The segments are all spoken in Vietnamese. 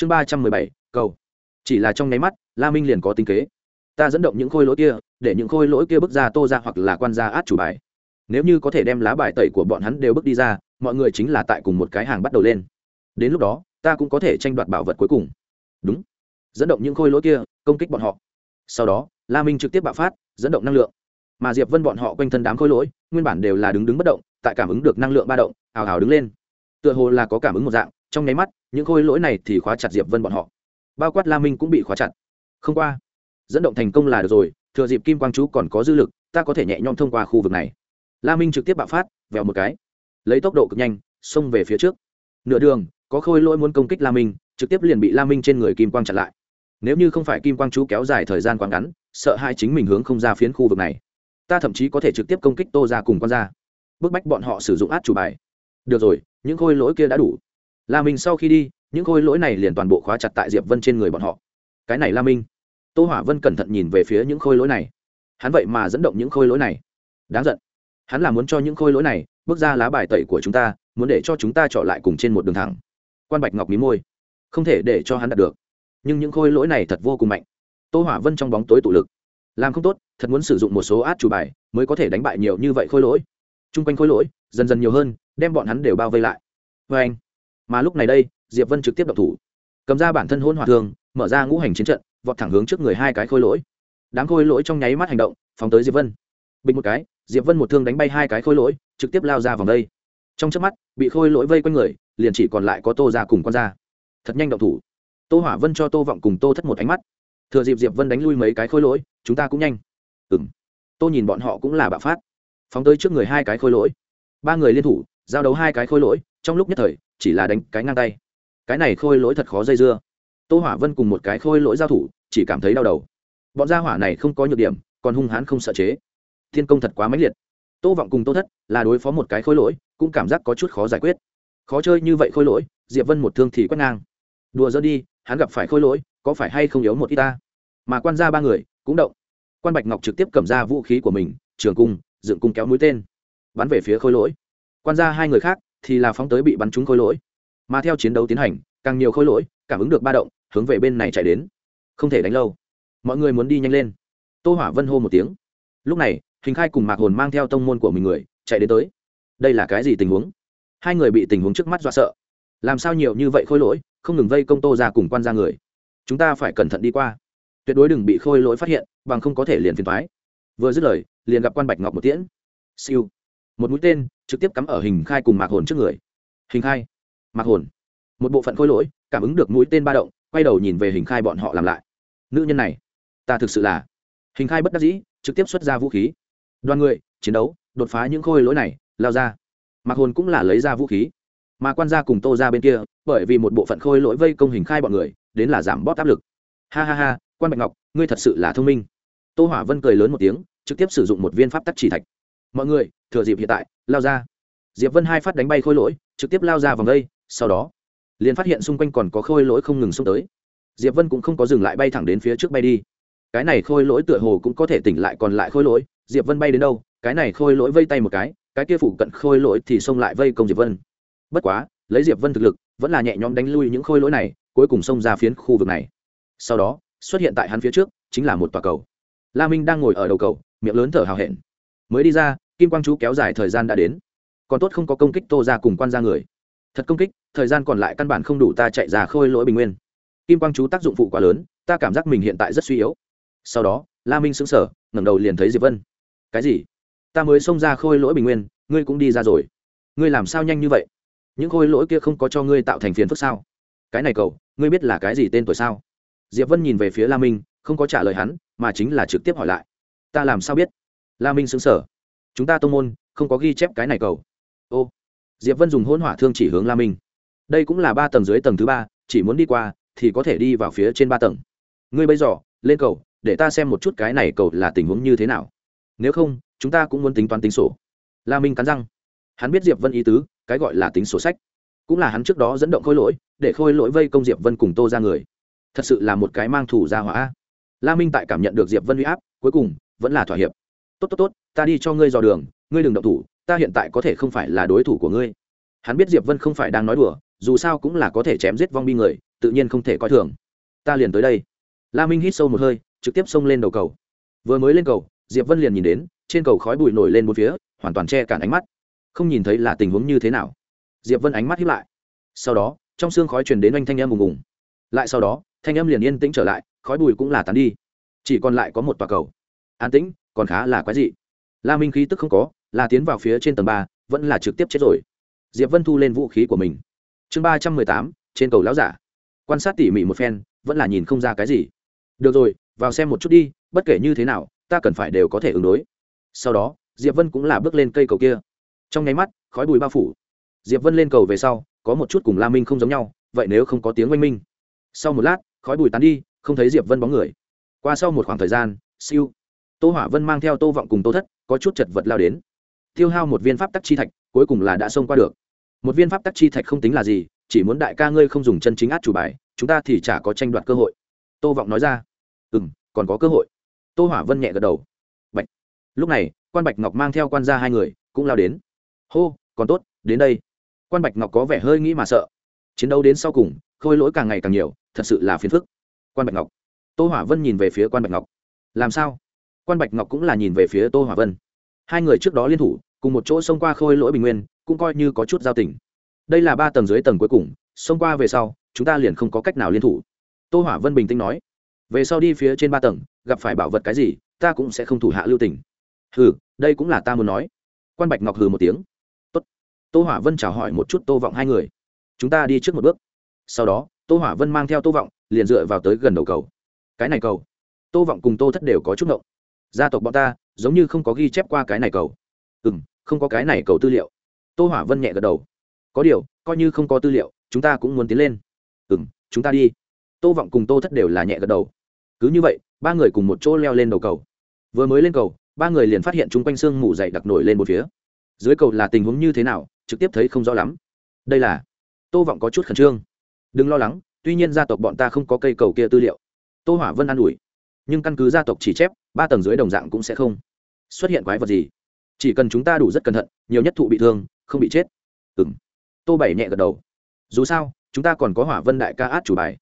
chương ba trăm mười bảy, cầu. Chỉ là trong nháy mắt, la minh liền có tính kế. Ta dẫn động những khôi lỗi kia, để những khôi lỗi kia bước ra tô ra hoặc là quan gia át chủ bài. Nếu như có thể đem lá bài tẩy của bọn hắn đều bước đi ra, mọi người chính là tại cùng một cái hàng bắt đầu lên. Đến lúc đó, ta cũng có thể tranh đoạt bảo vật cuối cùng. Đúng. Dẫn động những khôi lỗi kia, công kích bọn họ. Sau đó, la minh trực tiếp bạo phát, dẫn động năng lượng. Mà diệp vân bọn họ quanh thân đám khôi lỗi, nguyên bản đều là đứng đứng bất động, tại cảm ứng được năng lượng ba động, ào ào đứng lên. Tựa hồ là có cảm ứng một dạng trong nháy mắt, những khôi lỗi này thì khóa chặt diệp vân bọn họ. Bao quát la minh cũng bị khóa chặt. Không qua, dẫn động thành công là được rồi, thừa dịp kim quang chú còn có dư lực, ta có thể nhẹ nhõm thông qua khu vực này. La minh trực tiếp bạo phát, vèo một cái. Lấy tốc độ cực nhanh, xông về phía trước. Nửa đường, có khôi lỗi muốn công kích la minh, trực tiếp liền bị la minh trên người kim quang chặn lại. Nếu như không phải kim quang chú kéo dài thời gian quá ngắn, sợ hai chính mình hướng không ra phiến khu vực này. Ta thậm chí có thể trực tiếp công kích tô ra cùng con ra bức bách bọn họ sử dụng át chủ bài. Được rồi, những khôi lỗi kia đã đủ la minh sau khi đi, những khôi lỗi này liền toàn bộ khóa chặt tại diệp vân trên người bọn họ. Cái này la minh. Tô hỏa vân cẩn thận nhìn về phía những khôi lỗi này. Hắn vậy mà dẫn động những khôi lỗi này. Đáng giận. Hắn là muốn cho những khôi lỗi này bước ra lá bài tẩy của chúng ta, muốn để cho chúng ta trọ lại cùng trên một đường thẳng. Quan bạch ngọc mí môi. Không thể để cho hắn đạt được. Nhưng những khôi lỗi này thật vô cùng mạnh. Tô hỏa vân trong bóng tối tụ lực. Làm không tốt, thật muốn sử dụng một số át chủ bài mới có thể đánh bại nhiều như vậy khôi lỗi. T r u n g quanh khôi lỗi dần dần nhiều hơn, đem bọn hắn đều bao vây lại. Vê anh mà lúc này đây, diệp vân trực tiếp đập thủ. Cầm ra bản thân hôn hòa thương, mở ra ngũ hành chiến trận, vọt thẳng hướng trước người hai cái khôi lỗi. Đám khôi lỗi trong nháy mắt hành động, phóng tới diệp vân. Bình một cái, diệp vân một thương đánh bay hai cái khôi lỗi, trực tiếp lao ra vòng đây. Trong chớp mắt, bị khôi lỗi vây quanh người, liền chỉ còn lại có tô ra cùng con ra thật nhanh động thủ. Tô hỏa vân cho tô vọng cùng tô thất một ánh mắt. Thừa dịp diệp vân đánh lui mấy cái khôi lỗi, chúng ta cũng nhanh. Ừ m nhìn bọn họ cũng là bạo phát. Phóng tới trước người hai cái khôi lỗi. Ba người liên thủ, giao đấu hai cái khôi lỗi, trong lúc nhất thời chỉ là đánh cái ngang tay. Cái này khôi lỗi thật khó dây dưa. Tô hỏa vân cùng một cái khôi lỗi giao thủ, chỉ cảm thấy đau đầu. Bọn gia hỏa này không có nhược điểm, còn hung hãn không sợ chế. Thiên công thật quá mãnh liệt. Tô vọng cùng tô thất là đối phó một cái khôi lỗi, cũng cảm giác có chút khó giải quyết. Khó chơi như vậy khôi lỗi, diệp vân một thương thì quét ngang. Đùa dỡ đi, hắn gặp phải khôi lỗi, có phải hay không yếu một ít ta? Mà quan gia ba người cũng động. Quan bạch ngọc trực tiếp cầm ra vũ khí của mình, trường cung, dựng cung kéo mũi tên. Bắn về phía khôi lỗi. Quan gia hai người khác thì là phóng tới bị bắn trúng khôi lỗi. Mà theo chiến đấu tiến hành, càng nhiều khôi lỗi, cảm ứng được ba động, hướng về bên này chạy đến. Không thể đánh lâu. Mọi người muốn đi nhanh lên. Tô hỏa vân hô một tiếng. Lúc này, hình khai cùng mạc hồn mang theo tông môn của mình người, chạy đến tới. Đây là cái gì tình huống? Hai người bị tình huống trước mắt dọa sợ. Làm sao nhiều như vậy khôi lỗi, không ngừng vây công tô ra cùng quan ra người? Chúng ta phải cẩn thận đi qua. Tuyệt đối đừng bị khôi lỗi phát hiện, bằng không có thể liền phiền thoái vừa dứt lời, liền gặp quan bạch ngọc một tiễn. Siêu. Một mũi tên trực tiếp cắm ở hình khai cùng mạc hồn trước người. Hình khai, mạc hồn. Một bộ phận khôi lỗi, cảm ứng được mũi tên ba động, quay đầu nhìn về hình khai bọn họ làm lại. Nữ nhân này, ta thực sự là. Hình khai bất đắc dĩ, trực tiếp xuất ra vũ khí. Đoàn người, chiến đấu, đột phá những khôi lỗi này, lao ra. Mạc hồn cũng là lấy ra vũ khí. Mà quan gia cùng tô ra bên kia, bởi vì một bộ phận khôi lỗi vây công hình khai bọn người, đến là giảm bóp áp lực. Ha ha ha, quan bạch ngọc, ngươi thật sự là thông minh. Tô hỏa vân cười lớn một tiếng, trực tiếp sử dụng một viên pháp tắc chỉ thạch. Mọi người thừa dịp hiện tại, lao ra. Diệp vân hai phát đánh bay khôi lỗi, trực tiếp lao ra vòng đây, sau đó, liền phát hiện xung quanh còn có khôi lỗi không ngừng xông tới. Diệp vân cũng không có dừng lại bay thẳng đến phía trước bay đi. Cái này khôi lỗi tựa hồ cũng có thể tỉnh lại còn lại khôi lỗi, diệp vân bay đến đâu, cái này khôi lỗi vây tay một cái cái kia phụ cận khôi lỗi thì xông lại vây công diệp vân. Bất quá, lấy diệp vân thực lực, vẫn là nhẹ nhõm đánh lui những khôi lỗi này, cuối cùng xông ra phiến khu vực này. Sau đó, xuất hiện tại hắn phía trước, chính là một tòa cầu. La minh đang ngồi ở đầu cầu, miệng lớn thở hào hẹn. Mới đi ra kim quang chú kéo dài thời gian đã đến. Còn tốt không có công kích tô ra cùng quan ra người. Thật công kích, thời gian còn lại căn bản không đủ ta chạy ra khôi lỗi bình nguyên. Kim quang chú tác dụng phụ quá lớn, ta cảm giác mình hiện tại rất suy yếu. Sau đó, la minh xứng sở ngẩng đầu liền thấy diệp vân. Cái gì? Ta mới xông ra khôi lỗi bình nguyên, ngươi cũng đi ra rồi. Ngươi làm sao nhanh như vậy? Những khôi lỗi kia không có cho ngươi tạo thành phiền phức sao? Cái này cậu, ngươi biết là cái gì tên tuổi sao? Diệp vân nhìn về phía la minh, không có trả lời hắn, mà chính là trực tiếp hỏi lại. Ta làm sao biết? La minh xứng sở chúng ta tô môn, không có ghi chép cái này cầu. Ô, diệp vân dùng hôn hỏa thương chỉ hướng la minh. Đây cũng là ba tầng dưới tầng thứ ba, chỉ muốn đi qua thì có thể đi vào phía trên ba tầng. Ngươi bây giờ, lên cầu, để ta xem một chút cái này cầu là tình huống như thế nào. Nếu không, chúng ta cũng muốn tính toán tính sổ. La minh cắn răng. Hắn biết diệp vân ý tứ, cái gọi là tính sổ sách. Cũng là hắn trước đó dẫn động khôi lỗi, để khôi lỗi vây công diệp vân cùng tô ra người. Thật sự là một cái mang thủ ra hỏa. La minh tại cảm nhận được diệp vân huy áp, cuối cùng vẫn là thỏa hiệp. Tốt tốt tốt ta đi cho ngươi dò đường, ngươi đừng động thủ, ta hiện tại có thể không phải là đối thủ của ngươi. Hắn biết diệp vân không phải đang nói đùa, dù sao cũng là có thể chém giết vong bi người, tự nhiên không thể coi thường. Ta liền tới đây. La minh hít sâu một hơi, trực tiếp xông lên đầu cầu. Vừa mới lên cầu, diệp vân liền nhìn đến, trên cầu khói bụi nổi lên một phía, hoàn toàn che cản ánh mắt. Không nhìn thấy là tình huống như thế nào. Diệp vân ánh mắt hiếp lại. Sau đó, trong xương khói truyền đến oanh thanh âm ùng ùng. Lại sau đó, thanh âm liền yên tĩnh trở lại, khói bụi cũng là tán đi. Chỉ còn lại có một tòa cầu. An tĩnh, còn khá là quái dị la minh khí tức không có là tiến vào phía trên tầng ba, vẫn là trực tiếp chết rồi. Diệp vân thu lên vũ khí của mình. Chương ba trăm mười tám, trên cầu lão giả. Quan sát tỉ mỉ một phen, vẫn là nhìn không ra cái gì. Được rồi, vào xem một chút đi, bất kể như thế nào, ta cần phải đều có thể ứng đối. Sau đó, diệp vân cũng là bước lên cây cầu kia. Trong nháy mắt, khói bụi bao phủ. Diệp vân lên cầu về sau, có một chút cùng la minh không giống nhau, vậy nếu không có tiếng oanh minh. Sau một lát, khói bụi tán đi, không thấy diệp vân bóng người. Qua sau một khoảng thời gian, siêu. Tô hỏa vân mang theo tô vọng cùng tô thất có chút chật vật lao đến. Tiêu hao một viên pháp tắc chi thạch, cuối cùng là đã xông qua được. Một viên pháp tắc chi thạch không tính là gì, chỉ muốn đại ca ngươi không dùng chân chính át chủ bài, chúng ta thì chả có tranh đoạt cơ hội. Tô vọng nói ra. Ừ m còn có cơ hội. Tô hỏa vân nhẹ gật đầu. Bạch. lúc này, quan bạch ngọc mang theo quan gia hai người, cũng lao đến. Hô, còn tốt, đến đây. Quan bạch ngọc có vẻ hơi nghĩ mà sợ. Chiến đấu đến sau cùng, khôi lỗi càng ngày càng nhiều, thật sự là phiền phức. Quan bạch ngọc. Tô hỏa vân nhìn về phía quan bạch ngọc. Làm sao? Quan bạch ngọc cũng là nhìn về phía tô hỏa vân hai người trước đó liên thủ cùng một chỗ xông qua khôi lỗi bình nguyên cũng coi như có chút giao tình đây là ba tầng dưới tầng cuối cùng xông qua về sau chúng ta liền không có cách nào liên thủ tô hỏa vân bình tĩnh nói về sau đi phía trên ba tầng gặp phải bảo vật cái gì ta cũng sẽ không thủ hạ lưu tình hừ đây cũng là ta muốn nói quan bạch ngọc hừ một tiếng Tốt. tô hỏa vân chào hỏi một chút tô vọng hai người chúng ta đi trước một bước sau đó tô hỏa vân mang theo tô vọng liền dựa vào tới gần đầu cầu cái này cầu tô vọng cùng tô thất đều có chút ngộng gia tộc bọn ta, giống như không có ghi chép qua cái này cầu. Ừ m không có cái này cầu tư liệu. Tô hỏa vân nhẹ gật đầu. Có điều, coi như không có tư liệu, chúng ta cũng muốn tiến lên. Ừ m chúng ta đi. Tô vọng cùng tô thất đều là nhẹ gật đầu. Cứ như vậy, ba người cùng một chỗ leo lên đầu cầu. Vừa mới lên cầu, ba người liền phát hiện chung quanh sương mù dày đặc nổi lên một phía. Dưới cầu là tình huống như thế nào, trực tiếp thấy không rõ lắm. Đây là tô vọng có chút khẩn trương. Đừng lo lắng, tuy nhiên gia tộc bọn ta không có cây cầu kia tư liệu. Tô hỏa vân an ủi. Nhưng căn cứ gia tộc chỉ chép ba tầng dưới đồng dạng cũng sẽ không xuất hiện quái vật gì chỉ cần chúng ta đủ rất cẩn thận nhiều nhất thụ bị thương không bị chết ừng tô bảy nhẹ gật đầu dù sao chúng ta còn có hỏa vân đại ca át chủ bài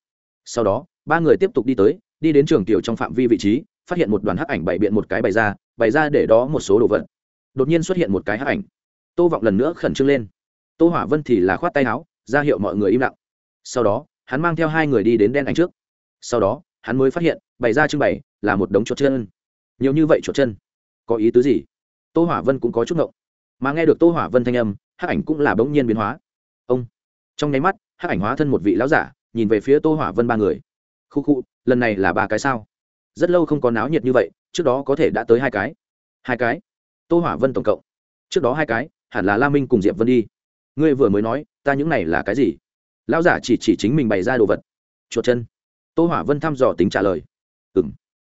sau đó ba người tiếp tục đi tới đi đến trường tiểu trong phạm vi vị trí phát hiện một đoàn hắc ảnh bày biện một cái bày ra bày ra để đó một số đồ vật đột nhiên xuất hiện một cái hắc ảnh tô vọng lần nữa khẩn trương lên tô hỏa vân thì là khoát tay áo ra hiệu mọi người im lặng sau đó hắn mang theo hai người đi đến đen ảnh trước sau đó hắn mới phát hiện bày ra trưng bày là một đống chuột chân nhiều như vậy chuột chân. Có ý tứ gì? Tô hỏa vân cũng có chút ngộng. Mà nghe được tô hỏa vân thanh âm, hắc ảnh cũng là bỗng nhiên biến hóa. Ông! Trong nháy mắt, hắc ảnh hóa thân một vị lão giả, nhìn về phía tô hỏa vân ba người. Khu khu, lần này là ba cái sao? Rất lâu không có náo nhiệt như vậy, trước đó có thể đã tới hai cái. Hai cái? Tô hỏa vân tổng cộng. Trước đó hai cái, hẳn là la minh cùng diệp vân đi. Ngươi vừa mới nói, ta những này là cái gì? Lão giả chỉ chỉ chính mình bày ra đồ vật. Chuột chân. Tô hỏa vân thăm dò tính trả lời. Ừ m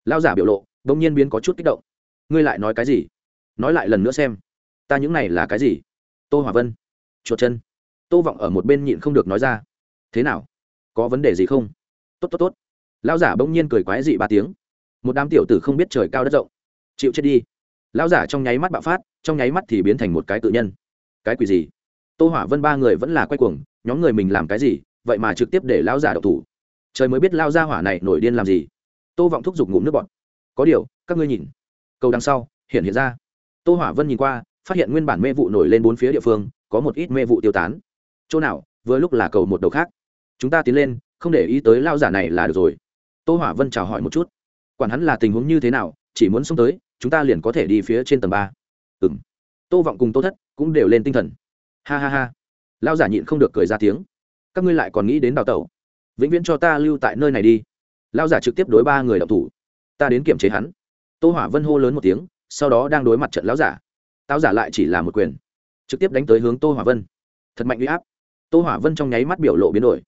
lão giả biểu lộ đ ỗ n g nhiên biến có chút kích động. Ngươi lại nói cái gì? Nói lại lần nữa xem. Ta những này là cái gì? Tô hỏa vân. Chuột chân. Tô vọng ở một bên nhịn không được nói ra. Thế nào? Có vấn đề gì không? Tốt tốt tốt. Lão giả bỗng nhiên cười quái dị ba tiếng. Một đám tiểu tử không biết trời cao đất rộng. Chịu chết đi. Lão giả trong nháy mắt bạo phát, trong nháy mắt thì biến thành một cái tự nhân. Cái quỷ gì? Tô hỏa vân ba người vẫn là quay cuồng, nhóm người mình làm cái gì? Vậy mà trực tiếp để lão giả đậu thủ. Trời mới biết lao ra hỏa này nổi điên làm gì. Tô vọng thúc giục ngụm nước bọt có điều, các ngươi nhìn. Cầu đằng sau, hiện hiện ra. Tô hỏa vân nhìn qua, phát hiện nguyên bản mê vụ nổi lên bốn phía địa phương, có một ít mê vụ tiêu tán. Chỗ nào, vừa lúc là cầu một đầu khác. Chúng ta tiến lên, không để ý tới lao giả này là được rồi. Tô hỏa vân chào hỏi một chút. Quản hắn là tình huống như thế nào, chỉ muốn xông tới, chúng ta liền có thể đi phía trên tầng ba. Ừ m tô vọng cùng tô thất cũng đều lên tinh thần. Ha ha ha. Lao giả nhịn không được cười ra tiếng. Các ngươi lại còn nghĩ đến đào tẩu. Vĩnh viễn cho ta lưu tại nơi này đi. Lao giả trực tiếp đối ba người đọc thủ ta đến kiểm chế hắn. Tô hỏa vân hô lớn một tiếng, sau đó đang đối mặt trận lão giả. Tao giả lại chỉ là một quyền, trực tiếp đánh tới hướng tô hỏa vân. Thật mạnh uy áp. Tô hỏa vân trong nháy mắt biểu lộ biến đổi.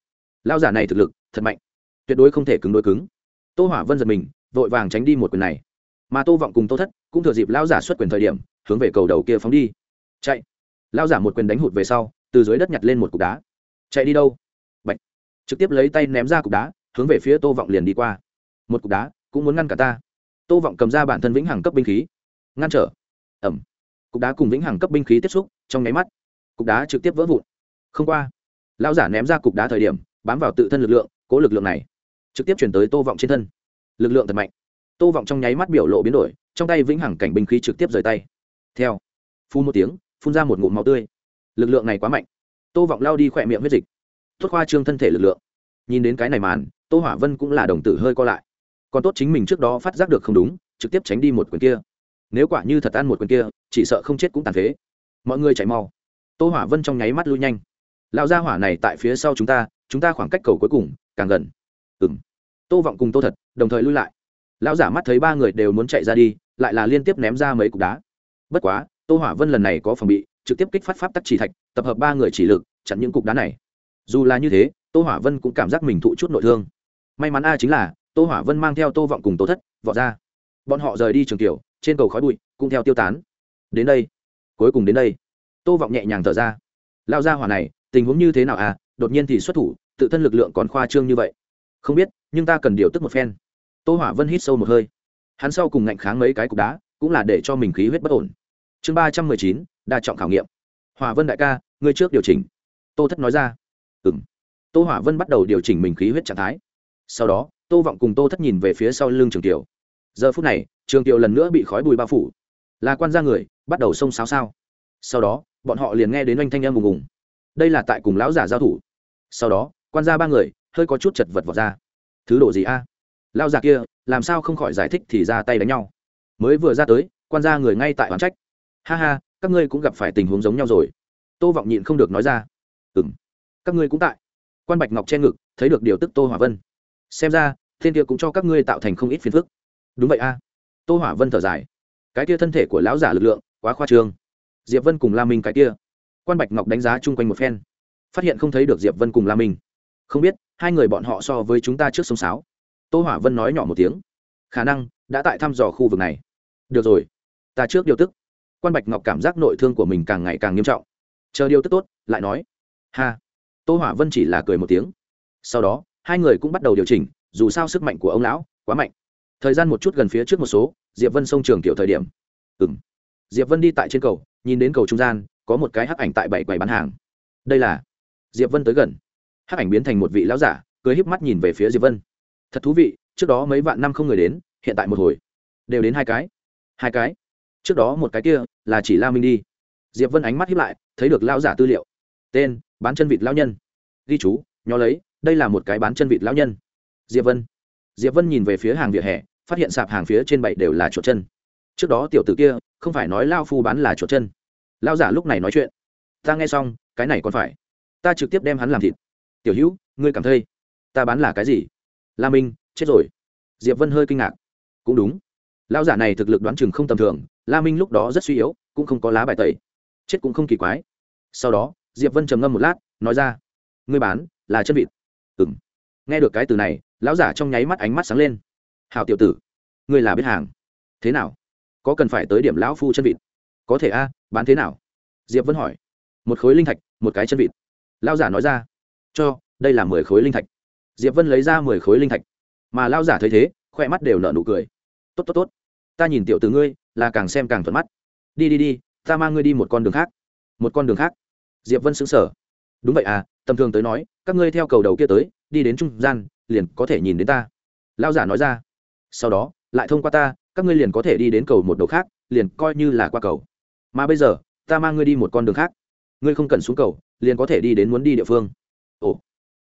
Lao giả này thực lực, thật mạnh. Tuyệt đối không thể cứng đối cứng. Tô hỏa vân giật mình, vội vàng tránh đi một quyền này. Mà tô vọng cùng tô thất cũng thừa dịp lao giả xuất quyền thời điểm, hướng về cầu đầu kia phóng đi. Chạy. Lao giả một quyền đánh hụt về sau, từ dưới đất nhặt lên một cục đá. Chạy đi đâu? Bạch. trực tiếp lấy tay ném ra cục đá, hướng về phía tô vọng liền đi qua. Một cục đá cũng muốn ngăn cả ta. Tô vọng cầm ra bản thân vĩnh hằng cấp binh khí. Ngăn trở. Ẩm. Cục đá cùng vĩnh hằng cấp binh khí tiếp xúc, trong nháy mắt, cục đá trực tiếp vỡ vụn. Không qua, lão giả ném ra cục đá thời điểm, bám vào tự thân lực lượng, cố lực lượng này, trực tiếp chuyển tới tô vọng trên thân. Lực lượng thật mạnh. Tô vọng trong nháy mắt biểu lộ biến đổi, trong tay vĩnh hằng cảnh binh khí trực tiếp rời tay. Theo, phun một tiếng, phun ra một ngụm máu tươi. Lực lượng này quá mạnh. Tô vọng lao đi khỏe miệng huyết dịch. Thốt khoa trương thân thể lực lượng. Nhìn đến cái này màn, tô hỏa vân cũng là đồng tử hơi co lại còn tốt chính mình trước đó phát giác được không đúng, trực tiếp tránh đi một quyền kia. Nếu quả như thật ăn một quyền kia, chỉ sợ không chết cũng tàn phế. Mọi người chạy mau. Tô hỏa vân trong nháy mắt lui nhanh. Lão gia hỏa này tại phía sau chúng ta chúng ta khoảng cách cầu cuối cùng, càng gần. Ừng tô vọng cùng tô thật, đồng thời lui lại. Lão giả mắt thấy ba người đều muốn chạy ra đi, lại là liên tiếp ném ra mấy cục đá. Bất quá, tô hỏa vân lần này có phòng bị, trực tiếp kích phát pháp tắc chỉ thạch, tập hợp ba người chỉ lực, chặn những cục đá này. Dù là như thế, tô hỏa vân cũng cảm giác mình thụ chút nội thương. May mắn a chính là tô hỏa vân mang theo tô vọng cùng tô thất, vọt ra. Bọn họ rời đi trường tiểu, trên cầu khói bụi, cũng theo tiêu tán. Đến đây. Cuối cùng đến đây. Tô vọng nhẹ nhàng thở ra. Lao ra hỏa này, tình huống như thế nào à? Đột nhiên thì xuất thủ, tự thân lực lượng còn khoa trương như vậy. Không biết, nhưng ta cần điều tức một phen. Tô hỏa vân hít sâu một hơi. Hắn sau cùng ngạnh kháng mấy cái cục đá, cũng là để cho mình khí huyết bất ổn. Chương ba trăm mười chín, đa trọng khảo nghiệm. Hỏa vân đại ca, ngươi trước điều chỉnh. Tô thất nói ra. Ừ m tô hỏa vân bắt đầu điều chỉnh mình khí huyết trạng thái. Sau đó tô vọng cùng tô thất nhìn về phía sau lưng trường tiểu giờ phút này, trường tiểu lần nữa bị khói bùi bao phủ. Là quan gia người, bắt đầu xông xáo sao. Sau đó, bọn họ liền nghe đến oanh thanh em ùng ùng. Đây là tại cùng lão giả giao thủ. Sau đó, quan gia ba người, hơi có chút chật vật vào ra. Thứ độ gì a? Lao giả kia, làm sao không khỏi giải thích thì ra tay đánh nhau. Mới vừa ra tới, quan gia người ngay tại oán trách. Ha ha, các ngươi cũng gặp phải tình huống giống nhau rồi. Tô vọng nhịn không được nói ra. Ừ m các ngươi cũng tại. Quan bạch ngọc che ngực, thấy được điều tức tô hòa vân xem ra, thiên kia cũng cho các ngươi tạo thành không ít phiền phức. Đúng vậy a. Tô hỏa vân thở dài. Cái kia thân thể của lão giả lực lượng, quá khoa trương. Diệp vân cùng la minh cái kia. Quan bạch ngọc đánh giá chung quanh một phen. Phát hiện không thấy được diệp vân cùng la minh. Không biết, hai người bọn họ so với chúng ta trước sông sáo. Tô hỏa vân nói nhỏ một tiếng. Khả năng, đã tại thăm dò khu vực này. Được rồi. Ta trước điều tức. Quan bạch ngọc cảm giác nội thương của mình càng ngày càng nghiêm trọng. Chờ điều tức tốt, lại nói. Ha. Tô hỏa vân chỉ là cười một tiếng. Sau đó hai người cũng bắt đầu điều chỉnh, dù sao sức mạnh của ông lão quá mạnh. Thời gian một chút gần phía trước một số, diệp vân sông trường tiểu thời điểm. Ừng diệp vân đi tại trên cầu, nhìn đến cầu trung gian, có một cái hắc ảnh tại bảy quầy bán hàng. Đây là diệp vân tới gần. Hắc ảnh biến thành một vị lão giả, cười híp mắt nhìn về phía diệp vân. Thật thú vị, trước đó mấy vạn năm không người đến, hiện tại một hồi. Đều đến hai cái. Hai cái. Trước đó một cái kia, là chỉ la minh đi. Diệp vân ánh mắt hiếp lại, thấy được lão giả tư liệu. Tên, bán chân vịt lão nhân. Ghi chú nhó lấy đây là một cái bán chân vịt lão nhân. Diệp vân. Diệp vân nhìn về phía hàng vỉa hè, phát hiện sạp hàng phía trên bảy đều là chuột chân. Trước đó tiểu tử kia, không phải nói lao phu bán là chuột chân. Lao giả lúc này nói chuyện. Ta nghe xong, cái này còn phải. Ta trực tiếp đem hắn làm thịt. Tiểu hữu, ngươi cảm thấy ta bán là cái gì? La minh, chết rồi. Diệp vân hơi kinh ngạc. Cũng đúng. Lao giả này thực lực đoán chừng không tầm thường, la minh lúc đó rất suy yếu, cũng không có lá bài tẩy. Chết cũng không kỳ quái. Sau đó, diệp vân trầm ngâm một lát, nói ra, ngươi bán là chân vịt ừng nghe được cái từ này, lão giả trong nháy mắt ánh mắt sáng lên. Hào tiểu tử, ngươi là biết hàng. Thế nào? Có cần phải tới điểm lão phu chân vịt? Có thể a, bán thế nào? Diệp vân hỏi. Một khối linh thạch, một cái chân vịt. Lão giả nói ra. Cho, đây là mười khối linh thạch. Diệp vân lấy ra mười khối linh thạch. Mà lão giả thấy thế khoe mắt đều nở nụ cười. Tốt tốt tốt. Ta nhìn tiểu từ ngươi, là càng xem càng thuận mắt. Đi đi đi, ta mang ngươi đi một con đường khác. Một con đường khác. Diệp vân xứng sở đúng vậy à tầm thường tới nói, các ngươi theo cầu đầu kia tới, đi đến trung gian, liền có thể nhìn đến ta. Lao giả nói ra. Sau đó, lại thông qua ta, các ngươi liền có thể đi đến cầu một đầu khác, liền coi như là qua cầu. Mà bây giờ, ta mang ngươi đi một con đường khác. Ngươi không cần xuống cầu, liền có thể đi đến muốn đi địa phương. Ồ.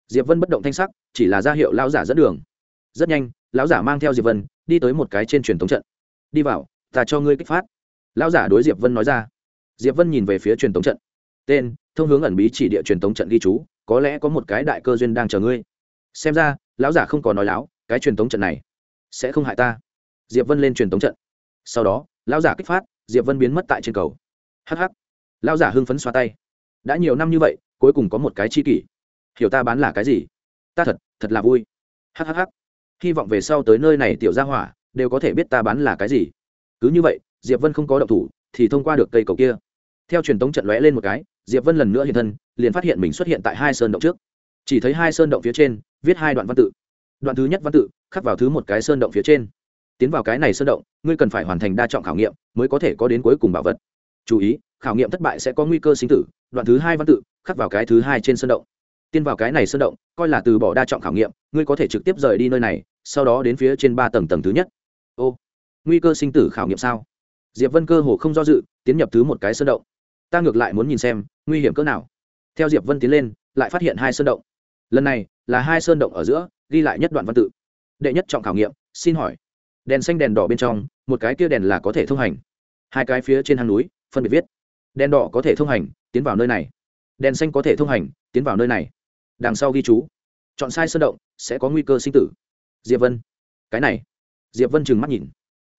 Diệp vân bất động thanh sắc, chỉ là ra hiệu lão giả dẫn đường. Rất nhanh, lão giả mang theo diệp vân, đi tới một cái trên truyền thống trận. Đi vào, ta cho ngươi kích phát. Lão giả đối diệp vân nói ra. Diệp vân nhìn về phía truyền thống trận. Tên thông hướng ẩn bí chỉ địa truyền tống trận ghi chú, có lẽ có một cái đại cơ duyên đang chờ ngươi. Xem ra, lão giả không có nói láo, cái truyền tống trận này sẽ không hại ta. Diệp vân lên truyền tống trận. Sau đó, lão giả kích phát, diệp vân biến mất tại trên cầu. Hh lão giả hưng phấn xoa tay. Đã nhiều năm như vậy, cuối cùng có một cái chi kỷ. Hiểu ta bán là cái gì? Ta thật thật là vui. Hhh hy vọng về sau tới nơi này tiểu gia hỏa đều có thể biết ta bán là cái gì. Cứ như vậy, diệp vân không có động thủ, thì thông qua được cây cầu kia. Theo truyền tống trận lóe lên một cái diệp vân lần nữa hiện thân, liền phát hiện mình xuất hiện tại hai sơn động trước. Chỉ thấy hai sơn động phía trên, viết hai đoạn văn tự. Đoạn thứ nhất văn tự, khắc vào thứ một cái sơn động phía trên. Tiến vào cái này sơn động, ngươi cần phải hoàn thành đa trọng khảo nghiệm, mới có thể có đến cuối cùng bảo vật. Chú ý, khảo nghiệm thất bại sẽ có nguy cơ sinh tử. Đoạn thứ hai văn tự, khắc vào cái thứ hai trên sơn động. Tiên vào cái này sơn động, coi là từ bỏ đa trọng khảo nghiệm, ngươi có thể trực tiếp rời đi nơi này, sau đó đến phía trên ba tầng tầng thứ nhất. Ô, nguy cơ sinh tử khảo nghiệm sao? Diệp vân cơ hồ không do dự, tiến nhập thứ một cái sơn động ta ngược lại muốn nhìn xem, nguy hiểm cỡ nào. Theo diệp vân tiến lên, lại phát hiện hai sơn động. Lần này là hai sơn động ở giữa, ghi lại nhất đoạn văn tự. Đệ nhất trọng khảo nghiệm, xin hỏi. Đèn xanh đèn đỏ bên trong, một cái kia đèn là có thể thông hành. Hai cái phía trên hang núi, phân biệt viết. Đèn đỏ có thể thông hành, tiến vào nơi này. Đèn xanh có thể thông hành, tiến vào nơi này. Đằng sau ghi chú. Chọn sai sơn động, sẽ có nguy cơ sinh tử. Diệp vân. Cái này. Diệp vân trừng mắt nhìn.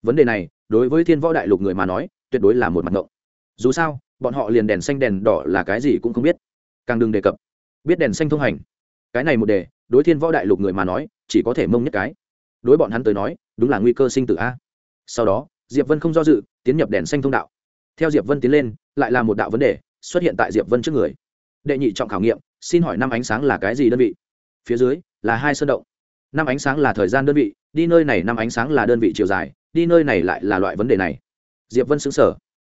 Vấn đề này, đối với thiên võ đại lục người mà nói, tuyệt đối là một mặt ngộng. Dù sao bọn họ liền đèn xanh đèn đỏ là cái gì cũng không biết. Càng đừng đề cập. Biết đèn xanh thông hành. Cái này một đề, đối thiên võ đại lục người mà nói, chỉ có thể mông nhất cái. Đối bọn hắn tới nói, đúng là nguy cơ sinh tử a. Sau đó, diệp vân không do dự, tiến nhập đèn xanh thông đạo. Theo diệp vân tiến lên, lại là một đạo vấn đề, xuất hiện tại diệp vân trước người. Đệ nhị trọng khảo nghiệm, xin hỏi năm ánh sáng là cái gì đơn vị? Phía dưới, là hai sơn động. Năm ánh sáng là thời gian đơn vị, đi nơi này năm ánh sáng là đơn vị chiều dài, đi nơi này lại là loại vấn đề này. Diệp vân xứng sở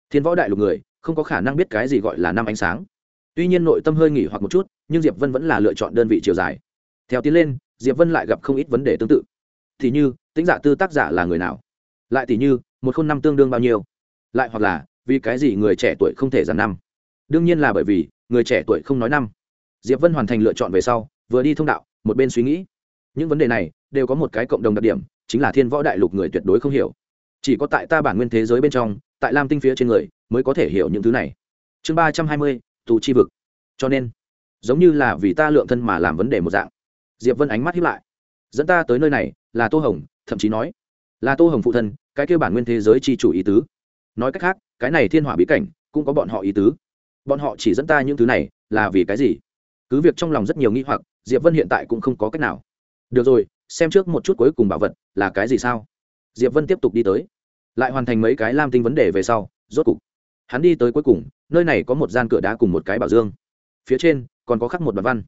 thiên võ đại lục người không có khả năng biết cái gì gọi là năm ánh sáng. Tuy nhiên nội tâm hơi nghỉ hoặc một chút, nhưng diệp vân vẫn là lựa chọn đơn vị chiều dài. Theo tiến lên, diệp vân lại gặp không ít vấn đề tương tự. Thì như, tính giả tư tác giả là người nào? Lại thì như, một khôn năm tương đương bao nhiêu? Lại hoặc là, vì cái gì người trẻ tuổi không thể giảm năm? Đương nhiên là bởi vì, người trẻ tuổi không nói năm. Diệp vân hoàn thành lựa chọn về sau, vừa đi thông đạo, một bên suy nghĩ. Những vấn đề này, đều có một cái cộng đồng đặc điểm, chính là thiên võ đại lục người tuyệt đối không hiểu chỉ có tại ta bản nguyên thế giới bên trong, tại lam tinh phía trên người, mới có thể hiểu những thứ này. Chương ba trăm hai mươi, tù chi vực. Cho nên, giống như là vì ta lượng thân mà làm vấn đề một dạng. Diệp vân ánh mắt hiếp lại. Dẫn ta tới nơi này, là tô hồng, thậm chí nói, là tô hồng phụ thân, cái kêu bản nguyên thế giới chi chủ ý tứ. Nói cách khác, cái này thiên hỏa bí cảnh, cũng có bọn họ ý tứ. Bọn họ chỉ dẫn ta những thứ này, là vì cái gì? Cứ việc trong lòng rất nhiều nghi hoặc, diệp vân hiện tại cũng không có cách nào. Được rồi, xem trước một chút cuối cùng bảo vật, là cái gì sao? Diệp vân tiếp tục đi tới lại hoàn thành mấy cái lam tinh vấn đề về sau, rốt cục, hắn đi tới cuối cùng, nơi này có một gian cửa đá cùng một cái bảo dương. Phía trên, còn có khắc một đoạn văn.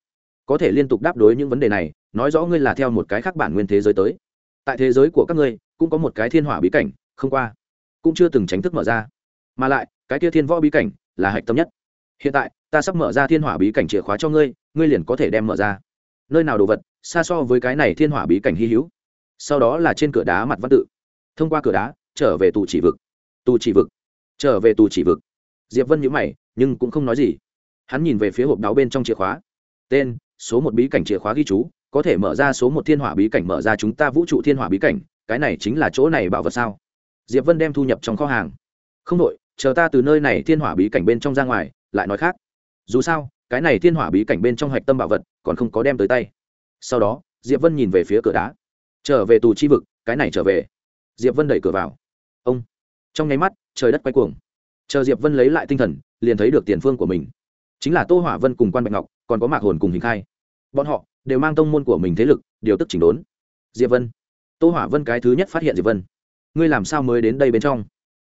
Có thể liên tục đáp đối những vấn đề này, nói rõ ngươi là theo một cái khác bản nguyên thế giới tới. Tại thế giới của các ngươi, cũng có một cái thiên hỏa bí cảnh, không qua, cũng chưa từng tránh thức mở ra. Mà lại, cái kia thiên võ bí cảnh, là hạch tâm nhất. Hiện tại, ta sắp mở ra thiên hỏa bí cảnh chìa khóa cho ngươi ngươi liền có thể đem mở ra. Nơi nào đồ vật, xa so với cái này thiên hỏa bí cảnh hy hữu. Sau đó là trên cửa đá mặt văn tự. Thông qua cửa đá trở về tù chỉ vực. Tù chỉ vực. Trở về tù chỉ vực. Diệp vân nhữ mày, nhưng cũng không nói gì. Hắn nhìn về phía hộp đáo bên trong chìa khóa. Tên, số một bí cảnh chìa khóa ghi chú, có thể mở ra số một thiên hỏa bí cảnh, mở ra chúng ta vũ trụ thiên hỏa bí cảnh, cái này chính là chỗ này bảo vật sao? Diệp vân đem thu nhập trong kho hàng. Không đội chờ ta từ nơi này thiên hỏa bí cảnh bên trong ra ngoài, lại nói khác. Dù sao, cái này thiên hỏa bí cảnh bên trong hạch tâm bảo vật, còn không có đem tới tay. Sau đó, diệp vân nhìn về phía cửa đá. Trở về tù chi vực, cái này trở về. Diệp vân đẩy cửa vào ông. Trong nháy mắt, trời đất quay cuồng. Chờ diệp vân lấy lại tinh thần, liền thấy được tiền phương của mình. Chính là tô hỏa vân cùng quan bạch ngọc, còn có mạc hồn cùng hình khai. Bọn họ đều mang tông môn của mình thế lực, điều tức chỉnh đốn. Diệp vân. Tô hỏa vân cái thứ nhất phát hiện diệp vân. Ngươi làm sao mới đến đây bên trong?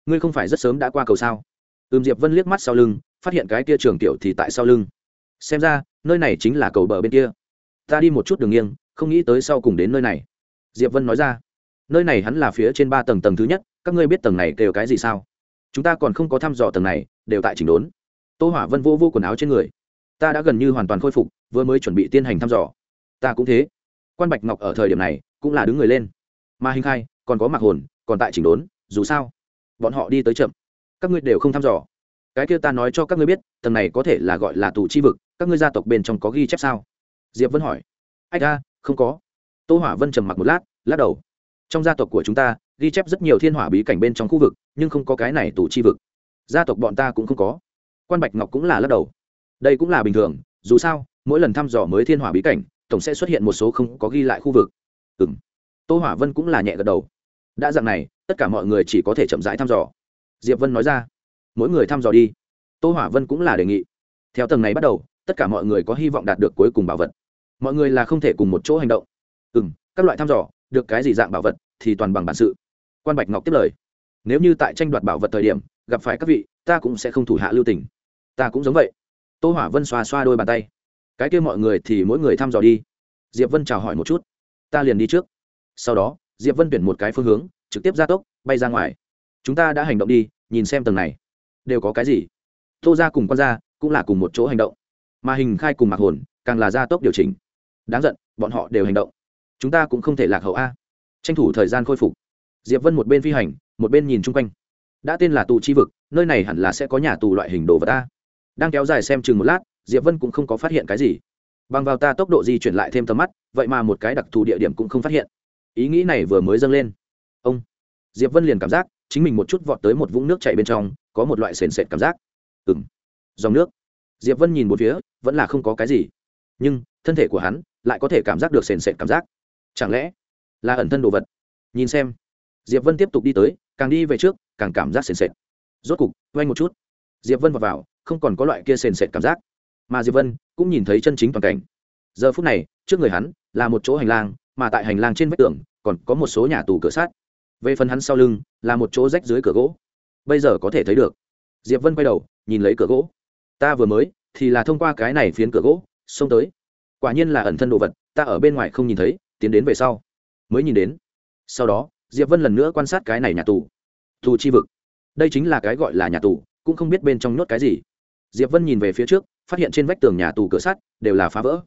Ngươi không phải rất sớm đã qua cầu sao? Ừm, diệp vân liếc mắt sau lưng, phát hiện cái kia trường tiểu thì tại sau lưng. Xem ra, nơi này chính là cầu bờ bên kia. Ta đi một chút đường nghiêng, không nghĩ tới sau cùng đến nơi này. Diệp vân nói ra nơi này hắn là phía trên ba tầng tầng thứ nhất, các ngươi biết tầng này kêu cái gì sao? Chúng ta còn không có thăm dò tầng này, đều tại chỉnh đốn. Tô hỏa vân vô vô quần áo trên người. Ta đã gần như hoàn toàn khôi phục, vừa mới chuẩn bị tiến hành thăm dò. Ta cũng thế. Quan bạch ngọc ở thời điểm này, cũng là đứng người lên. Mà hình khai, còn có mặc hồn, còn tại chỉnh đốn, dù sao, bọn họ đi tới chậm. Các ngươi đều không thăm dò. Cái kia ta nói cho các ngươi biết, tầng này có thể là gọi là tù chi vực, các ngươi gia tộc bên trong có ghi chép sao? Diệp vân hỏi. Ách ra không có. Tô hỏa vân trầm mặc một lát, lắc đầu trong gia tộc của chúng ta, ghi chép rất nhiều thiên hỏa bí cảnh bên trong khu vực, nhưng không có cái này tù chi vực. Gia tộc bọn ta cũng không có. Quan bạch ngọc cũng là lắc đầu. Đây cũng là bình thường, dù sao, mỗi lần thăm dò mới thiên hỏa bí cảnh, tổng sẽ xuất hiện một số không có ghi lại khu vực. Ừ m tô hỏa vân cũng là nhẹ gật đầu. Đã dạng này, tất cả mọi người chỉ có thể chậm rãi thăm dò. Diệp vân nói ra. Mỗi người thăm dò đi. Tô hỏa vân cũng là đề nghị. Theo tầng này bắt đầu, tất cả mọi người có hy vọng đạt được cuối cùng bảo vật. Mọi người là không thể cùng một chỗ hành động. Ừ m các loại thăm dò được cái gì dạng bảo vật thì toàn bằng bản sự. Quan bạch ngọc tiếp lời, nếu như tại tranh đoạt bảo vật thời điểm, gặp phải các vị, ta cũng sẽ không thủ hạ lưu tình. Ta cũng giống vậy. Tô hỏa vân xoa xoa đôi bàn tay. Cái kia mọi người thì mỗi người thăm dò đi. Diệp vân chào hỏi một chút. Ta liền đi trước. Sau đó, diệp vân tuyển một cái phương hướng, trực tiếp ra tốc, bay ra ngoài. Chúng ta đã hành động đi, nhìn xem tầng này đều có cái gì. Tô ra cùng con ra cũng là cùng một chỗ hành động. Mà hình khai cùng mặc hồn càng càng là gia tốc điều chỉnh. Đáng giận, bọn họ đều hành động chúng ta cũng không thể lạc hậu a. Tranh thủ thời gian khôi phục. Diệp vân một bên phi hành, một bên nhìn chung quanh. Đã tên là tù chi vực, nơi này hẳn là sẽ có nhà tù loại hình đồ vật ta đang kéo dài xem chừng một lát, diệp vân cũng không có phát hiện cái gì. Bằng vào ta tốc độ di chuyển lại thêm tầm mắt, vậy mà một cái đặc thù địa điểm cũng không phát hiện. Ý nghĩ này vừa mới dâng lên. Ông. Diệp vân liền cảm giác, chính mình một chút vọt tới một vũng nước chảy bên trong, có một loại sền sệt cảm giác. Ừ m dòng nước. Diệp vân nhìn một phía, vẫn là không có cái gì. Nhưng, thân thể của hắn lại có thể cảm giác được sền sệt cảm giác chẳng lẽ là ẩn thân đồ vật? Nhìn xem. Diệp vân tiếp tục đi tới càng đi về trước càng cảm giác sền sệt. Rốt cục quay một chút. Diệp vân vào, vào không còn có loại kia sền sệt cảm giác. Mà diệp vân cũng nhìn thấy chân chính toàn cảnh. Giờ phút này trước người hắn là một chỗ hành lang mà tại hành lang trên vách tường còn có một số nhà tù cửa sát về phần hắn sau lưng là một chỗ rách dưới cửa gỗ. Bây giờ có thể thấy được. Diệp vân quay đầu nhìn lấy cửa gỗ. Ta vừa mới thì là thông qua cái này phiến cửa gỗ xông tới. Quả nhiên là ẩn thân đồ vật ta ở bên ngoài không nhìn thấy tiến đến về sau. Mới nhìn đến. Sau đó, diệp vân lần nữa quan sát cái này nhà tù. Tù chi vực. Đây chính là cái gọi là nhà tù, cũng không biết bên trong nhốt cái gì. Diệp vân nhìn về phía trước, phát hiện trên vách tường nhà tù cửa sắt đều là phá vỡ.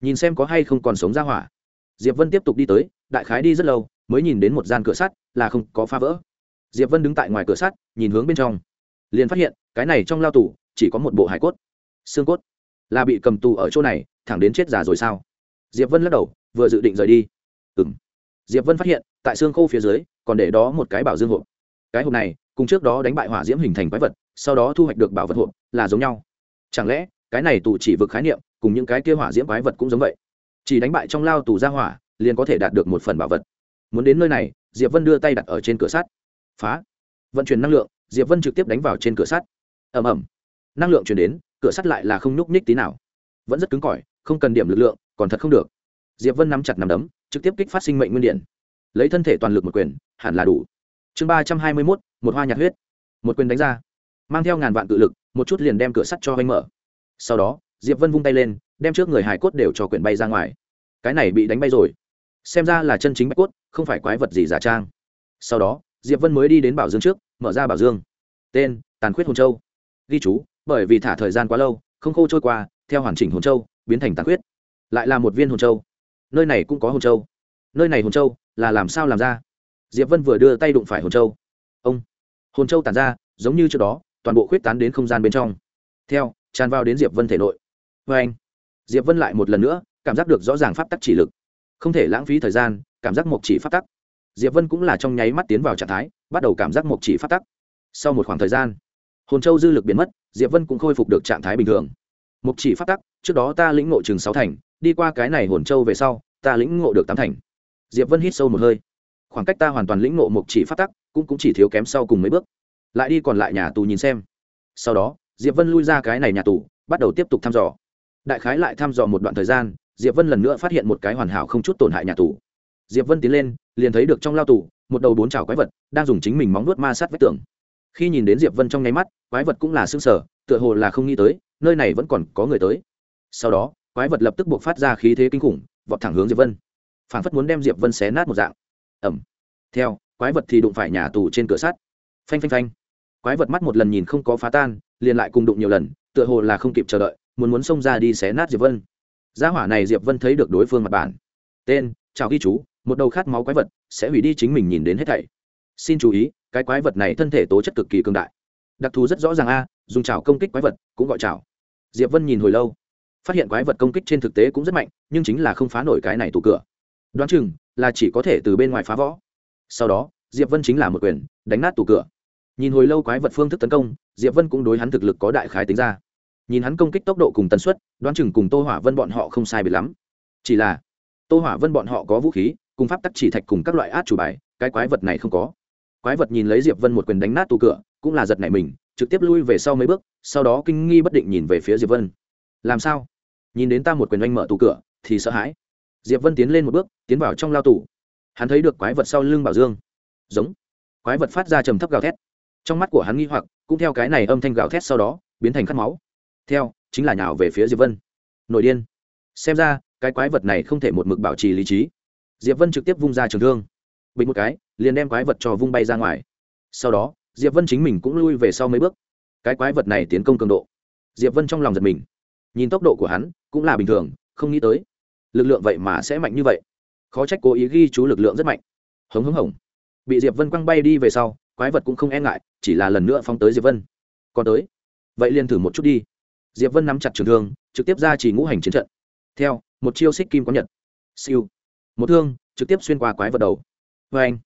Nhìn xem có hay không còn sống ra hỏa. Diệp vân tiếp tục đi tới, đại khái đi rất lâu, mới nhìn đến một gian cửa sắt là không có phá vỡ. Diệp vân đứng tại ngoài cửa sắt, nhìn hướng bên trong. Liền phát hiện, cái này trong lao tù, chỉ có một bộ hải cốt. Xương cốt. Là bị cầm tù ở chỗ này, thẳng đến chết già rồi sao? Diệp vân lắc đầu vừa dự định rời đi. Ừng diệp vân phát hiện, tại xương khô phía dưới, còn để đó một cái bảo dương hộp. Cái hộp này, cùng trước đó đánh bại hỏa diễm hình thành quái vật, sau đó thu hoạch được bảo vật hộp, là giống nhau. Chẳng lẽ, cái này tù chỉ vực khái niệm, cùng những cái kia hỏa diễm quái vật cũng giống vậy? Chỉ đánh bại trong lao tù ra hỏa, liền có thể đạt được một phần bảo vật. Muốn đến nơi này, diệp vân đưa tay đặt ở trên cửa sắt. Phá. Vận chuyển năng lượng, diệp vân trực tiếp đánh vào trên cửa sắt. Ẩm ẩm năng lượng chuyển đến, cửa sắt lại là không nhúc nhích tí nào. Vẫn rất cứng cỏi, không cần điểm lực lượng, còn thật không được diệp vân nắm chặt nắm đấm, trực tiếp kích phát sinh mệnh nguyên điện. Lấy thân thể toàn lực một quyền, hẳn là đủ. Chương ba trăm hai mươi mốt, một hoa nhạt huyết. Một quyền đánh ra. Mang theo ngàn vạn tự lực, một chút liền đem cửa sắt cho anh mở. Sau đó, diệp vân vung tay lên, đem trước người hải cốt đều cho quyển bay ra ngoài. Cái này bị đánh bay rồi. Xem ra là chân chính bạch cốt, không phải quái vật gì giả trang. Sau đó, diệp vân mới đi đến bảo dương trước, mở ra bảo dương. Tên, tàn khuyết hồn châu. Ghi chú, bởi vì thả thời gian quá lâu, không khô trôi qua, theo hoàn chỉnh hồn châu, biến thành tàn khuyết. Lại là một viên hồn châu nơi này cũng có hồn châu. Nơi này hồn châu là làm sao làm ra? Diệp vân vừa đưa tay đụng phải hồn châu. Ông, hồn châu tàn ra, giống như trước đó, toàn bộ khuyết tán đến không gian bên trong. Theo, tràn vào đến diệp vân thể nội. Vê anh, diệp vân lại một lần nữa, cảm giác được rõ ràng pháp tắc chỉ lực. Không thể lãng phí thời gian, cảm giác mộc chỉ pháp tắc. Diệp vân cũng là trong nháy mắt tiến vào trạng thái, bắt đầu cảm giác mộc chỉ pháp tắc. Sau một khoảng thời gian, hồn châu dư lực biến mất, diệp vân cũng khôi phục được trạng thái bình thường. Mục chỉ pháp tắc, trước đó ta lĩnh ngộ chừng sáu thành, đi qua cái này hồn châu về sau, ta lĩnh ngộ được tám thành. Diệp vân hít sâu một hơi. Khoảng cách ta hoàn toàn lĩnh ngộ mục chỉ pháp tắc, cũng cũng chỉ thiếu kém sau cùng mấy bước. Lại đi còn lại nhà tù nhìn xem. Sau đó, diệp vân lui ra cái này nhà tù, bắt đầu tiếp tục thăm dò. Đại khái lại thăm dò một đoạn thời gian, diệp vân lần nữa phát hiện một cái hoàn hảo không chút tổn hại nhà tù. Diệp vân tiến lên, liền thấy được trong lao tù, một đầu bốn chảo quái vật, đang dùng chính mình móng vuốt ma sát vách tường. Khi nhìn đến diệp vân trong nháy mắt, quái vật cũng là xương sở tựa hồ là không nghĩ tới nơi này vẫn còn có người tới. Sau đó, quái vật lập tức buộc phát ra khí thế kinh khủng, vọt thẳng hướng diệp vân. Phảng phất muốn đem diệp vân xé nát một dạng. Ẩm theo, quái vật thì đụng phải nhà tù trên cửa sắt. Phanh phanh phanh. Quái vật mắt một lần nhìn không có phá tan, liền lại cùng đụng nhiều lần, tựa hồ là không kịp chờ đợi, muốn muốn xông ra đi xé nát diệp vân. Gia hỏa này diệp vân thấy được đối phương mặt bản. Tên, chào ghi chú, một đầu khát máu quái vật, sẽ hủy đi chính mình nhìn đến hết thảy. Xin chú ý, cái quái vật này thân thể tố chất cực kỳ cường đại đặc thù rất rõ ràng a, dùng chảo công kích quái vật cũng gọi chảo. Diệp vân nhìn hồi lâu, phát hiện quái vật công kích trên thực tế cũng rất mạnh, nhưng chính là không phá nổi cái này tủ cửa. Đoán chừng là chỉ có thể từ bên ngoài phá võ sau đó, diệp vân chính là một quyền, đánh nát tủ cửa. Nhìn hồi lâu quái vật phương thức tấn công, diệp vân cũng đối hắn thực lực có đại khái tính ra. Nhìn hắn công kích tốc độ cùng tần suất, đoán chừng cùng tô hỏa vân bọn họ không sai biệt lắm. Chỉ là, tô hỏa vân bọn họ có vũ khí, cùng pháp tắc chỉ thạch cùng các loại át chủ bài, cái quái vật này không có. Quái vật nhìn lấy diệp vân một quyền đánh nát tủ cửa cũng là giật nảy mình, trực tiếp lui về sau mấy bước, sau đó kinh nghi bất định nhìn về phía diệp vân. Làm sao? Nhìn đến ta một quyền oanh mở tủ cửa, thì sợ hãi. Diệp vân tiến lên một bước, tiến vào trong lao tủ hắn thấy được quái vật sau lưng bảo dương. Giống. Quái vật phát ra trầm thấp gào thét. Trong mắt của hắn nghi hoặc, cũng theo cái này âm thanh gào thét sau đó, biến thành khát máu. Theo, chính là nhào về phía diệp vân. Nội điên. Xem ra, cái quái vật này không thể một mực bảo trì lý trí. Diệp vân trực tiếp vung ra trường thương. Bình một cái, liền đem quái vật cho vung bay ra ngoài. Sau đó diệp vân chính mình cũng lui về sau mấy bước. Cái quái vật này tiến công cường độ. Diệp vân trong lòng giật mình. Nhìn tốc độ của hắn, cũng là bình thường, không nghĩ tới. Lực lượng vậy mà sẽ mạnh như vậy. Khó trách cố ý ghi chú lực lượng rất mạnh. Hống hống hống. Bị diệp vân quăng bay đi về sau, quái vật cũng không e ngại, chỉ là lần nữa phóng tới diệp vân. Còn tới. Vậy liền thử một chút đi. Diệp vân nắm chặt trường thương, trực tiếp ra chỉ ngũ hành chiến trận. Theo, một chiêu xích kim có nhật. Siêu. Một thương, trực tiếp xuyên qua quái vật đầu. Vê anh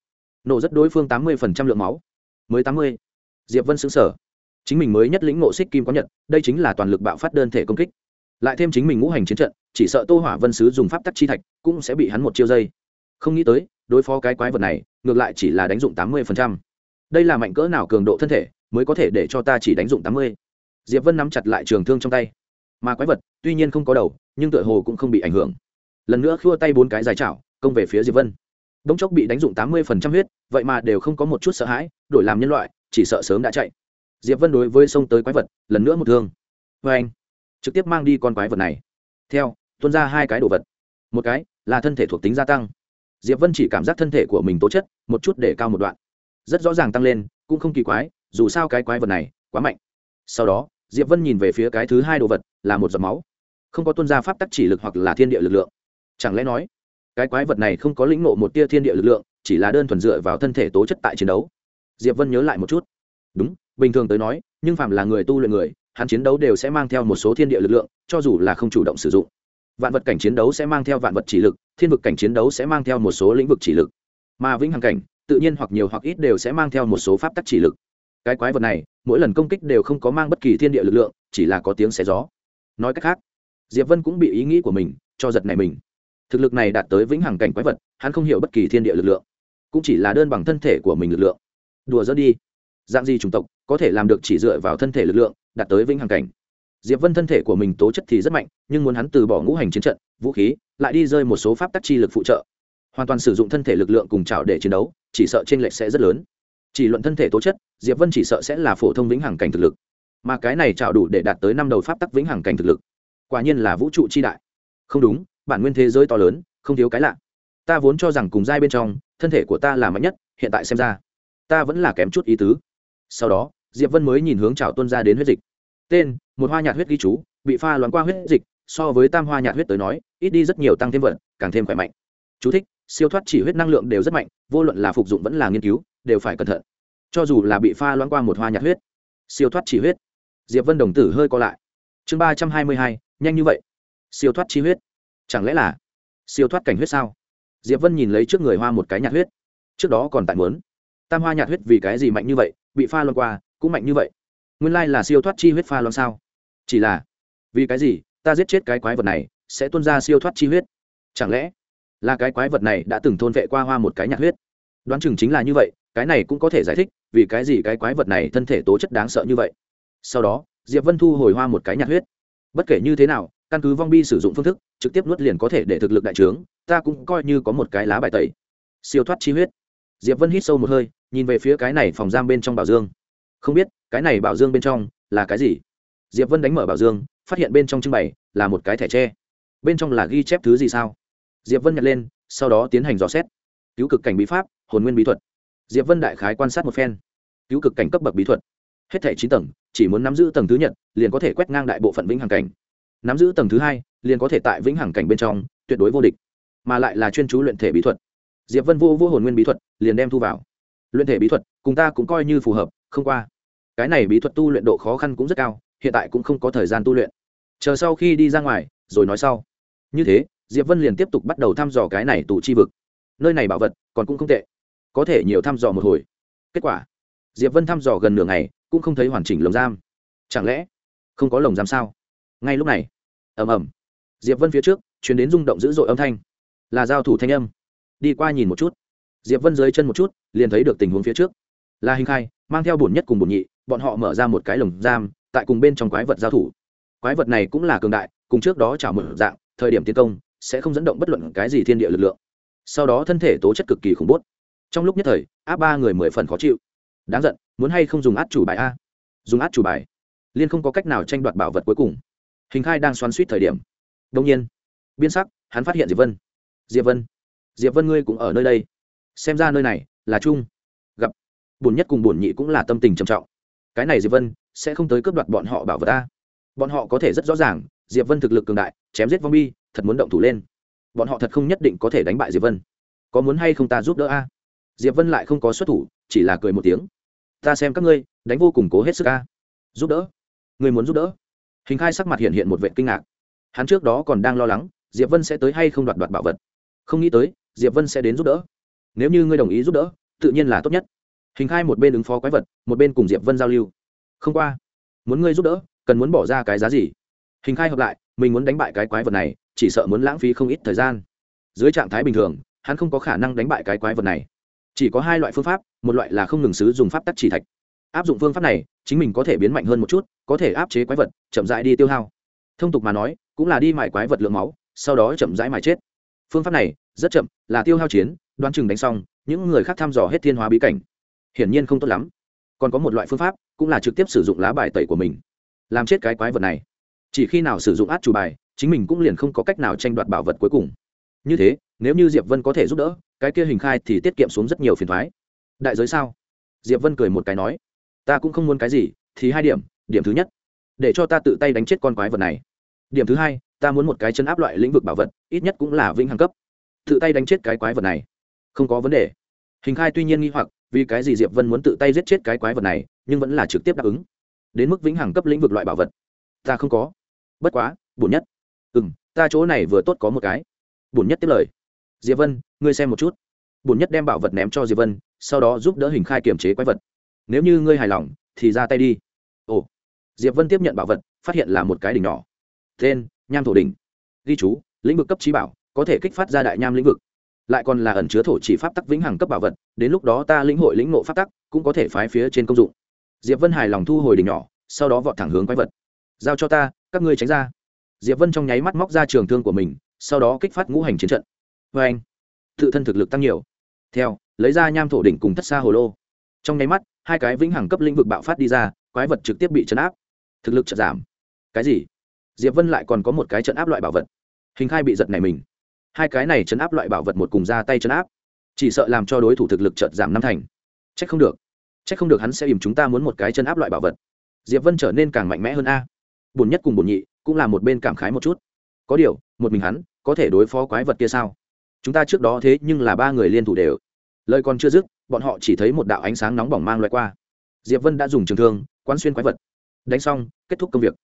nổ rất đối phương tám mươi lượng máu mới tám mươi. Diệp vân xứng sở chính mình mới nhất lĩnh ngộ xích kim có nhận, đây chính là toàn lực bạo phát đơn thể công kích. Lại thêm chính mình ngũ hành chiến trận chỉ sợ tô hỏa vân sứ dùng pháp tắc chi thạch cũng sẽ bị hắn một chiêu dây. Không nghĩ tới đối phó cái quái vật này ngược lại chỉ là đánh dụng tám mươi đây là mạnh cỡ nào cường độ thân thể mới có thể để cho ta chỉ đánh dụng tám mươi. Diệp vân nắm chặt lại trường thương trong tay. Mà quái vật tuy nhiên không có đầu nhưng tựa hồ cũng không bị ảnh hưởng. Lần nữa khua tay bốn cái dài chảo công về phía diệp vân đống chốc bị đánh dụng tám mươi huyết, vậy mà đều không có một chút sợ hãi, đổi làm nhân loại, chỉ sợ sớm đã chạy. Diệp vân đối với sông tới quái vật, lần nữa một thương. Vê anh, trực tiếp mang đi con quái vật này. Theo, tuôn ra hai cái đồ vật. Một cái là thân thể thuộc tính gia tăng. Diệp vân chỉ cảm giác thân thể của mình tố chất, một chút để cao một đoạn. Rất rõ ràng tăng lên, cũng không kỳ quái, dù sao cái quái vật này quá mạnh. Sau đó, diệp vân nhìn về phía cái thứ hai đồ vật, là một giọt máu. Không có tuân ra pháp tắc chỉ lực hoặc là thiên địa lực lượng. Chẳng lẽ nói cái quái vật này không có lĩnh ngộ một tia thiên địa lực lượng, chỉ là đơn thuần dựa vào thân thể tố chất tại chiến đấu. Diệp vân nhớ lại một chút. Đúng, bình thường tới nói, nhưng phạm là người tu luyện người, hắn chiến đấu đều sẽ mang theo một số thiên địa lực lượng, cho dù là không chủ động sử dụng. Vạn vật cảnh chiến đấu sẽ mang theo vạn vật chỉ lực, thiên vực cảnh chiến đấu sẽ mang theo một số lĩnh vực chỉ lực. Mà vĩnh hằng cảnh, tự nhiên hoặc nhiều hoặc ít đều sẽ mang theo một số pháp tắc chỉ lực. Cái quái vật này, mỗi lần công kích đều không có mang bất kỳ thiên địa lực lượng, chỉ là có tiếng xé gió. Nói cách khác, diệp vân cũng bị ý nghĩ của mình cho giật này mình thực lực này đạt tới vĩnh hằng cảnh quái vật, hắn không hiểu bất kỳ thiên địa lực lượng, cũng chỉ là đơn bằng thân thể của mình lực lượng. Đùa dỡ đi. Dạng gì chủng tộc có thể làm được chỉ dựa vào thân thể lực lượng, đạt tới vĩnh hằng cảnh? Diệp vân thân thể của mình tố chất thì rất mạnh, nhưng muốn hắn từ bỏ ngũ hành chiến trận, vũ khí, lại đi rơi một số pháp tắc chi lực phụ trợ. Hoàn toàn sử dụng thân thể lực lượng cùng chảo để chiến đấu, chỉ sợ trên lệch sẽ rất lớn. Chỉ luận thân thể tố chất, diệp vân chỉ sợ sẽ là phổ thông vĩnh hằng cảnh thực lực. Mà cái này chảo đủ để đạt tới năm đầu pháp tắc vĩnh hằng cảnh thực lực. Quả nhiên là vũ trụ chi đại. Không đúng bản nguyên thế giới to lớn, không thiếu cái lạ. Ta vốn cho rằng cùng giai bên trong, thân thể của ta là mạnh nhất, hiện tại xem ra, ta vẫn là kém chút ý tứ. Sau đó, diệp vân mới nhìn hướng trào tuân ra đến huyết dịch. Tên, một hoa nhạt huyết ghi chú, bị pha loãng qua huyết dịch, so với tam hoa nhạt huyết tới nói, ít đi rất nhiều tăng thêm vận, càng thêm khỏe mạnh. Chú thích, siêu thoát chỉ huyết năng lượng đều rất mạnh, vô luận là phục dụng vẫn là nghiên cứu, đều phải cẩn thận. Cho dù là bị pha loãng qua một hoa nhạt huyết, siêu thoát chỉ huyết. Diệp vân đồng tử hơi co lại. Chương ba trăm hai mươi hai, nhanh như vậy. Siêu thoát chi huyết chẳng lẽ là siêu thoát cảnh huyết sao? Diệp vân nhìn lấy trước người hoa một cái nhạt huyết. Trước đó còn tại muốn. Tam hoa nhạt huyết vì cái gì mạnh như vậy? Bị pha loan qua, cũng mạnh như vậy. Nguyên lai là siêu thoát chi huyết pha loan sao? Chỉ là, vì cái gì ta giết chết cái quái vật này sẽ tuôn ra siêu thoát chi huyết? Chẳng lẽ là cái quái vật này đã từng thôn vệ qua hoa một cái nhạt huyết? Đoán chừng chính là như vậy, cái này cũng có thể giải thích vì cái gì cái quái vật này thân thể tố chất đáng sợ như vậy. Sau đó, diệp vân thu hồi hoa một cái nhạt huyết. Bất kể như thế nào căn cứ vong bi sử dụng phương thức, trực tiếp nuốt liền có thể để thực lực đại trướng, ta cũng coi như có một cái lá bài tẩy. Siêu thoát chi huyết. Diệp vân hít sâu một hơi, nhìn về phía cái này phòng giam bên trong bảo dương. Không biết, cái này bảo dương bên trong là cái gì? Diệp vân đánh mở bảo dương, phát hiện bên trong trưng bày là một cái thẻ tre. Bên trong là ghi chép thứ gì sao? Diệp vân nhặt lên, sau đó tiến hành dò xét. Cứu cực cảnh bí pháp, hồn nguyên bí thuật. Diệp vân đại khái quan sát một phen. Cứu cực cảnh cấp bậc bí thuật. Hết thẻ chín tầng, chỉ muốn nắm giữ tầng thứ nhất liền có thể quét ngang đại bộ phận vĩnh hằng cảnh nắm giữ tầng thứ hai, liền có thể tại vĩnh hằng cảnh bên trong, tuyệt đối vô địch, mà lại là chuyên chú luyện thể bí thuật. Diệp vân vô vô hồn nguyên bí thuật, liền đem thu vào. Luyện thể bí thuật, cùng ta cũng coi như phù hợp, không qua. Cái này bí thuật tu luyện độ khó khăn cũng rất cao, hiện tại cũng không có thời gian tu luyện. Chờ sau khi đi ra ngoài, rồi nói sau. Như thế, diệp vân liền tiếp tục bắt đầu thăm dò cái này tù chi vực. Nơi này bảo vật, còn cũng không tệ. Có thể nhiều thăm dò một hồi. Kết quả, diệp vân thăm dò gần nửa ngày, cũng không thấy hoàn chỉnh lồng giam. Chẳng lẽ, không có lồng giam sao? Ngay lúc này, ầm ầm, diệp vân phía trước chuyển đến rung động dữ dội âm thanh. Là giao thủ thanh âm. Đi qua nhìn một chút. Diệp vân dưới chân một chút, liền thấy được tình huống phía trước. Là hình khai, mang theo bổn nhất cùng bổn nhị, bọn họ mở ra một cái lồng giam, tại cùng bên trong quái vật giao thủ. Quái vật này cũng là cường đại, cùng trước đó chảo mở dạng, thời điểm tiến công, sẽ không dẫn động bất luận cái gì thiên địa lực lượng. Sau đó thân thể tố chất cực kỳ khủng bố. Trong lúc nhất thời, áp ba người mười phần khó chịu. Đáng giận, muốn hay không dùng át chủ bài a? Dùng át chủ bài. Liên không có cách nào tranh đoạt bảo vật cuối cùng hình khai đang xoắn suýt thời điểm. Đông nhiên biên sắc, hắn phát hiện diệp vân. Diệp vân diệp vân ngươi cũng ở nơi đây. Xem ra nơi này là chung. Gặp bổn nhất cùng bổn nhị cũng là tâm tình trầm trọng. Cái này diệp vân sẽ không tới cướp đoạt bọn họ bảo vật ta. Bọn họ có thể rất rõ ràng, diệp vân thực lực cường đại, chém giết vong bi thật muốn động thủ lên. Bọn họ thật không nhất định có thể đánh bại diệp vân. Có muốn hay không ta giúp đỡ a? Diệp vân lại không có xuất thủ, chỉ là cười một tiếng. Ta xem các ngươi, đánh vô cùng cố hết sức a. Giúp đỡ. Người muốn giúp đỡ hình khai sắc mặt hiện hiện một vệ kinh ngạc. Hắn trước đó còn đang lo lắng, diệp vân sẽ tới hay không đoạt đoạt bảo vật. Không nghĩ tới, diệp vân sẽ đến giúp đỡ. Nếu như ngươi đồng ý giúp đỡ, tự nhiên là tốt nhất. Hình khai một bên ứng phó quái vật, một bên cùng diệp vân giao lưu. Không qua, muốn ngươi giúp đỡ, cần muốn bỏ ra cái giá gì? Hình khai hợp lại, mình muốn đánh bại cái quái vật này, chỉ sợ muốn lãng phí không ít thời gian. Dưới trạng thái bình thường, hắn không có khả năng đánh bại cái quái vật này. Chỉ có hai loại phương pháp, một loại là không ngừng xứ dùng pháp tắc chỉ thạch. Áp dụng phương pháp này chính mình có thể biến mạnh hơn một chút, có thể áp chế quái vật, chậm rãi đi tiêu hao. Thông tục mà nói, cũng là đi mài quái vật lượng máu, sau đó chậm rãi mài chết. Phương pháp này rất chậm, là tiêu hao chiến, đoán chừng đánh xong, những người khác thăm dò hết thiên hóa bí cảnh. Hiển nhiên không tốt lắm. Còn có một loại phương pháp, cũng là trực tiếp sử dụng lá bài tẩy của mình. Làm chết cái quái vật này. Chỉ khi nào sử dụng át chủ bài, chính mình cũng liền không có cách nào tranh đoạt bảo vật cuối cùng. Như thế, nếu như diệp vân có thể giúp đỡ, cái kia hình khai thì tiết kiệm xuống rất nhiều phiền thoái. Đại giới sao? Diệp vân cười một cái nói ta cũng không muốn cái gì, thì hai điểm điểm thứ nhất, để cho ta tự tay đánh chết con quái vật này. Điểm thứ hai, ta muốn một cái chân áp loại lĩnh vực bảo vật, ít nhất cũng là vĩnh hằng cấp. Tự tay đánh chết cái quái vật này, không có vấn đề. Hình khai tuy nhiên nghi hoặc, vì cái gì diệp vân muốn tự tay giết chết cái quái vật này, nhưng vẫn là trực tiếp đáp ứng. Đến mức vĩnh hằng cấp lĩnh vực loại bảo vật, ta không có. Bất quá, bổn nhất. Ừ m ta chỗ này vừa tốt có một cái. Bổn nhất tiếp lời. Diệp vân, ngươi xem một chút. Bổn nhất đem bảo vật ném cho diệp vân, sau đó giúp đỡ hình khai kiềm chế quái vật nếu như ngươi hài lòng, thì ra tay đi. Ồ, diệp vân tiếp nhận bảo vật, phát hiện là một cái đỉnh nhỏ. Tên, nham thổ đỉnh. Ghi chú, lĩnh vực cấp trí bảo, có thể kích phát ra đại nham lĩnh vực. Lại còn là ẩn chứa thổ chỉ pháp tắc vĩnh hằng cấp bảo vật, đến lúc đó ta lĩnh hội lĩnh ngộ pháp tắc, cũng có thể phái phía trên công dụng. Diệp vân hài lòng thu hồi đỉnh nhỏ, sau đó vọt thẳng hướng quái vật. Giao cho ta, các ngươi tránh ra. Diệp vân trong nháy mắt móc ra trường thương của mình, sau đó kích phát ngũ hành chiến trận. Vê anh tự thân thực lực tăng nhiều. Theo, lấy ra nham thổ đỉnh cùng thất xa hồ lô. Trong nháy mắt hai cái vĩnh hằng cấp lĩnh vực bạo phát đi ra, quái vật trực tiếp bị chấn áp. Thực lực chật giảm. Cái gì? Diệp vân lại còn có một cái chấn áp loại bảo vật. Hình khai bị giật này mình. Hai cái này chấn áp loại bảo vật một cùng ra tay chấn áp. Chỉ sợ làm cho đối thủ thực lực chợt giảm năm thành. Trách không được. Trách không được hắn sẽ ìm chúng ta muốn một cái chấn áp loại bảo vật. Diệp vân trở nên càng mạnh mẽ hơn a. Bổn nhất cùng bổn nhị cũng là một bên cảm khái một chút. Có điều, một mình hắn có thể đối phó quái vật kia sao? Chúng ta trước đó thế nhưng là ba người liên thủ đều. Lời còn chưa dứt bọn họ chỉ thấy một đạo ánh sáng nóng bỏng mang loại qua. Diệp vân đã dùng trường thương, quán xuyên quái vật. Đánh xong, kết thúc công việc.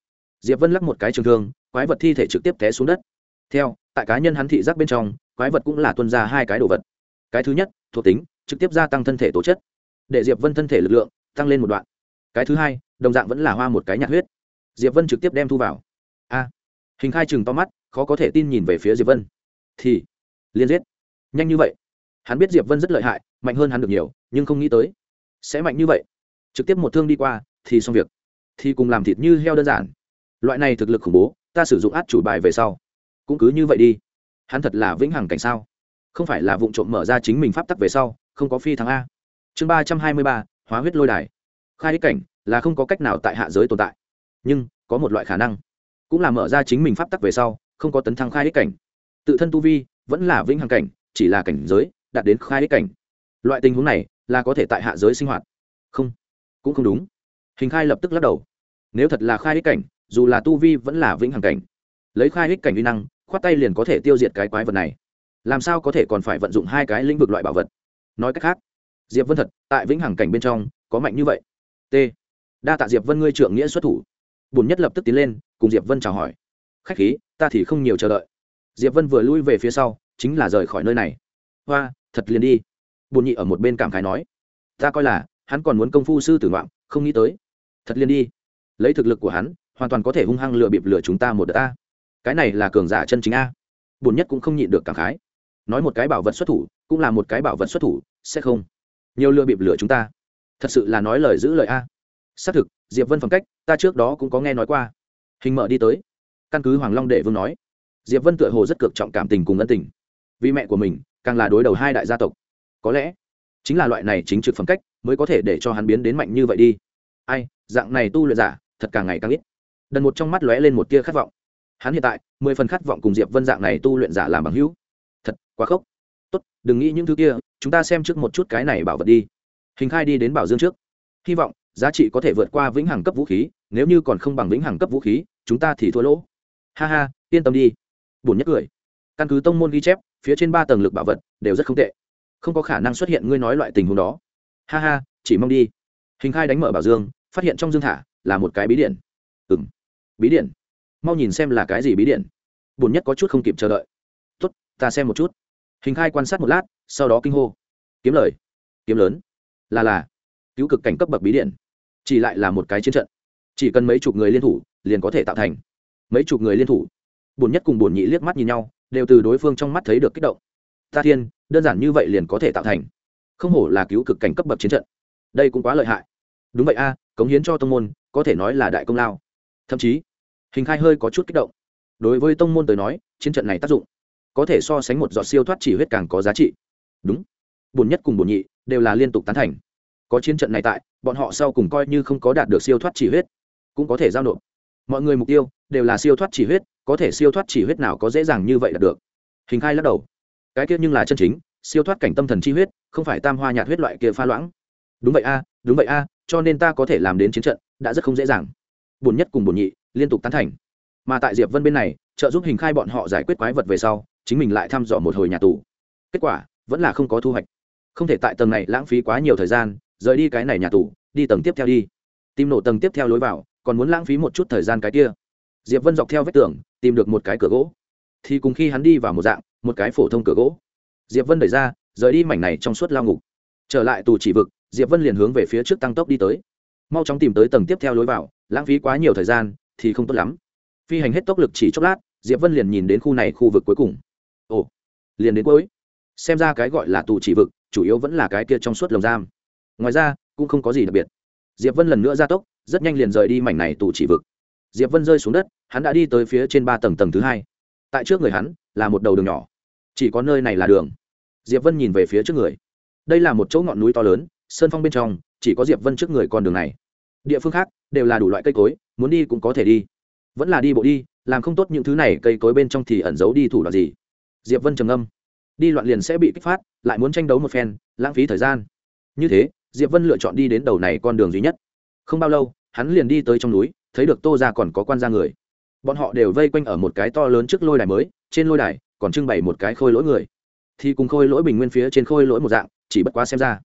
Diệp vân lắc một cái trường thương, quái vật thi thể trực tiếp té xuống đất. Theo, tại cá nhân hắn thị giác bên trong, quái vật cũng là tuân ra hai cái đồ vật. Cái thứ nhất, thuộc tính, trực tiếp gia tăng thân thể tố chất. Để diệp vân thân thể lực lượng tăng lên một đoạn. Cái thứ hai, đồng dạng vẫn là hoa một cái nhạt huyết. Diệp vân trực tiếp đem thu vào. A. Hình khai chừng to mắt, khó có thể tin nhìn về phía diệp vân. Thì, liên giết. Nhanh như vậy. Hắn biết diệp vân rất lợi hại mạnh hơn hắn được nhiều, nhưng không nghĩ tới, sẽ mạnh như vậy. Trực tiếp một thương đi qua, thì xong việc. Thì cùng làm thịt như heo đơn giản. Loại này thực lực khủng bố, ta sử dụng át chủ bài về sau. Cũng cứ như vậy đi. Hắn thật là vĩnh hằng cảnh sao? Không phải là vụ trộm mở ra chính mình pháp tắc về sau, không có phi thắng a. Chương ba trăm hai mươi ba, hóa huyết lôi đài. Khai ích cảnh, là không có cách nào tại hạ giới tồn tại. Nhưng, có một loại khả năng. Cũng là mở ra chính mình pháp tắc về sau, không có tấn thăng khai ích cảnh. Tự thân tu vi, vẫn là vĩnh hằng cảnh, chỉ là cảnh giới, đạt đến khai ích cảnh loại tình huống này là có thể tại hạ giới sinh hoạt. Không, cũng không đúng. Hình khai lập tức lắc đầu. Nếu thật là khai ích cảnh, dù là tu vi vẫn là vĩnh hằng cảnh, lấy khai ích cảnh uy năng, khoát tay liền có thể tiêu diệt cái quái vật này. Làm sao có thể còn phải vận dụng hai cái lĩnh vực loại bảo vật? Nói cách khác, diệp vân thật, tại vĩnh hằng cảnh bên trong, có mạnh như vậy. T. Đa tạ diệp vân ngươi trượng nghĩa xuất thủ. Bùn nhất lập tức tiến lên, cùng diệp vân chào hỏi. Khách khí, ta thì không nhiều chờ đợi. Diệp vân vừa lui về phía sau, chính là rời khỏi nơi này. Hoa, thật liền đi bùn nhị ở một bên cảm khái nói, ta coi là, hắn còn muốn công phu sư tử ngoạm không nghĩ tới. Thật liên đi. Lấy thực lực của hắn, hoàn toàn có thể hung hăng lừa bịp lừa chúng ta một đợt ta. Cái này là cường giả chân chính a. Bùn nhất cũng không nhịn được cảm khái. Nói một cái bảo vật xuất thủ, cũng là một cái bảo vật xuất thủ, sẽ không. Nhiều lừa bịp lừa chúng ta. Thật sự là nói lời giữ lời a. Xác thực, diệp vân phẩm cách, ta trước đó cũng có nghe nói qua. Hình mở đi tới. Căn cứ hoàng long đệ vương nói, diệp vân tựa hồ rất cực trọng cảm tình cùng ân tình. Vì mẹ của mình, càng là đối đầu hai đại gia tộc có lẽ chính là loại này chính trực phẩm cách mới có thể để cho hắn biến đến mạnh như vậy đi. Ai, dạng này tu luyện giả, thật càng ngày càng ít. Đần một trong mắt lóe lên một tia khát vọng. Hắn hiện tại, mười phần khát vọng cùng diệp vân dạng này tu luyện giả làm bằng hữu. Thật, quá khốc. Tốt, đừng nghĩ những thứ kia, chúng ta xem trước một chút cái này bảo vật đi. Hình khai đi đến bảo dương trước. Hy vọng, giá trị có thể vượt qua vĩnh hằng cấp vũ khí, nếu như còn không bằng vĩnh hằng cấp vũ khí, chúng ta thì thua lỗ. Ha ha, yên tâm đi. Buồn nhất cười. Căn cứ tông môn ghi chép, phía trên ba tầng lực bảo vật đều rất không tệ không có khả năng xuất hiện ngươi nói loại tình huống đó. Ha ha, chỉ mong đi. Hình khai đánh mở bảo dương, phát hiện trong dương thả là một cái bí điện. Ừng bí điện? Mau nhìn xem là cái gì bí điện. Bùn nhất có chút không kịp chờ đợi. Tốt, ta xem một chút. Hình khai quan sát một lát, sau đó kinh hô. Kiếm lời. Kiếm lớn. Là là. Cứu cực cảnh cấp bậc bí điện. Chỉ lại là một cái chiến trận. Chỉ cần mấy chục người liên thủ, liền có thể tạo thành. Mấy chục người liên thủ. Bùn nhất cùng bùn nhị liếc mắt nhìn nhau, đều từ đối phương trong mắt thấy được kích động ta thiên, đơn giản như vậy liền có thể tạo thành. Không hổ là cứu cực cảnh cấp bậc chiến trận. Đây cũng quá lợi hại. Đúng vậy a, cống hiến cho tông môn, có thể nói là đại công lao. Thậm chí, hình khai hơi có chút kích động. Đối với tông môn tới nói, chiến trận này tác dụng, có thể so sánh một giọt siêu thoát chỉ huyết càng có giá trị. Đúng. Bùn nhất cùng bùn nhị, đều là liên tục tán thành. Có chiến trận này tại, bọn họ sau cùng coi như không có đạt được siêu thoát chỉ huyết, cũng có thể giao nộp. Mọi người mục tiêu, đều là siêu thoát chỉ huyết, có thể siêu thoát chỉ huyết nào có dễ dàng như vậy đạt được. Hình khai lắc đầu cái kia nhưng là chân chính, siêu thoát cảnh tâm thần chi huyết, không phải tam hoa nhạt huyết loại kia pha loãng. Đúng vậy a, đúng vậy a, cho nên ta có thể làm đến chiến trận, đã rất không dễ dàng. Bổn nhất cùng bổn nhị, liên tục tán thành. Mà tại diệp vân bên này, trợ giúp hình khai bọn họ giải quyết quái vật về sau, chính mình lại thăm dò một hồi nhà tù. Kết quả, vẫn là không có thu hoạch. Không thể tại tầng này lãng phí quá nhiều thời gian, rời đi cái này nhà tù, đi tầng tiếp theo đi. Tìm nổ tầng tiếp theo lối vào, còn muốn lãng phí một chút thời gian cái kia. Diệp vân dọc theo vách tường, tìm được một cái cửa gỗ. Thì cùng khi hắn đi vào một dạng một cái phổ thông cửa gỗ. Diệp vân đẩy ra, rời đi mảnh này trong suốt lao ngục. Trở lại tù chỉ vực, diệp vân liền hướng về phía trước tăng tốc đi tới. Mau chóng tìm tới tầng tiếp theo lối vào, lãng phí quá nhiều thời gian, thì không tốt lắm. Phi hành hết tốc lực chỉ chốc lát, diệp vân liền nhìn đến khu này khu vực cuối cùng. Ồ, liền đến cuối. Xem ra cái gọi là tù chỉ vực, chủ yếu vẫn là cái kia trong suốt lồng giam. Ngoài ra, cũng không có gì đặc biệt. Diệp vân lần nữa ra tốc, rất nhanh liền rời đi mảnh này tù chỉ vực. Diệp vân rơi xuống đất, hắn đã đi tới phía trên ba tầng tầng thứ hai. Tại trước người hắn là một đầu đường nhỏ. Chỉ có nơi này là đường. Diệp vân nhìn về phía trước người. Đây là một chỗ ngọn núi to lớn, sơn phong bên trong, chỉ có diệp vân trước người con đường này. Địa phương khác, đều là đủ loại cây cối, muốn đi cũng có thể đi. Vẫn là đi bộ đi, làm không tốt những thứ này, cây cối bên trong thì ẩn giấu đi thủ đoạn gì. Diệp vân trầm âm đi loạn liền sẽ bị kích phát, lại muốn tranh đấu một phen, lãng phí thời gian. Như thế, diệp vân lựa chọn đi đến đầu này con đường duy nhất. Không bao lâu, hắn liền đi tới trong núi, thấy được tô ra còn có quan gia người. Bọn họ đều vây quanh ở một cái to lớn trước lôi đài mới trên lôi đài còn trưng bày một cái khôi lỗi người. Thì cùng khôi lỗi bình nguyên phía trên khôi lỗi một dạng, chỉ bất quá xem ra,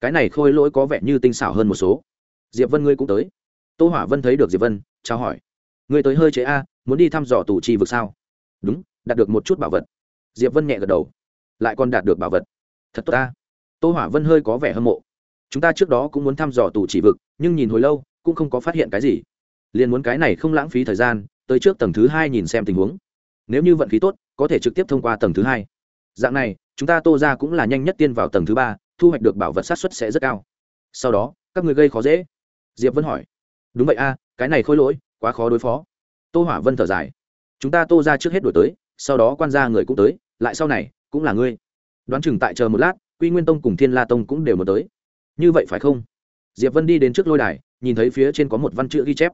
cái này khôi lỗi có vẻ như tinh xảo hơn một số. Diệp vân ngươi cũng tới. Tô hỏa vân thấy được diệp vân trao hỏi. Ngươi tới hơi chế a, muốn đi thăm dò tù trì vực sao? Đúng, đạt được một chút bảo vật. Diệp vân nhẹ gật đầu. Lại còn đạt được bảo vật. Thật tốt ta tô hỏa vân hơi có vẻ hâm mộ. Chúng ta trước đó cũng muốn thăm dò tù chỉ vực, nhưng nhìn hồi lâu, cũng không có phát hiện cái gì. Liền muốn cái này không lãng phí thời gian, tới trước tầng thứ hai nhìn xem tình huống nếu như vận khí tốt, có thể trực tiếp thông qua tầng thứ hai. Dạng này, chúng ta tô ra cũng là nhanh nhất tiên vào tầng thứ ba, thu hoạch được bảo vật sát xuất sẽ rất cao. Sau đó, các người gây khó dễ. Diệp vân hỏi. Đúng vậy a, cái này khôi lỗi, quá khó đối phó. Tô hỏa vân thở dài. Chúng ta tô ra trước hết đổi tới, sau đó quan gia người cũng tới, lại sau này, cũng là ngươi. Đoán chừng tại chờ một lát, quy nguyên tông cùng thiên la tông cũng đều một tới. Như vậy phải không? Diệp vân đi đến trước lôi đài, nhìn thấy phía trên có một văn chữ ghi chép.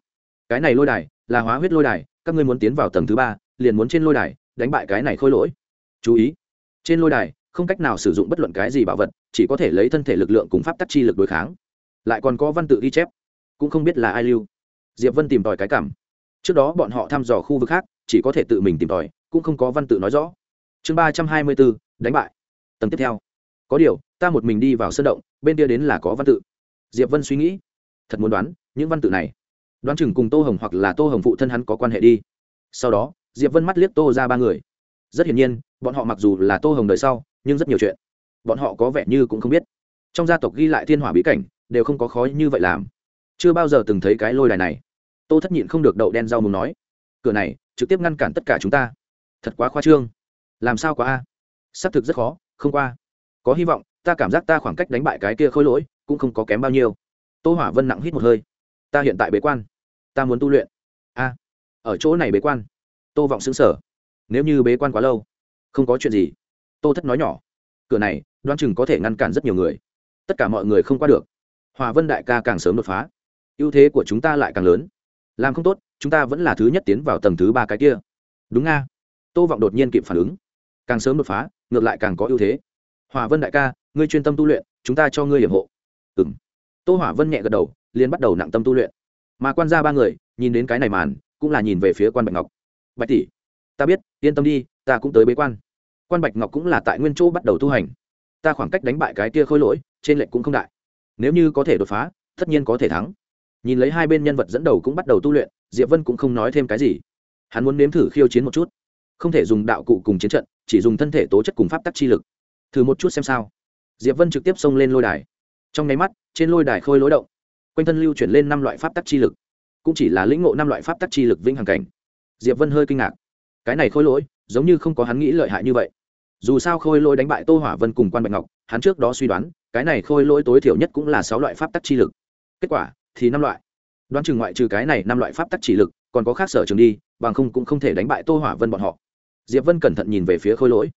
Cái này lôi đài, là hóa huyết lôi đài, các ngươi muốn tiến vào tầng thứ ba liền muốn trên lôi đài đánh bại cái này khôi lỗi. Chú ý, trên lôi đài không cách nào sử dụng bất luận cái gì bảo vật, chỉ có thể lấy thân thể lực lượng cùng pháp tắc chi lực đối kháng. Lại còn có văn tự ghi chép, cũng không biết là ai lưu. Diệp vân tìm tòi cái cảm. Trước đó bọn họ thăm dò khu vực khác, chỉ có thể tự mình tìm tòi, cũng không có văn tự nói rõ. Chương ba trăm hai mươi bốn, đánh bại. Tầng tiếp theo. Có điều, ta một mình đi vào sân động, bên kia đến là có văn tự. Diệp vân suy nghĩ, thật muốn đoán, những văn tự này. Đoán chừng cùng tô hồng hoặc là tô hồng phụ thân hắn có quan hệ đi. Sau đó diệp vân mắt liếc tô ra ba người. Rất hiển nhiên, bọn họ mặc dù là tô hồng đời sau, nhưng rất nhiều chuyện, bọn họ có vẻ như cũng không biết. Trong gia tộc ghi lại thiên hỏa bí cảnh, đều không có khó như vậy làm. Chưa bao giờ từng thấy cái lôi đài này. Tô thất nhịn không được đậu đen rau mùng nói, cửa này, trực tiếp ngăn cản tất cả chúng ta. Thật quá khoa trương. Làm sao quá a? Xác thực rất khó, không qua. Có hy vọng, ta cảm giác ta khoảng cách đánh bại cái kia khôi lỗi, cũng không có kém bao nhiêu. Tô hỏa vân nặng hít một hơi. Ta hiện tại bế quan. Ta muốn tu luyện. A, ở chỗ này bế quan tô vọng xứng sở. Nếu như bế quan quá lâu, không có chuyện gì. Tô thất nói nhỏ, cửa này đoan chừng có thể ngăn cản rất nhiều người. Tất cả mọi người không qua được. Hòa vân đại ca càng sớm đột phá. Ưu thế của chúng ta lại càng lớn. Làm không tốt, chúng ta vẫn là thứ nhất tiến vào tầng thứ ba cái kia. Đúng nga. Tô vọng đột nhiên kịp phản ứng. Càng sớm đột phá, ngược lại càng có ưu thế. Hòa vân đại ca, ngươi chuyên tâm tu luyện, chúng ta cho ngươi hiểm hộ. Ừ m tô hỏa vân nhẹ gật đầu, liền bắt đầu nặng tâm tu luyện. Mà quan ra ba người, nhìn đến cái này màn, cũng là nhìn về phía quan bạch ngọc bạch tỷ, ta biết, yên tâm đi, ta cũng tới bế quan. Quan bạch ngọc cũng là tại nguyên chỗ bắt đầu tu hành. Ta khoảng cách đánh bại cái kia khôi lỗi, trên lệnh cũng không đại. Nếu như có thể đột phá, tất nhiên có thể thắng. Nhìn lấy hai bên nhân vật dẫn đầu cũng bắt đầu tu luyện, diệp vân cũng không nói thêm cái gì. Hắn muốn nếm thử khiêu chiến một chút. Không thể dùng đạo cụ cùng chiến trận, chỉ dùng thân thể tố chất cùng pháp tắc chi lực. Thử một chút xem sao. Diệp vân trực tiếp xông lên lôi đài. Trong nháy mắt, trên lôi đài khôi lối động. Quanh thân lưu chuyển lên năm loại pháp tắc chi lực. Cũng chỉ là lĩnh ngộ năm loại pháp tắc chi lực vĩnh hằng cảnh diệp vân hơi kinh ngạc. Cái này khôi lỗi, giống như không có hắn nghĩ lợi hại như vậy. Dù sao khôi lỗi đánh bại tô hỏa vân cùng quan bạch ngọc, hắn trước đó suy đoán, cái này khôi lỗi tối thiểu nhất cũng là sáu loại pháp tắc chi lực. Kết quả, thì năm loại. Đoán chừng ngoại trừ cái này năm loại pháp tắc chỉ lực, còn có khác sở trường đi, bằng không cũng không thể đánh bại tô hỏa vân bọn họ. Diệp vân cẩn thận nhìn về phía khôi lỗi.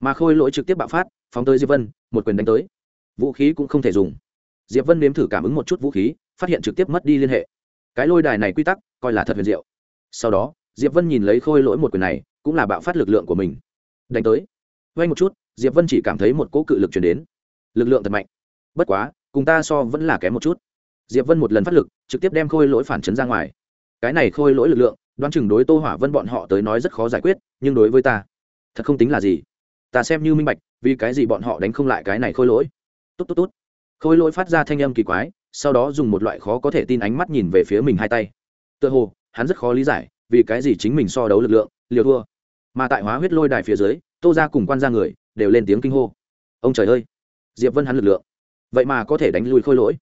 Mà khôi lỗi trực tiếp bạo phát, phóng tới diệp vân, một quyền đánh tới. Vũ khí cũng không thể dùng. Diệp vân nếm thử cảm ứng một chút vũ khí, phát hiện trực tiếp mất đi liên hệ. Cái lôi đài này quy tắc, coi là thật huyền diệu. Sau đó diệp vân nhìn lấy khôi lỗi một quyền này, cũng là bạo phát lực lượng của mình. Đánh tới. Vay một chút, diệp vân chỉ cảm thấy một cỗ cự lực chuyển đến. Lực lượng thật mạnh. Bất quá, cùng ta so vẫn là kém một chút. Diệp vân một lần phát lực, trực tiếp đem khôi lỗi phản chấn ra ngoài. Cái này khôi lỗi lực lượng, đoán chừng đối tô hỏa vân bọn họ tới nói rất khó giải quyết, nhưng đối với ta, thật không tính là gì. Ta xem như minh bạch, vì cái gì bọn họ đánh không lại cái này khôi lỗi. Tốt tốt tốt khôi lỗi phát ra thanh âm kỳ quái, sau đó dùng một loại khó có thể tin ánh mắt nhìn về phía mình hai tay. Tựa hồ, hắn rất khó lý giải vì cái gì chính mình so đấu lực lượng, liều thua. Mà tại hóa huyết lôi đài phía dưới, tô ra cùng quan ra người đều lên tiếng kinh hô. Ông trời ơi, diệp vân hắn lực lượng. Vậy mà có thể đánh lùi khôi lỗi.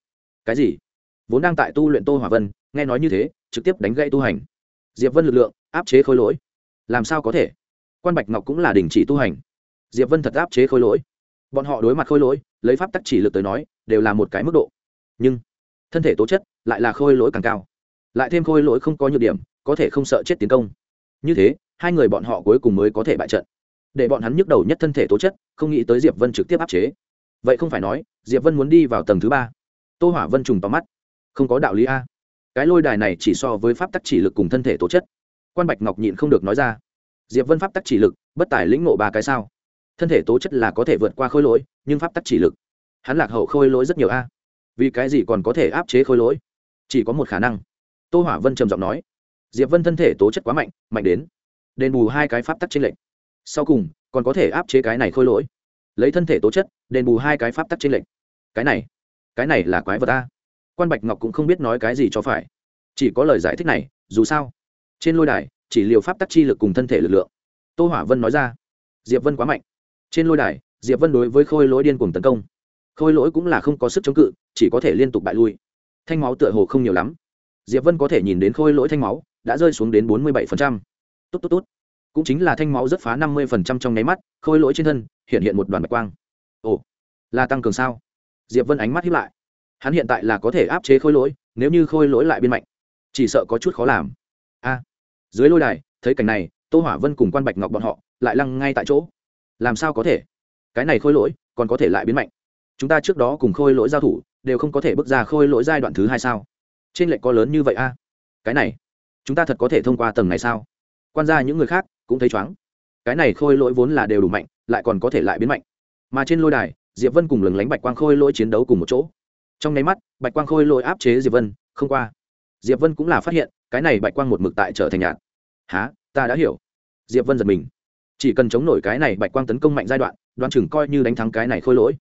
Cái gì? Vốn đang tại tu luyện tô hỏa vân, nghe nói như thế, trực tiếp đánh gãy tu hành. Diệp vân lực lượng, áp chế khôi lỗi. Làm sao có thể? Quan bạch ngọc cũng là đình chỉ tu hành. Diệp vân thật áp chế khôi lỗi. Bọn họ đối mặt khôi lỗi, lấy pháp tắc chỉ lực tới nói, đều là một cái mức độ. Nhưng, thân thể tố chất lại là khôi lỗi càng cao. Lại thêm khôi lỗi không có nhược điểm có thể không sợ chết tiến công. Như thế, hai người bọn họ cuối cùng mới có thể bại trận. Để bọn hắn nhức đầu nhất thân thể tố chất, không nghĩ tới diệp vân trực tiếp áp chế. Vậy không phải nói, diệp vân muốn đi vào tầng thứ ba. Tô hỏa vân trùng tóm mắt. Không có đạo lý a. Cái lôi đài này chỉ so với pháp tắc chỉ lực cùng thân thể tố chất. Quan bạch ngọc nhịn không được nói ra. Diệp vân pháp tắc chỉ lực, bất tài lĩnh ngộ ba cái sao? Thân thể tố chất là có thể vượt qua khôi lỗi, nhưng pháp tắc chỉ lực, hắn lạc hậu khôi lỗi rất nhiều a. Vì cái gì còn có thể áp chế khôi lỗi? Chỉ có một khả năng. Tô hỏa vân trầm giọng nói diệp vân thân thể tố chất quá mạnh mạnh đến đền bù hai cái pháp tắc trên lệnh sau cùng, còn có thể áp chế cái này khôi lỗi. Lấy thân thể tố chất, đền bù hai cái pháp tắc trên lệnh cái này cái này là quái vật ta quan bạch ngọc cũng không biết nói cái gì cho phải. Chỉ có lời giải thích này, dù sao, trên lôi đài, chỉ liều pháp tắc chi lực cùng thân thể lực lượng. Tô hỏa vân nói ra, diệp vân quá mạnh. Trên lôi đài, diệp vân đối với khôi lỗi điên cuồng tấn công. Khôi lỗi cũng là không có sức chống cự, chỉ có thể liên tục bại lui. Thanh máu tựa hồ không nhiều lắm. Diệp vân có thể nhìn đến khôi lỗi thanh máu đã rơi xuống đến bốn mươi bảy tốt tốt tốt. Cũng chính là thanh máu rất phá năm mươi trong nháy mắt, khôi lỗi trên thân, hiện hiện một đoàn bạch quang. Ồ, là tăng cường sao? Diệp vân ánh mắt híp lại. Hắn hiện tại là có thể áp chế khôi lỗi, nếu như khôi lỗi lại biên mạnh. Chỉ sợ có chút khó làm. A, dưới lôi đài, thấy cảnh này, tô hỏa vân cùng quan bạch ngọc bọn họ lại lăng ngay tại chỗ. Làm sao có thể? Cái này khôi lỗi còn có thể lại biến mạnh. Chúng ta trước đó cùng khôi lỗi giao thủ, đều không có thể bước ra khôi lỗi giai đoạn thứ hai sao? Trên lệch có lớn như vậy a? Cái này chúng ta thật có thể thông qua tầng này sao? Quan ra những người khác cũng thấy chóng cái này khôi lỗi vốn là đều đủ mạnh, lại còn có thể lại biến mạnh. Mà trên lôi đài, diệp vân cùng lừng lánh bạch quang khôi lỗi chiến đấu cùng một chỗ. Trong nháy mắt, bạch quang khôi lỗi áp chế diệp vân, không qua. Diệp vân cũng là phát hiện, cái này bạch quang một mực tại trở thành nhạt há ta đã hiểu. Diệp vân giật mình. Chỉ cần chống nổi cái này bạch quang tấn công mạnh giai đoạn đoan chừng coi như đánh thắng cái này khôi lỗi.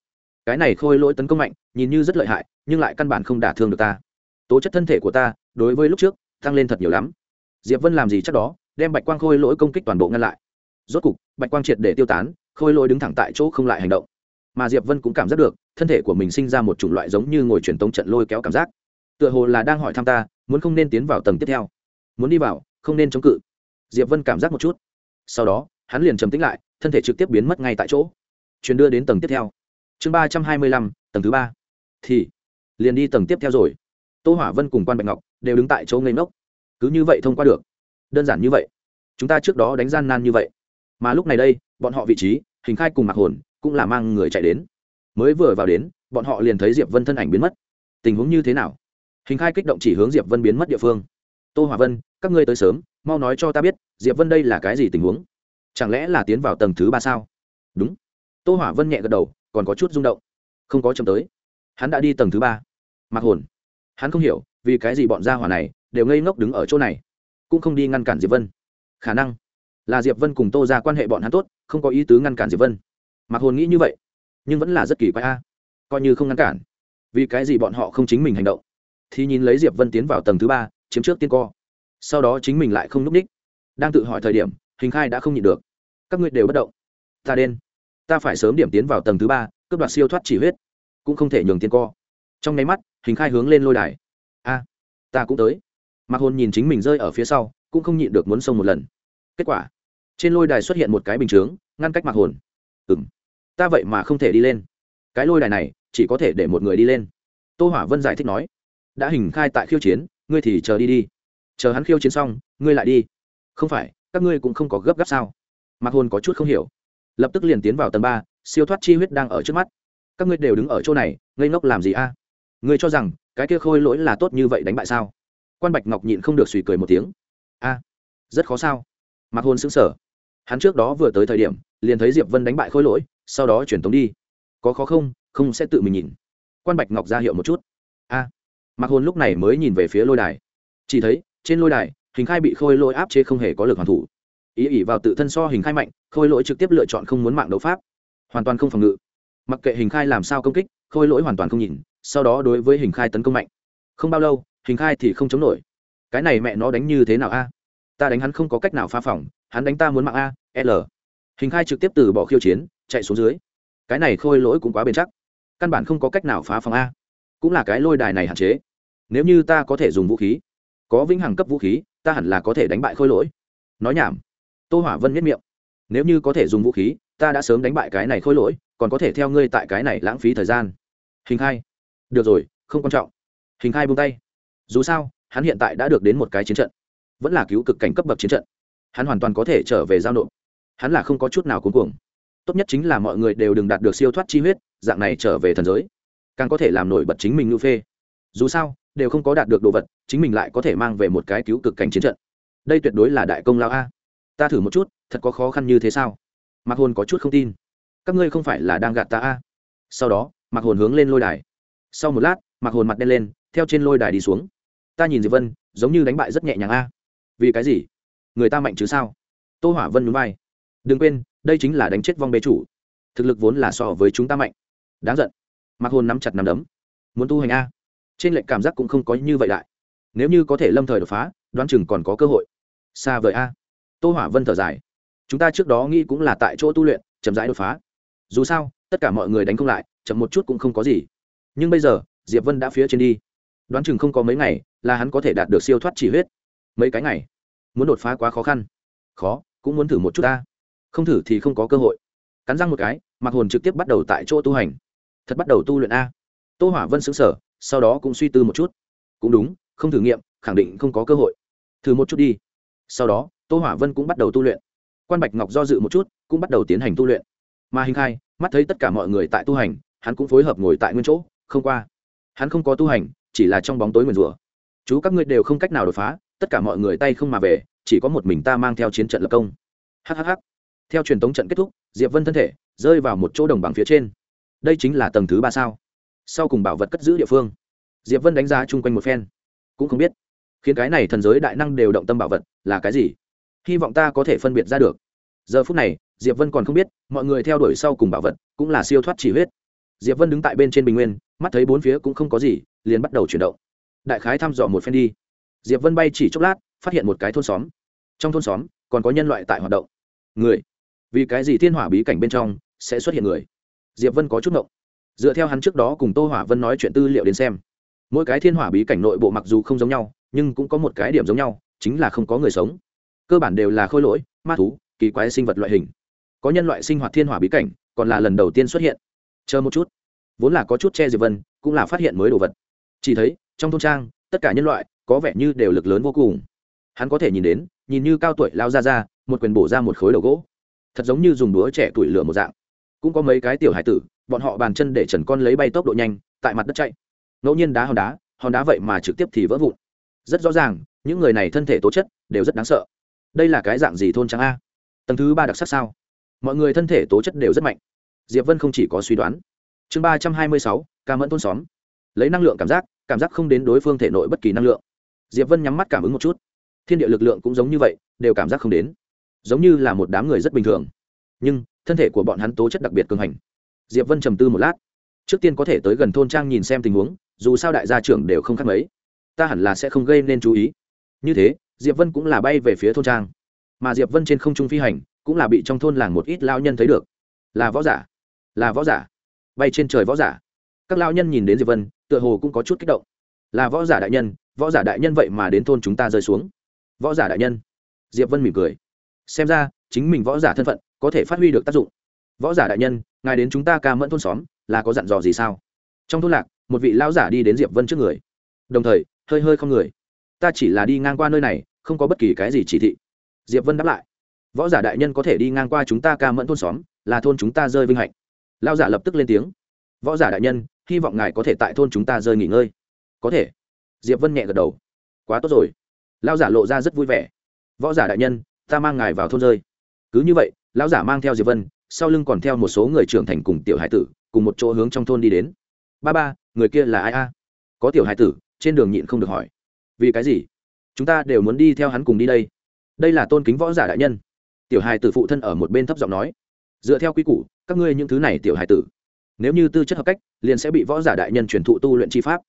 Cái này khôi lỗi tấn công mạnh, nhìn như rất lợi hại, nhưng lại căn bản không đả thương được ta. Tố chất thân thể của ta, đối với lúc trước tăng lên thật nhiều lắm. Diệp vân làm gì chắc đó, đem bạch quang khôi lỗi công kích toàn bộ ngăn lại. Rốt cục, bạch quang triệt để tiêu tán, khôi lỗi đứng thẳng tại chỗ không lại hành động. Mà diệp vân cũng cảm giác được, thân thể của mình sinh ra một chủng loại giống như ngồi truyền tống trận lôi kéo cảm giác. Tựa hồ là đang hỏi thăm ta, muốn không nên tiến vào tầng tiếp theo. Muốn đi vào, không nên chống cự. Diệp vân cảm giác một chút. Sau đó, hắn liền trầm tĩnh lại, thân thể trực tiếp biến mất ngay tại chỗ. Truyền đưa đến tầng tiếp theo. Chương ba trăm hai mươi lăm, tầng thứ ba. Thì, liền đi tầng tiếp theo rồi tô hỏa vân cùng quan bạch ngọc đều đứng tại chỗ ngây ngốc. Cứ như vậy thông qua được. Đơn giản như vậy. Chúng ta trước đó đánh gian nan như vậy. Mà lúc này đây, bọn họ vị trí, hình khai cùng mặc hồn cũng là mang người chạy đến. Mới vừa vào đến, bọn họ liền thấy diệp vân thân ảnh biến mất. Tình huống như thế nào? Hình khai kích động chỉ hướng diệp vân biến mất địa phương. Tô hỏa vân, các ngươi tới sớm, mau nói cho ta biết, diệp vân đây là cái gì tình huống? Chẳng lẽ là tiến vào tầng thứ ba sao? Đúng. Tô hỏa vân nhẹ gật đầu, còn có chút rung động. Không có chậm tới. Hắn đã đi tầng thứ ba. Mặc hồn hắn không hiểu, vì cái gì bọn gia hỏa này đều ngây ngốc đứng ở chỗ này, cũng không đi ngăn cản diệp vân. Khả năng là diệp vân cùng tô ra quan hệ bọn hắn tốt, không có ý tứ ngăn cản diệp vân. Mặc hồn nghĩ như vậy, nhưng vẫn là rất kỳ quái a. Coi như không ngăn cản, vì cái gì bọn họ không chính mình hành động? Thì nhìn lấy diệp vân tiến vào tầng thứ ba, chiếm trước tiên co. Sau đó chính mình lại không núp ních. Đang tự hỏi thời điểm, hình khai đã không nhịn được. Các ngươi đều bất động. Ta đen. Ta phải sớm điểm tiến vào tầng thứ ba, cướp đoạt siêu thoát chỉ huyết. Cũng không thể nhường tiên co. Trong nháy mắt hình khai hướng lên lôi đài. A, ta cũng tới. Mạc hồn nhìn chính mình rơi ở phía sau, cũng không nhịn được muốn xông một lần. Kết quả, trên lôi đài xuất hiện một cái bình chướng, ngăn cách mạc hồn. Ừ m ta vậy mà không thể đi lên. Cái lôi đài này, chỉ có thể để một người đi lên. Tô hỏa vân giải thích nói, đã hình khai tại khiêu chiến, ngươi thì chờ đi đi. Chờ hắn khiêu chiến xong, ngươi lại đi. Không phải, các ngươi cũng không có gấp gáp sao? Mạc hồn có chút không hiểu. Lập tức liền tiến vào tầng ba, siêu thoát chi huyết đang ở trước mắt. Các ngươi đều đứng ở chỗ này, ngây ngốc làm gì a? Ngươi cho rằng cái kia khôi lỗi là tốt như vậy đánh bại sao? Quan bạch ngọc nhịn không được suy cười một tiếng. A, rất khó sao? Mạc hồn xứng sở hắn trước đó vừa tới thời điểm, liền thấy diệp vân đánh bại khôi lỗi, sau đó chuyển tống đi. Có khó không? Không sẽ tự mình nhìn. Quan bạch ngọc ra hiệu một chút. A, mạc hồn lúc này mới nhìn về phía lôi đài. Chỉ thấy, trên lôi đài, hình khai bị khôi lỗi áp chế không hề có lực hoàn thủ. Ý ỉ vào tự thân so hình khai mạnh, khôi lỗi trực tiếp lựa chọn không muốn mạng đấu pháp. Hoàn toàn không phòng ngự. Mặc kệ hình khai làm sao công kích, khôi lỗi hoàn toàn không nhìn sau đó đối với hình khai tấn công mạnh. Không bao lâu, hình khai thì không chống nổi. Cái này mẹ nó đánh như thế nào a? Ta đánh hắn không có cách nào phá phòng, hắn đánh ta muốn mạng a, l. Hình khai trực tiếp từ bỏ khiêu chiến, chạy xuống dưới. Cái này khôi lỗi cũng quá bền chắc. Căn bản không có cách nào phá phòng a. Cũng là cái lôi đài này hạn chế. Nếu như ta có thể dùng vũ khí, có vĩnh hằng cấp vũ khí, ta hẳn là có thể đánh bại khôi lỗi. Nói nhảm. Tô hỏa vân miết miệng. Nếu như có thể dùng vũ khí, ta đã sớm đánh bại cái này khôi lỗi, còn có thể theo ngươi tại cái này lãng phí thời gian. Hình khai được rồi, không quan trọng. Hình khai buông tay. Dù sao, hắn hiện tại đã được đến một cái chiến trận. Vẫn là cứu cực cảnh cấp bậc chiến trận. Hắn hoàn toàn có thể trở về giao nộp. Hắn là không có chút nào cuống cuồng. Tốt nhất chính là mọi người đều đừng đạt được siêu thoát chi huyết, dạng này trở về thần giới. Càng có thể làm nổi bật chính mình ngữ phê. Dù sao, đều không có đạt được đồ vật, chính mình lại có thể mang về một cái cứu cực cảnh chiến trận. Đây tuyệt đối là đại công lao a. Ta thử một chút, thật có khó khăn như thế sao? Mạc hồn có chút không tin. Các ngươi không phải là đang gạt ta a. Sau đó, mạc hồn hướng lên lôi đài sau một lát mặc hồn mặt đen lên, theo trên lôi đài đi xuống. Ta nhìn diệp vân, giống như đánh bại rất nhẹ nhàng a. Vì cái gì? Người ta mạnh chứ sao? Tô hỏa vân núi vai. Đừng quên, đây chính là đánh chết vong bê chủ. Thực lực vốn là so với chúng ta mạnh. Đáng giận. Mặc hồn nắm chặt nắm đấm. Muốn tu hành a? Trên lệnh cảm giác cũng không có như vậy đại. Nếu như có thể lâm thời đột phá, đoán chừng còn có cơ hội. Xa vời a. Tô hỏa vân thở dài. Chúng ta trước đó nghĩ cũng là tại chỗ tu luyện, chậm rãi đột phá. Dù sao, tất cả mọi người đánh không lại, chậm một chút cũng không có gì nhưng bây giờ, diệp vân đã phía trên đi. Đoán chừng không có mấy ngày là hắn có thể đạt được siêu thoát chỉ huyết. Mấy cái ngày, muốn đột phá quá khó khăn. Khó, cũng muốn thử một chút ta. Không thử thì không có cơ hội. Cắn răng một cái mặc hồn trực tiếp bắt đầu tại chỗ tu hành. Thật bắt đầu tu luyện a. Tô hỏa vân xứng sở sau đó cũng suy tư một chút. Cũng đúng, không thử nghiệm, khẳng định không có cơ hội. Thử một chút đi. Sau đó, tô hỏa vân cũng bắt đầu tu luyện. Quan bạch ngọc do dự một chút, cũng bắt đầu tiến hành tu luyện. Mà hình khai, mắt thấy tất cả mọi người tại tu hành, hắn cũng phối hợp ngồi tại nguyên chỗ không qua. Hắn không có tu hành, chỉ là trong bóng tối nguyền rủa. Chú các ngươi đều không cách nào đột phá, tất cả mọi người tay không mà về, chỉ có một mình ta mang theo chiến trận lập công. Hhh theo truyền thống trận kết thúc, diệp vân thân thể rơi vào một chỗ đồng bằng phía trên. Đây chính là tầng thứ ba sao? Sau cùng bảo vật cất giữ địa phương. Diệp vân đánh giá chung quanh một phen. Cũng không biết. Khiến cái này thần giới đại năng đều động tâm bảo vật là cái gì? Hy vọng ta có thể phân biệt ra được. Giờ phút này, diệp vân còn không biết, mọi người theo đuổi sau cùng bảo vật cũng là siêu thoát chỉ huyết diệp vân đứng tại bên trên bình nguyên, mắt thấy bốn phía cũng không có gì, liền bắt đầu chuyển động. Đại khái thăm dò một phen đi. Diệp vân bay chỉ chốc lát, phát hiện một cái thôn xóm. Trong thôn xóm, còn có nhân loại tại hoạt động. Người. Vì cái gì thiên hỏa bí cảnh bên trong sẽ xuất hiện người? Diệp vân có chút ngộng. Dựa theo hắn trước đó cùng tô hỏa vân nói chuyện tư liệu đến xem, mỗi cái thiên hỏa bí cảnh nội bộ mặc dù không giống nhau, nhưng cũng có một cái điểm giống nhau, chính là không có người sống. Cơ bản đều là khôi lỗi, ma thú, kỳ quái sinh vật loại hình. Có nhân loại sinh hoạt thiên hỏa bí cảnh, còn là lần đầu tiên xuất hiện chờ một chút. Vốn là có chút che diệp vân, cũng là phát hiện mới đồ vật. Chỉ thấy, trong thôn trang, tất cả nhân loại, có vẻ như đều lực lớn vô cùng. Hắn có thể nhìn đến, nhìn như cao tuổi lao ra ra một quyền bổ ra một khối đầu gỗ. Thật giống như dùng đũa trẻ tuổi lửa một dạng. Cũng có mấy cái tiểu hải tử, bọn họ bàn chân để trần con lấy bay tốc độ nhanh, tại mặt đất chạy. Ngẫu nhiên đá hòn đá hòn đá vậy mà trực tiếp thì vỡ vụn. Rất rõ ràng, những người này thân thể tố chất, đều rất đáng sợ. Đây là cái dạng gì thôn trang a? Tầng thứ ba đặc sắc sao? Mọi người thân thể tố chất đều rất mạnh diệp vân không chỉ có suy đoán. Chương ba trăm hai mươi sáu, ca mẫn thôn xóm. Lấy năng lượng cảm giác cảm giác không đến đối phương thể nội bất kỳ năng lượng. Diệp vân nhắm mắt cảm ứng một chút. Thiên địa lực lượng cũng giống như vậy, đều cảm giác không đến. Giống như là một đám người rất bình thường. Nhưng, thân thể của bọn hắn tố chất đặc biệt cường hành. Diệp vân trầm tư một lát. Trước tiên có thể tới gần thôn trang nhìn xem tình huống, dù sao đại gia trưởng đều không khác mấy. Ta hẳn là sẽ không gây nên chú ý. Như thế, diệp vân cũng là bay về phía thôn trang. Mà diệp vân trên không trung phi hành, cũng là bị trong thôn làng một ít lao nhân thấy được. Là võ giả là võ giả. Bay trên trời võ giả. Các lao nhân nhìn đến diệp vân, tựa hồ cũng có chút kích động. Là võ giả đại nhân, võ giả đại nhân vậy mà đến thôn chúng ta rơi xuống. Võ giả đại nhân. Diệp vân mỉm cười. Xem ra, chính mình võ giả thân phận, có thể phát huy được tác dụng. Võ giả đại nhân, ngài đến chúng ta ca mẫn thôn xóm, là có dặn dò gì sao? Trong thôn lạc, một vị lão giả đi đến diệp vân trước người. Đồng thời, hơi hơi không người. Ta chỉ là đi ngang qua nơi này, không có bất kỳ cái gì chỉ thị. Diệp vân đáp lại. Võ giả đại nhân có thể đi ngang qua chúng ta ca mẫn thôn xóm, là thôn chúng ta rơi vinh hạnh lão giả lập tức lên tiếng. Võ giả đại nhân, hy vọng ngài có thể tại thôn chúng ta rơi nghỉ ngơi. Có thể. Diệp vân nhẹ gật đầu. Quá tốt rồi. Lão giả lộ ra rất vui vẻ. Võ giả đại nhân, ta mang ngài vào thôn rơi. Cứ như vậy, lão giả mang theo diệp vân, sau lưng còn theo một số người trưởng thành cùng tiểu hải tử, cùng một chỗ hướng trong thôn đi đến. Ba ba, người kia là ai a? Có tiểu hải tử, trên đường nhịn không được hỏi. Vì cái gì? Chúng ta đều muốn đi theo hắn cùng đi đây. Đây là tôn kính võ giả đại nhân. Tiểu Hải tử phụ thân ở một bên thấp giọng nói. Dựa theo quy củ các ngươi những thứ này tiểu hài tử. Nếu như tư chất hợp cách, liền sẽ bị võ giả đại nhân truyền thụ tu luyện chi pháp.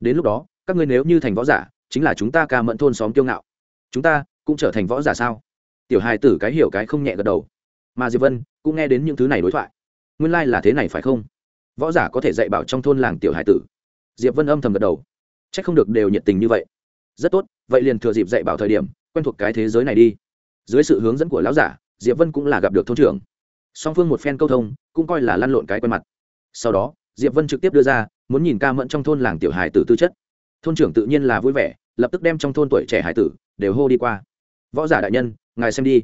Đến lúc đó, các ngươi nếu như thành võ giả, chính là chúng ta ca mẫn thôn xóm kiêu ngạo. Chúng ta cũng trở thành võ giả sao? Tiểu hài tử cái hiểu cái không nhẹ gật đầu. Mà diệp vân cũng nghe đến những thứ này đối thoại. Nguyên lai、like、là thế này phải không? Võ giả có thể dạy bảo trong thôn làng tiểu hải tử. Diệp vân âm thầm gật đầu. C h ắ c không được đều nhiệt tình như vậy. Rất tốt, vậy liền thừa dịp dạy bảo thời điểm, quen thuộc cái thế giới này đi. Dưới sự hướng dẫn của lão giả, diệp vân cũng là gặp được thôn trưởng song phương một phen câu thông, cũng coi là lăn lộn cái quen mặt. Sau đó, diệp vân trực tiếp đưa ra, muốn nhìn ca mẫn trong thôn làng tiểu hải tử tư chất. Thôn trưởng tự nhiên là vui vẻ, lập tức đem trong thôn tuổi trẻ hải tử đều hô đi qua. Võ giả đại nhân, ngài xem đi.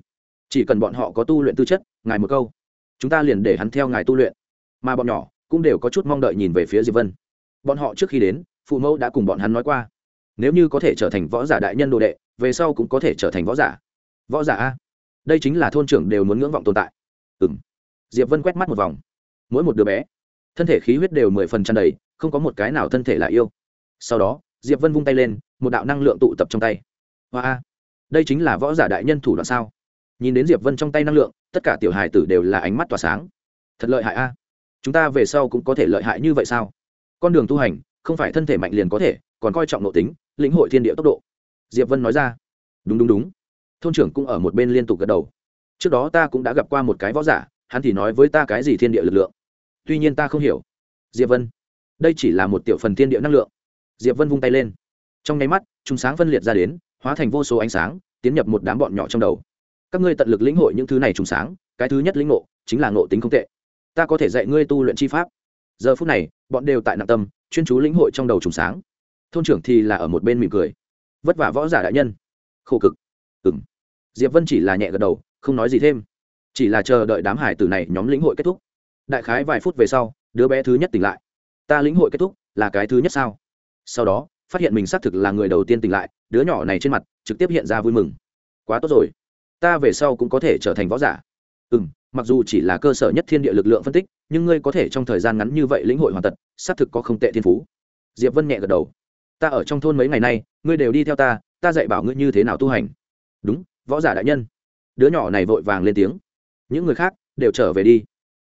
Chỉ cần bọn họ có tu luyện tư chất, ngài một câu. Chúng ta liền để hắn theo ngài tu luyện. Mà bọn nhỏ cũng đều có chút mong đợi nhìn về phía diệp vân. Bọn họ trước khi đến, phụ mẫu đã cùng bọn hắn nói qua. Nếu như có thể trở thành võ giả đại nhân đồ đệ, về sau cũng có thể trở thành võ giả. Võ giả a. Đây chính là thôn trưởng đều muốn ngưỡng vọng tồn tại ừ m diệp vân quét mắt một vòng. Mỗi một đứa bé, thân thể khí huyết đều mười phần tràn đầy, không có một cái nào thân thể là yêu. Sau đó, diệp vân vung tay lên, một đạo năng lượng tụ tập trong tay. Hoa a. Đây chính là võ giả đại nhân thủ đoạn sao? Nhìn đến diệp vân trong tay năng lượng, tất cả tiểu hài tử đều là ánh mắt tỏa sáng. Thật lợi hại a. Chúng ta về sau cũng có thể lợi hại như vậy sao? Con đường tu hành, không phải thân thể mạnh liền có thể, còn coi trọng nội tính, lĩnh hội thiên địa tốc độ. Diệp vân nói ra. Đúng đúng đúng. Thôn trưởng cũng ở một bên liên tục gật đầu trước đó ta cũng đã gặp qua một cái võ giả, hắn thì nói với ta cái gì thiên địa lực lượng. Tuy nhiên ta không hiểu. Diệp vân. Đây chỉ là một tiểu phần thiên địa năng lượng. Diệp vân vung tay lên. Trong nháy mắt chúng sáng phân liệt ra đến, hóa thành vô số ánh sáng, tiến nhập một đám bọn nhỏ trong đầu. Các ngươi tận lực lĩnh hội những thứ này trùng sáng, cái thứ nhất lĩnh ngộ, chính là ngộ tính không tệ. Ta có thể dạy ngươi tu luyện chi pháp. Giờ phút này, bọn đều tại nặng tâm, chuyên chú lĩnh hội trong đầu trùng sáng. Thôn trưởng thì là ở một bên mỉm cười. Vất vả võ giả đại nhân. Khổ cực. Ừng diệp vân chỉ là nhẹ gật đầu không nói gì thêm. Chỉ là chờ đợi đám hải tử này nhóm lĩnh hội kết thúc. Đại khái vài phút về sau, đứa bé thứ nhất tỉnh lại. Ta lĩnh hội kết thúc, là cái thứ nhất sao? Sau đó, phát hiện mình xác thực là người đầu tiên tỉnh lại, đứa nhỏ này trên mặt trực tiếp hiện ra vui mừng. Quá tốt rồi. Ta về sau cũng có thể trở thành võ giả. Ừ m mặc dù chỉ là cơ sở nhất thiên địa lực lượng phân tích, nhưng ngươi có thể trong thời gian ngắn như vậy lĩnh hội hoàn tật, xác thực có không tệ thiên phú. Diệp vân nhẹ gật đầu. Ta ở trong thôn mấy ngày nay, ngươi đều đi theo ta ta dạy bảo ngươi như thế nào tu hành. Đúng, võ giả đại nhân đứa nhỏ này vội vàng lên tiếng. Những người khác đều trở về đi.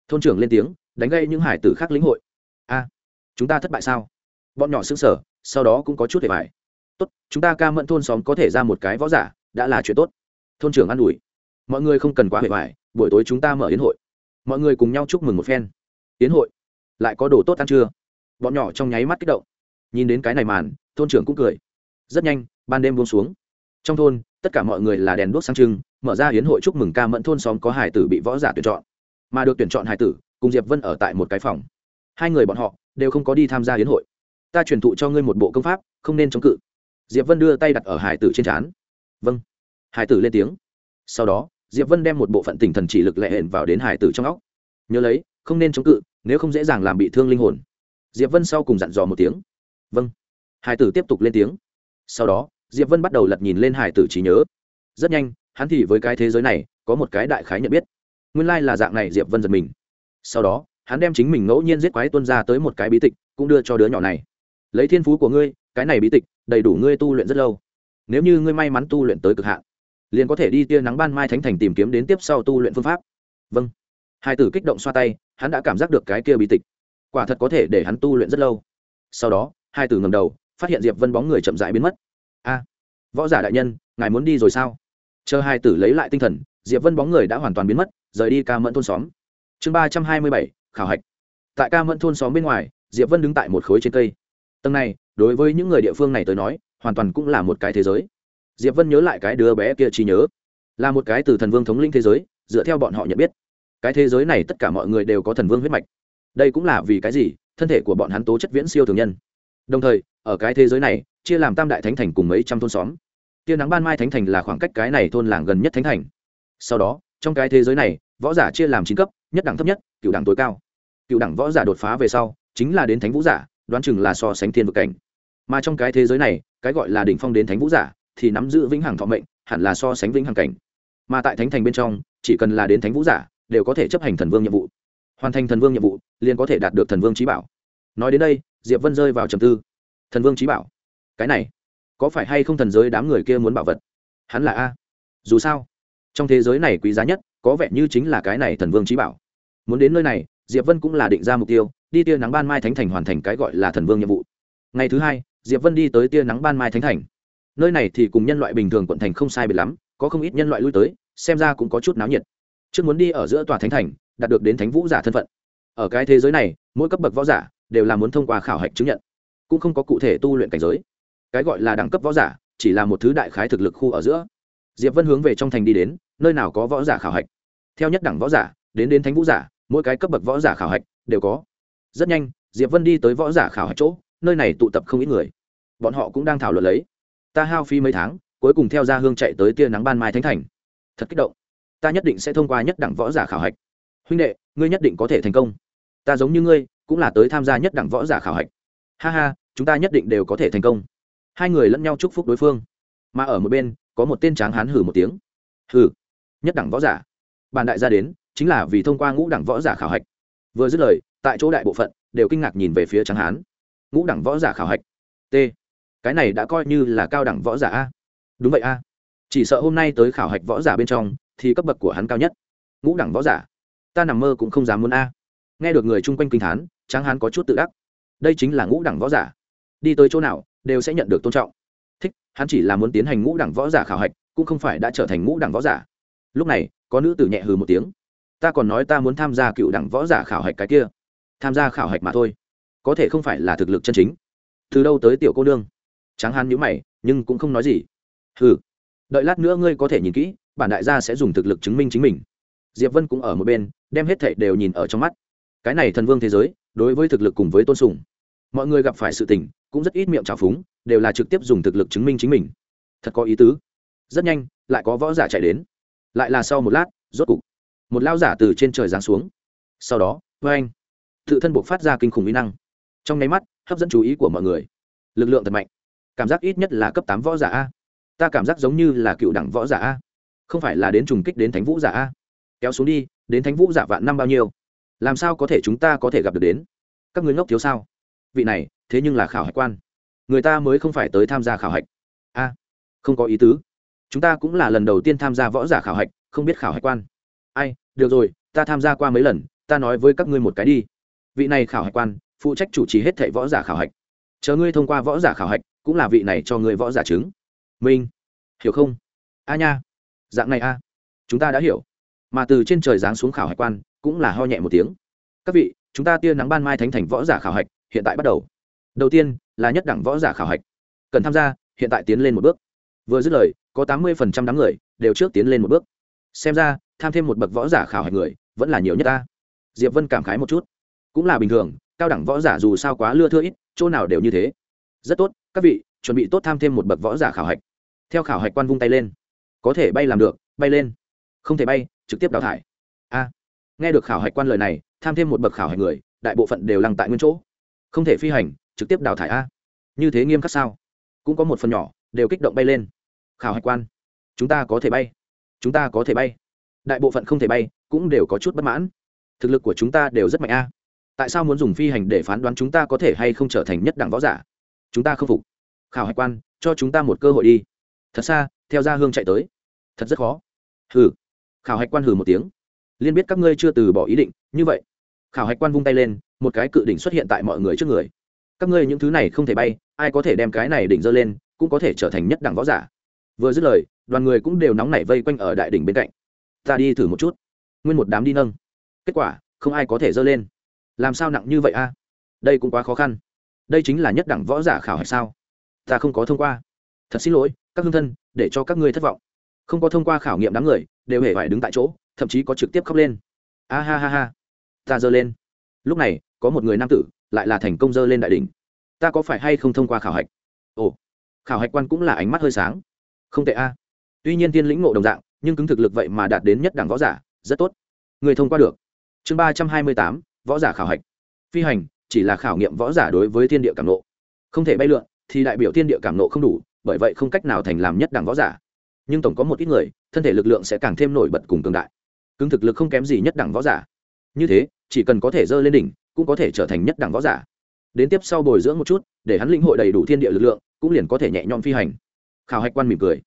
Thôn trưởng lên tiếng, đánh gây những hải tử khác lĩnh hội. A, chúng ta thất bại sao? Bọn nhỏ xứng sở sau đó cũng có chút để bài. Tốt, chúng ta ca mẫn thôn xóm có thể ra một cái võ giả, đã là chuyện tốt. Thôn trưởng an ủi. Mọi người không cần quá hề hoài buổi tối chúng ta mở yến hội. Mọi người cùng nhau chúc mừng một phen. Yến hội, lại có đồ tốt ăn chưa? Bọn nhỏ trong nháy mắt kích động. Nhìn đến cái này màn, thôn trưởng cũng cười. Rất nhanh, ban đêm buông xuống. Trong thôn tất cả mọi người là đèn đuốc sáng trưng, mở ra hiến hội chúc mừng ca mẫn thôn xóm có hải tử bị võ giả tuyển chọn. Mà được tuyển chọn hải tử, cùng diệp vân ở tại một cái phòng. Hai người bọn họ đều không có đi tham gia hiến hội. Ta truyền thụ cho ngươi một bộ công pháp, không nên chống cự. Diệp vân đưa tay đặt ở hải tử trên trán. Vâng. Hải tử lên tiếng. Sau đó, diệp vân đem một bộ phận tinh thần chỉ lực lệ hẹn vào đến hải tử trong óc. Nhớ lấy, không nên chống cự, nếu không dễ dàng làm bị thương linh hồn. Diệp vân sau cùng dặn dò một tiếng. Vâng. Hải tử tiếp tục lên tiếng. Sau đó diệp vân bắt đầu lật nhìn lên hải tử trí nhớ. Rất nhanh, hắn thì với cái thế giới này, có một cái đại khái nhận biết. Nguyên lai là dạng này, diệp vân giật mình. Sau đó, hắn đem chính mình ngẫu nhiên giết quái tuân ra tới một cái bí tịch, cũng đưa cho đứa nhỏ này. Lấy thiên phú của ngươi, cái này bí tịch, đầy đủ ngươi tu luyện rất lâu. Nếu như ngươi may mắn tu luyện tới cực hạn, liền có thể đi tia nắng ban mai thánh thành tìm kiếm đến tiếp sau tu luyện phương pháp. Vâng. Hai tử kích động xoa tay, hắn đã cảm giác được cái kia bí tịch. Quả thật có thể để hắn tu luyện rất lâu. Sau đó, hai tử ngầm đầu, phát hiện diệp vân bóng người chậm rãi biến mất a, võ giả đại nhân, ngài muốn đi rồi sao? Chờ hai tử lấy lại tinh thần, diệp vân bóng người đã hoàn toàn biến mất, rời đi ca mẫn thôn xóm. Chương ba trăm hai mươi bảy, khảo hạch. Tại ca mẫn thôn xóm bên ngoài, diệp vân đứng tại một khối trên cây. Tầng này, đối với những người địa phương này tới nói, hoàn toàn cũng là một cái thế giới. Diệp vân nhớ lại cái đứa bé kia trí nhớ. Là một cái từ thần vương thống linh thế giới, dựa theo bọn họ nhận biết. Cái thế giới này tất cả mọi người đều có thần vương huyết mạch. Đây cũng là vì cái gì? Thân thể của bọn hắn tố chất viễn siêu thường nhân. Đồng thời, ở cái thế giới này chia làm tam đại thánh thành cùng mấy trăm thôn xóm. Tia nắng ban mai thánh thành là khoảng cách cái này thôn làng gần nhất thánh thành. Sau đó, trong cái thế giới này, võ giả chia làm chín cấp, nhất đẳng thấp nhất, cựu đẳng tối cao. Cựu đẳng võ giả đột phá về sau, chính là đến thánh vũ giả, đoán chừng là so sánh thiên vực cảnh. Mà trong cái thế giới này, cái gọi là đỉnh phong đến thánh vũ giả, thì nắm giữ vĩnh hằng thọ mệnh, hẳn là so sánh vĩnh hằng cảnh. Mà tại thánh thành bên trong, chỉ cần là đến thánh vũ giả, đều có thể chấp hành thần vương nhiệm vụ. Hoàn thành thần vương nhiệm vụ, liền có thể đạt được thần vương trí bảo. Nói đến đây, diệp vân rơi vào trầm tư. Thần vương trí bảo cái này, có phải hay không thần giới đám người kia muốn bảo vật? Hắn là a. Dù sao, trong thế giới này quý giá nhất, có vẻ như chính là cái này thần vương trí bảo. Muốn đến nơi này, diệp vân cũng là định ra mục tiêu, đi tia nắng ban mai thánh thành hoàn thành cái gọi là thần vương nhiệm vụ. Ngày thứ hai, diệp vân đi tới tia nắng ban mai thánh thành. Nơi này thì cùng nhân loại bình thường quận thành không sai biệt lắm, có không ít nhân loại lui tới, xem ra cũng có chút náo nhiệt. Trước muốn đi ở giữa tòa thánh thành, đạt được đến thánh vũ giả thân phận. Ở cái thế giới này, mỗi cấp bậc võ giả đều là muốn thông qua khảo hạch chứng nhận, cũng không có cụ thể tu luyện cảnh giới cái gọi là đẳng cấp võ giả, chỉ là một thứ đại khái thực lực khu ở giữa. Diệp vân hướng về trong thành đi đến, nơi nào có võ giả khảo hạch. Theo nhất đẳng võ giả, đến đến thánh vũ giả, mỗi cái cấp bậc võ giả khảo hạch đều có. Rất nhanh, diệp vân đi tới võ giả khảo hạch chỗ, nơi này tụ tập không ít người. Bọn họ cũng đang thảo luận lấy. Ta hao phí mấy tháng, cuối cùng theo ra hương chạy tới tia nắng ban mai thánh thành. Thật kích động. Ta nhất định sẽ thông qua nhất đẳng võ giả khảo hạch. Huynh đệ, ngươi nhất định có thể thành công. Ta giống như ngươi, cũng là tới tham gia nhất đẳng võ giả khảo hạch. Ha ha, chúng ta nhất định đều có thể thành công hai người lẫn nhau chúc phúc đối phương. Mà ở một bên, có một tên tráng hán hử một tiếng. Hử nhất đẳng võ giả. Bàn đại gia đến, chính là vì thông qua ngũ đẳng võ giả khảo hạch. Vừa dứt lời, tại chỗ đại bộ phận, đều kinh ngạc nhìn về phía tráng hán. Ngũ đẳng võ giả khảo hạch. T. Cái này đã coi như là cao đẳng võ giả a. Đúng vậy a. Chỉ sợ hôm nay tới khảo hạch võ giả bên trong, thì cấp bậc của hắn cao nhất. Ngũ đẳng võ giả. Ta nằm mơ cũng không dám muốn a. Nghe được người chung quanh kinh thán, tráng hán có chút tự đắc. Đây chính là ngũ đẳng võ giả đi tới chỗ nào đều sẽ nhận được tôn trọng. Thích, hắn chỉ là muốn tiến hành ngũ đẳng võ giả khảo hạch, cũng không phải đã trở thành ngũ đẳng võ giả. Lúc này, có nữ tử nhẹ hừ một tiếng. Ta còn nói ta muốn tham gia cựu đẳng võ giả khảo hạch cái kia. Tham gia khảo hạch mà thôi. Có thể không phải là thực lực chân chính. Từ đâu tới tiểu cô nương? Tráng hán nhíu mày, nhưng cũng không nói gì. Hừ, đợi lát nữa ngươi có thể nhìn kỹ, bản đại gia sẽ dùng thực lực chứng minh chính mình. Diệp vân cũng ở một bên, đem hết thảy đều nhìn ở trong mắt. Cái này thần vương thế giới, đối với thực lực cùng với tôn sùng, mọi người gặp phải sự tình cũng rất ít miệng trào phúng, đều là trực tiếp dùng thực lực chứng minh chính mình. Thật có ý tứ. Rất nhanh, lại có võ giả chạy đến. Lại là sau một lát, rốt cục, một lao giả từ trên trời giáng xuống. Sau đó vê anh, tự thân buộc phát ra kinh khủng mỹ năng. Trong nháy mắt, hấp dẫn chú ý của mọi người. Lực lượng thật mạnh. Cảm giác ít nhất là cấp tám võ giả a. Ta cảm giác giống như là cựu đẳng võ giả a. Không phải là đến trùng kích đến thánh vũ giả a. Kéo xuống đi, đến thánh vũ giả vạn năm bao nhiêu? Làm sao có thể chúng ta có thể gặp được đến? Các người ngốc thiếu sao? Vị này thế nhưng là khảo hạch quan. Người ta mới không phải tới tham gia khảo hạch. A, không có ý tứ. Chúng ta cũng là lần đầu tiên tham gia võ giả khảo hạch, không biết khảo hạch quan. Ai, được rồi, ta tham gia qua mấy lần, ta nói với các ngươi một cái đi. Vị này khảo hạch quan, phụ trách chủ trì hết thệ võ giả khảo hạch. Chờ ngươi thông qua võ giả khảo hạch, cũng là vị này cho ngươi võ giả chứng. Minh, hiểu không? A nha. Dạng này a. Chúng ta đã hiểu. Mà từ trên trời giáng xuống khảo hạch quan, cũng là ho nhẹ một tiếng. Các vị, chúng ta tia nắng ban mai thánh thành võ giả khảo hạch, hiện tại bắt đầu đầu tiên là nhất đẳng võ giả khảo hạch. Cần tham gia, hiện tại tiến lên một bước. Vừa dứt lời, có tám mươi phần trăm đám người đều trước tiến lên một bước. Xem ra, tham thêm một bậc võ giả khảo hạch người vẫn là nhiều nhất ta. Diệp vân cảm khái một chút. Cũng là bình thường, cao đẳng võ giả dù sao quá lưa thưa ít, chỗ nào đều như thế. Rất tốt, các vị, chuẩn bị tốt tham thêm một bậc võ giả khảo hạch. Theo khảo hạch quan vung tay lên. Có thể bay làm được, bay lên. Không thể bay, trực tiếp đào thải. A. Nghe được khảo hạch quan lời này, tham thêm một bậc khảo hạch người, đại bộ phận đều lăng tại nguyên chỗ. Không thể phi hành trực tiếp đào thải a. Như thế nghiêm khắc sao? Cũng có một phần nhỏ, đều kích động bay lên. Khảo hạch quan, chúng ta có thể bay. Chúng ta có thể bay. Đại bộ phận không thể bay, cũng đều có chút bất mãn. Thực lực của chúng ta đều rất mạnh a. Tại sao muốn dùng phi hành để phán đoán chúng ta có thể hay không trở thành nhất đẳng võ giả? Chúng ta không phục. Khảo hạch quan, cho chúng ta một cơ hội đi. Thật xa, theo gia hương chạy tới. Thật rất khó. Hừ. Khảo hạch quan hừ một tiếng. Liên biết các ngươi chưa từ bỏ ý định, như vậy. Khảo hạch quan vung tay lên, một cái cự đỉnh xuất hiện tại mọi người trước người các ngươi những thứ này không thể bay, ai có thể đem cái này đỉnh dơ lên, cũng có thể trở thành nhất đẳng võ giả. Vừa dứt lời, đoàn người cũng đều nóng nảy vây quanh ở đại đỉnh bên cạnh. Ta đi thử một chút. Nguyên một đám đi nâng. Kết quả, không ai có thể dơ lên. Làm sao nặng như vậy a? Đây cũng quá khó khăn. Đây chính là nhất đẳng võ giả khảo hạch sao? Ta không có thông qua. Thật xin lỗi, các hương thân, để cho các ngươi thất vọng. Không có thông qua khảo nghiệm đám người, đều hề phải đứng tại chỗ, thậm chí có trực tiếp khóc lên. A ha ha ha. Ta dơ lên. Lúc này, có một người nam tử lại là thành công dơ lên đại đ ỉ n h ta có phải hay không thông qua khảo hạch? Ồ, khảo hạch quan cũng là ánh mắt hơi sáng. Không tệ a. Tuy nhiên tiên lĩnh ngộ đồng dạng, nhưng cứng thực lực vậy mà đạt đến nhất đẳng võ giả, rất tốt. Người thông qua được. Chương ba trăm hai mươi tám, võ giả khảo hạch. Phi hành, chỉ là khảo nghiệm võ giả đối với thiên địa cảm nộ không thể bay lượn, thì đại biểu thiên địa cảm nộ không đủ, bởi vậy không cách nào thành làm nhất đẳng võ giả. Nhưng tổng có một ít người, thân thể lực lượng sẽ càng thêm nổi bật cùng cường đại. Cứng thực lực không kém gì nhất đẳng võ giả. Như thế, chỉ cần có thể dơ lên đỉnh cũng có thể trở thành nhất đẳng võ giả. Đến tiếp sau bồi dưỡng một chút, để hắn lĩnh hội đầy đủ thiên địa lực lượng, cũng liền có thể nhẹ nhõm phi hành. Khảo hạch quan mỉm cười.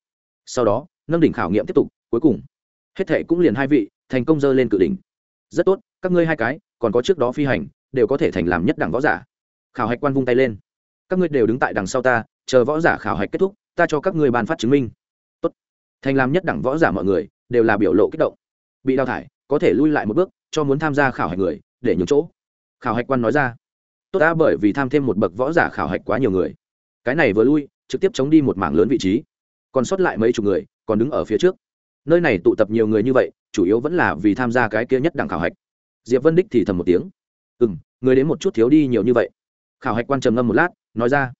Sau đó, nâng đỉnh khảo nghiệm tiếp tục, cuối cùng, hết thệ cũng liền hai vị, thành công dơ lên cự đỉnh. Rất tốt, các ngươi hai cái, còn có trước đó phi hành, đều có thể thành làm nhất đẳng võ giả. Khảo hạch quan vung tay lên. Các ngươi đều đứng tại đằng sau ta, chờ võ giả khảo hạch kết thúc, ta cho các ngươi bàn phát chứng minh. Tốt. Thành làm nhất đẳng võ giả mọi người, đều là biểu lộ kích động. Bị đào thải, có thể lui lại một bước, cho muốn tham gia khảo hạch người, để nhường chỗ khảo hạch quan nói ra. Tốt đã bởi vì tham thêm một bậc võ giả khảo hạch quá nhiều người. Cái này vừa lui, trực tiếp chống đi một mảng lớn vị trí. Còn sót lại mấy chục người, còn đứng ở phía trước. Nơi này tụ tập nhiều người như vậy, chủ yếu vẫn là vì tham gia cái kia nhất đẳng khảo hạch. Diệp vân đích thì thầm một tiếng. Ừ m người đến một chút thiếu đi nhiều như vậy. Khảo hạch quan trầm ngâm một lát, nói ra.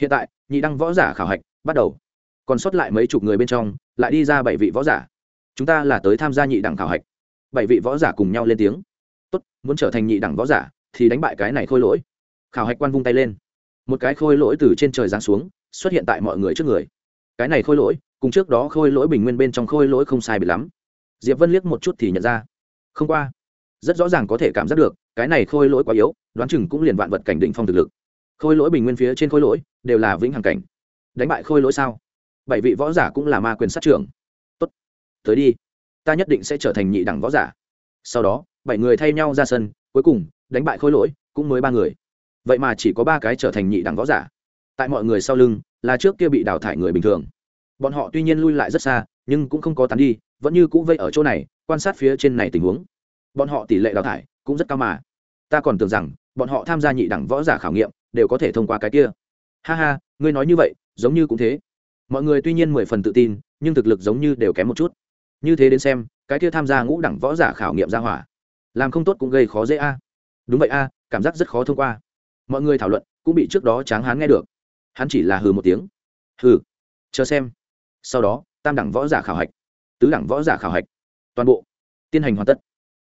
Hiện tại, nhị đăng võ giả khảo hạch, bắt đầu. Còn sót lại mấy chục người bên trong, lại đi ra bảy vị võ giả. Chúng ta là tới tham gia nhị đẳng khảo hạch. Bảy vị võ giả cùng nhau lên tiếng. Tốt, muốn trở thành nhị đẳng võ giả thì đánh bại cái này khôi lỗi. Khảo hạch quan vung tay lên. Một cái khôi lỗi từ trên trời giáng xuống, xuất hiện tại mọi người trước người. Cái này khôi lỗi, cùng trước đó khôi lỗi bình nguyên bên trong khôi lỗi không sai bị lắm. Diệp vân liếc một chút thì nhận ra. Không qua. Rất rõ ràng có thể cảm giác được, cái này khôi lỗi quá yếu, đoán chừng cũng liền vạn vật cảnh định phong thực lực. Khôi lỗi bình nguyên phía trên khôi lỗi, đều là vĩnh hằng cảnh. Đánh bại khôi lỗi sao? Bảy vị võ giả cũng là ma quyền sát trưởng. Tốt. Tới đi. Ta nhất định sẽ trở thành nhị đẳng võ giả. Sau đó, bảy người thay nhau ra sân, cuối cùng đánh bại khôi lỗi, cũng mới ba người. Vậy mà chỉ có ba cái trở thành nhị đẳng võ giả. Tại mọi người sau lưng là trước kia bị đào thải người bình thường. Bọn họ tuy nhiên lui lại rất xa, nhưng cũng không có tán đi, vẫn như cũ vây ở chỗ này, quan sát phía trên này tình huống. Bọn họ tỷ lệ đào thải cũng rất cao mà. Ta còn tưởng rằng, bọn họ tham gia nhị đẳng võ giả khảo nghiệm đều có thể thông qua cái kia. Ha ha, ngươi nói như vậy, giống như cũng thế. Mọi người tuy nhiên mười phần tự tin, nhưng thực lực giống như đều kém một chút. Như thế đến xem, cái kia tham gia ngũ đẳng võ giả khảo nghiệm ra hỏa, làm không tốt cũng gây khó dễ a đúng vậy a, cảm giác rất khó thông qua. Mọi người thảo luận, cũng bị trước đó tráng hán nghe được. Hắn chỉ là hừ một tiếng. Hừ, chờ xem. Sau đó, tam đẳng võ giả khảo hạch, tứ đẳng võ giả khảo hạch, toàn bộ tiến hành hoàn tất.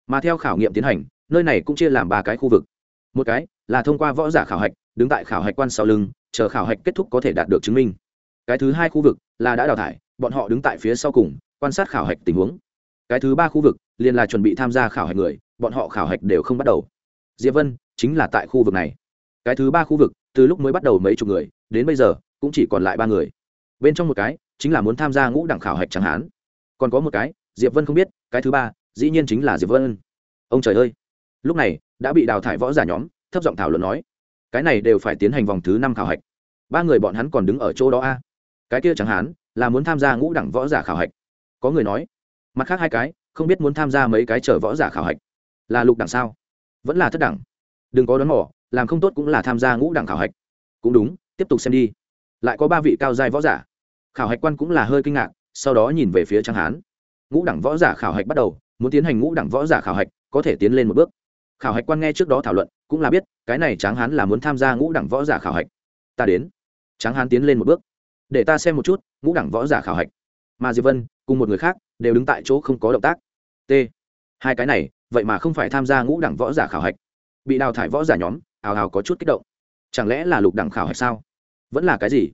Mà theo khảo nghiệm tiến hành, nơi này cũng chia làm ba cái khu vực. Một cái là thông qua võ giả khảo hạch, đứng tại khảo hạch quan sau lưng, chờ khảo hạch kết thúc có thể đạt được chứng minh. Cái thứ hai khu vực là đã đào thải, bọn họ đứng tại phía sau cùng, quan sát khảo hạch tình huống. Cái thứ ba khu vực liền là chuẩn bị tham gia khảo hạch người, bọn họ khảo hạch đều không bắt đầu diệp vân chính là tại khu vực này. Cái thứ ba khu vực, từ lúc mới bắt đầu mấy chục người, đến bây giờ, cũng chỉ còn lại ba người. Bên trong một cái, chính là muốn tham gia ngũ đẳng khảo hạch chẳng hạn. Còn có một cái, diệp vân không biết, cái thứ ba, dĩ nhiên chính là diệp vân. Ông trời ơi! Lúc này, đã bị đào thải võ giả nhóm, thấp giọng thảo luận nói, cái này đều phải tiến hành vòng thứ năm khảo hạch. Ba người bọn hắn còn đứng ở chỗ đó a. Cái kia chẳng hạn, là muốn tham gia ngũ đẳng võ giả khảo hạch. Có người nói, mặt khác hai cái, không biết muốn tham gia mấy cái chở võ giả khảo hạch. Là lục đẳng sao? Vẫn là thất đẳng. Đừng có đón mỏ làm không tốt cũng là tham gia ngũ đẳng khảo hạch. Cũng đúng, tiếp tục xem đi. Lại có ba vị cao giai võ giả. Khảo hạch quan cũng là hơi kinh ngạc, sau đó nhìn về phía trang hán. Ngũ đẳng võ giả khảo hạch bắt đầu, muốn tiến hành ngũ đẳng võ giả khảo hạch, có thể tiến lên một bước. Khảo hạch quan nghe trước đó thảo luận, cũng là biết, cái này tráng hán là muốn tham gia ngũ đẳng võ giả khảo hạch. Ta đến. Tráng hán tiến lên một bước. Để ta xem một chút, ngũ đẳng võ giả khảo hạch. Mà diệp vân, cùng một người khác, đều đứng tại chỗ không có động tác. T. Hai cái này vậy mà không phải tham gia ngũ đẳng võ giả khảo hạch. Bị đào thải võ giả nhóm, ào ào có chút kích động. Chẳng lẽ là lục đẳng khảo hạch sao? Vẫn là cái gì?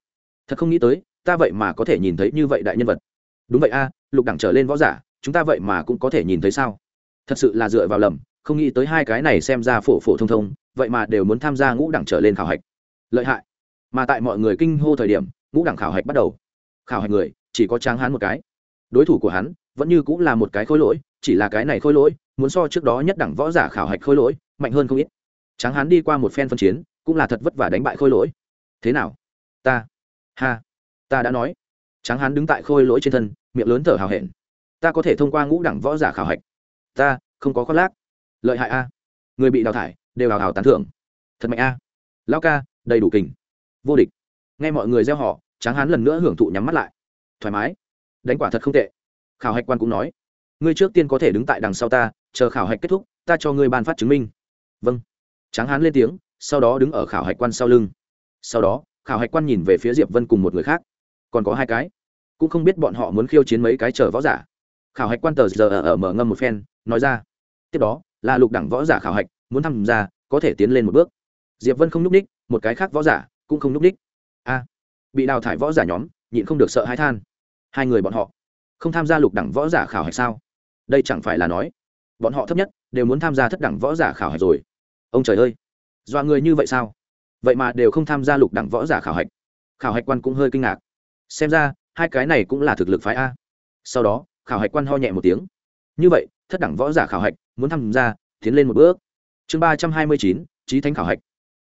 Thật không nghĩ tới, ta vậy mà có thể nhìn thấy như vậy đại nhân vật. Đúng vậy a, lục đẳng trở lên võ giả, chúng ta vậy mà cũng có thể nhìn thấy sao? Thật sự là dựa vào lầm, không nghĩ tới hai cái này xem ra phổ phổ thông thông, vậy mà đều muốn tham gia ngũ đẳng trở lên khảo hạch. Lợi hại. Mà tại mọi người kinh hô thời điểm, ngũ đẳng khảo hạch bắt đầu. Khảo hạch người, chỉ có tráng hán một cái. Đối thủ của hắn, vẫn như cũng là một cái khôi lỗi, chỉ là cái này khôi lỗi muốn so trước đó nhất đẳng võ giả khảo hạch khôi lỗi, mạnh hơn không ít. Tráng hán đi qua một phen phân chiến, cũng là thật vất vả đánh bại khôi lỗi. Thế nào? Ta. Ha. Ta đã nói. Tráng hán đứng tại khôi lỗi trên thân, miệng lớn thở hào hẹn. Ta có thể thông qua ngũ đẳng võ giả khảo hạch. Ta, không có khoác lác. Lợi hại a. Người bị đào thải, đều đào hào tán thưởng. Thật mạnh a. Lao ca, đầy đủ kình. Vô địch. Nghe mọi người gieo họ tráng hán lần nữa hưởng thụ nhắm mắt lại. Thoải mái. Đánh quả thật không tệ. Khảo hạch quan cũng nói ngươi trước tiên có thể đứng tại đằng sau ta, chờ khảo hạch kết thúc, ta cho ngươi ban phát chứng minh. Vâng. Tráng hán lên tiếng, sau đó đứng ở khảo hạch quan sau lưng. Sau đó, khảo hạch quan nhìn về phía diệp vân cùng một người khác. Còn có hai cái. Cũng không biết bọn họ muốn khiêu chiến mấy cái chờ võ giả. Khảo hạch quan tờ giờ ở mở ngâm một phen, nói ra. Tiếp đó, là lục đẳng võ giả khảo hạch, muốn tham gia, có thể tiến lên một bước. Diệp vân không n ú c ních một cái khác võ giả cũng không n ú c ních a, bị đào thải võ giả nhóm, nhịn không được sợ hãi than. Hai người bọn họ, không tham gia lục đẳng võ giả khảo hạch sao? Đây chẳng phải là nói, bọn họ thấp nhất đều muốn tham gia thất đẳng võ giả khảo hạch rồi. Ông trời ơi, dọa người như vậy sao? Vậy mà đều không tham gia lục đẳng võ giả khảo hạch. Khảo hạch quan cũng hơi kinh ngạc. Xem ra, hai cái này cũng là thực lực phái a. Sau đó, khảo hạch quan ho nhẹ một tiếng. Như vậy, thất đẳng võ giả khảo hạch, muốn tham gia, tiến lên một bước. Chương ba trăm hai mươi chín trí thánh khảo hạch.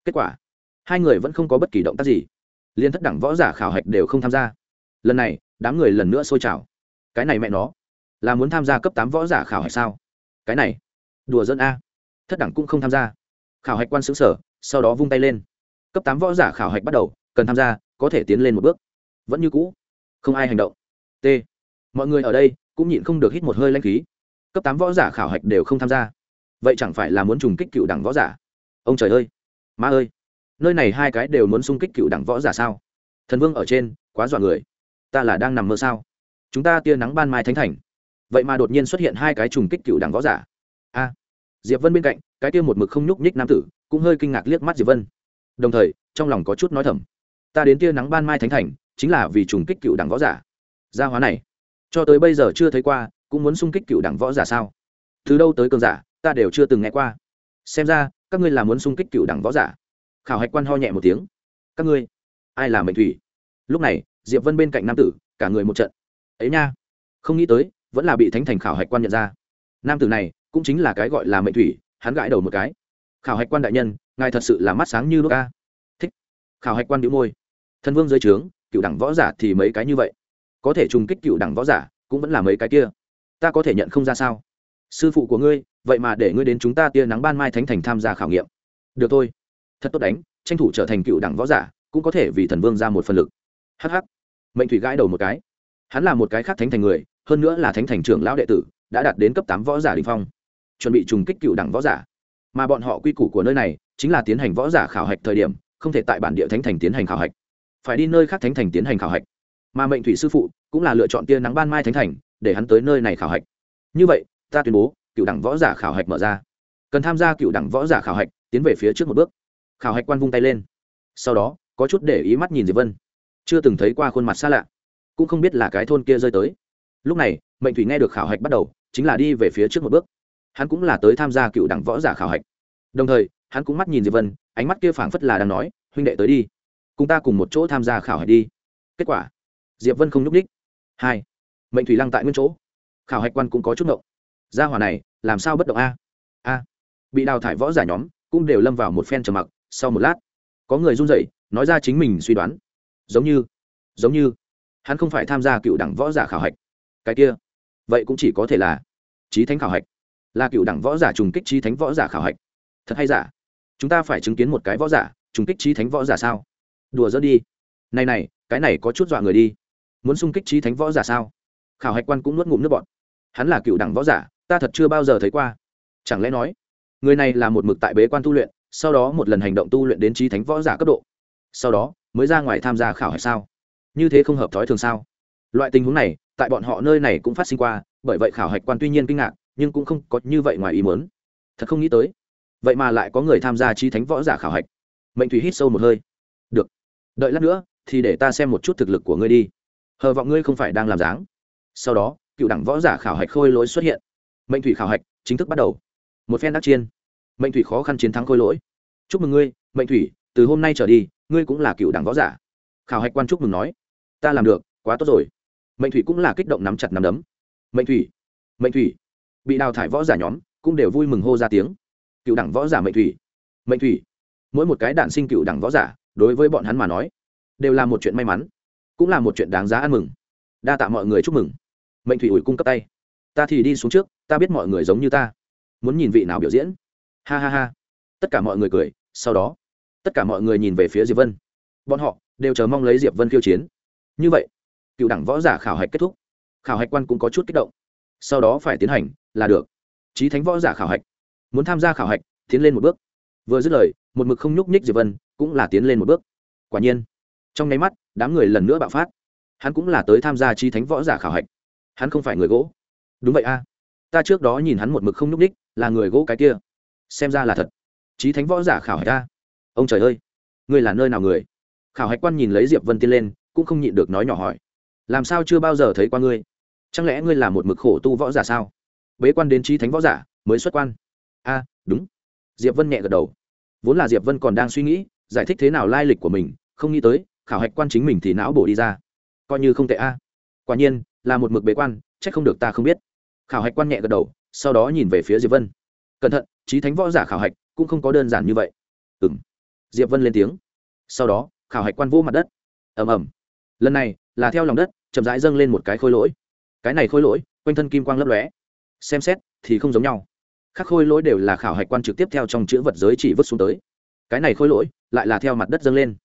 Kết quả, hai người vẫn không có bất kỳ động tác gì. Liên thất đẳng võ giả khảo hạch đều không tham gia. Lần này, đám người lần nữa sôi trào. Cái này mẹ nó là muốn tham gia cấp tám võ giả khảo hạch sao? Cái này, đùa dân a. Thất đẳng cũng không tham gia. Khảo hạch quan xứ sở, sau đó vung tay lên. Cấp tám võ giả khảo hạch bắt đầu, cần tham gia, có thể tiến lên một bước. Vẫn như cũ, không ai hành động. T. Mọi người ở đây cũng nhịn không được hít một hơi lanh khí. Cấp tám võ giả khảo hạch đều không tham gia. Vậy chẳng phải là muốn trùng kích cựu đẳng võ giả? Ông trời ơi! Ma ơi! Nơi này hai cái đều muốn xung kích cựu đẳng võ giả sao? Thần vương ở trên, quá dọa người. Ta là đang nằm mơ sao? Chúng ta tia nắng ban mai thánh thành vậy mà đột nhiên xuất hiện hai cái trùng kích cựu đẳng võ giả. A, diệp vân bên cạnh, cái kia một mực không nhúc nhích nam tử, cũng hơi kinh ngạc liếc mắt diệp vân. Đồng thời, trong lòng có chút nói thầm, ta đến tia nắng ban mai thánh thành, chính là vì trùng kích cựu đẳng võ giả. Gia hóa này, cho tới bây giờ chưa thấy qua, cũng muốn xung kích cựu đẳng võ giả sao? Từ đâu tới cường giả, ta đều chưa từng nghe qua. Xem ra, các ngươi là muốn xung kích cựu đẳng võ giả. Khảo hạch quan ho nhẹ một tiếng, các ngươi, ai là mệnh thủy? Lúc này, diệp vân bên cạnh nam tử, cả người một trận. Ấy nha, không nghĩ tới vẫn là bị thánh thành khảo hạch quan nhận ra. Nam tử này cũng chính là cái gọi là mệnh thủy, hắn gãi đầu một cái. Khảo hạch quan đại nhân, ngài thật sự là mắt sáng như đuốc ca thích. Khảo hạch quan đĩu môi. Thân vương dưới trướng, cựu đẳng võ giả thì mấy cái như vậy. Có thể trùng kích cựu đẳng võ giả, cũng vẫn là mấy cái kia. Ta có thể nhận không ra sao? Sư phụ của ngươi, vậy mà để ngươi đến chúng ta tia nắng ban mai thánh thành tham gia khảo nghiệm. Được thôi. Thật tốt đánh, tranh thủ trở thành cựu đẳng võ giả, cũng có thể vì thần vương ra một phần lực. Hh mệnh thủy gãi đầu một cái. Hắn là một cái khác thánh thành người hơn nữa là thánh thành trưởng lão đệ tử, đã đạt đến cấp tám võ giả đình phong, chuẩn bị trùng kích cựu đẳng võ giả. Mà bọn họ quy củ của nơi này chính là tiến hành võ giả khảo hạch thời điểm, không thể tại bản địa thánh thành tiến hành khảo hạch, phải đi nơi khác thánh thành tiến hành khảo hạch. Mà mệnh thủy sư phụ cũng là lựa chọn tia nắng ban mai thánh thành để hắn tới nơi này khảo hạch. Như vậy, ta tuyên bố cựu đẳng võ giả khảo hạch mở ra. Cần tham gia cựu đẳng võ giả khảo hạch, tiến về phía trước một bước. Khảo hạch quan vung tay lên. Sau đó, có chút để ý mắt nhìn diệp vân. Chưa từng thấy qua khuôn mặt xa lạ, cũng không biết là cái thôn kia rơi tới lúc này, mệnh thủy nghe được khảo hạch bắt đầu, chính là đi về phía trước một bước. Hắn cũng là tới tham gia cựu đẳng võ giả khảo hạch. Đồng thời, hắn cũng mắt nhìn diệp vân, ánh mắt kia phảng phất là đang nói, huynh đệ tới đi, cùng ta cùng một chỗ tham gia khảo hạch đi. Kết quả, diệp vân không nhúc ních hai, mệnh thủy lăng tại nguyên chỗ. Khảo hạch quan cũng có chút động gia hỏa này, làm sao bất động a? A, bị đào thải võ giả nhóm cũng đều lâm vào một phen trầm mặc, sau một lát, có người run rẩy, nói ra chính mình suy đoán. Giống như giống như, hắn không phải tham gia cựu đẳng võ giả khảo hạch cái kia, vậy cũng chỉ có thể là trí thánh khảo hạch, là cựu đẳng võ giả trùng kích trí thánh võ giả khảo hạch. Thật hay giả? Chúng ta phải chứng kiến một cái võ giả trùng kích trí thánh võ giả sao? Đùa dỡ đi. Này này, cái này có chút dọa người đi. Muốn xung kích trí thánh võ giả sao? Khảo hạch quan cũng nuốt ngụm nước bọn hắn là cựu đẳng võ giả, ta thật chưa bao giờ thấy qua. Chẳng lẽ nói, người này là một mực tại bế quan tu luyện, sau đó một lần hành động tu luyện đến trí thánh võ giả cấp độ, sau đó mới ra ngoài tham gia khảo hạch sao? Như thế không hợp thói thường sao? Loại tình huống này tại bọn họ nơi này cũng phát sinh qua, bởi vậy khảo hạch quan tuy nhiên kinh ngạc, nhưng cũng không có như vậy ngoài ý muốn. Thật không nghĩ tới. Vậy mà lại có người tham gia trí thánh võ giả khảo hạch. Mệnh thủy hít sâu một hơi. Được. Đợi lát nữa, thì để ta xem một chút thực lực của ngươi đi. Hờ vọng ngươi không phải đang làm dáng. Sau đó, cựu đẳng võ giả khảo hạch khôi lỗi xuất hiện. Mệnh thủy khảo hạch chính thức bắt đầu. Một phen đắc chiên. Mệnh thủy khó khăn chiến thắng khôi lỗi. Chúc mừng ngươi, mệnh thủy, từ hôm nay trở đi, ngươi cũng là cựu đẳng võ giả. Khảo hạch quan chúc mừng nói. Ta làm được, quá tốt rồi mệnh thủy cũng là kích động nắm chặt nắm đấm. Mệnh thủy mệnh thủy. Bị đào thải võ giả nhóm cũng đều vui mừng hô ra tiếng. Cựu đẳng võ giả mệnh thủy mệnh thủy. Mỗi một cái đạn sinh cựu đẳng võ giả, đối với bọn hắn mà nói, đều là một chuyện may mắn, cũng là một chuyện đáng giá ăn mừng. Đa tạ mọi người chúc mừng. Mệnh thủy ủi cung cấp tay. Ta thì đi xuống trước, ta biết mọi người giống như ta. Muốn nhìn vị nào biểu diễn. Ha ha ha. Tất cả mọi người cười, sau đó, tất cả mọi người nhìn về phía diệp vân. Bọn họ đều chờ mong lấy diệp vân khiêu chiến. Như vậy cựu đẳng võ giả khảo hạch kết thúc. Khảo hạch quan cũng có chút kích động. Sau đó phải tiến hành, là được. Trí thánh võ giả khảo hạch. Muốn tham gia khảo hạch, tiến lên một bước. Vừa dứt lời, một mực không nhúc nhích diệp vân, cũng là tiến lên một bước. Quả nhiên, trong nháy mắt, đám người lần nữa bạo phát. Hắn cũng là tới tham gia trí thánh võ giả khảo hạch. Hắn không phải người gỗ. Đúng vậy a. Ta trước đó nhìn hắn một mực không nhúc nhích, là người gỗ cái kia. Xem ra là thật. Trí thánh võ giả khảo hạch a. Ông trời ơi, ngươi là nơi nào người? Khảo hạch quan nhìn lấy diệp vân tiên lên, cũng không nhịn được nói nhỏ hỏi làm sao chưa bao giờ thấy qua ngươi? Chẳng lẽ ngươi là một mực khổ tu võ giả sao? Bế quan đến trí thánh võ giả, mới xuất quan. A, đúng. Diệp vân nhẹ gật đầu. Vốn là diệp vân còn đang suy nghĩ, giải thích thế nào lai lịch của mình, không nghĩ tới, khảo hạch quan chính mình thì não bổ đi ra. Coi như không tệ a. Quả nhiên, là một mực bế quan trách không được ta không biết. Khảo hạch quan nhẹ gật đầu, sau đó nhìn về phía diệp vân. Cẩn thận, trí thánh võ giả khảo hạch cũng không có đơn giản như vậy. Ừ m diệp vân lên tiếng. Sau đó, khảo hạch quan vô mặt đất. Ầm ầm. Lần này là theo lòng đất chậm rãi dâng lên một cái khôi lỗi. Cái này khôi lỗi, quanh thân kim quang lấp lóe. Xem xét, thì không giống nhau. Các khôi lỗi đều là khảo hạch quan trực tiếp theo trong chữ vật giới chỉ vứt xuống tới. Cái này khôi lỗi, lại là theo mặt đất dâng lên.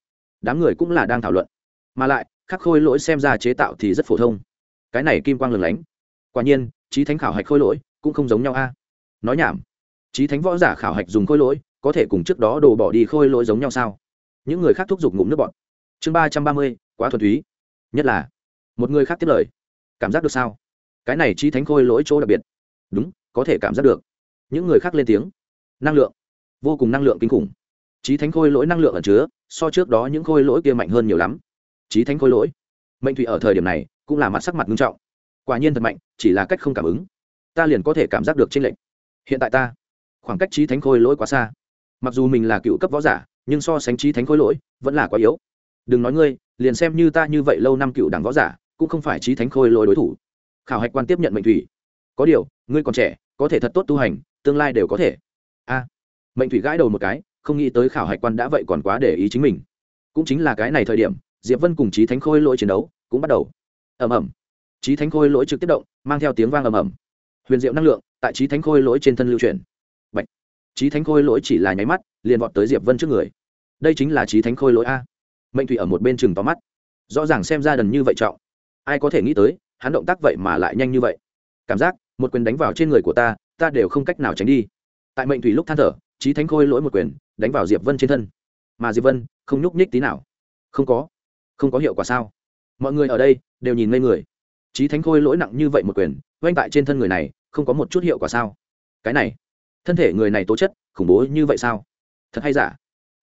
Đám người cũng là đang thảo luận. Mà lại khắc khôi lỗi xem ra chế tạo thì rất phổ thông. Cái này kim quang lừng lánh. Quả nhiên, trí thánh khảo hạch khôi lỗi cũng không giống nhau a. Nói nhảm. Trí thánh võ giả khảo hạch dùng khôi lỗi, có thể cùng trước đó đồ bỏ đi khôi lỗi giống nhau sao? Những người khác thúc giục ngụm nước bọn chương ba trăm ba mươi, quá thuần túy. Nhất là một người khác tiếp lời. Cảm giác được sao? Cái này trí thánh khôi lỗi chỗ đặc biệt. Đúng, có thể cảm giác được. Những người khác lên tiếng. Năng lượng. Vô cùng năng lượng kinh khủng. Trí thánh khôi lỗi năng lượng ẩn chứa, so trước đó những khôi lỗi kia mạnh hơn nhiều lắm. Trí thánh khôi lỗi. Mệnh thủy ở thời điểm này, cũng là mặt sắc mặt nghiêm trọng. Quả nhiên thật mạnh, chỉ là cách không cảm ứng. Ta liền có thể cảm giác được tranh lệch. Hiện tại ta, khoảng cách trí thánh khôi lỗi quá xa. Mặc dù mình là cựu cấp võ giả, nhưng so sánh trí thánh khôi lỗi, vẫn là quá yếu. Đừng nói ngươi, liền xem như ta như vậy lâu năm cựu đảng võ giả cũng không phải trí thánh khôi lỗi đối thủ. Khảo hạch quan tiếp nhận mệnh thủy. Có điều, ngươi còn trẻ, có thể thật tốt tu hành, tương lai đều có thể. A. Mệnh thủy gãi đầu một cái, không nghĩ tới khảo hạch quan đã vậy còn quá để ý chính mình. Cũng chính là cái này thời điểm, diệp vân cùng trí thánh khôi lỗi chiến đấu cũng bắt đầu. Ầm ầm. Trí thánh khôi lỗi trực tiếp động, mang theo tiếng vang ầm ầm. Huyền diệu năng lượng tại trí thánh khôi lỗi trên thân lưu truyền. Bạch. trí thánh khôi lỗi chỉ là nháy mắt, liền vọt tới diệp vân trước người. Đây chính là trí thánh khôi lỗi a. Mệnh thủy ở một bên chừng to mắt. Rõ ràng xem ra đần như vậy trọng ai có thể nghĩ tới, hắn động tác vậy mà lại nhanh như vậy. Cảm giác, một quyền đánh vào trên người của ta ta đều không cách nào tránh đi. Tại mệnh thủy lúc than thở trí thánh khôi lỗi một quyền, đánh vào diệp vân trên thân. Mà diệp vân, không nhúc nhích tí nào. Không có. Không có hiệu quả sao? Mọi người ở đây, đều nhìn ngây người. Trí thánh khôi lỗi nặng như vậy một quyền oanh tại trên thân người này, không có một chút hiệu quả sao? Cái này, thân thể người này tố chất, khủng bố như vậy sao? Thật hay giả?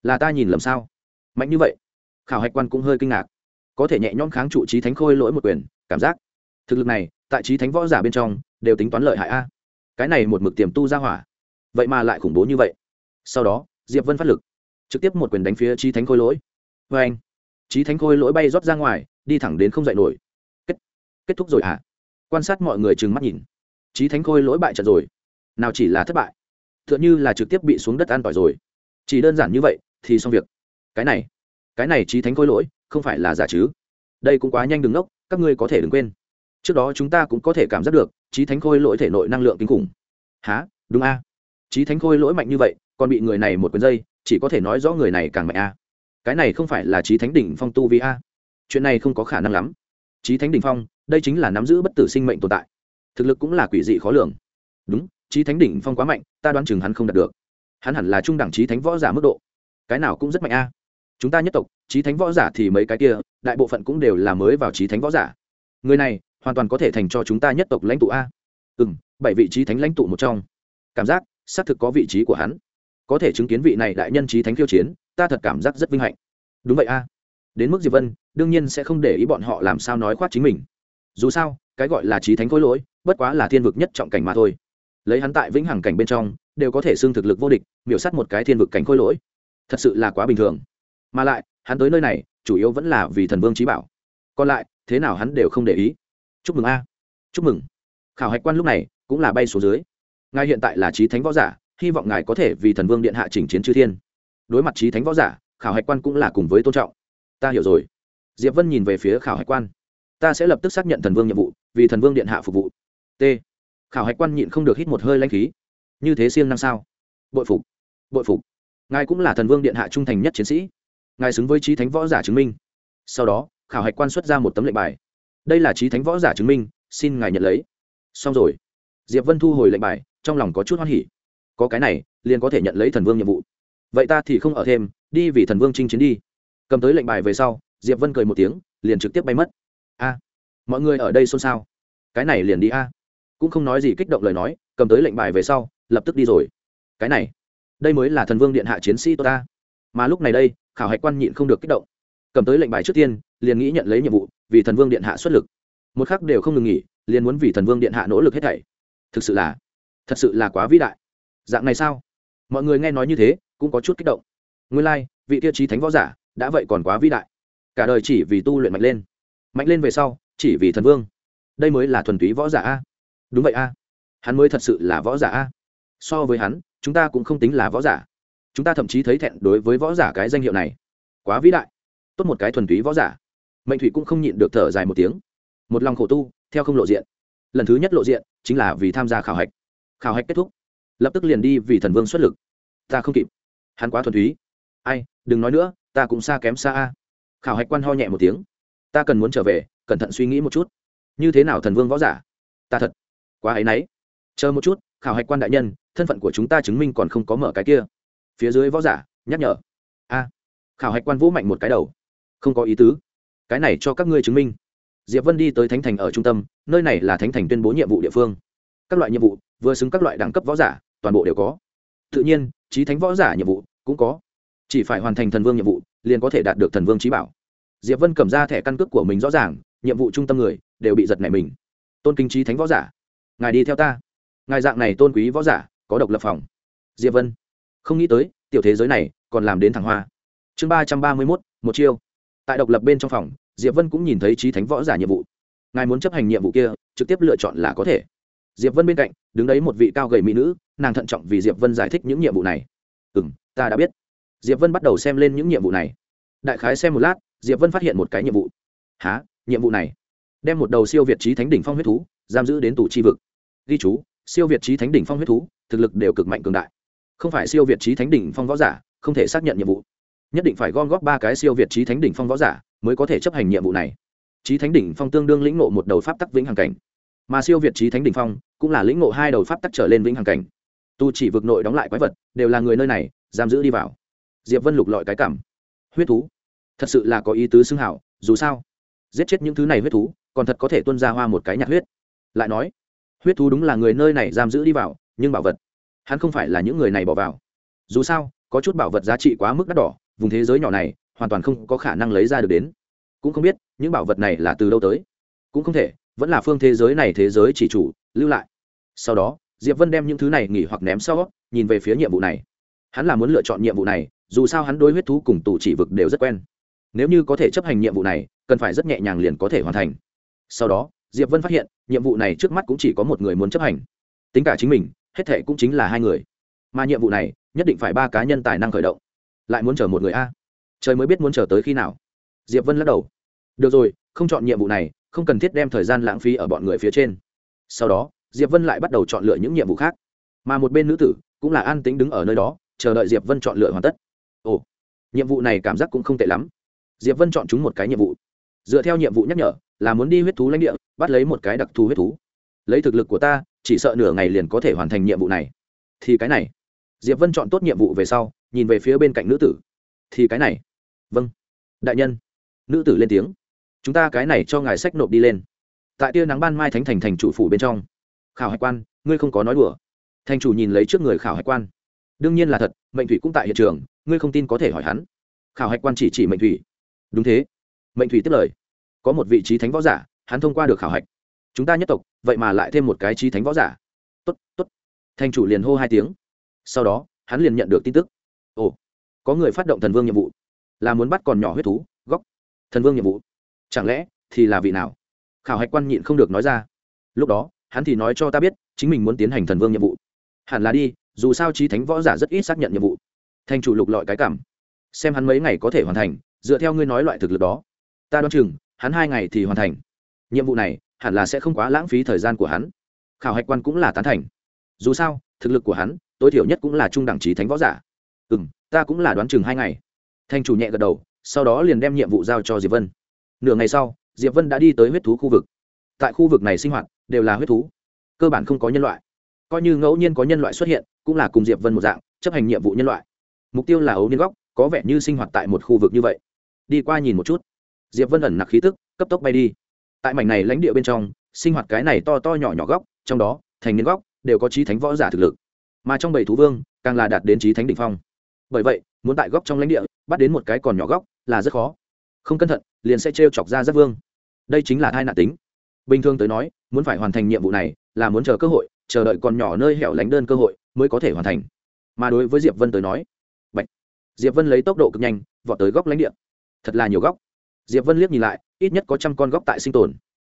Là ta nhìn lầm sao? Mạnh như vậy. Khảo hạch quan cũng hơi kinh ngạc có thể nhẹ nhõm kháng trụ trí thánh khôi lỗi một quyền, cảm giác. Thực lực này, tại trí thánh võ giả bên trong, đều tính toán lợi hại a. Cái này một mực tiềm tu ra hỏa. Vậy mà lại khủng bố như vậy. Sau đó, diệp vân phát lực. Trực tiếp một quyền đánh phía trí thánh khôi lỗi. Vê anh. Trí thánh khôi lỗi bay rót ra ngoài, đi thẳng đến không dậy nổi. Kết kết thúc rồi hả? À? quan sát mọi người trừng mắt nhìn. Trí thánh khôi lỗi bại trận rồi. Nào chỉ là thất bại. T h ư ợ n h ư là trực tiếp bị xuống đất an tỏi rồi. Chỉ đơn giản như vậy, thì xong việc. Cái này cái này trí thánh khôi lỗi không phải là giả chứ? Đây cũng quá nhanh đứng ngốc, các ngươi có thể đừng quên. Trước đó chúng ta cũng có thể cảm giác được trí thánh khôi lỗi thể nội năng lượng kinh khủng. Há đúng a. Trí thánh khôi lỗi mạnh như vậy, còn bị người này một quyền dây, chỉ có thể nói rõ người này càng mạnh a. Cái này không phải là trí thánh đỉnh phong tu vi a. Chuyện này không có khả năng lắm. Trí thánh đỉnh phong, đây chính là nắm giữ bất tử sinh mệnh tồn tại. Thực lực cũng là quỷ dị khó lường. Đúng trí thánh đỉnh phong quá mạnh, ta đoán chừng hắn không đạt được. Hắn hẳn là trung đẳng trí thánh võ giả mức độ. Cái nào cũng rất mạnh a chúng ta nhất tộc trí thánh võ giả thì mấy cái kia, đại bộ phận cũng đều là mới vào trí thánh võ giả. Người này, hoàn toàn có thể thành cho chúng ta nhất tộc lãnh tụ a. Ừ m bảy vị trí thánh lãnh tụ một trong. Cảm giác, xác thực có vị trí của hắn. Có thể chứng kiến vị này đại nhân trí thánh khiêu chiến, ta thật cảm giác rất vinh hạnh. Đúng vậy a. Đến mức diệp vân, đương nhiên sẽ không để ý bọn họ làm sao nói khoát chính mình. Dù sao, cái gọi là trí thánh khối lỗi, bất quá là thiên vực nhất trọng cảnh mà thôi. Lấy hắn tại vĩnh hằng cảnh bên trong, đều có thể xưng thực lực vô địch, miểu sát một cái thiên vực cảnh khối lỗi. Thật sự là quá bình thường mà lại, hắn tới nơi này, chủ yếu vẫn là vì thần vương trí bảo. Còn lại, thế nào hắn đều không để ý. Chúc mừng a. Chúc mừng. Khảo hạch quan lúc này, cũng là bay xuống dưới. Ngài hiện tại là trí thánh võ giả, hy vọng ngài có thể vì thần vương điện hạ chỉnh chiến chư thiên. Đối mặt trí thánh võ giả, khảo hạch quan cũng là cùng với tôn trọng. Ta hiểu rồi. Diệp vân nhìn về phía khảo hạch quan. Ta sẽ lập tức xác nhận thần vương nhiệm vụ, vì thần vương điện hạ phục vụ. T. Khảo hạch quan nhịn không được hít một hơi lanh khí. Như thế siêng năm sao? Bội phục. Bội phục. Ngài cũng là thần vương điện hạ trung thành nhất chiến sĩ ngài xứng với trí thánh võ giả chứng minh. Sau đó, khảo hạch quan xuất ra một tấm lệnh bài. Đây là trí thánh võ giả chứng minh, xin ngài nhận lấy. Xong rồi. Diệp vân thu hồi lệnh bài, trong lòng có chút hoan hỉ. Có cái này, liền có thể nhận lấy thần vương nhiệm vụ. Vậy ta thì không ở thêm, đi vì thần vương chinh chiến đi. Cầm tới lệnh bài về sau, diệp vân cười một tiếng, liền trực tiếp bay mất. A, mọi người ở đây xôn xao. Cái này liền đi a. Cũng không nói gì kích động lời nói, cầm tới lệnh bài về sau, lập tức đi rồi. Cái này, đây mới là thần vương điện hạ chiến sĩ tôi ta. Mà lúc này đây khảo hạch quan nhịn không được kích động. Cầm tới lệnh bài trước tiên liền nghĩ nhận lấy nhiệm vụ vì thần vương điện hạ xuất lực. Một khắc đều không ngừng nghỉ liền muốn vì thần vương điện hạ nỗ lực hết thảy. Thực sự là thật sự là quá vĩ đại. Dạng này sao? Mọi người nghe nói như thế cũng có chút kích động. Nguyên lai、like, vị tiêu chí thánh võ giả đã vậy còn quá vĩ đại. Cả đời chỉ vì tu luyện mạnh lên. Mạnh lên về sau chỉ vì thần vương. Đây mới là thuần túy võ giả a. Đúng vậy a. Hắn mới thật sự là võ giả a. So với hắn chúng ta cũng không tính là võ giả chúng ta thậm chí thấy thẹn đối với võ giả cái danh hiệu này. Quá vĩ đại. Tốt một cái thuần túy võ giả. Mệnh thủy cũng không nhịn được thở dài một tiếng. Một lòng khổ tu, theo không lộ diện. Lần thứ nhất lộ diện chính là vì tham gia khảo hạch. Khảo hạch kết thúc. Lập tức liền đi vì thần vương xuất lực. Ta không kịp. Hắn quá thuần túy. Ai, đừng nói nữa, ta cũng xa kém xa a. Khảo hạch quan ho nhẹ một tiếng. Ta cần muốn trở về, cẩn thận suy nghĩ một chút. Như thế nào thần vương võ giả? Ta thật quá áy náy. Chờ một chút, khảo hạch quan đại nhân, thân phận của chúng ta chứng minh còn không có mở cái kia phía dưới võ giả, nhắc nhở. A, khảo hạch quan vũ mạnh một cái đầu. Không có ý tứ. Cái này cho các ngươi chứng minh. Diệp vân đi tới thánh thành ở trung tâm, nơi này là thánh thành tuyên bố nhiệm vụ địa phương. Các loại nhiệm vụ, vừa xứng các loại đẳng cấp võ giả, toàn bộ đều có. Tự nhiên trí thánh võ giả nhiệm vụ cũng có. Chỉ phải hoàn thành thần vương nhiệm vụ, liền có thể đạt được thần vương trí bảo. Diệp vân cầm ra thẻ căn cước của mình rõ ràng, nhiệm vụ trung tâm người đều bị giật nảy mình. Tôn kính trí thánh võ giả, ngài đi theo ta. Ngài dạng này tôn quý võ giả, có độc lập phòng. Diệp vân không nghĩ tới, tiểu thế giới này còn làm đến thằng hoa. Chương ba trăm ba mươi mốt, một chiêu. Tại độc lập bên trong phòng, diệp vân cũng nhìn thấy trí thánh võ giả nhiệm vụ. Ngài muốn chấp hành nhiệm vụ kia, trực tiếp lựa chọn là có thể. Diệp vân bên cạnh, đứng đấy một vị cao gầy mỹ nữ, nàng thận trọng vì diệp vân giải thích những nhiệm vụ này. Ừ m ta đã biết. Diệp vân bắt đầu xem lên những nhiệm vụ này. Đại khái xem một lát, diệp vân phát hiện một cái nhiệm vụ. Há nhiệm vụ này? Đem một đầu siêu việt trí thánh đỉnh phong huyết thú, giam giữ đến tủ chi vực. Ghi chú, siêu việt trí thánh đỉnh phong huyết thú, thực lực đều cực mạnh cường đại không phải siêu việt trí thánh đỉnh phong võ giả, không thể xác nhận nhiệm vụ. Nhất định phải gom góp ba cái siêu việt trí thánh đỉnh phong võ giả mới có thể chấp hành nhiệm vụ này. Trí thánh đỉnh phong tương đương lĩnh ngộ một đầu pháp tắc vĩnh hằng cảnh. Mà siêu việt trí thánh đỉnh phong cũng là lĩnh ngộ hai đầu pháp tắc trở lên vĩnh hằng cảnh. Tu chỉ vực nội đóng lại quái vật, đều là người nơi này, giam giữ đi vào. Diệp vân lục lọi cái cảm. Huyết thú. Thật sự là có ý tứ xưng hảo, dù sao, giết chết những thứ này huyết thú, còn thật có thể tuân ra hoa một cái nhạt huyết. Lại nói, huyết thú đúng là người nơi này giam giữ đi vào, nhưng bảo vật hắn không phải là những người này bỏ vào. Dù sao, có chút bảo vật giá trị quá mức đắt đỏ, vùng thế giới nhỏ này, hoàn toàn không có khả năng lấy ra được đến. Cũng không biết, những bảo vật này là từ đâu tới. Cũng không thể, vẫn là phương thế giới này thế giới chỉ chủ, lưu lại. Sau đó, diệp vân đem những thứ này nghỉ hoặc ném sau, nhìn về phía nhiệm vụ này. Hắn là muốn lựa chọn nhiệm vụ này, dù sao hắn đối huyết thú cùng tù chỉ vực đều rất quen. Nếu như có thể chấp hành nhiệm vụ này, cần phải rất nhẹ nhàng liền có thể hoàn thành. Sau đó, diệp vân phát hiện, nhiệm vụ này trước mắt cũng chỉ có một người muốn chấp hành. Tính cả chính mình hết thệ cũng chính là hai người. Mà nhiệm vụ này, nhất định phải ba cá nhân tài năng khởi động. Lại muốn chờ một người a. Trời mới biết muốn chờ tới khi nào. Diệp vân lắc đầu. Được rồi, không chọn nhiệm vụ này, không cần thiết đem thời gian lãng phí ở bọn người phía trên. Sau đó, diệp vân lại bắt đầu chọn lựa những nhiệm vụ khác. Mà một bên nữ tử cũng là an tính đứng ở nơi đó, chờ đợi diệp vân chọn lựa hoàn tất. Ồ, nhiệm vụ này cảm giác cũng không tệ lắm. Diệp vân chọn chúng một cái nhiệm vụ. Dựa theo nhiệm vụ nhắc nhở, là muốn đi huyết thú lãnh địa, bắt lấy một cái đặc thù huyết thú lấy thực lực của ta, chỉ sợ nửa ngày liền có thể hoàn thành nhiệm vụ này. Thì cái này. Diệp vân chọn tốt nhiệm vụ về sau, nhìn về phía bên cạnh nữ tử. Thì cái này. Vâng. Đại nhân. Nữ tử lên tiếng. Chúng ta cái này cho ngài sách nộp đi lên. Tại tia nắng ban mai thánh thành thành chủ phủ bên trong. Khảo hải quan, ngươi không có nói đùa. Thành chủ nhìn lấy trước người khảo hải quan. Đương nhiên là thật, mệnh thủy cũng tại hiện trường, ngươi không tin có thể hỏi hắn. Khảo hạch quan chỉ chỉ mệnh thủy. Đúng thế. Mệnh thủy tiếp lời. Có một vị trí thánh võ giả, hắn thông qua được khảo hạch chúng ta nhất tộc, vậy mà lại thêm một cái trí thánh võ giả. Tốt tốt. Thành chủ liền hô hai tiếng. Sau đó, hắn liền nhận được tin tức. Ồ, có người phát động thần vương nhiệm vụ. Là muốn bắt còn nhỏ huyết thú, góc. Thần vương nhiệm vụ. Chẳng lẽ, thì là vị nào? Khảo hạch quan nhịn không được nói ra. Lúc đó, hắn thì nói cho ta biết, chính mình muốn tiến hành thần vương nhiệm vụ. Hẳn là đi, dù sao trí thánh võ giả rất ít xác nhận nhiệm vụ. Thành chủ lục lọi cái cảm. Xem hắn mấy ngày có thể hoàn thành, dựa theo ngươi nói loại thực lực đó. Ta đoán chừng, hắn hai ngày thì hoàn thành. Nhiệm vụ này hẳn là sẽ không quá lãng phí thời gian của hắn. Khảo hạch quan cũng là tán thành. Dù sao, thực lực của hắn, tối thiểu nhất cũng là trung đẳng trí thánh võ giả. Ừ m ta cũng là đoán chừng hai ngày. Thanh chủ nhẹ gật đầu, sau đó liền đem nhiệm vụ giao cho diệp vân. Nửa ngày sau, diệp vân đã đi tới huyết thú khu vực. Tại khu vực này sinh hoạt, đều là huyết thú. Cơ bản không có nhân loại. Coi như ngẫu nhiên có nhân loại xuất hiện, cũng là cùng diệp vân một dạng, chấp hành nhiệm vụ nhân loại. Mục tiêu là ấu niên góc có vẻ như sinh hoạt tại một khu vực như vậy. Đi qua nhìn một chút. Diệp vân ẩn nặc khí tức, cấp tốc bay đi tại mảnh này lãnh địa bên trong, sinh hoạt cái này to to nhỏ nhỏ góc, trong đó, thành niên góc đều có trí thánh võ giả thực lực. Mà trong bảy thú vương, càng là đạt đến trí thánh đ ỉ n h phong. Bởi vậy, muốn tại góc trong lãnh địa, bắt đến một cái còn nhỏ góc là rất khó. Không cẩn thận, liền sẽ t chọc ra rất vương. Đây chính là thai nạn tính. Bình thường tới nói, muốn phải hoàn thành nhiệm vụ này, là muốn chờ cơ hội, chờ đợi còn nhỏ nơi hẻo lánh đơn cơ hội mới có thể hoàn thành. Mà đối với diệp vân tới nói, Bạch. diệp vân lấy tốc độ cực nhanh, vọt tới góc lãnh địa. Thật là nhiều góc. Diệp vân liếc nhìn lại ít nhất có trăm con góc tại sinh tồn.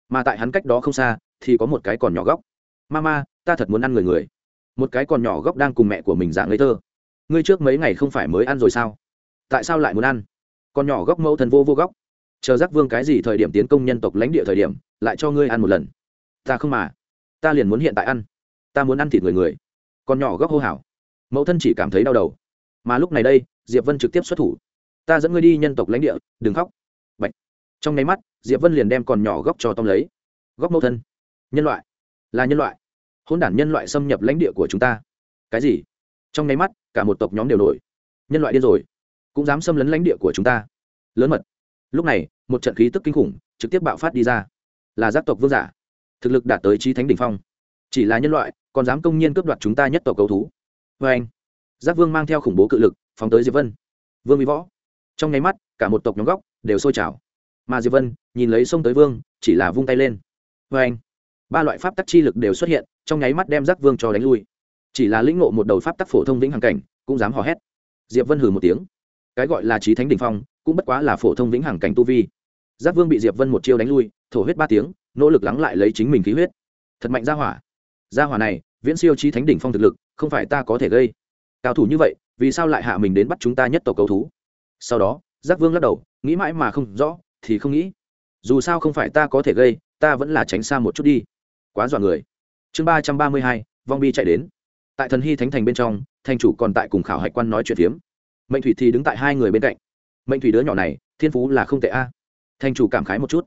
Mà tại hắn cách đó không xa, thì có một cái còn nhỏ góc. Mama, ta thật muốn ăn người người. Một cái còn nhỏ góc đang cùng mẹ của mình dạng ngây thơ. Ngươi trước mấy ngày không phải mới ăn rồi sao? Tại sao lại muốn ăn? Con nhỏ góc mẫu thần vô vô góc. Chờ giác vương cái gì thời điểm tiến công nhân tộc lãnh địa thời điểm, lại cho ngươi ăn một lần. Ta không mà. Ta liền muốn hiện tại ăn. Ta muốn ăn thịt người người. Con nhỏ góc hô hào. Mẫu thân chỉ cảm thấy đau đầu. Mà lúc này đây, diệp vân trực tiếp xuất thủ. Ta dẫn ngươi đi nhân tộc lãnh địa, đừng khóc trong nháy mắt, diệp vân liền đem còn nhỏ góc cho tông lấy. Góc mẫu thân. Nhân loại. Là nhân loại. Hôn đản nhân loại xâm nhập lãnh địa của chúng ta. Cái gì? Trong nháy mắt, cả một tộc nhóm đều nổi. Nhân loại điên rồi. Cũng dám xâm lấn lãnh địa của chúng ta. Lớn mật. Lúc này, một trận khí tức kinh khủng trực tiếp bạo phát đi ra. Là giác tộc vương giả. Thực lực đạt tới trí thánh đ ỉ n h phong. Chỉ là nhân loại, còn dám công nhiên cướp đoạt chúng ta nhất tộc cầu thú. Vê anh, giác vương mang theo khủng bố cự lực, phóng tới diệp vân. Vương bị võ. Trong nháy mắt, cả một tộc nhóm góc đều sôi trào mà diệp vân nhìn lấy sông tới vương chỉ là vung tay lên vê anh ba loại pháp tắc chi lực đều xuất hiện trong nháy mắt đem giác vương cho đánh lui chỉ là lĩnh ngộ một đầu pháp tắc phổ thông vĩnh hằng cảnh cũng dám hò hét diệp vân hừ một tiếng cái gọi là trí thánh đỉnh phong cũng bất quá là phổ thông vĩnh hằng cảnh tu vi giác vương bị diệp vân một chiêu đánh lui thổ huyết ba tiếng nỗ lực lắng lại lấy chính mình khí huyết thật mạnh ra hỏa ra hỏa này viễn siêu trí thánh đỉnh phong thực lực không phải ta có thể gây cao thủ như vậy vì sao lại hạ mình đến bắt chúng ta nhất tộc cầu thú sau đó giác vương lắc đầu nghĩ mãi mà không rõ thì không nghĩ. Dù sao không phải ta có thể gây, ta vẫn là tránh xa một chút đi. Quá dọa người. Chương ba trăm ba mươi hai, vong bi chạy đến. Tại thần hy thánh thành bên trong, thành chủ còn tại cùng khảo hạch quan nói chuyện phiếm. Mệnh thủy thì đứng tại hai người bên cạnh. Mệnh thủy đứa nhỏ này, thiên phú là không tệ a. Thành chủ cảm khái một chút.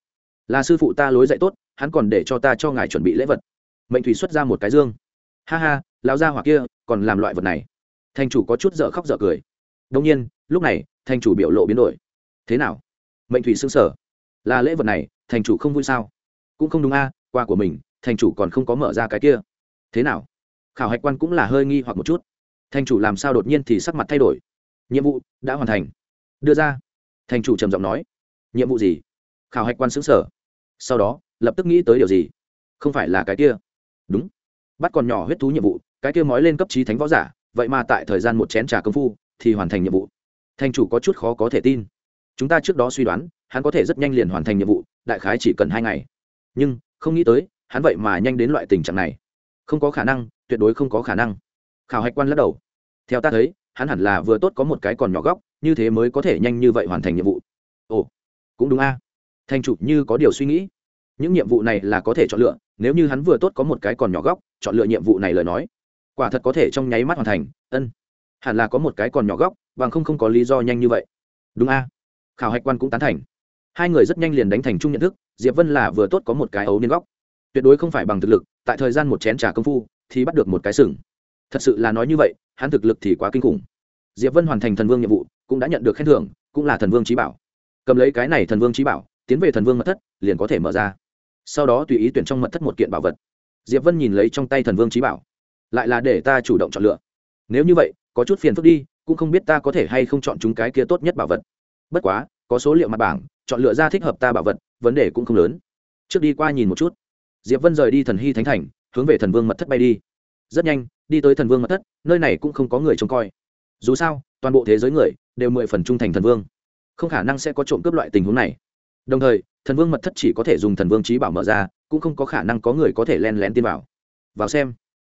Là sư phụ ta lối dạy tốt, hắn còn để cho ta cho ngài chuẩn bị lễ vật. Mệnh thủy xuất ra một cái dương. Ha ha, lão gia hỏa kia, còn làm loại vật này. Thành chủ có chút dở khóc dở cười. Đông nhiên, lúc này, thành chủ biểu lộ biến đổi. Thế nào? Mệnh thủy xương sở. Là lễ vật này, thành chủ không vui sao? Cũng không đúng a qua của mình, thành chủ còn không có mở ra cái kia. Thế nào? Khảo hạch quan cũng là hơi nghi hoặc một chút. Thành chủ làm sao đột nhiên thì sắc mặt thay đổi? Nhiệm vụ đã hoàn thành. Đưa ra. Thành chủ trầm giọng nói. Nhiệm vụ gì? Khảo hạch quan xứng sở. Sau đó, lập tức nghĩ tới điều gì? Không phải là cái kia. Đúng. Bắt còn nhỏ huyết thú nhiệm vụ, cái kia mói lên cấp trí thánh võ giả, vậy mà tại thời gian một chén trà công phu, thì hoàn thành nhiệm vụ. Thành chủ có chút khó có thể tin chúng ta trước đó suy đoán, hắn có thể rất nhanh liền hoàn thành nhiệm vụ, đại khái chỉ cần hai ngày. Nhưng, không nghĩ tới, hắn vậy mà nhanh đến loại tình trạng này. Không có khả năng, tuyệt đối không có khả năng. Khảo hạch quan lắc đầu. Theo ta thấy, hắn hẳn là vừa tốt có một cái còn nhỏ góc, như thế mới có thể nhanh như vậy hoàn thành nhiệm vụ. Ồ, cũng đúng a. À. thành chủ như có điều suy nghĩ. Những nhiệm vụ này là có thể chọn lựa, nếu như hắn vừa tốt có một cái còn nhỏ góc, chọn lựa nhiệm vụ này lời nói, quả thật có thể trong nháy mắt hoàn thành. Ân, hẳn là có một cái còn nhỏ góc, bằng không không có lý do nhanh như vậy. Đúng a khảo hạch quan cũng tán thành. Hai người rất nhanh liền đánh thành chung nhận thức, diệp vân là vừa tốt có một cái ấu niên góc tuyệt đối không phải bằng thực lực, tại thời gian một chén trà công phu thì bắt được một cái sừng. Thật sự là nói như vậy, hắn thực lực thì quá kinh khủng. Diệp vân hoàn thành thần vương nhiệm vụ, cũng đã nhận được khen thưởng, cũng là thần vương trí bảo. Cầm lấy cái này thần vương trí bảo, tiến về thần vương mật thất, liền có thể mở ra. Sau đó tùy ý tuyển trong mật thất một kiện bảo vật. Diệp vân nhìn lấy trong tay thần vương trí bảo. Lại là để ta chủ động chọn lựa. Nếu như vậy, có chút phiền phức đi, cũng không biết ta có thể hay không chọn chúng cái kia tốt nhất bảo vật bất quá, có số liệu mặt bảng, chọn lựa ra thích hợp ta bảo vật, vấn đề cũng không lớn. Trước đi qua nhìn một chút. Diệp vân rời đi thần hy thánh thành, hướng về thần vương mật thất bay đi. Rất nhanh, đi tới thần vương mật thất, nơi này cũng không có người trông coi. Dù sao, toàn bộ thế giới người đều mười phần trung thành thần vương. Không khả năng sẽ có trộm cướp loại tình huống này. Đồng thời, thần vương mật thất chỉ có thể dùng thần vương trí bảo mở ra, cũng không có khả năng có người có thể len lén tin vào. Vào xem.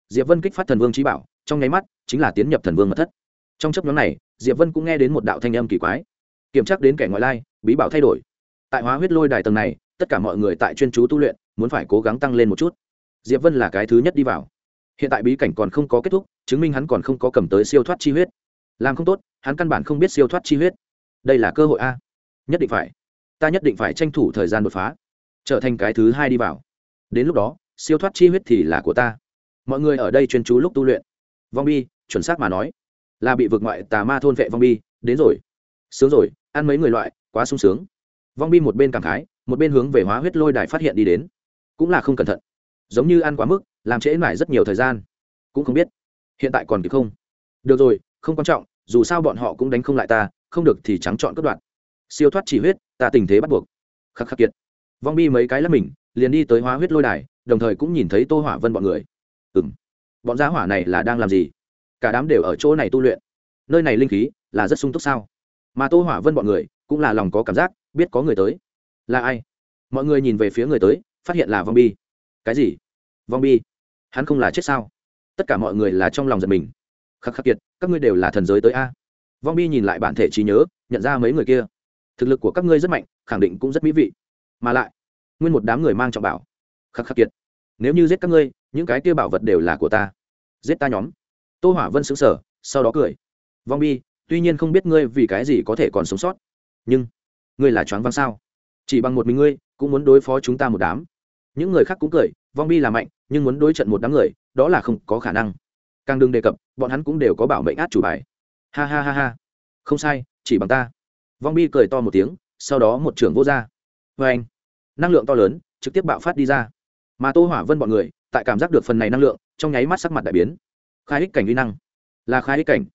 Diệp vân kích phát thần vương trí bảo, trong nháy mắt chính là tiến nhập thần vương mật thất. Trong chấp nhóm này, diệp vân cũng nghe đến một đạo thanh âm kỳ quái kiểm tra đến kẻ ngoại lai, bí bảo thay đổi. Tại hóa huyết lôi đài tầng này, tất cả mọi người tại chuyên chú tu luyện, muốn phải cố gắng tăng lên một chút. Diệp vân là cái thứ nhất đi vào. Hiện tại bí cảnh còn không có kết thúc, chứng minh hắn còn không có cầm tới siêu thoát chi huyết. Làm không tốt, hắn căn bản không biết siêu thoát chi huyết. Đây là cơ hội a. Nhất định phải. Ta nhất định phải tranh thủ thời gian đột phá. Trở thành cái thứ hai đi vào. Đến lúc đó, siêu thoát chi huyết thì là của ta. Mọi người ở đây chuyên chú lúc tu luyện. Vong bi, chuẩn xác mà nói, là bị vượt ngoại tà ma thôn vệ vong bi. Đến rồi. Sướng rồi ăn mấy người loại, quá sung sướng. Vong bi một bên cảm khái, một bên hướng về hóa huyết lôi đài phát hiện đi đến. Cũng là không cẩn thận. Giống như ăn quá mức, làm trễ mải rất nhiều thời gian. Cũng không biết, hiện tại còn kịp không? Được rồi, không quan trọng, dù sao bọn họ cũng đánh không lại ta, không được thì trắng chọn cất đoạn siêu thoát chỉ huyết, ta tình thế bắt buộc. Khắc khắc kiệt. Vong bi mấy cái là mình, liền đi tới hóa huyết lôi đài, đồng thời cũng nhìn thấy tô hỏa vân bọn người. Ừ m bọn giá hỏa này là đang làm gì? Cả đám đều ở chỗ này tu luyện. Nơi này linh khí là rất sung túc sao? Mà tô hỏa vân bọn người cũng là lòng có cảm giác biết có người tới là ai mọi người nhìn về phía người tới phát hiện là vong bi cái gì vong bi hắn không là chết sao tất cả mọi người là trong lòng giật mình khắc khắc kiệt các ngươi đều là thần giới tới a vong bi nhìn lại bản thể trí nhớ nhận ra mấy người kia thực lực của các ngươi rất mạnh khẳng định cũng rất mỹ vị mà lại nguyên một đám người mang trọng bảo khắc khắc kiệt nếu như giết các ngươi những cái kia bảo vật đều là của ta giết ta nhóm tô hỏa vân xứng sở sau đó cười vong bi tuy nhiên không biết ngươi vì cái gì có thể còn sống sót. Nhưng, ngươi là choáng văng sao? Chỉ bằng một mình ngươi, cũng muốn đối phó chúng ta một đám. Những người khác cũng cười, vong bi là mạnh, nhưng muốn đối trận một đám người, đó là không có khả năng. Càng đừng đề cập, bọn hắn cũng đều có bảo mệnh át chủ bài. Ha ha ha ha. Không sai, chỉ bằng ta. Vong bi cười to một tiếng, sau đó một trưởng vô r vê vâng anh. Năng lượng to lớn, trực tiếp bạo phát đi ra. Mà tô hỏa vân bọn người, tại cảm giác được phần này năng lượng, trong nháy mắt sắc mặt đại biến. Khai ích cảnh uy năng. Là khai ích cảnh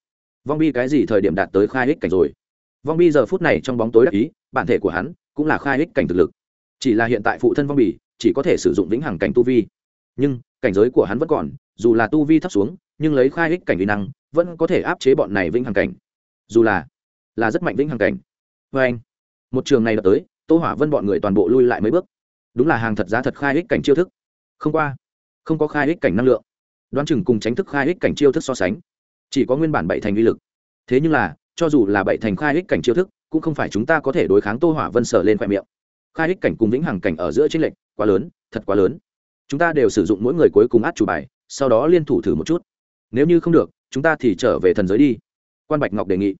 vong bi cái gì thời điểm đạt tới khai hích cảnh rồi? Vong bi giờ phút này trong bóng tối đắc ý, bản thể của hắn cũng là khai hích cảnh thực lực. Chỉ là hiện tại phụ thân vong bì chỉ có thể sử dụng vĩnh hằng cảnh tu vi. Nhưng, cảnh giới của hắn vẫn còn, dù là tu vi thấp xuống, nhưng lấy khai hích cảnh vi năng, vẫn có thể áp chế bọn này vĩnh hằng cảnh. Dù là là rất mạnh vĩnh hằng cảnh. Vê anh, một trường này đập tới, tô hỏa vân bọn người toàn bộ lui lại mấy bước. Đúng là hàng thật giá thật khai hích cảnh chiêu thức. Không qua, không có khai hích cảnh năng lượng. Đoán chừng cùng tránh thức khai hích cảnh chiêu thức so sánh chỉ có nguyên bản bảy thành uy lực. Thế nhưng là, cho dù là bảy thành khai hích cảnh chiêu thức, cũng không phải chúng ta có thể đối kháng tô hỏa vân sở lên khoe miệng. Khai hích cảnh cùng vĩnh hằng cảnh ở giữa chính lệnh quá lớn, thật quá lớn. Chúng ta đều sử dụng mỗi người cuối cùng át chủ bài, sau đó liên thủ thử một chút. Nếu như không được, chúng ta thì trở về thần giới đi. Quan bạch ngọc đề nghị.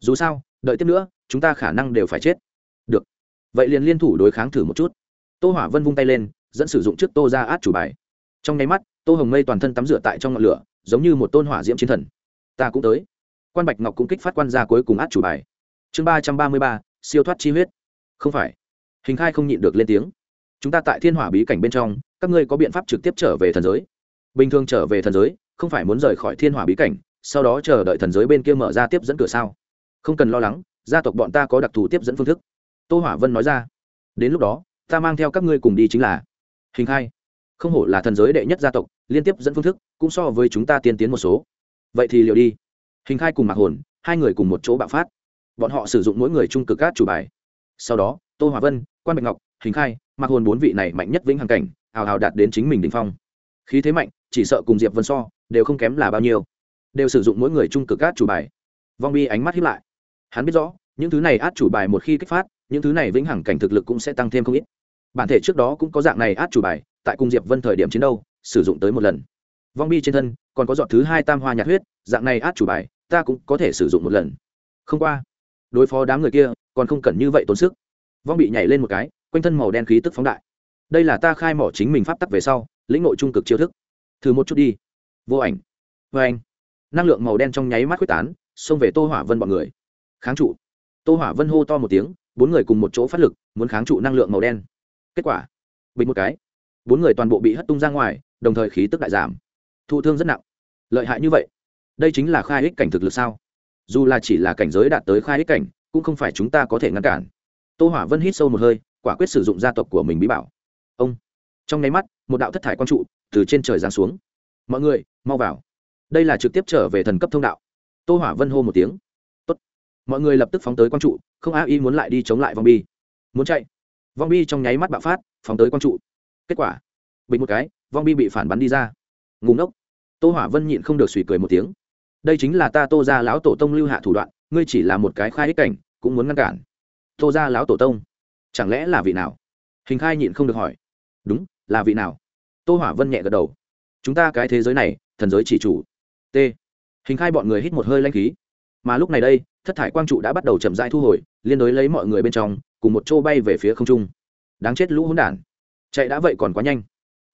Dù sao, đợi tiếp nữa, chúng ta khả năng đều phải chết. Được. Vậy liền liên thủ đối kháng thử một chút. Tô hỏa vân vung tay lên, dẫn sử dụng trước tô ra át chủ bài. Trong nháy mắt, tô hồng mây toàn thân tắm rửa tại trong ngọn lửa, giống như một tôn hỏa diễm chiến thần ta cũng tới. Quan bạch ngọc cũng kích phát quan ra cuối cùng át chủ bài. Chương ba trăm ba mươi ba, siêu thoát chi huyết. Không phải. Hình khai không nhịn được lên tiếng. Chúng ta tại thiên hỏa bí cảnh bên trong, các ngươi có biện pháp trực tiếp trở về thần giới. Bình thường trở về thần giới, không phải muốn rời khỏi thiên hỏa bí cảnh, sau đó chờ đợi thần giới bên kia mở ra tiếp dẫn cửa sao? Không cần lo lắng, gia tộc bọn ta có đặc thù tiếp dẫn phương thức. Tô hỏa vân nói ra. Đến lúc đó, ta mang theo các ngươi cùng đi chính là. Hình khai. Không hổ là thần giới đệ nhất gia tộc, liên tiếp dẫn phương thức, cũng so với chúng ta tiên tiến một số vậy thì liệu đi. Hình khai cùng mạc hồn, hai người cùng một chỗ bạo phát. Bọn họ sử dụng mỗi người trung cực cát chủ bài. Sau đó, tô hòa vân, quan bạch ngọc, hình khai, mạc hồn bốn vị này mạnh nhất vĩnh hằng cảnh, hào hào đạt đến chính mình đình phong. Khí thế mạnh, chỉ sợ cùng diệp vân so, đều không kém là bao nhiêu. Đều sử dụng mỗi người trung cực cát chủ bài. Vong bi ánh mắt hiếp lại. Hắn biết rõ, những thứ này át chủ bài một khi kích phát, những thứ này vĩnh hằng cảnh thực lực cũng sẽ tăng thêm không ít. Bản thể trước đó cũng có dạng này át chủ bài, tại cung diệp vân thời điểm chiến đấu, sử dụng tới một lần vong bi trên thân, còn có dọn thứ hai tam hoa nhạt huyết, dạng này át chủ bài, ta cũng có thể sử dụng một lần. Không qua, đối phó đám người kia, còn không cần như vậy tốn sức. Vong bị nhảy lên một cái, quanh thân màu đen khí tức phóng đại. Đây là ta khai mỏ chính mình pháp tắc về sau, lĩnh nội trung cực chiêu thức. Thử một chút đi. Vô ảnh. Vê anh năng lượng màu đen trong nháy mắt quyết tán, xông về tô hỏa vân bọn người. Kháng trụ. Tô hỏa vân hô to một tiếng, bốn người cùng một chỗ phát lực, muốn kháng trụ năng lượng màu đen. Kết quả. Bình một cái. Bốn người toàn bộ bị hất tung ra ngoài, đồng thời khí tức đại giảm thụ thương rất nặng. Lợi hại như vậy, đây chính là khai ích cảnh thực lực sao? Dù là chỉ là cảnh giới đạt tới khai ích cảnh, cũng không phải chúng ta có thể ngăn cản. Tô hỏa vân hít sâu một hơi, quả quyết sử dụng gia tộc của mình bí bảo. Ông. Trong nháy mắt, một đạo thất thải quang trụ từ trên trời giáng xuống. Mọi người, mau vào. Đây là trực tiếp trở về thần cấp thông đạo. Tô hỏa vân hô một tiếng. Tốt. mọi người lập tức phóng tới quang trụ, không a y muốn lại đi chống lại vong bi. Muốn chạy. Vong bi trong nháy mắt bạo phát, phóng tới quang trụ. Kết quả. Bình một cái, vong bi bị phản bắn đi ra ngủ ngốc. Tô hỏa vân nhịn không được suy cười một tiếng. Đây chính là ta tô ra lão tổ tông lưu hạ thủ đoạn, ngươi chỉ là một cái khai ích cảnh, cũng muốn ngăn cản. Tô ra lão tổ tông? Chẳng lẽ là vị nào? Hình khai nhịn không được hỏi. Đúng, là vị nào? Tô hỏa vân nhẹ gật đầu. Chúng ta cái thế giới này, thần giới chỉ chủ. T. Hình khai bọn người hít một hơi lanh khí. Mà lúc này đây, thất thải quang trụ đã bắt đầu chậm rãi thu hồi, liên đối lấy mọi người bên trong, cùng một chỗ bay về phía không trung. Đáng chết lũ hỗn đản. Chạy đã vậy còn quá nhanh.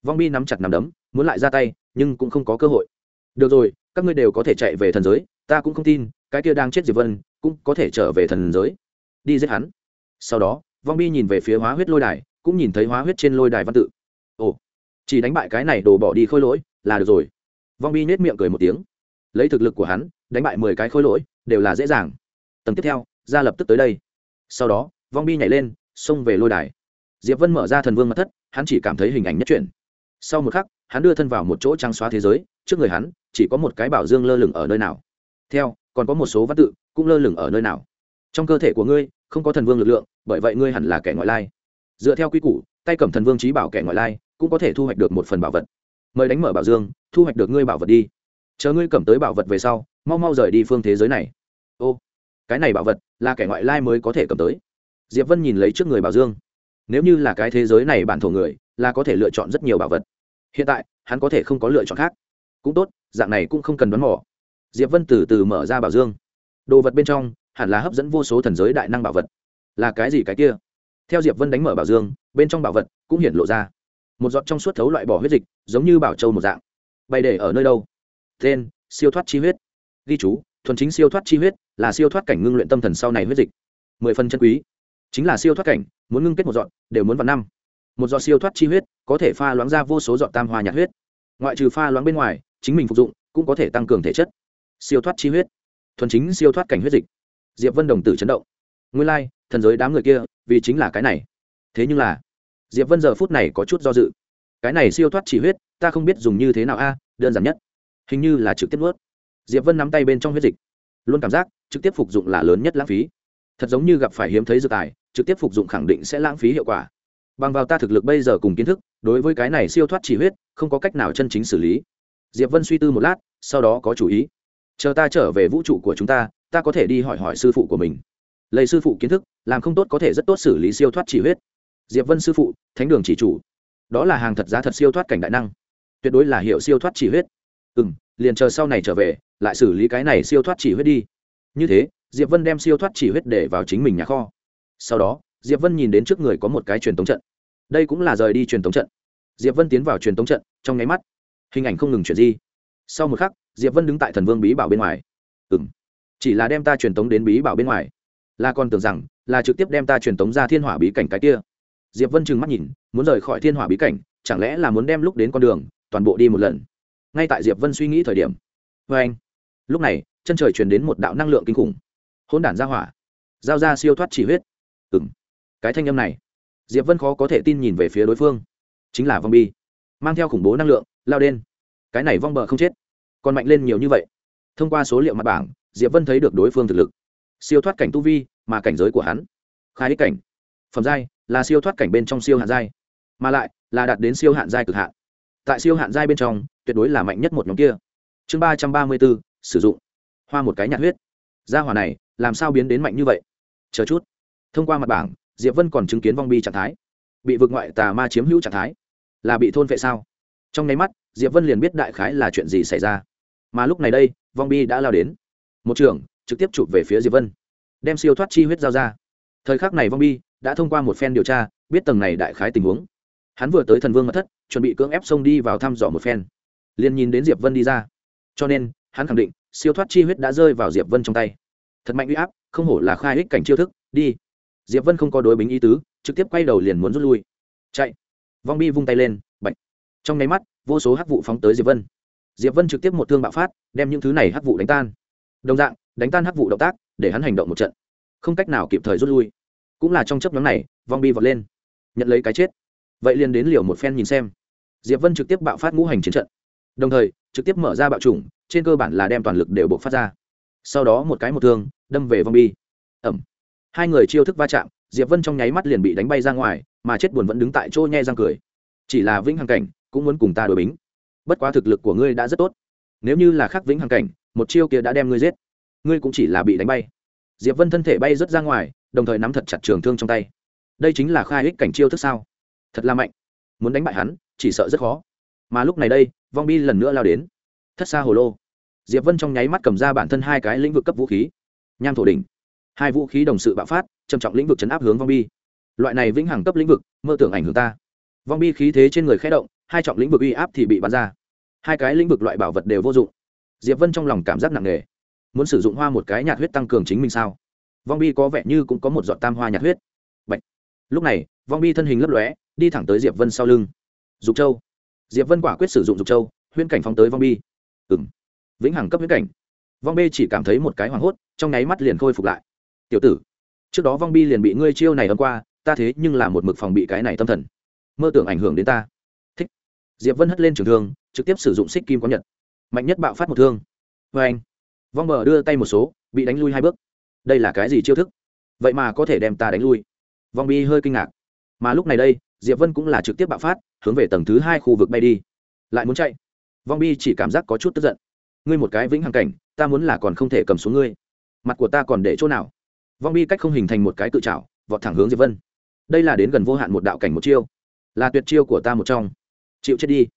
Vong bi nắm chặt nắm đấm muốn lại ra tay, nhưng cũng không có cơ hội. Được rồi, các ngươi đều có thể chạy về thần giới, ta cũng không tin, cái kia đang chết diệp vân cũng có thể trở về thần giới. Đi giết hắn. Sau đó, vong bi nhìn về phía hóa huyết lôi đài, cũng nhìn thấy hóa huyết trên lôi đài văn tự. Ồ, chỉ đánh bại cái này đổ bỏ đi khôi lỗi là được rồi. Vong bi nết miệng cười một tiếng. Lấy thực lực của hắn, đánh bại mười cái khôi lỗi đều là dễ dàng. Tầng tiếp theo ra lập tức tới đây. Sau đó, vong bi nhảy lên, xông về lôi đài. Diệp vân mở ra thần vương mật thất, hắn chỉ cảm thấy hình ảnh nhất chuyển sau một khắc, hắn đưa thân vào một chỗ trang xóa thế giới, trước người hắn, chỉ có một cái bảo dương lơ lửng ở nơi nào. Theo, còn có một số văn tự cũng lơ lửng ở nơi nào. Trong cơ thể của ngươi, không có thần vương lực lượng, bởi vậy ngươi hẳn là kẻ ngoại lai. Dựa theo quy củ, tay cầm thần vương trí bảo kẻ ngoại lai cũng có thể thu hoạch được một phần bảo vật. Mời đánh mở bảo dương, thu hoạch được ngươi bảo vật đi. Chờ ngươi cầm tới bảo vật về sau, mau mau rời đi phương thế giới này. Ô, cái này bảo vật là kẻ ngoại lai mới có thể cầm tới. Diệp vân nhìn lấy trước người bảo dương. Nếu như là cái thế giới này bản thổ người, là có thể lựa chọn rất nhiều bảo vật hiện tại, hắn có thể không có lựa chọn khác. Cũng tốt, dạng này cũng không cần đoán mò. Diệp vân từ từ mở ra bảo dương. Đồ vật bên trong, hẳn là hấp dẫn vô số thần giới đại năng bảo vật. Là cái gì cái kia? Theo diệp vân đánh mở bảo dương, bên trong bảo vật cũng hiển lộ ra. Một giọt trong suốt thấu loại bỏ huyết dịch, giống như bảo châu một dạng. Bày để ở nơi đâu? Tên, siêu thoát chi huyết. Ghi chú, thuần chính siêu thoát chi huyết là siêu thoát cảnh ngưng luyện tâm thần sau này huyết dịch. Mười phần chân quý. Chính là siêu thoát cảnh, muốn ngưng kết một dọn đều muốn vào năm một giọt siêu thoát chi huyết, có thể pha loãng ra vô số giọt tam hoa nhạt huyết. Ngoại trừ pha loãng bên ngoài, chính mình phục dụng, cũng có thể tăng cường thể chất. Siêu thoát chi huyết. Thuần chính siêu thoát cảnh huyết dịch. Diệp vân đồng tử chấn động. Nguyên Lai, thần giới đám người kia, vì chính là cái này. Thế nhưng là, diệp vân giờ phút này có chút do dự. Cái này siêu thoát chỉ huyết, ta không biết dùng như thế nào a, đơn giản nhất. Hình như là trực tiếp nuốt. Diệp vân nắm tay bên trong huyết dịch. Luôn cảm giác, trực tiếp phục dụng là lớn nhất lãng phí. Thật giống như gặp phải hiếm thấy dược tài, trực tiếp phục dụng khẳng định sẽ lãng phí hiệu quả bằng vào ta thực lực bây giờ cùng kiến thức, đối với cái này siêu thoát chỉ huyết, không có cách nào chân chính xử lý. Diệp vân suy tư một lát, sau đó có chủ ý. Chờ ta trở về vũ trụ của chúng ta ta có thể đi hỏi hỏi sư phụ của mình. Lấy sư phụ kiến thức, làm không tốt có thể rất tốt xử lý siêu thoát chỉ huyết. Diệp vân sư phụ, thánh đường chỉ chủ. Đó là hàng thật giá thật siêu thoát cảnh đại năng. Tuyệt đối là hiệu siêu thoát chỉ huyết. Ừ m liền chờ sau này trở về, lại xử lý cái này siêu thoát chỉ huyết đi. Như thế, diệp vân đem siêu thoát chỉ huyết để vào chính mình nhà kho. Sau đó diệp vân nhìn đến trước người có một cái truyền tống trận. Đây cũng là rời đi truyền tống trận. Diệp vân tiến vào truyền tống trận, trong nháy mắt, hình ảnh không ngừng chuyển di. Sau một khắc, diệp vân đứng tại thần vương bí bảo bên ngoài. Ừ m chỉ là đem ta truyền tống đến bí bảo bên ngoài. Là còn tưởng rằng, là trực tiếp đem ta truyền tống ra thiên hỏa bí cảnh cái kia. Diệp vân trừng mắt nhìn, muốn rời khỏi thiên hỏa bí cảnh, chẳng lẽ là muốn đem lúc đến con đường, toàn bộ đi một lần? Ngay tại diệp vân suy nghĩ thời điểm. Vê anh, lúc này, chân trời truyền đến một đạo năng lượng kinh khủng. Hôn đản ra hỏa. Giao ra siêu thoát chỉ huyết. Ừm cái thanh âm này. Diệp vân khó có thể tin nhìn về phía đối phương. Chính là vong bi. Mang theo khủng bố năng lượng, lao đen cái này vong bờ không chết. Còn mạnh lên nhiều như vậy. Thông qua số liệu mặt bảng, diệp vân thấy được đối phương thực lực. Siêu thoát cảnh tu vi, mà cảnh giới của hắn. Khai ích cảnh. Phẩm giai, là siêu thoát cảnh bên trong siêu hạn giai. Mà lại, là đạt đến siêu hạn giai cực hạn. Tại siêu hạn giai bên trong, tuyệt đối là mạnh nhất một nhóm kia. Chương ba trăm ba mươi bốn, sử dụng. Hoa một cái nhạt huyết. Gia hỏa này, làm sao biến đến mạnh như vậy? Chờ chút. Thông qua mặt bảng diệp vân còn chứng kiến vong bi trạng thái. Bị vực ngoại tà ma chiếm hữu trạng thái. Là bị thôn vệ sao? Trong nháy mắt, diệp vân liền biết đại khái là chuyện gì xảy ra. Mà lúc này đây, vong bi đã lao đến. Một trưởng, trực tiếp chụp về phía diệp vân. Đem siêu thoát chi huyết giao ra. Thời khắc này vong bi đã thông qua một phen điều tra, biết tầng này đại khái tình huống. Hắn vừa tới thần vương mật thất, chuẩn bị cưỡng ép xông đi vào thăm dò một phen. Liền nhìn đến diệp vân đi ra. Cho nên, hắn khẳng định, siêu thoát chi huyết đã rơi vào diệp vân trong tay. Thật mạnh uy áp, không hổ là khai ích cảnh chiêu thức, đi diệp vân không có đối bính ý tứ, trực tiếp quay đầu liền muốn rút lui. Chạy. Vong bi vung tay lên, bạch. Trong nháy mắt, vô số hắc vụ phóng tới diệp vân. Diệp vân trực tiếp một thương bạo phát, đem những thứ này hắc vụ đánh tan. Đồng dạng, đánh tan hắc vụ động tác, để hắn hành động một trận. Không cách nào kịp thời rút lui. Cũng là trong chấp nhóm này, vong bi vọt lên. Nhận lấy cái chết. Vậy liền đến liều một phen nhìn xem. Diệp vân trực tiếp bạo phát ngũ hành chiến trận. Đồng thời, trực tiếp mở ra bạo chủng, trên cơ bản là đem toàn lực đều buộc phát ra. Sau đó một cái một thương, đâm về vong bi. Ẩm hai người chiêu thức va chạm, diệp vân trong nháy mắt liền bị đánh bay ra ngoài, mà chết buồn vẫn đứng tại chỗ nhe răng cười. Chỉ là vĩnh hằng cảnh cũng muốn cùng ta đổi bính. Bất quá thực lực của ngươi đã rất tốt. Nếu như là khắc vĩnh hằng cảnh, một chiêu kia đã đem ngươi giết. Ngươi cũng chỉ là bị đánh bay. Diệp vân thân thể bay rớt ra ngoài, đồng thời nắm thật chặt trường thương trong tay. Đây chính là khai ích cảnh chiêu thức sao? Thật là mạnh. Muốn đánh bại hắn, chỉ sợ rất khó. Mà lúc này đây, vong bi lần nữa lao đến. Thất xa hồ lô. Diệp vân trong nháy mắt cầm ra bản thân hai cái lĩnh vực cấp vũ khí. Nham thổ đỉnh hai vũ khí đồng sự bạo phát, trầm trọng lĩnh vực chấn áp hướng vong bi. Loại này vĩnh hằng cấp lĩnh vực, mơ tưởng ảnh hưởng ta. Vong bi khí thế trên người khé động, hai trọng lĩnh vực uy áp thì bị bắn ra. Hai cái lĩnh vực loại bảo vật đều vô dụng. Diệp vân trong lòng cảm giác nặng nề. Muốn sử dụng hoa một cái nhạt huyết tăng cường chính mình sao? Vong bi có vẻ như cũng có một giọt tam hoa nhạt huyết. Bạch. lúc này, vong bi thân hình lấp lóe, đi thẳng tới diệp vân sau lưng. Dục châu. Diệp vân quả quyết sử dụng dục châu huyên cảnh phóng tới vong bi. Ừ m vĩnh hằng cấp huyễn cảnh. Vong bi chỉ cảm thấy một cái hoảng hốt, trong nháy mắt liền khôi phục lại tiểu tử, trước đó vong bi liền bị ngươi chiêu này âm qua, ta thế nhưng là một mực phòng bị cái này tâm thần. Mơ tưởng ảnh hưởng đến ta. Thích. Diệp vân hất lên trường thương, trực tiếp sử dụng xích kim có nhật. Mạnh nhất bạo phát một thương. Vê anh, vong bờ đưa tay một số, bị đánh lui hai bước. Đây là cái gì chiêu thức? Vậy mà có thể đem ta đánh lui. Vong bi hơi kinh ngạc. Mà lúc này đây, diệp vân cũng là trực tiếp bạo phát, hướng về tầng thứ hai khu vực bay đi. Lại muốn chạy. Vong bi chỉ cảm giác có chút tức giận. Ngươi một cái vĩnh hằng cảnh, ta muốn là còn không thể cầm xuống ngươi. Mặt của ta còn để chỗ nào? Vong bi cách không hình thành một cái cự trảo, vọt thẳng hướng diệp vân. Đây là đến gần vô hạn một đạo cảnh một chiêu. Là tuyệt chiêu của ta một trong. Chịu chết đi.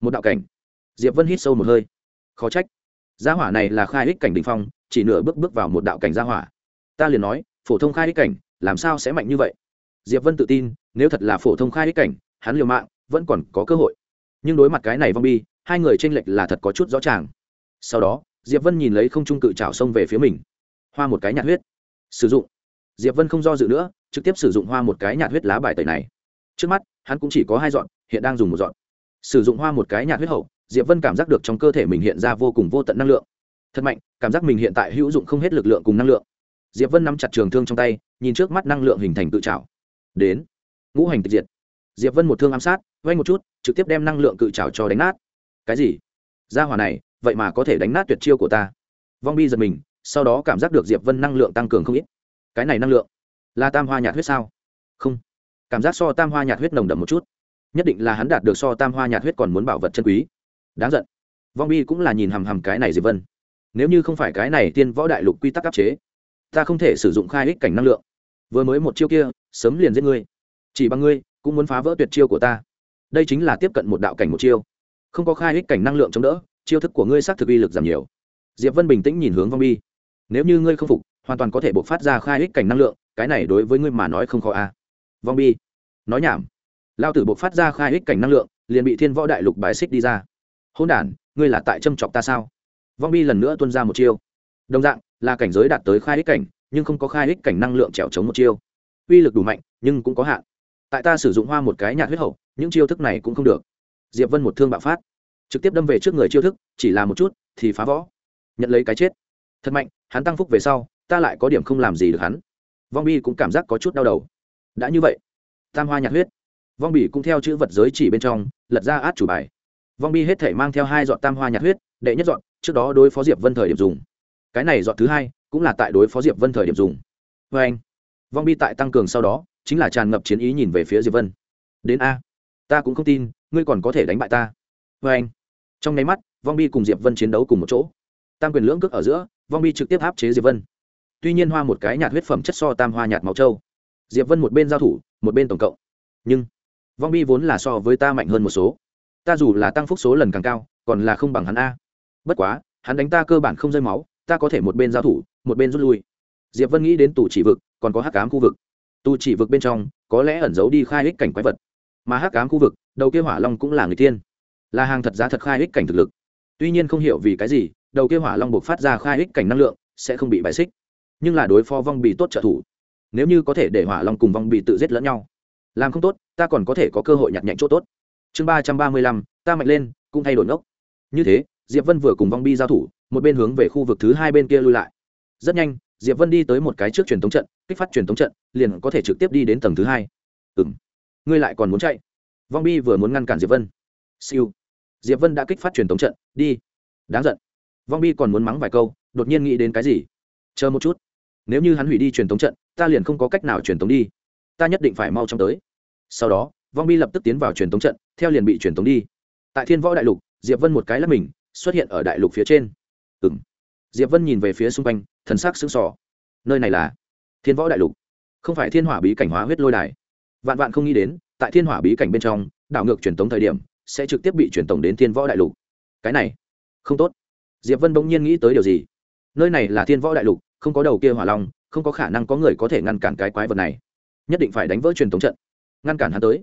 Một đạo cảnh. Diệp vân hít sâu một hơi. Khó trách. Gia hỏa này là khai ích cảnh đình phong, chỉ nửa bước bước vào một đạo cảnh gia hỏa. Ta liền nói, phổ thông khai ích cảnh, làm sao sẽ mạnh như vậy? Diệp vân tự tin, nếu thật là phổ thông khai ích cảnh, hắn liều mạng, vẫn còn có cơ hội. Nhưng đối mặt cái này vong bi, hai người tranh lệch là thật có chút rõ ràng. Sau đó, diệp vân nhìn lấy không trung cự trào xông về phía mình. Hoa một cái nhạt huyết sử dụng. Diệp vân không do dự nữa, trực tiếp sử dụng hoa một cái nhạt huyết lá bài tẩy này. Trước mắt, hắn cũng chỉ có hai dọn, hiện đang dùng một dọn. Sử dụng hoa một cái nhạt huyết hậu, diệp vân cảm giác được trong cơ thể mình hiện ra vô cùng vô tận năng lượng. Thật mạnh, cảm giác mình hiện tại hữu dụng không hết lực lượng cùng năng lượng. Diệp vân nắm chặt trường thương trong tay, nhìn trước mắt năng lượng hình thành tự trào đến. Ngũ hành tịch diệt. Diệp vân một thương ám sát vay một chút, trực tiếp đem năng lượng cự trào cho đánh nát. Cái gì? Gia hỏa này, vậy mà có thể đánh nát tuyệt chiêu của ta. Vong bi giật mình sau đó cảm giác được diệp vân năng lượng tăng cường không ít. Cái này năng lượng là tam hoa nhạt huyết sao? Không. Cảm giác so tam hoa nhạt huyết nồng đậm một chút. Nhất định là hắn đạt được so tam hoa nhạt huyết còn muốn bảo vật chân quý. Đáng giận. Vong bi cũng là nhìn hằm hằm cái này diệp vân. Nếu như không phải cái này tiên võ đại lục quy tắc áp chế, ta không thể sử dụng khai ích cảnh năng lượng. Vừa mới một chiêu kia, sớm liền giết ngươi. Chỉ bằng ngươi, cũng muốn phá vỡ tuyệt chiêu của ta. Đây chính là tiếp cận một đạo cảnh một chiêu. Không có khai ích cảnh năng lượng chống đỡ, chiêu thức của ngươi xác thực uy lực giảm nhiều. Diệp vân bình tĩnh nhìn hướng vong bi nếu như ngươi không phục, hoàn toàn có thể buộc phát ra khai ích cảnh năng lượng, cái này đối với ngươi mà nói không khó a à. vong bi. Nói nhảm. Lao tử buộc phát ra khai ích cảnh năng lượng, liền bị thiên võ đại lục bài xích đi ra. Hôn đản, ngươi là tại châm chọc ta sao? Vong bi lần nữa tuân ra một chiêu. Đồng dạng, là cảnh giới đạt tới khai ích cảnh, nhưng không có khai ích cảnh năng lượng trèo chống một chiêu. Uy lực đủ mạnh, nhưng cũng có hạn. Tại ta sử dụng hoa một cái nhạt huyết hậu, những chiêu thức này cũng không được. Diệp vân một thương bạo phát. Trực tiếp đâm về trước người chiêu thức, chỉ là một chút, thì phá võ nhận lấy cái chết. Thật mạnh hắn tăng phúc về sau, ta lại có điểm không làm gì được hắn. Vong bi cũng cảm giác có chút đau đầu. Đã như vậy, tam hoa nhạt huyết, vong bỉ cũng theo chữ vật giới chỉ bên trong, lật ra át chủ bài. Vong bi hết thể mang theo hai dọn tam hoa nhạt huyết, đệ nhất dọn trước đó đối phó diệp vân thời điểm dùng. Cái này dọn thứ hai, cũng là tại đối phó diệp vân thời điểm dùng. Vê anh, vong bi tại tăng cường sau đó, chính là tràn ngập chiến ý nhìn về phía diệp vân. Đến a, ta cũng không tin, ngươi còn có thể đánh bại ta. Vê anh, trong nháy mắt, vong bi cùng diệp vân chiến đấu cùng một chỗ tam quyền lưỡng cước ở giữa, vong bi trực tiếp áp chế diệp vân. Tuy nhiên hoa một cái nhạt huyết phẩm chất so tam hoa nhạt máu trâu diệp vân một bên giao thủ, một bên tổng cộng. Nhưng, vong bi vốn là so với ta mạnh hơn một số. Ta dù là tăng phúc số lần càng cao, còn là không bằng hắn a. Bất quá, hắn đánh ta cơ bản không rơi máu, ta có thể một bên giao thủ, một bên rút lui. Diệp vân nghĩ đến tù chỉ vực, còn có hắc cám khu vực. Tù chỉ vực bên trong, có lẽ ẩn giấu đi khai ích cảnh quái vật. Mà hắc cám khu vực, đầu kia hỏa long cũng là người tiên. Là hàng thật giá thật khai ích cảnh thực lực. Tuy nhiên không hiểu vì cái gì đầu kia hỏa long buộc phát ra khai ích cảnh năng lượng, sẽ không bị bài xích. Nhưng là đối phó vong bị tốt trợ thủ, nếu như có thể để hỏa long cùng vong bị tự giết lẫn nhau, làm không tốt, ta còn có thể có cơ hội nhặt nhạnh chỗ tốt. Chương ba trăm ba mươi lăm, ta mạnh lên, cũng thay đổi ngốc. Như thế, diệp vân vừa cùng vong bi giao thủ, một bên hướng về khu vực thứ hai bên kia lui lại. Rất nhanh, diệp vân đi tới một cái trước truyền thống trận, kích phát truyền thống trận, liền có thể trực tiếp đi đến tầng thứ hai. Ừ m ngươi lại còn muốn chạy? Vong bi vừa muốn ngăn cản diệp vân. Siêu. Diệp vân đã kích phát truyền thống trận, đi. Đáng giận vong bi còn muốn mắng vài câu, đột nhiên nghĩ đến cái gì? Chờ một chút. Nếu như hắn hủy đi truyền thống trận, ta liền không có cách nào truyền thống đi. Ta nhất định phải mau chóng tới. Sau đó, vong bi lập tức tiến vào truyền thống trận, theo liền bị truyền thống đi. Tại thiên võ đại lục, diệp vân một cái lắp mình, xuất hiện ở đại lục phía trên. Ừ m diệp vân nhìn về phía xung quanh, thần sắc sững sỏ nơi này là thiên võ đại lục. Không phải thiên hỏa bí cảnh hóa huyết lôi đài. Vạn vạn không nghĩ đến, tại thiên hỏa bí cảnh bên trong, đảo ngược truyền thống thời điểm, sẽ trực tiếp bị truyền tống đến thiên võ đại lục. Cái này không tốt diệp vân bỗng nhiên nghĩ tới điều gì? Nơi này là thiên võ đại lục, không có đầu kia hỏa long, không có khả năng có người có thể ngăn cản cái quái vật này. Nhất định phải đánh vỡ truyền thống trận, ngăn cản hắn tới.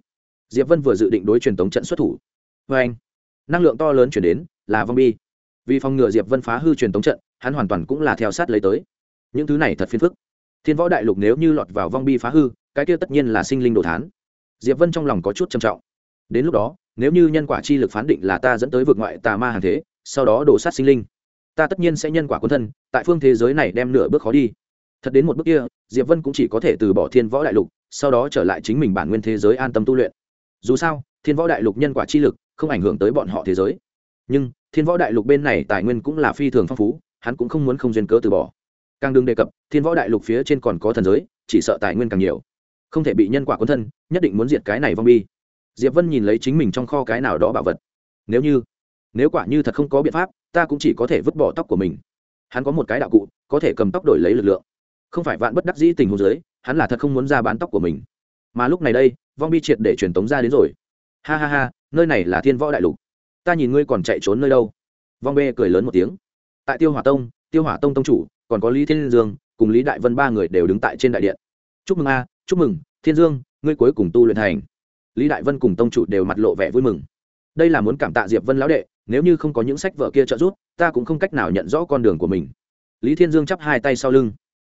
Diệp vân vừa dự định đối truyền thống trận xuất thủ. Vê anh, năng lượng to lớn chuyển đến, là vong bi. Vì phòng ngừa diệp vân phá hư truyền thống trận, hắn hoàn toàn cũng là theo sát lấy tới. Những thứ này thật phiền phức. Thiên võ đại lục nếu như lọt vào vong bi phá hư, cái kia tất nhiên là sinh linh đồ thán. Diệp vân trong lòng có chút trầm trọng. Đến lúc đó nếu như nhân quả chi lực phán định là ta dẫn tới vượt ngoại tà ma hàng thế, sau đó đổ sát sinh linh, ta tất nhiên sẽ nhân quả quân thân, tại phương thế giới này đem nửa bước khó đi. Thật đến một bước kia, diệp vân cũng chỉ có thể từ bỏ thiên võ đại lục, sau đó trở lại chính mình bản nguyên thế giới an tâm tu luyện. Dù sao, thiên võ đại lục nhân quả chi lực không ảnh hưởng tới bọn họ thế giới. Nhưng, thiên võ đại lục bên này tài nguyên cũng là phi thường phong phú, hắn cũng không muốn không duyên cớ từ bỏ. Càng đừng đề cập, thiên võ đại lục phía trên còn có thần giới, chỉ sợ tài nguyên càng nhiều. Không thể bị nhân quả quân thân, nhất định muốn diệt cái này vong bi diệp vân nhìn lấy chính mình trong kho cái nào đó bảo vật. Nếu như, nếu quả như thật không có biện pháp, ta cũng chỉ có thể vứt bỏ tóc của mình. Hắn có một cái đạo cụ, có thể cầm tóc đổi lấy lực lượng. Không phải vạn bất đắc dĩ tình huống dưới, hắn là thật không muốn ra bán tóc của mình. Mà lúc này đây, vong bi triệt để truyền tống ra đến rồi. Ha ha ha, nơi này là thiên võ đại lục. Ta nhìn ngươi còn chạy trốn nơi đâu? Vong bê cười lớn một tiếng. Tại tiêu hỏa tông, tiêu hỏa tông tông chủ, còn có lý thiên dương, cùng lý đại vân ba người đều đứng tại trên đại điện. Chúc mừng a, chúc mừng, thiên dương, ngươi cuối cùng tu luyện thành lý đại vân cùng tông chủ đều mặt lộ vẻ vui mừng. Đây là muốn cảm tạ diệp vân lão đệ, nếu như không có những sách vở kia trợ giúp, ta cũng không cách nào nhận rõ con đường của mình. Lý thiên dương chắp hai tay sau lưng.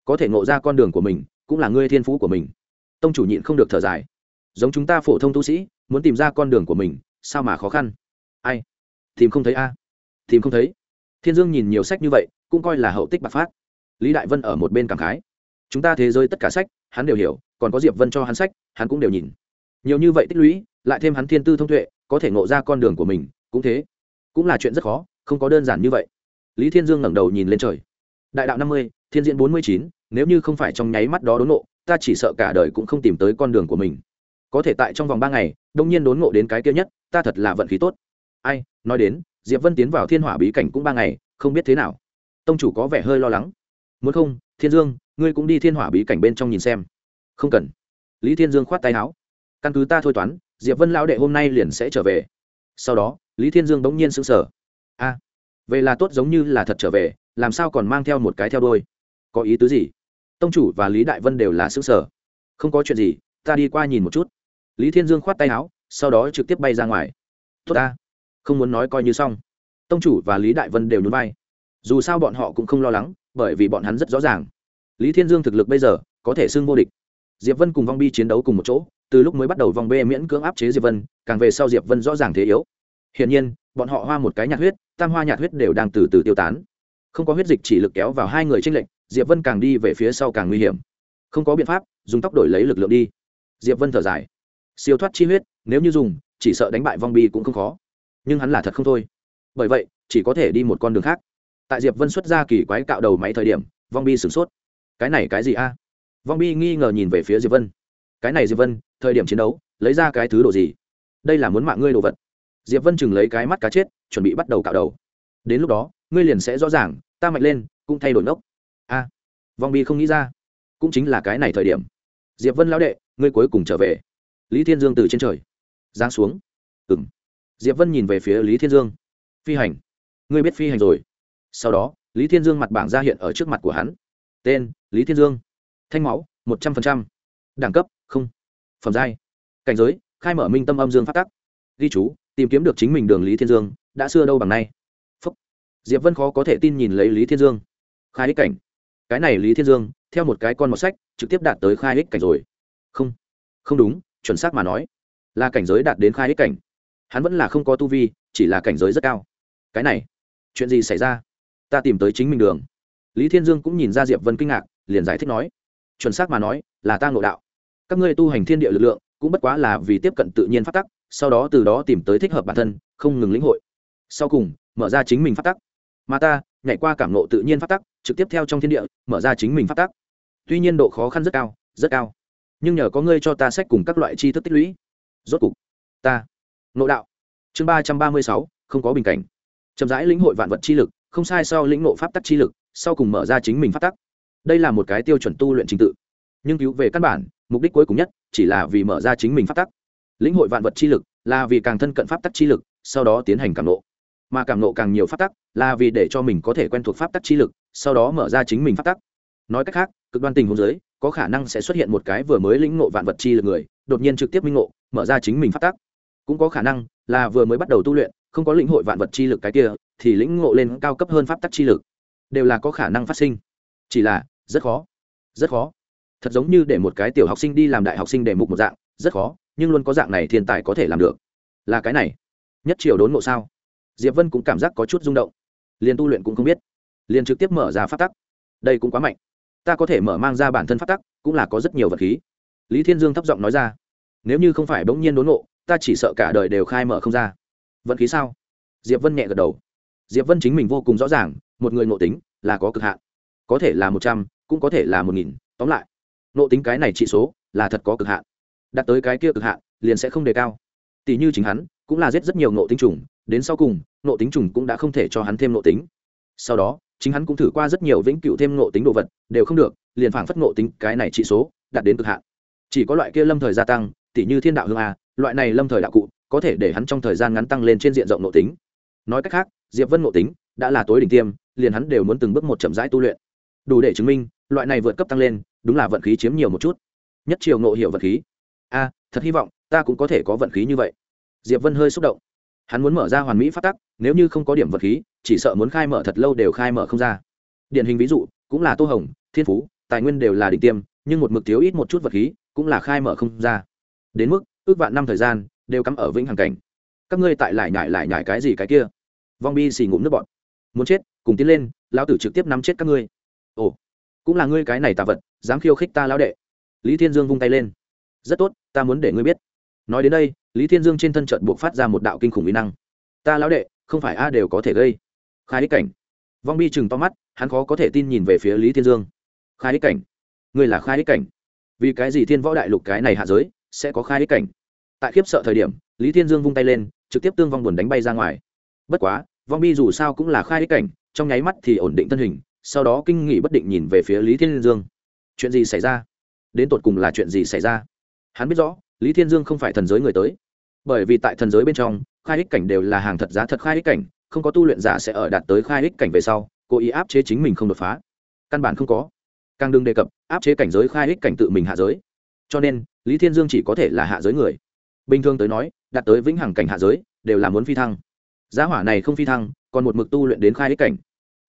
Có thể ngộ ra con đường của mình, cũng là ngươi thiên phú của mình. Tông chủ nhịn không được thở dài. Giống chúng ta phổ thông tu sĩ, muốn tìm ra con đường của mình, sao mà khó khăn? Ai? Tìm không thấy a. Tìm không thấy. Thiên dương nhìn nhiều sách như vậy, cũng coi là hậu tích bạc phát. Lý đại vân ở một bên cảm khái. Chúng ta thế giới tất cả sách, hắn đều hiểu, còn có diệp vân cho hắn sách, hắn cũng đều nhìn nhiều như vậy tích lũy, lại thêm hắn thiên tư thông tuệ, có thể ngộ ra con đường của mình, cũng thế. Cũng là chuyện rất khó, không có đơn giản như vậy. Lý thiên dương ngẩng đầu nhìn lên trời. Đại đạo năm mươi, thiên diễn bốn mươi chín, nếu như không phải trong nháy mắt đó đốn ngộ, ta chỉ sợ cả đời cũng không tìm tới con đường của mình. Có thể tại trong vòng ba ngày, đông nhiên đốn ngộ đến cái kia nhất, ta thật là vận khí tốt. Ai, nói đến, diệp vân tiến vào thiên hỏa bí cảnh cũng ba ngày, không biết thế nào. Tông chủ có vẻ hơi lo lắng. Muốn không, thiên dương, ngươi cũng đi thiên hỏa bí cảnh bên trong nhìn xem. Không cần. Lý thiên dương khoát tay áo căn cứ ta thôi toán diệp vân lão đệ hôm nay liền sẽ trở về. Sau đó lý thiên dương bỗng nhiên sững sờ. A à, về là tốt giống như là thật trở về làm sao còn mang theo một cái theo đôi có ý tứ gì? Tông chủ và lý đại vân đều là sững sờ. Không có chuyện gì ta đi qua nhìn một chút. Lý thiên dương khoát tay áo sau đó trực tiếp bay ra ngoài. Tốt ta không muốn nói coi như xong. Tông chủ và lý đại vân đều nhún vai. Dù sao bọn họ cũng không lo lắng bởi vì bọn hắn rất rõ ràng. Lý thiên dương thực lực bây giờ có thể xưng vô địch diệp vân cùng vong bi chiến đấu cùng một chỗ, từ lúc mới bắt đầu vòng b miễn cưỡng áp chế diệp vân, càng về sau diệp vân rõ ràng thế yếu. Hiển nhiên, bọn họ hoa một cái nhạt huyết, tam hoa nhạt huyết đều đang từ từ tiêu tán. Không có huyết dịch chỉ lực kéo vào hai người tranh lệnh diệp vân càng đi về phía sau càng nguy hiểm. Không có biện pháp, dùng tóc đổi lấy lực lượng đi. Diệp vân thở dài. Siêu thoát chi huyết, nếu như dùng, chỉ sợ đánh bại vong bi cũng không khó. Nhưng hắn là thật không thôi. Bởi vậy, chỉ có thể đi một con đường khác. Tại diệp vân xuất ra kỳ quái cạo đầu máy thời điểm, vong bi sửng sốt. Cái này cái gì a? Vong bi nghi ngờ nhìn về phía diệp vân. Cái này diệp vân, thời điểm chiến đấu, lấy ra cái thứ đồ gì? Đây là muốn mạng ngươi đồ vật. Diệp vân chừng lấy cái mắt cá chết, chuẩn bị bắt đầu cạo đầu. Đến lúc đó, ngươi liền sẽ rõ ràng, ta mạnh lên, cũng thay đổi nốc a. Vong bi không nghĩ ra. Cũng chính là cái này thời điểm. Diệp vân lão đệ, ngươi cuối cùng trở về. Lý thiên dương từ trên trời. Giáng xuống. Ừng diệp vân nhìn về phía lý thiên dương. Phi hành. Ngươi biết phi hành rồi. Sau đó, lý thiên dương mặt bảng ra hiện ở trước mặt của hắn. Tên, lý thiên dương thanh máu, một trăm linh đẳng cấp, không. Phẩm giai. Cảnh giới, khai mở minh tâm âm dương phát tắc. Ghi chú, tìm kiếm được chính mình đường lý thiên dương, đã xưa đâu bằng nay. Phúc. diệp vân khó có thể tin nhìn lấy lý thiên dương. Khai ích cảnh. Cái này lý thiên dương, theo một cái con một sách, trực tiếp đạt tới khai ích cảnh rồi. Không. Không đúng, chuẩn xác mà nói. Là cảnh giới đạt đến khai ích cảnh. Hắn vẫn là không có tu vi, chỉ là cảnh giới rất cao. Cái này, chuyện gì xảy ra? Ta tìm tới chính mình đường. Lý thiên dương cũng nhìn ra diệp vân kinh ngạc, liền giải thích nói chuẩn xác mà nói, là ta ngộ đạo. Các ngươi tu hành thiên địa lực lượng, cũng bất quá là vì tiếp cận tự nhiên phát tắc, sau đó từ đó tìm tới thích hợp bản thân, không ngừng lĩnh hội. Sau cùng, mở ra chính mình phát tắc. Mà ta, nhảy qua cảm nộ tự nhiên phát tắc, trực tiếp theo trong thiên địa, mở ra chính mình phát tắc. Tuy nhiên độ khó khăn rất cao rất cao. Nhưng nhờ có ngươi cho ta sách cùng các loại tri thức tích lũy. Rốt cục, ta nộ đạo. Chương ba trăm ba mươi sáu, không có bình cảnh. Chậm rãi lĩnh hội vạn vật chi lực, không sai sau lĩnh ngộ pháp tắc chi lực, sau cùng mở ra chính mình pháp tắc đây là một cái tiêu chuẩn tu luyện trình tự. Nhưng cứu về căn bản, mục đích cuối cùng nhất chỉ là vì mở ra chính mình pháp tắc. Lĩnh hội vạn vật chi lực là vì càng thân cận pháp tắc chi lực, sau đó tiến hành cảm nộ mà cảm nộ càng nhiều pháp tắc là vì để cho mình có thể quen thuộc pháp tắc chi lực, sau đó mở ra chính mình pháp tắc. Nói cách khác, cực đoan tình huống giới có khả năng sẽ xuất hiện một cái vừa mới lĩnh ngộ vạn vật chi lực người, đột nhiên trực tiếp minh ngộ, mở ra chính mình pháp tắc. Cũng có khả năng là vừa mới bắt đầu tu luyện, không có lĩnh hội vạn vật chi lực cái kia, thì lĩnh ngộ lên cao cấp hơn pháp tắc chi lực. Đều là có khả năng phát sinh. Chỉ là rất khó rất khó. Thật giống như để một cái tiểu học sinh đi làm đại học sinh đề mục một dạng, rất khó, nhưng luôn có dạng này thiên tài có thể làm được. Là cái này, nhất triều đốn ngộ sao? Diệp vân cũng cảm giác có chút rung động. Liền tu luyện cũng không biết. Liền trực tiếp mở ra phát tắc. Đây cũng quá mạnh. Ta có thể mở mang ra bản thân phát tắc, cũng là có rất nhiều vật khí. Lý thiên dương thấp giọng nói ra. Nếu như không phải bỗng nhiên đốn ngộ, ta chỉ sợ cả đời đều khai mở không ra. Vận khí sao? Diệp vân nhẹ gật đầu. Diệp vân chính mình vô cùng rõ ràng, một người ngộ tính là có cực hạn, có thể là một trăm cũng có thể là một nghìn, tóm lại. Nộ tính cái này trị số là thật có cực hạn. Đạt tới cái kia cực hạn, liền sẽ không đề cao. Tỷ như chính hắn, cũng là giết rất nhiều nộ tính trùng, đến sau cùng nộ tính trùng cũng đã không thể cho hắn thêm nộ tính. Sau đó, chính hắn cũng thử qua rất nhiều vĩnh cựu thêm nộ tính đồ vật, đều không được, liền phảng phất nộ tính cái này trị số đạt đến cực hạn. Chỉ có loại kia lâm thời gia tăng, tỷ như thiên đạo hương a, loại này lâm thời đạo cụ, có thể để hắn trong thời gian ngắn tăng lên trên diện rộng nộ tính. Nói cách khác, diệp vân nộ tính, đã là tối đỉnh tiêm, liền hắn đều muốn từng bước một chậm rãi tu luyện. Đủ để chứng minh loại này vượt cấp tăng lên, đúng là vận khí chiếm nhiều một chút. Nhất triều ngộ hiệu vận khí. A, thật hy vọng, ta cũng có thể có vận khí như vậy. Diệp vân hơi xúc động. Hắn muốn mở ra hoàn mỹ phát tắc, nếu như không có điểm vật khí, chỉ sợ muốn khai mở thật lâu đều khai mở không ra. Điển hình ví dụ, cũng là tô hồng, thiên phú, tài nguyên đều là đỉnh tiêm, nhưng một mực thiếu ít một chút vật khí, cũng là khai mở không ra. Đến mức, ước vạn năm thời gian, đều cắm ở vĩnh hằng cảnh. Các ngươi tại lại nhải lại nhải cái gì cái kia? Vong bi xì ngụm nước bọn muốn chết, cùng tiến lên, lão tử trực tiếp nắm chết các ngươi. Ồ cũng là ngươi cái này tà vật, dám khiêu khích ta lão đệ. Lý thiên dương vung tay lên. Rất tốt, ta muốn để ngươi biết. Nói đến đây, lý thiên dương trên thân trận buộc phát ra một đạo kinh khủng mỹ năng. Ta lão đệ, không phải a đều có thể gây. Khai ích cảnh. Vong bi chừng to mắt, hắn khó có thể tin nhìn về phía lý thiên dương. Khai ích cảnh. Ngươi là khai ích cảnh. Vì cái gì thiên võ đại lục cái này hạ giới sẽ có khai ích cảnh? Tại khiếp sợ thời điểm, lý thiên dương vung tay lên, trực tiếp tương vong buồn đánh bay ra ngoài. Bất quá, vong bi dù sao cũng là khai ích cảnh, trong nháy mắt thì ổn định thân hình sau đó kinh nghị bất định nhìn về phía lý thiên dương. Chuyện gì xảy ra? Đến tột cùng là chuyện gì xảy ra? Hắn biết rõ, lý thiên dương không phải thần giới người tới. Bởi vì tại thần giới bên trong, khai ích cảnh đều là hàng thật giá thật khai ích cảnh, không có tu luyện giả sẽ ở đạt tới khai ích cảnh về sau, cố ý áp chế chính mình không đột phá. Căn bản không có. Càng đừng đề cập, áp chế cảnh giới khai ích cảnh tự mình hạ giới. Cho nên, lý thiên dương chỉ có thể là hạ giới người. Bình thường tới nói, đạt tới vĩnh hằng cảnh hạ giới, đều là muốn phi thăng. Giá hỏa này không phi thăng, còn một mực tu luyện đến khai ích cảnh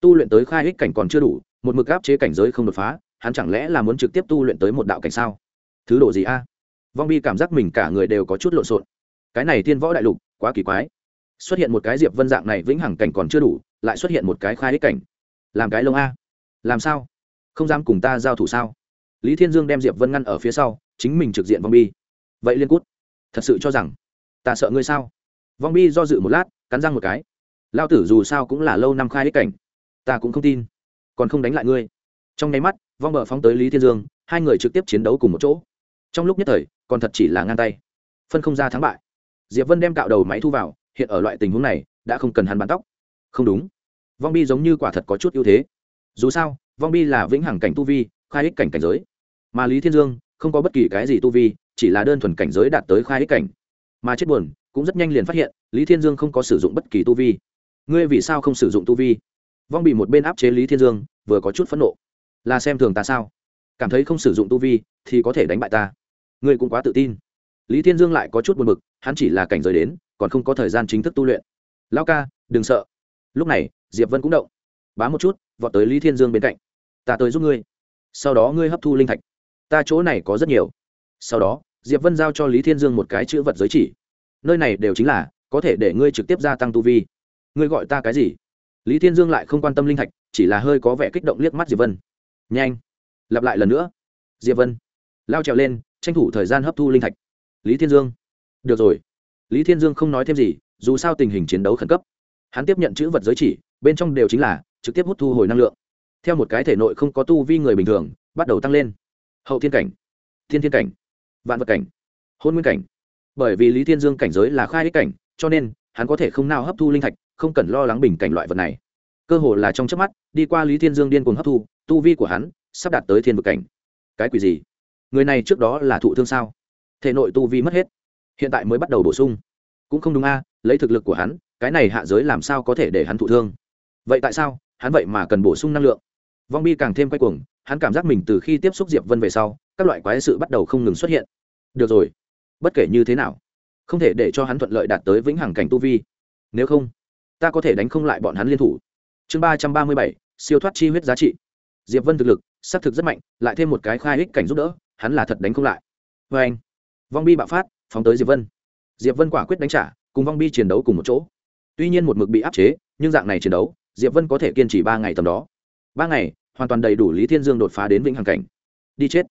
tu luyện tới khai ích cảnh còn chưa đủ, một mực áp chế cảnh giới không đột phá, hắn chẳng lẽ là muốn trực tiếp tu luyện tới một đạo cảnh sao? Thứ độ gì a? Vong bi cảm giác mình cả người đều có chút lộn xộn. Cái này tiên võ đại lục, quá kỳ quái. Xuất hiện một cái diệp vân dạng này vĩnh hằng cảnh còn chưa đủ, lại xuất hiện một cái khai ích cảnh. Làm cái lông a? Làm sao? Không dám cùng ta giao thủ sao? Lý thiên dương đem diệp vân ngăn ở phía sau, chính mình trực diện vong bi. Vậy liên cút. Thật sự cho rằng, ta sợ ngươi sao? Vong bi do dự một lát, cắn răng một cái. Lao tử dù sao cũng là lâu năm khai ích cảnh ta cũng không tin. Còn không đánh lại ngươi. Trong nháy mắt, vong bờ phóng tới lý thiên dương, hai người trực tiếp chiến đấu cùng một chỗ. Trong lúc nhất thời, còn thật chỉ là ngang tay. Phân không ra thắng bại. Diệp vân đem cạo đầu máy thu vào, hiện ở loại tình huống này, đã không cần hắn bắn tóc. Không đúng. Vong bi giống như quả thật có chút ưu thế. Dù sao, vong bi là vĩnh hằng cảnh tu vi, khai ích cảnh cảnh giới. Mà lý thiên dương, không có bất kỳ cái gì tu vi, chỉ là đơn thuần cảnh giới đạt tới khai ích cảnh. Mà chết buồn, cũng rất nhanh liền phát hiện, lý thiên dương không có sử dụng bất kỳ tu vi. Ngươi vì sao không sử dụng tu vi? Vong bị một bên áp chế lý thiên dương, vừa có chút phẫn nộ. Là xem thường ta sao? Cảm thấy không sử dụng tu vi, thì có thể đánh bại ta. Ngươi cũng quá tự tin. Lý thiên dương lại có chút buồn b ự c hắn chỉ là cảnh giới đến, còn không có thời gian chính thức tu luyện. Lao ca, đừng sợ. Lúc này, diệp vân cũng động. Bá một chút, vọt tới lý thiên dương bên cạnh. Ta tới giúp ngươi. Sau đó ngươi hấp thu linh thạch. Ta chỗ này có rất nhiều. Sau đó, diệp vân giao cho lý thiên dương một cái chữ vật giới chỉ. Nơi này đều chính là, có thể để ngươi trực tiếp gia tăng tu vi. Ngươi gọi ta cái gì? Lý thiên dương lại không quan tâm linh thạch, chỉ là hơi có vẻ kích động liếc mắt diệp vân. Nhanh, lặp lại lần nữa. Diệp vân, lao trèo lên, tranh thủ thời gian hấp thu linh thạch. Lý thiên dương, được rồi. Lý thiên dương không nói thêm gì, dù sao tình hình chiến đấu khẩn cấp. Hắn tiếp nhận chữ vật giới chỉ, bên trong đều chính là trực tiếp hút thu hồi năng lượng. Theo một cái thể nội không có tu vi người bình thường, bắt đầu tăng lên. Hậu thiên cảnh, thiên thiên cảnh, vạn vật cảnh, hôn nguyên cảnh. Bởi vì lý thiên dương cảnh giới là khai ích cảnh, cho nên hắn có thể không nào hấp thu linh thạch không cần lo lắng bình cảnh loại vật này. Cơ hồ là trong chớp mắt, đi qua lý thiên dương điên cuồng hấp thu, tu vi của hắn sắp đạt tới thiên vực cảnh. Cái quỷ gì? Người này trước đó là thụ thương sao? Thể nội tu vi mất hết, hiện tại mới bắt đầu bổ sung. Cũng không đúng a, lấy thực lực của hắn, cái này hạ giới làm sao có thể để hắn thụ thương? Vậy tại sao, hắn vậy mà cần bổ sung năng lượng? Vong bi càng thêm quay cuồng, hắn cảm giác mình từ khi tiếp xúc diệp vân về sau, các loại quái sự bắt đầu không ngừng xuất hiện. Được rồi, bất kể như thế nào, không thể để cho hắn thuận lợi đạt tới vĩnh hằng cảnh tu vi. Nếu không ta có thể đánh không lại bọn hắn liên thủ. Chương ba trăm ba mươi bảy, siêu thoát chi huyết giá trị. Diệp vân thực lực, xác thực rất mạnh, lại thêm một cái khai ích cảnh giúp đỡ, hắn là thật đánh không lại. Vê anh, vong bi bạo phát, phóng tới diệp vân. Diệp vân quả quyết đánh trả, cùng vong bi chiến đấu cùng một chỗ. Tuy nhiên một mực bị áp chế, nhưng dạng này chiến đấu, diệp vân có thể kiên trì ba ngày tầm đó. Ba ngày, hoàn toàn đầy đủ lý thiên dương đột phá đến vĩnh hằng cảnh. Đi chết.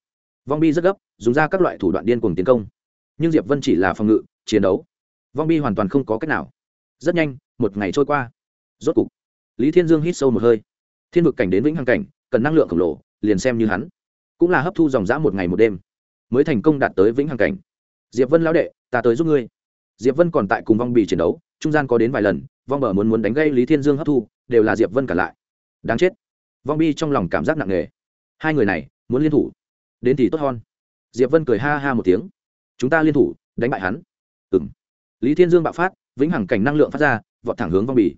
Vong bi rất gấp, dùng ra các loại thủ đoạn điên cuồng tiến công. Nhưng diệp vân chỉ là phòng ngự, chiến đấu. Vong bi hoàn toàn không có cách nào rất nhanh, một ngày trôi qua. Rốt cục, lý thiên dương hít sâu một hơi. Thiên vực cảnh đến vĩnh hằng cảnh, cần năng lượng khổng lồ, liền xem như hắn. Cũng là hấp thu dòng dã một ngày một đêm, mới thành công đạt tới vĩnh hằng cảnh. Diệp vân lão đệ, ta tới giúp ngươi. Diệp vân còn tại cùng vong bì chiến đấu, trung gian có đến vài lần, vong bờ muốn muốn đánh gây lý thiên dương hấp thu, đều là diệp vân cả lại. Đáng chết. Vong bi trong lòng cảm giác nặng nề. Hai người này, muốn liên thủ, đến thì tốt hơn. Diệp vân cười ha ha một tiếng. Chúng ta liên thủ, đánh bại hắn. Ừ m lý thiên dương bạo phát vĩnh hằng cảnh năng lượng phát ra, vọt thẳng hướng vong bì.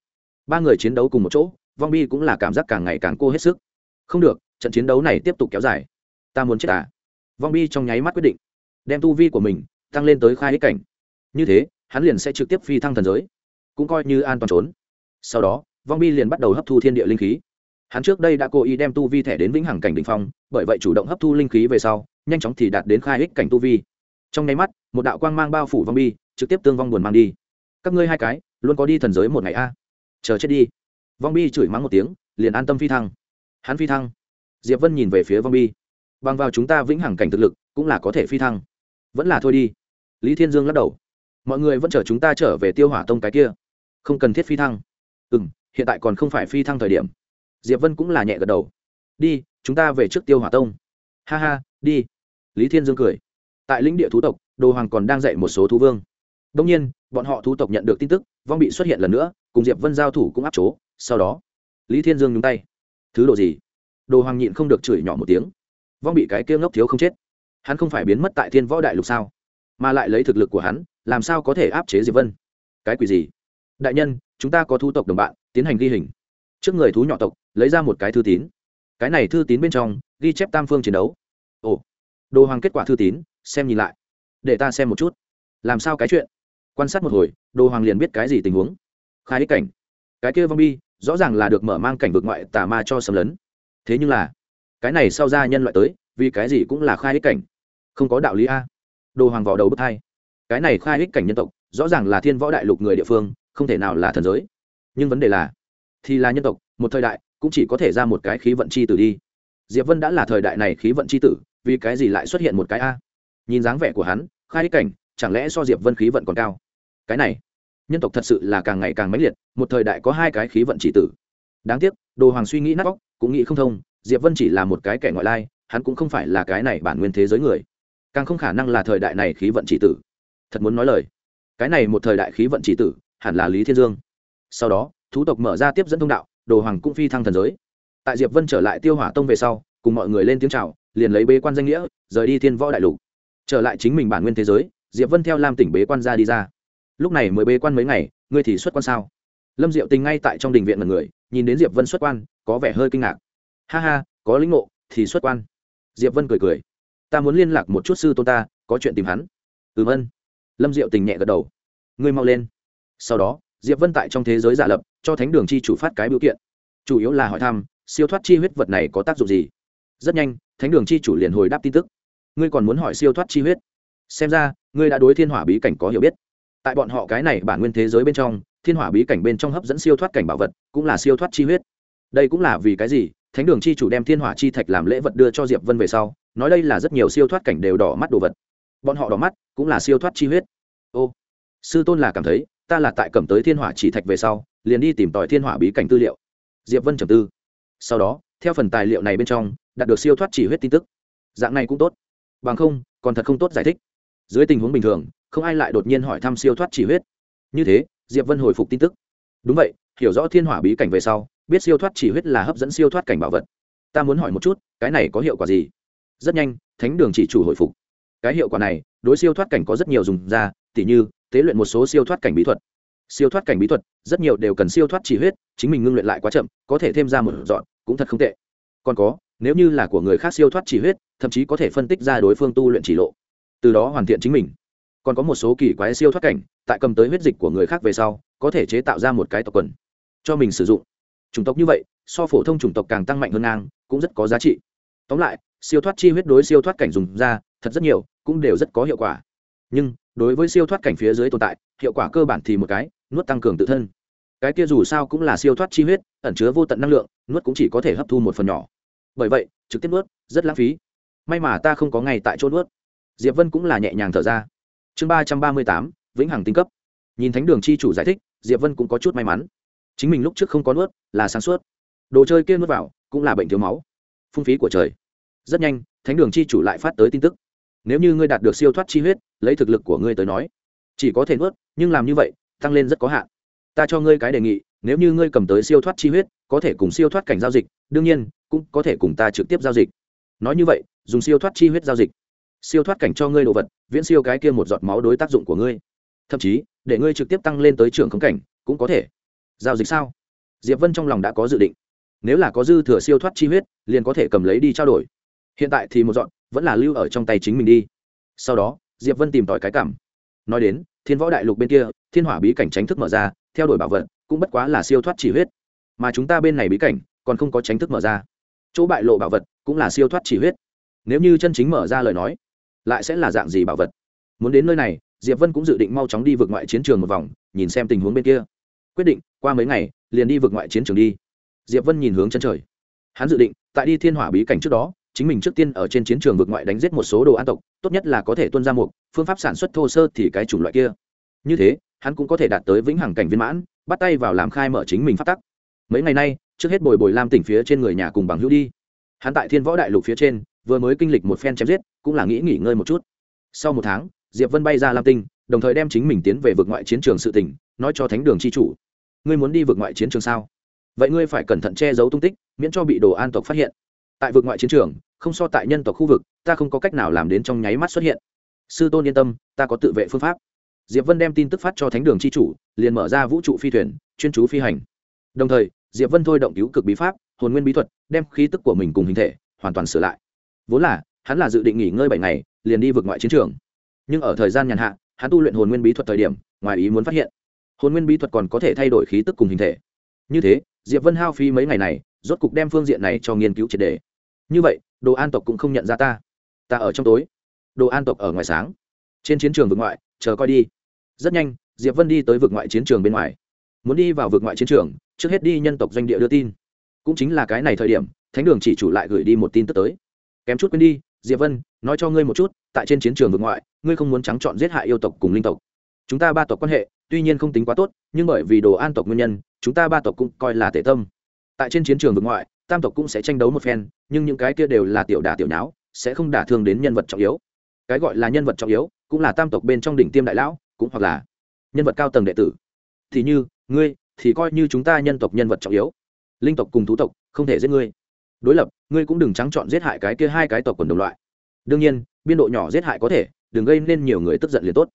Ba người chiến đấu cùng một chỗ, vong bi cũng là cảm giác càng ngày càng cô hết sức. Không được, trận chiến đấu này tiếp tục kéo dài. Ta muốn chết à? Vong bi trong nháy mắt quyết định, đem tu vi của mình tăng lên tới khai ích cảnh. Như thế, hắn liền sẽ trực tiếp phi thăng thần giới, cũng coi như an toàn trốn. Sau đó, vong bi liền bắt đầu hấp thu thiên địa linh khí. Hắn trước đây đã cố ý đem tu vi thẻ đến vĩnh hằng cảnh đ ỉ n h phong, bởi vậy chủ động hấp thu linh khí về sau, nhanh chóng thì đạt đến khai ích cảnh tu vi. Trong nháy mắt, một đạo quang mang bao phủ vong bi trực tiếp tương vong buồn mang đi các ngươi hai cái, luôn có đi thần giới một ngày a. Chờ chết đi. Vong bi chửi mắng một tiếng, liền an tâm phi thăng. Hắn phi thăng. Diệp vân nhìn về phía vong bi. Bằng vào chúng ta vĩnh hằng cảnh thực lực, cũng là có thể phi thăng. Vẫn là thôi đi. Lý thiên dương lắc đầu. Mọi người vẫn chờ chúng ta trở về tiêu hỏa tông cái kia. Không cần thiết phi thăng. Ừ m hiện tại còn không phải phi thăng thời điểm. Diệp vân cũng là nhẹ gật đầu. Đi, chúng ta về trước tiêu hỏa tông. Ha ha, đi. Lý thiên dương cười. Tại lĩnh địa thú tộc, đồ hoàng còn đang dạy một số thú vương đông nhiên, bọn họ thú tộc nhận được tin tức, vong bị xuất hiện lần nữa, cùng diệp vân giao thủ cũng áp chố sau đó, lý thiên dương nhúng tay. Thứ đồ gì? Đồ hoàng nhịn không được chửi nhỏ một tiếng. Vong bị cái kia ngốc thiếu không chết. Hắn không phải biến mất tại thiên võ đại lục sao? Mà lại lấy thực lực của hắn, làm sao có thể áp chế diệp vân? Cái quỷ gì? Đại nhân, chúng ta có thu tộc đồng bạn, tiến hành ghi hình. Trước người thú nhỏ tộc, lấy ra một cái thư tín. Cái này thư tín bên trong, ghi chép tam phương chiến đấu. Ồ. Đồ hoàng kết quả thư tín, xem nhìn lại. Để ta xem một chút. Làm sao cái chuyện? Quan sát một hồi, đồ hoàng liền biết cái gì tình huống. Khai ích cảnh. Cái kia vong bi rõ ràng là được mở mang cảnh vực ngoại tà ma cho xâm lấn. Thế nhưng là, cái này sau ra nhân loại tới, vì cái gì cũng là khai ích cảnh? Không có đạo lý a. Đồ hoàng vào đầu bức thai cái này khai ích cảnh nhân tộc, rõ ràng là thiên võ đại lục người địa phương, không thể nào là thần giới. Nhưng vấn đề là, thì là nhân tộc, một thời đại, cũng chỉ có thể ra một cái khí vận c h i tử đi. Diệp vân đã là thời đại này khí vận c h i tử, vì cái gì lại xuất hiện một cái a? Nhìn dáng vẻ của hắn, khai ích cảnh, chẳng lẽ so diệp vân khí vận còn cao? Cái này nhân tộc thật sự là càng ngày càng mãnh liệt, một thời đại có hai cái khí vận chỉ tử. Đáng tiếc, đồ hoàng suy nghĩ nát vóc cũng nghĩ không thông, diệp vân chỉ là một cái kẻ ngoại lai, hắn cũng không phải là cái này bản nguyên thế giới người. Càng không khả năng là thời đại này khí vận chỉ tử. Thật muốn nói lời, cái này một thời đại khí vận chỉ tử, hẳn là lý thiên dương. Sau đó, thú tộc mở ra tiếp dẫn thông đạo, đồ hoàng cũng phi thăng thần giới. Tại diệp vân trở lại tiêu hỏa tông về sau, cùng mọi người lên tiếng c h à o liền lấy bế quan danh nghĩa, rời đi thiên võ đại lục. Trở lại chính mình bản nguyên thế giới, diệp vân theo lam tỉnh bế quan ra đi ra lúc này mới bế quan mấy ngày, ngươi thì xuất quan sao? Lâm diệu tình ngay tại trong đình viện mật người, nhìn đến diệp vân xuất quan, có vẻ hơi kinh ngạc. Ha ha, có lĩnh ngộ, thì xuất quan. Diệp vân cười cười. Ta muốn liên lạc một chút sư tôn ta, có chuyện tìm hắn. Ừ vân lâm diệu tình nhẹ gật đầu. Ngươi mau lên. Sau đó, diệp vân tại trong thế giới giả lập, cho thánh đường chi chủ phát cái biểu kiện. Chủ yếu là hỏi thăm, siêu thoát chi huyết vật này có tác dụng gì? Rất nhanh, thánh đường chi chủ liền hồi đáp tin tức. Ngươi còn muốn hỏi siêu thoát chi huyết? Xem ra, ngươi đã đối thiên hỏa bí cảnh có hiểu biết tại bọn họ cái này bản nguyên thế giới bên trong, thiên hỏa bí cảnh bên trong hấp dẫn siêu thoát cảnh bảo vật, cũng là siêu thoát chi huyết. Đây cũng là vì cái gì? Thánh đường chi chủ đem thiên hỏa chi thạch làm lễ vật đưa cho diệp vân về sau, nói đây là rất nhiều siêu thoát cảnh đều đỏ mắt đồ vật. Bọn họ đỏ mắt, cũng là siêu thoát chi huyết. Ô, sư tôn là cảm thấy, ta là tại cầm tới thiên hỏa chỉ thạch về sau, liền đi tìm tòi thiên hỏa bí cảnh tư liệu. Diệp vân trầm tư. Sau đó, theo phần tài liệu này bên trong, đạt được siêu thoát chỉ huyết tin tức. Dạng này cũng tốt. Bằng không, còn thật không tốt giải thích. Dưới tình huống bình thường không ai lại đột nhiên hỏi thăm siêu thoát chỉ huyết. Như thế, diệp vân hồi phục tin tức. Đúng vậy, hiểu rõ thiên hỏa bí cảnh về sau, biết siêu thoát chỉ huyết là hấp dẫn siêu thoát cảnh bảo vật. Ta muốn hỏi một chút, cái này có hiệu quả gì? Rất nhanh, thánh đường chỉ chủ hồi phục. Cái hiệu quả này, đối siêu thoát cảnh có rất nhiều dùng ra, tỉ như, tế luyện một số siêu thoát cảnh bí thuật. Siêu thoát cảnh bí thuật, rất nhiều đều cần siêu thoát chỉ huyết, chính mình ngưng luyện lại quá chậm, có thể thêm ra một dọn, cũng thật không tệ. Còn có, nếu như là của người khác siêu thoát chỉ huyết, thậm chí có thể phân tích ra đối phương tu luyện chỉ lộ. Từ đó hoàn thiện chính mình còn có một số kỳ quái siêu thoát cảnh, tại cầm tới huyết dịch của người khác về sau, có thể chế tạo ra một cái tộc quần cho mình sử dụng. Chủng tộc như vậy, so phổ thông chủng tộc càng tăng mạnh hơn ngang, cũng rất có giá trị. Tóm lại, siêu thoát chi huyết đối siêu thoát cảnh dùng ra, thật rất nhiều, cũng đều rất có hiệu quả. Nhưng, đối với siêu thoát cảnh phía dưới tồn tại, hiệu quả cơ bản thì một cái, nuốt tăng cường tự thân. Cái kia dù sao cũng là siêu thoát chi huyết, ẩn chứa vô tận năng lượng, nuốt cũng chỉ có thể hấp thu một phần nhỏ. Bởi vậy, trực tiếp nuốt, rất lãng phí. May mà ta không có ngày tại chỗ nuốt. Diệp vân cũng là nhẹ nhàng thở ra chương ba trăm ba mươi tám, vĩnh hằng tinh cấp. Nhìn thánh đường chi chủ giải thích, diệp vân cũng có chút may mắn. Chính mình lúc trước không có nuốt, là sáng suốt. Đồ chơi kia nuốt vào, cũng là bệnh thiếu máu. Phung phí của trời. Rất nhanh, thánh đường chi chủ lại phát tới tin tức. Nếu như ngươi đạt được siêu thoát chi huyết, lấy thực lực của ngươi tới nói, chỉ có thể nuốt, nhưng làm như vậy, tăng lên rất có hạn. Ta cho ngươi cái đề nghị, nếu như ngươi cầm tới siêu thoát chi huyết, có thể cùng siêu thoát cảnh giao dịch, đương nhiên, cũng có thể cùng ta trực tiếp giao dịch. Nói như vậy, dùng siêu thoát chi huyết giao dịch siêu thoát cảnh cho ngươi đồ vật, viễn siêu cái kia một giọt máu đối tác dụng của ngươi. Thậm chí, để ngươi trực tiếp tăng lên tới trường khống cảnh, cũng có thể. Giao dịch sao? Diệp vân trong lòng đã có dự định. Nếu là có dư thừa siêu thoát chi huyết, liền có thể cầm lấy đi trao đổi. Hiện tại thì một dọn vẫn là lưu ở trong tay chính mình đi. Sau đó, diệp vân tìm tòi cái cảm. Nói đến, thiên võ đại lục bên kia, thiên hỏa bí cảnh tránh thức mở ra, theo đuổi bảo vật, cũng bất quá là siêu thoát chỉ huyết. Mà chúng ta bên này bí cảnh, còn không có tránh thức mở ra. Chỗ bại lộ bảo vật, cũng là siêu thoát chỉ huyết. Nếu như chân chính mở ra lời nói lại sẽ là dạng gì bảo vật? Muốn đến nơi này, diệp vân cũng dự định mau chóng đi vượt ngoại chiến trường một vòng, nhìn xem tình huống bên kia. Quyết định, qua mấy ngày, liền đi vượt ngoại chiến trường đi. Diệp vân nhìn hướng chân trời. Hắn dự định, tại đi thiên hỏa bí cảnh trước đó, chính mình trước tiên ở trên chiến trường vượt ngoại đánh giết một số đồ an tộc, tốt nhất là có thể tuân ra một phương pháp sản xuất thô sơ thì cái chủng loại kia. Như thế, hắn cũng có thể đạt tới vĩnh hằng cảnh viên mãn, bắt tay vào làm khai mở chính mình phát tắc. Mấy ngày nay, trước hết bồi bồi lam tỉnh phía trên người nhà cùng bằng hữu đi. Hắn tại thiên võ đại lục phía trên vừa mới kinh lịch một phen chém giết, cũng là nghĩ nghỉ ngơi một chút. Sau một tháng, diệp vân bay ra lam tinh, đồng thời đem chính mình tiến về vực ngoại chiến trường sự tỉnh nói cho thánh đường c h i chủ. Ngươi muốn đi vực ngoại chiến trường sao? Vậy ngươi phải cẩn thận che giấu tung tích, miễn cho bị đồ an tộc phát hiện. Tại vực ngoại chiến trường, không so tại nhân tộc khu vực, ta không có cách nào làm đến trong nháy mắt xuất hiện. Sư tôn yên tâm, ta có tự vệ phương pháp. Diệp vân đem tin tức phát cho thánh đường c h i chủ, liền mở ra vũ trụ phi thuyền, chuyên chú phi hành. Đồng thời, diệp vân thôi động cứu cực bí pháp, hồn nguyên bí thuật, đem khí tức của mình cùng hình thể hoàn toàn sửa lại vốn là, hắn là dự định nghỉ ngơi bảy ngày, liền đi vượt ngoại chiến trường. Nhưng ở thời gian nhàn hạ, hắn tu luyện hồn nguyên bí thuật thời điểm, ngoài ý muốn phát hiện, hồn nguyên bí thuật còn có thể thay đổi khí tức cùng hình thể. Như thế, diệp vân hao phí mấy ngày này, rốt cục đem phương diện này cho nghiên cứu triệt đề như vậy, đồ an tộc cũng không nhận ra ta. Ta ở trong tối. Đồ an tộc ở ngoài sáng. Trên chiến trường vực ngoại, chờ coi đi. Rất nhanh, diệp vân đi tới vực ngoại chiến trường bên ngoài. Muốn đi vào vực ngoại chiến trường, trước hết đi nhân tộc doanh địa đưa tin. Cũng chính là cái này thời điểm, thánh đường chỉ chủ lại gửi đi một tin tức tới kém chút quên đi, diệp vân, nói cho ngươi một chút, tại trên chiến trường vực ngoại, ngươi không muốn trắng chọn giết hại yêu tộc cùng linh tộc. Chúng ta ba tộc quan hệ, tuy nhiên không tính quá tốt, nhưng bởi vì đồ an tộc nguyên nhân, chúng ta ba tộc cũng coi là tệ tâm. Tại trên chiến trường vực ngoại, tam tộc cũng sẽ tranh đấu một phen, nhưng những cái kia đều là tiểu đả tiểu nháo, sẽ không đả thương đến nhân vật trọng yếu. Cái gọi là nhân vật trọng yếu, cũng là tam tộc bên trong đỉnh tiêm đại lão, cũng hoặc là nhân vật cao tầng đệ tử. Thì như, ngươi, thì coi như chúng ta nhân tộc nhân vật trọng yếu, linh tộc cùng thú tộc, không thể giết ngươi đối lập, ngươi cũng đừng trắng chọn giết hại cái kia hai cái tộc quần đồng loại. Đương nhiên, biên độ nhỏ giết hại có thể, đừng gây nên nhiều người tức giận liền tốt.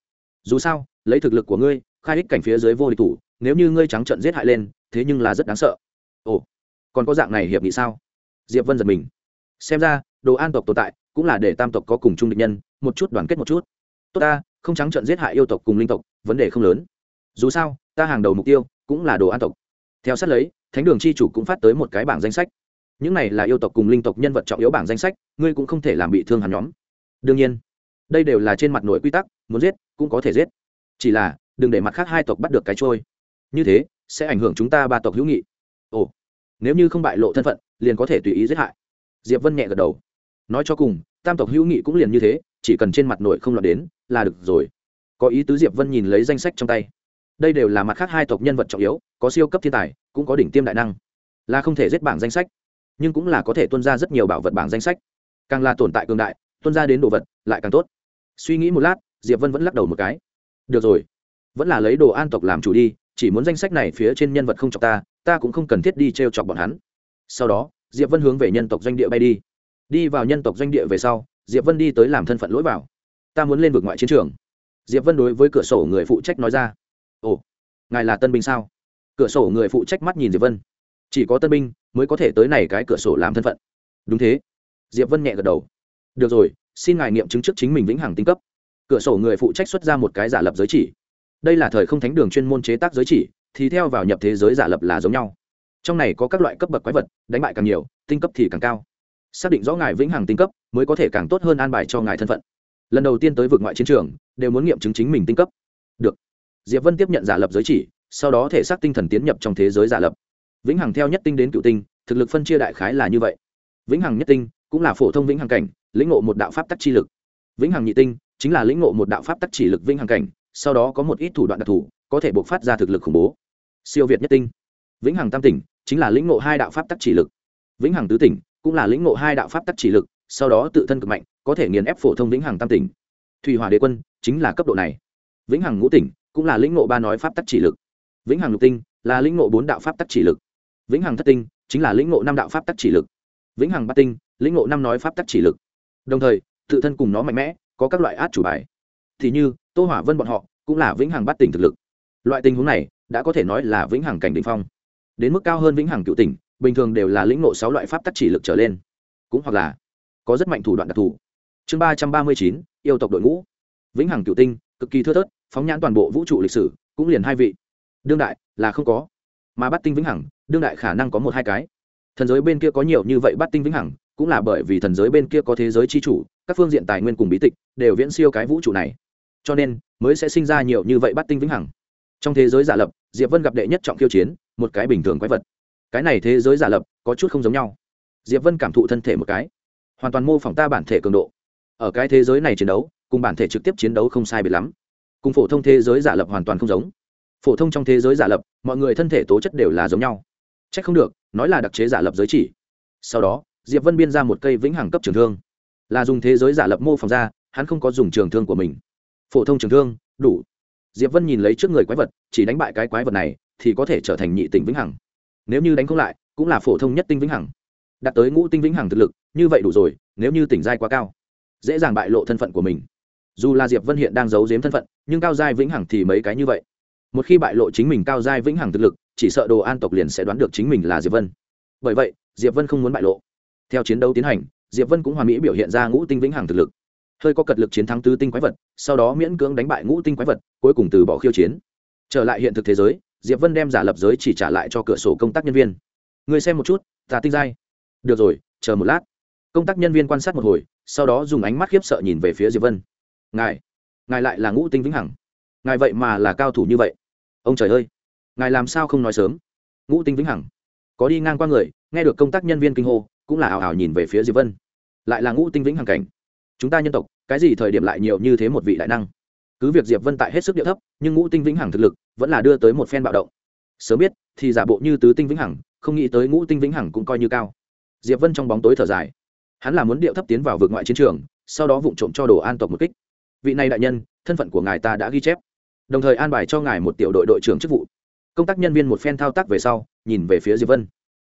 Dù sao, lấy thực lực của ngươi, khai ích cảnh phía dưới vô địch thủ, nếu như ngươi trắng trận giết hại lên, thế nhưng là rất đáng sợ. Ồ, còn có dạng này hiệp nghị sao? Diệp vân giật mình. Xem ra, đồ an tộc tồn tại, cũng là để tam tộc có cùng chung địch nhân, một chút đoàn kết một chút. Tốt ta, không trắng trận giết hại yêu tộc cùng linh tộc, vấn đề không lớn. Dù sao, ta hàng đầu mục tiêu, cũng là đồ an tộc. Theo sát lấy, thánh đường c h i chủ cũng phát tới một cái bảng danh sách những này là yêu tộc cùng linh tộc nhân vật trọng yếu bảng danh sách, ngươi cũng không thể làm bị thương hắn nhóm. Đương nhiên, đây đều là trên mặt nội quy tắc, muốn giết, cũng có thể giết. Chỉ là, đừng để mặt khác hai tộc bắt được cái trôi. Như thế, sẽ ảnh hưởng chúng ta ba tộc hữu nghị. Ồ, nếu như không bại lộ thân phận, liền có thể tùy ý giết hại. Diệp vân nhẹ gật đầu. Nói cho cùng, tam tộc hữu nghị cũng liền như thế, chỉ cần trên mặt nội không lọt đến, là được rồi. Có ý tứ diệp vân nhìn lấy danh sách trong tay. Đây đều là mặt khác hai tộc nhân vật trọng yếu, có siêu cấp thiên tài, cũng có đỉnh tiêm đại năng. Là không thể giết bảng danh sách nhưng cũng là có thể tuân ra rất nhiều bảo vật bảng danh sách. Càng là tồn tại cường đại, tuân ra đến đồ vật lại càng tốt. Suy nghĩ một lát, diệp vân vẫn lắc đầu một cái. Được rồi, vẫn là lấy đồ an tộc làm chủ đi, chỉ muốn danh sách này phía trên nhân vật không chọc ta ta cũng không cần thiết đi t r e o chọc bọn hắn. Sau đó, diệp vân hướng về nhân tộc doanh địa bay đi. Đi vào nhân tộc doanh địa về sau, diệp vân đi tới làm thân phận lỗi vào. Ta muốn lên vực ngoại chiến trường. Diệp vân đối với cửa sổ người phụ trách nói ra. Ồ, ngài là tân binh sao? Cửa sổ người phụ trách mắt nhìn diệp vân chỉ có tân binh mới có thể tới này cái cửa sổ làm thân phận. Đúng thế. Diệp vân nhẹ gật đầu. Được rồi, xin ngài nghiệm chứng trước chính mình vĩnh hằng tinh cấp. Cửa sổ người phụ trách xuất ra một cái giả lập giới chỉ. Đây là thời không thánh đường chuyên môn chế tác giới chỉ, thì theo vào nhập thế giới giả lập là giống nhau. Trong này có các loại cấp bậc quái vật, đánh bại càng nhiều, tinh cấp thì càng cao. Xác định rõ ngài vĩnh hằng tinh cấp mới có thể càng tốt hơn an bài cho ngài thân phận. Lần đầu tiên tới vượt ngoại chiến trường, đều muốn nghiệm chứng chính mình tinh cấp. Được. Diệp vân tiếp nhận giả lập giới chỉ, sau đó thể xác tinh thần tiến nhập trong thế giới giả lập vĩnh hằng theo nhất tinh đến cựu tinh thực lực phân chia đại khái là như vậy vĩnh hằng nhất tinh cũng là phổ thông vĩnh hằng cảnh lĩnh ngộ một đạo pháp tắc chi lực vĩnh hằng nhị tinh chính là lĩnh ngộ một đạo pháp tắc chỉ lực vĩnh hằng cảnh sau đó có một ít thủ đoạn đặc thù có thể buộc phát ra thực lực khủng bố siêu việt nhất tinh vĩnh hằng tam tỉnh chính là lĩnh ngộ hai đạo pháp tắc chỉ lực vĩnh hằng tứ tỉnh cũng là lĩnh ngộ hai đạo pháp tắc chỉ lực sau đó tự thân cực mạnh có thể nghiền ép phổ thông vĩnh hằng tam tỉnh thủy hỏa đế quân chính là cấp độ này vĩnh hằng ngũ tỉnh cũng là lĩnh ngộ ba nói pháp tắc chỉ lực vĩnh hằng lục tinh là lĩnh ngộ bốn đạo pháp tắc chỉ lực vĩnh hằng thất tinh chính là lĩnh ngộ năm đạo pháp tắc chỉ lực. Vĩnh hằng bát tinh, lĩnh ngộ năm nói pháp tắc chỉ lực. Đồng thời, tự thân cùng nó mạnh mẽ, có các loại át chủ bài. Thì như, tô hỏa vân bọn họ cũng là vĩnh hằng bát tỉnh thực lực. Loại tình huống này đã có thể nói là vĩnh hằng cảnh đ ỉ n h phong. Đến mức cao hơn vĩnh hằng cựu tỉnh, bình thường đều là lĩnh ngộ sáu loại pháp tắc chỉ lực trở lên. Cũng hoặc là có rất mạnh thủ đoạn đặc thù. Chương ba trăm ba mươi chín, yêu tộc đội ngũ. Vĩnh hằng cựu tinh, cực kỳ thưa thớt, phóng nhãn toàn bộ vũ trụ lịch sử, cũng liền hai vị. Đương đại là không có, mà bắt tinh vĩnh hằng đương đại khả năng có một hai cái. Thần giới bên kia có nhiều như vậy bắt tinh vĩnh hằng, cũng là bởi vì thần giới bên kia có thế giới chi chủ, các phương diện tài nguyên cùng bí tịch đều viễn siêu cái vũ trụ này. Cho nên, mới sẽ sinh ra nhiều như vậy bắt tinh vĩnh hằng. Trong thế giới giả lập, diệp vân gặp đệ nhất trọng khiêu chiến, một cái bình thường quái vật. Cái này thế giới giả lập, có chút không giống nhau. Diệp vân cảm thụ thân thể một cái. Hoàn toàn mô phỏng ta bản thể cường độ. Ở cái thế giới này chiến đấu, cùng bản thể trực tiếp chiến đấu không sai biệt lắm. Cùng phổ thông thế giới giả lập hoàn toàn không giống. Phổ thông trong thế giới giả lập, mọi người thân thể tố chất đều là giống nhau c h ắ c không được, nói là đặc chế giả lập giới chỉ. Sau đó, diệp vân biên ra một cây vĩnh hằng cấp trường thương. Là dùng thế giới giả lập mô phỏng ra, hắn không có dùng trường thương của mình. Phổ thông trường thương, đủ. Diệp vân nhìn lấy trước người quái vật, chỉ đánh bại cái quái vật này, thì có thể trở thành nhị tinh vĩnh hằng. Nếu như đánh không lại, cũng là phổ thông nhất tinh vĩnh hằng. Đạt tới ngũ tinh vĩnh hằng thực lực, như vậy đủ rồi, nếu như tỉnh giai quá cao, dễ dàng bại lộ thân phận của mình. Dù là diệp vân hiện đang giấu giếm thân phận, nhưng cao giai vĩnh hằng thì mấy cái như vậy. Một khi bại lộ chính mình cao giai vĩnh hằng thực lực chỉ sợ đồ an tộc liền sẽ đoán được chính mình là diệp vân. Bởi vậy, diệp vân không muốn bại lộ. Theo chiến đấu tiến hành, diệp vân cũng hoàn mỹ biểu hiện ra ngũ tinh vĩnh hằng thực lực. Hơi có cật lực chiến thắng tứ tinh quái vật, sau đó miễn cưỡng đánh bại ngũ tinh quái vật, cuối cùng từ bỏ khiêu chiến. Trở lại hiện thực thế giới, diệp vân đem giả lập giới chỉ trả lại cho cửa sổ công tác nhân viên. Người xem một chút, ta tinh giai. Được rồi, chờ một lát. Công tác nhân viên quan sát một hồi, sau đó dùng ánh mắt khiếp sợ nhìn về phía diệp vân. Ngài ngài lại là ngũ tinh vĩnh hằng. Ngài vậy mà là cao thủ như vậy. Ông trời ơi ngài làm sao không nói sớm? Ngũ tinh vĩnh hằng, có đi ngang qua người, nghe được công tác nhân viên kinh hô, cũng là ảo ảo nhìn về phía diệp vân. Lại là ngũ tinh vĩnh hằng cảnh. Chúng ta nhân tộc, cái gì thời điểm lại nhiều như thế một vị đại năng? Cứ việc diệp vân tại hết sức địa thấp, nhưng ngũ tinh vĩnh hằng thực lực vẫn là đưa tới một phen bạo động. Sớm biết, thì giả bộ như tứ tinh vĩnh hằng, không nghĩ tới ngũ tinh vĩnh hằng cũng coi như cao. Diệp vân trong bóng tối thở dài. Hắn là muốn điệu thấp tiến vào vượt ngoại chiến trường, sau đó vụng trộm cho đồ an tộc một kích. Vị này đại nhân, thân phận của ngài ta đã ghi chép. Đồng thời an bài cho ngài một tiểu đội đội trưởng chức vụ công tác nhân viên một phen thao tác về sau, nhìn về phía diệp vân.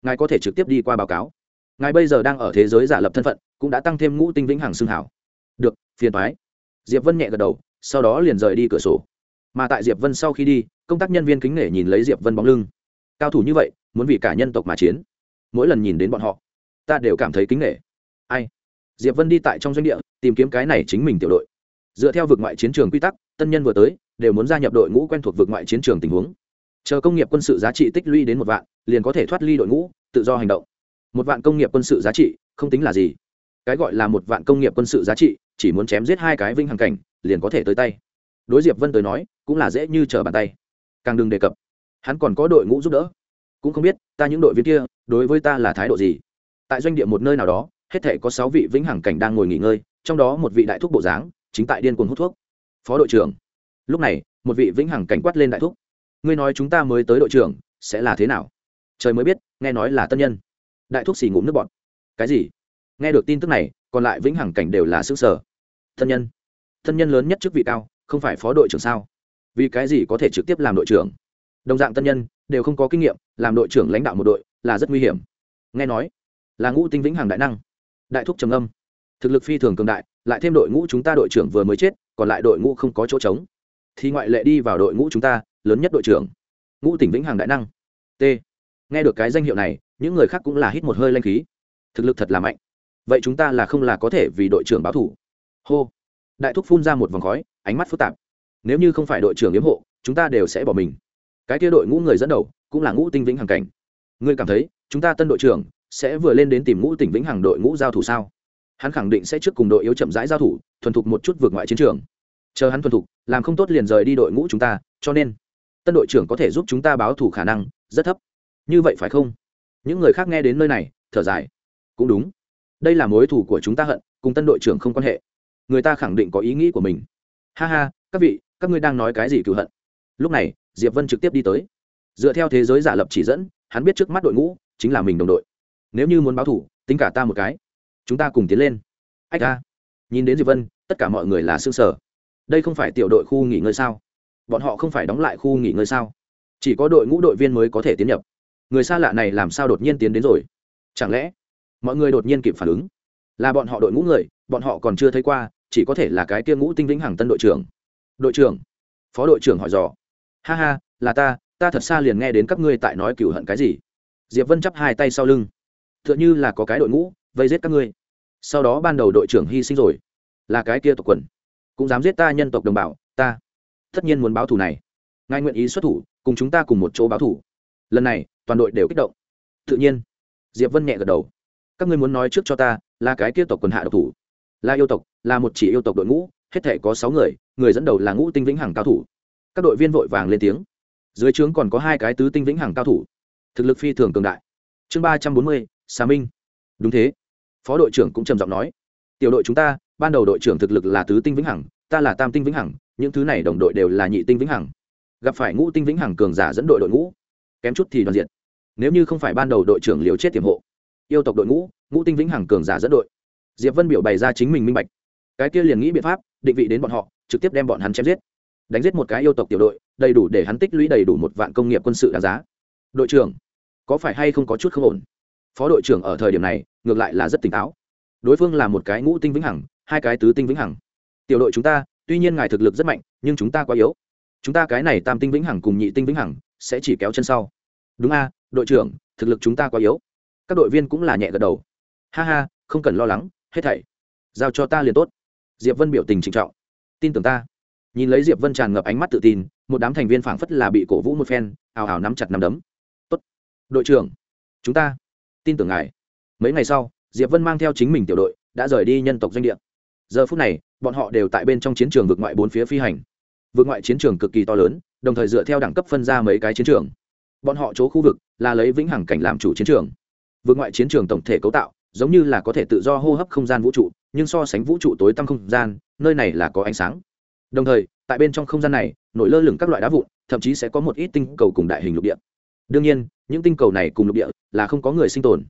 Ngài có thể trực tiếp đi qua báo cáo. Ngài bây giờ đang ở thế giới giả lập thân phận, cũng đã tăng thêm ngũ tinh vĩnh hằng xương hảo. Được, phiền thoái diệp vân nhẹ gật đầu, sau đó liền rời đi cửa sổ. Mà tại diệp vân sau khi đi, công tác nhân viên kính nể nhìn lấy diệp vân bóng lưng. Cao thủ như vậy, muốn vì cả nhân tộc mà chiến. Mỗi lần nhìn đến bọn họ, ta đều cảm thấy kính nể. Ai? Diệp vân đi tại trong doanh địa, tìm kiếm cái này chính mình tiểu đội. Dựa theo vực ngoại chiến trường quy tắc, tân nhân vừa tới, đều muốn gia nhập đội ngũ quen thuộc vực ngoại chiến trường tình huống chờ công nghiệp quân sự giá trị tích lũy đến một vạn, liền có thể thoát ly đội ngũ, tự do hành động. Một vạn công nghiệp quân sự giá trị, không tính là gì. Cái gọi là một vạn công nghiệp quân sự giá trị, chỉ muốn chém giết hai cái vinh hằng cảnh, liền có thể tới tay. Đối diệp vân tới nói, cũng là dễ như trở bàn tay. Càng đừng đề cập, hắn còn có đội ngũ giúp đỡ. Cũng không biết, ta những đội viên kia, đối với ta là thái độ gì? Tại doanh địa một nơi nào đó, hết thể có sáu vị vĩnh hằng cảnh đang ngồi nghỉ ngơi, trong đó một vị đại thúc bộ dáng, chính tại điên cuồng hút thuốc. Phó đội trưởng. Lúc này, một vị vĩnh hằng cảnh quát lên đại thúc ngươi nói chúng ta mới tới đội trưởng, sẽ là thế nào? Trời mới biết, nghe nói là tân nhân. Đại thúc xì ngụm nước bọn. cái gì? Nghe được tin tức này, còn lại vĩnh hằng cảnh đều là xứ sở thân nhân. Thân nhân lớn nhất chức vị cao, không phải phó đội trưởng sao? Vì cái gì có thể trực tiếp làm đội trưởng? Đồng dạng tân nhân, đều không có kinh nghiệm, làm đội trưởng lãnh đạo một đội, là rất nguy hiểm. Nghe nói, là ngũ tinh vĩnh hằng đại năng. Đại thúc trầm âm thực lực phi thường cường đại, lại thêm đội ngũ chúng ta đội trưởng vừa mới chết, còn lại đội ngũ không có chỗ trống. Thì ngoại lệ đi vào đội ngũ chúng ta lớn nhất đội trưởng. Ngũ tỉnh vĩnh hằng đại năng. T. Nghe được cái danh hiệu này, những người khác cũng là hít một hơi lanh khí. Thực lực thật là mạnh. Vậy chúng ta là không là có thể vì đội trưởng báo thủ? Hô. Đại thúc phun ra một vòng khói, ánh mắt phức tạp. Nếu như không phải đội trưởng yếm hộ, chúng ta đều sẽ bỏ mình. Cái kia đội ngũ người dẫn đầu, cũng là ngũ tinh vĩnh hằng cảnh. Ngươi cảm thấy, chúng ta tân đội trưởng, sẽ vừa lên đến tìm ngũ tỉnh vĩnh hằng đội ngũ giao thủ sao? Hắn khẳng định sẽ trước cùng đội yếu chậm rãi giao thủ, thuần thục một chút vượt ngoại chiến trường. Chờ hắn thuần thục, làm không tốt liền rời đi đội ngũ chúng ta, cho nên tân đội trưởng có thể giúp chúng ta báo thủ khả năng rất thấp. Như vậy phải không? Những người khác nghe đến nơi này, thở dài. Cũng đúng. Đây là mối thủ của chúng ta hận, cùng tân đội trưởng không quan hệ. Người ta khẳng định có ý nghĩ của mình. Ha ha, các vị, các ngươi đang nói cái gì cựu hận? Lúc này, diệp vân trực tiếp đi tới. Dựa theo thế giới giả lập chỉ dẫn, hắn biết trước mắt đội ngũ chính là mình đồng đội. Nếu như muốn báo thủ tính cả ta một cái, chúng ta cùng tiến lên. Ách a. Nhìn đến diệp vân, tất cả mọi người là xương sở đây không phải tiểu đội khu nghỉ ngơi sao? Bọn họ không phải đóng lại khu nghỉ ngơi sao? Chỉ có đội ngũ đội viên mới có thể tiến nhập. Người xa lạ này làm sao đột nhiên tiến đến rồi? Chẳng lẽ mọi người đột nhiên kịp phản ứng? Là bọn họ đội ngũ người, bọn họ còn chưa thấy qua, chỉ có thể là cái kia ngũ tinh vĩnh hằng tân đội trưởng. Đội trưởng, phó đội trưởng hỏi dò. Ha ha, là ta ta thật xa liền nghe đến các ngươi tại nói cửu hận cái gì. Diệp vân chắp hai tay sau lưng. T h ư ợ n h ư là có cái đội ngũ, vây giết các ngươi. Sau đó ban đầu đội trưởng hy sinh rồi. Là cái kia tộc quần. Cũng dám giết ta nhân tộc đồng bào, ta tất nhiên muốn báo thù này. Ngài nguyện ý xuất thủ, cùng chúng ta cùng một chỗ báo thù. Lần này, toàn đội đều kích động. Tự nhiên, diệp vân nhẹ gật đầu. Các ngươi muốn nói trước cho ta, là cái kia tộc quần hạ độc thủ. Là yêu tộc, là một chỉ yêu tộc đội ngũ, hết thể có sáu người người dẫn đầu là ngũ tinh vĩnh hằng cao thủ. Các đội viên vội vàng lên tiếng. Dưới trướng còn có hai cái tứ tinh vĩnh hằng cao thủ. Thực lực phi thường cường đại. Chương ba trăm bốn mươi xà minh. Đúng thế. Phó đội trưởng cũng trầm giọng nói. Tiểu đội chúng ta, ban đầu đội trưởng thực lực là tứ tinh vĩnh hằng, ta là tam tinh vĩnh hằng những thứ này đồng đội đều là nhị tinh vĩnh hằng. Gặp phải ngũ tinh vĩnh hằng cường giả dẫn đội đội ngũ, kém chút thì đoàn diện nếu như không phải ban đầu đội trưởng liều chết tiềm hộ, yêu tộc đội ngũ ngũ tinh vĩnh hằng cường giả dẫn đội. Diệp vân biểu bày ra chính mình minh bạch. Cái kia liền nghĩ biện pháp, định vị đến bọn họ, trực tiếp đem bọn hắn chém giết. Đánh giết một cái yêu tộc tiểu đội, đầy đủ để hắn tích lũy đầy đủ một vạn công nghiệp quân sự đáng giá. Đội trưởng, có phải hay không có chút không ổn? Phó đội trưởng ở thời điểm này, ngược lại là rất tỉnh táo. Đối phương là một cái ngũ tinh vĩnh hằng, hai cái tứ tinh vĩnh hằng. Tiểu đội chúng ta tuy nhiên ngài thực lực rất mạnh, nhưng chúng ta quá yếu. Chúng ta cái này tam tinh vĩnh hằng cùng nhị tinh vĩnh hằng sẽ chỉ kéo chân sau. Đúng a, đội trưởng, thực lực chúng ta quá yếu. Các đội viên cũng là nhẹ gật đầu. Ha ha, không cần lo lắng, hết thảy. Giao cho ta liền tốt. Diệp vân biểu tình trịnh trọng. Tin tưởng ta. Nhìn lấy diệp vân tràn ngập ánh mắt tự tin, một đám thành viên phảng phất là bị cổ vũ một phen, ào ào nắm chặt nắm đấm. Tốt. Đội trưởng, chúng ta tin tưởng ngài. Mấy ngày sau, diệp vân mang theo chính mình tiểu đội, đã rời đi nhân tộc doanh địa giờ phút này, bọn họ đều tại bên trong chiến trường vượt ngoại bốn phía phi hành. Vượt ngoại chiến trường cực kỳ to lớn, đồng thời dựa theo đẳng cấp phân ra mấy cái chiến trường. Bọn họ chỗ khu vực là lấy vĩnh hằng cảnh làm chủ chiến trường. Vượt ngoại chiến trường tổng thể cấu tạo, giống như là có thể tự do hô hấp không gian vũ trụ, nhưng so sánh vũ trụ tối tăm không gian, nơi này là có ánh sáng. Đồng thời, tại bên trong không gian này, nổi lơ lửng các loại đá vụn, thậm chí sẽ có một ít tinh cầu cùng đại hình lục địa. Đương nhiên, những tinh cầu này cùng lục địa là không có người sinh tồn.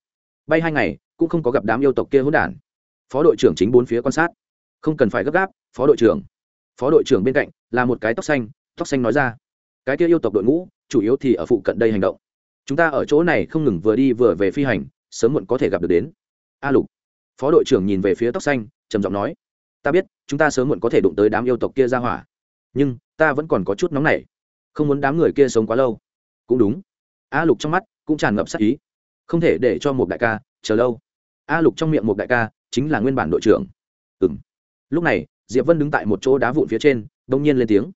Bay hai ngày, cũng không có gặp đám yêu tộc kia hỗn đản. Phó đội trưởng chính bốn phía quan sát không cần phải gấp gáp, phó đội trưởng. Phó đội trưởng bên cạnh là một cái tóc xanh tóc xanh nói ra. Cái kia yêu tộc đội ngũ, chủ yếu thì ở phụ cận đây hành động. Chúng ta ở chỗ này không ngừng vừa đi vừa về phi hành, sớm muộn có thể gặp được đến. A lục. Phó đội trưởng nhìn về phía tóc xanh, trầm giọng nói. Ta biết, chúng ta sớm muộn có thể đụng tới đám yêu tộc kia ra hỏa. Nhưng, ta vẫn còn có chút nóng nảy. Không muốn đám người kia sống quá lâu. Cũng đúng. A lục trong mắt cũng tràn ngập sắc ý. Không thể để cho một đại ca chờ lâu. A lục trong miệng một đại ca chính là nguyên bản đội trưởng. Ừng lúc này, diệp vân đứng tại một chỗ đá vụn phía trên, đông nhiên lên tiếng.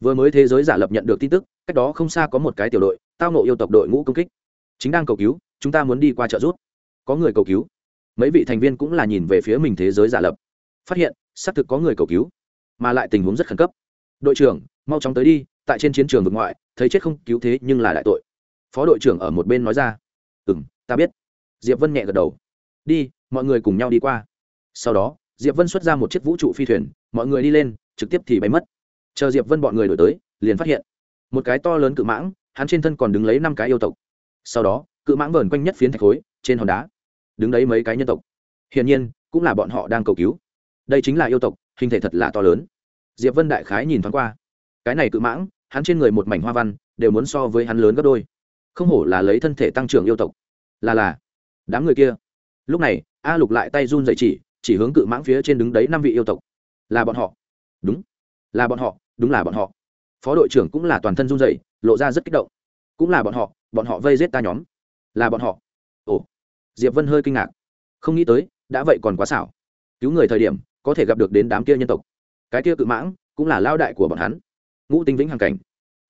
Vừa mới thế giới giả lập nhận được tin tức, cách đó không xa có một cái tiểu đội, tao nộ yêu tộc đội ngũ công kích. Chính đang cầu cứu, chúng ta muốn đi qua trợ rút có người cầu cứu. Mấy vị thành viên cũng là nhìn về phía mình thế giới giả lập. Phát hiện, xác thực có người cầu cứu, mà lại tình huống rất khẩn cấp. Đội trưởng, mau chóng tới đi, tại trên chiến trường vực ngoại, thấy chết không cứu thế nhưng là đại tội. Phó đội trưởng ở một bên nói ra. Ừ m ta biết. Diệp vân nhẹ gật đầu. Đi, mọi người cùng nhau đi qua. Sau đó diệp vân xuất ra một chiếc vũ trụ phi thuyền, mọi người đi lên, trực tiếp thì bay mất. Chờ diệp vân bọn người đổi tới, liền phát hiện, một cái to lớn cự mãng, hắn trên thân còn đứng lấy năm cái yêu tộc. Sau đó, cự mãng vờn quanh nhất phiến thạch khối, trên hòn đá, đứng đấy mấy cái nhân tộc. Hiển nhiên, cũng là bọn họ đang cầu cứu. Đây chính là yêu tộc, hình thể thật là to lớn. Diệp vân đại khái nhìn thoáng qua, cái này cự mãng, hắn trên người một mảnh hoa văn, đều muốn so với hắn lớn gấp đôi. Không hổ là lấy thân thể tăng trưởng yêu tộc. Là là, đám người kia. Lúc này, a lục lại tay run dậy chỉ chỉ hướng cự mãng phía trên đứng đấy năm vị yêu tộc. Là bọn họ. Đúng. Là bọn họ, đúng là bọn họ. Phó đội trưởng cũng là toàn thân run dậy lộ ra rất kích động. Cũng là bọn họ bọn họ vây giết ta nhóm. Là bọn họ. Ồ. Diệp vân hơi kinh ngạc. Không nghĩ tới, đã vậy còn quá xảo. Cứu người thời điểm, có thể gặp được đến đám kia nhân tộc. Cái kia cự mãng cũng là lao đại của bọn hắn. Ngũ tinh vĩnh hằng cảnh.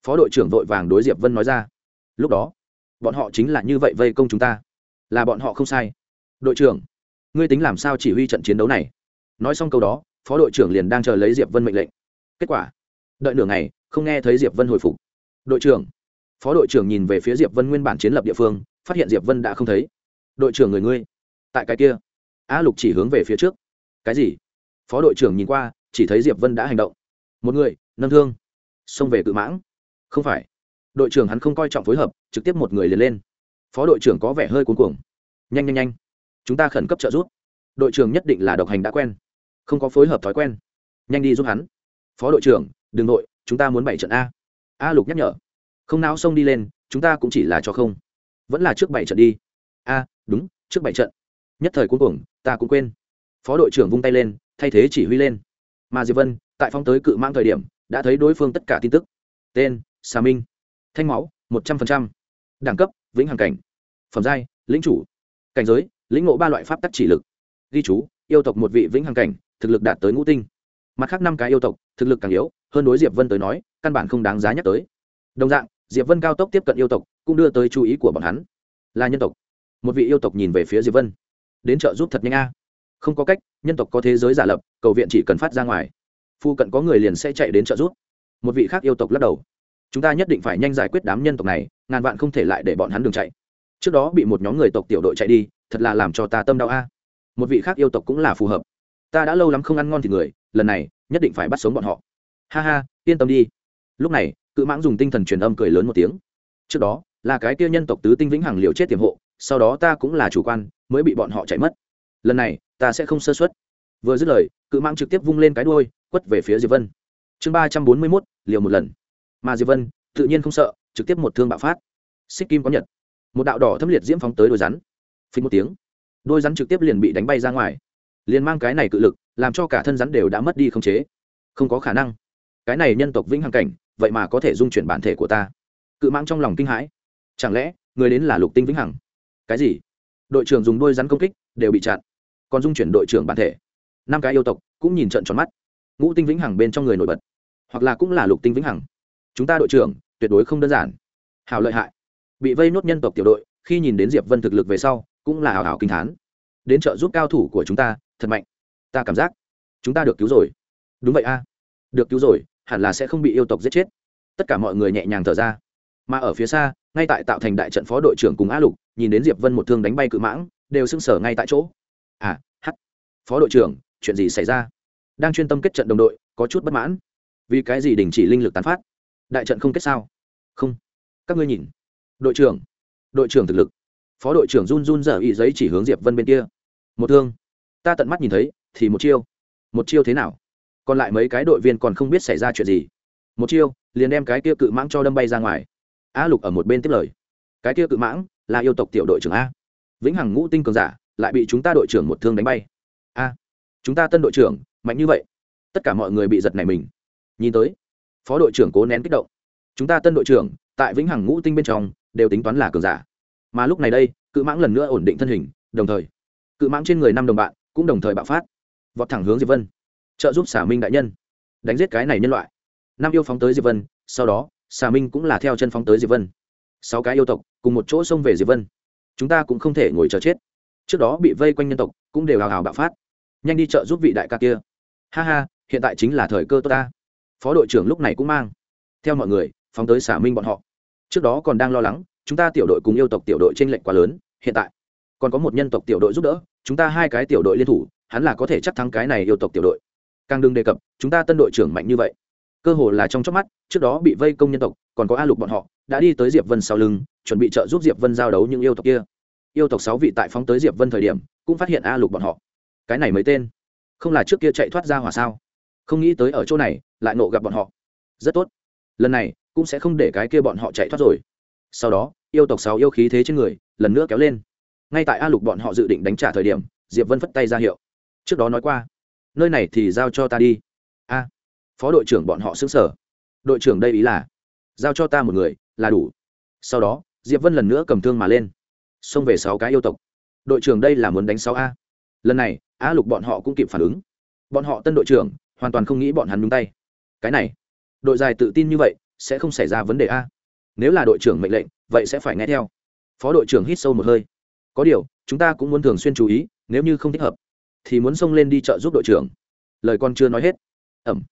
Phó đội trưởng vội vàng đối diệp vân nói ra. Lúc đó, bọn họ chính là như vậy vây công chúng ta. Là bọn họ không sai. Đội trưởng ngươi tính làm sao chỉ huy trận chiến đấu này? Nói xong câu đó, phó đội trưởng liền đang chờ lấy diệp vân mệnh lệnh. Kết quả, đợi nửa ngày, không nghe thấy diệp vân hồi phục. Đội trưởng, phó đội trưởng nhìn về phía diệp vân nguyên bản chiến lập địa phương, phát hiện diệp vân đã không thấy. Đội trưởng người ngươi, tại cái kia. A lục chỉ hướng về phía trước. Cái gì? Phó đội trưởng nhìn qua, chỉ thấy diệp vân đã hành động. Một người, nâng thương, xông về cự mãng. Không phải. Đội trưởng hắn không coi trọng phối hợp, trực tiếp một người liền lên. Phó đội trưởng có vẻ hơi cuống cuồng. Nhanh nhanh nhanh chúng ta khẩn cấp trợ giúp. Đội trưởng nhất định là độc hành đã quen, không có phối hợp thói quen. Nhanh đi giúp hắn. Phó đội trưởng, đừng đội chúng ta muốn bảy trận a. A lục nhắc nhở. Không não xông đi lên, chúng ta cũng chỉ là cho không. Vẫn là trước bảy trận đi. A, đúng, trước bảy trận. Nhất thời cuối cùng ta cũng quên. Phó đội trưởng vung tay lên, thay thế chỉ huy lên. Mà diệp vân, tại phong tới cự mang thời điểm, đã thấy đối phương tất cả tin tức. Tên xà minh. Thanh máu, một trăm linh đẳng cấp, vĩnh hằng cảnh. Phẩm giai, lĩnh chủ. Cảnh giới lĩnh ngộ ba loại pháp tắc chỉ lực. Ghi chú, yêu tộc một vị vĩnh hằng cảnh, thực lực đạt tới ngũ tinh. Mặt khác năm cái yêu tộc, thực lực càng yếu, hơn đối diệp vân tới nói, căn bản không đáng giá nhắc tới. Đồng dạng, diệp vân cao tốc tiếp cận yêu tộc, cũng đưa tới chú ý của bọn hắn. Là nhân tộc. Một vị yêu tộc nhìn về phía diệp vân. Đến trợ giúp thật nhanh a. Không có cách, nhân tộc có thế giới giả lập, cầu viện chỉ cần phát ra ngoài. Phu cận có người liền sẽ chạy đến trợ giúp. Một vị khác yêu tộc lắc đầu. Chúng ta nhất định phải nhanh giải quyết đám nhân tộc này, ngàn vạn không thể lại để bọn hắn đường chạy. Trước đó bị một nhóm người tộc tiểu đội chạy đi thật là làm cho ta tâm đau a. Một vị khác yêu tộc cũng là phù hợp. Ta đã lâu lắm không ăn ngon thì người, lần này, nhất định phải bắt sống bọn họ. Ha ha, yên tâm đi. Lúc này, cự mãng dùng tinh thần truyền âm cười lớn một tiếng. Trước đó, là cái kia nhân tộc tứ tinh vĩnh hằng liều chết tiềm hộ, sau đó ta cũng là chủ quan, mới bị bọn họ chạy mất. Lần này, ta sẽ không sơ xuất vừa dứt lời, cự mãng trực tiếp vung lên cái đuôi, quất về phía diệp vân. Chương ba trăm bốn mươi mốt, liều một lần. Mà diệp vân, tự nhiên không sợ, trực tiếp một thương bạo phát. Xích kim có nhật. Một đạo đỏ thâm liệt diễm phóng tới đôi rắn phình một tiếng. Đôi rắn trực tiếp liền bị đánh bay ra ngoài. Liền mang cái này cự lực, làm cho cả thân rắn đều đã mất đi không chế. Không có khả năng. Cái này nhân tộc vĩnh hằng cảnh, vậy mà có thể dung chuyển bản thể của ta. Cự mãng trong lòng kinh hãi. Chẳng lẽ, người đến là lục tinh vĩnh hằng? Cái gì? Đội trưởng dùng đôi rắn công kích, đều bị chặn. Còn dung chuyển đội trưởng bản thể. Năm cái yêu tộc cũng nhìn trận tròn mắt. Ngũ tinh vĩnh hằng bên trong người nổi bật. Hoặc là cũng là lục tinh vĩnh hằng. Chúng ta đội trưởng, tuyệt đối không đơn giản. Hào lợi hại. Bị vây nốt nhân tộc tiểu đội, khi nhìn đến diệp vân thực lực về sau cũng là hào hào kinh thán. Đến trợ giúp cao thủ của chúng ta, thật mạnh. Ta cảm giác, chúng ta được cứu rồi. Đúng vậy a. Được cứu rồi, hẳn là sẽ không bị yêu tộc giết chết. Tất cả mọi người nhẹ nhàng thở ra. Mà ở phía xa, ngay tại tạo thành đại trận phó đội trưởng cùng a lục, nhìn đến diệp vân một thương đánh bay cự mãng, đều sưng sở ngay tại chỗ. À h phó đội trưởng, chuyện gì xảy ra? Đang chuyên tâm kết trận đồng đội, có chút bất mãn. Vì cái gì đình chỉ linh lực tán phát? Đại trận không kết sao? Không. Các ngươi nhìn. Đội trưởng. Đội trưởng thực lực phó đội trưởng run run dở ý giấy chỉ hướng diệp vân bên kia. Một thương. Ta tận mắt nhìn thấy, thì một chiêu. Một chiêu thế nào? Còn lại mấy cái đội viên còn không biết xảy ra chuyện gì. Một chiêu, liền đem cái kia cự mãng cho đâm bay ra ngoài. A lục ở một bên tiếp lời. Cái kia cự mãng, là yêu tộc tiểu đội trưởng a. Vĩnh hằng ngũ tinh cường giả, lại bị chúng ta đội trưởng một thương đánh bay. A. Chúng ta tân đội trưởng, mạnh như vậy. Tất cả mọi người bị giật này mình. Nhìn tới, phó đội trưởng cố nén kích động. Chúng ta tân đội trưởng, tại vĩnh hằng ngũ tinh bên trong, đều tính toán là cường giả mà lúc này đây, cự mãng lần nữa ổn định thân hình, đồng thời, cự mãng trên người năm đồng bạn cũng đồng thời bạo phát. Vọt thẳng hướng diệp vân. Trợ giúp xả minh đại nhân. Đánh giết cái này nhân loại. Năm yêu phóng tới diệp vân, sau đó, xà minh cũng là theo chân phóng tới diệp vân. Sáu cái yêu tộc cùng một chỗ xông về diệp vân. Chúng ta cũng không thể ngồi chờ chết. Trước đó bị vây quanh nhân tộc cũng đều hào hào bạo phát. Nhanh đi trợ giúp vị đại ca kia. Ha ha, hiện tại chính là thời cơ tốt ta. Phó đội trưởng lúc này cũng mang. Theo mọi người, phóng tới xả minh bọn họ. Trước đó còn đang lo lắng chúng ta tiểu đội cùng yêu tộc tiểu đội t lệnh lệch quá lớn, hiện tại còn có một nhân tộc tiểu đội giúp đỡ, chúng ta hai cái tiểu đội liên thủ, hắn là có thể chắc thắng cái này yêu tộc tiểu đội. Càng đừng đề cập, chúng ta tân đội trưởng mạnh như vậy. Cơ hồ là trong chớp mắt, trước đó bị vây công nhân tộc, còn có a lục bọn họ, đã đi tới diệp vân sau lưng, chuẩn bị trợ giúp diệp vân giao đấu những yêu tộc kia. Yêu tộc sáu vị tại phóng tới diệp vân thời điểm, cũng phát hiện a lục bọn họ. Cái này mấy tên? Không là trước kia chạy thoát ra hỏa sao? Không nghĩ tới ở chỗ này, lại nộ gặp bọn họ. Rất tốt. Lần này, cũng sẽ không để cái kia bọn họ chạy thoát rồi sau đó, yêu tộc sáu yêu khí thế trên người, lần nữa kéo lên. Ngay tại a lục bọn họ dự định đánh trả thời điểm, diệp vân phất tay ra hiệu. Trước đó nói qua, nơi này thì giao cho ta đi. A, phó đội trưởng bọn họ xứng sở. Đội trưởng đây ý là, giao cho ta một người, là đủ. Sau đó, diệp vân lần nữa cầm thương mà lên. Xông về sáu cái yêu tộc. Đội trưởng đây là muốn đánh sáu a. Lần này, a lục bọn họ cũng kịp phản ứng. Bọn họ tân đội trưởng hoàn toàn không nghĩ bọn hắn nhúng tay. Cái này, đội dài tự tin như vậy, sẽ không xảy ra vấn đề a nếu là đội trưởng mệnh lệnh, vậy sẽ phải nghe theo. Phó đội trưởng hít sâu một hơi. Có điều, chúng ta cũng muốn thường xuyên chú ý, nếu như không thích hợp, thì muốn xông lên đi chợ giúp đội trưởng. Lời con chưa nói hết. Ẩm.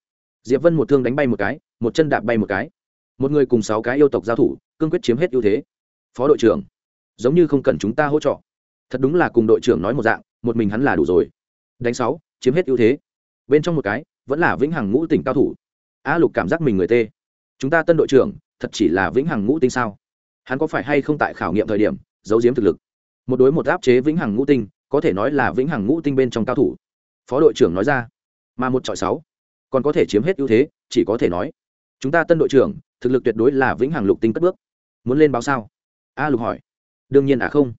Diệp vân một thương đánh bay một cái, một chân đạp bay một cái. Một người cùng sáu cái yêu tộc giao thủ, cương quyết chiếm hết ưu thế. Phó đội trưởng, giống như không cần chúng ta hỗ trợ. Thật đúng là cùng đội trưởng nói một dạng, một mình hắn là đủ rồi. Đánh sáu, chiếm hết ưu thế. Bên trong một cái, vẫn là vĩnh hằng ngũ tỉnh cao thủ. A lục cảm giác mình người tê. Chúng ta tân đội trưởng thật chỉ là vĩnh hằng ngũ tinh sao? Hắn có phải hay không tại khảo nghiệm thời điểm, giấu giếm thực lực? Một đối một áp chế vĩnh hằng ngũ tinh, có thể nói là vĩnh hằng ngũ tinh bên trong cao thủ. Phó đội trưởng nói ra. Mà một trọi sáu, còn có thể chiếm hết ưu thế, chỉ có thể nói. Chúng ta tân đội trưởng, thực lực tuyệt đối là vĩnh hằng lục tinh cất bước. Muốn lên báo sao? A lục hỏi. Đương nhiên à không.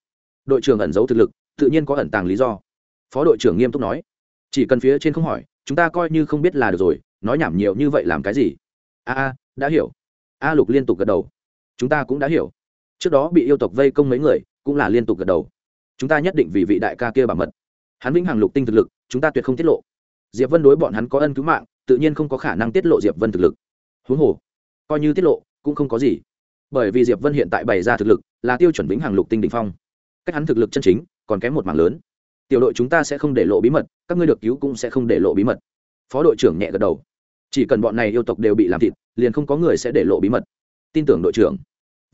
Đội trưởng ẩn giấu thực lực, tự nhiên có ẩn tàng lý do. Phó đội trưởng nghiêm túc nói. Chỉ cần phía trên không hỏi, chúng ta coi như không biết là được rồi, nói nhảm nhiều như vậy làm cái gì? A a, đã hiểu a lục liên tục gật đầu. Chúng ta cũng đã hiểu. Trước đó bị yêu tộc vây công mấy người, cũng là liên tục gật đầu. Chúng ta nhất định vì vị đại ca kia bảo mật. Hắn vĩnh hằng lục tinh thực lực, chúng ta tuyệt không tiết lộ. Diệp vân đối bọn hắn có ân cứu mạng, tự nhiên không có khả năng tiết lộ diệp vân thực lực. Huống hồ, coi như tiết lộ, cũng không có gì. Bởi vì diệp vân hiện tại bày ra thực lực, là tiêu chuẩn vĩnh hằng lục tinh đỉnh phong. Cách hắn thực lực chân chính, còn kém một mảng lớn. Tiểu đội chúng ta sẽ không để lộ bí mật, các ngươi được cứu cũng sẽ không để lộ bí mật. Phó đội trưởng nhẹ gật đầu chỉ cần bọn này yêu tộc đều bị làm thịt liền không có người sẽ để lộ bí mật tin tưởng đội trưởng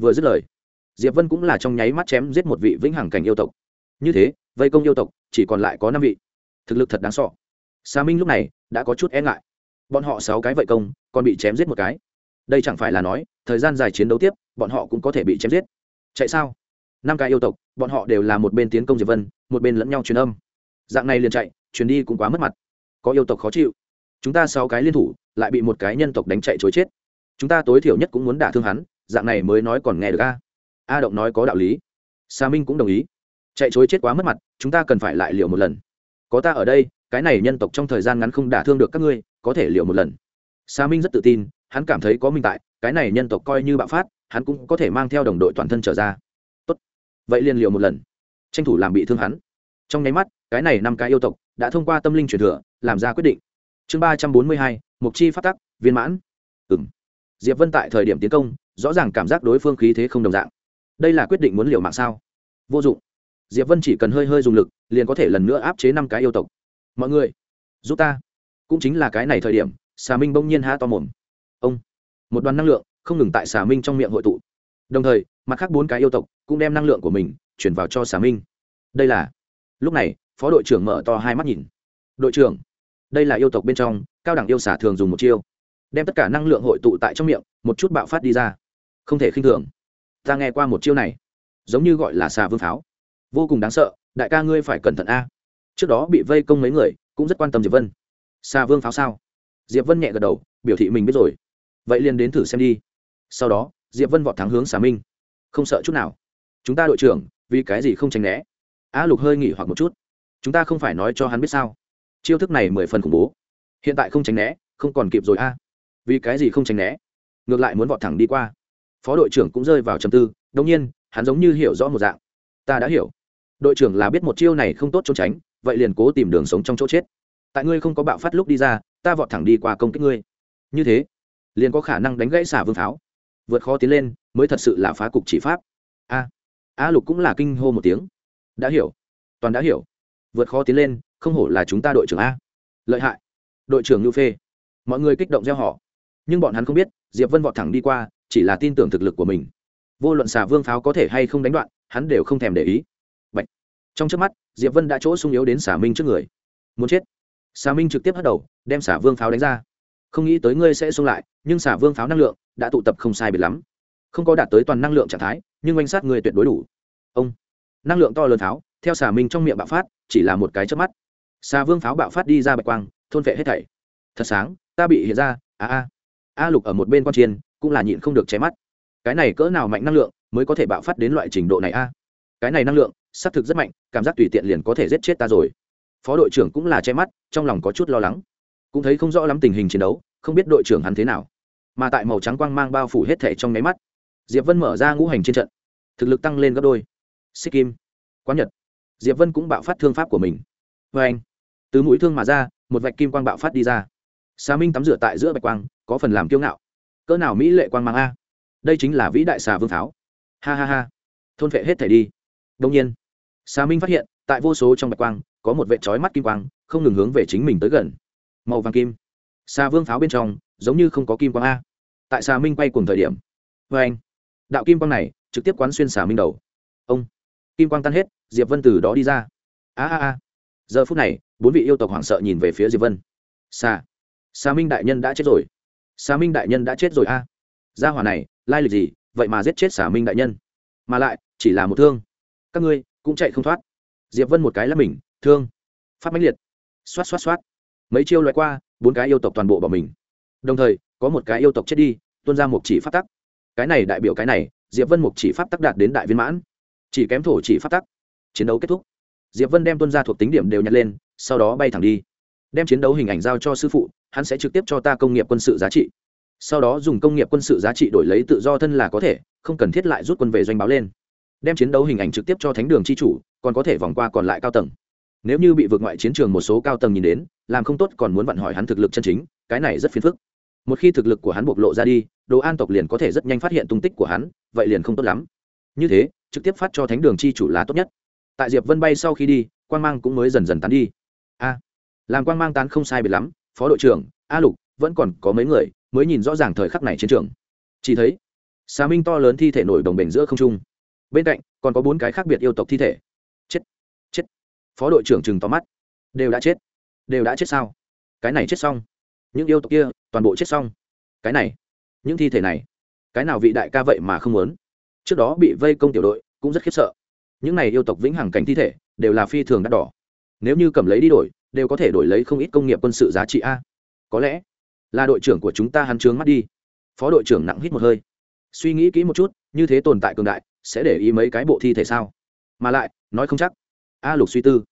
vừa dứt lời diệp vân cũng là trong nháy mắt chém giết một vị vĩnh hằng cảnh yêu tộc như thế vây công yêu tộc chỉ còn lại có năm vị thực lực thật đáng sọ Sa Minh lúc này đã có chút e ngại. Bọn họ sáu cái vậy công, còn bị chém giết một cái. Đây chẳng phải là nói, thời gian dài chiến đấu tiếp, bọn họ cũng có thể bị chém giết. Chạy sao? Năm cái yêu tộc, bọn họ đều là một bên tiến công Diệp Vân, một bên lẫn nhau truyền âm. Dạng này liền chạy, truyền đi cũng quá mất mặt. Có yêu tộc khó chịu. Chúng ta sáu cái liên thủ, lại bị một cái nhân tộc đánh chạy trối chết. Chúng ta tối thiểu nhất cũng muốn đả thương hắn, dạng này mới nói còn nghe được a. A động nói có đạo lý. Sa Minh cũng đồng ý. Chạy trối chết quá mất mặt, chúng ta cần phải lại liều một lần. Có ta ở đây, cái này nhân tộc trong thời gian ngắn không đả thương được các ngươi có thể liều một lần sa minh rất tự tin hắn cảm thấy có minh tại cái này nhân tộc coi như bạo phát hắn cũng có thể mang theo đồng đội toàn thân trở ra tốt vậy liền liều một lần tranh thủ làm bị thương hắn trong nháy mắt cái này năm cái yêu tộc đã thông qua tâm linh truyền thừa làm ra quyết định chương ba trăm bốn mươi hai mục chi phát tắc, viên mãn. Ừng diệp vân tại thời điểm tiến công, rõ ràng cảm giác đối phương khí thế không đồng dạng. Đây là quyết định muốn liều mạng sao? Vô dụng. Diệp vân chỉ cần hơi hơi dùng lực, liền có thể lần nữa áp chế năm cái yêu tộc. Mọi người, giúp ta. Cũng chính là cái này thời điểm, xà minh bỗng nhiên há to mồm. Ông. Một đoàn năng lượng, không ngừng tại xà minh trong miệng hội tụ. Đồng thời, mặt khác bốn cái yêu tộc cũng đem năng lượng của mình chuyển vào cho xà minh. Đây là, lúc này, phó đội trưởng mở to hai mắt nhìn. Đội trưởng đây là yêu tộc bên trong, cao đẳng yêu xả thường dùng một chiêu. Đem tất cả năng lượng hội tụ tại trong miệng, một chút bạo phát đi ra. Không thể khinh thường. Ta nghe qua một chiêu này, giống như gọi là xà vương pháo. Vô cùng đáng sợ, đại ca ngươi phải cẩn thận a. Trước đó bị vây công mấy người, cũng rất quan tâm diệp vân. Xà vương pháo sao? Diệp vân nhẹ gật đầu, biểu thị mình biết rồi. Vậy liền đến thử xem đi. Sau đó, diệp vân vọt thắng hướng xà minh. Không sợ chút nào. Chúng ta đội trưởng, vì cái gì không tránh né? A lục hơi nghỉ hoặc một chút. Chúng ta không phải nói cho hắn biết sao chiêu thức này mười phần khủng bố. Hiện tại không tránh né, không còn kịp rồi a. Vì cái gì không tránh né? Ngược lại muốn vọt thẳng đi qua. Phó đội trưởng cũng rơi vào trầm tư đông nhiên, hắn giống như hiểu rõ một dạng. Ta đã hiểu. Đội trưởng là biết một chiêu này không tốt trốn tránh, vậy liền cố tìm đường sống trong chỗ chết. Tại ngươi không có bạo phát lúc đi ra, ta vọt thẳng đi qua công kích ngươi. Như thế, liền có khả năng đánh gãy xả vương pháo. Vượt khó tiến lên, mới thật sự là phá cục chỉ pháp. A. A lục cũng là kinh hô một tiếng. Đã hiểu. Toàn đã hiểu. Vượt khó tiến lên không hổ là chúng ta đội trưởng a. Lợi hại. Đội trưởng ngưu phê. Mọi người kích động gieo họ nhưng bọn hắn không biết diệp vân vọt thẳng đi qua chỉ là tin tưởng thực lực của mình. Vô luận xả vương pháo có thể hay không đánh đoạn hắn đều không thèm để ý. Bạch, trong trước mắt diệp vân đã chỗ sung yếu đến xả minh trước người. Muốn chết. Xả minh trực tiếp hất đầu đem xả vương pháo đánh ra. Không nghĩ tới ngươi sẽ xung lại nhưng xả vương pháo năng lượng đã tụ tập không sai biệt lắm. Không có đạt tới toàn năng lượng trạng thái nhưng oanh sát người tuyệt đối đủ. Ông. Năng lượng to lớn pháo theo xả minh trong miệng bạo phát chỉ là một cái trước mắt xà vương pháo bạo phát đi ra bạch quang, thôn vệ hết thảy. Thật sáng, ta bị hiện ra, a a. A lục ở một bên quan chiên cũng là nhịn không được cháy mắt. Cái này cỡ nào mạnh năng lượng mới có thể bạo phát đến loại trình độ này a? Cái này năng lượng, xác thực rất mạnh, cảm giác tùy tiện liền có thể giết chết ta rồi. Phó đội trưởng cũng là che mắt, trong lòng có chút lo lắng. Cũng thấy không rõ lắm tình hình chiến đấu, không biết đội trưởng hắn thế nào. Mà tại màu trắng quang mang bao phủ hết thể trong nháy mắt, diệp vân mở ra ngũ hành trên trận. Thực lực tăng lên gấp đôi. Xích kim, quán nhật. Diệp vân cũng bạo phát thương pháp của mình. Vê anh từ mũi thương mà ra, một vạch kim quang bạo phát đi ra. Xà minh tắm rửa tại giữa bạch quang, có phần làm kiêu ngạo. Cỡ nào mỹ lệ quang mang a. Đây chính là vĩ đại xà vương tháo. Ha ha ha. Thôn vệ hết thể đi. Đông nhiên, xà minh phát hiện, tại vô số trong bạch quang, có một vệ trói mắt kim quang, không ngừng hướng về chính mình tới gần. Màu vàng kim. Xà vương pháo bên trong, giống như không có kim quang a. Tại xà minh quay cùng thời điểm. Vê anh đạo kim quang này, trực tiếp quán xuyên xà minh đầu. Ông. Kim quang tan hết, diệp vân từ đó đi ra. A a a giờ phút này, bốn vị yêu tộc hoảng sợ nhìn về phía diệp vân. Xa xa minh đại nhân đã chết rồi. Xa minh đại nhân đã chết rồi a. Gia hỏa này, lai lịch gì, vậy mà giết chết xả minh đại nhân. Mà lại, chỉ là một thương. Các ngươi cũng chạy không thoát. Diệp vân một cái là mình, thương. Phát mãnh liệt. Xoát xoát xoát. Mấy chiêu loại qua, bốn cái yêu tộc toàn bộ bỏ mình. Đồng thời, có một cái yêu tộc chết đi, tuôn ra một chỉ phát tắc. Cái này đại biểu cái này, diệp vân một chỉ pháp tắc đạt đến đại viên mãn. Chỉ kém thổ chỉ pháp tắc. Chiến đấu kết thúc diệp vân đem tuân ra thuộc tính điểm đều nhặt lên, sau đó bay thẳng đi. Đem chiến đấu hình ảnh giao cho sư phụ, hắn sẽ trực tiếp cho ta công nghiệp quân sự giá trị. Sau đó dùng công nghiệp quân sự giá trị đổi lấy tự do thân là có thể, không cần thiết lại rút quân về doanh báo lên. Đem chiến đấu hình ảnh trực tiếp cho thánh đường c h i chủ, còn có thể vòng qua còn lại cao tầng. Nếu như bị vượt ngoại chiến trường một số cao tầng nhìn đến, làm không tốt còn muốn vặn hỏi hắn thực lực chân chính, cái này rất phiền phức. Một khi thực lực của hắn bộc lộ ra đi, đồ an tộc liền có thể rất nhanh phát hiện tung tích của hắn, vậy liền không tốt lắm. Như thế, trực tiếp phát cho thánh đường c h i chủ là tốt nhất tại diệp vân bay sau khi đi quan g mang cũng mới dần dần tán đi. A, làm quan g mang tán không sai biệt lắm, phó đội trưởng, a lục, vẫn còn có mấy người, mới nhìn rõ ràng thời khắc này chiến trường. Chỉ thấy xà minh to lớn thi thể nổi đồng bể giữa không trung. Bên cạnh, còn có bốn cái khác biệt yêu tộc thi thể. Chết chết. Phó đội trưởng chừng tóm mắt. Đều đã chết. Đều đã chết sao? Cái này chết xong. Những yêu tộc kia, toàn bộ chết xong. Cái này, những thi thể này, cái nào vị đại ca vậy mà không muốn? Trước đó bị vây công tiểu đội, cũng rất khiếp sợ những này yêu tộc vĩnh hằng cảnh thi thể đều là phi thường đắt đỏ. Nếu như cầm lấy đi đổi, đều có thể đổi lấy không ít công nghiệp quân sự giá trị a. Có lẽ là đội trưởng của chúng ta hắn trướng mắt đi. Phó đội trưởng nặng hít một hơi. Suy nghĩ kỹ một chút, như thế tồn tại cường đại, sẽ để ý mấy cái bộ thi thể sao? Mà lại, nói không chắc. A lục suy tư.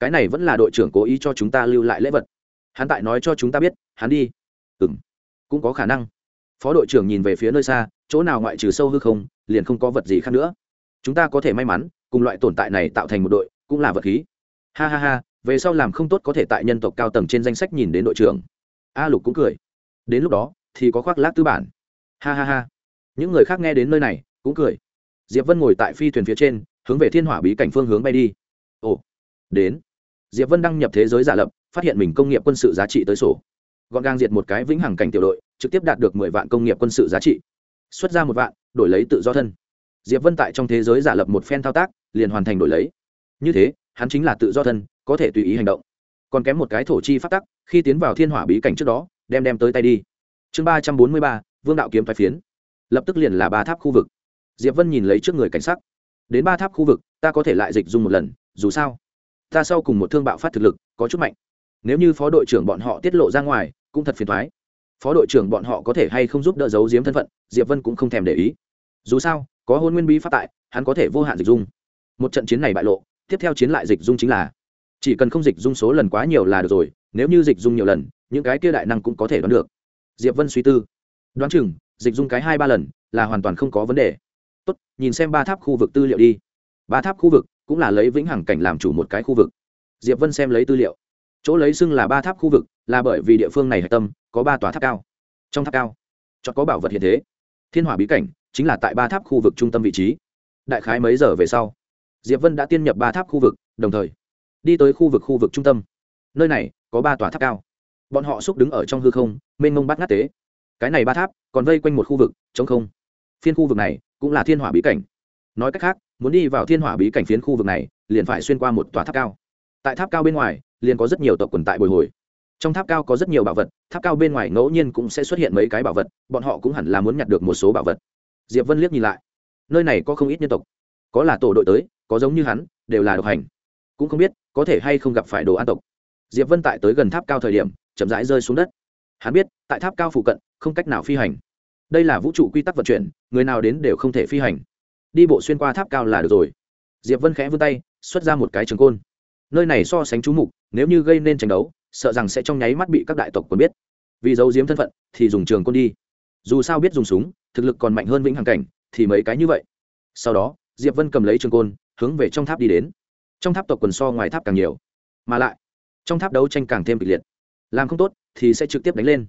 Cái này vẫn là đội trưởng cố ý cho chúng ta lưu lại lễ vật. Hắn tại nói cho chúng ta biết, hắn đi. Ừ m cũng có khả năng. Phó đội trưởng nhìn về phía nơi xa, chỗ nào ngoại trừ sâu hư không, liền không có vật gì khác nữa. Chúng ta có thể may mắn cùng loại tồn tại này tạo thành một đội, cũng là vật khí. Ha ha ha, về sau làm không tốt có thể tại nhân tộc cao tầng trên danh sách nhìn đến đội trưởng. A lục cũng cười. Đến lúc đó, thì có khoác lác tư bản. Ha ha ha. Những người khác nghe đến nơi này, cũng cười. Diệp vân ngồi tại phi thuyền phía trên, hướng về thiên hỏa bí cảnh phương hướng bay đi. Ồ, đến. Diệp vân đăng nhập thế giới giả lập, phát hiện mình công nghiệp quân sự giá trị tới sổ. Gọn gàng diệt một cái vĩnh hằng cảnh tiểu đội, trực tiếp đạt được mười vạn công nghiệp quân sự giá trị. Xuất ra một vạn, đổi lấy tự do thân. Diệp vân tại trong thế giới giả lập một phen thao tác liền hoàn thành đổi lấy. Như thế, hắn chính là tự do thân, có thể tùy ý hành động. Còn kém một cái thổ chi phát tắc, khi tiến vào thiên hỏa bí cảnh trước đó, đem đem tới tay đi. Chương ba trăm bốn mươi ba, vương đạo kiếm thoái phiến. Lập tức liền là ba tháp khu vực. Diệp vân nhìn lấy trước người cảnh sắc. Đến ba tháp khu vực, ta có thể lại dịch dung một lần, dù sao, ta sau cùng một thương bạo phát thực lực, có chút mạnh. Nếu như phó đội trưởng bọn họ tiết lộ ra ngoài, cũng thật phiền thoái phó đội trưởng bọn họ có thể hay không giúp đỡ giấu giếm thân phận, diệp vân cũng không thèm để ý. Dù sao, có hôn nguyên bí phát tại, hắn có thể vô hạn dịch dung một trận chiến này bại lộ, tiếp theo chiến lại dịch dung chính là, chỉ cần không dịch dung số lần quá nhiều là được rồi, nếu như dịch dung nhiều lần, những cái kia đại năng cũng có thể đoán được. Diệp vân suy tư, đoán chừng, dịch dung cái hai ba lần là hoàn toàn không có vấn đề. Tốt, nhìn xem ba tháp khu vực tư liệu đi. Ba tháp khu vực cũng là lấy vĩnh hằng cảnh làm chủ một cái khu vực. Diệp vân xem lấy tư liệu. Chỗ lấy xưng là ba tháp khu vực là bởi vì địa phương này hạch tâm, có ba tòa tháp cao. Trong tháp cao chọn có bảo vật hiện thế. Thiên hỏa bí cảnh chính là tại ba tháp khu vực trung tâm vị trí. Đại khái mấy giờ về sau diệp vân đã tiên nhập ba tháp khu vực, đồng thời đi tới khu vực khu vực trung tâm. Nơi này có ba tòa tháp cao. Bọn họ xúc đứng ở trong hư không, mênh mông bắt ngắt tế. Cái này ba tháp còn vây quanh một khu vực chống không. Phiên khu vực này cũng là thiên hỏa bí cảnh. Nói cách khác, muốn đi vào thiên hỏa bí cảnh phiến khu vực này, liền phải xuyên qua một tòa tháp cao. Tại tháp cao bên ngoài, liền có rất nhiều tộc quần tại bồi hồi. Trong tháp cao có rất nhiều bảo vật, tháp cao bên ngoài ngẫu nhiên cũng sẽ xuất hiện mấy cái bảo vật, bọn họ cũng hẳn là muốn nhặt được một số bảo vật. Diệp vân liếc nhìn lại. Nơi này có không ít nhân tộc. Có là tổ đội tới có giống như hắn, đều là độc hành. Cũng không biết, có thể hay không gặp phải đồ an tộc. Diệp vân tại tới gần tháp cao thời điểm, chậm rãi rơi xuống đất. Hắn biết, tại tháp cao phụ cận, không cách nào phi hành. Đây là vũ trụ quy tắc vận chuyển, người nào đến đều không thể phi hành. Đi bộ xuyên qua tháp cao là được rồi. Diệp vân khẽ vươn tay, xuất ra một cái trường côn. Nơi này so sánh chú mục, nếu như gây nên tranh đấu, sợ rằng sẽ trong nháy mắt bị các đại tộc quân biết. Vì giấu giếm thân phận, thì dùng trường côn đi. Dù sao biết dùng súng, thực lực còn mạnh hơn vĩnh hằng cảnh, thì mấy cái như vậy. Sau đó, diệp vân cầm lấy trường côn hướng về trong tháp đi đến. Trong tháp tộc quần so ngoài tháp càng nhiều, mà lại, trong tháp đấu tranh càng thêm kịch liệt. Làm không tốt thì sẽ trực tiếp đánh lên.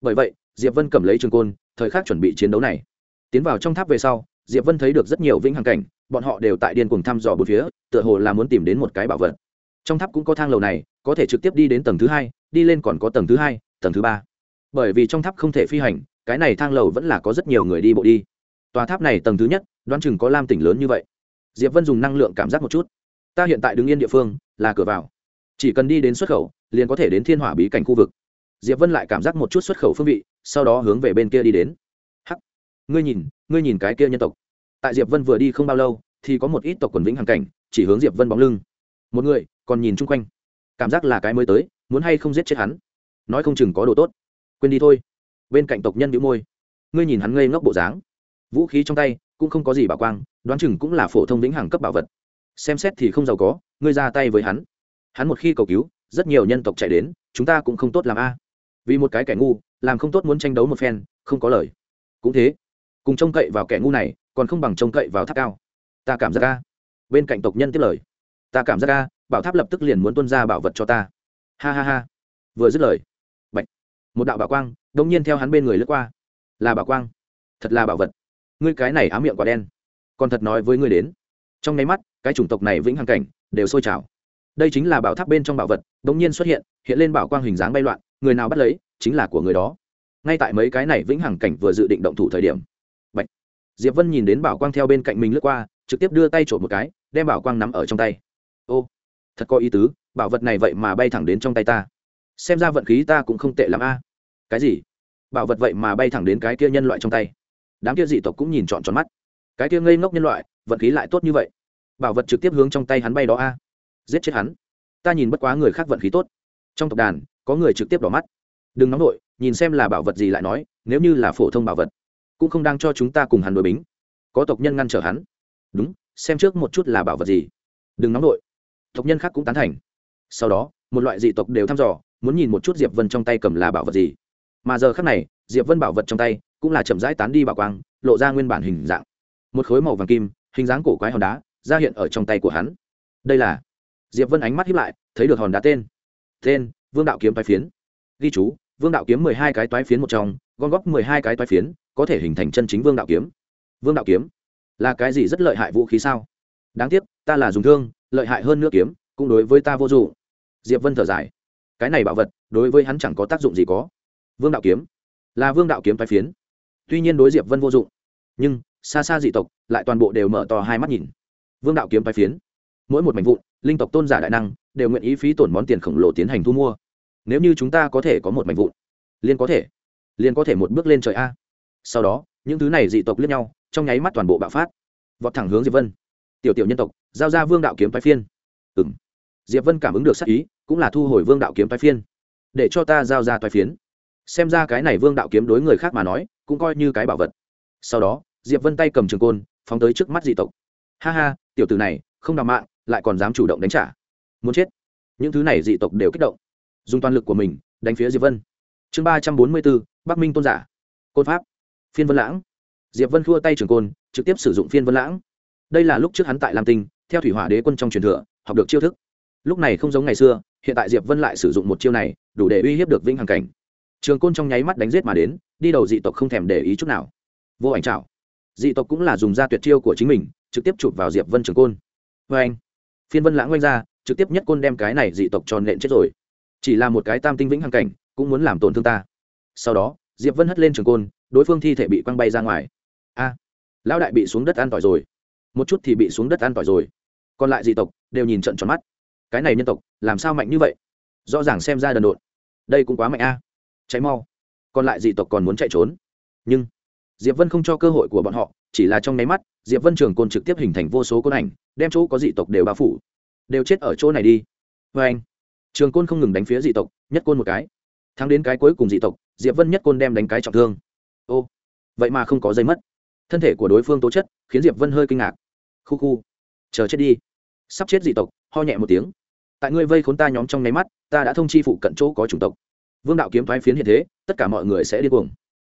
Bởi vậy, diệp vân cầm lấy trường côn, thời khắc chuẩn bị chiến đấu này. Tiến vào trong tháp về sau, diệp vân thấy được rất nhiều vĩnh hằng cảnh, bọn họ đều tại điên cuồng thăm dò bốn phía, tựa hồ là muốn tìm đến một cái bảo vật. Trong tháp cũng có thang lầu này, có thể trực tiếp đi đến tầng thứ hai, đi lên còn có tầng thứ hai, tầng thứ ba. Bởi vì trong tháp không thể phi hành, cái này thang lầu vẫn là có rất nhiều người đi bộ đi. Tòa tháp này tầng thứ nhất, đoán chừng có lam tỉnh lớn như vậy diệp vân dùng năng lượng cảm giác một chút. Ta hiện tại đứng yên địa phương, là cửa vào. Chỉ cần đi đến xuất khẩu, liền có thể đến thiên hỏa bí cảnh khu vực. Diệp vân lại cảm giác một chút xuất khẩu phương vị, sau đó hướng về bên kia đi đến. Hắc! Ngươi nhìn ngươi nhìn cái kia nhân tộc. Tại diệp vân vừa đi không bao lâu, thì có một ít tộc quần vĩnh hàng cảnh, chỉ hướng diệp vân bóng lưng. Một người, còn nhìn chung quanh. Cảm giác là cái mới tới, muốn hay không giết chết hắn? Nói không chừng có đồ tốt. Quên đi thôi. Bên cạnh tộc nhân bĩu môi. Ngươi nhìn hắn ngây ngốc bộ dáng. Vũ khí trong tay cũng không có gì bảo quang, đoán chừng cũng là phổ thông lĩnh hàng cấp bảo vật. Xem xét thì không giàu có, ngươi ra tay với hắn. Hắn một khi cầu cứu, rất nhiều nhân tộc chạy đến, chúng ta cũng không tốt làm a. Vì một cái kẻ ngu, làm không tốt muốn tranh đấu một phen, không có lời. Cũng thế, cùng trông cậy vào kẻ ngu này, còn không bằng trông cậy vào tháp cao. Ta cảm giác ca bên cạnh tộc nhân tiếp lời. Ta cảm giác ca bảo tháp lập tức liền muốn tuân ra bảo vật cho ta. Ha ha ha. Vừa dứt lời, Bạch. một đạo bảo quang đông nhiên theo hắn bên người lướt qua. Là bảo quang. Thật là bảo vật ngươi cái này á miệng quả đen. Còn thật nói với ngươi đến. Trong nháy mắt, cái chủng tộc này vĩnh hằng cảnh, đều sôi trào. Đây chính là bảo tháp bên trong bảo vật đ ỗ n g nhiên xuất hiện hiện lên bảo quang hình dáng bay loạn, người nào bắt lấy, chính là của người đó. Ngay tại mấy cái này vĩnh hằng cảnh vừa dự định động thủ thời điểm, Bạch. diệp vân nhìn đến bảo quang theo bên cạnh mình lướt qua, trực tiếp đưa tay trộm một cái, đem bảo quang nắm ở trong tay. Ô, thật có ý tứ, bảo vật này vậy mà bay thẳng đến trong tay ta. Xem ra vận khí ta cũng không tệ l ắ m a. Cái gì? Bảo vật vậy mà bay thẳng đến cái kia nhân loại trong tay đám kia dị tộc cũng nhìn trọn tròn mắt. Cái kia ngây ngốc nhân loại, vận khí lại tốt như vậy. Bảo vật trực tiếp hướng trong tay hắn bay đó a. Giết chết hắn. Ta nhìn bất quá người khác vận khí tốt. Trong tộc đàn, có người trực tiếp đỏ mắt. Đừng nóng nổi nhìn xem là bảo vật gì lại nói, nếu như là phổ thông bảo vật, cũng không đang cho chúng ta cùng hắn đối bính. Có tộc nhân ngăn trở hắn. Đúng, xem trước một chút là bảo vật gì. Đừng nóng nổi tộc nhân khác cũng tán thành. Sau đó, một loại dị tộc đều thăm dò, muốn nhìn một chút diệp vân trong tay cầm là bảo vật gì. Mà giờ khác này, diệp vân bảo vật trong tay cũng là chậm rãi tán đi bảo quang, lộ ra nguyên bản hình dạng. Một khối màu vàng kim, hình dáng cổ quái hòn đá, ra hiện ở trong tay của hắn. Đây là diệp vân ánh mắt hiếp lại, thấy được hòn đá tên. Tên, vương đạo kiếm toái phiến. Ghi chú, vương đạo kiếm mười hai cái toái phiến một trong, gom góp mười hai cái toái phiến, có thể hình thành chân chính vương đạo kiếm. Vương đạo kiếm, là cái gì rất lợi hại vũ khí sao? Đáng tiếc, ta là dùng thương, lợi hại hơn nước kiếm, cũng đối với ta vô dụng. Diệp vân thở dài. Cái này bảo vật, đối với hắn chẳng có tác dụng gì có. Vương đạo kiếm, là vương đạo kiếm toái phiến tuy nhiên đối diệp vân vô dụng nhưng xa xa dị tộc lại toàn bộ đều mở to hai mắt nhìn vương đạo kiếm phái phiến mỗi một mảnh vụn linh tộc tôn giả đại năng đều nguyện ý phí tổn món tiền khổng lồ tiến hành thu mua nếu như chúng ta có thể có một mảnh vụn liên có thể liên có thể một bước lên trời a sau đó những thứ này dị tộc liếc nhau trong nháy mắt toàn bộ bạo phát vọt thẳng hướng diệp vân tiểu tiểu nhân tộc giao ra vương đạo kiếm phái phiên ừ m diệp vân cảm ứng được sắc ý cũng là thu hồi vương đạo kiếm phái phiên để cho ta giao ra toái phiến xem ra cái này vương đạo kiếm đối người khác mà nói, cũng coi như cái bảo vật. Sau đó, diệp vân tay cầm trường côn, phóng tới trước mắt dị tộc. Ha ha, tiểu tử này, không đào mạng, lại còn dám chủ động đánh trả. Muốn chết. Những thứ này dị tộc đều kích động. Dùng toàn lực của mình, đánh phía diệp vân. Chương ba trăm bốn mươi bốn, bắc minh tôn giả. Côn pháp. Phiên vân lãng. Diệp vân khua tay trường côn, trực tiếp sử dụng phiên vân lãng. Đây là lúc trước hắn tại lam tinh, theo thủy hỏa đế quân trong truyền thừa, học được chiêu thức. Lúc này không giống ngày xưa, hiện tại diệp vân lại sử dụng một chiêu này, đủ để uy hiếp được vĩnh hằng cảnh trường côn trong nháy mắt đánh giết mà đến, đi đầu dị tộc không thèm để ý chút nào. Vô ảnh trảo dị tộc cũng là dùng da tuyệt chiêu của chính mình, trực tiếp chụp vào diệp vân trường côn. Vê anh phiên vân lãng oanh ra, trực tiếp nhất côn đem cái này dị tộc tròn nện chết rồi. Chỉ là một cái tam tinh vĩnh hằng cảnh, cũng muốn làm tổn thương ta. Sau đó, diệp vân hất lên trường côn, đối phương thi thể bị quăng bay ra ngoài. A. Lão đại bị xuống đất ăn tỏi rồi. Một chút thì bị xuống đất ăn tỏi rồi. Còn lại dị tộc đều nhìn trận tròn mắt. Cái này nhân tộc, làm sao mạnh như vậy? Rõ ràng xem ra đần độn. Đây cũng quá mạnh a cháy mau. Còn lại dị tộc còn muốn chạy trốn. Nhưng, diệp vân không cho cơ hội của bọn họ, chỉ là trong nháy mắt, diệp vân trường côn trực tiếp hình thành vô số côn ảnh, đem chỗ có dị tộc đều bao phủ. Đều chết ở chỗ này đi. Vê anh, trường côn không ngừng đánh phía dị tộc, nhất côn một cái. Thắng đến cái cuối cùng dị tộc, diệp vân nhất côn đem đánh cái trọng thương. Ô, vậy mà không có dây mất. Thân thể của đối phương tố chất, khiến diệp vân hơi kinh ngạc. Khu khu, chờ chết đi. Sắp chết dị tộc, ho nhẹ một tiếng. Tại ngươi vây khốn ta nhóm trong nháy mắt, ta đã thông chi phụ cận chỗ có chủng tộc vương đạo kiếm thoái phiến hiện thế, tất cả mọi người sẽ điên cuồng.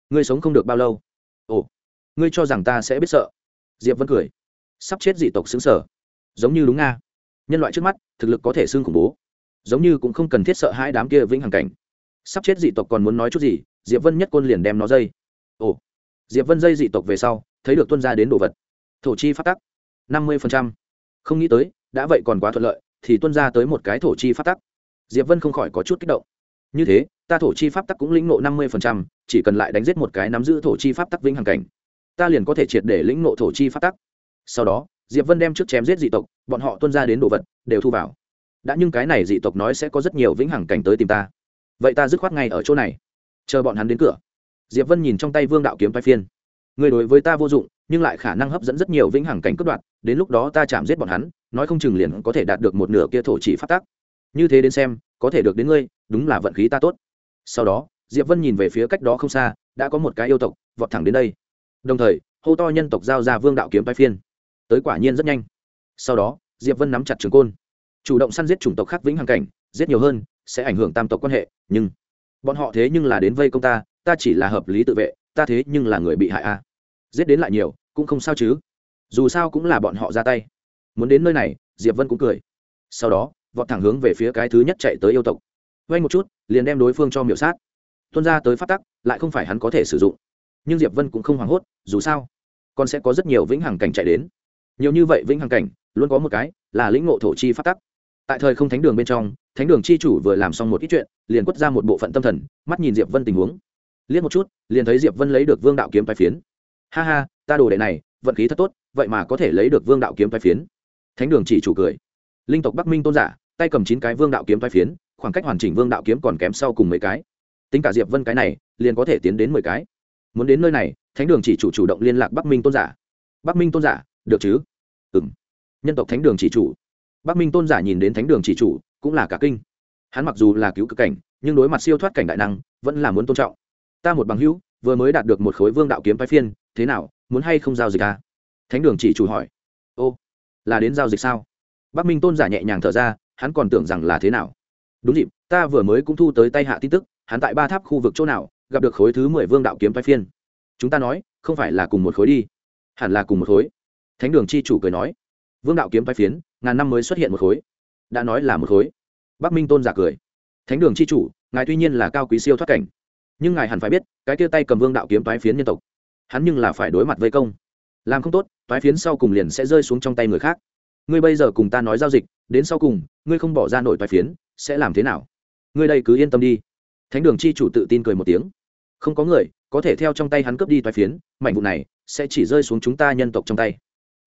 Ngươi sống không được bao lâu? Ồ, ngươi cho rằng ta sẽ biết sợ? Diệp vẫn cười. Sắp chết dị tộc xứng sở. Giống như đúng nga. Nhân loại trước mắt, thực lực có thể xưng khủng bố. Giống như cũng không cần thiết sợ hai đám kia vĩnh hằng cảnh. Sắp chết dị tộc còn muốn nói chút gì, diệp vân nhất côn liền đem nó dây. Ồ, diệp vân dây dị tộc về sau, thấy được tuân ra đến đồ vật. Thổ chi phát tắc. năm mươi không nghĩ tới, đã vậy còn quá thuận lợi, thì tuân ra tới một cái thổ chi phát tắc. Diệp vân không khỏi có chút kích động như thế, ta thổ chi pháp tắc cũng lĩnh nộ năm mươi chỉ cần lại đánh giết một cái nắm giữ thổ chi pháp tắc vĩnh hằng cảnh. Ta liền có thể triệt để lĩnh nộ thổ chi pháp tắc. Sau đó, diệp vân đem trước chém giết dị tộc, bọn họ tuân ra đến đồ vật, đều thu vào. Đã nhưng cái này dị tộc nói sẽ có rất nhiều vĩnh hằng cảnh tới tìm ta. Vậy ta dứt khoát ngay ở chỗ này. Chờ bọn hắn đến cửa. Diệp vân nhìn trong tay vương đạo kiếm vai phiên. Người đối với ta vô dụng, nhưng lại khả năng hấp dẫn rất nhiều vĩnh hằng cảnh cướp đoạt đến lúc đó ta chạm giết bọn hắn, nói không chừng liền có thể đạt được một nửa kia thổ chỉ phát tác như thế đến xem có thể được đến ngươi, đúng là vận khí ta tốt. Sau đó, diệp vân nhìn về phía cách đó không xa, đã có một cái yêu tộc, vọt thẳng đến đây. Đồng thời, hô to nhân tộc giao ra vương đạo kiếm vai phiên. Tới quả nhiên rất nhanh. Sau đó, diệp vân nắm chặt trường côn. Chủ động săn giết chủng tộc khác vĩnh hằng cảnh, giết nhiều hơn, sẽ ảnh hưởng tam tộc quan hệ, nhưng bọn họ thế nhưng là đến vây công ta ta chỉ là hợp lý tự vệ, ta thế nhưng là người bị hại a giết đến lại nhiều, cũng không sao chứ. Dù sao cũng là bọn họ ra tay. Muốn đến nơi này, diệp vân cũng cười. Sau đó vọt thẳng hướng về phía cái thứ nhất chạy tới yêu tộc. Vay một chút, liền đem đối phương cho miểu sát. Tuân ra tới phát tắc, lại không phải hắn có thể sử dụng. Nhưng diệp vân cũng không hoảng hốt, dù sao, còn sẽ có rất nhiều vĩnh hằng cảnh chạy đến. Nhiều như vậy vĩnh hằng cảnh, luôn có một cái là lĩnh ngộ thổ chi phát tắc. Tại thời không thánh đường bên trong, thánh đường chi chủ vừa làm xong một ít chuyện, liền quất ra một bộ phận tâm thần, mắt nhìn diệp vân tình huống. Liếc một chút, liền thấy diệp vân lấy được vương đạo kiếm tai phiến. Ha ha, ta đồ đệ này, vận khí thật tốt, vậy mà có thể lấy được vương đạo kiếm tai phiến. Thánh đường chỉ chủ cười linh tộc bắc minh tôn giả, tay cầm chín cái vương đạo kiếm thoái phiến, khoảng cách hoàn chỉnh vương đạo kiếm còn kém sau cùng mấy cái. Tính cả diệp vân cái này, liền có thể tiến đến mười cái. Muốn đến nơi này, thánh đường chỉ chủ chủ động liên lạc bắc minh tôn giả. Bắc minh tôn giả, được chứ? Ừ m nhân tộc thánh đường chỉ chủ. Bắc minh tôn giả nhìn đến thánh đường chỉ chủ, cũng là cả kinh. Hắn mặc dù là cứu cực cảnh, nhưng đối mặt siêu thoát cảnh đại năng, vẫn là muốn tôn trọng. Ta một bằng hữu, vừa mới đạt được một khối vương đạo kiếm phái phiên, thế nào, muốn hay không giao dịch à? thánh đường chỉ chủ hỏi. Ô, là đến giao dịch sao? Bắc minh tôn giả nhẹ nhàng thở ra, hắn còn tưởng rằng là thế nào. Đúng dịp, ta vừa mới cũng thu tới tay hạ tin tức, hắn tại ba tháp khu vực chỗ nào, gặp được khối thứ mười vương đạo kiếm phái phiên. Chúng ta nói, không phải là cùng một khối đi. Hẳn là cùng một khối. Thánh đường chi chủ cười nói. Vương đạo kiếm phái phiến, ngàn năm mới xuất hiện một khối. Đã nói là một khối. Bắc minh tôn giả cười. Thánh đường chi chủ, ngài tuy nhiên là cao quý siêu thoát cảnh, nhưng ngài hẳn phải biết, cái tia tay cầm vương đạo kiếm toái phiến nhân tộc, hắn nhưng là phải đối mặt với công. Làm không tốt toái phiến sau cùng liền sẽ rơi xuống trong tay người khác ngươi bây giờ cùng ta nói giao dịch, đến sau cùng, ngươi không bỏ ra nổi toài phiến, sẽ làm thế nào? Ngươi đây cứ yên tâm đi. Thánh đường chi chủ tự tin cười một tiếng. Không có người có thể theo trong tay hắn cướp đi toài phiến, mảnh vụ này sẽ chỉ rơi xuống chúng ta nhân tộc trong tay.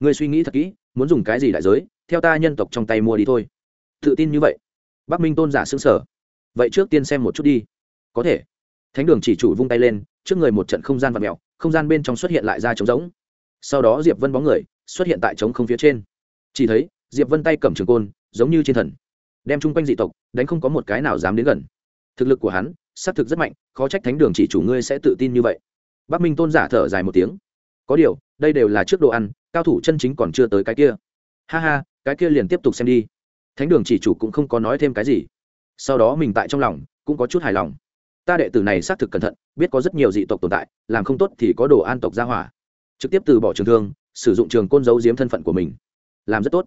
Ngươi suy nghĩ thật kỹ, muốn dùng cái gì đại giới, theo ta nhân tộc trong tay mua đi thôi. Tự tin như vậy. Bắc minh tôn giả xương sở vậy trước tiên xem một chút đi. Có thể. Thánh đường chỉ chủ vung tay lên, trước người một trận không gian và mẹo không gian bên trong xuất hiện lại ra trống rỗng. Sau đó diệp vân bóng người xuất hiện tại trống không phía trên chỉ thấy, diệp vân tay cầm trường côn, giống như trên thần, đem chung quanh dị tộc, đánh không có một cái nào dám đến gần. Thực lực của hắn xác thực rất mạnh, khó trách thánh đường chỉ chủ ngươi sẽ tự tin như vậy. Bắc minh tôn giả thở dài một tiếng. Có điều, đây đều là trước đồ ăn, cao thủ chân chính còn chưa tới cái kia. Ha ha, cái kia liền tiếp tục xem đi. Thánh đường chỉ chủ cũng không có nói thêm cái gì. Sau đó mình tại trong lòng, cũng có chút hài lòng. Ta đệ tử này xác thực cẩn thận, biết có rất nhiều dị tộc tồn tại, làm không tốt thì có đồ an tộc ra hỏa. Trực tiếp từ bỏ trường thương, sử dụng trường côn giấu giếm thân phận của mình làm rất tốt.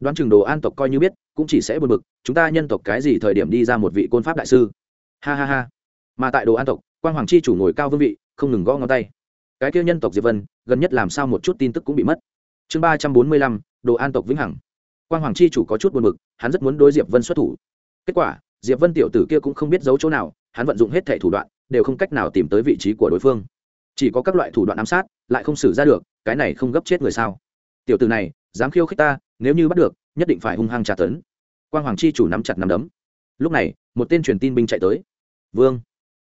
Đoán chừng đồ an tộc coi như biết, cũng chỉ sẽ buồn bực, chúng ta nhân tộc cái gì thời điểm đi ra một vị côn pháp đại sư. Ha ha ha. Mà tại đồ an tộc quan hoàng chi chủ ngồi cao vương vị, không ngừng gõ ngón tay. Cái kia nhân tộc diệp vân, gần nhất làm sao một chút tin tức cũng bị mất. Chương ba trăm bốn mươi lăm, đồ an tộc vĩnh hằng. Quan hoàng chi chủ có chút buồn bực, hắn rất muốn đối diệp vân xuất thủ. Kết quả, diệp vân tiểu tử kia cũng không biết giấu chỗ nào, hắn vận dụng hết thẻ thủ đoạn, đều không cách nào tìm tới vị trí của đối phương. Chỉ có các loại thủ đoạn ám sát, lại không xử ra được, cái này không gấp chết người sao? Tiểu tử này dám khiêu khích ta, nếu như bắt được, nhất định phải hung hăng trả tấn. Quan hoàng chi chủ nắm chặt nắm đấm. Lúc này, một tên truyền tin binh chạy tới. Vương,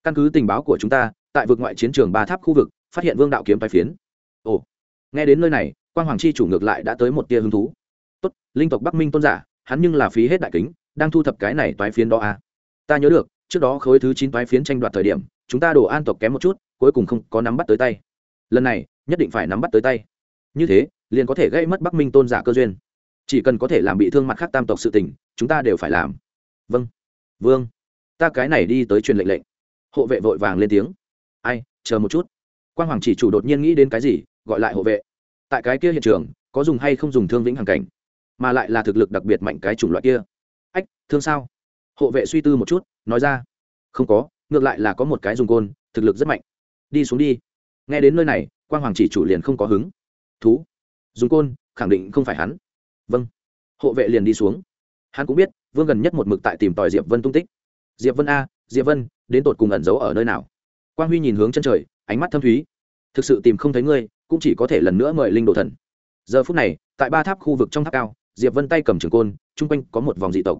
căn cứ tình báo của chúng ta, tại vực ngoại chiến trường ba tháp khu vực, phát hiện vương đạo kiếm tai phiến. Ồ. Nghe đến nơi này quan hoàng chi chủ ngược lại đã tới một tia hứng thú. Tốt, linh tộc bắc minh tôn giả, hắn nhưng là phí hết đại kính, đang thu thập cái này toái phiến đó à. ta nhớ được, trước đó khối thứ chín toái phiến tranh đoạt thời điểm, chúng ta đổ an tộc kém một chút, cuối cùng không có nắm bắt tới tay. Lần này, nhất định phải nắm bắt tới tay như thế, liền có thể gây mất bắc minh tôn giả cơ duyên. Chỉ cần có thể làm bị thương mặt khác tam tộc sự tình, chúng ta đều phải làm. Vâng vương. Ta cái này đi tới truyền lệnh lệnh. Hộ vệ vội vàng lên tiếng. Ai, chờ một chút. Quan hoàng chỉ chủ đột nhiên nghĩ đến cái gì, gọi lại hộ vệ. Tại cái kia hiện trường, có dùng hay không dùng thương vĩnh hằng cảnh, mà lại là thực lực đặc biệt mạnh cái chủng loại kia. Ách, thương sao? Hộ vệ suy tư một chút, nói ra. Không có, ngược lại là có một cái dùng côn, thực lực rất mạnh. Đi xuống đi. Nghe đến nơi này quan hoàng chỉ chủ liền không có hứng thú. Dùng côn khẳng định không phải hắn. Vâng. Hộ vệ liền đi xuống. Hắn cũng biết, vương gần nhất một mực tại tìm tòi diệp vân tung tích. Diệp vân a, diệp vân, đến tột cùng ẩn giấu ở nơi nào? Quang huy nhìn hướng chân trời, ánh mắt thâm thúy. Thực sự tìm không thấy ngươi, cũng chỉ có thể lần nữa mời linh đồ thần. Giờ phút này, tại ba tháp khu vực trong tháp cao, diệp vân tay cầm trường côn, chung quanh có một vòng dị tộc.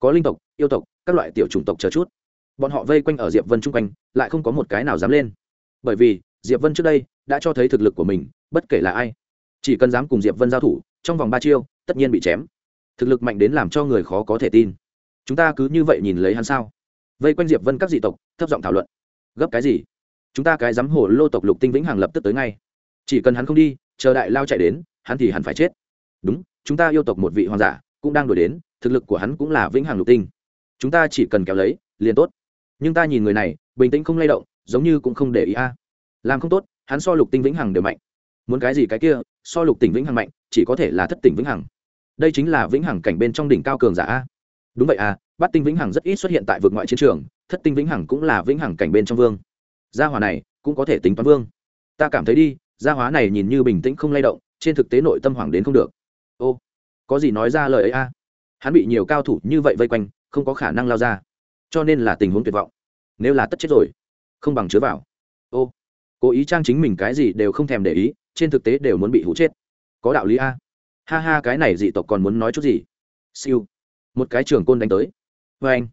Có linh tộc, yêu tộc, các loại tiểu chủng tộc chờ chút. Bọn họ vây quanh ở diệp vân chung quanh, lại không có một cái nào dám lên. Bởi vì, diệp vân trước đây đã cho thấy thực lực của mình, bất kể là ai. Chỉ cần dám cùng diệp vân giao thủ, trong vòng ba chiêu, tất nhiên bị chém. Thực lực mạnh đến làm cho người khó có thể tin. Chúng ta cứ như vậy nhìn lấy hắn sao? Vây quanh diệp vân các dị tộc, thấp giọng thảo luận. Gấp cái gì? Chúng ta cái dám hồ lô tộc lục tinh vĩnh hằng lập tức tới ngay. Chỉ cần hắn không đi, chờ đại lao chạy đến, hắn thì hẳn phải chết. Đúng, chúng ta yêu tộc một vị hoàng giả, cũng đang đuổi đến, thực lực của hắn cũng là vĩnh hằng lục tinh. Chúng ta chỉ cần kéo lấy, liền tốt. Nhưng ta nhìn người này, bình tĩnh không lay động, giống như cũng không để ý a. Làm không tốt hắn so lục tinh vĩnh hằng đều mạnh. Muốn cái gì cái kia, so lục tỉnh vĩnh hằng mạnh, chỉ có thể là thất tỉnh vĩnh hằng. Đây chính là vĩnh hằng cảnh bên trong đỉnh cao cường giả a. Đúng vậy à bát tinh vĩnh hằng rất ít xuất hiện tại vực ngoại chiến trường, thất tinh vĩnh hằng cũng là vĩnh hằng cảnh bên trong vương. Gia hòa này cũng có thể tính toán vương. Ta cảm thấy đi, gia hóa này nhìn như bình tĩnh không lay động, trên thực tế nội tâm hoàng đến không được. Ô, có gì nói ra lời ấy a? Hắn bị nhiều cao thủ như vậy vây quanh, không có khả năng lao ra. Cho nên là tình huống tuyệt vọng. Nếu là tất chết rồi, không bằng chứa vào. Ô cố ý trang chính mình cái gì đều không thèm để ý, trên thực tế đều muốn bị hụ chết. Có đạo lý a. Ha ha, cái này dị tộc còn muốn nói chút gì? Siêu. Một cái trường côn đánh tới. Vê anh,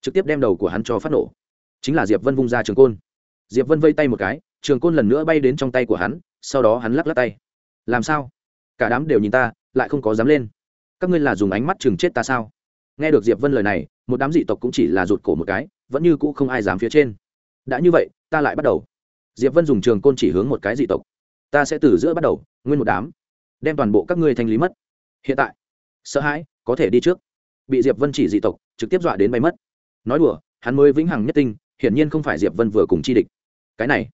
trực tiếp đem đầu của hắn cho phát nổ. Chính là diệp vân vung ra trường côn. Diệp vân vây tay một cái, trường côn lần nữa bay đến trong tay của hắn, sau đó hắn lắc lắc tay. Làm sao? Cả đám đều nhìn ta, lại không có dám lên. Các ngươi là dùng ánh mắt chừng chết ta sao? Nghe được diệp vân lời này, một đám dị tộc cũng chỉ là rụt cổ một cái, vẫn như cũ không ai dám phía trên. Đã như vậy, ta lại bắt đầu diệp vân dùng trường côn chỉ hướng một cái dị tộc. Ta sẽ từ giữa bắt đầu, nguyên một đám, đem toàn bộ các ngươi thanh lý mất. Hiện tại, sợ hãi, có thể đi trước. Bị diệp vân chỉ dị tộc, trực tiếp dọa đến bay mất. Nói đùa, hắn mới vĩnh hằng nhất tinh, hiển nhiên không phải diệp vân vừa cùng chi địch. Cái này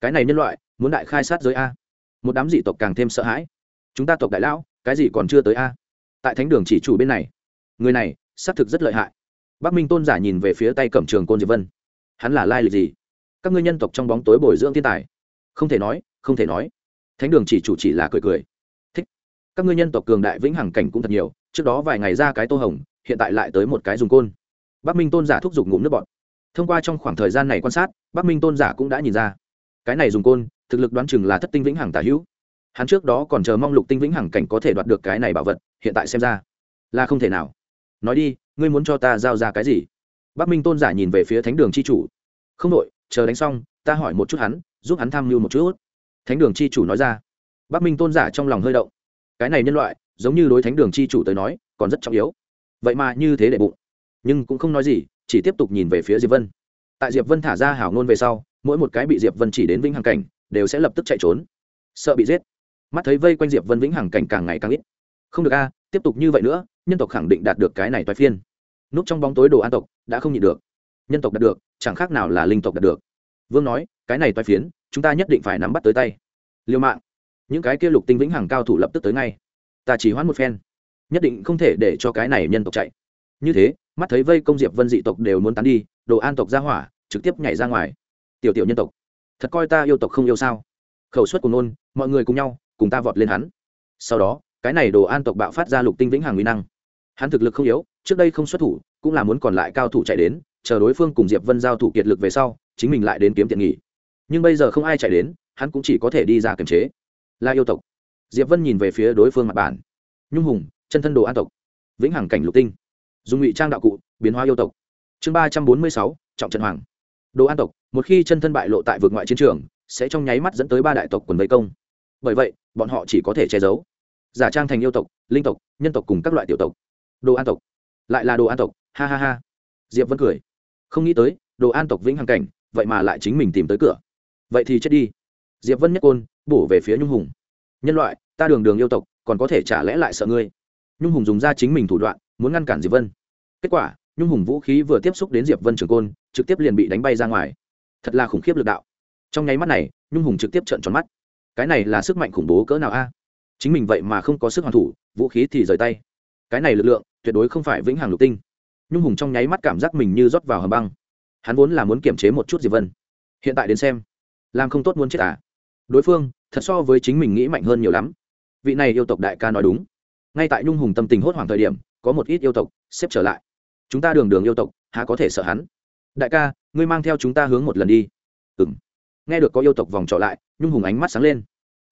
cái này nhân loại, muốn đại khai sát giới a. Một đám dị tộc càng thêm sợ hãi. Chúng ta tộc đại lão, cái gì còn chưa tới a? Tại thánh đường chỉ chủ bên này, người này, xác thực rất lợi hại. Bắc minh tôn giả nhìn về phía tay cầm trường côn diệp vân. Hắn là lai lịch gì? Các ngươi nhân tộc trong bóng tối bồi dưỡng thiên tài. Không thể nói, không thể nói. Thánh đường chỉ chủ chỉ là cười cười. Thích. Các ngươi nhân tộc cường đại vĩnh hằng cảnh cũng thật nhiều, trước đó vài ngày ra cái tô hồng, hiện tại lại tới một cái dùng côn. Bắc minh tôn giả thúc giục ngụm nước bọt. Thông qua trong khoảng thời gian này quan sát, bắc minh tôn giả cũng đã nhìn ra. Cái này dùng côn, thực lực đoán chừng là thất tinh vĩnh hằng tả hữu. Hắn trước đó còn chờ mong lục tinh vĩnh hằng cảnh có thể đoạt được cái này bảo vật, hiện tại xem ra là không thể nào. Nói đi, ngươi muốn cho ta giao ra cái gì? Bắc minh tôn giả nhìn về phía thánh đường c h i chủ. Không đội chờ đánh xong, ta hỏi một chút hắn, giúp hắn tham mưu một chút. Thánh đường c h i chủ nói ra. Bắc minh tôn giả trong lòng hơi động. Cái này nhân loại, giống như đối thánh đường c h i chủ tới nói, còn rất trọng yếu. Vậy mà như thế để bụng. Nhưng cũng không nói gì, chỉ tiếp tục nhìn về phía diệp vân. Tại diệp vân thả ra hảo ngôn về sau, mỗi một cái bị diệp vân chỉ đến vĩnh hằng cảnh, đều sẽ lập tức chạy trốn. Sợ bị giết. Mắt thấy vây quanh diệp vân vĩnh hằng cảnh càng ngày càng ít. Không được a, tiếp tục như vậy nữa, nhân tộc khẳng định đạt được cái này toái phiên. Núp trong bóng tối đồ an tộc, đã không nhịn được nhân tộc đạt được, chẳng khác nào là linh tộc đạt được. Vương nói, cái này toai phiến, chúng ta nhất định phải nắm bắt tới tay. Liêu mạng, những cái kia lục tinh vĩnh hằng cao thủ lập tức tới ngay. Ta chỉ hoãn một phen, nhất định không thể để cho cái này nhân tộc chạy. Như thế, mắt thấy vây công diệp vân dị tộc đều muốn tán đi, đồ an tộc ra hỏa, trực tiếp nhảy ra ngoài. Tiểu tiểu nhân tộc, thật coi ta yêu tộc không yêu sao? Khẩu suất của nôn, mọi người cùng nhau, cùng ta vọt lên hắn. Sau đó, cái này đồ an tộc bạo phát ra lục tinh vĩnh hằng nguy năng. Hắn thực lực không yếu, trước đây không xuất thủ, cũng là muốn còn lại cao thủ chạy đến chờ đối phương cùng diệp vân giao thủ kiệt lực về sau, chính mình lại đến kiếm tiện nghỉ nhưng bây giờ không ai chạy đến, hắn cũng chỉ có thể đi ra kiềm chế. Là yêu tộc. Diệp vân nhìn về phía đối phương mặt bản nhung hùng, chân thân đồ an tộc. Vĩnh hằng cảnh lục tinh. Dùng ngụy trang đạo cụ, biến hóa yêu tộc. Chương ba trăm bốn mươi sáu, trọng trận hoàng. Đồ an tộc, một khi chân thân bại lộ tại vượt ngoại chiến trường, sẽ trong nháy mắt dẫn tới ba đại tộc quần vây công. Bởi vậy, bọn họ chỉ có thể che giấu. Giả trang thành yêu tộc, linh tộc, nhân tộc cùng các loại tiểu tộc. Đồ an tộc. Lại là đồ an tộc. Ha ha ha. Diệp vẫn cười không nghĩ tới, đồ an tộc vĩnh hằng cảnh, vậy mà lại chính mình tìm tới cửa. Vậy thì chết đi. Diệp vân nhất côn, bổ về phía nhung hùng. Nhân loại, ta đường đường yêu tộc, còn có thể trả lẽ lại sợ ngươi. Nhung hùng dùng ra chính mình thủ đoạn, muốn ngăn cản diệp vân. Kết quả, nhung hùng vũ khí vừa tiếp xúc đến diệp vân trường côn, trực tiếp liền bị đánh bay ra ngoài. Thật là khủng khiếp lực đạo. Trong nháy mắt này, nhung hùng trực tiếp trợn tròn mắt. Cái này là sức mạnh khủng bố cỡ nào a? Chính mình vậy mà không có sức hoàn thủ, vũ khí thì rời tay. Cái này lực lượng, tuyệt đối không phải vĩnh hằng lục tinh nhung hùng trong nháy mắt cảm giác mình như rót vào hầm băng. Hắn vốn là muốn kiểm chế một chút diệp vân. Hiện tại đến xem, làm không tốt muốn chết à? Đối phương, thật so với chính mình nghĩ mạnh hơn nhiều lắm. Vị này yêu tộc đại ca nói đúng. Ngay tại nhung hùng tâm tình hốt hoảng thời điểm, có một ít yêu tộc xếp trở lại. Chúng ta đường đường yêu tộc, há có thể sợ hắn? Đại ca, ngươi mang theo chúng ta hướng một lần đi. Ừng nghe được có yêu tộc vòng trọ lại, nhung hùng ánh mắt sáng lên.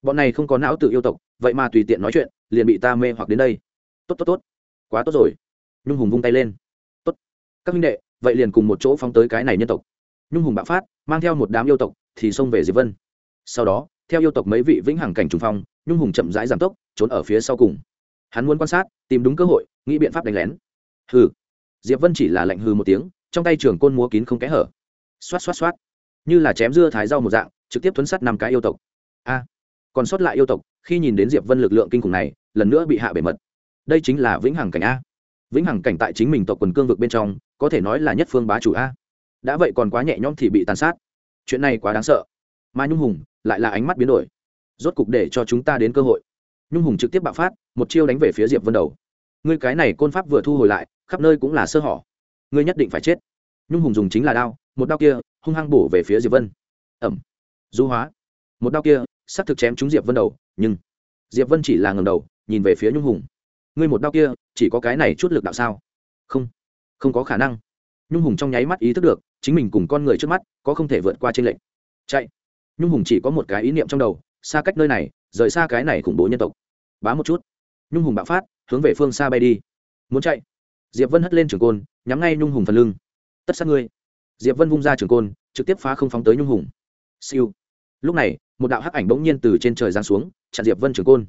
Bọn này không có não tự yêu tộc, vậy mà tùy tiện nói chuyện, liền bị ta mê hoặc đến đây. Tốt tốt tốt. Quá tốt rồi. Nhung hùng vung tay lên các minh đệ, vậy liền cùng một chỗ phóng tới cái này nhân tộc. Nhung hùng bạo phát, mang theo một đám yêu tộc thì xông về diệp vân. Sau đó, theo yêu tộc mấy vị vĩnh hằng cảnh trùng phong, nhung hùng chậm rãi giảm tốc, trốn ở phía sau cùng. Hắn muốn quan sát, tìm đúng cơ hội, nghĩ biện pháp đánh lén. Hừ. Diệp vân chỉ là lạnh hừ một tiếng, trong tay trường côn múa kín không kẽ hở. Xoát xoát xoát. Như là chém dưa thái rau một dạng, trực tiếp thuấn sát năm cái yêu tộc. A. Còn sót lại yêu tộc, khi nhìn đến diệp vân lực lượng kinh khủng này, lần nữa bị hạ bể mật. Đây chính là vĩnh hằng cảnh a. Vĩnh hằng cảnh tại chính mình tộc quần cương vực bên trong có thể nói là nhất phương bá chủ a. Đã vậy còn quá nhẹ nhõm thì bị tàn sát. Chuyện này quá đáng sợ. Mà nhung hùng lại là ánh mắt biến đổi. Rốt cục để cho chúng ta đến cơ hội. Nhung hùng trực tiếp bạo phát, một chiêu đánh về phía diệp vân đầu. Ngươi cái này côn pháp vừa thu hồi lại, khắp nơi cũng là sơ hỏ ngươi nhất định phải chết. Nhung hùng dùng chính là đao, một đao kia, hung hăng bổ về phía diệp vân. Ẩm. Du hóa. Một đao kia s ắ c thực chém trúng diệp vân đầu, nhưng diệp vân chỉ là ngầm đầu, nhìn về phía nhung hùng. Ngươi một đao kia, chỉ có cái này chút lực đạo sao? Không không có khả năng. Nhung hùng trong nháy mắt ý thức được, chính mình cùng con người trước mắt có không thể vượt qua trên lệnh chạy. Nhung hùng chỉ có một cái ý niệm trong đầu, xa cách nơi này, rời xa cái này khủng bố nhân tộc. Bá một chút. Nhung hùng bạo phát, hướng về phương xa bay đi. Muốn chạy. Diệp vân hất lên trường côn, nhắm ngay nhung hùng phần lưng. Tất sát ngươi. Diệp vân vung ra trường côn, trực tiếp phá không phóng tới nhung hùng. Siêu. Lúc này, một đạo hắc ảnh bỗng nhiên từ trên trời giáng xuống, chặn diệp vân trường côn.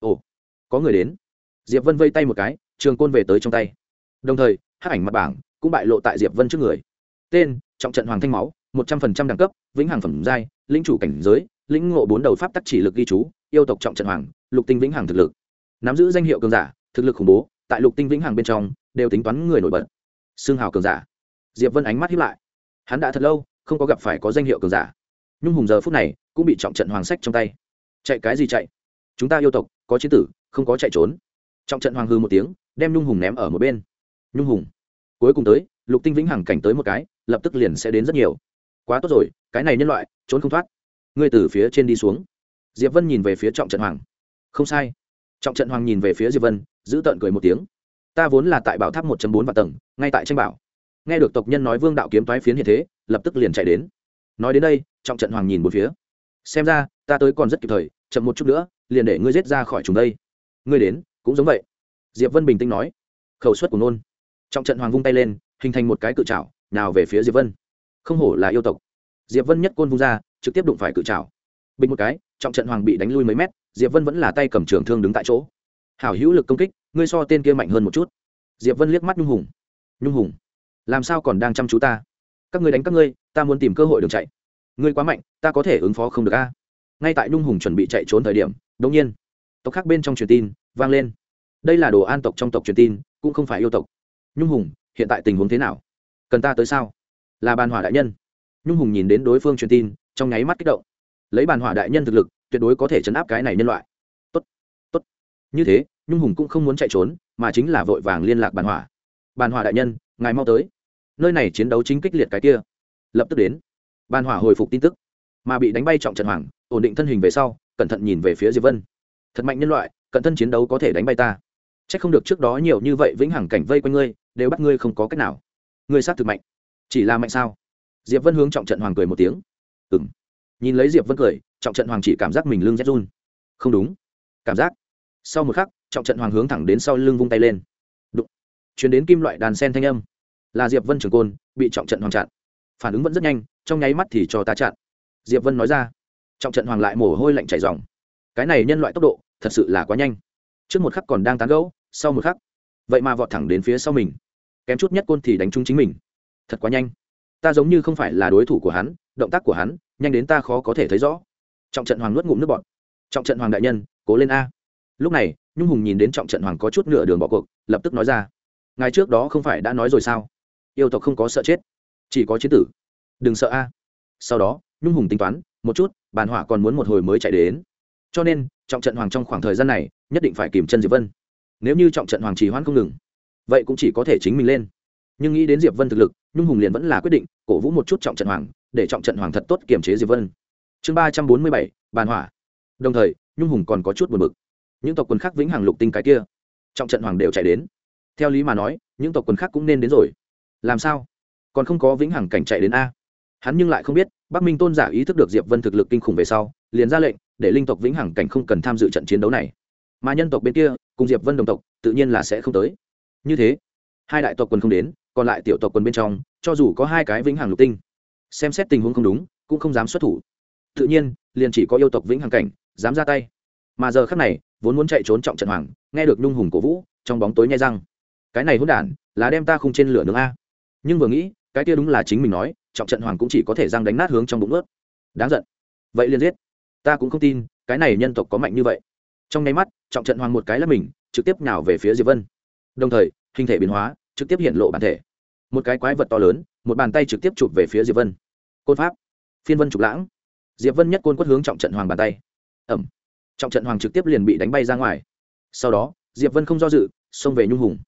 Ồ, có người đến. Diệp vân vây tay một cái, trường côn về tới trong tay. Đồng thời hắc ảnh mặt bảng cũng bại lộ tại diệp vân trước người tên trọng trận hoàng thanh máu một trăm phần trăm đẳng cấp vĩnh hằng phẩm giai lĩnh chủ cảnh giới lĩnh ngộ bốn đầu pháp tắc chỉ lực ghi chú yêu tộc trọng trận hoàng lục tinh vĩnh hằng thực lực nắm giữ danh hiệu cường giả thực lực khủng bố tại lục tinh vĩnh hằng bên trong đều tính toán người nổi bật xương hào cường giả diệp vân ánh mắt hiếp lại hắn đã thật lâu không có gặp phải có danh hiệu cường giả nhưng hùng giờ phút này cũng bị trọng trận hoàng sách trong tay chạy cái gì chạy chúng ta yêu tộc có chiến tử không có chạy trốn trọng trận hoàng hư một tiếng đem nhung hùng ném ở một bên nhung hùng. Cuối cùng tới, lục tinh vĩnh hằng cảnh tới một cái, lập tức liền sẽ đến rất nhiều. Quá tốt rồi, cái này nhân loại, trốn không thoát. Ngươi từ phía trên đi xuống. Diệp vân nhìn về phía trọng trận hoàng. Không sai. Trọng trận hoàng nhìn về phía diệp vân, giữ tợn cười một tiếng. Ta vốn là tại bảo tháp một bốn vạn tầng, ngay tại tranh bảo. Nghe được tộc nhân nói vương đạo kiếm toái phiến hiện thế, lập tức liền chạy đến. Nói đến đây, trọng trận hoàng nhìn một phía. Xem ra, ta tới còn rất kịp thời, chậm một chút nữa, liền để ngươi giết ra khỏi chúng đây. Ngươi đến, cũng giống vậy. Diệp vân bình tĩnh nói. Khẩu suất của nôn trọng trận hoàng vung tay lên, hình thành một cái cự trào nào về phía diệp vân. Không hổ là yêu tộc. Diệp vân nhất côn vung ra, trực tiếp đụng phải cự trào bình một cái, trọng trận hoàng bị đánh lui mấy mét, diệp vân vẫn là tay cầm trường thương đứng tại chỗ. Hảo hữu lực công kích, ngươi so tên kia mạnh hơn một chút. Diệp vân liếc mắt nhung hùng. Nhung hùng, làm sao còn đang chăm chú ta? Các ngươi đánh các ngươi, ta muốn tìm cơ hội đường chạy. Ngươi quá mạnh, ta có thể ứng phó không được a. Ngay tại nhung hùng chuẩn bị chạy trốn thời điểm đống nhiên, tộc khác bên trong truyền tin vang lên. Đây là đồ an tộc trong tộc truyền tin, cũng không phải yêu tộc nhung hùng, hiện tại tình huống thế nào? Cần ta tới sao? Là bàn hỏa đại nhân. Nhung hùng nhìn đến đối phương truyền tin, trong nháy mắt kích động. Lấy bàn hỏa đại nhân thực lực, tuyệt đối có thể chấn áp cái này nhân loại. Tốt tốt. Như thế, nhung hùng cũng không muốn chạy trốn, mà chính là vội vàng liên lạc bàn hỏa. Bàn hỏa đại nhân, ngài mau tới. Nơi này chiến đấu chính kích liệt cái kia. Lập tức đến. Bàn hỏa hồi phục tin tức. Mà bị đánh bay trọng trận hoàng, ổn định thân hình về sau, cẩn thận nhìn về phía diệp vân. Thật mạnh nhân loại, cận thân chiến đấu có thể đánh bay ta c h ắ c không được trước đó nhiều như vậy vĩnh hằng cảnh vây quanh ngươi, đều bắt ngươi không có cách nào. Ngươi sát thực mạnh. Chỉ là mạnh sao? Diệp vân hướng trọng trận hoàng cười một tiếng. Ừm. Nhìn lấy diệp vân cười, trọng trận hoàng chỉ cảm giác mình lưng rét run. Không đúng. Cảm giác. Sau một khắc, trọng trận hoàng hướng thẳng đến sau lưng vung tay lên. Đụng. Truyền đến kim loại đàn sen thanh âm. Là diệp vân trường côn, bị trọng trận hoàng chặn. Phản ứng vẫn rất nhanh, trong nháy mắt thì cho ta chặn. Diệp vân nói ra. Trọng trận hoàng lại mồ hôi lạnh chảy dòng. Cái này nhân loại tốc độ, thật sự là quá nhanh trước một khắc còn đang tán gẫu, sau một khắc, vậy mà vọt thẳng đến phía sau mình. Kém chút nhất côn thì đánh trúng chính mình. Thật quá nhanh. Ta giống như không phải là đối thủ của hắn, động tác của hắn, nhanh đến ta khó có thể thấy rõ. Trọng trận hoàng nuốt ngụm nước bọt. Trọng trận hoàng đại nhân, cố lên a. Lúc này, nhung hùng nhìn đến trọng trận hoàng có chút nửa đường bỏ cuộc, lập tức nói ra. Ngày trước đó không phải đã nói rồi sao? Yêu tộc không có sợ chết, chỉ có chiến tử. Đừng sợ a. Sau đó, nhung hùng tính toán, một chút, bàn hỏa còn muốn một hồi mới chạy đến cho nên, trọng trận hoàng trong khoảng thời gian này, nhất định phải kìm chân diệp vân. Nếu như trọng trận hoàng trì hoãn không ngừng, vậy cũng chỉ có thể chính mình lên. Nhưng nghĩ đến diệp vân thực lực, nhung hùng liền vẫn là quyết định, cổ vũ một chút trọng trận hoàng, để trọng trận hoàng thật tốt kiềm chế diệp vân. Chương ba trăm bốn mươi bảy, bàn hỏa. Đồng thời, nhung hùng còn có chút buồn bực. Những tộc quân khác vĩnh hằng lục tinh cái kia, trọng trận hoàng đều chạy đến. Theo lý mà nói, những tộc quân khác cũng nên đến rồi. Làm sao? Còn không có vĩnh hằng cảnh chạy đến a. Hắn nhưng lại không biết bắc minh tôn giả ý thức được diệp vân thực lực kinh khủng về sau, liền ra lệnh, để linh tộc vĩnh hằng cảnh không cần tham dự trận chiến đấu này. Mà nhân tộc bên kia, cùng diệp vân đồng tộc, tự nhiên là sẽ không tới. Như thế, hai đại tộc quần không đến, còn lại tiểu tộc quần bên trong, cho dù có hai cái vĩnh hằng lục tinh, xem xét tình huống không đúng, cũng không dám xuất thủ. Tự nhiên, liền chỉ có yêu tộc vĩnh hằng cảnh, dám ra tay. Mà giờ khắc này, vốn muốn chạy trốn trọng trận hoàng, nghe được nhung hùng cổ vũ, trong bóng tối nhai răng. Cái này hỗn đản, là đem ta không trên lửa nướng a. Nhưng vừa nghĩ, cái kia đúng là chính mình nói trọng trận hoàng cũng chỉ có thể răng đánh nát hướng trong bụng ướt. Đáng giận. Vậy liền giết. Ta cũng không tin, cái này nhân tộc có mạnh như vậy. Trong nháy mắt, trọng trận hoàng một cái là mình, trực tiếp nhào về phía diệp vân. Đồng thời, hình thể biến hóa, trực tiếp hiện lộ bản thể. Một cái quái vật to lớn, một bàn tay trực tiếp chụp về phía diệp vân. Côn pháp. Phiên vân trục lãng. Diệp vân nhất côn quất hướng trọng trận hoàng bàn tay. Ẩm. Trọng trận hoàng trực tiếp liền bị đánh bay ra ngoài. Sau đó, diệp vân không do dự, xông về nhung hùng.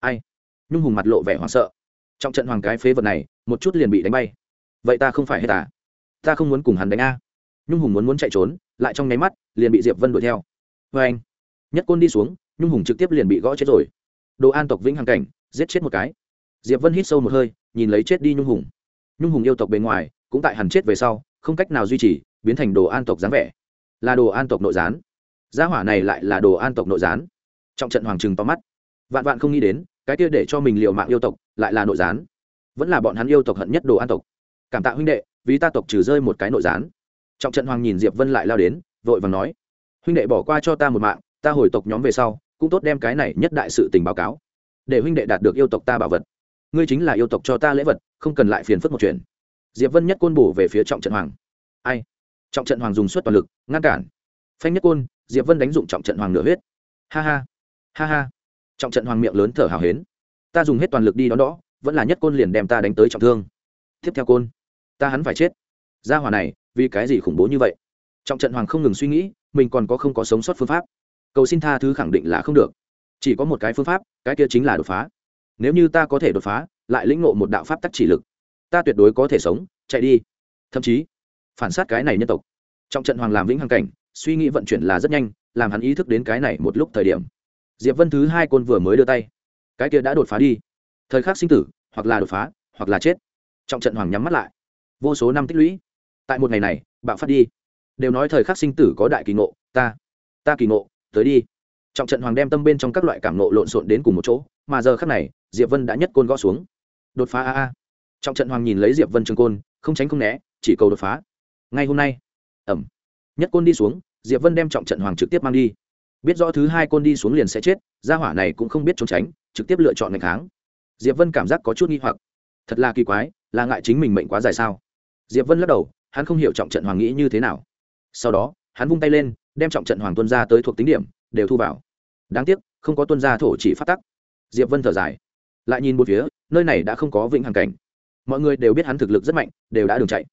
Ai? Nhung hùng mặt lộ vẻ hoảng sợ trọng trận hoàng cái phế vật này, một chút liền bị đánh bay. Vậy ta không phải hết à? Ta không muốn cùng hắn đánh a. Nhung hùng muốn muốn chạy trốn, lại trong nháy mắt, liền bị diệp vân đuổi theo. Vê anh, nhất côn đi xuống, nhung hùng trực tiếp liền bị gõ chết rồi. Đồ an tộc vĩnh hằng cảnh, giết chết một cái. Diệp vân hít sâu một hơi, nhìn lấy chết đi nhung hùng. Nhung hùng yêu tộc bề ngoài, cũng tại hẳn chết về sau, không cách nào duy trì, biến thành đồ an tộc dáng vẻ. Là đồ an tộc nội gián. Gia hỏa này lại là đồ an tộc nội gián. Trọng trận hoàng trừng to mắt. Vạn vạn không nghĩ đến cái kia để cho mình liều mạng yêu tộc lại là nội gián. Vẫn là bọn hắn yêu tộc hận nhất đồ an tộc. Cảm tạ huynh đệ, vì ta tộc trừ rơi một cái nội gián. Trọng trận hoàng nhìn diệp vân lại lao đến, vội vàng nói, huynh đệ bỏ qua cho ta một mạng, ta hồi tộc nhóm về sau, cũng tốt đem cái này nhất đại sự tình báo cáo. Để huynh đệ đạt được yêu tộc ta bảo vật. Ngươi chính là yêu tộc cho ta lễ vật, không cần lại phiền phức một chuyện. Diệp vân nhất côn bổ về phía trọng trận hoàng. Ai? Trọng trận hoàng dùng suất toàn lực, ngăn cản. Phanh nhất côn, diệp vân đánh dụng trọng trận hoàng nửa huyết. Ha ha ha ha trọng trận hoàng miệng lớn thở hào hến. Ta dùng hết toàn lực đi đón đó, vẫn là nhất côn liền đem ta đánh tới trọng thương. Tiếp theo côn, ta hắn phải chết. Gia hỏa này, vì cái gì khủng bố như vậy? Trọng trận hoàng không ngừng suy nghĩ, mình còn có không có sống sót phương pháp. Cầu xin tha thứ khẳng định là không được. Chỉ có một cái phương pháp, cái kia chính là đột phá. Nếu như ta có thể đột phá, lại lĩnh ngộ một đạo pháp tắc chỉ lực, ta tuyệt đối có thể sống, chạy đi. Thậm chí, phản sát cái này nhân tộc. Trọng trận hoàng làm vĩnh hằng cảnh, suy nghĩ vận chuyển là rất nhanh, làm hắn ý thức đến cái này một lúc thời điểm diệp vân thứ hai côn vừa mới đưa tay. Cái kia đã đột phá đi. Thời khắc sinh tử, hoặc là đột phá, hoặc là chết. Trọng trận hoàng nhắm mắt lại. Vô số năm tích lũy. Tại một ngày này, bạo phát đi. Đều nói thời khắc sinh tử có đại kỳ ngộ, ta ta kỳ ngộ, tới đi. Trọng trận hoàng đem tâm bên trong các loại cảm nộ lộn xộn đến cùng một chỗ, mà giờ khắc này, diệp vân đã nhất côn gõ xuống. Đột phá a a. Trọng trận hoàng nhìn lấy diệp vân trường côn, không tránh không né, chỉ cầu đột phá. Ngay hôm nay ẩm nhất côn đi xuống, diệp vân đem trọng trận hoàng trực tiếp mang đi biết rõ thứ hai côn đi xuống liền sẽ chết, gia hỏa này cũng không biết trốn tránh, trực tiếp lựa chọn ngày kháng. Diệp vân cảm giác có chút nghi hoặc. Thật là kỳ quái, là ngại chính mình mệnh quá dài sao? Diệp vân lắc đầu, hắn không hiểu trọng trận hoàng nghĩ như thế nào. Sau đó, hắn vung tay lên, đem trọng trận hoàng tuân ra tới thuộc tính điểm, đều thu vào. Đáng tiếc, không có tuân ra thổ chỉ phát tắc. Diệp vân thở dài. Lại nhìn một phía, nơi này đã không có vĩnh hằng cảnh. Mọi người đều biết hắn thực lực rất mạnh, đều đã đường chạy.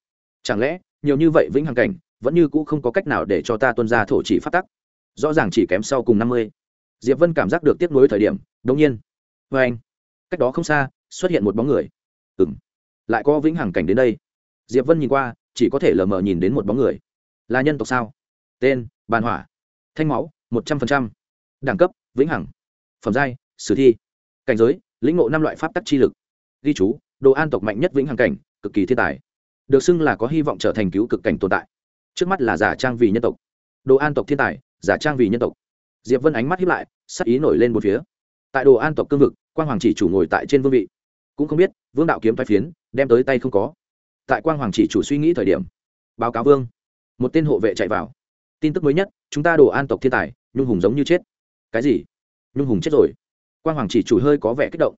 Chẳng lẽ, nhiều như vậy vĩnh hằng cảnh, vẫn như cũ không có cách nào để cho ta tuân ra thổ chỉ phát tắc? Rõ ràng chỉ kém sau cùng năm mươi. Diệp vân cảm giác được tiếp nối thời điểm đống nhiên vê anh. Cách đó không xa, xuất hiện một bóng người. Ừng lại có vĩnh hằng cảnh đến đây. Diệp vân nhìn qua, chỉ có thể lờ mờ nhìn đến một bóng người. Là nhân tộc sao? Tên, bàn hỏa. Thanh máu, một trăm linh đẳng cấp, vĩnh hằng. Phẩm giai, sử thi. Cảnh giới, lĩnh ngộ năm loại pháp tắc chi lực. Ghi chú, đồ an tộc mạnh nhất vĩnh hằng cảnh, cực kỳ thiên tài. Được xưng là có hy vọng trở thành cứu cực cảnh tồn tại. Trước mắt là giả trang vì nhân tộc. Đồ an tộc thiên tài giả trang vì nhân tộc. Diệp vân ánh mắt hiếp lại, sắc ý nổi lên một phía. Tại đồ an tộc cương vực, quang hoàng chỉ chủ ngồi tại trên vương vị. Cũng không biết, vương đạo kiếm thoái phiến, đem tới tay không có. Tại quang hoàng chỉ chủ suy nghĩ thời điểm, báo cáo vương. Một tên hộ vệ chạy vào. Tin tức mới nhất, chúng ta đồ an tộc thiên tài, nhung hùng giống như chết. Cái gì? Nhung hùng chết rồi. Quang hoàng chỉ chủ hơi có vẻ kích động.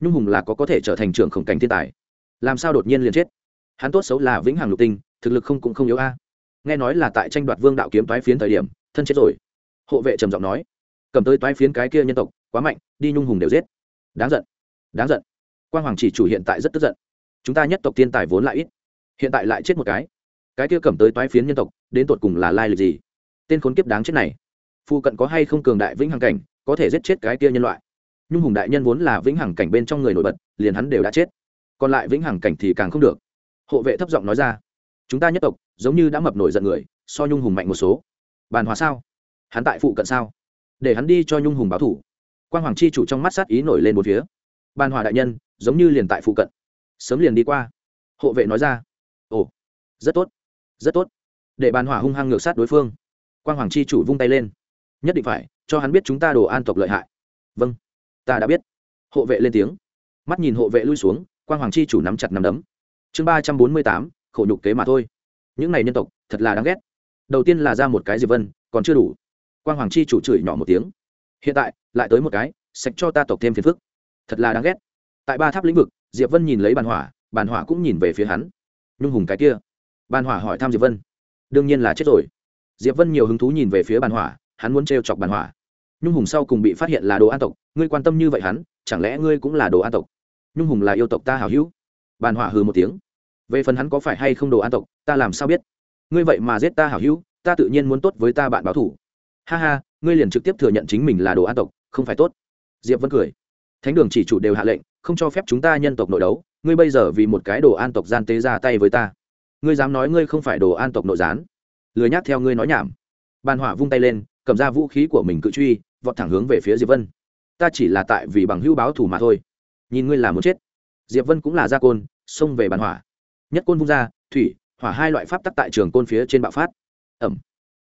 Nhung hùng là có có thể trở thành trưởng khổng cảnh thiên tài. Làm sao đột nhiên liền chết? Hắn tốt xấu là vĩnh hằng lục tinh, thực lực không cũng không yếu a. Nghe nói là tại tranh đoạt vương đạo kiếm thoái phiến thời điểm thân chết rồi. Hộ vệ trầm giọng nói, cầm tới toái phiến cái kia nhân tộc, quá mạnh, đi nhung hùng đều giết. Đáng giận đáng giận. Quang hoàng chỉ chủ hiện tại rất tức giận. Chúng ta nhất tộc tiên tài vốn lại ít, hiện tại lại chết một cái. Cái kia cầm tới toái phiến nhân tộc, đến tột cùng là lai lịch gì? Tên khốn kiếp đáng chết này. Phụ cận có hay không cường đại vĩnh hằng cảnh, có thể giết chết cái kia nhân loại? Nhung hùng đại nhân vốn là vĩnh hằng cảnh bên trong người nổi bật, liền hắn đều đã chết. Còn lại vĩnh hằng cảnh thì càng không được. Hộ vệ thấp giọng nói ra, chúng ta nhất tộc, giống như đã mập nổi giận người, so nhung hùng mạnh một số bàn hòa sao? Hắn tại phụ cận sao? Để hắn đi cho nhung hùng báo thủ. Quang hoàng chi chủ trong mắt sát ý nổi lên một phía. Bàn hòa đại nhân, giống như liền tại phụ cận. Sớm liền đi qua. Hộ vệ nói ra. Ồ, rất tốt rất tốt. Để bàn hòa hung hăng ngược sát đối phương. Quang hoàng chi chủ vung tay lên. Nhất định phải, cho hắn biết chúng ta đồ an tộc lợi hại. Vâng ta đã biết. Hộ vệ lên tiếng. Mắt nhìn hộ vệ lui xuống, quang hoàng chi chủ nắm chặt nắm đấm. Chương ba trăm bốn mươi tám, khổ nhục kế mà thôi. Những này nhân tộc, thật là đáng ghét đầu tiên là ra một cái diệp vân, còn chưa đủ. Quang hoàng chi chủ chửi nhỏ một tiếng. Hiện tại, lại tới một cái, sạch cho ta tộc thêm phiền phức. Thật là đáng ghét. Tại ba tháp lĩnh vực, diệp vân nhìn lấy bàn hỏa bàn hỏa cũng nhìn về phía hắn. Nhung hùng cái kia. Bàn hỏa hỏi thăm diệp vân. Đương nhiên là chết rồi. Diệp vân nhiều hứng thú nhìn về phía bàn hỏa, hắn muốn trêu chọc bàn hỏa. Nhung hùng sau cùng bị phát hiện là đồ an tộc, ngươi quan tâm như vậy hắn, chẳng lẽ ngươi cũng là đồ an tộc? Nhung hùng là yêu tộc ta hảo hữu. Bàn hỏa hừ một tiếng. Về phần hắn có phải hay không đồ an tộc, ta làm sao biết? Ngươi vậy mà giết ta hảo hữu, ta tự nhiên muốn tốt với ta bạn báo thủ. Ha ha, ngươi liền trực tiếp thừa nhận chính mình là đồ an tộc, không phải tốt. Diệp vẫn cười. Thánh đường chỉ chủ đều hạ lệnh, không cho phép chúng ta nhân tộc nội đấu, ngươi bây giờ vì một cái đồ an tộc gian tế ra tay với ta. Ngươi dám nói ngươi không phải đồ an tộc nội gián. Lười nhác theo ngươi nói nhảm. Bàn hỏa vung tay lên, cầm ra vũ khí của mình cự truy, vọt thẳng hướng về phía diệp vân. Ta chỉ là tại vì bằng hữu báo thù mà thôi. Nhìn ngươi là muốn chết. Diệp vân cũng là gia côn, xông về bàn hỏa. Nhất côn vung ra, thủy hỏa hai loại pháp tắc tại trường côn phía trên bạo phát. Ẩm.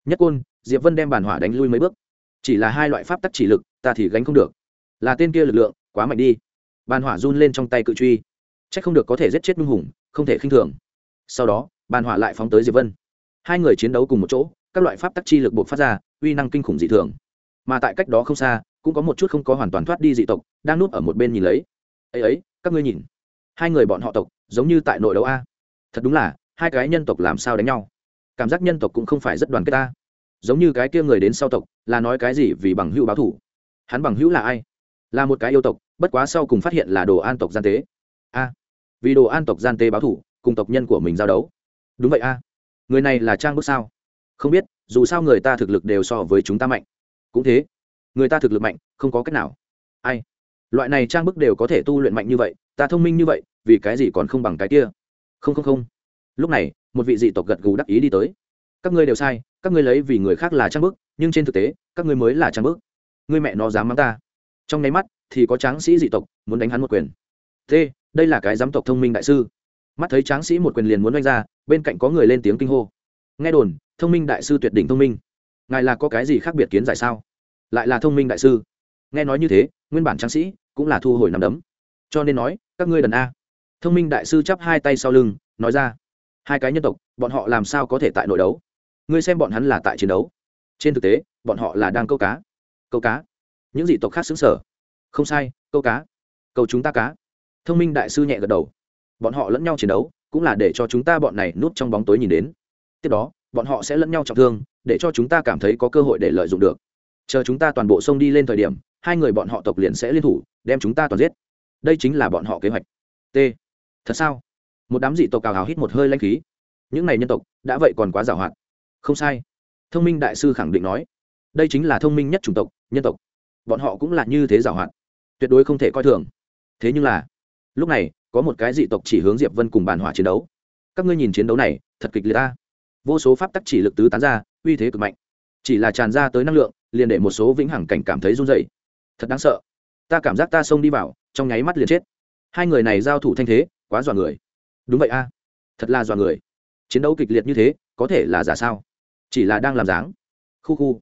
Nhất côn, diệp vân đem bàn hỏa đánh lui mấy bước. Chỉ là hai loại pháp tắc chỉ lực, ta thì gánh không được. Là tên kia lực lượng, quá mạnh đi. Bàn hỏa run lên trong tay cự truy. C h ắ c không được có thể giết chết nhung hùng, không thể khinh thường. Sau đó bàn hỏa lại phóng tới diệp vân. Hai người chiến đấu cùng một chỗ, các loại pháp tắc chi lực buộc phát ra, uy năng kinh khủng dị thường. Mà tại cách đó không xa, cũng có một chút không có hoàn toàn thoát đi dị tộc, đang núp ở một bên nhìn lấy. Ấy ấy, các ngươi nhìn. Hai người bọn họ tộc, giống như tại nội đấu a. Thật đúng là hai cái nhân tộc làm sao đánh nhau? Cảm giác nhân tộc cũng không phải rất đoàn kết ta. Giống như cái kia người đến sau tộc, là nói cái gì vì bằng hữu báo thủ hắn bằng hữu là ai? Là một cái yêu tộc, bất quá sau cùng phát hiện là đồ an tộc gian tế. A, vì đồ an tộc gian tế báo thủ cùng tộc nhân của mình giao đấu. Đúng vậy a. Người này là trang bước sao? Không biết, dù sao người ta thực lực đều so với chúng ta mạnh. Cũng thế, người ta thực lực mạnh, không có cách nào. Ai? Loại này trang bức đều có thể tu luyện mạnh như vậy, ta thông minh như vậy, vì cái gì còn không bằng cái kia? Không không không lúc này, một vị dị tộc gật gù đắc ý đi tới. Các ngươi đều sai, các ngươi lấy vì người khác là trang bức, nhưng trên thực tế, các ngươi mới là trang bức. Ngươi mẹ nó dám mắng ta. Trong nháy mắt, thì có tráng sĩ dị tộc muốn đánh hắn một quyền. T đây là cái giám tộc thông minh đại sư. Mắt thấy tráng sĩ một quyền liền muốn đánh ra, bên cạnh có người lên tiếng kinh hô. Nghe đồn, thông minh đại sư tuyệt đỉnh thông minh. Ngài là có cái gì khác biệt kiến giải sao? Lại là thông minh đại sư. Nghe nói như thế, nguyên bản tráng sĩ cũng là thu hồi nằm đấm. Cho nên nói, các ngươi đần a. Thông minh đại sư chắp hai tay sau lưng, nói ra hai cái nhân tộc, bọn họ làm sao có thể tại nội đấu? Ngươi xem bọn hắn là tại chiến đấu. Trên thực tế, bọn họ là đang câu cá. Câu cá. Những dị tộc khác xứng sở không sai, câu cá. Câu chúng ta cá. Thông minh đại sư nhẹ gật đầu. Bọn họ lẫn nhau chiến đấu, cũng là để cho chúng ta bọn này núp trong bóng tối nhìn đến. Tiếp đó, bọn họ sẽ lẫn nhau trọng thương, để cho chúng ta cảm thấy có cơ hội để lợi dụng được. Chờ chúng ta toàn bộ sông đi lên thời điểm, hai người bọn họ tộc liền sẽ liên thủ, đem chúng ta toàn giết. Đây chính là bọn họ kế hoạch. T. Thật sao? Một đám dị tộc cào hào hít một hơi lanh khí. Những này nhân tộc, đã vậy còn quá giảo hoạt không sai. Thông minh đại sư khẳng định nói, đây chính là thông minh nhất chủng tộc, nhân tộc. Bọn họ cũng là như thế giảo hoạt tuyệt đối không thể coi thường. Thế nhưng là, lúc này, có một cái dị tộc chỉ hướng diệp vân cùng bàn hỏa chiến đấu. Các ngươi nhìn chiến đấu này, thật kịch liệt ta. Vô số pháp tắc chỉ lực tứ tán ra, uy thế cực mạnh. Chỉ là tràn ra tới năng lượng, liền để một số vĩnh hằng cảnh cảm thấy run dậy thật đáng sợ. Ta cảm giác ta xông đi vào, trong nháy mắt liền chết. Hai người này giao thủ thanh thế, quá dọa người đúng vậy a. Thật là dọa người. Chiến đấu kịch liệt như thế, có thể là giả sao? Chỉ là đang làm dáng. Khu khu.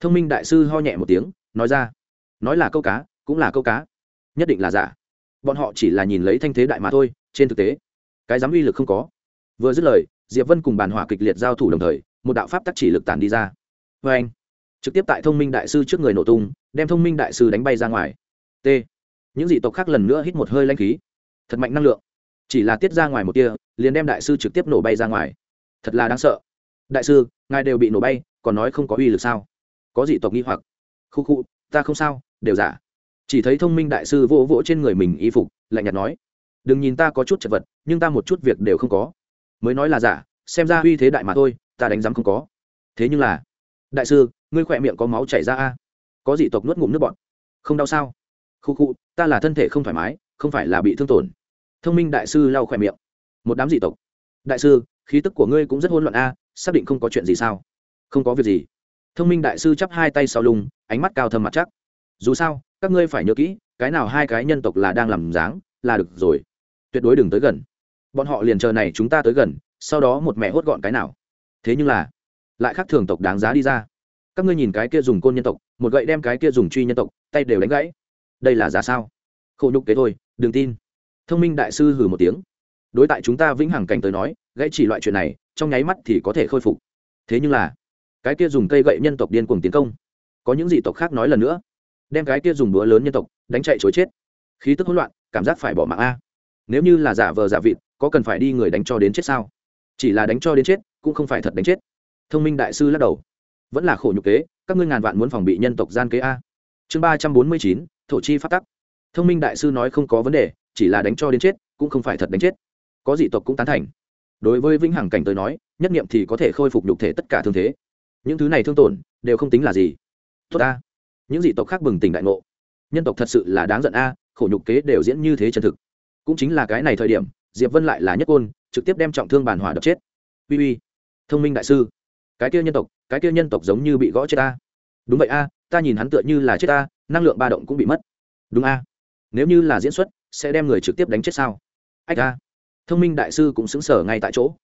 Thông minh đại sư ho nhẹ một tiếng, nói ra. Nói là câu cá, cũng là câu cá. Nhất định là giả. Bọn họ chỉ là nhìn lấy thanh thế đại mà thôi, trên thực tế, cái dám uy lực không có. Vừa dứt lời, diệp vân cùng bàn hỏa kịch liệt giao thủ đồng thời, một đạo pháp tắc chỉ lực tản đi ra. Vê anh, trực tiếp tại thông minh đại sư trước người nổ tung, đem thông minh đại sư đánh bay ra ngoài. T. Những dị tộc khác lần nữa hít một hơi lanh khí. Thật mạnh năng lượng chỉ là tiết ra ngoài một tia, liền đem đại sư trực tiếp nổ bay ra ngoài. Thật là đáng sợ. Đại sư, ngài đều bị nổ bay, còn nói không có uy lực sao? Có gì tộc nghi hoặc. Khu khu, ta không sao, đều giả. Chỉ thấy thông minh đại sư vỗ vỗ trên người mình y phục, lạnh nhạt nói. Đừng nhìn ta có chút chật vật, nhưng ta một chút việc đều không có. Mới nói là giả, xem ra uy thế đại mà thôi, ta đánh giám không có. Thế nhưng là, đại sư, ngươi khỏe miệng có máu chảy ra a? Có dị tộc nuốt ngụm nước bọt. Không đau sao? Khu khu, ta là thân thể không thoải mái, không phải là bị thương tổn thông minh đại sư lau khỏe miệng. Một đám dị tộc. Đại sư, khí tức của ngươi cũng rất hôn loạn a, xác định không có chuyện gì sao? Không có việc gì. Thông minh đại sư chắp hai tay sau lưng, ánh mắt cao thâm mặt chắc. Dù sao, các ngươi phải nhớ kỹ, cái nào hai cái nhân tộc là đang làm dáng, là được rồi. Tuyệt đối đừng tới gần. Bọn họ liền chờ này chúng ta tới gần, sau đó một mẹ hốt gọn cái nào. Thế nhưng là, lại khác thường tộc đáng giá đi ra. Các ngươi nhìn cái kia dùng côn nhân tộc, một gậy đem cái kia dùng truy nhân tộc, tay đều đánh gãy. Đây là giá sao? Khổ nhục kế thôi, đừng tin thông minh đại sư hừ một tiếng. Đối tại chúng ta vĩnh hằng cảnh tới nói, gãy chỉ loại chuyện này, trong nháy mắt thì có thể khôi phục. Thế nhưng là, cái kia dùng cây gậy nhân tộc điên cuồng tiến công, có những dị tộc khác nói lần nữa, đem cái kia dùng búa lớn nhân tộc đánh chạy chối chết. Khí tức hỗn loạn, cảm giác phải bỏ mạng a. Nếu như là giả vờ giả vịt, có cần phải đi người đánh cho đến chết sao? Chỉ là đánh cho đến chết, cũng không phải thật đánh chết. Thông minh đại sư lắc đầu. Vẫn là khổ nhục kế, các ngươi ngàn vạn muốn phòng bị nhân tộc gian kế a. Chương ba trăm bốn mươi chín, thổ chi phát tắc. Thông minh đại sư nói không có vấn đề chỉ là đánh cho đến chết, cũng không phải thật đánh chết. Có dị tộc cũng tán thành. Đối với vĩnh hằng cảnh tới nói, nhất nghiệm thì có thể khôi phục nhục thể tất cả thương thế. Những thứ này thương tổn, đều không tính là gì. Tốt a những dị tộc khác bừng tỉnh đại ngộ. Nhân tộc thật sự là đáng giận a, khổ nhục kế đều diễn như thế chân thực. Cũng chính là cái này thời điểm, diệp vân lại là nhất côn, trực tiếp đem trọng thương bản hỏa đập chết. Uy uy. Thông minh đại sư. Cái kia nhân tộc, cái kia nhân tộc giống như bị gõ chết ta. Đúng vậy a, ta nhìn hắn tựa như là chết ta, năng lượng ba động cũng bị mất. Đúng a. Nếu như là diễn xuất sẽ đem người trực tiếp đánh chết sao? Ách a thông minh đại sư cũng xứng sở ngay tại chỗ.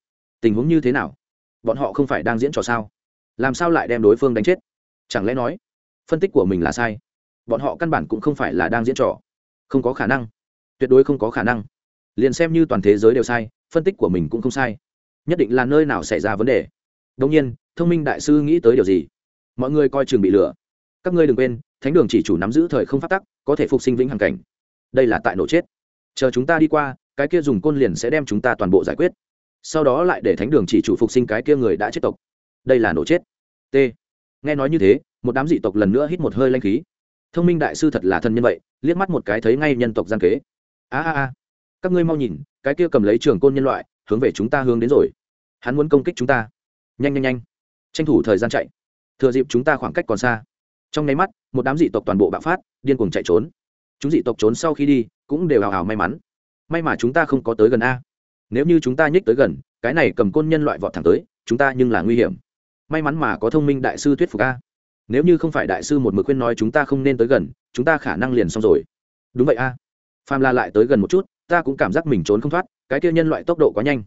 Tình huống như thế nào? Bọn họ không phải đang diễn trò sao? Làm sao lại đem đối phương đánh chết? Chẳng lẽ nói, phân tích của mình là sai? Bọn họ căn bản cũng không phải là đang diễn trò. Không có khả năng. Tuyệt đối không có khả năng. Liền xem như toàn thế giới đều sai, phân tích của mình cũng không sai. Nhất định là nơi nào xảy ra vấn đề. Đông nhiên, thông minh đại sư nghĩ tới điều gì? Mọi người coi chừng bị lừa. Các ngươi đừng quên, thánh đường chỉ chủ nắm giữ thời không phát tắc, có thể phục sinh vĩnh hằng cảnh đây là tại nổ chết. Chờ chúng ta đi qua, cái kia dùng côn liền sẽ đem chúng ta toàn bộ giải quyết. Sau đó lại để thánh đường chỉ chủ phục sinh cái kia người đã chết tộc. Đây là nổ chết. T. Nghe nói như thế, một đám dị tộc lần nữa hít một hơi lanh khí. Thông minh đại sư thật là thân nhân vậy, liếc mắt một cái thấy ngay nhân tộc gian kế. A a a. Các ngươi mau nhìn, cái kia cầm lấy trường côn nhân loại, hướng về chúng ta hướng đến rồi. Hắn muốn công kích chúng ta. Nhanh nhanh nhanh. Tranh thủ thời gian chạy. Thừa dịp chúng ta khoảng cách còn xa. Trong nháy mắt, một đám dị tộc toàn bộ bạo phát, điên cuồng chạy trốn chúng dị tộc trốn sau khi đi, cũng đều hào hào may mắn. May mà chúng ta không có tới gần a. Nếu như chúng ta nhích tới gần, cái này cầm côn nhân loại vọt thẳng tới, chúng ta nhưng là nguy hiểm. May mắn mà có thông minh đại sư thuyết phục a. Nếu như không phải đại sư một mực khuyên nói chúng ta không nên tới gần, chúng ta khả năng liền xong rồi. Đúng vậy a. Phàm la lại tới gần một chút, ta cũng cảm giác mình trốn không thoát, cái kia nhân loại tốc độ quá nhanh.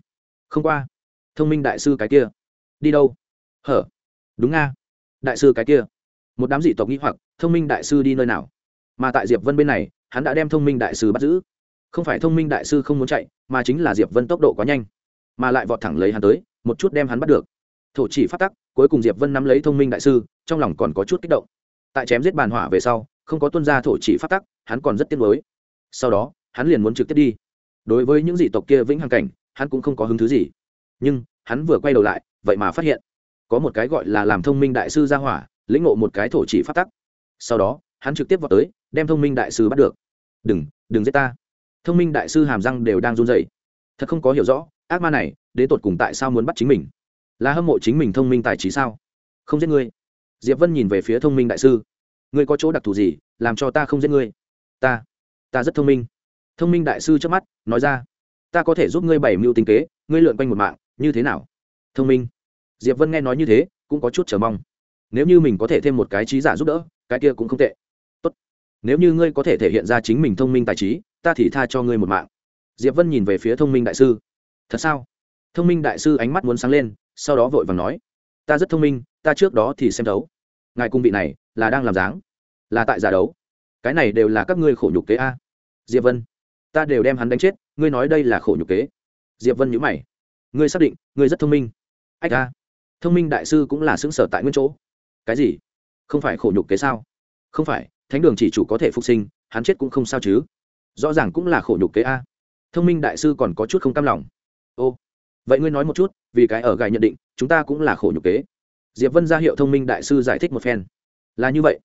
Không qua. Thông minh đại sư cái kia. Đi đâu? Hở. Đúng nga đại sư cái kia. Một đám dị tộc nghĩ hoặc, thông minh đại sư đi nơi nào? Mà tại diệp vân bên này, hắn đã đem thông minh đại sư bắt giữ. Không phải thông minh đại sư không muốn chạy, mà chính là diệp vân tốc độ quá nhanh, mà lại vọt thẳng lấy hắn tới, một chút đem hắn bắt được. Thổ chỉ phát tắc, cuối cùng diệp vân nắm lấy thông minh đại sư, trong lòng còn có chút kích động. Tại chém giết bàn hỏa về sau, không có tuân ra thổ chỉ phát tắc, hắn còn rất tiếc nuối. Sau đó, hắn liền muốn trực tiếp đi. Đối với những dị tộc kia vĩnh hằng cảnh, hắn cũng không có hứng thứ gì. Nhưng, hắn vừa quay đầu lại, vậy mà phát hiện, có một cái gọi là làm thông minh đại sư ra hỏa, lĩnh ngộ một cái thổ chỉ phát tắc. Sau đó, hắn trực tiếp vào tới đem thông minh đại sư bắt được. Đừng đừng giết ta. Thông minh đại sư hàm răng đều đang run dậy thật không có hiểu rõ, ác ma này, đến tột cùng tại sao muốn bắt chính mình? Là hâm mộ chính mình thông minh tài trí sao? Không giết ngươi. Diệp vân nhìn về phía thông minh đại sư. Ngươi có chỗ đặc thù gì, làm cho ta không giết ngươi? Ta ta rất thông minh. Thông minh đại sư trước mắt, nói ra. Ta có thể giúp ngươi bảy mưu tinh kế, ngươi lượn quanh một mạng, như thế nào? Thông minh. Diệp vân nghe nói như thế, cũng có chút chờ mong. Nếu như mình có thể thêm một cái trí giả giúp đỡ, cái kia cũng không tệ nếu như ngươi có thể thể hiện ra chính mình thông minh tài trí, ta thì tha cho ngươi một mạng. Diệp vân nhìn về phía thông minh đại sư. Thật sao? Thông minh đại sư ánh mắt muốn sáng lên, sau đó vội vàng nói. Ta rất thông minh, ta trước đó thì xem đấu ngài cung vị này là đang làm dáng, là tại giả đấu. Cái này đều là các ngươi khổ nhục kế a. Diệp vân, ta đều đem hắn đánh chết, ngươi nói đây là khổ nhục kế. Diệp vân nhữ mày. Ngươi xác định, ngươi rất thông minh. Ách a. Thông minh đại sư cũng là xứng sở tại nguyên chỗ. Cái gì? Không phải khổ nhục kế sao? Không phải thánh đường chỉ chủ có thể phục sinh, hắn chết cũng không sao chứ. Rõ ràng cũng là khổ nhục kế a. Thông minh đại sư còn có chút không cam lòng. Ô, vậy ngươi nói một chút, vì cái ở gài nhận định, chúng ta cũng là khổ nhục kế. Diệp vân ra hiệu thông minh đại sư giải thích một phen. Là như vậy.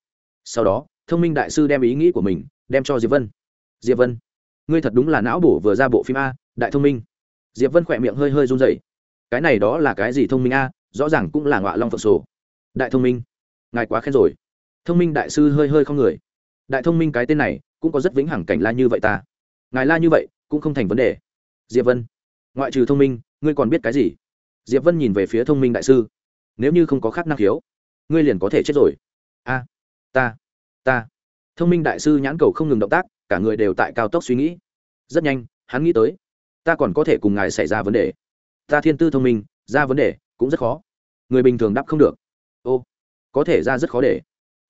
Sau đó, thông minh đại sư đem ý nghĩ của mình, đem cho diệp vân. Diệp vân, ngươi thật đúng là não bổ vừa ra bộ phim a, đại thông minh. Diệp vân khỏe miệng hơi hơi run rẩy. Cái này đó là cái gì thông minh a? Rõ ràng cũng là ngọa long phượng sổ. Đại thông minh. Ngài quá khen rồi thông minh đại sư hơi hơi không người. Đại thông minh cái tên này, cũng có rất vĩnh hằng cảnh la như vậy ta. Ngài la như vậy, cũng không thành vấn đề. Diệp vân. Ngoại trừ thông minh, ngươi còn biết cái gì? Diệp vân nhìn về phía thông minh đại sư. Nếu như không có khát năng khiếu, ngươi liền có thể chết rồi. A, ta ta. Thông minh đại sư nhãn cầu không ngừng động tác, cả người đều tại cao tốc suy nghĩ. Rất nhanh, hắn nghĩ tới, ta còn có thể cùng ngài xảy ra vấn đề. Ta thiên tư thông minh, ra vấn đề, cũng rất khó. Người bình thường đáp không được. Ô, có thể ra rất khó để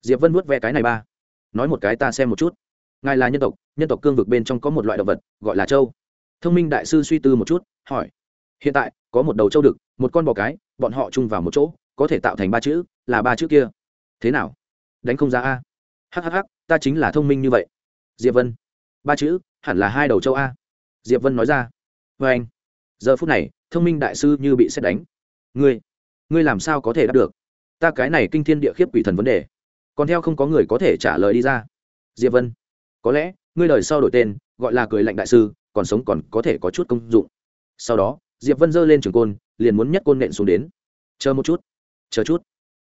diệp vân vuốt ve cái này ba. Nói một cái ta xem một chút. Ngài là nhân tộc nhân tộc cương vực bên trong có một loại động vật, gọi là châu. Thông minh đại sư suy tư một chút, hỏi. Hiện tại, có một đầu châu đực, một con bò cái, bọn họ chung vào một chỗ, có thể tạo thành ba chữ, là ba chữ kia. Thế nào? Đánh không ra a. Hhh ta chính là thông minh như vậy. Diệp vân. Ba chữ, hẳn là hai đầu châu a. Diệp vân nói ra. Vê anh. Giờ phút này, thông minh đại sư như bị xét đánh. Ngươi ngươi làm sao có thể đáp được? Ta cái này kinh thiên địa khiếp quỷ thần vấn đề còn theo không có người có thể trả lời đi ra. Diệp vân, có lẽ, ngươi đời sau đổi tên, gọi là cười lạnh đại sư, còn sống còn có thể có chút công dụng. Sau đó, diệp vân giơ lên trường côn, liền muốn nhất côn nện xuống đến. Chờ một chút. Chờ chút.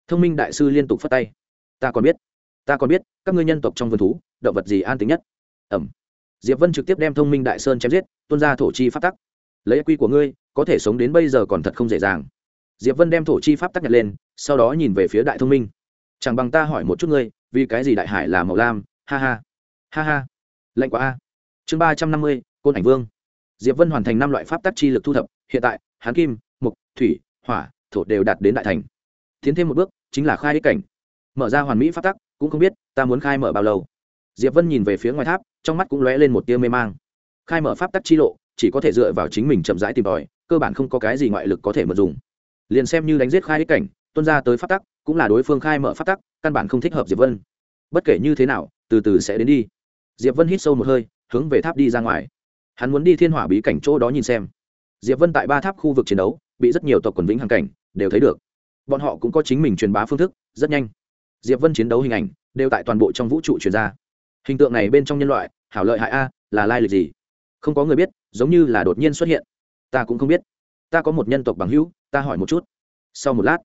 Thông minh đại sư liên tục phất tay. Ta còn biết. Ta còn biết, các ngươi nhân tộc trong vườn thú, động vật gì an tính nhất? Ẩm. Diệp vân trực tiếp đem thông minh đại sơn chém giết, tuôn ra thổ chi phát tắc. Lấy quy của ngươi, có thể sống đến bây giờ còn thật không dễ dàng. Diệp vân đem thổ chi pháp tắc nhặt lên, sau đó nhìn về phía đại thông minh chẳng bằng ta hỏi một chút ngươi, vì cái gì đại hải là màu lam? Ha ha. Ha ha. Lạnh quá a. Chương ba trăm năm mươi, côn ảnh vương. Diệp vân hoàn thành năm loại pháp tắc chi lực thu thập, hiện tại, hán kim, mục, thủy, hỏa, thổ đều đạt đến đại thành. Tiến thêm một bước, chính là khai ích cảnh. Mở ra hoàn mỹ pháp tắc, cũng không biết ta muốn khai mở bao lâu. Diệp vân nhìn về phía ngoài tháp, trong mắt cũng lóe lên một tia mê mang. Khai mở pháp tắc chi lộ, chỉ có thể dựa vào chính mình chậm rãi tìm tòi, cơ bản không có cái gì ngoại lực có thể mượn dùng. Liền xem như đánh giết khai ích cảnh, tuân ra tới pháp tắc cũng là đối phương khai mở pháp tắc, căn bản không thích hợp diệp vân. Bất kể như thế nào, từ từ sẽ đến đi. Diệp vân hít sâu một hơi, hướng về tháp đi ra ngoài. Hắn muốn đi thiên hỏa bí cảnh chỗ đó nhìn xem. Diệp vân tại ba tháp khu vực chiến đấu, bị rất nhiều tộc quần vĩnh hàng cảnh, đều thấy được. Bọn họ cũng có chính mình truyền bá phương thức, rất nhanh. Diệp vân chiến đấu hình ảnh, đều tại toàn bộ trong vũ trụ truyền ra. Hình tượng này bên trong nhân loại, hảo lợi hại a, là lai lịch gì? Không có người biết, giống như là đột nhiên xuất hiện. Ta cũng không biết. Ta có một nhân tộc bằng hữu, ta hỏi một chút. Sau một lát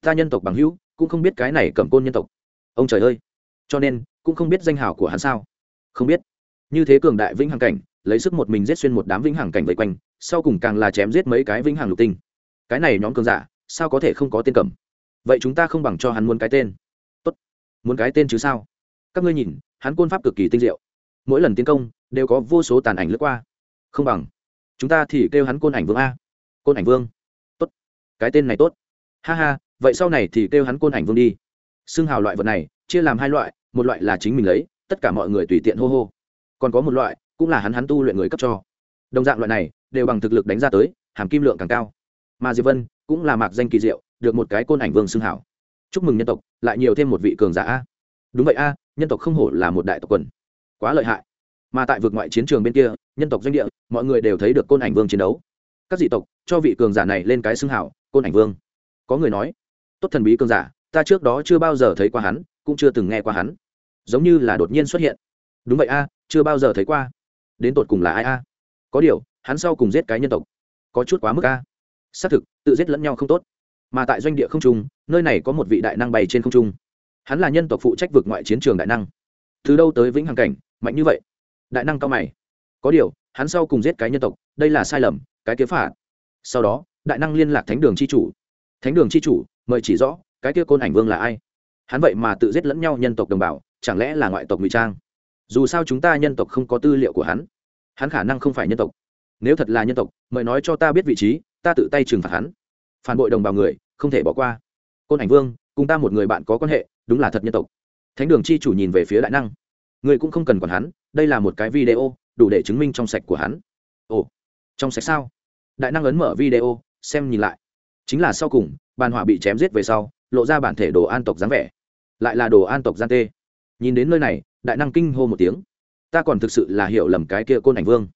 ta nhân tộc bằng hữu, cũng không biết cái này cầm côn nhân tộc. Ông trời ơi! Cho nên, cũng không biết danh hào của hắn sao? Không biết. Như thế cường đại vĩnh hằng cảnh, lấy sức một mình giết xuyên một đám vĩnh hằng cảnh vây quanh, sau cùng càng là chém giết mấy cái vĩnh hằng lục tinh. Cái này nhóm cường giả, sao có thể không có tên cầm? Vậy chúng ta không bằng cho hắn muốn cái tên. Tốt. Muốn cái tên chứ sao? Các ngươi nhìn, hắn côn pháp cực kỳ tinh diệu. Mỗi lần tiến công, đều có vô số tàn ảnh lướt qua. Không bằng. Chúng ta thì kêu hắn côn ảnh vương a. Côn ảnh vương. Tốt. Cái tên này tốt. Ha ha vậy sau này thì kêu hắn côn ảnh vương đi. Xưng hào loại vật này, chia làm hai loại, một loại là chính mình lấy, tất cả mọi người tùy tiện hô hô. Còn có một loại, cũng là hắn hắn tu luyện người cấp cho. Đồng dạng loại này, đều bằng thực lực đánh ra tới, hàm kim lượng càng cao. Mà diệp vân, cũng là mạc danh kỳ diệu, được một cái côn ảnh vương xưng hảo chúc mừng nhân tộc, lại nhiều thêm một vị cường giả a. Đúng vậy a, nhân tộc không hổ là một đại tộc quần. Quá lợi hại. Mà tại vực ngoại chiến trường bên kia, nhân tộc doanh địa, mọi người đều thấy được côn ảnh vương chiến đấu. Các dị tộc, cho vị cường giả này lên cái xưng hảo côn ảnh vương. Có người nói tốt thần bí cường giả, ta trước đó chưa bao giờ thấy qua hắn, cũng chưa từng nghe qua hắn. Giống như là đột nhiên xuất hiện. Đúng vậy a, chưa bao giờ thấy qua. Đến tột cùng là ai a? Có điều, hắn sau cùng giết cái nhân tộc, có chút quá mức a. Xác thực, tự giết lẫn nhau không tốt. Mà tại doanh địa không trung, nơi này có một vị đại năng bày trên không trung. Hắn là nhân tộc phụ trách vực ngoại chiến trường đại năng. Từ đâu tới vĩnh hằng cảnh, mạnh như vậy? Đại năng cao mày. Có điều, hắn sau cùng giết cái nhân tộc, đây là sai lầm, cái kế phạt. Sau đó, đại năng liên lạc thánh đường c h i chủ. Thánh đường c h i chủ mời chỉ rõ, cái kia côn ảnh vương là ai? Hắn vậy mà tự giết lẫn nhau nhân tộc đồng bào, chẳng lẽ là ngoại tộc ngụy trang? Dù sao chúng ta nhân tộc không có tư liệu của hắn. Hắn khả năng không phải nhân tộc. Nếu thật là nhân tộc, mời nói cho ta biết vị trí, ta tự tay trừng phạt hắn. Phản bội đồng bào người, không thể bỏ qua. Côn ảnh vương, cùng ta một người bạn có quan hệ, đúng là thật nhân tộc. Thánh đường chi chủ nhìn về phía đại năng. Người cũng không cần còn hắn, đây là một cái video, đủ để chứng minh trong sạch của hắn. Ồ, trong sạch sao? Đại năng ấn mở video, xem nhìn lại. Chính là sau cùng bàn hỏa bị chém giết về sau, lộ ra bản thể đồ an tộc dáng vẻ. Lại là đồ an tộc gian tê. Nhìn đến nơi này, đại năng kinh hô một tiếng. Ta còn thực sự là hiểu lầm cái kia côn ảnh vương.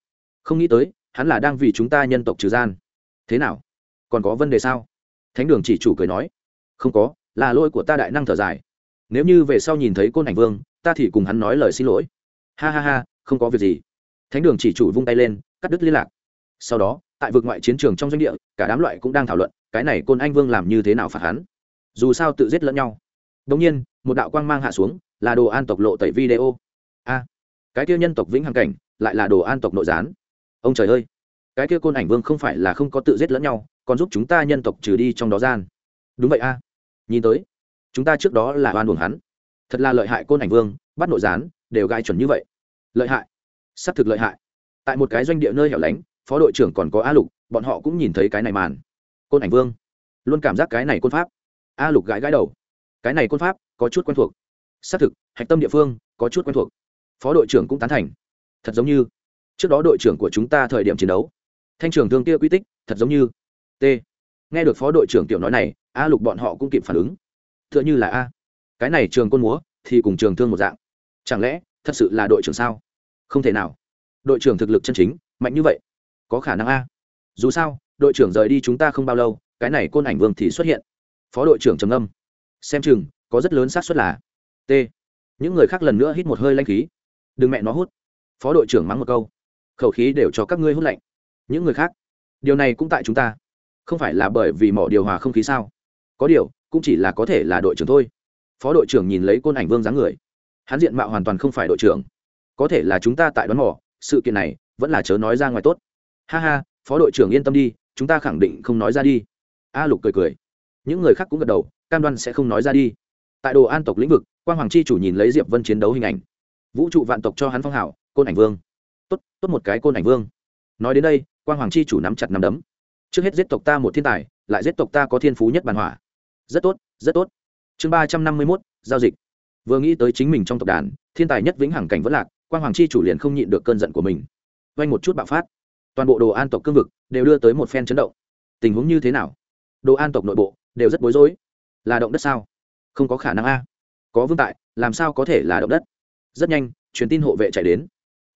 Không nghĩ tới, hắn là đang vì chúng ta nhân tộc trừ gian. Thế nào? Còn có vấn đề sao? Thánh đường chỉ chủ cười nói. Không có, là lỗi của ta đại năng thở dài. Nếu như về sau nhìn thấy côn ảnh vương, ta thì cùng hắn nói lời xin lỗi. Ha ha ha, không có việc gì. Thánh đường chỉ chủ vung tay lên, cắt đứt liên lạc. Sau đó, tại vực ngoại chiến trường trong doanh địa, cả đám loại cũng đang thảo luận cái này côn anh vương làm như thế nào phạt hắn? Dù sao tự giết lẫn nhau. Đ ỗ n g nhiên, một đạo quang mang hạ xuống, là đồ an tộc lộ tẩy video. A, cái kia nhân tộc vĩnh hằng cảnh, lại là đồ an tộc nội gián. Ông trời ơi, cái kia côn ảnh vương không phải là không có tự giết lẫn nhau, còn giúp chúng ta nhân tộc trừ đi trong đó gian. Đúng vậy a. Nhìn tới, chúng ta trước đó là oan buồng hắn. Thật là lợi hại côn ảnh vương, bắt nội gián, đều gai chuẩn như vậy. Lợi hại. S ắ c thực lợi hại. Tại một cái doanh địa nơi hẻo lánh, phó đội trưởng còn có a lục, bọn họ cũng nhìn thấy cái này màn côn ảnh vương. Luôn cảm giác cái này côn pháp. A lục gãi gãi đầu. Cái này côn pháp có chút quen thuộc. Xác thực, hạch tâm địa phương có chút quen thuộc. Phó đội trưởng cũng tán thành. Thật giống như, trước đó đội trưởng của chúng ta thời điểm chiến đấu, thanh trưởng thương kia quy tích, thật giống như t. Nghe được phó đội trưởng tiểu nói này, a lục bọn họ cũng kịp phản ứng. T h ư ợ n h ư là a. Cái này trường côn múa thì cùng trường thương một dạng. Chẳng lẽ, thật sự là đội trưởng sao? Không thể nào. Đội trưởng thực lực chân chính, mạnh như vậy. Có khả năng a. Dù sao đội trưởng rời đi chúng ta không bao lâu, cái này côn ảnh vương thì xuất hiện. Phó đội trưởng trầm âm xem chừng, có rất lớn xác suất là t. Những người khác lần nữa hít một hơi lanh khí. Đừng mẹ nó hút. Phó đội trưởng mắng một câu. Khẩu khí đều cho các ngươi hút lạnh. Những người khác, điều này cũng tại chúng ta. Không phải là bởi vì mỏ điều hòa không khí sao? Có điều, cũng chỉ là có thể là đội trưởng thôi. Phó đội trưởng nhìn lấy côn ảnh vương dáng người. Hắn diện mạo hoàn toàn không phải đội trưởng. Có thể là chúng ta tại đoán mỏ, sự kiện này vẫn là chớ nói ra ngoài tốt. Ha ha, phó đội trưởng yên tâm đi chúng ta khẳng định không nói ra đi. A lục cười cười. Những người khác cũng gật đầu, cam đoan sẽ không nói ra đi. Tại đồ an tộc lĩnh vực, quang hoàng chi chủ nhìn lấy diệp vân chiến đấu hình ảnh. Vũ trụ vạn tộc cho hắn phong hảo côn ảnh vương. Tốt tốt một cái côn ảnh vương. Nói đến đây, quang hoàng chi chủ nắm chặt nắm đấm. Trước hết giết tộc ta một thiên tài, lại giết tộc ta có thiên phú nhất bản hỏa. Rất tốt rất tốt. Chương ba trăm năm mươi mốt, giao dịch. Vừa nghĩ tới chính mình trong tộc đàn, thiên tài nhất vĩnh hằng cảnh vẫn lạc, quang hoàng chi chủ liền không nhịn được cơn giận của mình. Vay một chút bạo phát. Toàn bộ đồ an tộc cương vực đều đưa tới một phen chấn động. Tình huống như thế nào? Đồ an tộc nội bộ đều rất bối rối. Là động đất sao? Không có khả năng a. Có vương tại, làm sao có thể là động đất? Rất nhanh, truyền tin hộ vệ chạy đến.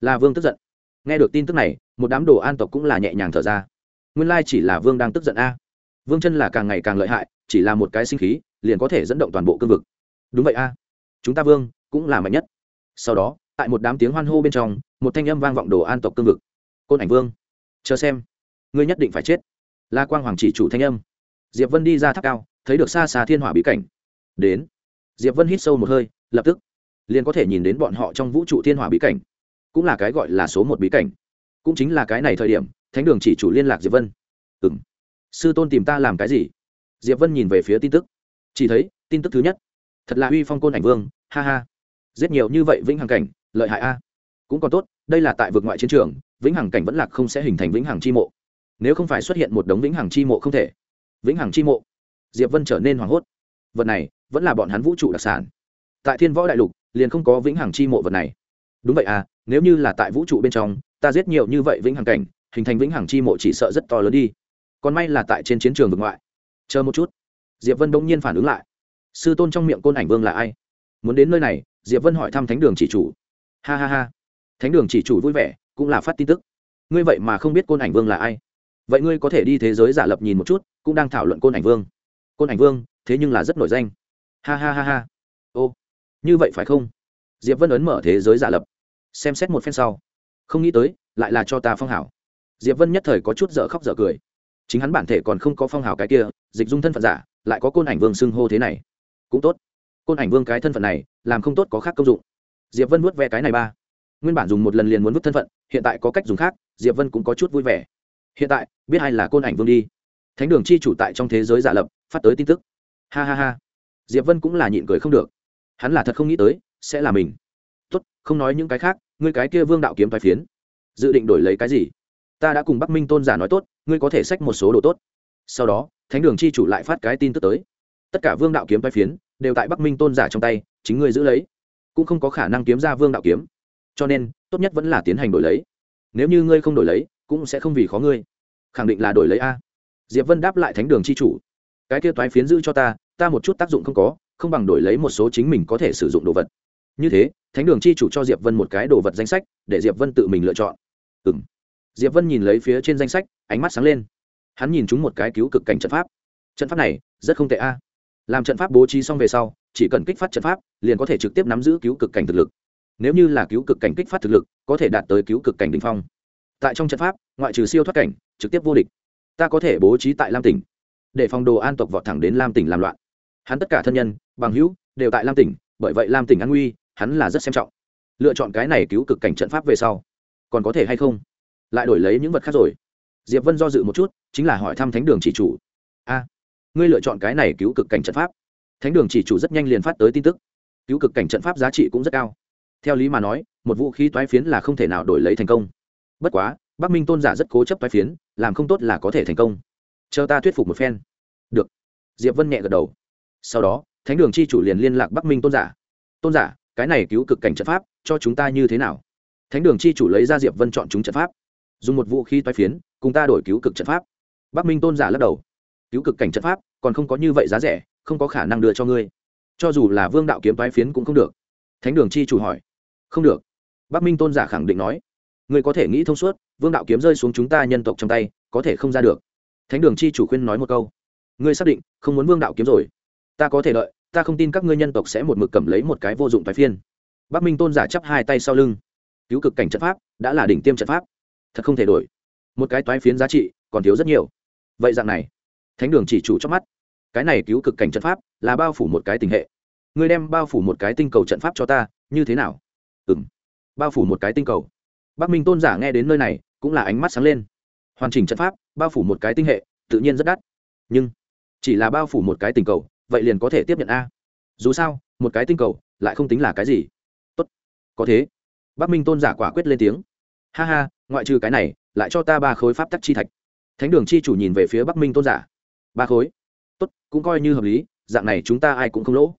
Là vương tức giận. Nghe được tin tức này, một đám đồ an tộc cũng là nhẹ nhàng thở ra. Nguyên lai chỉ là vương đang tức giận a. Vương chân là càng ngày càng lợi hại, chỉ là một cái sinh khí, liền có thể dẫn động toàn bộ cương vực. Đúng vậy a. Chúng ta vương cũng là mạnh nhất. Sau đó, tại một đám tiếng hoan hô bên trong, một thanh âm vang vọng đồ an tộc cương vực. Côn ảnh vương, chờ xem ngươi nhất định phải chết. La quang hoàng chỉ chủ thanh âm. Diệp vân đi ra tháp cao, thấy được xa xa thiên hỏa bí cảnh. Đến. Diệp vân hít sâu một hơi, lập tức liền có thể nhìn đến bọn họ trong vũ trụ thiên hỏa bí cảnh. Cũng là cái gọi là số một bí cảnh. Cũng chính là cái này thời điểm, thánh đường chỉ chủ liên lạc diệp vân. Ừ m sư tôn tìm ta làm cái gì? Diệp vân nhìn về phía tin tức. Chỉ thấy, tin tức thứ nhất. Thật là uy phong côn ảnh vương, ha ha. Giết nhiều như vậy vĩnh hằng cảnh, lợi hại a. Cũng còn tốt, đây là tại vực ngoại chiến trường, vĩnh hằng cảnh vẫn lạc không sẽ hình thành vĩnh hằng chi mộ nếu không phải xuất hiện một đống vĩnh hằng chi mộ không thể. Vĩnh hằng chi mộ. Diệp vân trở nên hoảng hốt. Vật này vẫn là bọn hắn vũ trụ đặc sản. Tại thiên võ đại lục, liền không có vĩnh hằng chi mộ vật này. Đúng vậy à nếu như là tại vũ trụ bên trong, ta giết nhiều như vậy vĩnh hằng cảnh, hình thành vĩnh hằng chi mộ chỉ sợ rất to lớn đi. Còn may là tại trên chiến trường vực ngoại. Chờ một chút. Diệp vân bỗng nhiên phản ứng lại. Sư tôn trong miệng côn ảnh vương là ai? Muốn đến nơi này, diệp vân hỏi thăm thánh đường chỉ chủ. Ha ha ha. Thánh đường chỉ chủ vui vẻ, cũng là phát tin tức. Ngươi vậy mà không biết côn ảnh vương là ai? Vậy ngươi có thể đi thế giới giả lập nhìn một chút, cũng đang thảo luận côn ảnh vương. Côn ảnh vương, thế nhưng là rất nổi danh. Ha ha ha ha. Ô, như vậy phải không? Diệp vân ấn mở thế giới giả lập, xem xét một phen sau. Không nghĩ tới, lại là cho ta phong hảo. Diệp vân nhất thời có chút dở khóc dở cười. Chính hắn bản thể còn không có phong hảo cái kia, dịch dung thân phận giả, lại có côn ảnh vương xưng hô thế này. Cũng tốt. Côn ảnh vương cái thân phận này, làm không tốt có khác công dụng. Diệp vân vuốt ve cái này ba. Nguyên bản dùng một lần liền muốn vứt thân phận, hiện tại có cách dùng khác, diệp vân cũng có chút vui vẻ hiện tại, biết ai là côn ảnh vương đi. Thánh đường chi chủ tại trong thế giới giả lập, phát tới tin tức. Ha ha ha. Diệp vân cũng là nhịn cười không được. Hắn là thật không nghĩ tới, sẽ là mình. Tốt, không nói những cái khác, ngươi cái kia vương đạo kiếm phái phiến. Dự định đổi lấy cái gì? Ta đã cùng bắc minh tôn giả nói tốt, ngươi có thể xách một số đồ tốt. Sau đó, thánh đường chi chủ lại phát cái tin tức tới. Tất cả vương đạo kiếm phái phiến, đều tại bắc minh tôn giả trong tay, chính ngươi giữ lấy. Cũng không có khả năng kiếm ra vương đạo kiếm. Cho nên, tốt nhất vẫn là tiến hành đổi lấy. Nếu như ngươi không đổi lấy cũng sẽ không vì khó ngươi. Khẳng định là đổi lấy a. Diệp vân đáp lại thánh đường c h i chủ. Cái kia toái phiến giữ cho ta ta một chút tác dụng không có, không bằng đổi lấy một số chính mình có thể sử dụng đồ vật. Như thế, thánh đường c h i chủ cho diệp vân một cái đồ vật danh sách, để diệp vân tự mình lựa chọn. Ừ m diệp vân nhìn lấy phía trên danh sách, ánh mắt sáng lên. Hắn nhìn chúng một cái cứu cực cảnh trận pháp. Trận pháp này, rất không tệ a. Làm trận pháp bố trí xong về sau, chỉ cần kích phát trận pháp, liền có thể trực tiếp nắm giữ cứu cực cảnh thực lực. Nếu như là cứu cực cảnh kích phát thực lực, có thể đạt tới cứu cực cảnh đ ỉ n h phong tại trong trận pháp, ngoại trừ siêu thoát cảnh, trực tiếp vô địch. Ta có thể bố trí tại lam tỉnh, để phòng đồ an tộc vọt thẳng đến lam tỉnh làm loạn. Hắn tất cả thân nhân, bằng hữu, đều tại lam tỉnh, bởi vậy lam tỉnh an nguy, hắn là rất xem trọng. Lựa chọn cái này cứu cực cảnh trận pháp về sau, còn có thể hay không? Lại đổi lấy những vật khác rồi. Diệp vân do dự một chút, chính là hỏi thăm thánh đường chỉ chủ. A, ngươi lựa chọn cái này cứu cực cảnh trận pháp? Thánh đường chỉ chủ rất nhanh liền phát tới tin tức. Cứu cực cảnh trận pháp giá trị cũng rất cao. Theo lý mà nói, một vũ khí toái phiến là không thể nào đổi lấy thành công bất quá, bắc minh tôn giả rất cố chấp thoái phiến, làm không tốt là có thể thành công. Chờ ta thuyết phục một phen. Được. Diệp vân nhẹ gật đầu. Sau đó, thánh đường chi chủ liền liên lạc bắc minh tôn giả. Tôn giả, cái này cứu cực cảnh trận pháp, cho chúng ta như thế nào? Thánh đường chi chủ lấy ra diệp vân chọn chúng trận pháp. Dùng một vũ khí toái phiến, cùng ta đổi cứu cực trận pháp. Bắc minh tôn giả lắc đầu. Cứu cực cảnh trận pháp, còn không có như vậy giá rẻ, không có khả năng đưa cho ngươi. Cho dù là vương đạo kiếm toái phiến cũng không được. Thánh đường chi chủ hỏi. Không được. Bắc minh tôn giả khẳng định nói ngươi có thể nghĩ thông suốt, vương đạo kiếm rơi xuống chúng ta nhân tộc trong tay, có thể không ra được. Thánh đường chi chủ khuyên nói một câu. Ngươi xác định, không muốn vương đạo kiếm rồi. Ta có thể đợi, ta không tin các ngươi nhân tộc sẽ một mực cầm lấy một cái vô dụng tài phiên. Bắc minh tôn giả chắp hai tay sau lưng. Cứu cực cảnh trận pháp, đã là đỉnh tiêm trận pháp. Thật không thể đổi. Một cái toái phiến giá trị, còn thiếu rất nhiều. Vậy dạng này, thánh đường chỉ chủ trong mắt. Cái này cứu cực cảnh trận pháp, là bao phủ một cái tình hệ. Ngươi đem bao phủ một cái tinh cầu trận pháp cho ta, như thế nào? Ừ m bao phủ một cái tinh cầu bắc minh tôn giả nghe đến nơi này, cũng là ánh mắt sáng lên. Hoàn chỉnh trận pháp, bao phủ một cái tinh hệ, tự nhiên rất đắt. Nhưng, chỉ là bao phủ một cái tình cầu, vậy liền có thể tiếp nhận a. Dù sao, một cái tinh cầu, lại không tính là cái gì. Tốt. Có thế. Bắc minh tôn giả quả quyết lên tiếng. Ha ha, ngoại trừ cái này, lại cho ta ba khối pháp tắc chi thạch. Thánh đường chi chủ nhìn về phía bắc minh tôn giả. Ba khối. Tốt, cũng coi như hợp lý, dạng này chúng ta ai cũng không lỗ.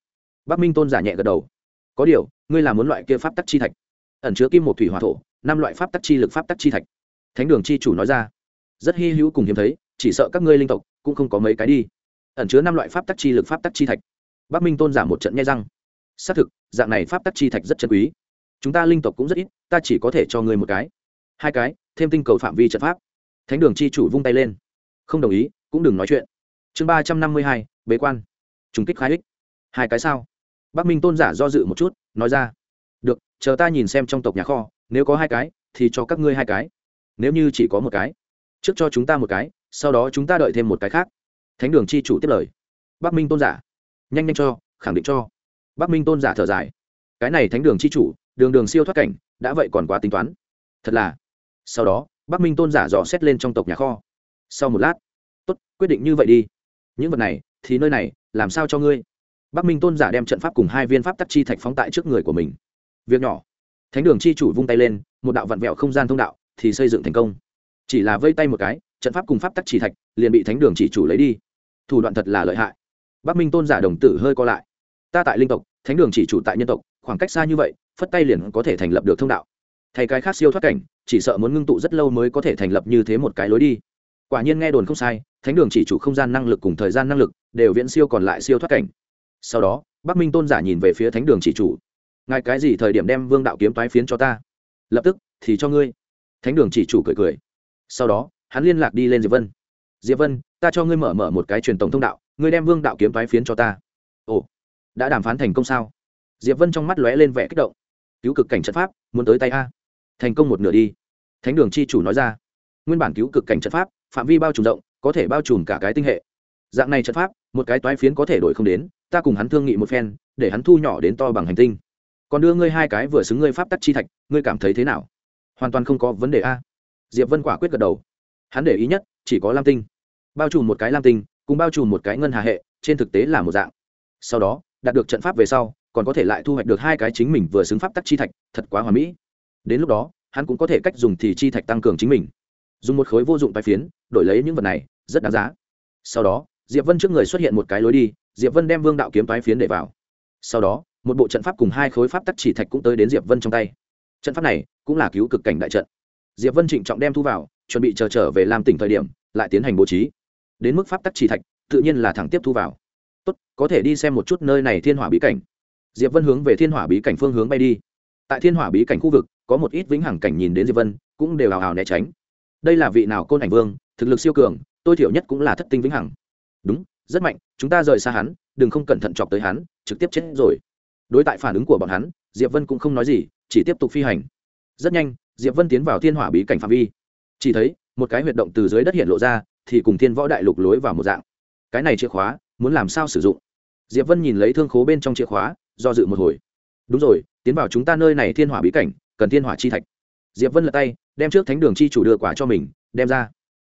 Bắc minh tôn giả nhẹ gật đầu. Có điều, ngươi là muốn loại kia pháp tắc chi thạch ẩn chứa kim một thủy hòa thổ, năm loại pháp tắc chi lực pháp tắc chi thạch. Thánh đường chi chủ nói ra, rất hy hữu cùng hiếm thấy, chỉ sợ các ngươi linh tộc cũng không có mấy cái đi. Ẩn chứa năm loại pháp tắc chi lực pháp tắc chi thạch. Bắc minh tôn giả một trận nghe răng. Xác thực, dạng này pháp tắc chi thạch rất chân quý. Chúng ta linh tộc cũng rất ít, ta chỉ có thể cho ngươi một cái. Hai cái, thêm tinh cầu phạm vi trận pháp. Thánh đường chi chủ vung tay lên. Không đồng ý, cũng đừng nói chuyện. Chương ba trăm năm mươi hai, bế quan. Trùng kích khai ích. Hai cái sao? Bắc minh tôn giả do dự một chút, nói ra chờ ta nhìn xem trong tộc nhà kho, nếu có hai cái, thì cho các ngươi hai cái. Nếu như chỉ có một cái, trước cho chúng ta một cái, sau đó chúng ta đợi thêm một cái khác. Thánh đường chi chủ tiếp lời. Bắc minh tôn giả, nhanh nhanh cho, khẳng định cho. Bắc minh tôn giả thở dài. Cái này thánh đường chi chủ, đường đường siêu thoát cảnh, đã vậy còn quá tính toán. Thật là. Sau đó, bắc minh tôn giả dò xét lên trong tộc nhà kho. Sau một lát, tốt, quyết định như vậy đi. Những vật này, thì nơi này, làm sao cho ngươi? Bắc minh tôn giả đem trận pháp cùng hai viên pháp tắc chi thạch phóng tại trước người của mình việc nhỏ. Thánh đường chi chủ vung tay lên, một đạo vặn vẹo không gian thông đạo thì xây dựng thành công. Chỉ là vây tay một cái, trận pháp cùng pháp tắc chỉ thạch liền bị thánh đường chỉ chủ lấy đi. Thủ đoạn thật là lợi hại. Bắc minh tôn giả đồng tử hơi co lại. Ta tại linh tộc, thánh đường chỉ chủ tại nhân tộc, khoảng cách xa như vậy, phất tay liền có thể thành lập được thông đạo. Thay cái khác siêu thoát cảnh, chỉ sợ muốn ngưng tụ rất lâu mới có thể thành lập như thế một cái lối đi. Quả nhiên nghe đồn không sai, thánh đường chỉ chủ không gian năng lực cùng thời gian năng lực đều viễn siêu còn lại siêu thoát cảnh. Sau đó, bắc minh tôn giả nhìn về phía thánh đường chỉ chủ ngài cái gì thời điểm đem vương đạo kiếm toái phiến cho ta? Lập tức, thì cho ngươi. Thánh đường chỉ chủ cười cười. Sau đó, hắn liên lạc đi lên diệp vân. Diệp vân, ta cho ngươi mở mở một cái truyền tổng thông đạo, ngươi đem vương đạo kiếm toái phiến cho ta. Ồ, đã đàm phán thành công sao? Diệp vân trong mắt lóe lên vẻ kích động. Cứu cực cảnh trận pháp, muốn tới tay a. Thành công một nửa đi. Thánh đường chi chủ nói ra. Nguyên bản cứu cực cảnh trận pháp, phạm vi bao trùm rộng, có thể bao trùm cả cái tinh hệ. Dạng này trận pháp, một cái toái phiến có thể đổi không đến, ta cùng hắn thương nghị một phen, để hắn thu nhỏ đến to bằng hành tinh còn đưa ngươi hai cái vừa xứng ngươi pháp tắc chi thạch, ngươi cảm thấy thế nào? Hoàn toàn không có vấn đề a. Diệp vân quả quyết gật đầu. Hắn để ý nhất, chỉ có lam tinh. Bao trùm một cái lam tinh, cùng bao trùm một cái ngân hà hệ, trên thực tế là một dạng. Sau đó, đạt được trận pháp về sau, còn có thể lại thu hoạch được hai cái chính mình vừa xứng pháp tắc chi thạch, thật quá hoà mỹ. Đến lúc đó, hắn cũng có thể cách dùng thì chi thạch tăng cường chính mình. Dùng một khối vô dụng tai phiến, đổi lấy những vật này, rất đáng giá. Sau đó, diệp vân trước người xuất hiện một cái lối đi, diệp vân đem vương đạo kiếm tai phiến để vào. Sau đó một bộ trận pháp cùng hai khối pháp tắc chỉ thạch cũng tới đến diệp vân trong tay. Trận pháp này cũng là cứu cực cảnh đại trận. Diệp vân trịnh trọng đem thu vào, chuẩn bị chờ trở về làm tỉnh thời điểm, lại tiến hành bố trí. Đến mức pháp tắc chỉ thạch, tự nhiên là thẳng tiếp thu vào. Tốt, có thể đi xem một chút nơi này thiên hỏa bí cảnh. Diệp vân hướng về thiên hỏa bí cảnh phương hướng bay đi. Tại thiên hỏa bí cảnh khu vực, có một ít vĩnh hằng cảnh nhìn đến diệp vân, cũng đều hào hào né tránh. Đây là vị nào côn ảnh vương, thực lực siêu cường tôi thiểu nhất cũng là thất tinh vĩnh hằng. Đúng, rất mạnh, chúng ta rời xa hắn, đừng không cẩn thận chọc tới hắn, trực tiếp chết rồi đối tại phản ứng của bọn hắn, diệp vân cũng không nói gì, chỉ tiếp tục phi hành. Rất nhanh, diệp vân tiến vào thiên hỏa bí cảnh phạm vi. Chỉ thấy, một cái huyệt động từ dưới đất hiện lộ ra, thì cùng thiên võ đại lục lối vào một dạng. Cái này chìa khóa, muốn làm sao sử dụng? Diệp vân nhìn lấy thương khố bên trong chìa khóa, do dự một hồi. Đúng rồi, tiến vào chúng ta nơi này thiên hỏa bí cảnh, cần thiên hỏa chi thạch. Diệp vân lật tay, đem trước thánh đường chi chủ đưa quả cho mình, đem ra.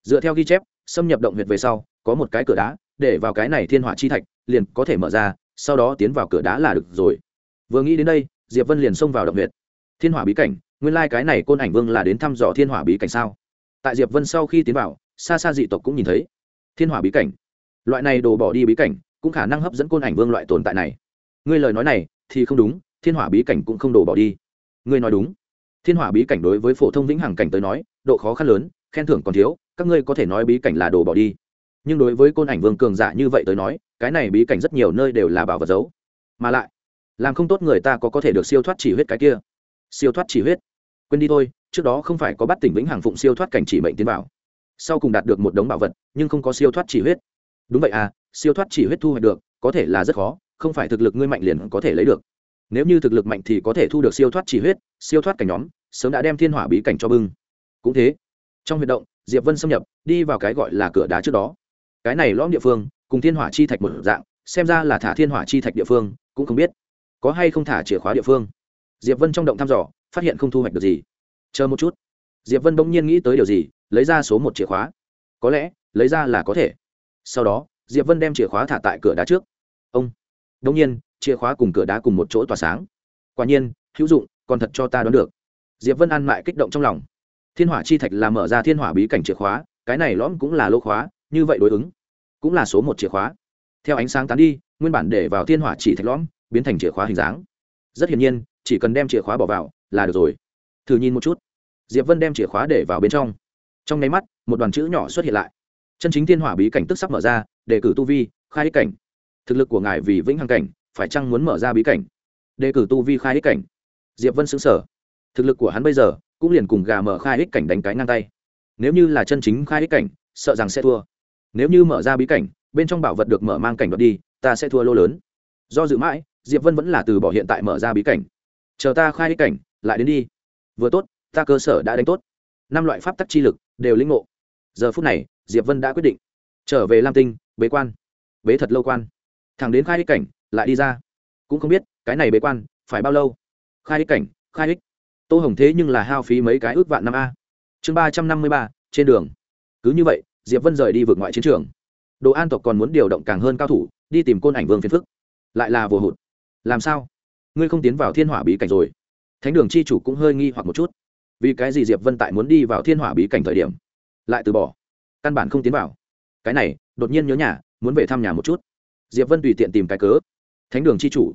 Dựa theo ghi chép, xâm nhập động huyệt về sau, có một cái cửa đá, để vào cái này thiên hỏa chi thạch, liền có thể mở ra sau đó tiến vào cửa đá là được rồi. Vừa nghĩ đến đây, diệp vân liền xông vào động huyệt. Thiên hỏa bí cảnh, nguyên lai、like、cái này côn ảnh vương là đến thăm dò thiên hỏa bí cảnh sao? Tại diệp vân sau khi tiến vào, xa xa dị tộc cũng nhìn thấy. Thiên hỏa bí cảnh, loại này đổ bỏ đi bí cảnh, cũng khả năng hấp dẫn côn ảnh vương loại tồn tại này. Ngươi lời nói này, thì không đúng, thiên hỏa bí cảnh cũng không đổ bỏ đi. Ngươi nói đúng. Thiên hỏa bí cảnh đối với phổ thông vĩnh hằng cảnh tới nói, độ khó khăn lớn, khen thưởng còn thiếu, các ngươi có thể nói bí cảnh là đồ bỏ đi. Nhưng đối với côn ảnh vương cường giả như vậy tới nói cái này bí cảnh rất nhiều nơi đều là bảo vật giấu. Mà lại, làm không tốt người ta có có thể được siêu thoát chỉ huyết cái kia. Siêu thoát chỉ huyết. Quên đi thôi, trước đó không phải có bắt tỉnh vĩnh hàng phụng siêu thoát cảnh chỉ mệnh tiến vào. Sau cùng đạt được một đống bảo vật, nhưng không có siêu thoát chỉ huyết. Đúng vậy à siêu thoát chỉ huyết thu hoạch được, có thể là rất khó, không phải thực lực ngươi mạnh liền có thể lấy được. Nếu như thực lực mạnh thì có thể thu được siêu thoát chỉ huyết, siêu thoát cảnh nhóm, sớm đã đem thiên hỏa bí cảnh cho bưng. Cũng thế, trong huyệt động, diệp vân xâm nhập, đi vào cái gọi là cửa đá trước đó. Cái này lõm địa phương cùng thiên hỏa chi thạch một dạng, xem ra là thả thiên hỏa chi thạch địa phương, cũng không biết. Có hay không thả chìa khóa địa phương? Diệp vân trong động thăm dò, phát hiện không thu hoạch được gì. Chờ một chút. Diệp vân bỗng nhiên nghĩ tới điều gì, lấy ra số một chìa khóa. Có lẽ, lấy ra là có thể. Sau đó, diệp vân đem chìa khóa thả tại cửa đá trước. Ông. Đông nhiên, chìa khóa cùng cửa đá cùng một chỗ tỏa sáng. Quả nhiên, hữu dụng, còn thật cho ta đoán được. Diệp vân ăn mại kích động trong lòng. Thiên hỏa chi thạch là mở ra thiên hỏa bí cảnh chìa khóa, cái này lõm cũng là lỗ khóa, như vậy đối ứng cũng là số một chìa khóa. Theo ánh sáng tán đi, nguyên bản để vào thiên hỏa chỉ thạch lõm, biến thành chìa khóa hình dáng. Rất hiển nhiên, chỉ cần đem chìa khóa bỏ vào, là được rồi. Thử nhìn một chút. Diệp vân đem chìa khóa để vào bên trong. Trong nháy mắt, một đoàn chữ nhỏ xuất hiện lại. Chân chính thiên hỏa bí cảnh tức sắp mở ra, đề cử tu vi, khai ích cảnh. Thực lực của ngài vì vĩnh hằng cảnh, phải chăng muốn mở ra bí cảnh? Đề cử tu vi khai ích cảnh. Diệp vân xứng sở thực lực của hắn bây giờ, cũng liền cùng gà mở khai ích cảnh đánh cái ngang tay. Nếu như là chân chính khai ích cảnh, sợ rằng sẽ thua nếu như mở ra bí cảnh, bên trong bảo vật được mở mang cảnh đoạt đi, ta sẽ thua lô lớn. Do dự mãi, diệp vân vẫn là từ bỏ hiện tại mở ra bí cảnh. Chờ ta khai cảnh, lại đến đi. Vừa tốt, ta cơ sở đã đánh tốt. Năm loại pháp tắc chi lực đều linh ngộ. Giờ phút này, diệp vân đã quyết định. Trở về lam tinh, bế quan. Bế thật lâu quan. Thẳng đến khai ích cảnh, lại đi ra. Cũng không biết, cái này bế quan, phải bao lâu? Khai ích cảnh, khai ích. Tô hồng thế nhưng là hao phí mấy cái ước vạn năm a. Chương ba trăm năm mươi ba, trên đường. Cứ như vậy diệp vân rời đi vượt ngoại chiến trường. Đồ an tộc còn muốn điều động càng hơn cao thủ, đi tìm côn ảnh vương phiền phức. Lại là vô hụt. Làm sao? Ngươi không tiến vào thiên hỏa bí cảnh rồi. Thánh đường chi chủ cũng hơi nghi hoặc một chút. Vì cái gì diệp vân tại muốn đi vào thiên hỏa bí cảnh thời điểm, lại từ bỏ? Căn bản không tiến vào. Cái này, đột nhiên nhớ nhà, muốn về thăm nhà một chút. Diệp vân tùy tiện tìm cái cớ. Thánh đường chi chủ.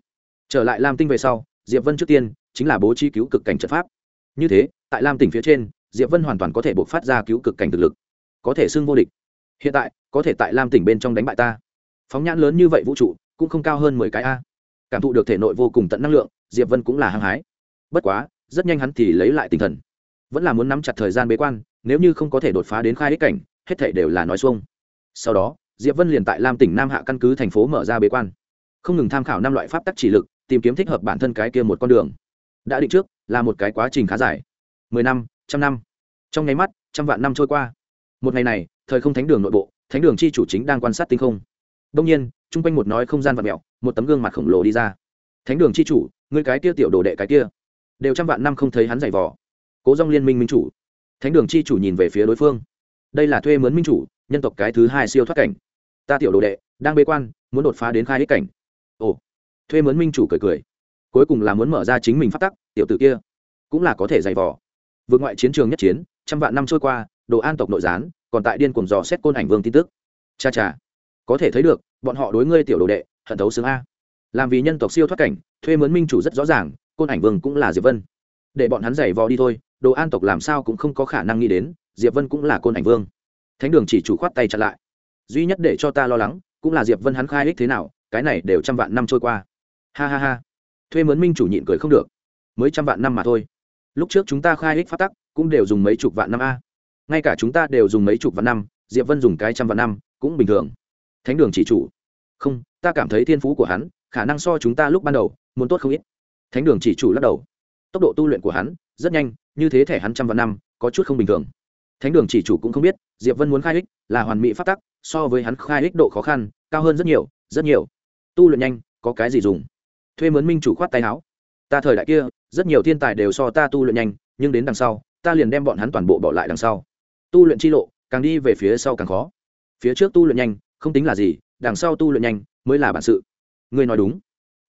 Trở lại lam tinh về sau, diệp vân trước tiên chính là bố trí cứu cực cảnh trận pháp. Như thế, tại lam tỉnh phía trên, diệp vân hoàn toàn có thể buộc phát ra cứu cực cảnh thực lực có thể xưng vô địch. Hiện tại, có thể tại lam tỉnh bên trong đánh bại ta. Phóng nhãn lớn như vậy vũ trụ, cũng không cao hơn mười cái a. Cảm thụ được thể nội vô cùng tận năng lượng, diệp vân cũng là hăng hái. Bất quá, rất nhanh hắn thì lấy lại tinh thần. Vẫn là muốn nắm chặt thời gian bế quan, nếu như không có thể đột phá đến khai hết cảnh, hết thể đều là nói xuông. Sau đó, diệp vân liền tại lam tỉnh nam hạ căn cứ thành phố mở ra bế quan. Không ngừng tham khảo năm loại pháp tắc chỉ lực, tìm kiếm thích hợp bản thân cái kia một con đường. Đã định trước, là một cái quá trình khá dài. Mười năm, trăm năm. Trong nháy mắt, trăm vạn năm trôi qua một ngày này, thời không thánh đường nội bộ, thánh đường chi chủ chính đang quan sát tinh không. Đông nhiên, chung quanh một nói không gian vật mẹo một tấm gương mặt khổng lồ đi ra. Thánh đường chi chủ người cái kia tiểu đồ đệ cái kia. Đều trăm vạn năm không thấy hắn giày vò. Cố dòng liên minh minh chủ. Thánh đường chi chủ nhìn về phía đối phương. Đây là thuê mướn minh chủ, nhân tộc cái thứ hai siêu thoát cảnh. Ta tiểu đồ đệ, đang bế quan, muốn đột phá đến khai hết cảnh. Ồ. Thuê mướn minh chủ cười cười. Cuối cùng là muốn mở ra chính mình phát tắc, tiểu tử kia cũng là có thể giày vò. Vượt ngoại chiến trường nhất chiến, trăm vạn năm trôi qua đồ an tộc nội gián, còn tại điên cùng dò xét côn ảnh vương tin tức. Cha cha, có thể thấy được, bọn họ đối ngươi tiểu đồ đệ, hận thấu xướng a. Làm vì nhân tộc siêu thoát cảnh, thuê mướn minh chủ rất rõ ràng, côn ảnh vương cũng là diệp vân. Để bọn hắn giày vò đi thôi, đồ an tộc làm sao cũng không có khả năng nghĩ đến, diệp vân cũng là côn ảnh vương. Thánh đường chỉ chủ khoát tay chặn lại. Duy nhất để cho ta lo lắng, cũng là diệp vân hắn khai ích thế nào, cái này đều trăm vạn năm trôi qua. Ha ha ha. Thuê mướn minh chủ nhịn cười không được. Mới trăm vạn năm mà thôi. Lúc trước chúng ta khai ích phát tắc, cũng đều dùng mấy chục vạn năm a ngay cả chúng ta đều dùng mấy chục vạn năm, diệp vân dùng cái trăm vạn năm cũng bình thường. Thánh đường chỉ chủ. Không, ta cảm thấy thiên phú của hắn, khả năng so chúng ta lúc ban đầu, muốn tốt không ít. Thánh đường chỉ chủ lắc đầu. Tốc độ tu luyện của hắn, rất nhanh, như thế thể hắn trăm vạn năm, có chút không bình thường. Thánh đường chỉ chủ cũng không biết, diệp vân muốn khai ích là hoàn mỹ phát tắc, so với hắn khai ích độ khó khăn, cao hơn rất nhiều rất nhiều. Tu luyện nhanh, có cái gì dùng? Thuê mướn minh chủ khoát tay áo. Ta thời đại kia, rất nhiều thiên tài đều so ta tu luyện nhanh, nhưng đến đằng sau, ta liền đem bọn hắn toàn bộ bỏ lại đằng sau tu luyện chi lộ, càng đi về phía sau càng khó. Phía trước tu luyện nhanh, không tính là gì, đằng sau tu luyện nhanh mới là bản sự. Ngươi nói đúng.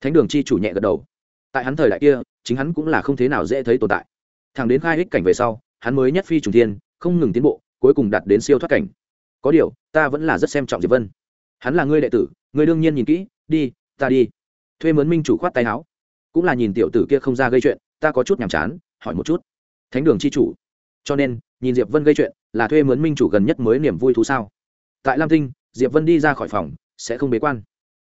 Thánh đường chi chủ nhẹ gật đầu. Tại hắn thời đại kia, chính hắn cũng là không thế nào dễ thấy tồn tại. Thằng đến khai ích cảnh về sau, hắn mới nhất phi trùng thiên, không ngừng tiến bộ, cuối cùng đạt đến siêu thoát cảnh. Có điều, ta vẫn là rất xem trọng diệp vân. Hắn là ngươi đệ tử, ngươi đương nhiên nhìn kỹ, đi, ta đi. Thuê mướn minh chủ khoát tay áo. Cũng là nhìn tiểu tử kia không ra gây chuyện, ta có chút nhàm chán, hỏi một chút. Thánh đường chi chủ. Cho nên nhìn diệp vân gây chuyện là thuê mướn minh chủ gần nhất mới niềm vui thú sao? Tại lam tinh, diệp vân đi ra khỏi phòng, sẽ không bế quan.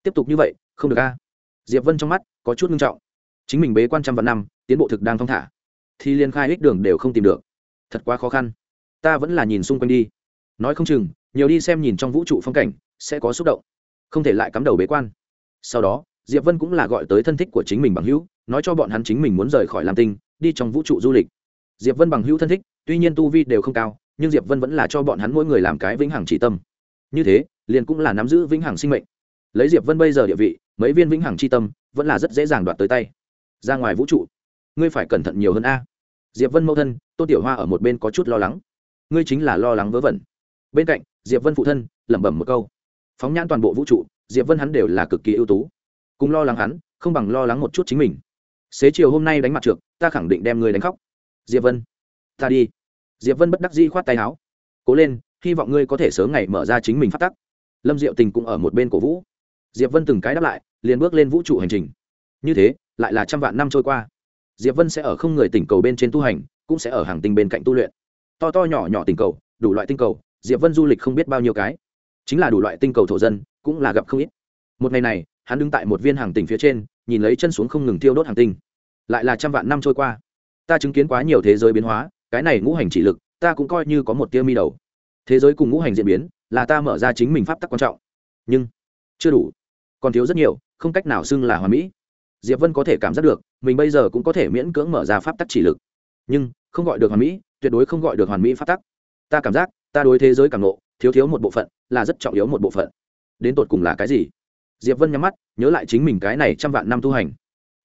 Tiếp tục như vậy, không được a. Diệp vân trong mắt có chút nghiêm trọng. Chính mình bế quan trăm vạn năm, tiến bộ thực đang thong thả. Thì liên khai ích đường đều không tìm được. Thật quá khó khăn. Ta vẫn là nhìn xung quanh đi. Nói không chừng, nhiều đi xem nhìn trong vũ trụ phong cảnh, sẽ có xúc động. Không thể lại cắm đầu bế quan. Sau đó, diệp vân cũng là gọi tới thân thích của chính mình bằng hữu, nói cho bọn hắn chính mình muốn rời khỏi lam tinh, đi trong vũ trụ du lịch. Diệp vân bằng hữu thân thích tuy nhiên tu vi đều không cao, nhưng diệp vân vẫn là cho bọn hắn mỗi người làm cái vĩnh hằng chỉ tâm. Như thế, liền cũng là nắm giữ vĩnh hằng sinh mệnh. Lấy diệp vân bây giờ địa vị, mấy viên vĩnh hằng chi tâm vẫn là rất dễ dàng đoạt tới tay. Ra ngoài vũ trụ, ngươi phải cẩn thận nhiều hơn a. Diệp vân mẫu thân, tôn tiểu hoa ở một bên có chút lo lắng. Ngươi chính là lo lắng vớ vẩn. Bên cạnh, diệp vân phụ thân, lẩm bẩm một câu. Phóng nhãn toàn bộ vũ trụ, diệp vân hắn đều là cực kỳ ưu tú. Cùng lo lắng hắn, không bằng lo lắng một chút chính mình. Xế chiều hôm nay đánh mặt trượt, ta khẳng định đem người đánh khóc. Diệp vân, ta đi diệp vân bất đắc dĩ khoát tay áo. Cố lên, hy vọng ngươi có thể sớm ngày mở ra chính mình phát tắc. Lâm diệu tình cũng ở một bên cổ vũ. Diệp vân từng cái đáp lại, liền bước lên vũ trụ hành trình. Như thế, lại là trăm vạn năm trôi qua. Diệp vân sẽ ở không người tỉnh cầu bên trên tu hành, cũng sẽ ở hàng tinh bên cạnh tu luyện. To to nhỏ nhỏ tinh cầu, đủ loại tinh cầu, diệp vân du lịch không biết bao nhiêu cái. Chính là đủ loại tinh cầu thổ dân, cũng là gặp không ít. Một ngày này, hắn đứng tại một viên hàng tinh phía trên, nhìn lấy chân xuống không ngừng tiêu đốt hàng tinh. Lại là trăm vạn năm trôi qua. Ta chứng kiến quá nhiều thế giới biến hóa cái này ngũ hành chỉ lực, ta cũng coi như có một tia mi đầu. Thế giới cùng ngũ hành diễn biến, là ta mở ra chính mình pháp tắc quan trọng. Nhưng, chưa đủ. Còn thiếu rất nhiều, không cách nào xưng là hoàn mỹ. Diệp vân có thể cảm giác được, mình bây giờ cũng có thể miễn cưỡng mở ra pháp tắc chỉ lực. Nhưng, không gọi được hoàn mỹ, tuyệt đối không gọi được hoàn mỹ pháp tắc. Ta cảm giác, ta đối thế giới cảm nộ thiếu thiếu một bộ phận, là rất trọng yếu một bộ phận. Đến tột cùng là cái gì? Diệp vân nhắm mắt, nhớ lại chính mình cái này trăm vạn năm tu hành.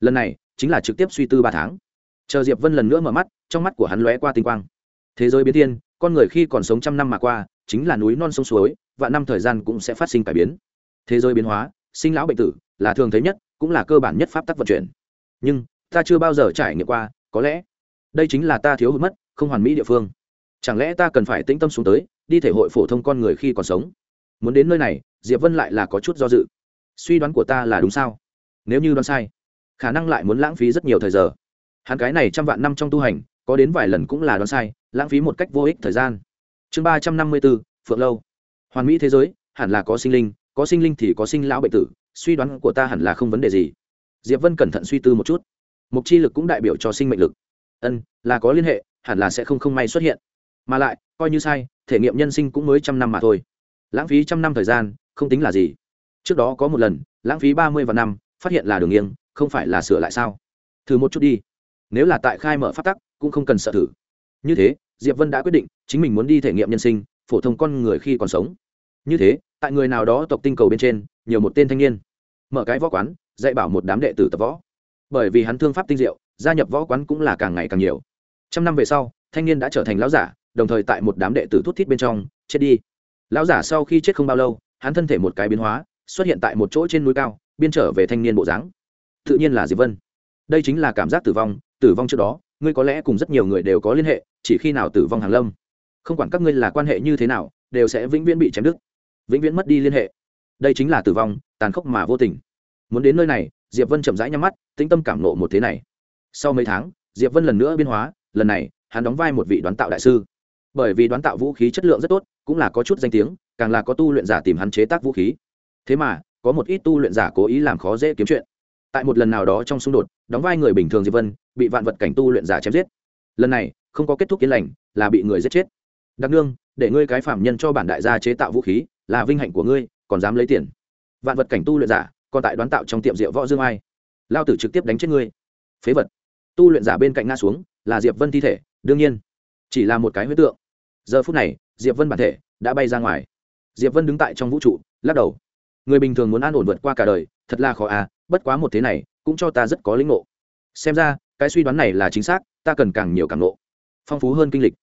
Lần này, chính là trực tiếp suy tư ba tháng chờ diệp vân lần nữa mở mắt, trong mắt của hắn lóe qua tinh quang. Thế giới biến thiên, con người khi còn sống trăm năm mà qua, chính là núi non sông suối và năm thời gian cũng sẽ phát sinh cải biến. Thế giới biến hóa, sinh lão bệnh tử, là thường thấy nhất, cũng là cơ bản nhất pháp tắc vận chuyển. Nhưng, ta chưa bao giờ trải nghiệm qua, có lẽ, đây chính là ta thiếu hụt mất, không hoàn mỹ địa phương. Chẳng lẽ ta cần phải tĩnh tâm xuống tới, đi thể hội phổ thông con người khi còn sống? Muốn đến nơi này, diệp vân lại là có chút do dự. Suy đoán của ta là đúng sao? Nếu như đoán sai, khả năng lại muốn lãng phí rất nhiều thời giờ hắn cái này trăm vạn năm trong tu hành, có đến vài lần cũng là đoán sai, lãng phí một cách vô ích thời gian. Chương ba trăm năm mươi bốn phượng lâu. Hoàn mỹ thế giới, hẳn là có sinh linh, có sinh linh thì có sinh lão bệnh tử, suy đoán của ta hẳn là không vấn đề gì. Diệp vân cẩn thận suy tư một chút. Mục chi lực cũng đại biểu cho sinh mệnh lực. Ân, là có liên hệ, hẳn là sẽ không không may xuất hiện. Mà lại, coi như sai, thể nghiệm nhân sinh cũng mới trăm năm mà thôi. Lãng phí trăm năm thời gian, không tính là gì. Trước đó có một lần, lãng phí ba mươi vạn năm, phát hiện là đường nghiêng, không phải là sửa lại sao? Thử một chút đi nếu là tại khai mở phát tắc, cũng không cần sợ thử. Như thế, diệp vân đã quyết định chính mình muốn đi thể nghiệm nhân sinh, phổ thông con người khi còn sống. Như thế, tại người nào đó tộc tinh cầu bên trên, nhiều một tên thanh niên. Mở cái võ quán, dạy bảo một đám đệ tử tập võ. Bởi vì hắn thương pháp tinh diệu, gia nhập võ quán cũng là càng ngày càng nhiều. Trăm năm về sau, thanh niên đã trở thành lão giả, đồng thời tại một đám đệ tử thút thít bên trong, chết đi. Lão giả sau khi chết không bao lâu, hắn thân thể một cái biến hóa, xuất hiện tại một chỗ trên núi cao, biên trở về thanh niên bộ dáng. Tự nhiên là diệp vân. Đây chính là cảm giác tử vong tử vong trước đó, ngươi có lẽ cùng rất nhiều người đều có liên hệ, chỉ khi nào tử vong hàng lâm. Không quản các ngươi là quan hệ như thế nào, đều sẽ vĩnh viễn bị chém đứt. Vĩnh viễn mất đi liên hệ. Đây chính là tử vong, tàn khốc mà vô tình. Muốn đến nơi này, diệp vân chậm rãi nhắm mắt, tĩnh tâm cảm nộ một thế này. Sau mấy tháng, diệp vân lần nữa biên hóa, lần này, hắn đóng vai một vị đoán tạo đại sư. Bởi vì đoán tạo vũ khí chất lượng rất tốt, cũng là có chút danh tiếng, càng là có tu luyện giả tìm hắn chế tác vũ khí. Thế mà, có một ít tu luyện giả cố ý làm khó dễ kiếm chuyện tại một lần nào đó trong xung đột, đóng vai người bình thường diệp vân, bị vạn vật cảnh tu luyện giả chém giết. Lần này, không có kết thúc yên lành, là bị người giết chết. Đặc nương, để ngươi cái phạm nhân cho bản đại gia chế tạo vũ khí, là vinh hạnh của ngươi, còn dám lấy tiền. Vạn vật cảnh tu luyện giả, còn tại đoán tạo trong tiệm rượu võ dương ai. Lao tử trực tiếp đánh chết ngươi. Phế vật. Tu luyện giả bên cạnh nga xuống, là diệp vân thi thể, đương nhiên. Chỉ là một cái huyết tượng. Giờ phút này, diệp vân bản thể đã bay ra ngoài. Diệp vân đứng tại trong vũ trụ, lắc đầu. Người bình thường muốn an ổn vượt qua cả đời, thật là khó à bất quá một thế này, cũng cho ta rất có lĩnh ngộ. Xem ra, cái suy đoán này là chính xác, ta cần càng nhiều càng ngộ. Phong phú hơn kinh lịch.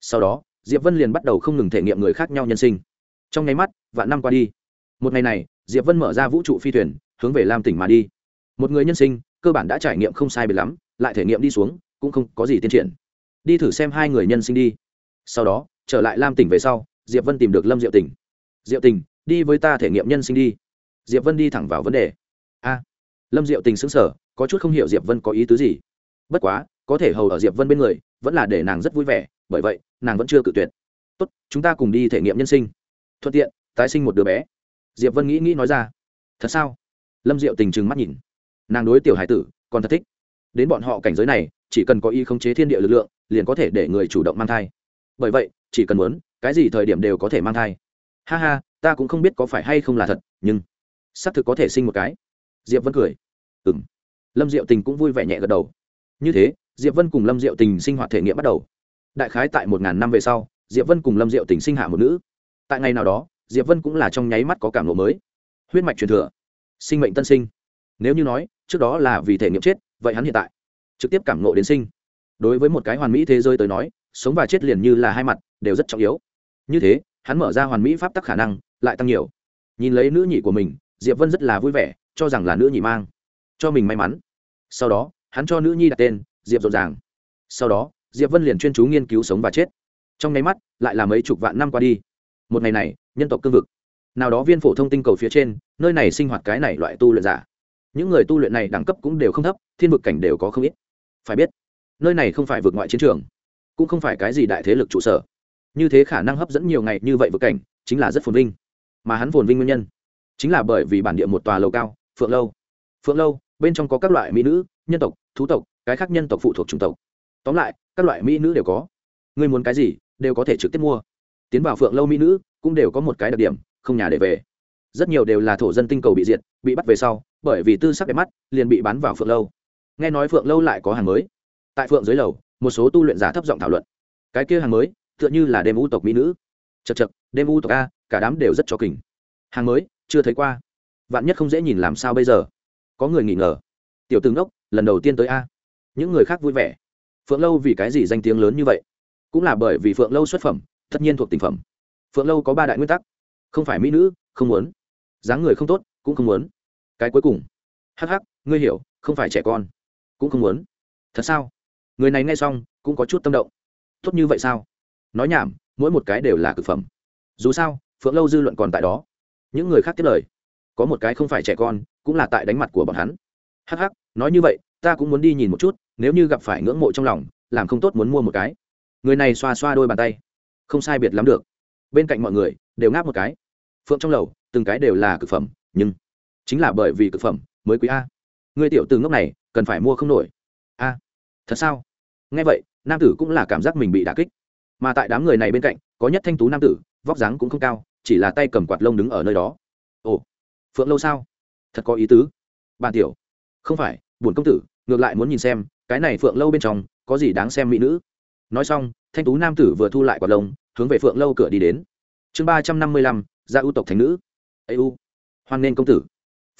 Sau đó, diệp vân liền bắt đầu không ngừng thể nghiệm người khác nhau nhân sinh. Trong nháy mắt, vạn năm qua đi. Một ngày này, diệp vân mở ra vũ trụ phi thuyền, hướng về lam tỉnh mà đi. Một người nhân sinh, cơ bản đã trải nghiệm không sai biệt lắm, lại thể nghiệm đi xuống, cũng không có gì tiến triển. Đi thử xem hai người nhân sinh đi. Sau đó, trở lại lam tỉnh về sau, diệp vân tìm được lâm diệu tỉnh diệu Tỉnh đi với ta thể nghiệm nhân sinh đi. Diệp vân đi thẳng vào vấn đề. A lâm diệu tình xứng sở có chút không hiểu diệp vân có ý tứ gì. Bất quá, có thể hầu ở diệp vân bên người, vẫn là để nàng rất vui vẻ, bởi vậy, nàng vẫn chưa cự tuyệt. Tốt, chúng ta cùng đi thể nghiệm nhân sinh. Thuận tiện, tái sinh một đứa bé. Diệp vân nghĩ nghĩ nói ra. Thật sao? Lâm diệu tình trừng mắt nhìn. Nàng đối tiểu hải tử, còn thật thích. Đến bọn họ cảnh giới này, chỉ cần có y khống chế thiên địa lực lượng, liền có thể để người chủ động mang thai. Bởi vậy, chỉ cần muốn, cái gì thời điểm đều có thể mang thai. Ha ha, ta cũng không biết có phải hay không là thật, nhưng xác thực có thể sinh một cái diệp vân cười. Ừ m lâm diệu tình cũng vui vẻ nhẹ gật đầu. Như thế, diệp vân cùng lâm diệu tình sinh hoạt thể nghiệm bắt đầu. Đại khái tại một ngàn năm về sau, diệp vân cùng lâm diệu tình sinh hạ một nữ. Tại ngày nào đó, diệp vân cũng là trong nháy mắt có cảm lộ mới. Huyết mạch truyền thừa. Sinh mệnh tân sinh. Nếu như nói, trước đó là vì thể nghiệm chết, vậy hắn hiện tại trực tiếp cảm nộ đến sinh. Đối với một cái hoàn mỹ thế giới tới nói, sống và chết liền như là hai mặt, đều rất trọng yếu. Như thế, hắn mở ra hoàn mỹ pháp tắc khả năng, lại tăng nhiều. Nhìn lấy nữ nhị của mình, diệp vân rất là vui vẻ cho rằng là nữ nhị mang. Cho mình may mắn. Sau đó, hắn cho nữ nhi đặt tên, diệp rộn ràng sau đó, diệp vân liền chuyên chú nghiên cứu sống và chết. Trong nháy mắt, lại là mấy chục vạn năm qua đi. Một ngày này, nhân tộc cương vực. Nào đó viên phổ thông tinh cầu phía trên, nơi này sinh hoạt cái này loại tu luyện giả. Những người tu luyện này đẳng cấp cũng đều không thấp, thiên vực cảnh đều có không ít. Phải biết, nơi này không phải vượt ngoại chiến trường, cũng không phải cái gì đại thế lực trụ sở. Như thế khả năng hấp dẫn nhiều ngày như vậy vượt cảnh, chính là rất phồn vinh. Mà hắn phồn vinh nguyên nhân, chính là bởi vì bản địa một tòa lầu cao phượng lâu. Phượng lâu, bên trong có các loại mỹ nữ, nhân tộc, thú tộc, cái khác nhân tộc phụ thuộc chủng tộc. Tóm lại, các loại mỹ nữ đều có. Ngươi muốn cái gì, đều có thể trực tiếp mua. Tiến vào phượng lâu mỹ nữ, cũng đều có một cái đặc điểm, không nhà để về. Rất nhiều đều là thổ dân tinh cầu bị diệt, bị bắt về sau, bởi vì tư sắc đẹp mắt, liền bị bán vào phượng lâu. Nghe nói phượng lâu lại có hàng mới. Tại phượng dưới lầu, một số tu luyện giả thấp giọng thảo luận. Cái kia hàng mới, tựa như là đêm u tộc mỹ nữ. Chật chật đêm u tộc a, cả đám đều rất cho kình hàng mới, chưa thấy qua vạn nhất không dễ nhìn làm sao bây giờ? Có người nghỉ ngờ. Tiểu tướng đốc, lần đầu tiên tới a. Những người khác vui vẻ. Phượng lâu vì cái gì danh tiếng lớn như vậy? Cũng là bởi vì phượng lâu xuất phẩm, tất nhiên thuộc tình phẩm. Phượng lâu có ba đại nguyên tắc. Không phải mỹ nữ, không muốn. Dáng người không tốt, cũng không muốn. Cái cuối cùng. Hh ngươi hiểu, không phải trẻ con, cũng không muốn. Thật sao? Người này nghe xong, cũng có chút tâm động. Tốt như vậy sao? Nói nhảm, mỗi một cái đều là cực phẩm. Dù sao, phượng lâu dư luận còn tại đó. Những người khác tiếp lời có một cái không phải trẻ con, cũng là tại đánh mặt của bọn hắn. Hh nói như vậy, ta cũng muốn đi nhìn một chút, nếu như gặp phải ngưỡng mộ trong lòng, làm không tốt muốn mua một cái. Người này xoa xoa đôi bàn tay. Không sai biệt lắm được. Bên cạnh mọi người, đều ngáp một cái. Phượng trong lầu, từng cái đều là cực phẩm, nhưng chính là bởi vì cực phẩm mới quý a. Người tiểu từ ngốc này, cần phải mua không nổi. A, thật sao? Nghe vậy, nam tử cũng là cảm giác mình bị đà kích. Mà tại đám người này bên cạnh, có nhất thanh tú nam tử, vóc dáng cũng không cao, chỉ là tay cầm quạt lông đứng ở nơi đó. Ồ phượng lâu sao? Thật có ý tứ. Bàn tiểu, không phải, buồn công tử, ngược lại muốn nhìn xem, cái này phượng lâu bên trong, có gì đáng xem mỹ nữ. Nói xong, thanh tú nam tử vừa thu lại quạt lông, hướng về phượng lâu cửa đi đến. Chương ba trăm năm mươi lăm, gia ưu tộc thành nữ. Ây u, hoan nên công tử.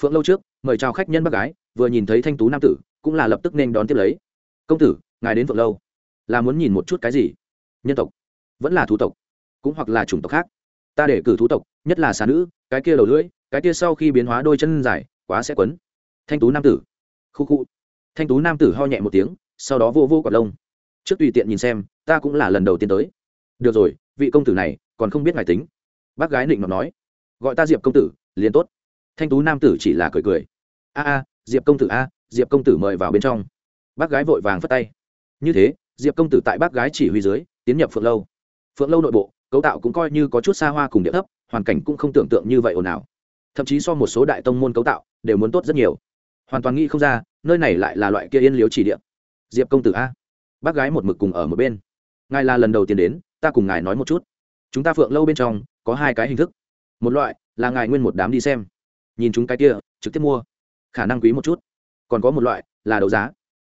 Phượng lâu trước, mời chào khách nhân bác gái, vừa nhìn thấy thanh tú nam tử, cũng là lập tức nên đón tiếp lấy. Công tử, ngài đến phượng lâu. Là muốn nhìn một chút cái gì? Nhân tộc, vẫn là thủ tộc, cũng hoặc là chủng tộc khác ta để cử thú tộc, nhất là xà nữ, cái kia đầu lưỡi, cái kia sau khi biến hóa đôi chân dài, quá sẽ quấn. Thanh tú nam tử. Khu khu. Thanh tú nam tử ho nhẹ một tiếng, sau đó vô vô quả lông. Trước tùy tiện nhìn xem, ta cũng là lần đầu tiên tới. Được rồi, vị công tử này, còn không biết ngài tính. Bác gái nịnh ngọc nói. Gọi ta diệp công tử, liền tốt. Thanh tú nam tử chỉ là cười cười. A a, diệp công tử a, diệp công tử mời vào bên trong. Bác gái vội vàng phất tay. Như thế, diệp công tử tại bác gái chỉ huy dưới, tiến nhập phượng lâu. Phượng lâu nội bộ cấu tạo cũng coi như có chút xa hoa cùng địa thấp, hoàn cảnh cũng không tưởng tượng như vậy ồn ào. Thậm chí so một số đại tông môn cấu tạo đều muốn tốt rất nhiều. Hoàn toàn nghĩ không ra, nơi này lại là loại kia yên liếu chỉ địa. Diệp công tử a, bác gái một mực cùng ở một bên. Ngài là lần đầu tiên đến, ta cùng ngài nói một chút. Chúng ta phượng lâu bên trong, có hai cái hình thức. Một loại là ngài nguyên một đám đi xem. Nhìn chúng cái kia, trực tiếp mua. Khả năng quý một chút. Còn có một loại là đấu giá.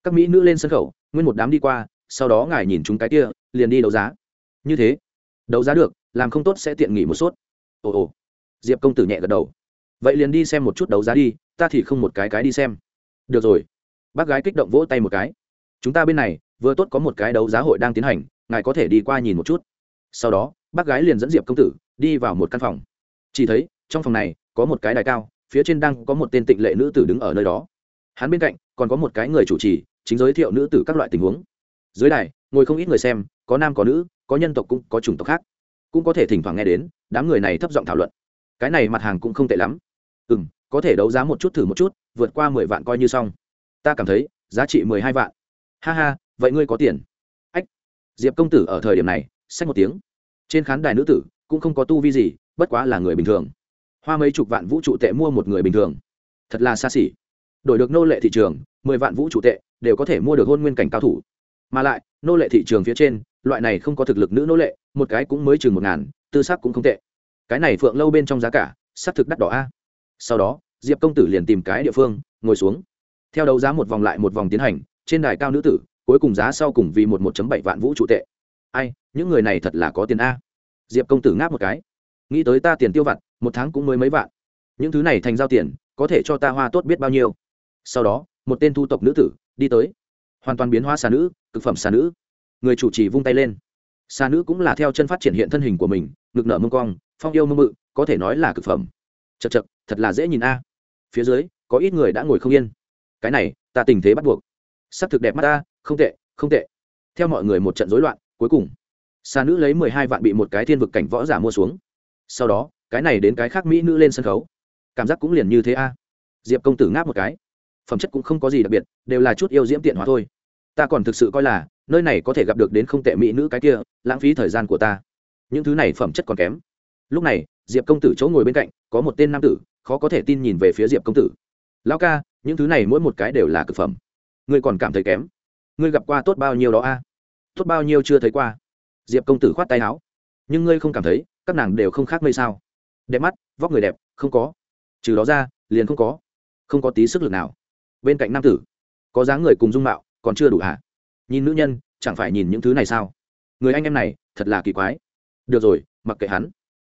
Các mỹ nữ lên sân khấu, nguyên một đám đi qua, sau đó ngài nhìn chúng cái kia, liền đi đấu giá. Như thế đấu giá được, làm không tốt sẽ tiện nghỉ một suốt. Ồ ồ. Diệp công tử nhẹ gật đầu. Vậy liền đi xem một chút đấu giá đi, ta thì không một cái cái đi xem. Được rồi. Bác gái kích động vỗ tay một cái. Chúng ta bên này, vừa tốt có một cái đấu giá hội đang tiến hành, ngài có thể đi qua nhìn một chút. Sau đó, bác gái liền dẫn diệp công tử đi vào một căn phòng. Chỉ thấy, trong phòng này, có một cái đài cao, phía trên đang có một tên tịnh lệ nữ tử đứng ở nơi đó. Hắn bên cạnh, còn có một cái người chủ trì, chính giới thiệu nữ tử các loại tình huống. Dưới đài, ngồi không ít người xem, có nam có nữ có nhân tộc cũng có chủng tộc khác. Cũng có thể thỉnh thoảng nghe đến, đám người này thấp giọng thảo luận. Cái này mặt hàng cũng không tệ lắm. Ừ m có thể đấu giá một chút thử một chút, vượt qua mười vạn coi như xong. Ta cảm thấy, giá trị mười hai vạn. Ha ha, vậy ngươi có tiền. Ách. Diệp công tử ở thời điểm này, xách một tiếng. Trên khán đài nữ tử, cũng không có tu vi gì, bất quá là người bình thường. Hoa mấy chục vạn vũ trụ tệ mua một người bình thường. Thật là xa xỉ. Đổi được nô lệ thị trường, mười vạn vũ trụ tệ, đều có thể mua được hôn nguyên cảnh cao thủ. Mà lại, nô lệ thị trường phía trên loại này không có thực lực nữ nô lệ, một cái cũng mới chừng một ngàn, tư sắc cũng không tệ. Cái này phượng lâu bên trong giá cả xác thực đắt đỏ a. Sau đó, diệp công tử liền tìm cái địa phương, ngồi xuống. Theo đấu giá một vòng lại một vòng tiến hành, trên đài cao nữ tử, cuối cùng giá sau cùng vì một một bảy vạn vũ trụ tệ. Ai, những người này thật là có tiền a. Diệp công tử ngáp một cái. Nghĩ tới ta tiền tiêu vặt, một tháng cũng mới mấy vạn. Những thứ này thành giao tiền, có thể cho ta hoa tốt biết bao nhiêu. Sau đó, một tên thu tộc nữ tử, đi tới. Hoàn toàn biến hóa xà nữ, cực phẩm xà nữ người chủ trì vung tay lên. Xa nữ cũng là theo chân phát triển hiện thân hình của mình, ngực nở mông cong, phong yêu mông mự có thể nói là cực phẩm. Chật chật thật là dễ nhìn a. Phía dưới, có ít người đã ngồi không yên. Cái này, ta tình thế bắt buộc. S ắ c thực đẹp mắt ta, không tệ không tệ. Theo mọi người một trận rối loạn, cuối cùng xa nữ lấy mười hai vạn bị một cái thiên vực cảnh võ giả mua xuống. Sau đó, cái này đến cái khác mỹ nữ lên sân khấu. Cảm giác cũng liền như thế a. Diệp công tử ngáp một cái. Phẩm chất cũng không có gì đặc biệt, đều là chút yêu diễm tiện hóa thôi. Ta còn thực sự coi là nơi này có thể gặp được đến không tệ mỹ nữ cái kia, lãng phí thời gian của ta. Những thứ này phẩm chất còn kém. Lúc này, diệp công tử chỗ ngồi bên cạnh, có một tên nam tử, khó có thể tin nhìn về phía diệp công tử. Lão ca, những thứ này mỗi một cái đều là cực phẩm. Ngươi còn cảm thấy kém. Ngươi gặp qua tốt bao nhiêu đó a? Tốt bao nhiêu chưa thấy qua. Diệp công tử khoát tay áo. Nhưng ngươi không cảm thấy, các nàng đều không khác mây sao? Đẹp mắt, vóc người đẹp, không có. Trừ đó ra, liền không có. Không có tí sức lực nào. Bên cạnh nam tử, có dáng người cùng dung mạo, còn chưa đủ hả? Nhìn nữ nhân, chẳng phải nhìn những thứ này sao? Người anh em này, thật là kỳ quái. Được rồi, mặc kệ hắn.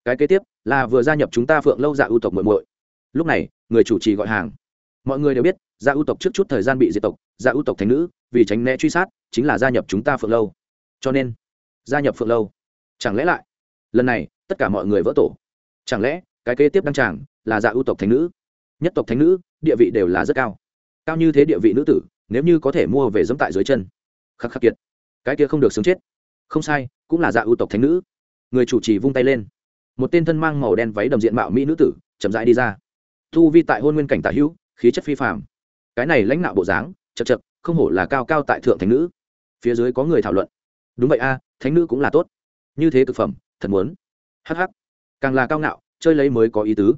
Cái kế tiếp, là vừa gia nhập chúng ta phượng lâu dạ ưu tộc muội muội. Lúc này, người chủ trì gọi hàng. Mọi người đều biết dạ ưu tộc trước chút thời gian bị diệt tộc dạ ưu tộc thành nữ, vì tránh né truy sát, chính là gia nhập chúng ta phượng lâu. Cho nên, gia nhập phượng lâu, chẳng lẽ lại? Lần này, tất cả mọi người vỡ tổ. Chẳng lẽ, cái kế tiếp đăng tràng, là dạ ưu tộc thành nữ? Nhất tộc thánh nữ, địa vị đều là rất cao. Cao như thế địa vị nữ tử, nếu như có thể mua về dẫm tại dưới chân khắc khắc kiệt. Cái kia không được sướng chết. Không sai, cũng là dạ ưu tộc thánh nữ. Người chủ trì vung tay lên. Một tên thân mang màu đen váy đầm diện mạo mỹ nữ tử, chậm rãi đi ra. Thu vi tại hôn nguyên cảnh tả hữu, khí chất phi phạm cái này lãnh đạo bộ dáng, chật chật, không hổ là cao cao tại thượng thánh nữ. Phía dưới có người thảo luận. Đúng vậy a, thánh nữ cũng là tốt. Như thế thực phẩm, thật muốn. Hh càng là cao ngạo, chơi lấy mới có ý tứ.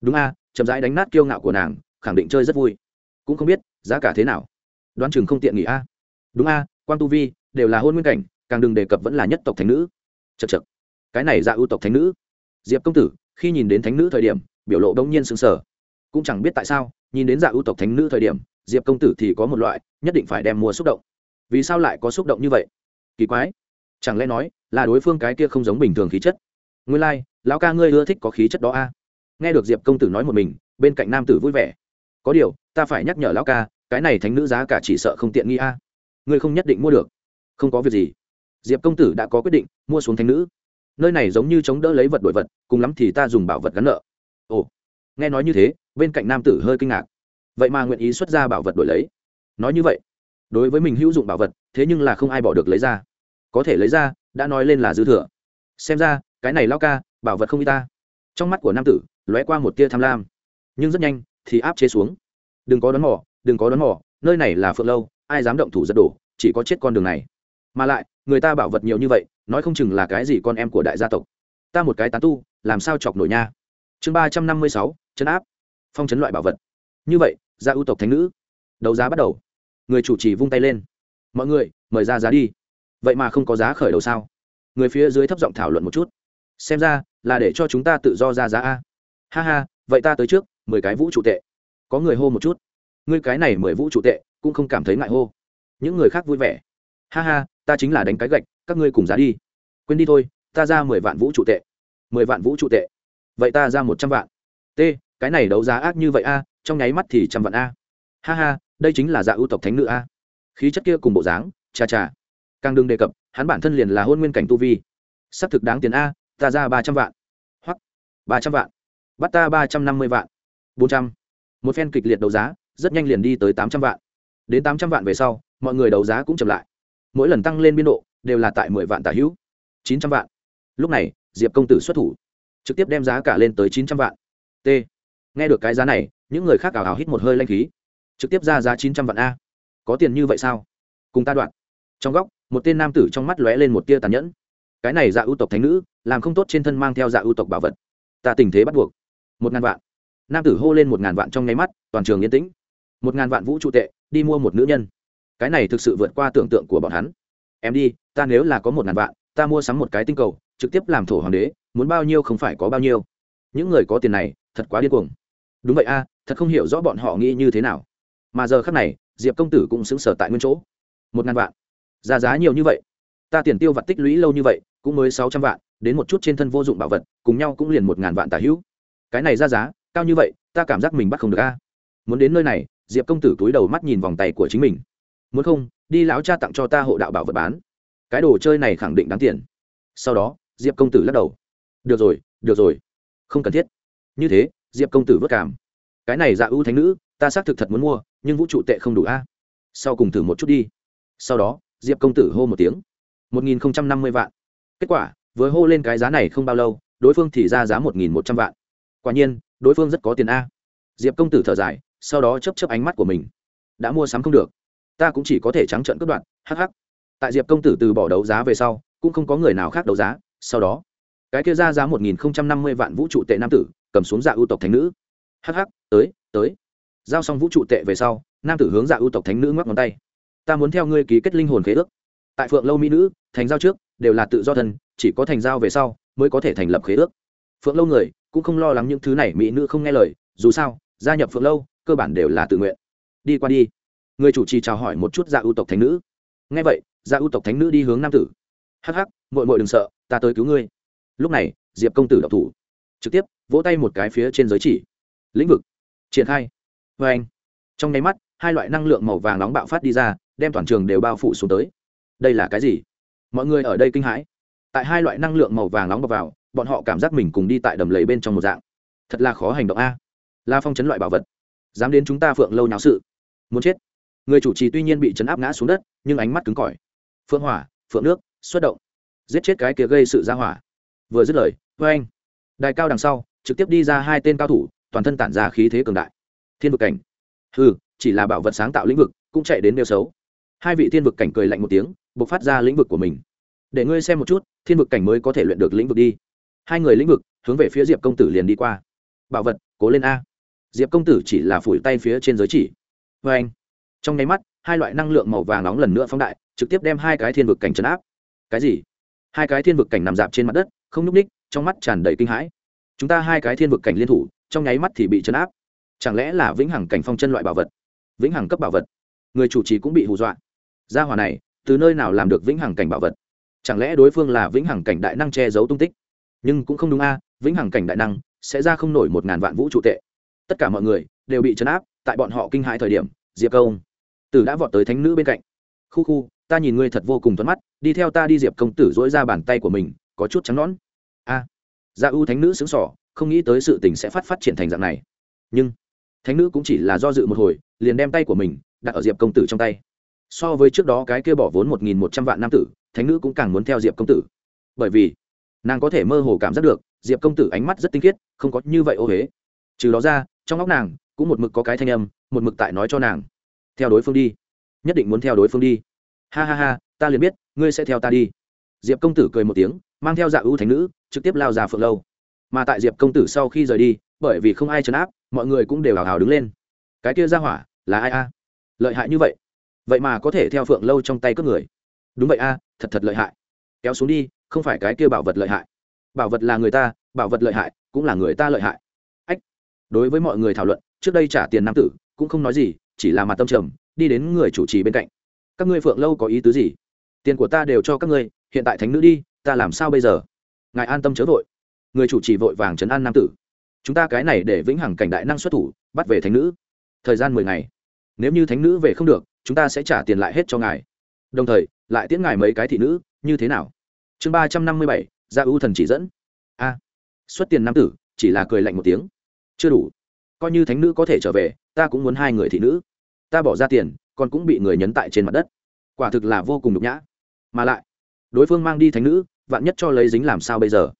Đúng a, chậm rãi đánh nát kiêu ngạo của nàng, khẳng định chơi rất vui. Cũng không biết, giá cả thế nào. Đoán chừng không tiện nghỉ a. Đúng a quan tu vi đều là hôn nguyên cảnh càng đừng đề cập vẫn là nhất tộc thánh nữ. Chật chật cái này dạ ưu tộc thánh nữ. Diệp công tử khi nhìn đến thánh nữ thời điểm biểu lộ đông nhiên sững sờ. Cũng chẳng biết tại sao nhìn đến dạ ưu tộc thánh nữ thời điểm diệp công tử thì có một loại nhất định phải đem mua xúc động. Vì sao lại có xúc động như vậy? Kỳ quái. Chẳng lẽ nói là đối phương cái kia không giống bình thường khí chất? Nguyên lai、like, lão ca ngươi ưa thích có khí chất đó a. Nghe được diệp công tử nói một mình bên cạnh nam tử vui vẻ. Có điều ta phải nhắc nhở lão ca cái này thánh nữ giá cả chỉ sợ không tiện nghi a ngươi không nhất định mua được. Không có việc gì. Diệp công tử đã có quyết định, mua xuống thánh nữ. Nơi này giống như chống đỡ lấy vật đổi vật, cùng lắm thì ta dùng bảo vật gắn nợ. Ồ, nghe nói như thế, bên cạnh nam tử hơi kinh ngạc. Vậy mà nguyện ý xuất ra bảo vật đổi lấy. Nói như vậy, đối với mình hữu dụng bảo vật, thế nhưng là không ai bỏ được lấy ra. Có thể lấy ra, đã nói lên là dư thừa. Xem ra, cái này lao ca, bảo vật không y ta. Trong mắt của nam tử, lóe qua một tia tham lam. Nhưng rất nhanh, thì áp chế xuống. Đừng có đón mỏ đừng có đón mỏ nơi này là phượng lâu ai dám động thủ giật đổ, chỉ có chết con đường này. Mà lại, người ta bảo vật nhiều như vậy, nói không chừng là cái gì con em của đại gia tộc. Ta một cái tán tu, làm sao chọc nổi nha. Chương ba trăm năm mươi sáu, chấn áp. Phong chấn loại bảo vật. Như vậy, gia ưu tộc thánh nữ. Đấu giá bắt đầu. Người chủ trì vung tay lên. Mọi người, mời ra giá đi. Vậy mà không có giá khởi đầu sao? Người phía dưới thấp giọng thảo luận một chút. Xem ra, là để cho chúng ta tự do ra giá a. Ha ha, vậy ta tới trước, mười cái vũ trụ tệ. Có người hô một chút. Ngươi cái này mười vũ trụ tệ cũng không cảm thấy ngại hô. Những người khác vui vẻ. Ha ha, ta chính là đánh cái gạch, các ngươi cùng giá đi. Quên đi thôi, ta ra mười vạn vũ trụ tệ. Mười vạn vũ trụ tệ. Vậy ta ra một trăm vạn. T, cái này đấu giá ác như vậy a, trong nháy mắt thì trăm vạn a. Ha ha, đây chính là dạ ưu tộc thánh nữ a. Khí chất kia cùng bộ dáng, cha cha. Càng đừng đề cập, hắn bản thân liền là hôn nguyên cảnh tu vi. S ắ c thực đáng tiền a, ta ra ba trăm vạn. Hoặc, ba trăm vạn. Bắt ta ba trăm năm mươi vạn. Bốn trăm. Một phen kịch liệt đấu giá, rất nhanh liền đi tới tám trăm vạn đến tám trăm vạn về sau, mọi người đấu giá cũng chậm lại. Mỗi lần tăng lên biên độ, đều là tại mười vạn tả hữu. Chín trăm vạn. Lúc này, diệp công tử xuất thủ, trực tiếp đem giá cả lên tới chín trăm vạn. T. Nghe được cái giá này, những người khác ảo ảo hít một hơi lanh khí. Trực tiếp ra giá chín trăm vạn a. Có tiền như vậy sao? Cùng ta đoạn. Trong góc, một tên nam tử trong mắt lóe lên một tia tàn nhẫn. Cái này dạ ưu tộc thánh nữ, làm không tốt trên thân mang theo dạ ưu tộc bảo vật. Ta tình thế bắt buộc. Một ngàn vạn. Nam tử hô lên một ngàn vạn trong nháy mắt, toàn trường yên tĩnh. Một ngàn vạn vũ trụ tệ đi mua một nữ nhân. Cái này thực sự vượt qua tưởng tượng của bọn hắn. Em đi, ta nếu là có một ngàn vạn, ta mua sắm một cái tinh cầu, trực tiếp làm thổ hoàng đế, muốn bao nhiêu không phải có bao nhiêu. Những người có tiền này, thật quá điên cuồng. Đúng vậy a, thật không hiểu rõ bọn họ nghĩ như thế nào. Mà giờ khác này, diệp công tử cũng xứng sở tại nguyên chỗ. Một ngàn vạn. Giá giá nhiều như vậy. Ta tiền tiêu vặt tích lũy lâu như vậy, cũng mới sáu trăm vạn, đến một chút trên thân vô dụng bảo vật, cùng nhau cũng liền một ngàn vạn tả hữu. Cái này ra giá, cao như vậy, ta cảm giác mình bắt không được a. Muốn đến nơi này diệp công tử túi đầu mắt nhìn vòng tay của chính mình. Muốn không, đi lão cha tặng cho ta hộ đạo bảo vật bán. Cái đồ chơi này khẳng định đáng tiền. Sau đó, diệp công tử lắc đầu. Được rồi được rồi. Không cần thiết. Như thế, diệp công tử vất cảm. Cái này dạ ưu thánh nữ, ta xác thực thật muốn mua, nhưng vũ trụ tệ không đủ a. Sau cùng thử một chút đi. Sau đó, diệp công tử hô một tiếng. Một nghìn không trăm năm mươi vạn. Kết quả với hô lên cái giá này không bao lâu, đối phương thì ra giá một nghìn một trăm vạn. Quả nhiên, đối phương rất có tiền a. Diệp công tử thở dài sau đó chấp chấp ánh mắt của mình. Đã mua sắm không được. Ta cũng chỉ có thể trắng trợn cướp đoạn hh tại diệp công tử từ bỏ đấu giá về sau, cũng không có người nào khác đấu giá. Sau đó, cái kia ra giá một nghìn năm mươi vạn vũ trụ tệ nam tử, cầm xuống dạ ưu tộc thánh nữ. Hh tới tới. Giao xong vũ trụ tệ về sau, nam tử hướng dạ ưu tộc thánh nữ ngoắc ngón tay. Ta muốn theo ngươi ký kết linh hồn khế ước. Tại phượng lâu mỹ nữ, thành giao trước, đều là tự do thân, chỉ có thành giao về sau, mới có thể thành lập khế ước. Phượng lâu người, cũng không lo lắng những thứ này mỹ nữ không nghe lời, dù sao, gia nhập phượng lâu cơ bản đều là tự nguyện. Đi qua đi. Người chủ trì chào hỏi một chút dạ ưu tộc thánh nữ. Nghe vậy dạ ưu tộc thánh nữ đi hướng nam tử. Hắc hắc mội mội đừng sợ, ta tới cứu ngươi. Lúc này, diệp công tử đọc thủ. Trực tiếp, vỗ tay một cái phía trên giới chỉ. Lĩnh vực. Triển khai. Vê anh. Trong nháy mắt, hai loại năng lượng màu vàng nóng bạo phát đi ra, đem toàn trường đều bao phủ xuống tới. Đây là cái gì? Mọi người ở đây kinh hãi. Tại hai loại năng lượng màu vàng nóng bọc vào, bọn họ cảm giác mình cùng đi tại đầm lầy bên trong một dạng. Thật là khó hành động a. La phong chấn loại bảo vật dám đến chúng ta phượng lâu nháo sự. Muốn chết. Người chủ trì tuy nhiên bị chấn áp ngã xuống đất, nhưng ánh mắt cứng cỏi. Phượng hỏa, phượng nước, xuất động. Giết chết cái kia gây sự ra hỏa. Vừa dứt lời vê anh đài cao đằng sau, trực tiếp đi ra hai tên cao thủ, toàn thân tản ra khí thế cường đại. Thiên vực cảnh. Ừ chỉ là bảo vật sáng tạo lĩnh vực, cũng chạy đến nêu xấu. Hai vị thiên vực cảnh cười lạnh một tiếng buộc phát ra lĩnh vực của mình. Để ngươi xem một chút, thiên vực cảnh mới có thể luyện được lĩnh vực đi. Hai người lĩnh vực, hướng về phía diệp công tử liền đi qua. Bảo vật, cố lên a diệp công tử chỉ là phủi tay phía trên giới chỉ. Vê anh, trong nháy mắt, hai loại năng lượng màu vàng nóng lần nữa phóng đại, trực tiếp đem hai cái thiên vực cảnh trấn áp. Cái gì? Hai cái thiên vực cảnh nằm dạp trên mặt đất, không n ú c ních trong mắt tràn đầy kinh hãi. Chúng ta hai cái thiên vực cảnh liên thủ, trong nháy mắt thì bị trấn áp. Chẳng lẽ là vĩnh hằng cảnh phong chân loại bảo vật? Vĩnh hằng cấp bảo vật. Người chủ trì cũng bị hù dọa. Gia hòa này, từ nơi nào làm được vĩnh hằng cảnh bảo vật? Chẳng lẽ đối phương là vĩnh hằng cảnh đại năng che giấu tung tích? Nhưng cũng không đúng a, vĩnh hằng cảnh đại năng sẽ ra không nổi một ngàn vạn vũ trụ tệ tất cả mọi người đều bị chấn áp tại bọn họ kinh hãi thời điểm diệp công. Tử đã vọt tới thánh nữ bên cạnh. Khu khu ta nhìn ngươi thật vô cùng thuận mắt đi theo ta đi diệp công tử dỗi ra bàn tay của mình có chút trắng nón a. À, dạ ưu thánh nữ xứng sỏ không nghĩ tới sự tình sẽ phát phát triển thành dạng này. Nhưng thánh nữ cũng chỉ là do dự một hồi liền đem tay của mình đặt ở diệp công tử trong tay. So với trước đó cái kia bỏ vốn một nghìn một trăm vạn nam tử thánh nữ cũng càng muốn theo diệp công tử. Bởi vì nàng có thể mơ hồ cảm giác được diệp công tử ánh mắt rất tinh khiết không có như vậy ô huế trừ đó ra, trong óc nàng cũng một mực có cái thanh âm, một mực tại nói cho nàng, theo đối phương đi, nhất định muốn theo đối phương đi. Ha ha ha, ta liền biết, ngươi sẽ theo ta đi. Diệp công tử cười một tiếng, mang theo dạ ưu thánh nữ, trực tiếp lao ra phượng lâu. Mà tại diệp công tử sau khi rời đi, bởi vì không ai trấn áp, mọi người cũng đều hào hào đứng lên. Cái kia ra hỏa, là ai a? Lợi hại như vậy. Vậy mà có thể theo phượng lâu trong tay cướp người. Đúng vậy a, thật thật lợi hại. Kéo xuống đi, không phải cái kia bảo vật lợi hại. Bảo vật là người ta, bảo vật lợi hại, cũng là người ta lợi hại đối với mọi người thảo luận, trước đây trả tiền nam tử, cũng không nói gì, chỉ là mặt tâm trầm, đi đến người chủ trì bên cạnh. Các ngươi phượng lâu có ý tứ gì? Tiền của ta đều cho các ngươi, hiện tại thánh nữ đi, ta làm sao bây giờ? Ngài an tâm chớ vội. Người chủ trì vội vàng trấn an nam tử. Chúng ta cái này để vĩnh hằng cảnh đại năng xuất thủ, bắt về thánh nữ. Thời gian mười ngày. Nếu như thánh nữ về không được, chúng ta sẽ trả tiền lại hết cho ngài. Đồng thời, lại tiễn ngài mấy cái thị nữ, như thế nào? Chương ba trăm năm mươi bảy, gia ưu thần chỉ dẫn. A. Xuất tiền nam tử, chỉ là cười lạnh một tiếng chưa đủ. Coi như thánh nữ có thể trở về, ta cũng muốn hai người thị nữ. Ta bỏ ra tiền, còn cũng bị người nhấn tại trên mặt đất. Quả thực là vô cùng nhục nhã. Mà lại, đối phương mang đi thánh nữ, vạn nhất cho lấy dính làm sao bây giờ?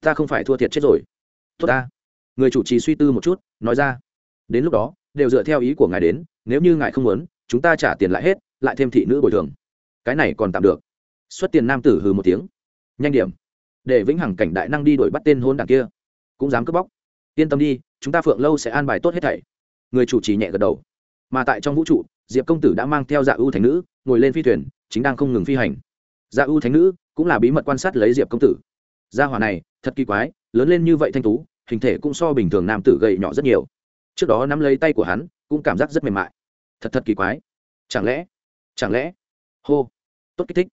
Ta không phải thua thiệt chết rồi. Tốt ta. Người chủ trì suy tư một chút, nói ra. Đến lúc đó, đều dựa theo ý của ngài đến, nếu như ngài không muốn, chúng ta trả tiền lại hết, lại thêm thị nữ bồi thường. Cái này còn tạm được. Xuất tiền nam tử hừ một tiếng. Nhanh điểm. Để vĩnh hằng cảnh đại năng đi đuổi bắt tên hôn đảng kia. Cũng dám cướp bóc. Yên tâm đi chúng ta phượng lâu sẽ an bài tốt hết thảy. Người chủ trì nhẹ gật đầu. Mà tại trong vũ trụ, diệp công tử đã mang theo dạ ưu thánh nữ, ngồi lên phi thuyền, chính đang không ngừng phi hành. Dạ ưu thánh nữ cũng là bí mật quan sát lấy diệp công tử. Gia hỏa này, thật kỳ quái, lớn lên như vậy thanh tú, hình thể cũng so bình thường nam tử gầy nhỏ rất nhiều. Trước đó nắm lấy tay của hắn, cũng cảm giác rất mềm mại. Thật thật kỳ quái. Chẳng lẽ chẳng lẽ? Hô. Tốt kích thích.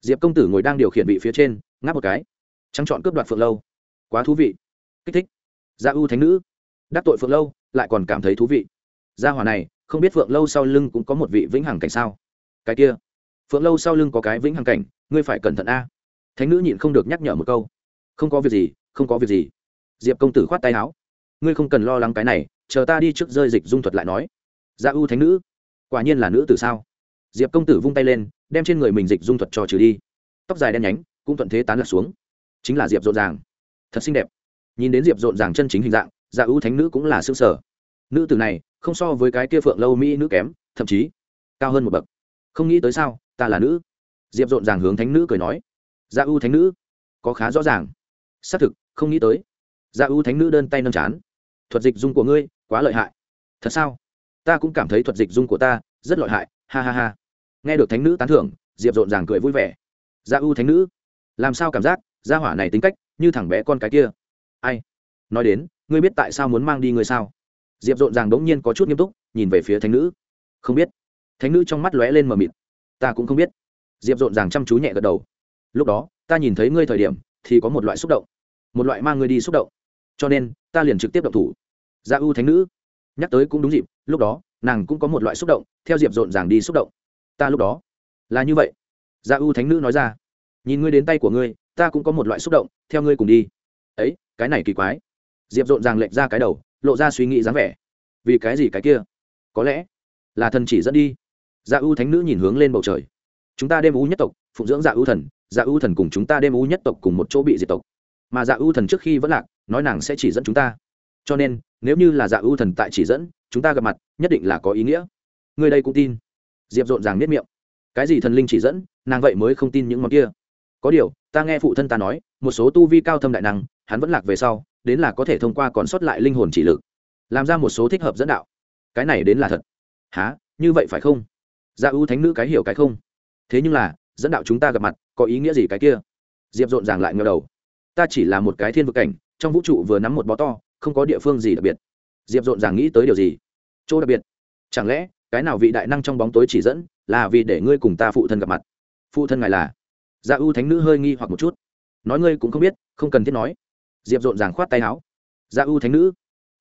Diệp công tử ngồi đang điều khiển vị phía trên, ngáp một cái. Trắng chọn cướp đoạt phượng lâu. Quá thú vị. Kích thích. Dạ Gia ưu thánh nữ đắc tội phượng lâu, lại còn cảm thấy thú vị. Gia hỏa này, không biết phượng lâu sau lưng cũng có một vị vĩnh hằng cảnh sao? Cái kia, phượng lâu sau lưng có cái vĩnh hằng cảnh, ngươi phải cẩn thận a. Thánh nữ nhịn không được nhắc nhở một câu. Không có việc gì, không có việc gì. Diệp công tử khoát tay áo. Ngươi không cần lo lắng cái này, chờ ta đi trước rơi dịch dung thuật lại nói. Gia ưu thánh nữ, quả nhiên là nữ tử sao? Diệp công tử vung tay lên, đem trên người mình dịch dung thuật cho trừ đi. Tóc dài đen nhánh, cũng thuận thế tán lạc xuống. Chính là diệp rộn ràng. Thật xinh đẹp. Nhìn đến diệp rộn ràng chân chính hình dạng gia ưu thánh nữ cũng là xương sở. Nữ tử này, không so với cái kia phượng lâu mỹ nữ kém, thậm chí cao hơn một bậc. Không nghĩ tới sao, ta là nữ. Diệp rộn ràng hướng thánh nữ cười nói. Gia ưu thánh nữ, có khá rõ ràng. Xác thực, không nghĩ tới. Gia ưu thánh nữ đơn tay nâng chán. Thuật dịch dung của ngươi, quá lợi hại. Thật sao? Ta cũng cảm thấy thuật dịch dung của ta, rất lợi hại, ha ha ha. Nghe được thánh nữ tán thưởng, diệp rộn ràng cười vui vẻ. Gia ưu thánh nữ, làm sao cảm giác, gia hỏa này tính cách, như thằng bé con cái kia? Ai? Nói đến ngươi biết tại sao muốn mang đi ngươi sao? Diệp rộn ràng đống nhiên có chút nghiêm túc, nhìn về phía thánh nữ. Không biết. Thánh nữ trong mắt lóe lên mờ mịt. Ta cũng không biết. Diệp rộn ràng chăm chú nhẹ gật đầu. Lúc đó, ta nhìn thấy ngươi thời điểm, thì có một loại xúc động. Một loại mang ngươi đi xúc động. Cho nên, ta liền trực tiếp động thủ. Dạ Gia ưu thánh nữ. Nhắc tới cũng đúng dịp, lúc đó, nàng cũng có một loại xúc động, theo diệp rộn ràng đi xúc động. Ta lúc đó, là như vậy. Dạ Gia ưu thánh nữ nói ra. Nhìn ngươi đến tay của ngươi, ta cũng có một loại xúc động, theo ngươi cùng đi. Ấy, cái này kỳ quái diệp rộn ràng lệch ra cái đầu, lộ ra suy nghĩ dáng vẻ. Vì cái gì cái kia? Có lẽ là thần chỉ dẫn đi. Dạ ưu thánh nữ nhìn hướng lên bầu trời. Chúng ta đêm ưu nhất tộc, phụng dưỡng dạ ưu thần dạ ưu thần cùng chúng ta đêm ưu nhất tộc cùng một chỗ bị diệt tộc. Mà dạ ưu thần trước khi vẫn lạc, nói nàng sẽ chỉ dẫn chúng ta. Cho nên, nếu như là dạ ưu thần tại chỉ dẫn, chúng ta gặp mặt, nhất định là có ý nghĩa. Người đây cũng tin. Diệp rộn ràng biết miệng. Cái gì thần linh chỉ dẫn, nàng vậy mới không tin những món kia. Có điều, ta nghe phụ thân ta nói, một số tu vi cao thâm đại năng, hắn vẫn lạc về sau đến là có thể thông qua còn sót lại linh hồn chỉ lực, làm ra một số thích hợp dẫn đạo. Cái này đến là thật. Há như vậy phải không? Gia dạ ưu thánh nữ cái hiểu cái không? Thế nhưng là, dẫn đạo chúng ta gặp mặt, có ý nghĩa gì cái kia? Diệp rộn ràng lại ngờ đầu. Ta chỉ là một cái thiên vực cảnh, trong vũ trụ vừa nắm một bó to, không có địa phương gì đặc biệt. Diệp rộn ràng nghĩ tới điều gì? Chỗ đặc biệt. Chẳng lẽ, cái nào vị đại năng trong bóng tối chỉ dẫn, là vì để ngươi cùng ta phụ thân gặp mặt? Phụ thân ngài là? Gia dạ ưu thánh nữ hơi nghi hoặc một chút. Nói ngươi cũng không biết, không cần thiết nói diệp rộn ràng khoát tay áo. Dạ ưu thánh nữ.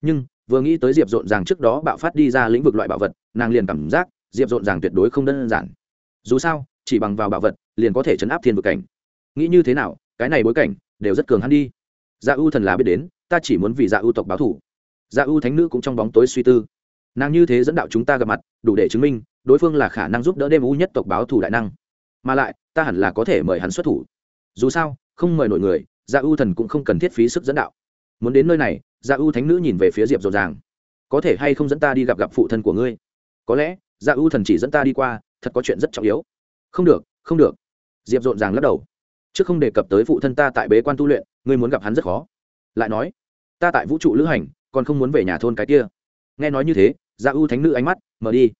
Nhưng, vừa nghĩ tới diệp rộn ràng trước đó bạo phát đi ra lĩnh vực loại bảo vật, nàng liền cảm giác diệp rộn ràng tuyệt đối không đơn giản. Dù sao, chỉ bằng vào bảo vật, liền có thể chấn áp thiên vực cảnh. Nghĩ như thế nào, cái này bối cảnh đều rất cường hắn đi. Dạ ưu thần là biết đến, ta chỉ muốn vì dạ ưu tộc báo thủ dạ ưu thánh nữ cũng trong bóng tối suy tư. Nàng như thế dẫn đạo chúng ta gặp mặt, đủ để chứng minh, đối phương là khả năng giúp đỡ đêm u nhất tộc báo thủ đại năng. Mà lại, ta hẳn là có thể mời hắn xuất thủ. Dù sao, không mời nổi người Dạ gia ưu thần cũng không cần thiết phí sức dẫn đạo. Muốn đến nơi này dạ gia ưu thánh nữ nhìn về phía diệp rộn ràng có thể hay không dẫn ta đi gặp gặp phụ thân của ngươi? Có lẽ dạ gia ưu thần chỉ dẫn ta đi qua, thật có chuyện rất trọng yếu. Không được không được. Diệp rộn ràng lắc đầu. Trước không đề cập tới phụ thân ta tại bế quan tu luyện, ngươi muốn gặp hắn rất khó. Lại nói, ta tại vũ trụ lữ hành, còn không muốn về nhà thôn cái kia. Nghe nói như thế gia ưu thánh nữ ánh mắt, mở đi.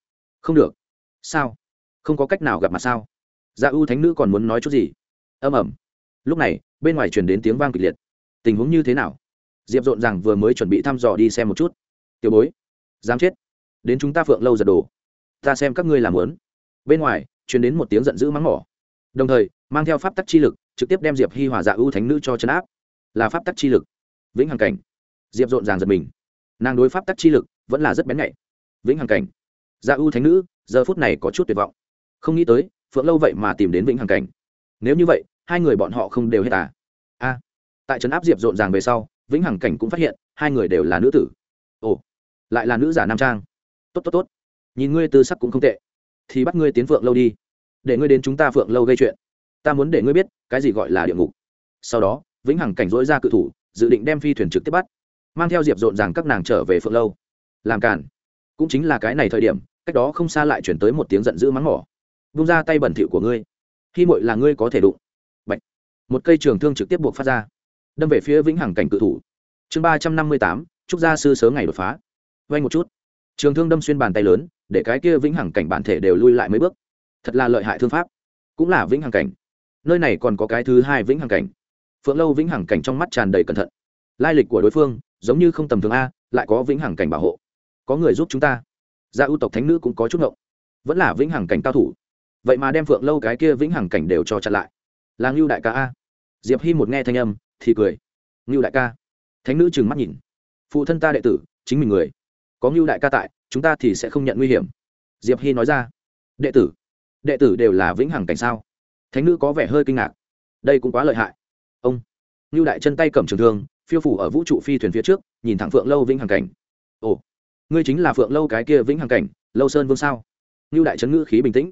Không được. Sao? Không có cách nào gặp mặt sao? Gia ưu thánh nữ còn muốn nói chút gì? Âm ẩm lúc này, bên ngoài truyền đến tiếng vang kịch liệt. Tình huống như thế nào? Diệp rộn rằng vừa mới chuẩn bị thăm dò đi xem một chút. Tiểu bối, dám chết. Đến chúng ta phượng lâu giật đồ. Ta xem các ngươi làm lớn bên ngoài chuyển đến một tiếng giận dữ mắng mỏ. Đồng thời, mang theo pháp tắc chi lực, trực tiếp đem diệp hi hòa dạ ưu thánh nữ cho chấn áp. Là pháp tắc chi lực. Vĩnh hằng cảnh. Diệp rộn ràng giật mình. Nàng đối pháp tắc chi lực vẫn là rất bén nhạy. Vĩnh hằng cảnh. Dạ ưu thánh nữ, giờ phút này có chút tuyệt vọng. Không nghĩ tới, phượng lâu vậy mà tìm đến vĩnh hằng cảnh. Nếu như vậy hai người bọn họ không đều hết à? A, tại trấn áp diệp rộn ràng về sau, vĩnh hằng cảnh cũng phát hiện, hai người đều là nữ tử. Ồ, lại là nữ giả nam trang. Tốt tốt tốt. Nhìn ngươi tư sắc cũng không tệ. Thì bắt ngươi tiến phượng lâu đi. Để ngươi đến chúng ta phượng lâu gây chuyện. Ta muốn để ngươi biết, cái gì gọi là địa ngục. Sau đó, vĩnh hằng cảnh dối ra cự thủ, dự định đem phi thuyền trực tiếp bắt, mang theo diệp rộn ràng các nàng trở về phượng lâu. Làm cản cũng chính là cái này thời điểm, cách đó không xa lại chuyển tới một tiếng giận dữ mắng mỏ. Vung ra tay bẩn thỉu của ngươi. Khi mội là ngươi có thể đụng một cây trường thương trực tiếp buộc phát ra, đâm về phía vĩnh hằng cảnh cự thủ. Chương ba trăm năm mươi tám, trúc gia sư sớ ngày đột phá. Vay một chút. Trường thương đâm xuyên bàn tay lớn, để cái kia vĩnh hằng cảnh bản thể đều lui lại mấy bước. Thật là lợi hại thương pháp. Cũng là vĩnh hằng cảnh. Nơi này còn có cái thứ hai vĩnh hằng cảnh. Phượng lâu vĩnh hằng cảnh trong mắt tràn đầy cẩn thận. Lai lịch của đối phương, giống như không tầm thường a, lại có vĩnh hằng cảnh bảo hộ. Có người giúp chúng ta. Gia ưu tộc thánh nữ cũng có chút ngộng. Vẫn là vĩnh hằng cảnh cao thủ. Vậy mà đem phượng lâu cái kia vĩnh hằng cảnh đều cho chặn lại là ngưu đại ca a diệp hy một nghe thanh âm thì cười ngưu đại ca thánh nữ trừng mắt nhìn phụ thân ta đệ tử chính mình người có ngưu đại ca tại chúng ta thì sẽ không nhận nguy hiểm diệp hy nói ra đệ tử đệ tử đều là vĩnh hằng cảnh sao thánh nữ có vẻ hơi kinh ngạc đây cũng quá lợi hại ông ngưu đại chân tay cầm trường thương phiêu phủ ở vũ trụ phi thuyền phía trước nhìn thẳng phượng lâu vĩnh hằng cảnh ồ ngươi chính là phượng lâu cái kia vĩnh hằng cảnh lâu sơn vương sao ngưu đại trấn ngữ khí bình tĩnh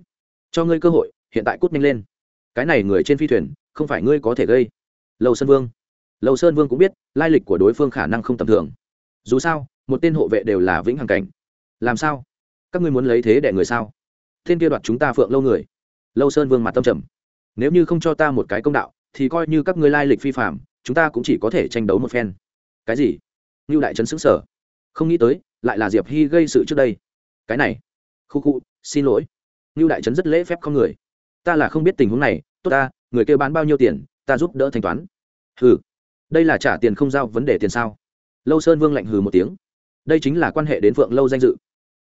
cho ngươi cơ hội hiện tại cút nhanh lên cái này người trên phi thuyền, không phải ngươi có thể gây. Lâu sơn vương. Lâu sơn vương cũng biết, lai lịch của đối phương khả năng không tầm thường. Dù sao, một tên hộ vệ đều là vĩnh hằng cảnh. Làm sao? Các ngươi muốn lấy thế để người sao? Thiên kia đoạt chúng ta phượng lâu người. Lâu sơn vương mặt tâm trầm. Nếu như không cho ta một cái công đạo, thì coi như các ngươi lai lịch phi phạm chúng ta cũng chỉ có thể tranh đấu một phen. Cái gì? Ngưu đại trấn xứng sở không nghĩ tới, lại là diệp hy gây sự trước đây. Cái này. Khu khu, xin lỗi. Ngưu đại trấn rất lễ phép con người ta là không biết tình huống này, tốt ta, người kêu bán bao nhiêu tiền, ta giúp đỡ thanh toán. Hừ, đây là trả tiền không giao vấn đề tiền sao? Lâu sơn vương lạnh hừ một tiếng. Đây chính là quan hệ đến phượng lâu danh dự.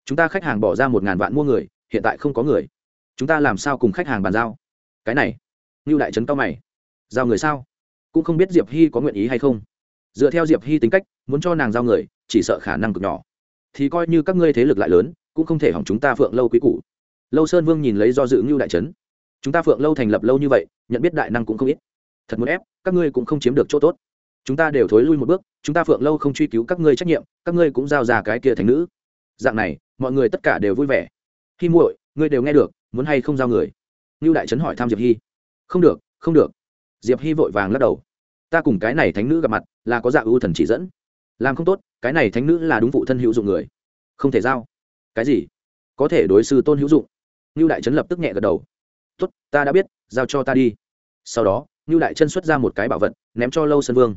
Chúng ta khách hàng bỏ ra một ngàn vạn mua người, hiện tại không có người. Chúng ta làm sao cùng khách hàng bàn giao? Cái này như đại trấn cao mày. Giao người sao? Cũng không biết diệp hy có nguyện ý hay không. Dựa theo diệp hy tính cách, muốn cho nàng giao người, chỉ sợ khả năng cực nhỏ. Thì coi như các ngươi thế lực lại lớn, cũng không thể hỏng chúng ta phượng lâu quý cũ lâu sơn vương nhìn lấy do dự ngưu đại trấn chúng ta phượng lâu thành lập lâu như vậy, nhận biết đại năng cũng không ít. Thật muốn ép, các ngươi cũng không chiếm được chỗ tốt. Chúng ta đều thối lui một bước, chúng ta phượng lâu không truy cứu các ngươi trách nhiệm, các ngươi cũng giao ra cái kia thành nữ. Dạng này, mọi người tất cả đều vui vẻ. Khi muội, ngươi đều nghe được, muốn hay không giao người? Ngưu đại trấn hỏi thăm diệp hy không được không được. Diệp hy vội vàng lắc đầu. Ta cùng cái này thánh nữ gặp mặt, là có dạ ưu thần chỉ dẫn. Làm không tốt, cái này thánh nữ là đúng vụ thân hữu dụng người. Không thể giao. Cái gì? Có thể đối sư tôn hữu dụng. Ngưu đại trấn lập tức nhẹ gật đầu tốt, ta đã biết, giao cho ta đi. Sau đó, ngưu đại chân xuất ra một cái bảo vật, ném cho lâu sơn vương.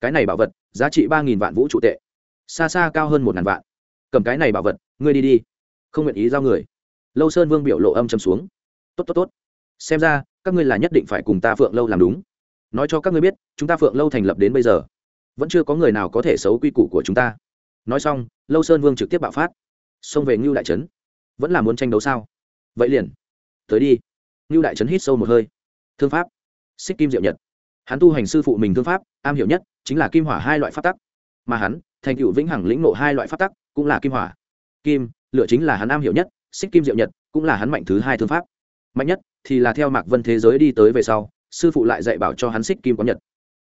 Cái này bảo vật, giá trị ba nghìn vạn vũ trụ tệ, xa xa cao hơn một ngàn vạn. Cầm cái này bảo vật, ngươi đi đi, không nguyện ý giao người. Lâu sơn vương biểu lộ âm chầm xuống. Tốt tốt tốt. Xem ra, các ngươi là nhất định phải cùng ta phượng lâu làm đúng. Nói cho các ngươi biết, chúng ta phượng lâu thành lập đến bây giờ, vẫn chưa có người nào có thể xấu quy củ của chúng ta. Nói xong, lâu sơn vương trực tiếp bạo phát. Xông về ngưu đại trấn vẫn là muốn tranh đấu sao? Vậy liền, tới đi ngưu đại trấn hít sâu một hơi. Thương pháp. Xích kim diệu nhật. Hắn tu hành sư phụ mình thương pháp, am hiểu nhất chính là kim hỏa hai loại pháp tắc. Mà hắn, thành cựu vĩnh hằng lĩnh nộ hai loại pháp tắc cũng là kim hỏa. Kim lựa chính là hắn am hiểu nhất, xích kim diệu nhật cũng là hắn mạnh thứ hai thương pháp. Mạnh nhất thì là theo mạc vân thế giới đi tới về sau, sư phụ lại dạy bảo cho hắn xích kim có nhật.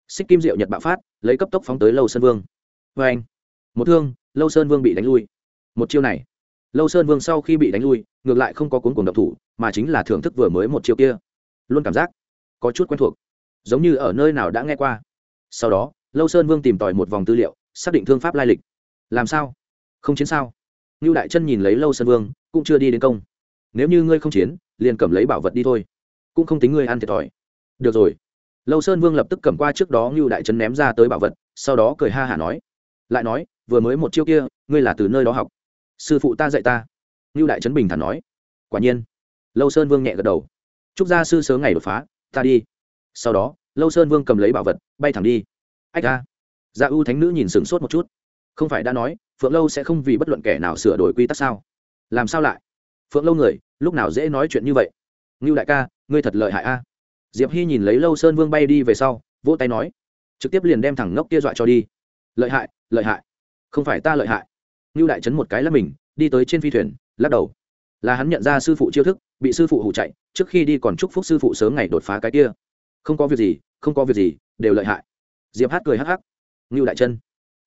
Xích kim diệu nhật bạo phát, lấy cấp tốc phóng tới lâu sơn vương. Vê anh một thương, lâu sơn vương bị đánh lui. Một chiêu này lâu sơn vương sau khi bị đánh lui, ngược lại không có cuốn cùng độc thủ, mà chính là thưởng thức vừa mới một chiêu kia. Luôn cảm giác, có chút quen thuộc, giống như ở nơi nào đã nghe qua. Sau đó, lâu sơn vương tìm tòi một vòng tư liệu, xác định thương pháp lai lịch. Làm sao? Không chiến sao? Ngưu đại chân nhìn lấy lâu sơn vương, cũng chưa đi đến công. Nếu như ngươi không chiến, liền cầm lấy bảo vật đi thôi. Cũng không tính ngươi ăn thiệt thòi. Được rồi. Lâu sơn vương lập tức cầm qua trước đó ngưu đại chân ném ra tới bảo vật, sau đó cười ha hả nói. Lại nói, vừa mới một chiêu kia, ngươi là từ nơi đó học sư phụ ta dạy ta. Ngưu đại trấn bình thản nói. Quả nhiên. Lâu sơn vương nhẹ gật đầu. Chúc gia sư sớ ngày đột phá, ta đi. Sau đó, lâu sơn vương cầm lấy bảo vật, bay thẳng đi. Ách ra dạ ưu thánh nữ nhìn sửng sốt một chút. Không phải đã nói, phượng lâu sẽ không vì bất luận kẻ nào sửa đổi quy tắc sao? Làm sao lại? Phượng lâu người, lúc nào dễ nói chuyện như vậy? Ngưu đại ca, ngươi thật lợi hại a. Diệp hy nhìn lấy lâu sơn vương bay đi về sau, vỗ tay nói. Trực tiếp liền đem thẳng ngốc kia dọa cho đi. Lợi hại lợi hại. Không phải ta lợi hại ngưu đại trấn một cái là mình, đi tới trên phi thuyền, lắc đầu. Là hắn nhận ra sư phụ chiêu thức, bị sư phụ hụ chạy, trước khi đi còn chúc phúc sư phụ sớm ngày đột phá cái kia. Không có việc gì, không có việc gì, đều lợi hại. Diệp hát cười hắc hắc. Ngưu đại chân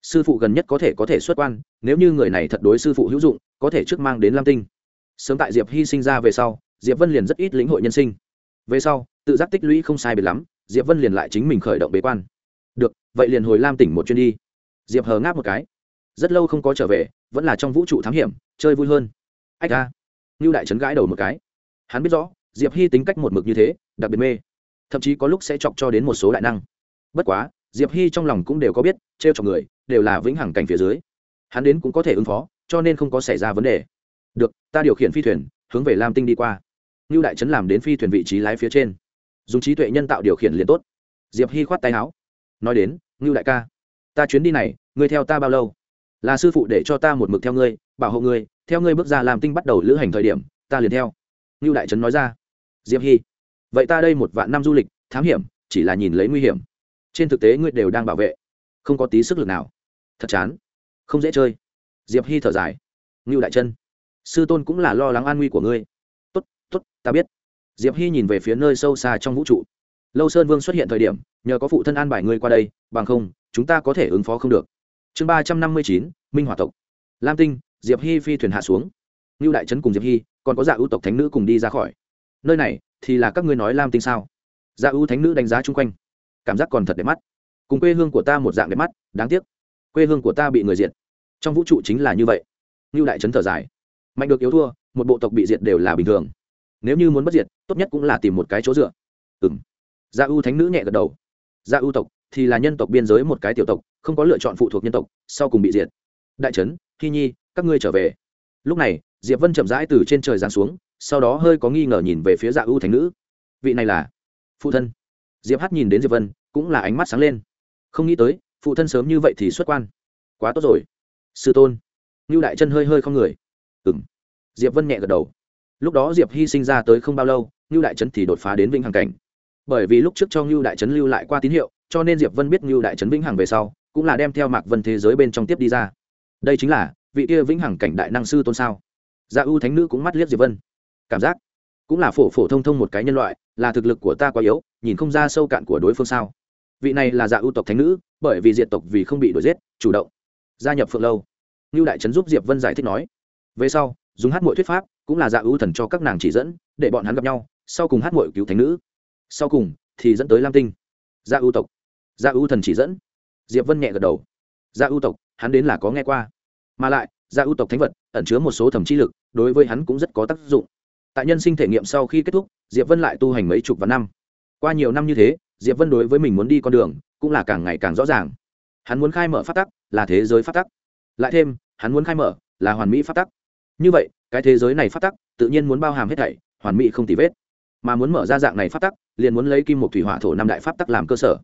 sư phụ gần nhất có thể có thể xuất quan, nếu như người này thật đối sư phụ hữu dụng, có thể trước mang đến lam tinh. Sớm tại diệp hy sinh ra về sau, diệp vân liền rất ít lĩnh hội nhân sinh. Về sau, tự giác tích lũy không sai biệt lắm, diệp vân liền lại chính mình khởi động bế quan. Được, vậy liền hồi lam tỉnh một chuyến đi. Diệp hờ ngáp một cái rất lâu không có trở về vẫn là trong vũ trụ thám hiểm chơi vui hơn. Ách ca, ngưu đại trấn gãi đầu một cái. Hắn biết rõ diệp hy tính cách một mực như thế đặc biệt mê. Thậm chí có lúc sẽ chọc cho đến một số đại năng. Bất quá diệp hy trong lòng cũng đều có biết t r e o chọc người đều là vĩnh hằng cảnh phía dưới. Hắn đến cũng có thể ứng phó cho nên không có xảy ra vấn đề. Được ta điều khiển phi thuyền hướng về lam tinh đi qua. Ngưu đại trấn làm đến phi thuyền vị trí lái phía trên. Dùng trí tuệ nhân tạo điều khiển liền tốt. Diệp hy khoát tay áo. Nói đến ngưu đại ca ta chuyến đi này ngươi theo ta bao lâu? Là sư phụ để cho ta một mực theo ngươi, bảo hộ ngươi, theo ngươi bước ra làm tinh bắt đầu lữ hành thời điểm, ta liền theo. Ngưu đại trấn nói ra. Diệp hy vậy ta đây một vạn năm du lịch, thám hiểm, chỉ là nhìn lấy nguy hiểm. Trên thực tế ngươi đều đang bảo vệ. Không có tí sức lực nào. Thật chán. Không dễ chơi. Diệp hy thở dài. Ngưu đại chân sư tôn cũng là lo lắng an nguy của ngươi. T ố t t ố t ta biết. Diệp hy nhìn về phía nơi sâu xa trong vũ trụ. Lâu sơn vương xuất hiện thời điểm, nhờ có phụ thân an bài ngươi qua đây, bằng không, chúng ta có thể ứng phó không được chương ba trăm năm mươi chín, minh hòa tộc. Lam tinh, diệp hy phi thuyền hạ xuống. Ngưu đại trấn cùng diệp hy còn có dạ ưu tộc thánh nữ cùng đi ra khỏi. Nơi này thì là các ngươi nói lam tinh sao? Dạ ưu thánh nữ đánh giá chung quanh. Cảm giác còn thật đẹp mắt. Cùng quê hương của ta một dạng đẹp mắt, đáng tiếc. Quê hương của ta bị người diệt. Trong vũ trụ chính là như vậy. Ngưu đại trấn thở dài. Mạnh được yếu thua, một bộ tộc bị diệt đều là bình thường. Nếu như muốn bất diệt, tốt nhất cũng là tìm một cái chỗ dựa. Ừ m gia dạ ưu thánh nữ nhẹ gật đầu. Dạ gia ưu tộc thì là nhân tộc biên giới một cái tiểu tộc không có lựa chọn phụ thuộc nhân tộc, sau cùng bị diệt. Đại trấn Thi nhi, các ngươi trở về. Lúc này, diệp vân chậm rãi từ trên trời giáng xuống, sau đó hơi có nghi ngờ nhìn về phía dạ ưu thánh nữ. Vị này là phụ thân. Diệp hát nhìn đến diệp vân, cũng là ánh mắt sáng lên. Không nghĩ tới, phụ thân sớm như vậy thì xuất quan. Quá tốt rồi. Sư tôn. Ngưu đại chân hơi hơi không người. Ừng diệp vân nhẹ gật đầu. Lúc đó diệp hy sinh ra tới không bao lâu, ngưu đại trấn thì đột phá đến vĩnh hằng cảnh. Bởi vì lúc trước cho ngưu đại trấn lưu lại qua tín hiệu, cho nên diệp vân biết ngưu đại trấn vĩnh hằng về sau cũng là đem theo mạc vân thế giới bên trong tiếp đi ra. Đây chính là vị kia vĩnh hằng cảnh đại năng sư tôn sao? Dạ ưu thánh nữ cũng mắt liếc diệp vân. Cảm giác cũng là phổ phổ thông thông một cái nhân loại, là thực lực của ta quá yếu, nhìn không ra sâu cạn của đối phương sao? Vị này là dạ ưu tộc thánh nữ, bởi vì diệt tộc vì không bị đuổi giết, chủ động gia nhập phượng lâu. Như đại trấn giúp diệp vân giải thích nói, về sau, dùng hát mội thuyết pháp, cũng là dạ ưu thần cho các nàng chỉ dẫn, để bọn hắn gặp nhau, sau cùng hát mội cứu thánh nữ. Sau cùng thì dẫn tới lam tinh. Dạ ưu tộc dạ ưu thần chỉ dẫn diệp vân nhẹ gật đầu. Dạ gia ưu tộc, hắn đến là có nghe qua. Mà lại dạ gia ưu tộc thánh vật ẩn chứa một số thẩm chi lực, đối với hắn cũng rất có tác dụng. Tại nhân sinh thể nghiệm sau khi kết thúc, diệp vân lại tu hành mấy chục vạn năm. Qua nhiều năm như thế, diệp vân đối với mình muốn đi con đường, cũng là càng ngày càng rõ ràng. Hắn muốn khai mở phát tắc, là thế giới phát tắc. Lại thêm, hắn muốn khai mở, là hoàn mỹ phát tắc. Như vậy, cái thế giới này phát tắc, tự nhiên muốn bao hàm hết thảy, hoàn mỹ không tì vết. Mà muốn mở ra dạng này phát tắc, liền muốn lấy kim một thủy hỏa thổ năm đại pháp tắc làm cơ sở.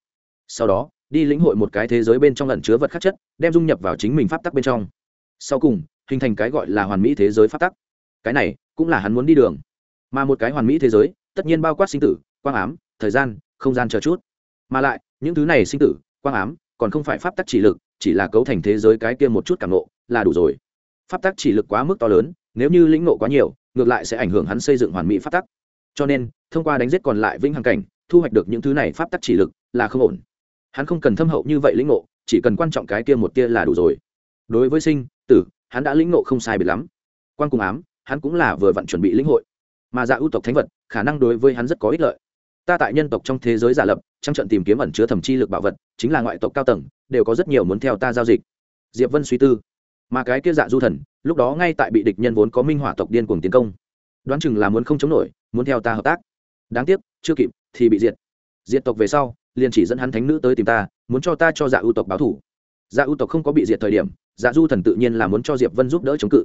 Sau đó đi lĩnh hội một cái thế giới bên trong lẩn chứa vật khắc chất, đem dung nhập vào chính mình pháp tắc bên trong. Sau cùng, hình thành cái gọi là hoàn mỹ thế giới pháp tắc. Cái này cũng là hắn muốn đi đường. Mà một cái hoàn mỹ thế giới, tất nhiên bao quát sinh tử, quang ám, thời gian, không gian chờ chút. Mà lại, những thứ này sinh tử, quang ám, còn không phải pháp tắc chỉ lực, chỉ là cấu thành thế giới cái kia một chút cảm nộ là đủ rồi. Pháp tắc chỉ lực quá mức to lớn, nếu như lĩnh nộ quá nhiều, ngược lại sẽ ảnh hưởng hắn xây dựng hoàn mỹ pháp tắc. Cho nên, thông qua đánh giết còn lại vĩnh hằng cảnh, thu hoạch được những thứ này pháp tắc chỉ lực là không ổn hắn không cần thâm hậu như vậy lĩnh ngộ, chỉ cần quan trọng cái kia một kia là đủ rồi. Đối với sinh tử hắn đã lĩnh ngộ không sai biệt lắm. Quan cùng ám hắn cũng là vừa vặn chuẩn bị lĩnh hội. Mà dạ ưu tộc thánh vật khả năng đối với hắn rất có ích lợi. Ta tại nhân tộc trong thế giới giả lập trang trận tìm kiếm ẩn chứa thẩm chi lực bảo vật chính là ngoại tộc cao tầng đều có rất nhiều muốn theo ta giao dịch. Diệp vân suy tư. Mà cái kia dạ du thần lúc đó ngay tại bị địch nhân vốn có minh hỏa tộc điên cuồng tiến công. Đoán chừng là muốn không chống nổi muốn theo ta hợp tác. Đáng tiếc chưa kịp thì bị diệt. Diệt tộc về sau liền chỉ dẫn hắn thánh nữ tới tìm ta, muốn cho ta cho dạ ưu tộc báo thủ. Dạ ưu tộc không có bị diệt thời điểm dạ du thần tự nhiên là muốn cho diệp vân giúp đỡ chống cự.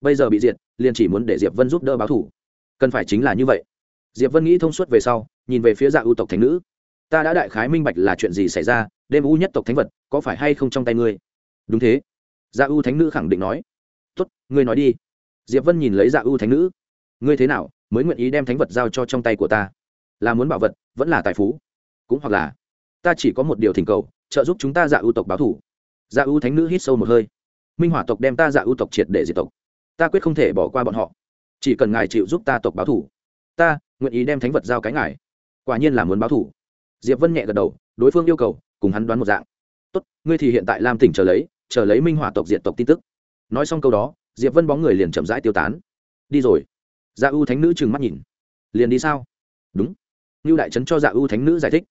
Bây giờ bị diệt, liền chỉ muốn để diệp vân giúp đỡ báo thủ. Cần phải chính là như vậy. Diệp vân nghĩ thông suốt về sau, nhìn về phía dạ ưu tộc Thánh nữ. Ta đã đại khái minh bạch là chuyện gì xảy ra, đêm u nhất tộc thánh vật, có phải hay không trong tay ngươi? Đúng thế. Dạ u thánh nữ khẳng định nói. Tốt, ngươi nói đi. Diệp vân nhìn lấy dạ u thánh nữ. Ngươi thế nào, mới nguyện ý đem thánh vật giao cho trong tay của ta? Là muốn bảo vật, vẫn là tài phú? Cũng hoặc là, ta chỉ có một điều thỉnh cầu, trợ giúp chúng ta dạ ưu tộc báo thủ. Dạ ưu thánh nữ hít sâu một hơi. Minh hỏa tộc đem ta dạ ưu tộc triệt để diệt tộc. Ta quyết không thể bỏ qua bọn họ. Chỉ cần ngài chịu giúp ta tộc báo thủ, ta nguyện ý đem thánh vật giao cái ngài. Quả nhiên là muốn báo thủ. Diệp vân nhẹ gật đầu, đối phương yêu cầu, cùng hắn đoán một dạng. Tốt, ngươi thì hiện tại lam tỉnh chờ lấy chờ lấy minh hỏa tộc diệt tộc tin tức. Nói xong câu đó, diệp vân bóng người liền chậm rãi tiêu tán. Đi rồi. Dạ ưu thánh nữ trừng mắt nhìn. Liền đi sao? Đúng. Như đại trấn cho dạ ưu thánh nữ giải thích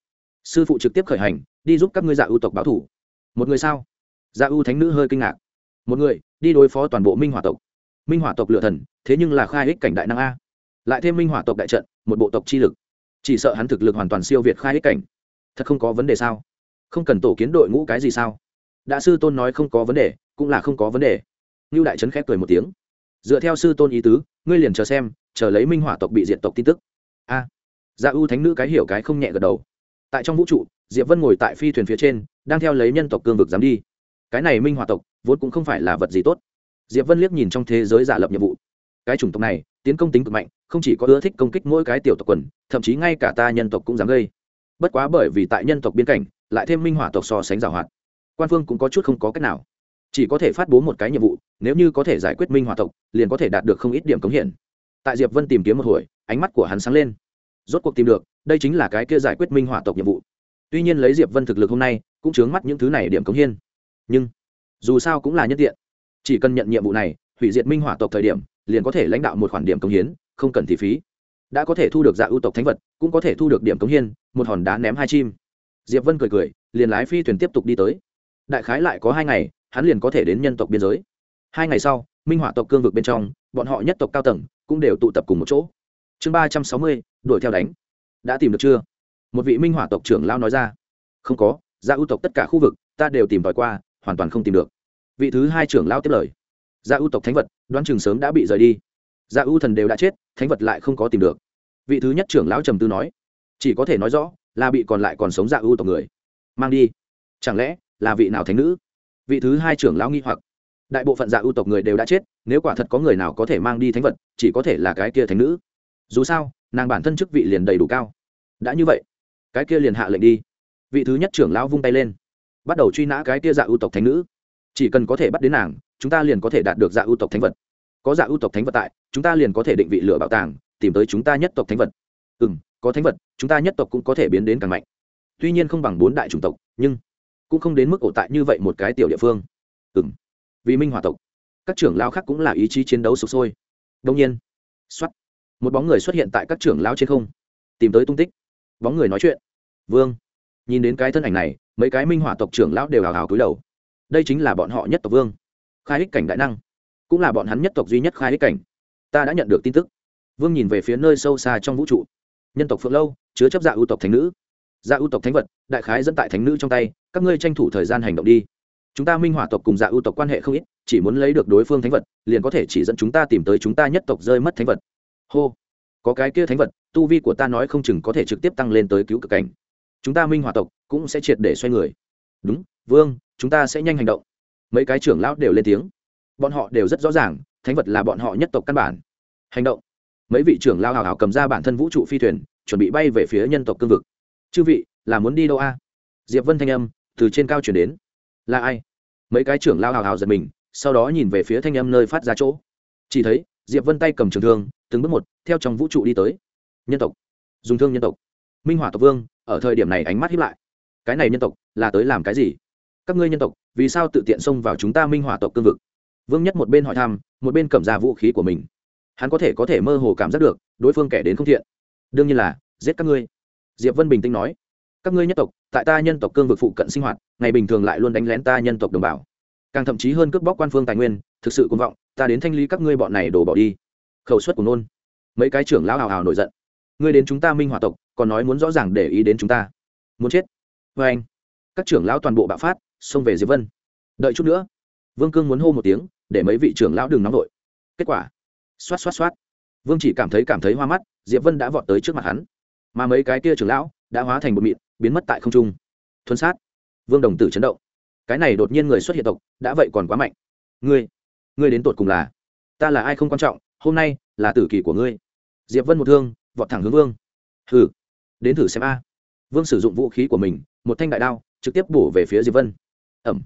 sư phụ trực tiếp khởi hành đi giúp các ngươi dạ ưu tộc báo thủ. Một người sao? Dạ ưu thánh nữ hơi kinh ngạc. Một người đi đối phó toàn bộ minh hỏa tộc. Minh hỏa tộc lựa thần thế nhưng là khai ích cảnh đại năng a. Lại thêm minh hỏa tộc đại trận một bộ tộc chi lực. Chỉ sợ hắn thực lực hoàn toàn siêu việt khai ích cảnh. Thật không có vấn đề sao? Không cần tổ kiến đội ngũ cái gì sao? Đã sư tôn nói không có vấn đề cũng là không có vấn đề. Như đại trấn khép cười một tiếng. Dựa theo sư tôn ý tứ ngươi liền chờ xem chờ lấy minh hỏa tộc bị diệt tộc tin tức. A. À, dạ ưu thánh nữ cái hiểu cái không nhẹ gật đầu tại trong vũ trụ, diệp vân ngồi tại phi thuyền phía trên, đang theo lấy nhân tộc cương vực dám đi. Cái này minh hòa tộc, vốn cũng không phải là vật gì tốt. Diệp vân liếc nhìn trong thế giới giả lập nhiệm vụ. Cái chủng tộc này, tiến công tính cực mạnh, không chỉ có ưa thích công kích mỗi cái tiểu tộc quần, thậm chí ngay cả ta nhân tộc cũng dám gây. Bất quá bởi vì tại nhân tộc biên cảnh, lại thêm minh hỏa tộc so sánh giảo hoạt, quan phương cũng có chút không có cách nào. Chỉ có thể phát bố một cái nhiệm vụ, nếu như có thể giải quyết minh hỏa tộc, liền có thể đạt được không ít điểm cống hiển tại diệp vân tìm kiếm một hồi, ánh mắt của hắn sáng lên. Rốt cuộc tìm được đây chính là cái kia giải quyết minh hỏa tộc nhiệm vụ. Tuy nhiên lấy diệp vân thực lực hôm nay, cũng chướng mắt những thứ này điểm cống hiên nhưng, dù sao cũng là nhân tiện. Chỉ cần nhận nhiệm vụ này, hủy diệt minh hỏa tộc thời điểm, liền có thể lãnh đạo một khoản điểm cống hiến, không cần thị phí. Đã có thể thu được dạ ưu tộc thánh vật, cũng có thể thu được điểm cống hiên một hòn đá ném hai chim. Diệp vân cười cười, liền lái phi thuyền tiếp tục đi tới. Đại khái lại có hai ngày, hắn liền có thể đến nhân tộc biên giới. Hai ngày sau, minh hỏa tộc cương vực bên trong, bọn họ nhất tộc cao tầng, cũng đều tụ tập cùng một chỗ. Chương ba trăm sáu mươi, đuổi theo đánh đã tìm được chưa? Một vị minh hỏa tộc trưởng lao nói ra. Không có, gia ưu tộc tất cả khu vực, ta đều tìm tòi qua, hoàn toàn không tìm được. Vị thứ hai trưởng lao tiếp lời. Gia ưu tộc thánh vật, đoán chừng sớm đã bị rời đi. Gia ưu thần đều đã chết, thánh vật lại không có tìm được. Vị thứ nhất trưởng lão trầm tư nói. Chỉ có thể nói rõ, là bị còn lại còn sống gia ưu tộc người. Mang đi. Chẳng lẽ, là vị nào thánh nữ? Vị thứ hai trưởng lão nghi hoặc. Đại bộ phận dạ ưu tộc người đều đã chết, nếu quả thật có người nào có thể mang đi thánh vật, chỉ có thể là cái kia thánh nữ. Dù sao nàng bản thân chức vị liền đầy đủ cao. Đã như vậy, cái kia liền hạ lệnh đi. Vị thứ nhất trưởng lão vung tay lên, bắt đầu truy nã cái kia dạ ưu tộc thánh nữ. Chỉ cần có thể bắt đến nàng, chúng ta liền có thể đạt được dạ ưu tộc thánh vật. Có dạ ưu tộc thánh vật tại, chúng ta liền có thể định vị lửa bảo tàng, tìm tới chúng ta nhất tộc thánh vật. Ừ m có thánh vật, chúng ta nhất tộc cũng có thể biến đến càng mạnh. Tuy nhiên không bằng bốn đại chủng tộc, nhưng cũng không đến mức ổ tại như vậy một cái tiểu địa phương. Ừ m vì minh hòa tộc, các trưởng lao khác cũng là ý chí chiến đấu sụp sôi. Đông nhiên x o á t một bóng người xuất hiện tại các trưởng lao trên không. Tìm tới tung tích. Bóng người nói chuyện. Vương. Nhìn đến cái thân ảnh này, mấy cái minh họa tộc trưởng lão đều hào hào cúi đầu. Đây chính là bọn họ nhất tộc vương. Khai hích cảnh đại năng. Cũng là bọn hắn nhất tộc duy nhất khai hích cảnh. Ta đã nhận được tin tức. Vương nhìn về phía nơi sâu xa trong vũ trụ. Nhân tộc phượng lâu, chứa chấp dạ ưu tộc thánh nữ. Dạ ưu tộc thánh vật, đại khái dẫn tại thánh nữ trong tay, các ngươi tranh thủ thời gian hành động đi. Chúng ta minh hỏa tộc cùng dạ ưu tộc quan hệ không ít, chỉ muốn lấy được đối phương thánh vật, liền có thể chỉ dẫn chúng ta tìm tới chúng ta nhất tộc rơi mất thánh vật hô. Có cái kia thánh vật, tu vi của ta nói không chừng có thể trực tiếp tăng lên tới cứu cực cảnh. Chúng ta minh hòa tộc cũng sẽ triệt để xoay người. Đúng, vương, chúng ta sẽ nhanh hành động. Mấy cái trưởng lão đều lên tiếng. Bọn họ đều rất rõ ràng, thánh vật là bọn họ nhất tộc căn bản. Hành động. Mấy vị trưởng lao hào hào cầm ra bản thân vũ trụ phi thuyền, chuẩn bị bay về phía nhân tộc cương vực. Chư vị, là muốn đi đâu a? Diệp vân thanh âm từ trên cao chuyển đến. Là ai? Mấy cái trưởng lao hào hào giật mình, sau đó nhìn về phía thanh âm nơi phát ra chỗ. Chỉ thấy, diệp vân tay cầm trường thương từng bước một, theo trong vũ trụ đi tới. Nhân tộc. Dùng thương nhân tộc. Minh hỏa tộc vương, ở thời điểm này ánh mắt hiếp lại. Cái này nhân tộc, là tới làm cái gì? Các ngươi nhân tộc, vì sao tự tiện xông vào chúng ta minh hỏa tộc cương vực? Vương nhất một bên hỏi thăm, một bên cầm ra vũ khí của mình. Hắn có thể có thể mơ hồ cảm giác được, đối phương kẻ đến không thiện. Đương nhiên là, giết các ngươi. Diệp vân bình tĩnh nói, các ngươi nhất tộc, tại ta nhân tộc cương vực phụ cận sinh hoạt, ngày bình thường lại luôn đánh lén ta nhân tộc đồng bào. Càng thậm chí hơn cướp bóc quan phương tài nguyên, thực sự công vọng, ta đến thanh lý các ngươi bọn này đổ bỏ đi khẩu suất của nôn. Mấy cái trưởng lão hào hào nổi giận. Ngươi đến chúng ta minh hòa tộc, còn nói muốn rõ ràng để ý đến chúng ta. Muốn chết. Vê anh, các trưởng lão toàn bộ bạo phát, xông về diệp vân. Đợi chút nữa. Vương cương muốn hô một tiếng, để mấy vị trưởng lão đừng nóng vội. Kết quả. Xoát xoát xoát. Vương chỉ cảm thấy cảm thấy hoa mắt, diệp vân đã vọt tới trước mặt hắn. Mà mấy cái kia trưởng lão đã hóa thành một mịn, biến mất tại không trung. Thuấn sát. Vương đồng tử chấn động. Cái này đột nhiên người xuất hiện tộc, đã vậy còn quá mạnh. Ngươi ngươi đến tột cùng là? Ta là ai không quan trọng hôm nay là tử kỳ của ngươi. Diệp vân một thương, vọt thẳng hướng vương. Hừ, đến thử xem a. Vương sử dụng vũ khí của mình, một thanh đại đao, trực tiếp bổ về phía diệp vân. Ẩm.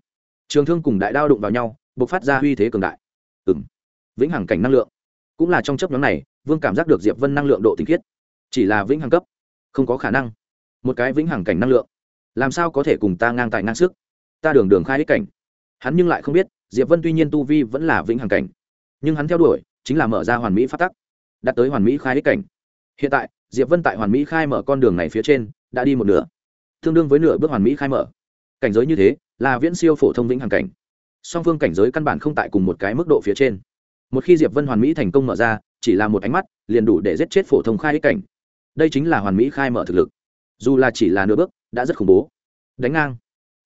Trường thương cùng đại đao đụng vào nhau b ộ c phát ra uy thế cường đại. Ừng vĩnh hằng cảnh năng lượng. Cũng là trong chấp nhóm này, vương cảm giác được diệp vân năng lượng độ tinh khiết. Chỉ là vĩnh hằng cấp, không có khả năng. Một cái vĩnh hằng cảnh năng lượng, làm sao có thể cùng ta ngang tài ngang sức? Ta đường đường khai ích cảnh. Hắn nhưng lại không biết, diệp vân tuy nhiên tu vi vẫn là vĩnh hằng cảnh, nhưng hắn theo đuổi chính là mở ra hoàn mỹ phát tắc, đạt tới hoàn mỹ khai ích cảnh. Hiện tại, diệp vân tại hoàn mỹ khai mở con đường này phía trên, đã đi một nửa. Tương đương với nửa bước hoàn mỹ khai mở. Cảnh giới như thế, là viễn siêu phổ thông vĩnh hằng cảnh. Song phương cảnh giới căn bản không tại cùng một cái mức độ phía trên. Một khi diệp vân hoàn mỹ thành công mở ra, chỉ là một ánh mắt, liền đủ để giết chết phổ thông khai ích cảnh. Đây chính là hoàn mỹ khai mở thực lực. Dù là chỉ là nửa bước, đã rất khủng bố. Đánh ngang.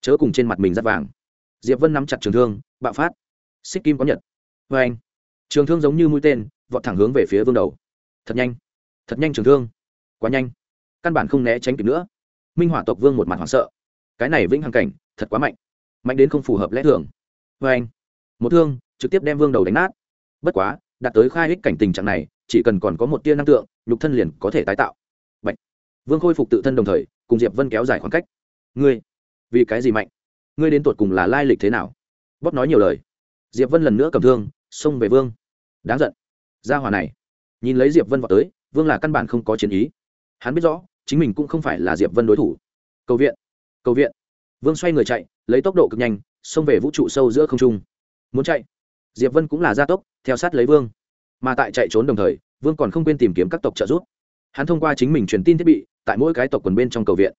Chớ cùng trên mặt mình dắt vàng. Diệp vân nắm chặt trường thương, bạo phát. Xích kim có nhật. Vê anh trường thương giống như mũi tên, vọt thẳng hướng về phía vương đầu. Thật nhanh. Thật nhanh trường thương. Quá nhanh. Căn bản không né tránh kịp nữa. Minh hỏa tộc vương một mặt hoảng sợ. Cái này vĩnh hằng cảnh, thật quá mạnh. Mạnh đến không phù hợp lẽ thường. Vê anh, một thương, trực tiếp đem vương đầu đánh nát. Bất quá, đạt tới khai hích cảnh tình trạng này, chỉ cần còn có một tia năng tượng, nhục thân liền có thể tái tạo. Bạch. vương khôi phục tự thân đồng thời, cùng diệp vân kéo dài khoảng cách. Ngươi, vì cái gì mạnh? Ngươi đến tuột cùng là lai lịch thế nào? Bóp nói nhiều lời. Diệp vân lần nữa cầm thương xông về vương. Đáng giận. Gia hòa này. Nhìn lấy diệp vân vào tới, vương là căn bản không có chiến ý. Hắn biết rõ, chính mình cũng không phải là diệp vân đối thủ. Cầu viện. Cầu viện. Vương xoay người chạy, lấy tốc độ cực nhanh, xông về vũ trụ sâu giữa không trung. Muốn chạy. Diệp vân cũng là gia tốc, theo sát lấy vương. Mà tại chạy trốn đồng thời, vương còn không quên tìm kiếm các tộc trợ giúp. Hắn thông qua chính mình truyền tin thiết bị, tại mỗi cái tộc quần bên trong cầu viện.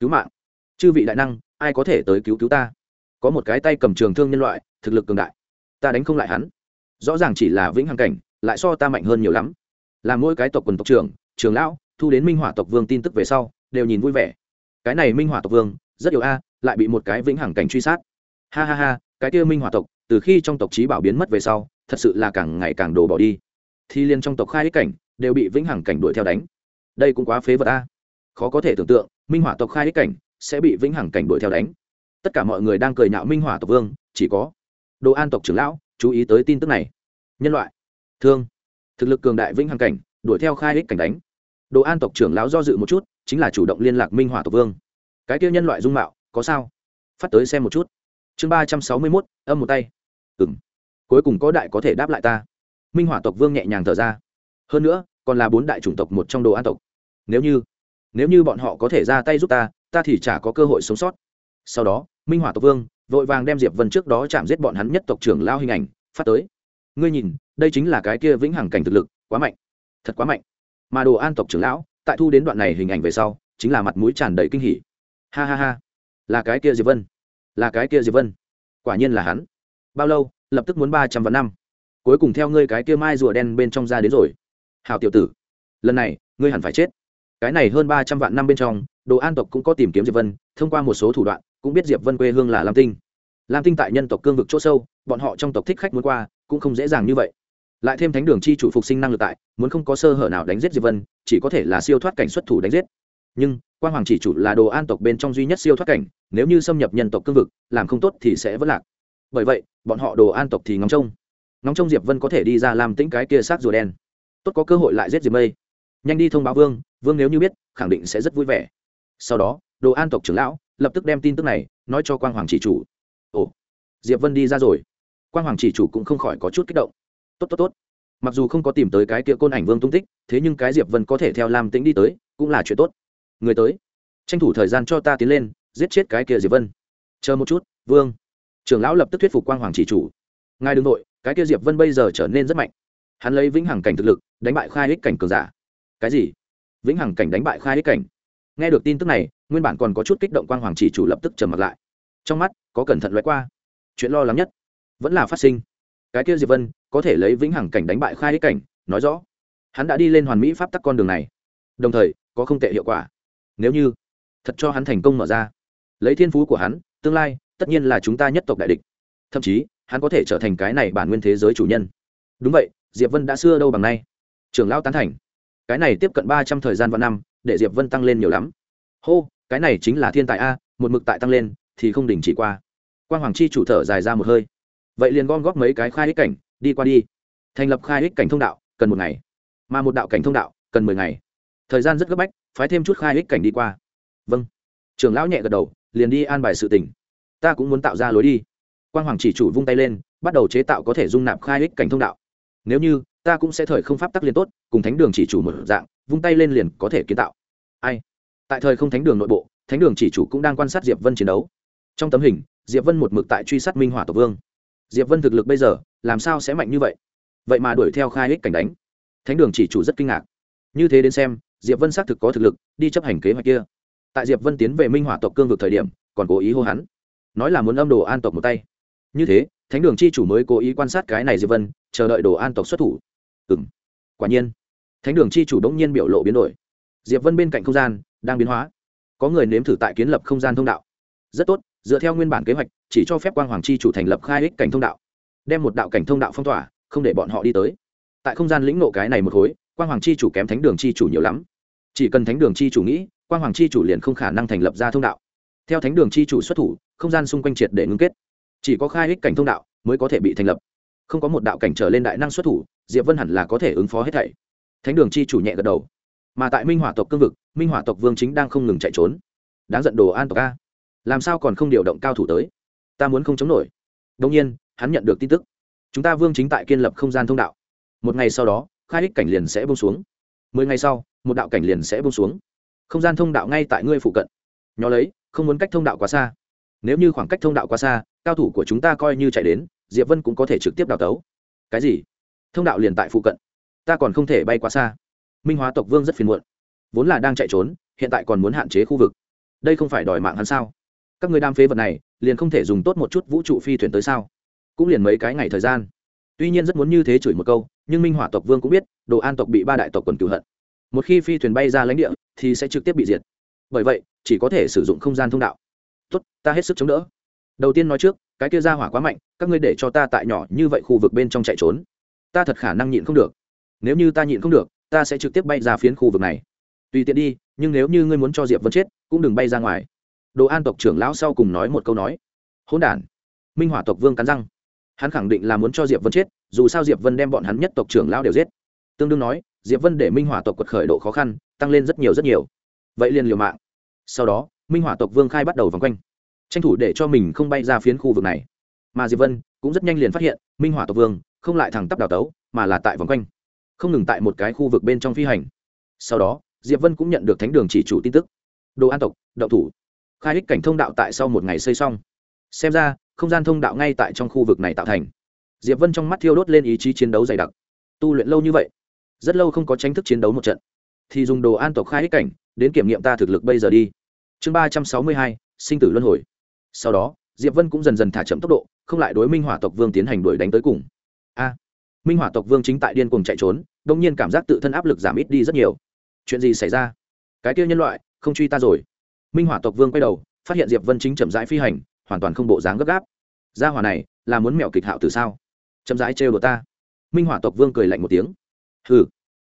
Cứu mạng. Chư vị đại năng, ai có thể tới cứu cứu ta? Có một cái tay cầm trường thương nhân loại, thực lực cường đại. Ta đánh không lại hắn rõ ràng chỉ là vĩnh hằng cảnh, lại so ta mạnh hơn nhiều lắm. Làm mỗi cái tộc quần tộc trưởng trường lão, thu đến minh hỏa tộc vương tin tức về sau, đều nhìn vui vẻ. Cái này minh hỏa tộc vương, rất yếu a, lại bị một cái vĩnh hằng cảnh truy sát. Ha ha ha, cái kia minh hỏa tộc, từ khi trong tộc trí bảo biến mất về sau, thật sự là càng ngày càng đổ bỏ đi. Thì liên trong tộc khai ích cảnh, đều bị vĩnh hằng cảnh đuổi theo đánh. Đây cũng quá phế vật a. Khó có thể tưởng tượng, minh hỏa tộc khai ích cảnh sẽ bị vĩnh hằng cảnh đuổi theo đánh. Tất cả mọi người đang cười nhạo minh hỏa tộc vương, chỉ có đồ an tộc trưởng lão chú ý tới tin tức này. Nhân loại. Thương. Thực lực cường đại vĩnh hằng cảnh, đuổi theo khai ích cảnh đánh. Đồ an tộc trưởng lão do dự một chút, chính là chủ động liên lạc minh hỏa tộc vương. Cái kia nhân loại dung mạo, có sao? Phát tới xem một chút. Chương ba trăm sáu mươi mốt, âm một tay. Ừng cuối cùng có đại có thể đáp lại ta. Minh hỏa tộc vương nhẹ nhàng thở ra. Hơn nữa, còn là bốn đại chủng tộc một trong đồ an tộc. Nếu như nếu như bọn họ có thể ra tay giúp ta ta thì chả có cơ hội sống sót. Sau đó, minh hỏa tộc vương vội vàng đem diệp vân trước đó chạm giết bọn hắn nhất tộc trưởng lao hình ảnh phát tới. Ngươi nhìn, đây chính là cái kia vĩnh hằng cảnh thực lực, quá mạnh, thật quá mạnh. Mà đồ an tộc trưởng lão, tại thu đến đoạn này hình ảnh về sau, chính là mặt mũi tràn đầy kinh hỉ. Ha ha ha, là cái kia diệp vân, là cái kia diệp vân. Quả nhiên là hắn. Bao lâu, lập tức muốn ba trăm vạn năm. Cuối cùng theo ngươi cái kia mai rùa đen bên trong ra đến rồi. Hào tiểu tử, lần này, ngươi hẳn phải chết. Cái này hơn ba trăm vạn năm bên trong, đồ an tộc cũng có tìm kiếm diệp vân, thông qua một số thủ đoạn cũng biết diệp vân quê hương là lam tinh. Lam tinh tại nhân tộc cương vực chỗ sâu, bọn họ trong tộc thích khách muốn qua, cũng không dễ dàng như vậy. Lại thêm thánh đường chi chủ phục sinh năng lực tại, muốn không có sơ hở nào đánh giết diệp vân, chỉ có thể là siêu thoát cảnh xuất thủ đánh giết. Nhưng quan hoàng chỉ chủ là đồ an tộc bên trong duy nhất siêu thoát cảnh, nếu như xâm nhập nhân tộc cương vực, làm không tốt thì sẽ vất lạc. Bởi vậy, bọn họ đồ an tộc thì ngóng trông. Ngóng trông diệp vân có thể đi ra làm tĩnh cái kia sát rùa đen. Tốt có cơ hội lại giết diệp mây. Nhanh đi thông báo vương vương nếu như biết, khẳng định sẽ rất vui vẻ. Sau đó, đồ an tộc trưởng lão lập tức đem tin tức này nói cho quang hoàng chỉ chủ. Ồ, diệp vân đi ra rồi. Quang hoàng chỉ chủ cũng không khỏi có chút kích động. Tốt tốt tốt. Mặc dù không có tìm tới cái kia côn ảnh vương tung tích, thế nhưng cái diệp vân có thể theo lam tĩnh đi tới, cũng là chuyện tốt. Người tới. Tranh thủ thời gian cho ta tiến lên, giết chết cái kia diệp vân. Chờ một chút, vương. Trưởng lão lập tức thuyết phục quang hoàng chỉ chủ. Ngài đừng nội cái kia diệp vân bây giờ trở nên rất mạnh. Hắn lấy vĩnh hằng cảnh thực lực, đánh bại khai ích cảnh cường giả. Cái gì? Vĩnh hằng cảnh đánh bại khai ích cảnh? Nghe được tin tức này, nguyên bản còn có chút kích động quang hoàng chỉ chủ lập tức trầm mặt lại. Trong mắt, có cẩn thận loại qua. Chuyện lo lắng nhất vẫn là phát sinh. Cái kia diệp vân có thể lấy vĩnh hằng cảnh đánh bại khai hết cảnh, nói rõ. Hắn đã đi lên hoàn mỹ pháp tắc con đường này. Đồng thời, có không tệ hiệu quả. Nếu như thật cho hắn thành công mở ra, lấy thiên phú của hắn, tương lai, tất nhiên là chúng ta nhất tộc đại địch. Thậm chí, hắn có thể trở thành cái này bản nguyên thế giới chủ nhân. Đúng vậy, diệp vân đã xưa đâu bằng nay. Trưởng lão tán thành. Cái này tiếp cận ba trăm thời gian vạn năm để diệp vân tăng lên nhiều lắm. Hô, cái này chính là thiên tài a, một mực tại tăng lên, thì không đình chỉ qua. Quan hoàng chi chủ thở dài ra một hơi. Vậy liền gom góp mấy cái khai ích cảnh, đi qua đi. Thành lập khai ích cảnh thông đạo, cần một ngày. Mà một đạo cảnh thông đạo, cần mười ngày. Thời gian rất gấp bách, phái thêm chút khai ích cảnh đi qua. Vâng. Trưởng lão nhẹ gật đầu, liền đi an bài sự tỉnh ta cũng muốn tạo ra lối đi. Quan hoàng chỉ chủ vung tay lên, bắt đầu chế tạo có thể dung nạp khai ích cảnh thông đạo. Nếu như ta cũng sẽ thời không pháp tắc liên tốt, cùng thánh đường chỉ chủ một dạng, vung tay lên liền có thể kiến tạo. Ai? Tại thời không thánh đường nội bộ, thánh đường chỉ chủ cũng đang quan sát diệp vân chiến đấu. Trong tấm hình, diệp vân một mực tại truy sát minh hỏa tộc vương. Diệp vân thực lực bây giờ, làm sao sẽ mạnh như vậy? Vậy mà đuổi theo khai hích cảnh đánh. Thánh đường chỉ chủ rất kinh ngạc. Như thế đến xem, diệp vân xác thực có thực lực, đi chấp hành kế hoạch kia. Tại diệp vân tiến về minh hỏa tộc cương vực thời điểm, còn cố ý hô hắn. Nói là muốn âm đồ an tộc một tay. Như thế, thánh đường chi chủ mới cố ý quan sát cái này diệp vân, chờ đợi đồ an tộc xuất thủ ừng quả nhiên, thánh đường chi chủ đ ỗ n g nhiên biểu lộ biến đổi. Diệp vân bên cạnh không gian đang biến hóa. Có người nếm thử tại kiến lập không gian thông đạo. Rất tốt, dựa theo nguyên bản kế hoạch, chỉ cho phép quang hoàng chi chủ thành lập khai ích cảnh thông đạo. Đem một đạo cảnh thông đạo phong tỏa, không để bọn họ đi tới. Tại không gian lĩnh nộ cái này một khối, quang hoàng chi chủ kém thánh đường chi chủ nhiều lắm. Chỉ cần thánh đường chi chủ nghĩ, quang hoàng chi chủ liền không khả năng thành lập ra thông đạo. Theo thánh đường chi chủ xuất thủ, không gian xung quanh triệt để ngưng kết. Chỉ có khai ích cảnh thông đạo mới có thể bị thành lập không có một đạo cảnh trở lên đại năng xuất thủ, diệp vân hẳn là có thể ứng phó hết thảy. Thánh đường chi chủ nhẹ gật đầu. Mà tại minh hỏa tộc cương vực, minh hỏa tộc vương chính đang không ngừng chạy trốn. Đáng giận đồ an tộc a. Làm sao còn không điều động cao thủ tới? Ta muốn không chống nổi. Đông nhiên, hắn nhận được tin tức. Chúng ta vương chính tại kiên lập không gian thông đạo. Một ngày sau đó, khai ích cảnh liền sẽ bông xuống. Mười ngày sau, một đạo cảnh liền sẽ bông xuống. Không gian thông đạo ngay tại ngươi phụ cận. Nhỏ lấy, không muốn cách thông đạo quá xa. Nếu như khoảng cách thông đạo quá xa, cao thủ của chúng ta coi như chạy đến diệp vân cũng có thể trực tiếp đào tấu cái gì thông đạo liền tại phụ cận ta còn không thể bay quá xa minh hóa tộc vương rất phiền muộn vốn là đang chạy trốn hiện tại còn muốn hạn chế khu vực đây không phải đòi mạng hắn sao các người đam phế vật này liền không thể dùng tốt một chút vũ trụ phi thuyền tới sao cũng liền mấy cái ngày thời gian tuy nhiên rất muốn như thế chửi một câu nhưng minh hỏa tộc vương cũng biết đồ an tộc bị ba đại tộc quần cửu hận một khi phi thuyền bay ra lãnh địa thì sẽ trực tiếp bị diệt bởi vậy chỉ có thể sử dụng không gian thông đạo tốt ta hết sức chống đỡ đầu tiên nói trước cái kia ra hỏa quá mạnh các ngươi để cho ta tại nhỏ như vậy khu vực bên trong chạy trốn. Ta thật khả năng nhịn không được. Nếu như ta nhịn không được, ta sẽ trực tiếp bay ra phiến khu vực này. Tùy tiện đi, nhưng nếu như ngươi muốn cho diệp vân chết, cũng đừng bay ra ngoài. Đồ an tộc trưởng lão sau cùng nói một câu nói. Hỗn đản. Minh hỏa tộc vương cắn răng. Hắn khẳng định là muốn cho diệp vân chết, dù sao diệp vân đem bọn hắn nhất tộc trưởng lão đều giết. Tương đương nói, diệp vân để minh hỏa tộc quật khởi độ khó khăn, tăng lên rất nhiều rất nhiều. Vậy liền liều mạng. Sau đó, minh hỏa tộc vương khai bắt đầu vòng quanh. Tranh thủ để cho mình không bay ra phiến khu vực này mà diệp vân cũng rất nhanh liền phát hiện minh hỏa tộc vương không lại thẳng tắp đào tấu mà là tại vòng quanh không ngừng tại một cái khu vực bên trong phi hành sau đó diệp vân cũng nhận được thánh đường chỉ chủ tin tức đồ an tộc đậu thủ khai ích cảnh thông đạo tại sau một ngày xây xong xem ra không gian thông đạo ngay tại trong khu vực này tạo thành diệp vân trong mắt thiêu đốt lên ý chí chiến đấu dày đặc tu luyện lâu như vậy rất lâu không có tranh thức chiến đấu một trận thì dùng đồ an tộc khai ích cảnh đến kiểm nghiệm ta thực lực bây giờ đi chương ba trăm sáu mươi hai sinh tử luân hồi sau đó diệp vân cũng dần dần thả chậm tốc độ không lại đối minh hỏa tộc vương tiến hành đuổi đánh tới cùng. A, minh hỏa tộc vương chính tại điên cuồng chạy trốn, đông nhiên cảm giác tự thân áp lực giảm ít đi rất nhiều. Chuyện gì xảy ra? Cái kia nhân loại, không truy ta rồi. Minh hỏa tộc vương quay đầu, phát hiện diệp vân chính chậm rãi phi hành, hoàn toàn không bộ dáng gấp gáp. Gia hỏa này, là muốn mẹo kịch hạo từ sao? Chậm rãi trêu đồ ta. Minh hỏa tộc vương cười lạnh một tiếng. Hừ,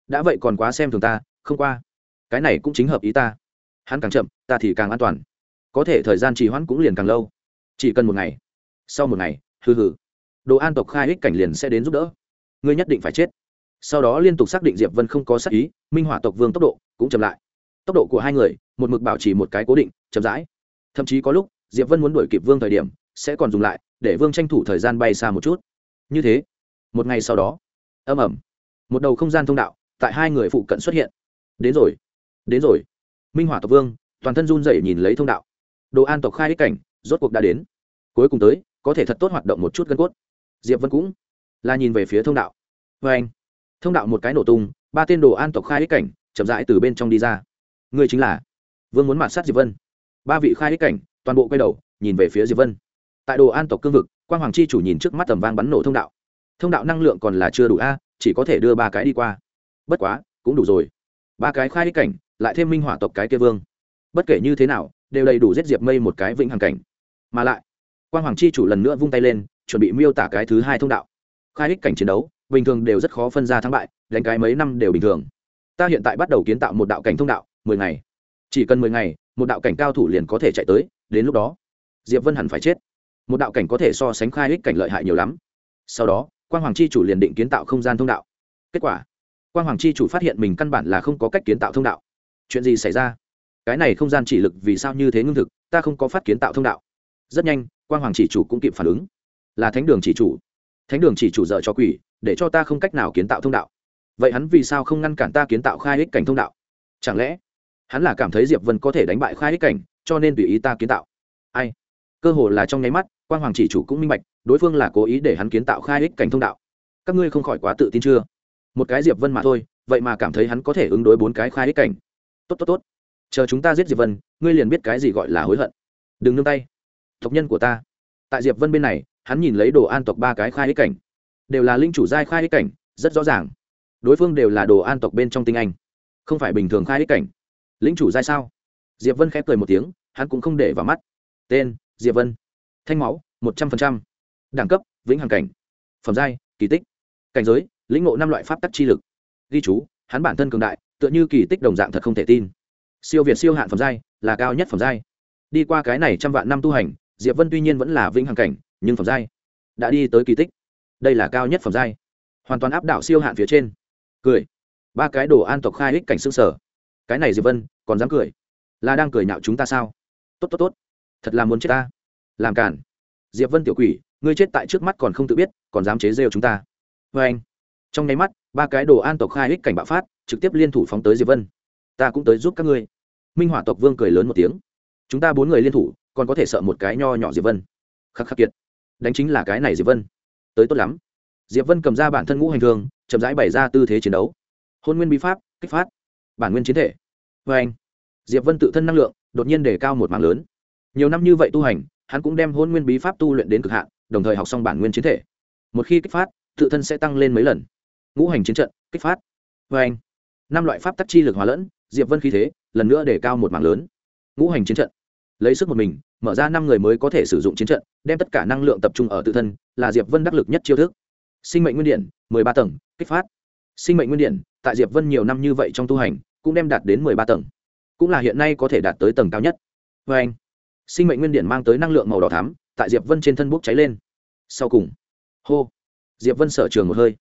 đã vậy còn quá xem thường ta, không qua. Cái này cũng chính hợp ý ta. Hắn càng chậm, ta thì càng an toàn. Có thể thời gian trì hoãn cũng liền càng lâu. Chỉ cần một ngày sau một ngày, hừ hừ, đồ an tộc khai ích cảnh liền sẽ đến giúp đỡ. Ngươi nhất định phải chết. Sau đó liên tục xác định diệp vân không có sắc ý, minh hỏa tộc vương tốc độ cũng chậm lại. Tốc độ của hai người, một mực bảo trì một cái cố định, chậm rãi. Thậm chí có lúc, diệp vân muốn đuổi kịp vương thời điểm, sẽ còn dùng lại, để vương tranh thủ thời gian bay xa một chút. Như thế, một ngày sau đó, âm ẩm một đầu không gian thông đạo tại hai người phụ cận xuất hiện. Đến rồi đến rồi. Minh hỏa tộc vương toàn thân run rẩy nhìn lấy thông đạo. Đồ an tộc khai ích cảnh, rốt cuộc đã đến. Cuối cùng tới có thể thật tốt hoạt động một chút gân cốt. Diệp vân cũng là nhìn về phía thông đạo. Vê anh, thông đạo một cái nổ tung, ba tên đồ an tộc khai ích cảnh chậm rãi từ bên trong đi ra. Người chính là vương muốn mạt sát diệp vân. Ba vị khai ích cảnh, toàn bộ quay đầu, nhìn về phía diệp vân. Tại đồ an tộc cương vực quan hoàng chi chủ nhìn trước mắt tầm vang bắn nổ thông đạo. Thông đạo năng lượng còn là chưa đủ a, chỉ có thể đưa ba cái đi qua. Bất quá, cũng đủ rồi. Ba cái khai ích cảnh, lại thêm minh hỏa tộc cái kia vương. Bất kể như thế nào, đều đầy đủ giết diệp mây một cái vĩnh hằng cảnh. Mà lại Quang hoàng chi chủ lần nữa vung tay lên, chuẩn bị miêu tả cái thứ hai thông đạo. Khai ích cảnh chiến đấu, bình thường đều rất khó phân ra thắng bại, đánh cái mấy năm đều bình thường. Ta hiện tại bắt đầu kiến tạo một đạo cảnh thông đạo, mười ngày. Chỉ cần mười ngày, một đạo cảnh cao thủ liền có thể chạy tới, đến lúc đó, diệp vân hẳn phải chết. Một đạo cảnh có thể so sánh khai ích cảnh lợi hại nhiều lắm. Sau đó, quang hoàng chi chủ liền định kiến tạo không gian thông đạo. Kết quả, quang hoàng chi chủ phát hiện mình căn bản là không có cách kiến tạo thông đạo. Chuyện gì xảy ra? Cái này không gian chỉ lực vì sao như thế ngưng thực, ta không có phát kiến tạo thông đạo rất nhanh, quang hoàng chỉ chủ cũng kịp phản ứng. Là thánh đường chỉ chủ. Thánh đường chỉ chủ dợ cho quỷ, để cho ta không cách nào kiến tạo thông đạo. Vậy hắn vì sao không ngăn cản ta kiến tạo khai ích cảnh thông đạo? Chẳng lẽ hắn là cảm thấy diệp vân có thể đánh bại khai ích cảnh, cho nên tùy ý ta kiến tạo? Ai? Cơ hồ là trong nháy mắt quan hoàng chỉ chủ cũng minh bạch, đối phương là cố ý để hắn kiến tạo khai ích cảnh thông đạo. Các ngươi không khỏi quá tự tin chưa? Một cái diệp vân mà thôi, vậy mà cảm thấy hắn có thể ứng đối bốn cái khai ích cảnh. Tốt tốt tốt. Chờ chúng ta giết diệp vân, ngươi liền biết cái gì gọi là hối hận. Đừng nương tay tộc nhân của ta. Tại diệp vân bên này, hắn nhìn lấy đồ an tộc ba cái khai ích cảnh. Đều là linh chủ giai khai ích cảnh, rất rõ ràng. Đối phương đều là đồ an tộc bên trong tinh anh, không phải bình thường khai ích cảnh. Lính chủ giai sao? Diệp vân khép cười một tiếng, hắn cũng không để vào mắt. Tên, diệp vân. Thanh máu, một trăm linh đẳng cấp, vĩnh hằng cảnh. Phẩm giai, kỳ tích. Cảnh giới, lĩnh ngộ năm loại pháp tắc chi lực. Ghi chú, hắn bản thân cường đại, tựa như kỳ tích đồng dạng thật không thể tin. Siêu việt siêu hạn phẩm giai, là cao nhất phẩm giai. Đi qua cái này trăm vạn năm tu hành diệp vân tuy nhiên vẫn là vĩnh hằng cảnh, nhưng phẩm giai đã đi tới kỳ tích. Đây là cao nhất phẩm giai, hoàn toàn áp đảo siêu hạn phía trên. Cười. Ba cái đồ an tộc khai ích cảnh xương sở. Cái này diệp vân còn dám cười? Là đang cười nhạo chúng ta sao? Tốt tốt tốt. Thật là muốn chết ta. Làm cản. Diệp vân tiểu quỷ, ngươi chết tại trước mắt còn không tự biết, còn dám chế rêu chúng ta. Vê anh. Trong nháy mắt, ba cái đồ an tộc khai ích cảnh bạo phát, trực tiếp liên thủ phóng tới diệp vân. Ta cũng tới giúp các ngươi. Minh hỏa tộc vương cười lớn một tiếng. Chúng ta bốn người liên thủ còn có thể sợ một cái nho nhỏ diệp vân. Khắc khắc kiệt. Đánh chính là cái này diệp vân. Tới tốt lắm. Diệp vân cầm ra bản thân ngũ hành thương, chậm rãi bày ra tư thế chiến đấu. Hôn nguyên bí pháp, kích phát. Bản nguyên chiến thể. Vê anh, diệp vân tự thân năng lượng, đột nhiên đề cao một mạng lớn. Nhiều năm như vậy tu hành, hắn cũng đem hôn nguyên bí pháp tu luyện đến cực hạn, đồng thời học xong bản nguyên chiến thể. Một khi kích phát, tự thân sẽ tăng lên mấy lần. Ngũ hành chiến trận, kích phát. Vê anh, năm loại pháp tắc chi lực hóa lẫn, diệp vân khí thế, lần nữa đề cao một mạng lớn. Ngũ hành chiến trận. Lấy sức một mình mở ra năm người mới có thể sử dụng chiến trận, đem tất cả năng lượng tập trung ở tự thân, là diệp vân đắc lực nhất chiêu thức. Sinh mệnh nguyên điện mười ba tầng, kích phát. Sinh mệnh nguyên điện tại diệp vân nhiều năm như vậy trong tu hành, cũng đem đạt đến mười ba tầng. Cũng là hiện nay có thể đạt tới tầng cao nhất. Vê anh, sinh mệnh nguyên điện mang tới năng lượng màu đỏ thắm, tại diệp vân trên thân bốc cháy lên. Sau cùng, hô, diệp vân sở trường một hơi.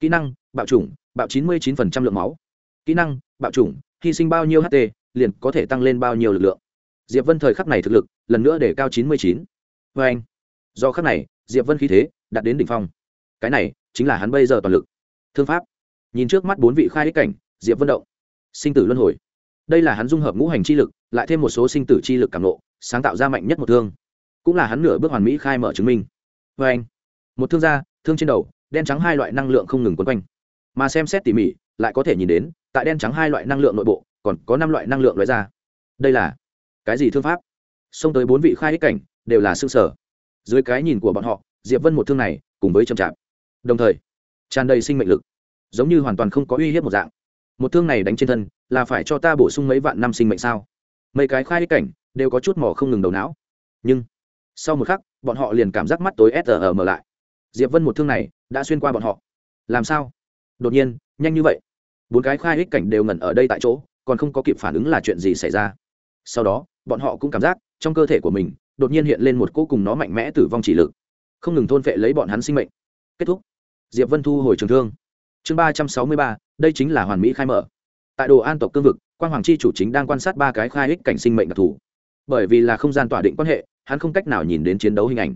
Kỹ năng, bạo chủng, bạo chín mươi chín lượng máu. Kỹ năng, bạo chủng, hy sinh bao nhiêu ht liền có thể tăng lên bao nhiêu lực lượng diệp vân thời khắc này thực lực, lần nữa để cao chín mươi chín. Vê anh, do khắc này, diệp vân khí thế, đạt đến đỉnh phong. Cái này, chính là hắn bây giờ toàn lực. Thương pháp. Nhìn trước mắt bốn vị khai ích cảnh, diệp vân động. Sinh tử luân hồi. Đây là hắn dung hợp ngũ hành chi lực, lại thêm một số sinh tử chi lực cảm nộ sáng tạo ra mạnh nhất một thương. Cũng là hắn nửa bước hoàn mỹ khai mở chứng minh. Vê anh, một thương gia thương trên đầu, đen trắng hai loại năng lượng không ngừng quấn quanh. Mà xem xét tỉ mỉ, lại có thể nhìn đến, tại đen trắng hai loại năng lượng nội bộ, còn có năm loại năng lượng loại ra. Đây là cái gì thương pháp? Xông tới bốn vị khai ích cảnh, đều là xương sở. Dưới cái nhìn của bọn họ, diệp vân một thương này, cùng với chậm chạp. Đồng thời, tràn đầy sinh mệnh lực, giống như hoàn toàn không có uy hiếp một dạng. Một thương này đánh trên thân, là phải cho ta bổ sung mấy vạn năm sinh mệnh sao? Mấy cái khai ích cảnh, đều có chút mỏ không ngừng đầu não. Nhưng, sau một khắc, bọn họ liền cảm giác mắt tối sờ mở lại. Diệp vân một thương này, đã xuyên qua bọn họ. Làm sao? Đột nhiên, nhanh như vậy. Bốn cái khai ích cảnh đều ngẩn ở đây tại chỗ, còn không có kịp phản ứng là chuyện gì xảy ra sau đó, bọn họ cũng cảm giác, trong cơ thể của mình, đột nhiên hiện lên một cô cùng nó mạnh mẽ tử vong chỉ lực. Không ngừng thôn phệ lấy bọn hắn sinh mệnh. Kết thúc. Diệp vân thu hồi trường thương. Chương ba trăm sáu mươi ba, đây chính là hoàn mỹ khai mở. Tại đồ an tộc cương vực quan hoàng chi chủ chính đang quan sát ba cái khai ích cảnh sinh mệnh đặc thù. Bởi vì là không gian tỏa định quan hệ, hắn không cách nào nhìn đến chiến đấu hình ảnh.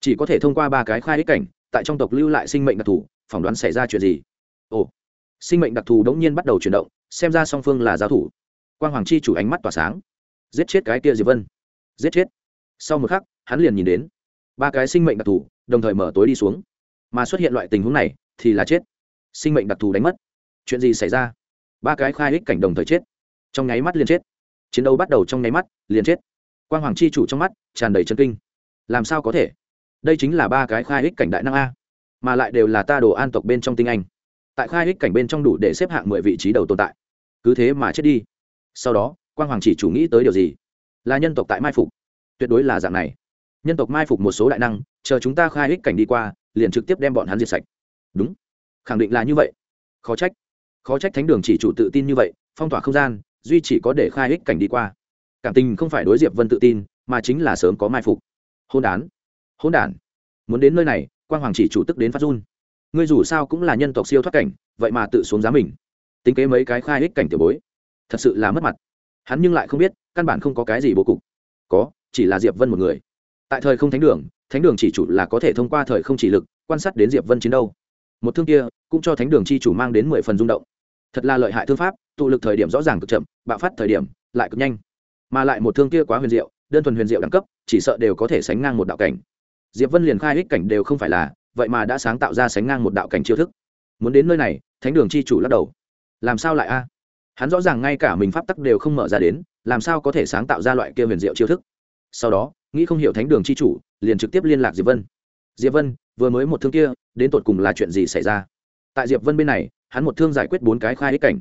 Chỉ có thể thông qua ba cái khai ích cảnh, tại trong tộc lưu lại sinh mệnh đặc thù, phỏng đoán xảy ra chuyện gì. Ồ, sinh mệnh đặc thù đống nhiên bắt đầu chuyển động, xem ra song phương là giao thủ. Quang hoàng chi chủ ánh mắt tỏa sáng giết chết cái kia diệp vân. Giết chết. Sau một khắc, hắn liền nhìn đến ba cái sinh mệnh đặc thù đồng thời mở tối đi xuống. Mà xuất hiện loại tình huống này thì là chết. Sinh mệnh đặc thù đánh mất. Chuyện gì xảy ra? Ba cái khai hích cảnh đồng thời chết. Trong nháy mắt liền chết. Chiến đấu bắt đầu trong nháy mắt liền chết. Quang hoàng chi chủ trong mắt tràn đầy chân kinh. Làm sao có thể? Đây chính là ba cái khai hích cảnh đại năng a. Mà lại đều là ta đồ an tộc bên trong tinh anh. Tại khai hích cảnh bên trong đủ để xếp hạng mười vị trí đầu tồn tại. Cứ thế mà chết đi. Sau đó quang hoàng chỉ chủ nghĩ tới điều gì? Là nhân tộc tại mai phục. Tuyệt đối là dạng này. Nhân tộc mai phục một số đại năng, chờ chúng ta khai hích cảnh đi qua, liền trực tiếp đem bọn hắn diệt sạch. Đúng. Khẳng định là như vậy. Khó trách. Khó trách thánh đường chỉ chủ tự tin như vậy, phong tỏa không gian, duy chỉ có để khai hích cảnh đi qua. Cảm tình không phải đối diệp vân tự tin, mà chính là sớm có mai phục. Hôn đán. Hôn đản muốn đến nơi này, quang hoàng chỉ chủ tức đến phát run. Ngươi dù sao cũng là nhân tộc siêu thoát cảnh, vậy mà tự xuống giá mình. Tính kế mấy cái khai hích cảnh tiểu bối. Thật sự là mất mặt hắn nhưng lại không biết, căn bản không có cái gì bố cục. Có, chỉ là diệp vân một người. Tại thời không thánh đường thánh đường chỉ chủ là có thể thông qua thời không chỉ lực, quan sát đến diệp vân chiến đâu một thương kia, cũng cho thánh đường chi chủ mang đến mười phần rung động. Thật là lợi hại thương pháp, tụ lực thời điểm rõ ràng cực chậm, bạo phát thời điểm, lại cực nhanh. Mà lại một thương kia quá huyền diệu, đơn thuần huyền diệu đẳng cấp, chỉ sợ đều có thể sánh ngang một đạo cảnh. Diệp vân liền khai hích cảnh đều không phải là, vậy mà đã sáng tạo ra sánh ngang một đạo cảnh chiêu thức. Muốn đến nơi này, thánh đường chi chủ lắc đầu. Làm sao lại a? Hắn rõ ràng ngay cả mình pháp tắc đều không mở ra đến, làm sao có thể sáng tạo ra loại kia huyền diệu chiêu thức? Sau đó, nghĩ không hiểu thánh đường chi chủ, liền trực tiếp liên lạc diệp vân. Diệp vân, vừa mới một thương kia, đến tột cùng là chuyện gì xảy ra? Tại diệp vân bên này, hắn một thương giải quyết bốn cái khai ích cảnh.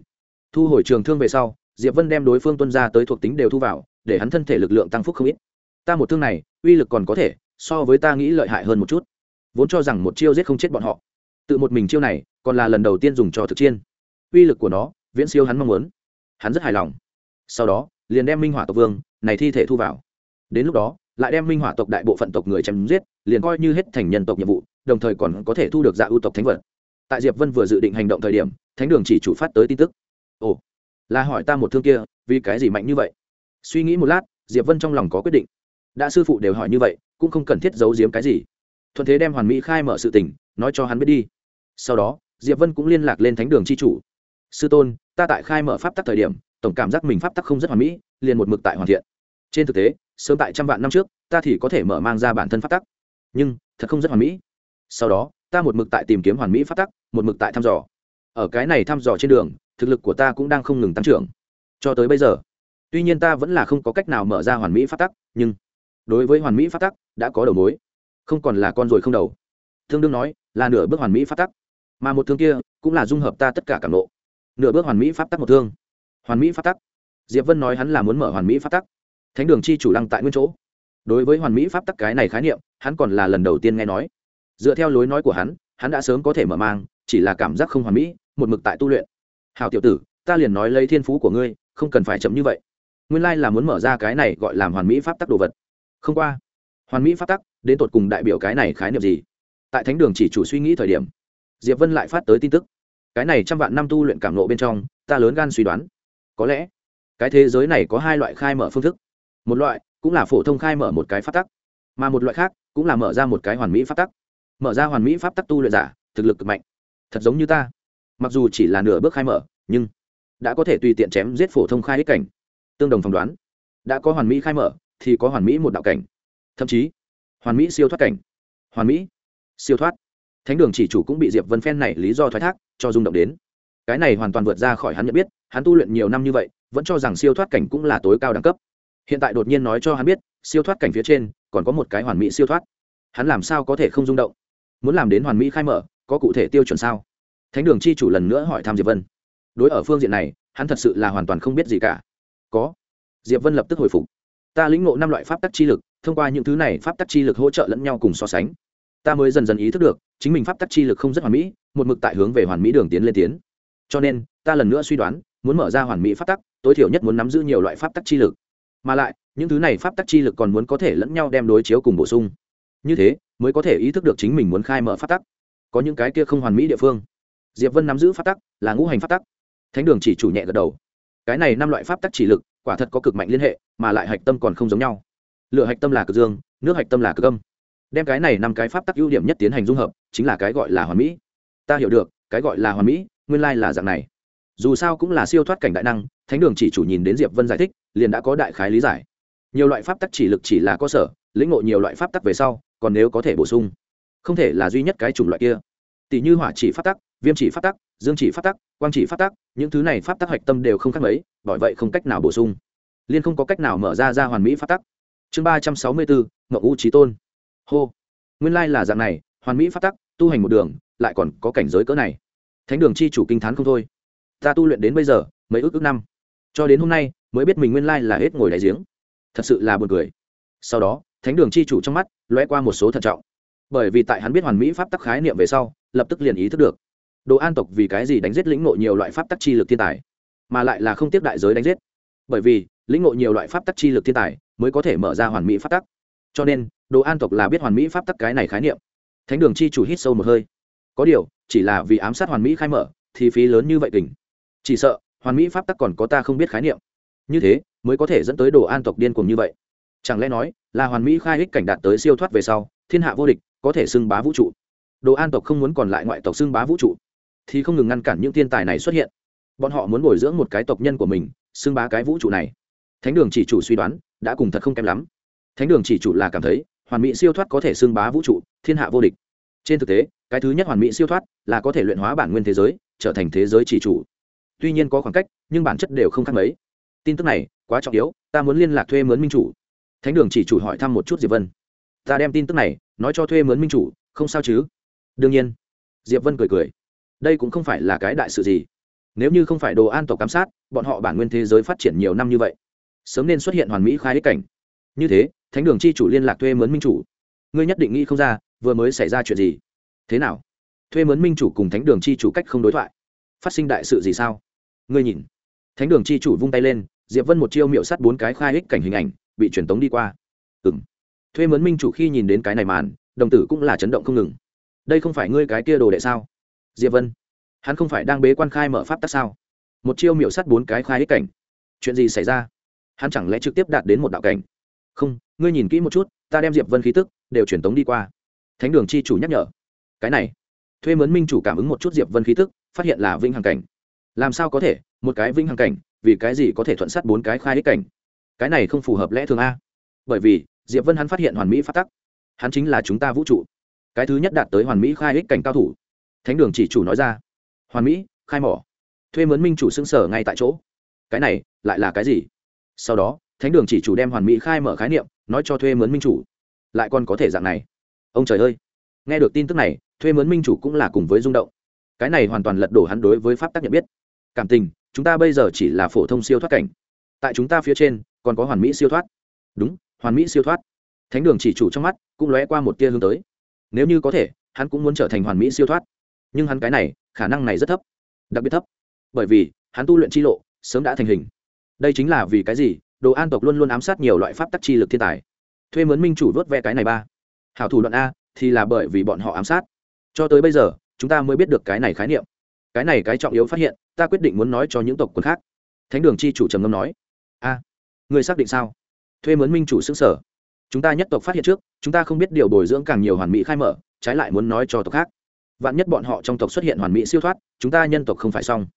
Thu hồi trường thương về sau, diệp vân đem đối phương tuân ra tới thuộc tính đều thu vào, để hắn thân thể lực lượng tăng phúc không ít. Ta một thương này, uy lực còn có thể, so với ta nghĩ lợi hại hơn một chút. Vốn cho rằng một chiêu giết không chết bọn họ. Tự một mình chiêu này, còn là lần đầu tiên dùng cho thực chiên. Uy lực của nó viễn siêu hắn mong muốn. Hắn rất hài lòng. Sau đó, liền đem minh hỏa tộc vương, này thi thể thu vào. Đến lúc đó, lại đem minh hỏa tộc đại bộ phận tộc người chém giết, liền coi như hết thành nhân tộc nhiệm vụ, đồng thời còn có thể thu được dạ ưu tộc thánh vật. Tại diệp vân vừa dự định hành động thời điểm, thánh đường chỉ chủ phát tới tin tức. Ồ, là hỏi ta một thương kia, vì cái gì mạnh như vậy? Suy nghĩ một lát, diệp vân trong lòng có quyết định. Đã sư phụ đều hỏi như vậy, cũng không cần thiết giấu giếm cái gì. Thuận thế đem hoàn mỹ khai mở sự tình, nói cho hắn biết đi. Sau đó, diệp vân cũng liên lạc lên thánh đường c h i chủ. Sư tôn ta tại khai mở pháp tắc thời điểm, tổng cảm giác mình pháp tắc không rất hoàn mỹ, liền một mực tại hoàn thiện. Trên thực tế, sớm tại trăm vạn năm trước, ta thì có thể mở mang ra bản thân pháp tắc. Nhưng, thật không rất hoàn mỹ. Sau đó, ta một mực tại tìm kiếm hoàn mỹ pháp tắc, một mực tại thăm dò. Ở cái này thăm dò trên đường, thực lực của ta cũng đang không ngừng tăng trưởng. Cho tới bây giờ, tuy nhiên ta vẫn là không có cách nào mở ra hoàn mỹ pháp tắc, nhưng đối với hoàn mỹ pháp tắc, đã có đầu mối. Không còn là con rồi không đầu. Thương đương nói, là nửa bước hoàn mỹ pháp tắc. Mà một thương kia cũng là dung hợp ta tất cả cảm nộ nửa bước hoàn mỹ pháp tắc một thương. Hoàn mỹ pháp tắc. Diệp vân nói hắn là muốn mở hoàn mỹ pháp tắc. Thánh đường chi chủ lăng tại nguyên chỗ. Đối với hoàn mỹ pháp tắc cái này khái niệm, hắn còn là lần đầu tiên nghe nói. Dựa theo lối nói của hắn hắn đã sớm có thể mở mang, chỉ là cảm giác không hoàn mỹ, một mực tại tu luyện. Hào tiểu tử, ta liền nói lấy thiên phú của ngươi, không cần phải chậm như vậy. Nguyên lai là muốn mở ra cái này gọi là hoàn mỹ pháp tắc đồ vật. Không qua, hoàn mỹ pháp tắc, đến tột cùng đại biểu cái này khái niệm gì? Tại thánh đường chỉ chủ suy nghĩ thời điểm, diệp vân lại phát tới tin tức cái này trăm vạn năm tu luyện cảm nộ bên trong, ta lớn gan suy đoán. Có lẽ, cái thế giới này có hai loại khai mở phương thức. Một loại cũng là phổ thông khai mở một cái pháp tắc, mà một loại khác cũng là mở ra một cái hoàn mỹ pháp tắc. Mở ra hoàn mỹ pháp tắc tu luyện giả, thực lực cực mạnh. Thật giống như ta. Mặc dù chỉ là nửa bước khai mở, nhưng đã có thể tùy tiện chém giết phổ thông khai hết cảnh. Tương đồng phỏng đoán, đã có hoàn mỹ khai mở thì có hoàn mỹ một đạo cảnh. Thậm chí, hoàn mỹ siêu thoát cảnh. Hoàn mỹ siêu thoát thánh đường chỉ chủ cũng bị diệp vân phen này lý do thoái thác, cho rung động đến. Cái này hoàn toàn vượt ra khỏi hắn nhận biết, hắn tu luyện nhiều năm như vậy, vẫn cho rằng siêu thoát cảnh cũng là tối cao đẳng cấp. Hiện tại đột nhiên nói cho hắn biết, siêu thoát cảnh phía trên, còn có một cái hoàn mỹ siêu thoát. Hắn làm sao có thể không rung động? Muốn làm đến hoàn mỹ khai mở, có cụ thể tiêu chuẩn sao? Thánh đường chi chủ lần nữa hỏi thăm diệp vân. Đối ở phương diện này, hắn thật sự là hoàn toàn không biết gì cả. Có. Diệp vân lập tức hồi phục. Ta lĩnh ngộ năm loại pháp tắc chi lực, thông qua những thứ này pháp tắc chi lực hỗ trợ lẫn nhau cùng so sánh ta mới dần dần ý thức được, chính mình pháp tắc chi lực không rất hoàn mỹ, một mực tại hướng về hoàn mỹ đường tiến lên tiến. Cho nên, ta lần nữa suy đoán, muốn mở ra hoàn mỹ pháp tắc, tối thiểu nhất muốn nắm giữ nhiều loại pháp tắc chi lực. Mà lại, những thứ này pháp tắc chi lực còn muốn có thể lẫn nhau đem đối chiếu cùng bổ sung. Như thế, mới có thể ý thức được chính mình muốn khai mở pháp tắc. Có những cái kia không hoàn mỹ địa phương. Diệp vân nắm giữ pháp tắc, là ngũ hành pháp tắc. Thánh đường chỉ chủ nhẹ gật đầu. Cái này năm loại pháp tắc chỉ lực, quả thật có cực mạnh liên hệ, mà lại hạch tâm còn không giống nhau. Lựa hạch tâm là cực dương, nước hạch tâm là cực âm đem cái này năm cái pháp tắc ưu điểm nhất tiến hành dung hợp, chính là cái gọi là hoàn mỹ. Ta hiểu được, cái gọi là hoàn mỹ, nguyên lai là dạng này. Dù sao cũng là siêu thoát cảnh đại năng, thánh đường chỉ chủ nhìn đến diệp vân giải thích, liền đã có đại khái lý giải. Nhiều loại pháp tắc chỉ lực chỉ là cơ sở, lĩnh ngộ nhiều loại pháp tắc về sau, còn nếu có thể bổ sung, không thể là duy nhất cái chủng loại kia. Tỷ như hỏa chỉ pháp tắc, viêm chỉ pháp tắc, dương chỉ pháp tắc, quang chỉ pháp tắc, những thứ này pháp tắc hạch tâm đều không khác mấy, bởi vậy không cách nào bổ sung. Liên không có cách nào mở ra ra hoàn mỹ pháp tắc. Chương ba trăm sáu mươi bốn, ngọc u trí tôn hô. Nguyên lai là dạng này, hoàn mỹ pháp tắc, tu hành một đường, lại còn có cảnh giới cỡ này. Thánh đường chi chủ kinh t h á n không thôi. Ta tu luyện đến bây giờ, mấy ước ước năm. Cho đến hôm nay, mới biết mình nguyên lai là hết ngồi đại giếng. Thật sự là buồn cười. Sau đó, thánh đường chi chủ trong mắt lóe qua một số thận trọng. Bởi vì tại hắn biết hoàn mỹ pháp tắc khái niệm về sau, lập tức liền ý thức được. Đồ an tộc vì cái gì đánh giết lĩnh nội nhiều loại pháp tắc chi lực thiên tài, mà lại là không tiếp đại giới đánh giết. Bởi vì, lĩnh nội nhiều loại pháp tắc chi lực thiên tài mới có thể mở ra hoàn mỹ pháp tắc. Cho nên đồ an tộc là biết hoàn mỹ pháp tắc cái này khái niệm. Thánh đường chi chủ hít sâu một hơi. Có điều, chỉ là vì ám sát hoàn mỹ khai mở, thì phí lớn như vậy kình. Chỉ sợ, hoàn mỹ pháp tắc còn có ta không biết khái niệm. Như thế, mới có thể dẫn tới đồ an tộc điên cuồng như vậy. Chẳng lẽ nói, là hoàn mỹ khai ích cảnh đạt tới siêu thoát về sau, thiên hạ vô địch, có thể xưng bá vũ trụ. Đồ an tộc không muốn còn lại ngoại tộc xưng bá vũ trụ, thì không ngừng ngăn cản những thiên tài này xuất hiện. Bọn họ muốn bồi dưỡng một cái tộc nhân của mình, xưng bá cái vũ trụ này. Thánh đường chỉ chủ suy đoán, đã cùng thật không kém lắm. Thánh đường chỉ chủ là cảm thấy hoàn mỹ siêu thoát có thể xưng bá vũ trụ, thiên hạ vô địch. Trên thực tế, cái thứ nhất hoàn mỹ siêu thoát là có thể luyện hóa bản nguyên thế giới, trở thành thế giới chỉ chủ. Tuy nhiên có khoảng cách, nhưng bản chất đều không khác mấy. Tin tức này, quá trọng yếu, ta muốn liên lạc thuê mướn minh chủ. Thánh đường chỉ chủ hỏi thăm một chút diệp vân. Ta đem tin tức này, nói cho thuê mướn minh chủ, không sao chứ? Đương nhiên. Diệp vân cười cười. Đây cũng không phải là cái đại sự gì. Nếu như không phải đồ an tộc giám sát, bọn họ bản nguyên thế giới phát triển nhiều năm như vậy, sớm nên xuất hiện hoàn mỹ khai ích cảnh. Như thế thánh đường chi chủ liên lạc thuê mướn minh chủ. Ngươi nhất định nghĩ không ra, vừa mới xảy ra chuyện gì? Thế nào? Thuê mướn minh chủ cùng thánh đường chi chủ cách không đối thoại. Phát sinh đại sự gì sao? Ngươi nhìn. Thánh đường chi chủ vung tay lên, diệp vân một chiêu miệu sắt bốn cái khai ích cảnh hình ảnh, bị truyền tống đi qua. Ừng thuê mướn minh chủ khi nhìn đến cái này màn, đồng tử cũng là chấn động không ngừng. Đây không phải ngươi cái kia đồ đệ sao? Diệp vân. Hắn không phải đang bế quan khai mở pháp tắc sao? Một chiêu miệu sắt bốn cái khai ích cảnh. Chuyện gì xảy ra? Hắn chẳng lẽ trực tiếp đạt đến một đạo cảnh? Không, ngươi nhìn kỹ một chút, ta đem diệp vân khí tức đều truyền tống đi qua. Thánh đường chi chủ nhắc nhở. Cái này, thuê mướn minh chủ cảm ứng một chút diệp vân khí tức, phát hiện là vĩnh hằng cảnh. Làm sao có thể? Một cái vĩnh hằng cảnh, vì cái gì có thể thuận sát bốn cái khai ích cảnh? Cái này không phù hợp lẽ thường a. Bởi vì, diệp vân hắn phát hiện hoàn mỹ phát tắc. Hắn chính là chúng ta vũ trụ. Cái thứ nhất đạt tới hoàn mỹ khai ích cảnh cao thủ. Thánh đường chỉ chủ nói ra. Hoàn mỹ, khai mỏ. Thuê mướn minh chủ xưng sở ngay tại chỗ. Cái này, lại là cái gì? Sau đó thánh đường chỉ chủ đem hoàn mỹ khai mở khái niệm, nói cho thuê mướn minh chủ. Lại còn có thể dạng này. Ông trời ơi. Nghe được tin tức này, thuê mướn minh chủ cũng là cùng với rung động. Cái này hoàn toàn lật đổ hắn đối với pháp tắc nhận biết. Cảm tình, chúng ta bây giờ chỉ là phổ thông siêu thoát cảnh. Tại chúng ta phía trên, còn có hoàn mỹ siêu thoát. Đúng, hoàn mỹ siêu thoát. Thánh đường chỉ chủ trong mắt cũng lóe qua một tia hướng tới. Nếu như có thể, hắn cũng muốn trở thành hoàn mỹ siêu thoát. Nhưng hắn cái này, khả năng này rất thấp. Đặc biệt thấp. Bởi vì, hắn tu luyện chi lộ sớm đã thành hình. Đây chính là vì cái gì? Đồ an tộc luôn luôn ám sát nhiều loại pháp tắc chi lực thiên tài. Thuê mướn minh chủ vớt ve cái này ba. Hảo thủ đoạn a, thì là bởi vì bọn họ ám sát. Cho tới bây giờ, chúng ta mới biết được cái này khái niệm. Cái này cái trọng yếu phát hiện, ta quyết định muốn nói cho những tộc quân khác. Thánh đường chi chủ trầm ngâm nói. A, người xác định sao? Thuê mướn minh chủ xứng sở chúng ta nhất tộc phát hiện trước, chúng ta không biết điều bồi dưỡng càng nhiều hoàn mỹ khai mở, trái lại muốn nói cho tộc khác. Vạn nhất bọn họ trong tộc xuất hiện hoàn mỹ siêu thoát, chúng ta nhân tộc không phải xong.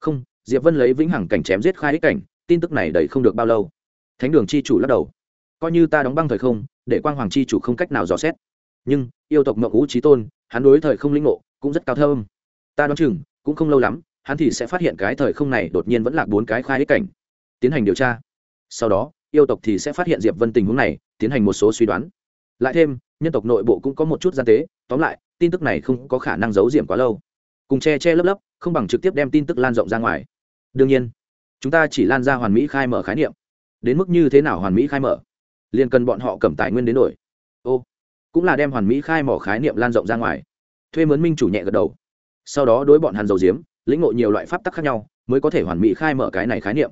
Không, diệp vân lấy vĩnh hằng cảnh chém giết khai ích cảnh tin tức này đẩy không được bao lâu. Thánh đường chi chủ lắc đầu. Coi như ta đóng băng thời không, để quang hoàng chi chủ không cách nào dò xét. Nhưng, yêu tộc mộng ngũ trí tôn, hắn đối thời không linh ngộ cũng rất cao thơm ta đoán chừng, cũng không lâu lắm, hắn thì sẽ phát hiện cái thời không này đột nhiên vẫn là bốn cái khai ích cảnh. Tiến hành điều tra. Sau đó, yêu tộc thì sẽ phát hiện diệp vân tình huống này, tiến hành một số suy đoán. Lại thêm, nhân tộc nội bộ cũng có một chút gian tế, tóm lại, tin tức này không có khả năng giấu diệm quá lâu. Cùng che che lấp lấp, không bằng trực tiếp đem tin tức lan rộng ra ngoài. Đương nhiên chúng ta chỉ lan ra hoàn mỹ khai mở khái niệm. Đến mức như thế nào hoàn mỹ khai mở? Liền cần bọn họ cầm tài nguyên đến đổi. Ô, cũng là đem hoàn mỹ khai mở khái niệm lan rộng ra ngoài. Thuê mướn minh chủ nhẹ gật đầu. Sau đó đối bọn hàn dầu diếm lĩnh ngộ nhiều loại pháp tắc khác nhau, mới có thể hoàn mỹ khai mở cái này khái niệm.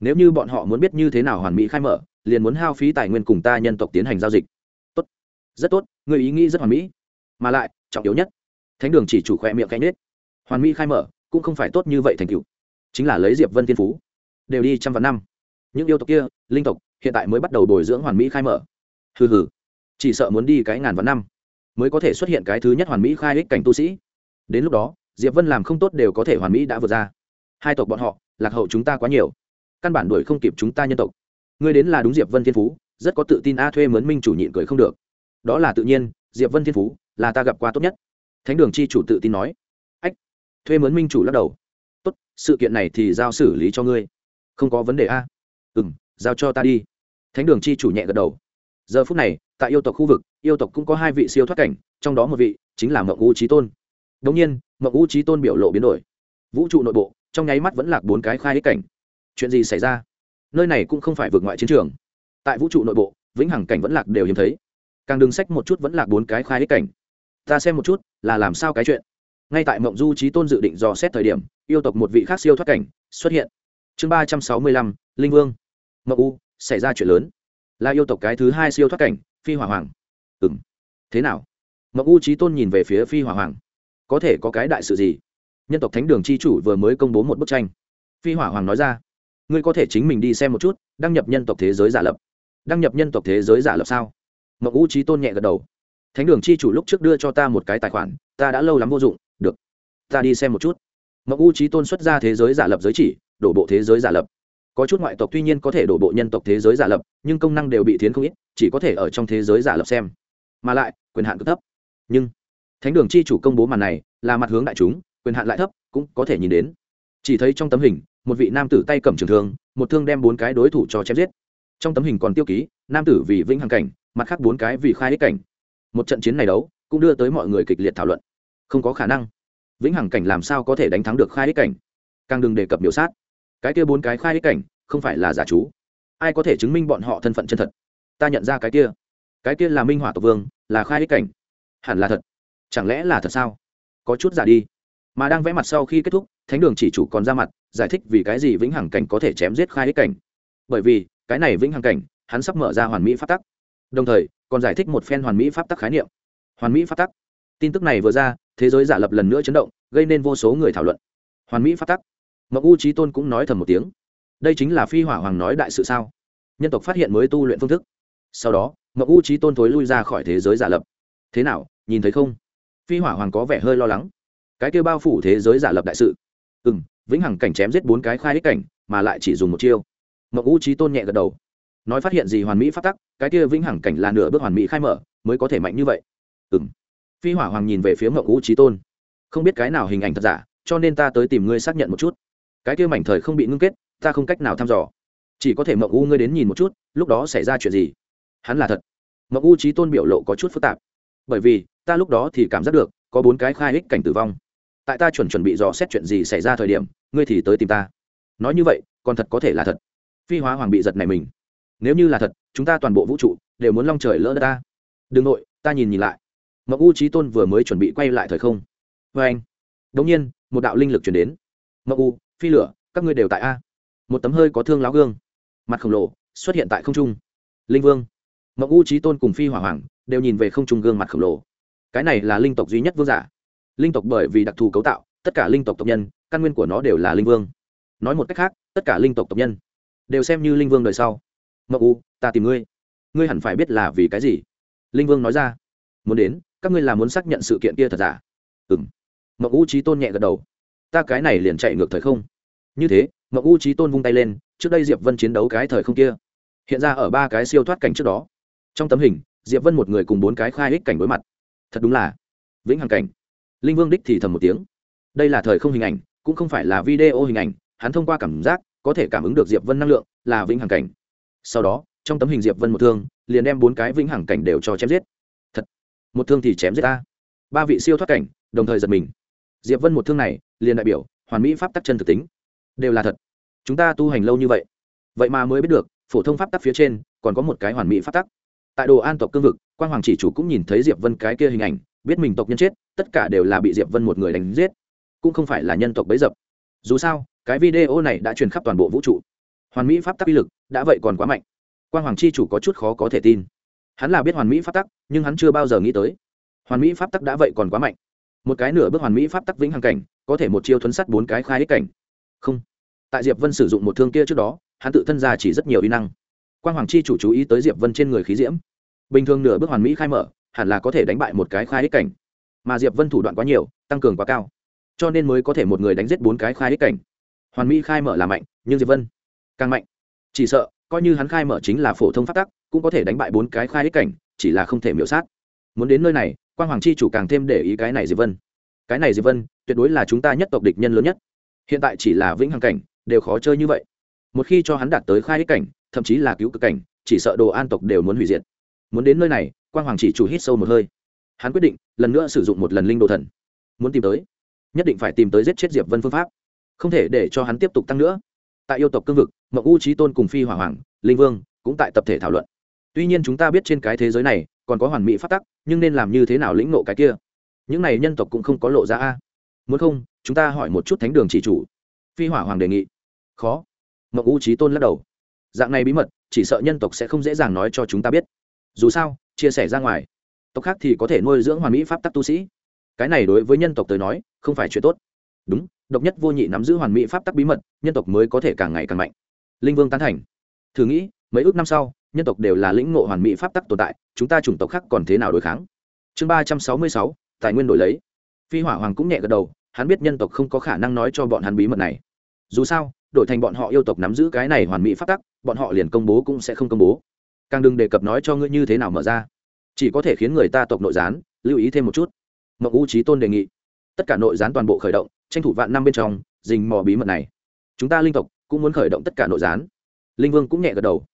Nếu như bọn họ muốn biết như thế nào hoàn mỹ khai mở, liền muốn hao phí tài nguyên cùng ta nhân tộc tiến hành giao dịch. Tốt. Rất tốt người ý nghĩ rất hoàn mỹ. Mà lại, trọng yếu nhất, thánh đường chỉ chủ khoe miệng cánh nết hoàn mỹ khai mở, cũng không phải tốt như vậy thành cựu chính là lấy diệp vân tiên phú đều đi trăm vạn năm. Những yêu tộc kia, linh tộc, hiện tại mới bắt đầu bồi dưỡng hoàn mỹ khai mở. Hừ hừ, chỉ sợ muốn đi cái ngàn vạn năm mới có thể xuất hiện cái thứ nhất hoàn mỹ khai ích cảnh tu sĩ. Đến lúc đó, diệp vân làm không tốt đều có thể hoàn mỹ đã vượt ra. Hai tộc bọn họ, lạc hậu chúng ta quá nhiều. Căn bản đuổi không kịp chúng ta nhân tộc. Ngươi đến là đúng diệp vân thiên phú, rất có tự tin a thuê mướn minh chủ nhịn cười không được. Đó là tự nhiên, diệp vân thiên phú, là ta gặp qua tốt nhất. Thánh đường chi chủ tự tin nói. Ách, thuê mướn minh chủ lắc đầu. Tốt, sự kiện này thì giao xử lý cho ngươi không có vấn đề a. Ừ m giao cho ta đi. Thánh đường chi chủ nhẹ gật đầu. Giờ phút này, tại yêu tộc khu vực, yêu tộc cũng có hai vị siêu thoát cảnh, trong đó một vị chính là mậu u trí tôn. Đ ỗ n g nhiên mậu u trí tôn biểu lộ biến đổi. Vũ trụ nội bộ, trong nháy mắt vẫn lạc bốn cái khai hết cảnh. Chuyện gì xảy ra? Nơi này cũng không phải vượt ngoại chiến trường. Tại vũ trụ nội bộ, vĩnh hằng cảnh vẫn lạc đều hiếm thấy. Càng đừng sách một chút vẫn lạc bốn cái khai hết cảnh. Ta xem một chút, là làm sao cái chuyện? Ngay tại mộng du trí tôn dự định dò xét thời điểm, yêu tộc một vị khác siêu thoát cảnh xuất hiện chương ba trăm sáu mươi lăm, linh vương. Mậu u, xảy ra chuyện lớn. Là yêu tộc cái thứ hai siêu thoát cảnh, phi hỏa hoàng. Ừ m thế nào? Mậu u trí tôn nhìn về phía phi hỏa hoàng. Có thể có cái đại sự gì? Nhân tộc thánh đường c h i chủ vừa mới công bố một bức tranh. Phi hỏa hoàng nói ra. Ngươi có thể chính mình đi xem một chút, đăng nhập nhân tộc thế giới giả lập. Đăng nhập nhân tộc thế giới giả lập sao? Mậu u trí tôn nhẹ gật đầu. Thánh đường c h i chủ lúc trước đưa cho ta một cái tài khoản, ta đã lâu lắm vô dụng, được. Ta đi xem một chút. Mậu u trí tôn xuất ra thế giới giả lập giới chỉ đổ bộ thế giới giả lập. Có chút ngoại tộc tuy nhiên có thể đổ bộ nhân tộc thế giới giả lập, nhưng công năng đều bị thiến không ít, chỉ có thể ở trong thế giới giả lập xem. Mà lại, quyền hạn cực thấp. Nhưng, thánh đường chi chủ công bố màn này, là mặt hướng đại chúng, quyền hạn lại thấp, cũng có thể nhìn đến. Chỉ thấy trong tấm hình, một vị nam tử tay cầm trường thương, một thương đem bốn cái đối thủ cho chém giết. Trong tấm hình còn tiêu ký, nam tử vì vĩnh hằng cảnh, mặt khác bốn cái vì khai hết cảnh. Một trận chiến này đấu, cũng đưa tới mọi người kịch liệt thảo luận. Không có khả năng. Vĩnh hằng cảnh làm sao có thể đánh thắng được khai hết cảnh? Càng đừng đề cập biểu sát cái kia bốn cái khai ích cảnh, không phải là giả chú. Ai có thể chứng minh bọn họ thân phận chân thật? Ta nhận ra cái kia. Cái kia là minh hỏa tộc vương, là khai ích cảnh. Hẳn là thật. Chẳng lẽ là thật sao? Có chút giả đi. Mà đang vẽ mặt sau khi kết thúc, thánh đường chỉ chủ còn ra mặt, giải thích vì cái gì vĩnh hằng cảnh có thể chém giết khai ích cảnh. Bởi vì, cái này vĩnh hằng cảnh, hắn sắp mở ra hoàn mỹ pháp tắc. Đồng thời, còn giải thích một phen hoàn mỹ pháp tắc khái niệm. Hoàn mỹ pháp tắc. Tin tức này vừa ra, thế giới giả lập lần nữa chấn động, gây nên vô số người thảo luận. Hoàn mỹ pháp tắc mậu u trí tôn cũng nói thầm một tiếng. Đây chính là phi hỏa hoàng nói đại sự sao? Nhân tộc phát hiện mới tu luyện phương thức. Sau đó mậu u trí tôn thối lui ra khỏi thế giới giả lập. Thế nào, nhìn thấy không? Phi hỏa hoàng có vẻ hơi lo lắng. Cái kêu bao phủ thế giới giả lập đại sự. Ừ m vĩnh hằng cảnh chém giết bốn cái khai ích cảnh, mà lại chỉ dùng một chiêu. Mậu u trí tôn nhẹ gật đầu. Nói phát hiện gì hoàn mỹ phát tắc, cái kia vĩnh hằng cảnh là nửa bước hoàn mỹ khai mở, mới có thể mạnh như vậy. Ừ m phi hỏa hoàng nhìn về phía mậu u trí tôn. Không biết cái nào hình ảnh thật giả, cho nên ta tới tìm ngươi xác nhận một chút cái kia mảnh thời không bị ngưng kết, ta không cách nào thăm dò. Chỉ có thể mậu u ngươi đến nhìn một chút, lúc đó xảy ra chuyện gì? Hắn là thật. Mậu u trí tôn biểu lộ có chút phức tạp. Bởi vì, ta lúc đó thì cảm giác được, có bốn cái khai ích cảnh tử vong. Tại ta chuẩn chuẩn bị dò xét chuyện gì xảy ra thời điểm, ngươi thì tới tìm ta. Nói như vậy, còn thật có thể là thật. Phi hóa hoàng bị giật này mình. Nếu như là thật, chúng ta toàn bộ vũ trụ đều muốn long trời lỡ đất ta. Đừng nội, ta nhìn nhìn lại. Mậu u trí tôn vừa mới chuẩn bị quay lại thời không. Vâng. Vê anh đ ỗ n g nhiên, một đạo linh lực chuyển đến. Mậu u phi lửa, các ngươi đều tại a. Một tấm hơi có thương láo gương. Mặt khổng lồ, xuất hiện tại không trung. Linh vương. Mậu u trí tôn cùng phi hỏa hoàng đều nhìn về không trung gương mặt khổng lồ. Cái này là linh tộc duy nhất vương giả. Linh tộc bởi vì đặc thù cấu tạo, tất cả linh tộc tộc nhân, căn nguyên của nó đều là linh vương. Nói một cách khác, tất cả linh tộc tộc nhân đều xem như linh vương đời sau. Mậu u, ta tìm ngươi. Ngươi hẳn phải biết là vì cái gì? Linh vương nói ra. Muốn đến, các ngươi là muốn xác nhận sự kiện kia thật giả? Ừ m mậu u trí tôn nhẹ gật đầu ta cái này liền chạy ngược thời không. Như thế mậu u trí tôn vung tay lên, trước đây diệp vân chiến đấu cái thời không kia. Hiện ra ở ba cái siêu thoát cảnh trước đó. Trong tấm hình, diệp vân một người cùng bốn cái khai ích cảnh đối mặt. Thật đúng là vĩnh hằng cảnh. Linh vương đích thì thầm một tiếng. Đây là thời không hình ảnh, cũng không phải là video hình ảnh, hắn thông qua cảm giác, có thể cảm ứng được diệp vân năng lượng, là vĩnh hằng cảnh. Sau đó, trong tấm hình diệp vân một thương, liền đem bốn cái vĩnh hằng cảnh đều cho chém giết. Thật, một thương thì chém giết ta. Ba vị siêu thoát cảnh, đồng thời giật mình. Diệp vân một thương này liền đại biểu, hoàn mỹ pháp tắc chân thực tính, đều là thật. Chúng ta tu hành lâu như vậy vậy mà mới biết được, phổ thông pháp tắc phía trên, còn có một cái hoàn mỹ pháp tắc. Tại đồ an tộc cương vực quan hoàng chỉ chủ cũng nhìn thấy diệp vân cái kia hình ảnh, biết mình tộc nhân chết, tất cả đều là bị diệp vân một người đánh giết. Cũng không phải là nhân tộc bấy dập. Dù sao, cái video này đã truyền khắp toàn bộ vũ trụ. Hoàn mỹ pháp tắc uy lực đã vậy còn quá mạnh. Quan hoàng chi chủ có chút khó có thể tin. Hắn là biết hoàn mỹ pháp tắc, nhưng hắn chưa bao giờ nghĩ tới. Hoàn mỹ pháp tắc đã vậy còn quá mạnh một cái nửa bước hoàn mỹ pháp tắc vĩnh hằng cảnh, có thể một chiêu thuấn sắt bốn cái khai ích cảnh. Không. Tại diệp vân sử dụng một thương kia trước đó, hắn tự thân ra chỉ rất nhiều y năng. Quan hoàng chi chủ chú ý tới diệp vân trên người khí diễm. Bình thường nửa bước hoàn mỹ khai mở, hẳn là có thể đánh bại một cái khai ích cảnh. Mà diệp vân thủ đoạn quá nhiều, tăng cường quá cao. Cho nên mới có thể một người đánh giết bốn cái khai ích cảnh. Hoàn mỹ khai mở là mạnh, nhưng diệp vân càng mạnh. Chỉ sợ, coi như hắn khai mở chính là phổ thông phát tắc, cũng có thể đánh bại bốn cái khai ích cảnh, chỉ là không thể miễu sát. Muốn đến nơi này quan hoàng chi chủ càng thêm để ý cái này diệp vân. Cái này diệp vân, tuyệt đối là chúng ta nhất tộc địch nhân lớn nhất. Hiện tại chỉ là vĩnh hằng cảnh, đều khó chơi như vậy. Một khi cho hắn đạt tới khai ích cảnh, thậm chí là cứu cực cảnh, chỉ sợ đồ an tộc đều muốn hủy diệt. Muốn đến nơi này quan hoàng chỉ chủ hít sâu một hơi. Hắn quyết định, lần nữa sử dụng một lần linh đồ thần. Muốn tìm tới. Nhất định phải tìm tới giết chết diệp vân phương pháp. Không thể để cho hắn tiếp tục tăng nữa. Tại yêu tộc cương vực mậu u trí tôn cùng phi hỏa hoàng, linh vương cũng tại tập thể thảo luận. Tuy nhiên chúng ta biết trên cái thế giới này còn có hoàn mỹ phát tắc, nhưng nên làm như thế nào lĩnh nộ cái kia? Những này nhân tộc cũng không có lộ ra a. Muốn không, chúng ta hỏi một chút thánh đường chỉ chủ. Phi hỏa hoàng đề nghị. Khó. Mộng u trí tôn lắc đầu. Dạng này bí mật, chỉ sợ nhân tộc sẽ không dễ dàng nói cho chúng ta biết. Dù sao, chia sẻ ra ngoài, tộc khác thì có thể nuôi dưỡng hoàn mỹ pháp tắc tu sĩ. Cái này đối với nhân tộc tới nói, không phải chuyện tốt. Đúng, độc nhất vô nhị nắm giữ hoàn mỹ pháp tắc bí mật, nhân tộc mới có thể càng ngày càng mạnh. Linh vương tán thành. Thử nghĩ, mấy ước năm sau nhân tộc đều là lĩnh ngộ hoàn mỹ pháp tắc tồn tại, chúng ta chủng tộc khác còn thế nào đối kháng? Chương ba trăm sáu mươi sáu, tài nguyên đổi lấy. Phi hỏa hoàng cũng nhẹ gật đầu, hắn biết nhân tộc không có khả năng nói cho bọn hắn bí mật này. Dù sao, đổi thành bọn họ yêu tộc nắm giữ cái này hoàn mỹ pháp tắc, bọn họ liền công bố cũng sẽ không công bố. Càng đừng đề cập nói cho ngươi như thế nào mở ra. Chỉ có thể khiến người ta tộc nội gián, lưu ý thêm một chút. Mậu u trí tôn đề nghị. Tất cả nội gián toàn bộ khởi động, tranh thủ vạn năm bên trong, dình mò bí mật này. Chúng ta linh tộc cũng muốn khởi động tất cả nội gián. Linh vương cũng nhẹ gật đầu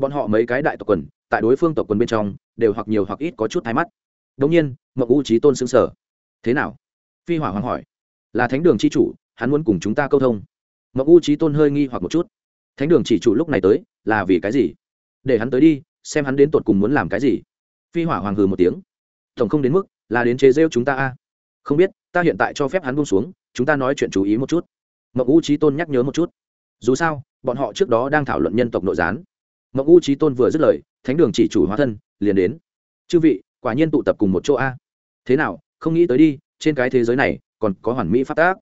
bọn họ mấy cái đại tộc quần, tại đối phương tộc quần bên trong, đều hoặc nhiều hoặc ít có chút thái mắt. Đông nhiên mậu u trí tôn xứng sở thế nào? Phi hỏa hoàng hỏi. Là thánh đường c h i chủ, hắn muốn cùng chúng ta câu thông. Mậu u trí tôn hơi nghi hoặc một chút. Thánh đường chỉ chủ lúc này tới, là vì cái gì? Để hắn tới đi, xem hắn đến tột cùng muốn làm cái gì. Phi hỏa hoàng hừ một tiếng. Tổng không đến mức là đến chế rêu chúng ta a. Không biết, ta hiện tại cho phép hắn buông xuống, chúng ta nói chuyện chú ý một chút. Mậu u trí tôn nhắc nhớ một chút. Dù sao, bọn họ trước đó đang thảo luận nhân tộc nội gián mộng u trí tôn vừa dứt lời, thánh đường chỉ chủ hóa thân, liền đến. Chư vị, quả nhiên tụ tập cùng một chỗ a. Thế nào, không nghĩ tới đi, trên cái thế giới này, còn có hoàn mỹ phát tác.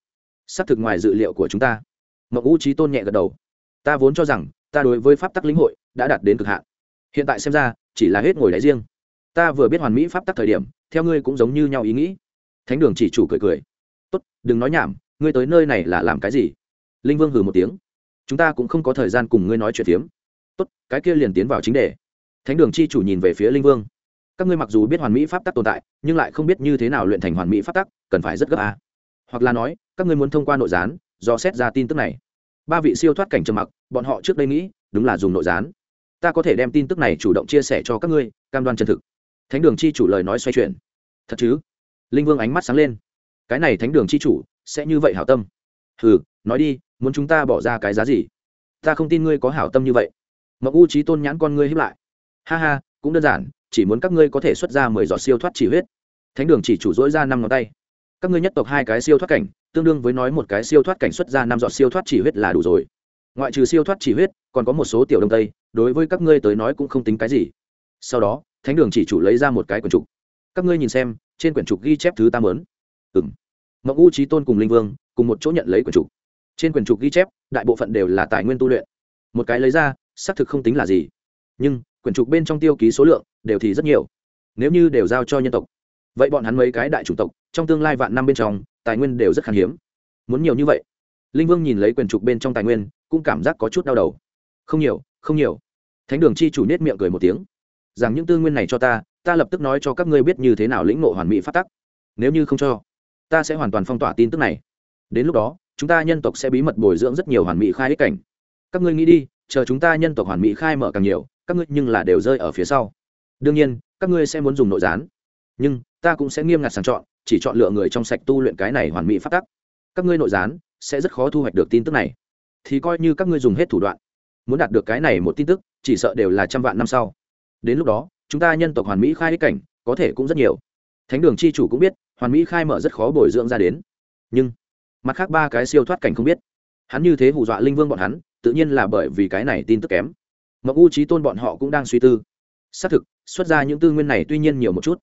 Xác thực ngoài dự liệu của chúng ta. Mộng u trí tôn nhẹ gật đầu. Ta vốn cho rằng, ta đối với pháp tắc lĩnh hội, đã đạt đến cực hạn. Hiện tại xem ra, chỉ là hết ngồi đáy riêng ta vừa biết hoàn mỹ pháp tắc thời điểm, theo ngươi cũng giống như nhau ý nghĩ. Thánh đường chỉ chủ cười cười. Tốt, đừng nói nhảm, ngươi tới nơi này là làm cái gì? Linh vương hừ một tiếng. Chúng ta cũng không có thời gian cùng ngươi nói chuyện phiếm tốt, cái kia liền tiến vào chính đề. Thánh đường chi chủ nhìn về phía linh vương. Các ngươi mặc dù biết hoàn mỹ pháp tắc tồn tại, nhưng lại không biết như thế nào luyện thành hoàn mỹ pháp tắc, cần phải rất gấp à. hoặc là nói, các ngươi muốn thông qua nội gián, do xét ra tin tức này. Ba vị siêu thoát cảnh trầm mặc, bọn họ trước đây nghĩ, đúng là dùng nội gián. Ta có thể đem tin tức này chủ động chia sẻ cho các ngươi, cam đoan chân thực. Thánh đường chi chủ lời nói xoay chuyển. Thật chứ? Linh vương ánh mắt sáng lên. Cái này thánh đường chi chủ, sẽ như vậy hảo tâm. Hừ, nói đi, muốn chúng ta bỏ ra cái giá gì? Ta không tin ngươi có hảo tâm như vậy mậu u trí tôn nhãn con ngươi hiếp lại. Ha ha, cũng đơn giản, chỉ muốn các ngươi có thể xuất ra mười giọt siêu thoát chỉ huyết. Thánh đường chỉ chủ dỗi ra năm ngón tay. Các ngươi nhất tộc hai cái siêu thoát cảnh, tương đương với nói một cái siêu thoát cảnh xuất ra năm giọt siêu thoát chỉ huyết là đủ rồi. Ngoại trừ siêu thoát chỉ huyết, còn có một số tiểu đông tây, đối với các ngươi tới nói cũng không tính cái gì. Sau đó, thánh đường chỉ chủ lấy ra một cái quyển trục. Các ngươi nhìn xem, trên quyển trục ghi chép thứ tam lớn ừ m mậu u trí tôn cùng linh vương cùng một chỗ nhận lấy quyển trục. Trên quyển trục ghi chép, đại bộ phận đều là tài nguyên tu luyện. Một cái lấy ra xác thực không tính là gì. Nhưng, quyển trục bên trong tiêu ký số lượng đều thì rất nhiều. Nếu như đều giao cho nhân tộc, vậy bọn hắn mấy cái đại chủng tộc, trong tương lai vạn năm bên trong, tài nguyên đều rất khan hiếm. Muốn nhiều như vậy, linh vương nhìn lấy quyển trục bên trong tài nguyên, cũng cảm giác có chút đau đầu. Không nhiều không nhiều. Thánh đường chi chủ nết miệng cười một tiếng. Rằng những tư nguyên này cho ta ta lập tức nói cho các ngươi biết như thế nào lĩnh ngộ hoàn mỹ phát tắc. Nếu như không cho, ta sẽ hoàn toàn phong tỏa tin tức này. Đến lúc đó, chúng ta nhân tộc sẽ bí mật bồi dưỡng rất nhiều hoàn mỹ khai ích cảnh. Các ngươi nghĩ đi chờ chúng ta nhân tộc hoàn mỹ khai mở càng nhiều, các ngươi nhưng là đều rơi ở phía sau. Đương nhiên, các ngươi sẽ muốn dùng nội gián. Nhưng, ta cũng sẽ nghiêm ngặt sàng chọn, chỉ chọn lựa người trong sạch tu luyện cái này hoàn mỹ phát tắc. Các ngươi nội gián sẽ rất khó thu hoạch được tin tức này. Thì coi như các ngươi dùng hết thủ đoạn, muốn đạt được cái này một tin tức, chỉ sợ đều là trăm vạn năm sau. Đến lúc đó, chúng ta nhân tộc hoàn mỹ khai ích cảnh, có thể cũng rất nhiều. Thánh đường c h i chủ cũng biết, hoàn mỹ khai mở rất khó bồi dưỡng ra đến. Nhưng, mặt khác ba cái siêu thoát cảnh không biết. Hắn như thế hù dọa linh vương bọn hắn tự nhiên là bởi vì cái này tin tức kém. Mậu u trí tôn bọn họ cũng đang suy tư. Xác thực, xuất ra những tư nguyên này tuy nhiên nhiều một chút,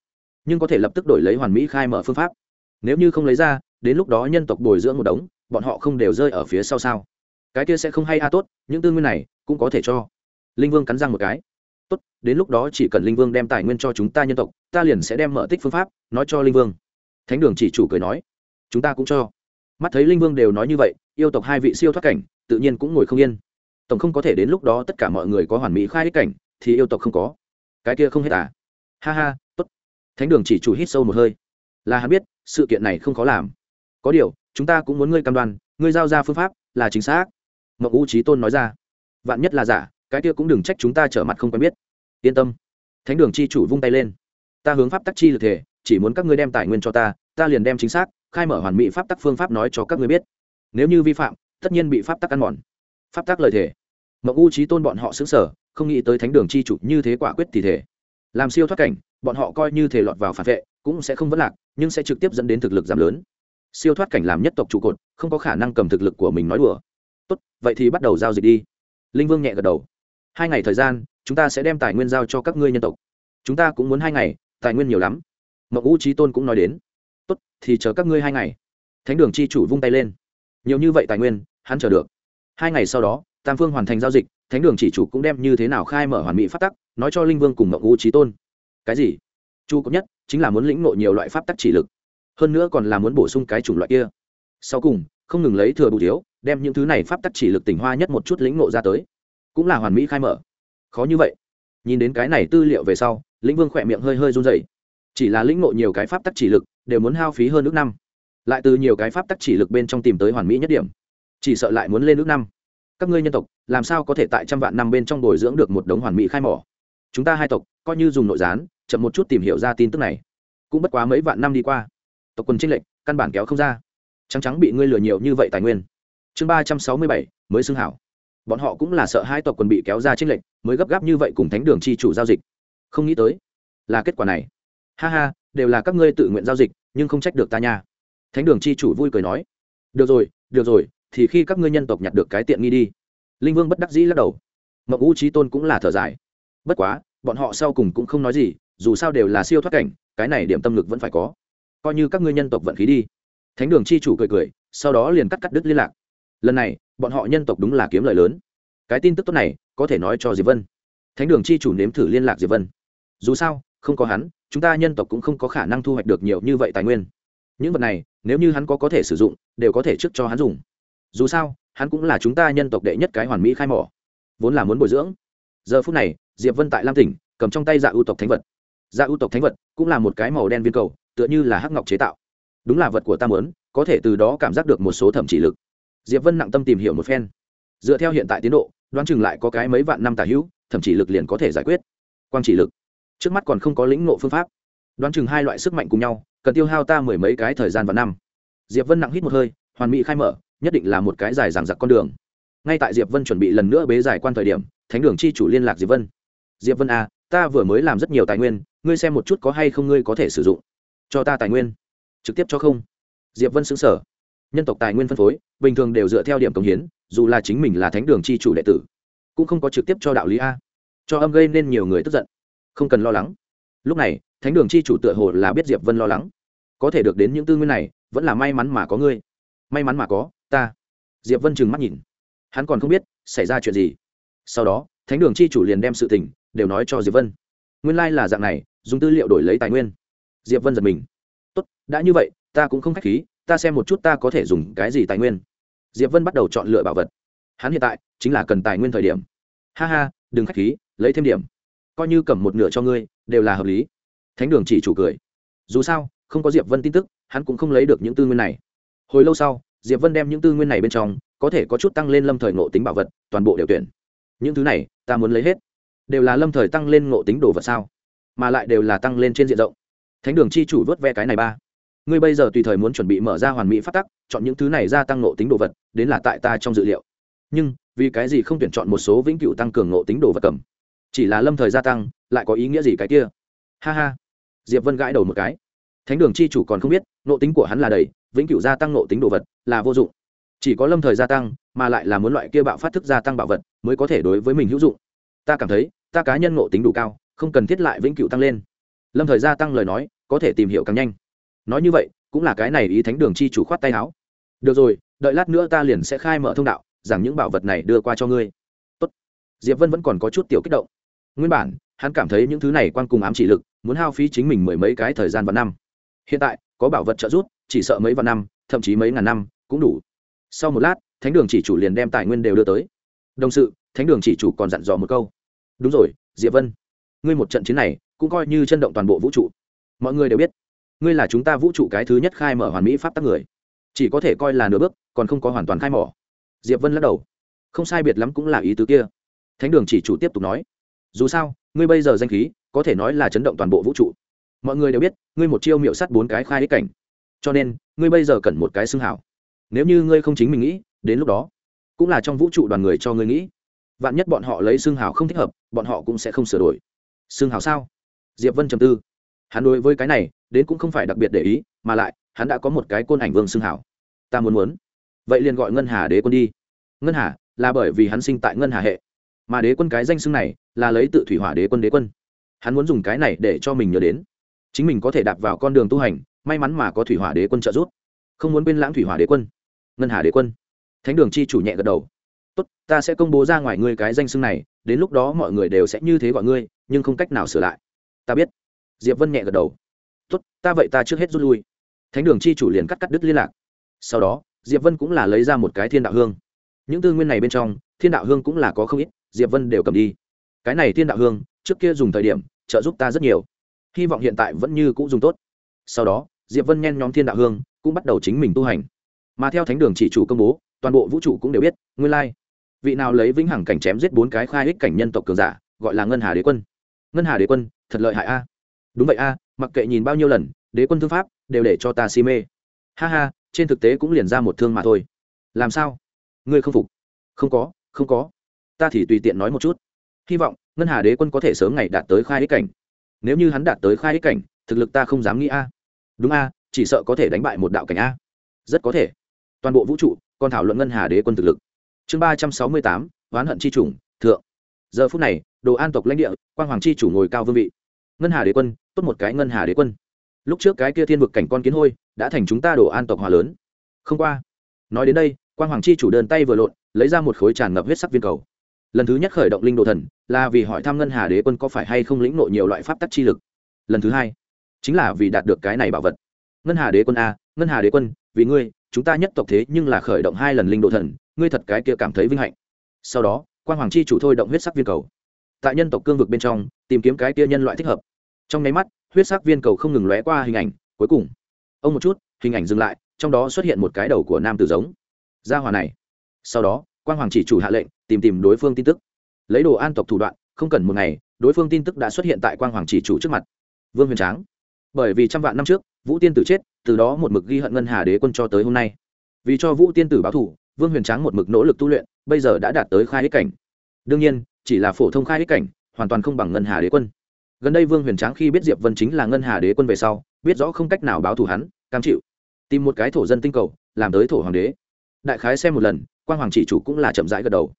nhưng có thể lập tức đổi lấy hoàn mỹ khai mở phương pháp. Nếu như không lấy ra, đến lúc đó nhân tộc bồi dưỡng một đống, bọn họ không đều rơi ở phía sau sao? Cái kia sẽ không hay a à tốt, những tư nguyên này cũng có thể cho. Linh vương cắn răng một cái. Tốt, đến lúc đó chỉ cần linh vương đem tài nguyên cho chúng ta nhân tộc, ta liền sẽ đem mở tích phương pháp nói cho linh vương. Thánh đường chỉ chủ cười nói. Chúng ta cũng cho. Mắt thấy linh vương đều nói như vậy, yêu tộc hai vị siêu thoát cảnh tự nhiên cũng ngồi không yên. Tổng không có thể đến lúc đó tất cả mọi người có hoàn mỹ khai ích cảnh, thì yêu tộc không có. Cái kia không hết à? Ha ha, tốt. Thánh đường chỉ chủ hít sâu một hơi. Là hắn biết, sự kiện này không khó làm. Có điều, chúng ta cũng muốn ngươi cam đoan, ngươi giao ra phương pháp là chính xác. Mậu u trí tôn nói ra. Vạn nhất là giả, cái kia cũng đừng trách chúng ta trở mặt không quen biết. Yên tâm. Thánh đường chi chủ vung tay lên. Ta hướng pháp tắc chi lực thể, chỉ muốn các ngươi đem tài nguyên cho ta ta liền đem chính xác, khai mở hoàn mỹ pháp tắc phương pháp nói cho các ngươi biết. Nếu như vi phạm tất nhiên bị pháp tắc ăn mòn. Pháp tắc lời thể mậu u trí tôn bọn họ xứng sở không nghĩ tới thánh đường chi chủ như thế quả quyết thì thể làm siêu thoát cảnh, bọn họ coi như thể lọt vào phản vệ, cũng sẽ không vấn lạc, nhưng sẽ trực tiếp dẫn đến thực lực giảm lớn. Siêu thoát cảnh làm nhất tộc trụ cột, không có khả năng cầm thực lực của mình nói đùa. Tốt, vậy thì bắt đầu giao dịch đi. Linh vương nhẹ gật đầu. Hai ngày thời gian, chúng ta sẽ đem tài nguyên giao cho các ngươi nhân tộc. Chúng ta cũng muốn hai ngày, tài nguyên nhiều lắm. Mậu ngũ trí tôn cũng nói đến. Tốt, thì chờ các ngươi hai ngày. Thánh đường chi chủ vung tay lên nhiều như vậy tài nguyên, hắn chờ được. Hai ngày sau đó, tam phương hoàn thành giao dịch, thánh đường chỉ chủ cũng đem như thế nào khai mở hoàn mỹ pháp tắc, nói cho linh vương cùng mậu ngũ trí tôn. Cái gì? Chu cấp nhất chính là muốn lĩnh ngộ nhiều loại pháp tắc chỉ lực. Hơn nữa còn là muốn bổ sung cái chủng loại kia. Sau cùng, không ngừng lấy thừa bù thiếu đem những thứ này pháp tắc chỉ lực tỉnh hoa nhất một chút lĩnh ngộ ra tới. Cũng là hoàn mỹ khai mở. Khó như vậy. Nhìn đến cái này tư liệu về sau lĩnh vương khỏe miệng hơi hơi run dày chỉ là lĩnh ngộ nhiều cái pháp tắc chỉ lực, đều muốn hao phí hơn nước năm lại từ nhiều cái pháp tắc chỉ lực bên trong tìm tới hoàn mỹ nhất điểm. Chỉ sợ lại muốn lên nước năm. Các ngươi nhân tộc, làm sao có thể tại trăm vạn năm bên trong bồi dưỡng được một đống hoàn mỹ khai mỏ? Chúng ta hai tộc, coi như dùng nội gián, chậm một chút tìm hiểu ra tin tức này. Cũng bất quá mấy vạn năm đi qua. Tộc quân trinh lệnh căn bản kéo không ra. Trắng trắng bị ngươi lừa nhiều như vậy tài nguyên. Chương ba trăm sáu mươi bảy, mới xưng hảo. Bọn họ cũng là sợ hai tộc quân bị kéo ra trinh lệnh mới gấp gáp như vậy cùng thánh đường chi chủ giao dịch. Không nghĩ tới, là kết quả này. Ha ha, đều là các ngươi tự nguyện giao dịch, nhưng không trách được ta nha thánh đường chi chủ vui cười nói, được rồi được rồi, thì khi các ngươi nhân tộc nhặt được cái tiện nghi đi. Linh vương bất đắc dĩ lắc đầu. Mậu ngũ trí tôn cũng là thở dài. Bất quá, bọn họ sau cùng cũng không nói gì, dù sao đều là siêu thoát cảnh, cái này điểm tâm lực vẫn phải có. Coi như các ngươi nhân tộc vận khí đi. Thánh đường chi chủ cười cười, sau đó liền cắt cắt đứt liên lạc. Lần này, bọn họ nhân tộc đúng là kiếm lời lớn. Cái tin tức tốt này, có thể nói cho diệp vân. Thánh đường chi chủ nếm thử liên lạc diệp vân. Dù sao, không có hắn, chúng ta nhân tộc cũng không có khả năng thu hoạch được nhiều như vậy tài nguyên những vật này, nếu như hắn có có thể sử dụng, đều có thể trước cho hắn dùng. Dù sao, hắn cũng là chúng ta nhân tộc đệ nhất cái hoàn mỹ khai mỏ. Vốn là muốn bồi dưỡng. Giờ phút này, diệp vân tại lam tỉnh, cầm trong tay dạ ưu tộc thánh vật. Dạ ưu tộc thánh vật cũng là một cái màu đen viên cầu, tựa như là hắc ngọc chế tạo. Đúng là vật của ta muốn, có thể từ đó cảm giác được một số thẩm chỉ lực. Diệp vân nặng tâm tìm hiểu một phen. Dựa theo hiện tại tiến độ, đoán chừng lại có cái mấy vạn năm tả hữu, thẩm chỉ lực liền có thể giải quyết. Quang chỉ lực. Trước mắt còn không có lĩnh ngộ phương pháp. Đoán chừng hai loại sức mạnh cùng nhau cần tiêu hao ta mười mấy cái thời gian và năm. Diệp vân nặng hít một hơi hoàn mỹ khai mở nhất định là một cái dài dằng dặc con đường. Ngay tại diệp vân chuẩn bị lần nữa bế giải quan thời điểm thánh đường chi chủ liên lạc diệp vân. Diệp vân a à, ta vừa mới làm rất nhiều tài nguyên ngươi xem một chút có hay không ngươi có thể sử dụng. Cho ta tài nguyên. Trực tiếp cho không. Diệp vân xứng sở nhân tộc tài nguyên phân phối bình thường đều dựa theo điểm công hiến dù là chính mình là thánh đường chi chủ đệ tử cũng không có trực tiếp cho đạo lý a. Cho âm gây nên nhiều người tức giận. Không cần lo lắng. Lúc này thánh đường chi chủ tựa hồ là biết diệp vân lo lắng có thể được đến những tư nguyên này vẫn là may mắn mà có ngươi may mắn mà có ta diệp vân trừng mắt nhìn hắn còn không biết xảy ra chuyện gì sau đó thánh đường chi chủ liền đem sự tình đều nói cho diệp vân nguyên lai là dạng này dùng tư liệu đổi lấy tài nguyên diệp vân giật mình tốt đã như vậy ta cũng không k h á c h khí ta xem một chút ta có thể dùng cái gì tài nguyên diệp vân bắt đầu chọn lựa bảo vật hắn hiện tại chính là cần tài nguyên thời điểm ha ha đừng k h á c h khí lấy thêm điểm coi như cầm một nửa cho ngươi đều là hợp lý thánh đường chỉ chủ cười. Dù sao, không có diệp vân tin tức, hắn cũng không lấy được những tư nguyên này. Hồi lâu sau, diệp vân đem những tư nguyên này bên trong, có thể có chút tăng lên lâm thời ngộ tính bảo vật, toàn bộ đều tuyển. Những thứ này, ta muốn lấy hết. Đều là lâm thời tăng lên ngộ tính đồ vật sao? Mà lại đều là tăng lên trên diện rộng. Thánh đường chi chủ vớt ve cái này ba. Ngươi bây giờ tùy thời muốn chuẩn bị mở ra hoàn mỹ phát tắc, chọn những thứ này gia tăng ngộ tính đồ vật, đến là tại ta trong dự liệu. Nhưng, vì cái gì không tuyển chọn một số vĩnh cửu tăng cường ngộ tính đồ vật cầm? Chỉ là lâm thời gia tăng, lại có ý nghĩa gì cái kia? Ha ha diệp vân gãi đầu một cái. Thánh đường chi chủ còn không biết nộ tính của hắn là đầy, vĩnh cửu gia tăng nộ tính đồ vật là vô dụng. Chỉ có lâm thời gia tăng, mà lại là muốn loại kia bạo phát thức gia tăng bảo vật, mới có thể đối với mình hữu dụng. Ta cảm thấy, ta cá nhân nộ tính đủ cao, không cần thiết lại vĩnh cửu tăng lên. Lâm thời gia tăng lời nói, có thể tìm hiểu càng nhanh. Nói như vậy, cũng là cái này ý thánh đường chi chủ khoát tay áo. Được rồi, đợi lát nữa ta liền sẽ khai mở thông đạo rằng những bảo vật này đưa qua cho ngươi. Tốt. diệp vân vẫn còn có chút tiểu kích động. Nguyên bản hắn cảm thấy những thứ này quan cùng ám chỉ lực, muốn hao phí chính mình mười mấy cái thời gian và năm. Hiện tại, có bảo vật trợ giúp, chỉ sợ mấy vạn năm, thậm chí mấy ngàn năm, cũng đủ. Sau một lát, thánh đường chỉ chủ liền đem tài nguyên đều đưa tới. Đồng sự, thánh đường chỉ chủ còn dặn dò một câu. Đúng rồi, diệp vân. Ngươi một trận chiến này, cũng coi như chân động toàn bộ vũ trụ. Mọi người đều biết, ngươi là chúng ta vũ trụ cái thứ nhất khai mở hoàn mỹ pháp tắc người. Chỉ có thể coi là nửa bước, còn không có hoàn toàn khai mỏ diệp vân lắc đầu. Không sai biệt lắm cũng là ý tứ kia. Thánh đường chỉ chủ tiếp tục nói dù sao, ngươi bây giờ danh khí, có thể nói là chấn động toàn bộ vũ trụ. Mọi người đều biết, ngươi một chiêu miệu sắt bốn cái khai ích cảnh. Cho nên, ngươi bây giờ cần một cái xưng hảo. Nếu như ngươi không chính mình nghĩ, đến lúc đó, cũng là trong vũ trụ đoàn người cho ngươi nghĩ. Vạn nhất bọn họ lấy xưng hảo không thích hợp, bọn họ cũng sẽ không sửa đổi. Xưng hảo sao? Diệp vân trầm tư. Hắn đối với cái này, đến cũng không phải đặc biệt để ý, mà lại, hắn đã có một cái côn ảnh vương xưng hảo. Ta muốn muốn. Vậy liền gọi ngân hà đế quân đi. Ngân hà là bởi vì hắn sinh tại ngân hà hệ mà đế quân cái danh xưng này là lấy tự thủy hỏa đế quân đế quân. Hắn muốn dùng cái này để cho mình nhớ đến. Chính mình có thể đạp vào con đường tu hành, may mắn mà có thủy hỏa đế quân trợ giúp. Không muốn quên lãng thủy hỏa đế quân. Ngân hà đế quân. Thánh đường chi chủ nhẹ gật đầu. Tốt, ta sẽ công bố ra ngoài ngươi cái danh xưng này, đến lúc đó mọi người đều sẽ như thế gọi ngươi, nhưng không cách nào sửa lại. Ta biết. Diệp vân nhẹ gật đầu. Tốt, ta vậy ta trước hết rút lui. Thánh đường chi chủ liền cắt cắt đứt liên lạc. Sau đó, diệp vân cũng là lấy ra một cái thiên đạo hương. Những tư nguyên này bên trong, thiên đạo hương cũng là có không ít diệp vân đều cầm đi. Cái này thiên đạo hương, trước kia dùng thời điểm, trợ giúp ta rất nhiều. Hy vọng hiện tại vẫn như cũng dùng tốt. Sau đó, diệp vân nhen nhóm thiên đạo hương, cũng bắt đầu chính mình tu hành. Mà theo thánh đường chỉ chủ công bố, toàn bộ vũ trụ cũng đều biết, nguyên lai, vị nào lấy vĩnh hằng cảnh chém giết bốn cái khai ích cảnh nhân tộc cường giả, gọi là ngân hà đế quân. Ngân hà đế quân, thật lợi hại a. Đúng vậy a, mặc kệ nhìn bao nhiêu lần, đế quân thương pháp đều để cho ta si mê. Ha ha, trên thực tế cũng liền ra một thương mà thôi. Làm sao? Ngươi không phục? Không có không có ta thì tùy tiện nói một chút. Hy vọng, ngân hà đế quân có thể sớm ngày đạt tới khai ích cảnh. Nếu như hắn đạt tới khai ích cảnh, thực lực ta không dám nghĩ a. Đúng a, chỉ sợ có thể đánh bại một đạo cảnh a. Rất có thể. Toàn bộ vũ trụ, còn thảo luận ngân hà đế quân thực lực. Chương ba trăm sáu mươi tám, oán hận c h i chủng thượng. Giờ phút này, đồ an tộc lãnh địa, quang hoàng c h i chủ ngồi cao vương vị. Ngân hà đế quân, tốt một cái ngân hà đế quân. Lúc trước cái kia thiên vực cảnh con kiến hôi, đã thành chúng ta đồ an tộc hòa lớn. Không qua. Nói đến đây, quang hoàng c h i chủ đơn tay vừa lộn, lấy ra một khối tràn ngập huyết sắc viên cầu lần thứ nhất khởi động linh đồ thần, là vì hỏi thăm ngân hà đế quân có phải hay không lĩnh nội nhiều loại pháp tắc chi lực. Lần thứ hai, chính là vì đạt được cái này bảo vật. Ngân hà đế quân a, ngân hà đế quân, vì ngươi, chúng ta nhất tộc thế nhưng là khởi động hai lần linh độ thần, ngươi thật cái kia cảm thấy vinh hạnh. Sau đó quan hoàng chi chủ thôi động huyết sắc viên cầu. Tại nhân tộc cương vực bên trong, tìm kiếm cái kia nhân loại thích hợp. Trong nháy mắt, huyết sắc viên cầu không ngừng lóe qua hình ảnh, cuối cùng, ông một chút, hình ảnh dừng lại, trong đó xuất hiện một cái đầu của nam tử giống. Gia hòa này. Sau đó quan hoàng chỉ chủ hạ lệnh tìm tìm đối phương tin tức. Lấy đồ an tộc thủ đoạn, không cần một ngày, đối phương tin tức đã xuất hiện tại quang hoàng chỉ chủ trước mặt. Vương huyền tráng. Bởi vì trăm vạn năm trước, vũ tiên tử chết, từ đó một mực ghi hận ngân hà đế quân cho tới hôm nay. Vì cho vũ tiên tử báo thủ vương huyền tráng một mực nỗ lực tu luyện, bây giờ đã đạt tới khai hết cảnh. Đương nhiên, chỉ là phổ thông khai hết cảnh, hoàn toàn không bằng ngân hà đế quân. Gần đây vương huyền tráng khi biết diệp vân chính là ngân hà đế quân về sau, biết rõ không cách nào báo thù hắn, cam chịu. Tìm một cái thổ dân tinh cầu, làm tới thổ hoàng đế. Đại khái xem một lần quan hoàng chỉ chủ cũng là chậm rãi gật đầu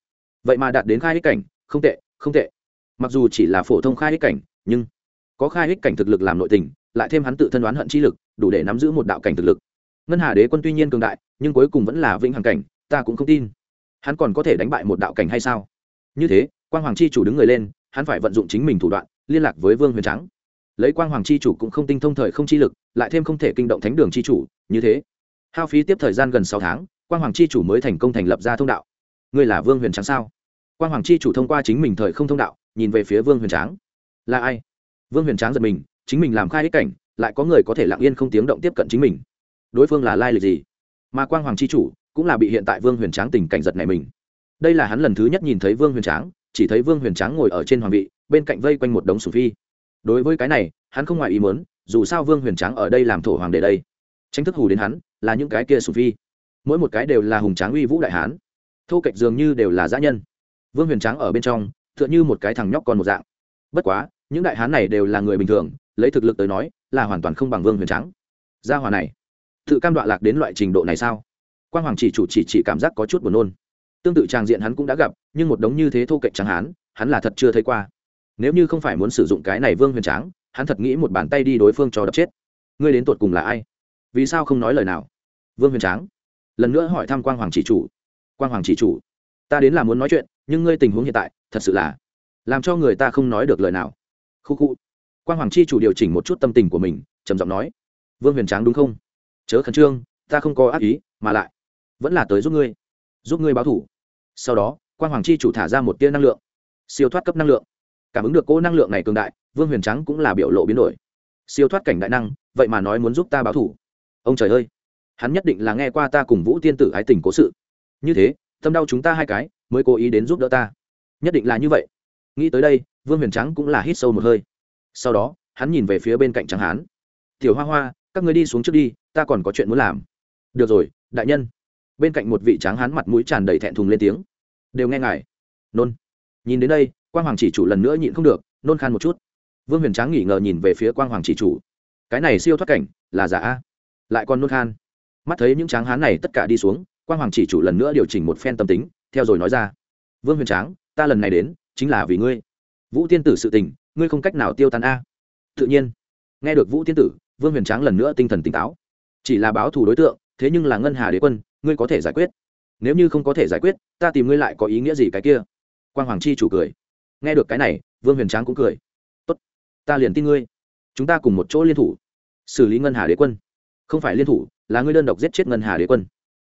vậy mà đạt đến khai hích cảnh, không tệ không tệ. Mặc dù chỉ là phổ thông khai hích cảnh, nhưng có khai hích cảnh thực lực làm nội tình, lại thêm hắn tự thân đoán hận chi lực, đủ để nắm giữ một đạo cảnh thực lực. Ngân hà đế quân tuy nhiên cường đại, nhưng cuối cùng vẫn là vĩnh hằng cảnh, ta cũng không tin. Hắn còn có thể đánh bại một đạo cảnh hay sao? Như thế, quang hoàng chi chủ đứng người lên, hắn phải vận dụng chính mình thủ đoạn, liên lạc với vương huyền trắng. Lấy quang hoàng chi chủ cũng không tinh thông thời không chi lực, lại thêm không thể kinh động thánh đường chi chủ, như thế. Hao phí tiếp thời gian gần sáu tháng, quang hoàng chi chủ mới thành công thành lập ra thông đạo. Ngươi là vương huyền trắng sao? Quang hoàng chi chủ thông qua chính mình thời không thông đạo, nhìn về phía vương huyền tráng. Là ai? Vương huyền tráng giật mình, chính mình làm khai ích cảnh, lại có người có thể lặng yên không tiếng động tiếp cận chính mình. Đối phương là lai lịch gì? Mà quang hoàng c h i chủ cũng là bị hiện tại vương huyền tráng tình cảnh giật này mình. Đây là hắn lần thứ nhất nhìn thấy vương huyền tráng, chỉ thấy vương huyền tráng ngồi ở trên hoàng vị, bên cạnh vây quanh một đống sù phi. Đối với cái này, hắn không ngoài ý muốn, dù sao vương huyền tráng ở đây làm thổ hoàng đệ đây. Tranh thức hù đến hắn, là những cái kia sù phi. Mỗi một cái đều là hùng tráng uy vũ đại hán. Thô kệch dường như đều là giã nhân vương huyền tráng ở bên trong t h ư ợ n h ư một cái thằng nhóc còn một dạng. Bất quá, những đại hán này đều là người bình thường, lấy thực lực tới nói, là hoàn toàn không bằng vương huyền trắng gia hòa này, tự cam đoạ lạc đến loại trình độ này sao? Quan hoàng chỉ chủ chỉ chỉ cảm giác có chút buồn nôn. Tương tự tràng diện hắn cũng đã gặp, nhưng một đống như thế thô cạnh trắng hán, hắn là thật chưa thấy qua. Nếu như không phải muốn sử dụng cái này vương huyền tráng, hắn thật nghĩ một bàn tay đi đối phương cho đập chết. Ngươi đến tột cùng là ai? Vì sao không nói lời nào? Vương huyền tráng lần nữa hỏi thăm Quan hoàng chỉ chủ. Quan hoàng chỉ chủ, ta đến là muốn nói chuyện nhưng ngươi tình huống hiện tại, thật sự là làm cho người ta không nói được lời nào. Khu khu. Quan hoàng chi chủ điều chỉnh một chút tâm tình của mình, trầm giọng nói, vương huyền tráng đúng không? Chớ khẩn trương, ta không có ác ý, mà lại vẫn là tới giúp ngươi giúp ngươi báo thủ. Sau đó quan hoàng chi chủ thả ra một tia năng lượng, siêu thoát cấp năng lượng. Cảm ứng được cô năng lượng này cường đại, vương huyền trắng cũng là biểu lộ biến đổi. Siêu thoát cảnh đại năng, vậy mà nói muốn giúp ta báo thủ. Ông trời ơi, hắn nhất định là nghe qua ta cùng vũ tiên tử ái tình cố sự. Như thế, tâm đau chúng ta hai cái mới cố ý đến giúp đỡ ta. Nhất định là như vậy. Nghĩ tới đây, vương huyền trắng cũng là hít sâu một hơi. Sau đó, hắn nhìn về phía bên cạnh tráng hán. Tiểu hoa hoa, các người đi xuống trước đi, ta còn có chuyện muốn làm. Được rồi, đại nhân. Bên cạnh một vị tráng hán mặt mũi tràn đầy thẹn thùng lên tiếng. Đều nghe ngài. Nôn. Nhìn đến đây, quang hoàng chỉ chủ lần nữa nhịn không được, nôn khan một chút. Vương huyền tráng nghỉ ngờ nhìn về phía quang hoàng chỉ chủ. Cái này siêu thoát cảnh, là giả? A lại còn nôn khan. Mắt thấy những tráng hán này tất cả đi xuống, quang hoàng chỉ chủ lần nữa điều chỉnh một phen tâm tính theo rồi nói ra, vương huyền tráng, ta lần này đến chính là vì ngươi. Vũ tiên tử sự tình, ngươi không cách nào tiêu tan a. Tự nhiên, nghe được vũ tiên tử, vương huyền tráng lần nữa tinh thần tỉnh táo. Chỉ là báo thù đối tượng, thế nhưng là ngân hà đế quân, ngươi có thể giải quyết. Nếu như không có thể giải quyết, ta tìm ngươi lại có ý nghĩa gì cái kia? Quang hoàng chi chủ cười. Nghe được cái này, vương huyền tráng cũng cười. Tốt, ta liền tin ngươi. Chúng ta cùng một chỗ liên thủ, xử lý ngân hà đế quân. Không phải liên thủ, là ngươi đơn độc giết chết ngân hà đế quân.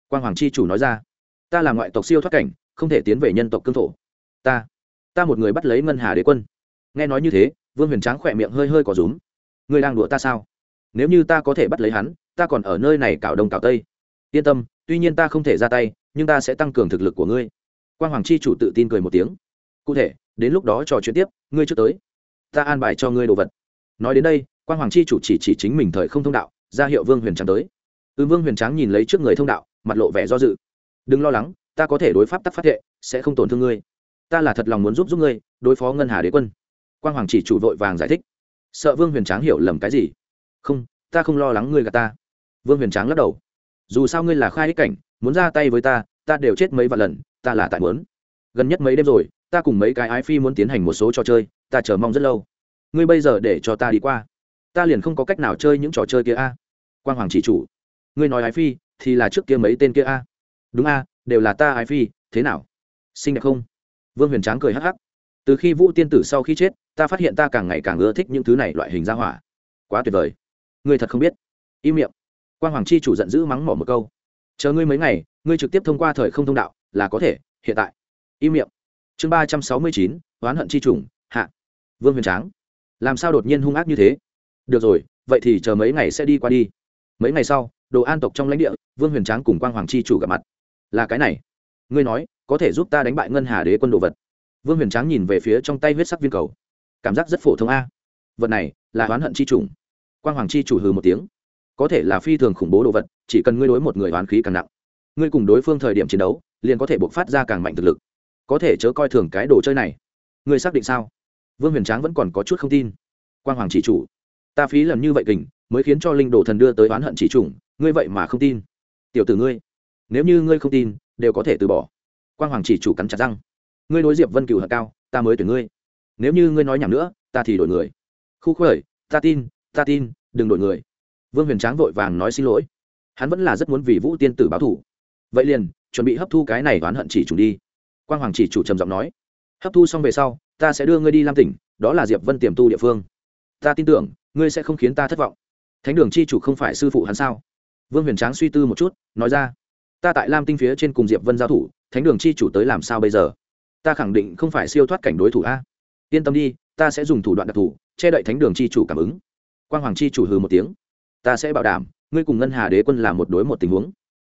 Quang hoàng chi chủ nói ra ta là ngoại tộc siêu thoát cảnh không thể tiến về nhân tộc cương thổ. Ta ta một người bắt lấy ngân hà đế quân. Nghe nói như thế vương huyền tráng khỏe miệng hơi hơi có rúm. Ngươi đang đùa ta sao? Nếu như ta có thể bắt lấy hắn ta còn ở nơi này cạo đông cạo tây. Yên tâm tuy nhiên ta không thể ra tay nhưng ta sẽ tăng cường thực lực của ngươi. Quang hoàng chi chủ tự tin cười một tiếng. Cụ thể đến lúc đó trò chuyện tiếp ngươi trước tới. Ta an bài cho ngươi đồ vật. Nói đến đây quang hoàng chi chủ chỉ chỉ chính mình thời không thông đạo ra hiệu vương huyền tráng tới. Ư ừ, vương huyền tráng nhìn lấy trước người thông đạo mặt lộ vẻ do dự đừng lo lắng, ta có thể đối pháp tắc phát thệ sẽ không tổn thương ngươi. Ta là thật lòng muốn giúp giúp ngươi, đối phó ngân hà đế quân. Quang hoàng chỉ chủ vội vàng giải thích. Sợ vương huyền tráng hiểu lầm cái gì? Không, ta không lo lắng ngươi gà ta. Vương huyền tráng lắc đầu. Dù sao ngươi là khai ích cảnh, muốn ra tay với ta ta đều chết mấy vạn lần, ta là tại muốn. Gần nhất mấy đêm rồi, ta cùng mấy cái ái phi muốn tiến hành một số trò chơi, ta chờ mong rất lâu. Ngươi bây giờ để cho ta đi qua. Ta liền không có cách nào chơi những trò chơi kia a. Quang hoàng chỉ chủ. Ngươi nói ái phi, thì là trước kia mấy tên kia a? Đúng a, đều là ta ái phi, thế nào? Xinh đẹp không? Vương huyền tráng cười hắc hắc. Từ khi vũ tiên tử sau khi chết, ta phát hiện ta càng ngày càng ưa thích những thứ này loại hình ra hỏa. Quá tuyệt vời. Ngươi thật không biết. Im miệng. Quang hoàng chi chủ giận dữ mắng mỏ một câu. Chờ ngươi mấy ngày, ngươi trực tiếp thông qua thời không thông đạo, là có thể, hiện tại. Im miệng. Chương ba trăm sáu mươi chín, oán hận chi trùng, hạ. Vương huyền tráng. Làm sao đột nhiên hung ác như thế? Được rồi, vậy thì chờ mấy ngày sẽ đi qua đi. Mấy ngày sau, đồ an tộc trong lãnh địa, vương huyền tráng cùng quang hoàng chi chủ gặp mặt là cái này. Ngươi nói, có thể giúp ta đánh bại ngân hà đế quân đồ vật. Vương huyền tráng nhìn về phía trong tay huyết sắc viên cầu. Cảm giác rất phổ thông a. Vật này là oán hận chi trùng. Quang hoàng chi chủ hừ một tiếng. Có thể là phi thường khủng bố đồ vật, chỉ cần ngươi đối một người oán khí càng nặng, ngươi cùng đối phương thời điểm chiến đấu, liền có thể buộc phát ra càng mạnh thực lực. Có thể chớ coi thường cái đồ chơi này. Ngươi xác định sao? Vương huyền tráng vẫn còn có chút không tin. Quang hoàng chỉ chủ, ta phí lần như vậy kình, mới khiến cho linh đồ thần đưa tới oán hận chỉ trùng, ngươi vậy mà không tin. Tiểu tử ngươi nếu như ngươi không tin, đều có thể từ bỏ. Quang hoàng chỉ chủ cắn chặt răng. Ngươi đối diệp vân cửu hận cao, ta mới tuyển ngươi. Nếu như ngươi nói nhảm nữa, ta thì đổi người. Khu khởi ta tin ta tin, đừng đổi người. Vương huyền tráng vội vàng nói xin lỗi. Hắn vẫn là rất muốn vì vũ tiên tử báo thủ vậy liền, chuẩn bị hấp thu cái này oán hận chỉ chủ đi. Quang hoàng chỉ chủ trầm giọng nói. Hấp thu xong về sau, ta sẽ đưa ngươi đi lam tỉnh, đó là diệp vân tiềm tu địa phương. Ta tin tưởng, ngươi sẽ không khiến ta thất vọng. Thánh đường chi chủ không phải sư phụ hắn sao? Vương huyền tráng suy tư một chút, nói ra ta tại lam tinh phía trên cùng diệp vân giao thủ thánh đường chi chủ tới làm sao bây giờ ta khẳng định không phải siêu thoát cảnh đối thủ a yên tâm đi ta sẽ dùng thủ đoạn đặc thù che đậy thánh đường chi chủ cảm ứng quang hoàng chi chủ hừ một tiếng ta sẽ bảo đảm ngươi cùng ngân hà đế quân làm một đối một tình huống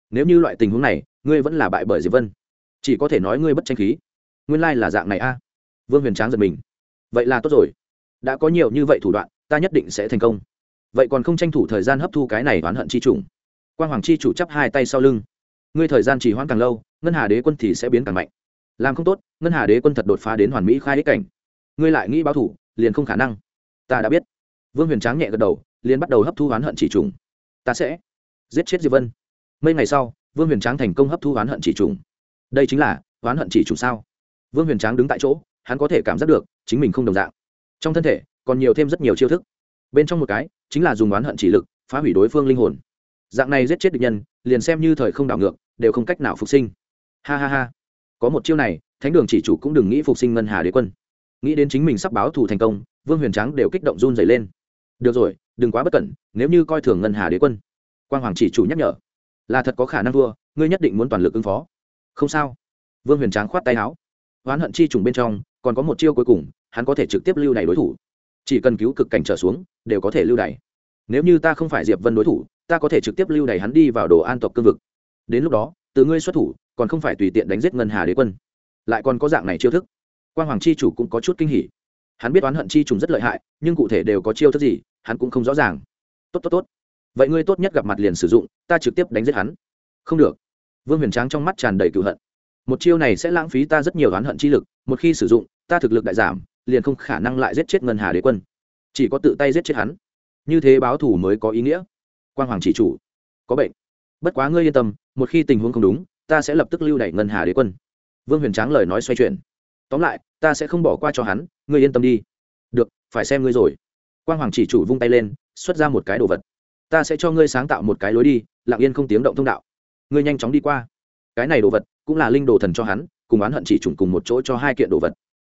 nếu như loại tình huống này ngươi vẫn là bại bởi diệp vân chỉ có thể nói ngươi bất tranh khí nguyên lai là dạng này a vương huyền tráng giật mình vậy là tốt rồi đã có nhiều như vậy thủ đoạn ta nhất định sẽ thành công vậy còn không tranh thủ thời gian hấp thu cái này oán hận chi trùng quang hoàng chi chủ chắp hai tay sau lưng ngươi thời gian trì hoãn càng lâu, ngân hà đế quân thì sẽ biến càng mạnh. Làm không tốt, ngân hà đế quân thật đột phá đến hoàn mỹ khai ích cảnh. Ngươi lại nghĩ báo thủ, liền không khả năng. Ta đã biết. Vương huyền tráng nhẹ gật đầu, liền bắt đầu hấp thu oán hận chỉ trùng. Ta sẽ giết chết diệp vân. Mấy ngày sau, vương huyền tráng thành công hấp thu oán hận chỉ trùng. Đây chính là oán hận chỉ trùng sao? Vương huyền tráng đứng tại chỗ, hắn có thể cảm giác được chính mình không đồng dạng. Trong thân thể, còn nhiều thêm rất nhiều chiêu thức. Bên trong một cái, chính là dùng oán hận chỉ lực, phá hủy đối phương linh hồn. Dạng này giết chết địch nhân, liền xem như thời không đảo ngược đều không cách nào phục sinh. Ha ha ha. Có một chiêu này, thánh đường chỉ chủ cũng đừng nghĩ phục sinh ngân hà đế quân. Nghĩ đến chính mình sắp báo thù thành công, vương huyền tráng đều kích động run dày lên. Được rồi, đừng quá bất cẩn, nếu như coi thường ngân hà đế quân. Quang hoàng chỉ chủ nhắc nhở. Là thật có khả năng thua, ngươi nhất định muốn toàn lực ứng phó. Không sao. Vương huyền tráng khoát tay áo. Oán hận chi trùng bên trong, còn có một chiêu cuối cùng, hắn có thể trực tiếp lưu đày đối thủ. Chỉ cần cứu cực cảnh trở xuống, đều có thể lưu đày. Nếu như ta không phải diệp vân đối thủ, ta có thể trực tiếp lưu đày hắn đi vào đồ an tộc cương vực đến lúc đó, từ ngươi xuất thủ, còn không phải tùy tiện đánh giết ngân hà đế quân. Lại còn có dạng này chiêu thức. Quan hoàng chi chủ cũng có chút kinh hỉ. Hắn biết oán hận chi trùng rất lợi hại, nhưng cụ thể đều có chiêu thức gì, hắn cũng không rõ ràng. Tốt tốt tốt. Vậy ngươi tốt nhất gặp mặt liền sử dụng, ta trực tiếp đánh giết hắn. Không được. Vương huyền tráng trong mắt tràn đầy cựu hận. Một chiêu này sẽ lãng phí ta rất nhiều oán hận chi lực, một khi sử dụng, ta thực lực đại giảm, liền không khả năng lại giết chết ngân hà đế quân. Chỉ có tự tay giết chết hắn. Như thế báo thủ mới có ý nghĩa. Quan hoàng chỉ chủ, có bệnh. Bất quá ngươi yên tâm một khi tình huống không đúng, ta sẽ lập tức lưu đẩy ngân hà đế quân. Vương huyền tráng lời nói xoay chuyển. Tóm lại, ta sẽ không bỏ qua cho hắn, ngươi yên tâm đi. Được, phải xem ngươi rồi. Quang hoàng chỉ chủ vung tay lên, xuất ra một cái đồ vật. Ta sẽ cho ngươi sáng tạo một cái lối đi, lặng yên không tiếng động thông đạo. Ngươi nhanh chóng đi qua. Cái này đồ vật cũng là linh đồ thần cho hắn, cùng oán hận chỉ trùng cùng một chỗ cho hai kiện đồ vật.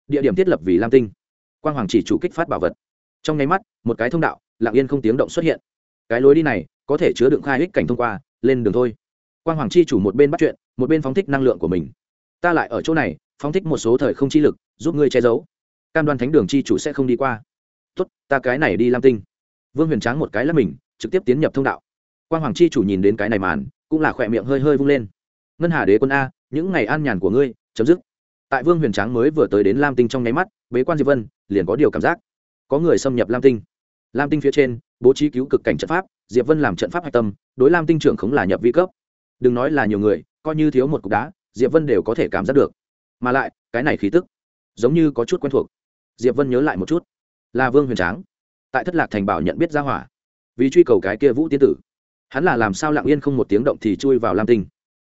Địa điểm thiết lập vì lam tinh. Quang hoàng chỉ chủ kích phát bảo vật. Trong nháy mắt, một cái thông đạo, lặng yên không tiếng động xuất hiện. Cái lối đi này có thể chứa đựng khai hích cảnh thông qua, lên đường thôi quang hoàng chi chủ một bên bắt chuyện, một bên phóng thích năng lượng của mình. Ta lại ở chỗ này, phóng thích một số thời không chi lực, giúp ngươi che giấu. Cam đoan thánh đường chi chủ sẽ không đi qua. Tốt, ta cái này đi lam tinh. Vương huyền tráng một cái là mình, trực tiếp tiến nhập thông đạo. Quang hoàng chi chủ nhìn đến cái này màn, cũng là khỏe miệng hơi hơi vung lên. Ngân hà đế quân a, những ngày an nhàn của ngươi, chấm dứt. Tại vương huyền tráng mới vừa tới đến lam tinh trong nháy mắt, bế quan diệp vân, liền có điều cảm giác. Có người xâm nhập lam tinh. Lam tinh phía trên, bố trí cứu cực cảnh trận pháp, diệp vân làm trận pháp hạch tâm, đối lam tinh trưởng khống là nhập vi cấp đừng nói là nhiều người, coi như thiếu một cục đá, diệp vân đều có thể cảm giác được. Mà lại, cái này khí tức, giống như có chút quen thuộc. Diệp vân nhớ lại một chút, là vương huyền tráng. Tại thất lạc thành bảo nhận biết ra hỏa. Vì truy cầu cái kia vũ tiên tử. Hắn là làm sao lặng yên không một tiếng động thì chui vào lam tinh.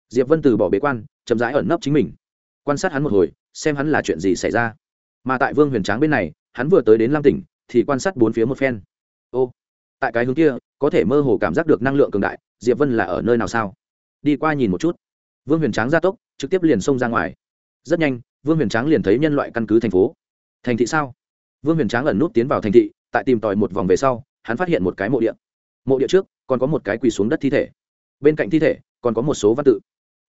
Diệp vân từ bỏ bế quan, chậm rãi ẩn nấp chính mình. Quan sát hắn một hồi, xem hắn là chuyện gì xảy ra. Mà tại vương huyền tráng bên này, hắn vừa tới đến lam tỉnh thì quan sát bốn phía một phen. Ô, tại cái hướng kia, có thể mơ hồ cảm giác được năng lượng cường đại, diệp vân là ở nơi nào sao? Đi qua nhìn một chút. Vương huyền tráng ra tốc trực tiếp liền xông ra ngoài. Rất nhanh vương huyền tráng liền thấy nhân loại căn cứ thành phố. Thành thị sao? Vương huyền tráng ẩn nút tiến vào thành thị tại tìm tòi một vòng về sau hắn phát hiện một cái mộ địa. Mộ địa trước còn có một cái quỳ xuống đất thi thể. Bên cạnh thi thể còn có một số văn tự.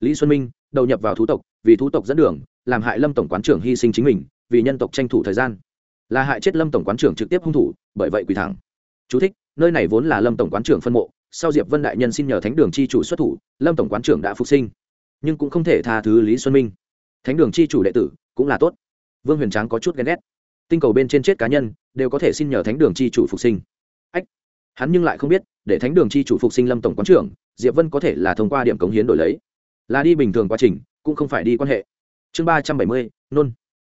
Lý xuân minh đầu nhập vào thú tộc vì thú tộc dẫn đường làm hại lâm tổng quán trưởng hy sinh chính mình vì nhân tộc tranh thủ thời gian. Là hại chết lâm tổng quán trưởng trực tiếp hung thủ bởi vậy quỳ thẳng. Chú thích, nơi này vốn là lâm tổng quán trưởng phân mộ sau diệp vân đại nhân xin nhờ thánh đường chi chủ xuất thủ, lâm tổng quán trưởng đã phục sinh. Nhưng cũng không thể tha thứ lý xuân minh. Thánh đường chi chủ đệ tử, cũng là tốt. Vương huyền tráng có chút ghen ghét. Tinh cầu bên trên chết cá nhân, đều có thể xin nhờ thánh đường chi chủ phục sinh. Ách, hắn nhưng lại không biết, để thánh đường chi chủ phục sinh lâm tổng quán trưởng, diệp vân có thể là thông qua điểm cống hiến đổi lấy. Là đi bình thường quá trình, cũng không phải đi quan hệ. Chương ba trăm bảy mươi, nôn.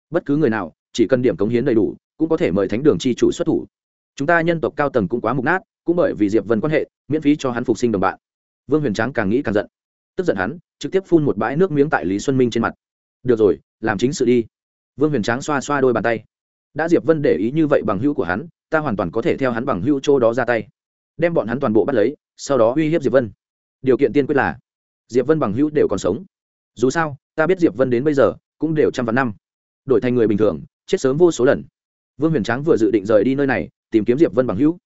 Bất cứ người nào, chỉ cần điểm cống hiến đầy đủ, cũng có thể mời thánh đường chi chủ xuất thủ. Chúng ta nhân tộc cao tầng cũng quá mục nát cũng bởi vì diệp vân quan hệ, miễn phí cho hắn phục sinh đồng bạn. Vương huyền tráng càng nghĩ càng giận. Tức giận hắn, trực tiếp phun một bãi nước miếng tại lý xuân minh trên mặt. Được rồi, làm chính sự đi. Vương huyền tráng xoa xoa đôi bàn tay. Đã diệp vân để ý như vậy bằng hữu của hắn, ta hoàn toàn có thể theo hắn bằng hữu chỗ đó ra tay. Đem bọn hắn toàn bộ bắt lấy, sau đó uy hiếp diệp vân. Điều kiện tiên quyết là, diệp vân bằng hữu đều còn sống. Dù sao, ta biết diệp vân đến bây giờ, cũng đều trăm vạn năm. Đổi thành người bình thường, chết sớm vô số lần. Vương huyền tráng vừa dự định rời đi nơi này, tìm kiếm diệp vân bằng hữu.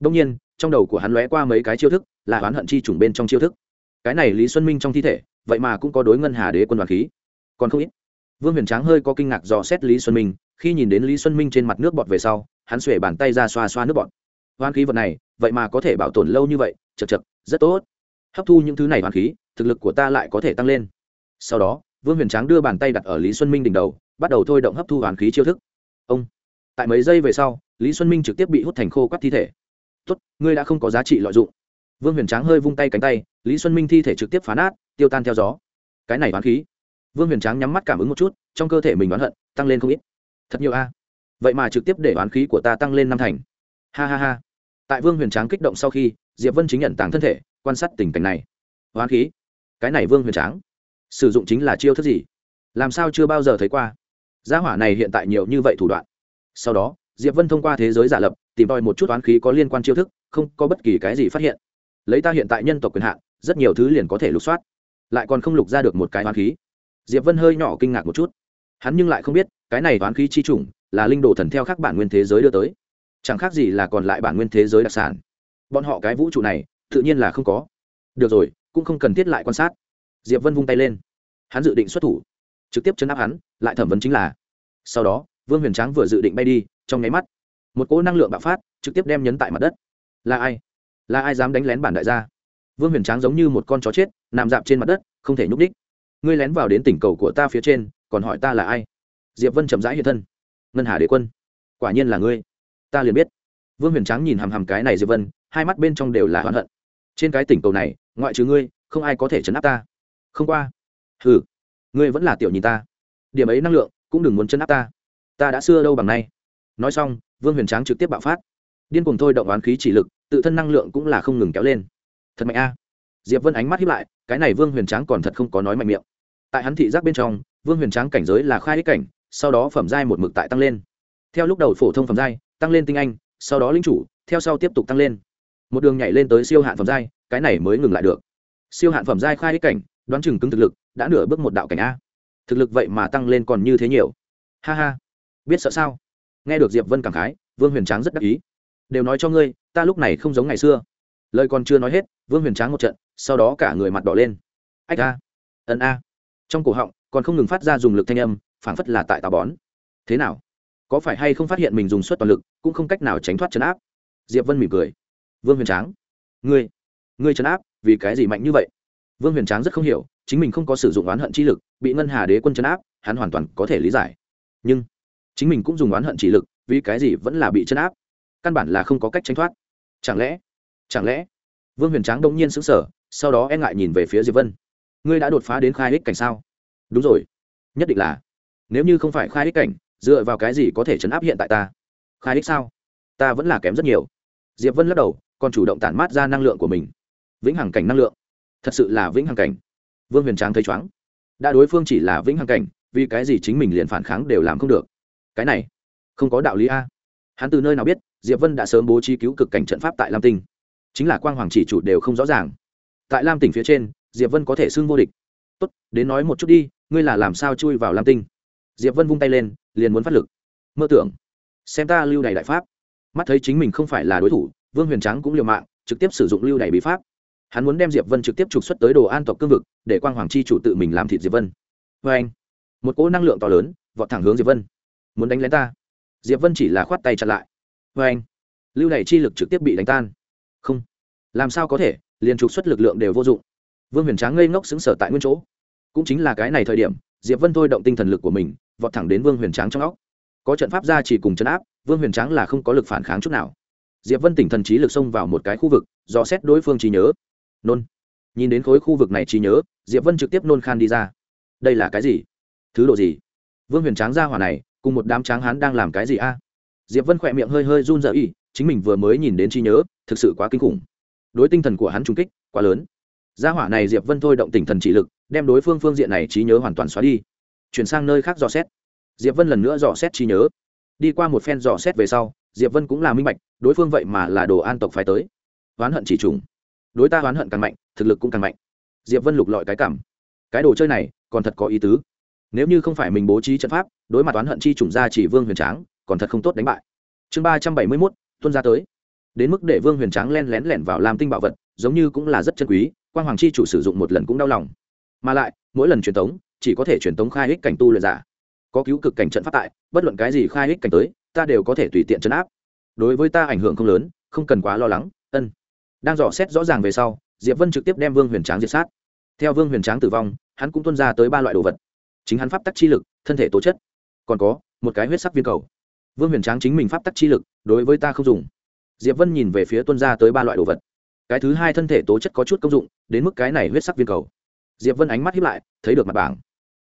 Đông nhiên trong đầu của hắn lóe qua mấy cái chiêu thức, là oán hận chi trùng bên trong chiêu thức. Cái này lý xuân minh trong thi thể, vậy mà cũng có đối ngân hà đế quân đoàn khí. Còn không ít. Vương huyền tráng hơi có kinh ngạc dò xét lý xuân minh, khi nhìn đến lý xuân minh trên mặt nước bọt về sau, hắn xuể bàn tay ra xoa xoa nước bọt. Hoán khí vật này, vậy mà có thể bảo tồn lâu như vậy, chật chật, rất tốt. Hấp thu những thứ này hoán khí, thực lực của ta lại có thể tăng lên. Sau đó, vương huyền tráng đưa bàn tay đặt ở lý xuân minh đỉnh đầu, bắt đầu thôi động hấp thu hoán khí chiêu thức. Ông. Tại mấy giây về sau, lý xuân minh trực tiếp bị hút thành khô quắt thi thể tốt, ngươi đã không có giá trị lợi dụng. Vương huyền tráng hơi vung tay cánh tay, lý xuân minh thi thể trực tiếp phá nát, tiêu tan theo gió. Cái này đoán khí. Vương huyền tráng nhắm mắt cảm ứng một chút, trong cơ thể mình đoán hận, tăng lên không ít. Thật nhiều a. Vậy mà trực tiếp để đoán khí của ta tăng lên năm thành. Ha ha ha. Tại vương huyền tráng kích động sau khi, diệp vân chính nhận tàng thân thể, quan sát tình cảnh này. Đoán khí. Cái này vương huyền tráng sử dụng chính là chiêu thức gì? Làm sao chưa bao giờ thấy qua? Gia hỏa này hiện tại nhiều như vậy thủ đoạn. Sau đó, diệp vân thông qua thế giới giả lập tìm tòi một chút oán khí có liên quan chiêu thức, không có bất kỳ cái gì phát hiện. Lấy ta hiện tại nhân tộc quyền hạn, rất nhiều thứ liền có thể lục soát. Lại còn không lục ra được một cái oán khí. Diệp vân hơi nhỏ kinh ngạc một chút. Hắn nhưng lại không biết, cái này oán khí chi chủng là linh đồ thần theo các bản nguyên thế giới đưa tới. Chẳng khác gì là còn lại bản nguyên thế giới đặc sản. Bọn họ cái vũ trụ này, tự nhiên là không có. Được rồi, cũng không cần thiết lại quan sát. Diệp vân vung tay lên. Hắn dự định xuất thủ. Trực tiếp chấn áp hắn, lại thẩm vấn chính là. Sau đó, vương huyền tráng vừa dự định bay đi, trong nháy mắt một cỗ năng lượng bạo phát, trực tiếp đem nhấn tại mặt đất. Là ai? Là ai dám đánh lén bản đại gia? Vương huyền tráng giống như một con chó chết, nằm dạp trên mặt đất, không thể nhúc đích ngươi lén vào đến tỉnh cầu của ta phía trên, còn hỏi ta là ai? Diệp vân chậm rãi hiện thân. Ngân hà đế quân, quả nhiên là ngươi. Ta liền biết. Vương huyền tráng nhìn hằm hằm cái này diệp vân, hai mắt bên trong đều là hoạn hận. Trên cái tỉnh cầu này, ngoại trừ ngươi, không ai có thể chấn áp ta. Không qua. Hừ. Ngươi vẫn là tiểu nhìn ta. Điểm ấy năng lượng, cũng đừng muốn chấn áp ta. Ta đã xưa đâu bằng nay. Nói xong vương huyền tráng trực tiếp bạo phát. Điên cùng thôi động oán khí chỉ lực, tự thân năng lượng cũng là không ngừng kéo lên. Thật mạnh a. Diệp vân ánh mắt hiếp lại, cái này vương huyền tráng còn thật không có nói mạnh miệng. Tại hắn thị giác bên trong, vương huyền tráng cảnh giới là khai ích cảnh, sau đó phẩm giai một mực tại tăng lên. Theo lúc đầu phổ thông phẩm giai, tăng lên tinh anh, sau đó linh chủ, theo sau tiếp tục tăng lên. Một đường nhảy lên tới siêu hạn phẩm giai, cái này mới ngừng lại được. Siêu hạn phẩm giai khai ích cảnh, đoán chừng cứng thực lực, đã nửa bước một đạo cảnh a. Thực lực vậy mà tăng lên còn như thế nhiều. Ha ha. Biết sợ sao? Nghe được diệp vân cảm khái, vương huyền tráng rất đắc ý. Đều nói cho ngươi, ta lúc này không giống ngày xưa. Lời còn chưa nói hết, vương huyền tráng một trận, sau đó cả người mặt đỏ lên. Ách a ấn a. Trong cổ họng, còn không ngừng phát ra dùng lực thanh âm, phảng phất là tại tà bón. Thế nào? Có phải hay không phát hiện mình dùng suất toàn lực, cũng không cách nào tránh thoát chấn áp? Diệp vân mỉm cười. Vương huyền tráng, ngươi ngươi chấn áp, vì cái gì mạnh như vậy? Vương huyền tráng rất không hiểu, chính mình không có sử dụng oán hận chi lực, bị ngân hà đế quân chấn áp, hắn hoàn toàn có thể lý giải. Nhưng chính mình cũng dùng oán hận chỉ lực, vì cái gì vẫn là bị chấn áp? Căn bản là không có cách tránh thoát. Chẳng lẽ chẳng lẽ? Vương huyền tráng đông nhiên sững sờ, sau đó e ngại nhìn về phía diệp vân. Ngươi đã đột phá đến khai ích cảnh sao? Đúng rồi. Nhất định là. Nếu như không phải khai ích cảnh, dựa vào cái gì có thể chấn áp hiện tại ta? Khai ích sao? Ta vẫn là kém rất nhiều. Diệp vân lắc đầu, còn chủ động tản mát ra năng lượng của mình. Vĩnh hằng cảnh năng lượng. Thật sự là vĩnh hằng cảnh. Vương huyền tráng thấy chóng đã đối phương chỉ là vĩnh hằng cảnh, vì cái gì chính mình liền phản kháng đều làm không được? Cái này không có đạo lý a. Hắn từ nơi nào biết, diệp vân đã sớm bố trí cứu cực cảnh trận pháp tại lam tinh. Chính là quang hoàng chỉ chủ đều không rõ ràng. Tại lam tỉnh phía trên, diệp vân có thể xưng vô địch. Tốt, đến nói một chút đi, ngươi là làm sao chui vào lam tinh? Diệp vân vung tay lên, liền muốn phát lực. Mơ tưởng. Xem ta lưu đày đại pháp. Mắt thấy chính mình không phải là đối thủ, vương huyền trắng cũng liều mạng, trực tiếp sử dụng lưu đày bí pháp. Hắn muốn đem diệp vân trực tiếp trục xuất tới đồ an tộc cương vực, để quang hoàng chi chủ tự mình làm thịt diệp vân. Vê anh một cỗ năng lượng to lớn, vọt thẳng hướng diệp vân muốn đánh lén ta. Diệp vân chỉ là khoát tay chặn lại. Vê anh, lưu này chi lực trực tiếp bị đánh tan. Không. Làm sao có thể? Liền trục xuất lực lượng đều vô dụng. Vương huyền tráng ngây ngốc xứng sở tại nguyên chỗ. Cũng chính là cái này thời điểm, diệp vân thôi động tinh thần lực của mình, vọt thẳng đến vương huyền tráng trong óc. Có trận pháp ra chỉ cùng chấn áp, vương huyền tráng là không có lực phản kháng chút nào. Diệp vân tỉnh thần trí lực xông vào một cái khu vực do xét đối phương trí nhớ. Nôn. Nhìn đến khối khu vực này trí nhớ, diệp vân trực tiếp nôn khan đi ra. Đây là cái gì? Thứ độ gì? Vương huyền tráng ra hỏa này cùng một đám tráng hán đang làm cái gì a? Diệp vân khỏe miệng hơi hơi run rẩy, chính mình vừa mới nhìn đến trí nhớ, thực sự quá kinh khủng. Đối tinh thần của hắn trung kích quá lớn. Gia hỏa này diệp vân thôi động tinh thần trị lực, đem đối phương phương diện này trí nhớ hoàn toàn xóa đi. Chuyển sang nơi khác dò xét. Diệp vân lần nữa dò xét trí nhớ. Đi qua một phen dò xét về sau, diệp vân cũng là minh bạch, đối phương vậy mà là đồ an tộc phải tới. Oán hận chỉ trùng. Đối ta oán hận càng mạnh, thực lực cũng càng mạnh. Diệp vân lục lọi cái cảm. Cái đồ chơi này, còn thật có ý tứ. Nếu như không phải mình bố trí trận pháp đối mặt oán hận chi trùng ra chỉ vương huyền tráng, còn thật không tốt đánh bại. Chương ba trăm bảy mươi mốt, tuân ra tới. Đến mức để vương huyền tráng len lén lẻn vào làm tinh bảo vật, giống như cũng là rất chân quý quan hoàng chi chủ sử dụng một lần cũng đau lòng. Mà lại, mỗi lần truyền tống, chỉ có thể truyền tống khai ích cảnh tu luyện giả. Có cứu cực cảnh trận phát tại, bất luận cái gì khai ích cảnh tới, ta đều có thể tùy tiện chấn áp. Đối với ta ảnh hưởng không lớn, không cần quá lo lắng, ân. Đang dò xét rõ ràng về sau, diệp vân trực tiếp đem vương huyền tráng diệt sát. Theo vương huyền tráng tử vong, hắn cũng tuân ra tới ba loại đồ vật. Chính hắn pháp tắc chi lực, thân thể tố chất còn có, một cái huyết sắc viên cầu. Vương huyền tráng chính mình pháp tắc chi lực, đối với ta không dùng. Diệp vân nhìn về phía tuân ra tới ba loại đồ vật. Cái thứ hai thân thể tố chất có chút công dụng, đến mức cái này huyết sắc viên cầu. Diệp vân ánh mắt hiếp lại, thấy được mặt bảng.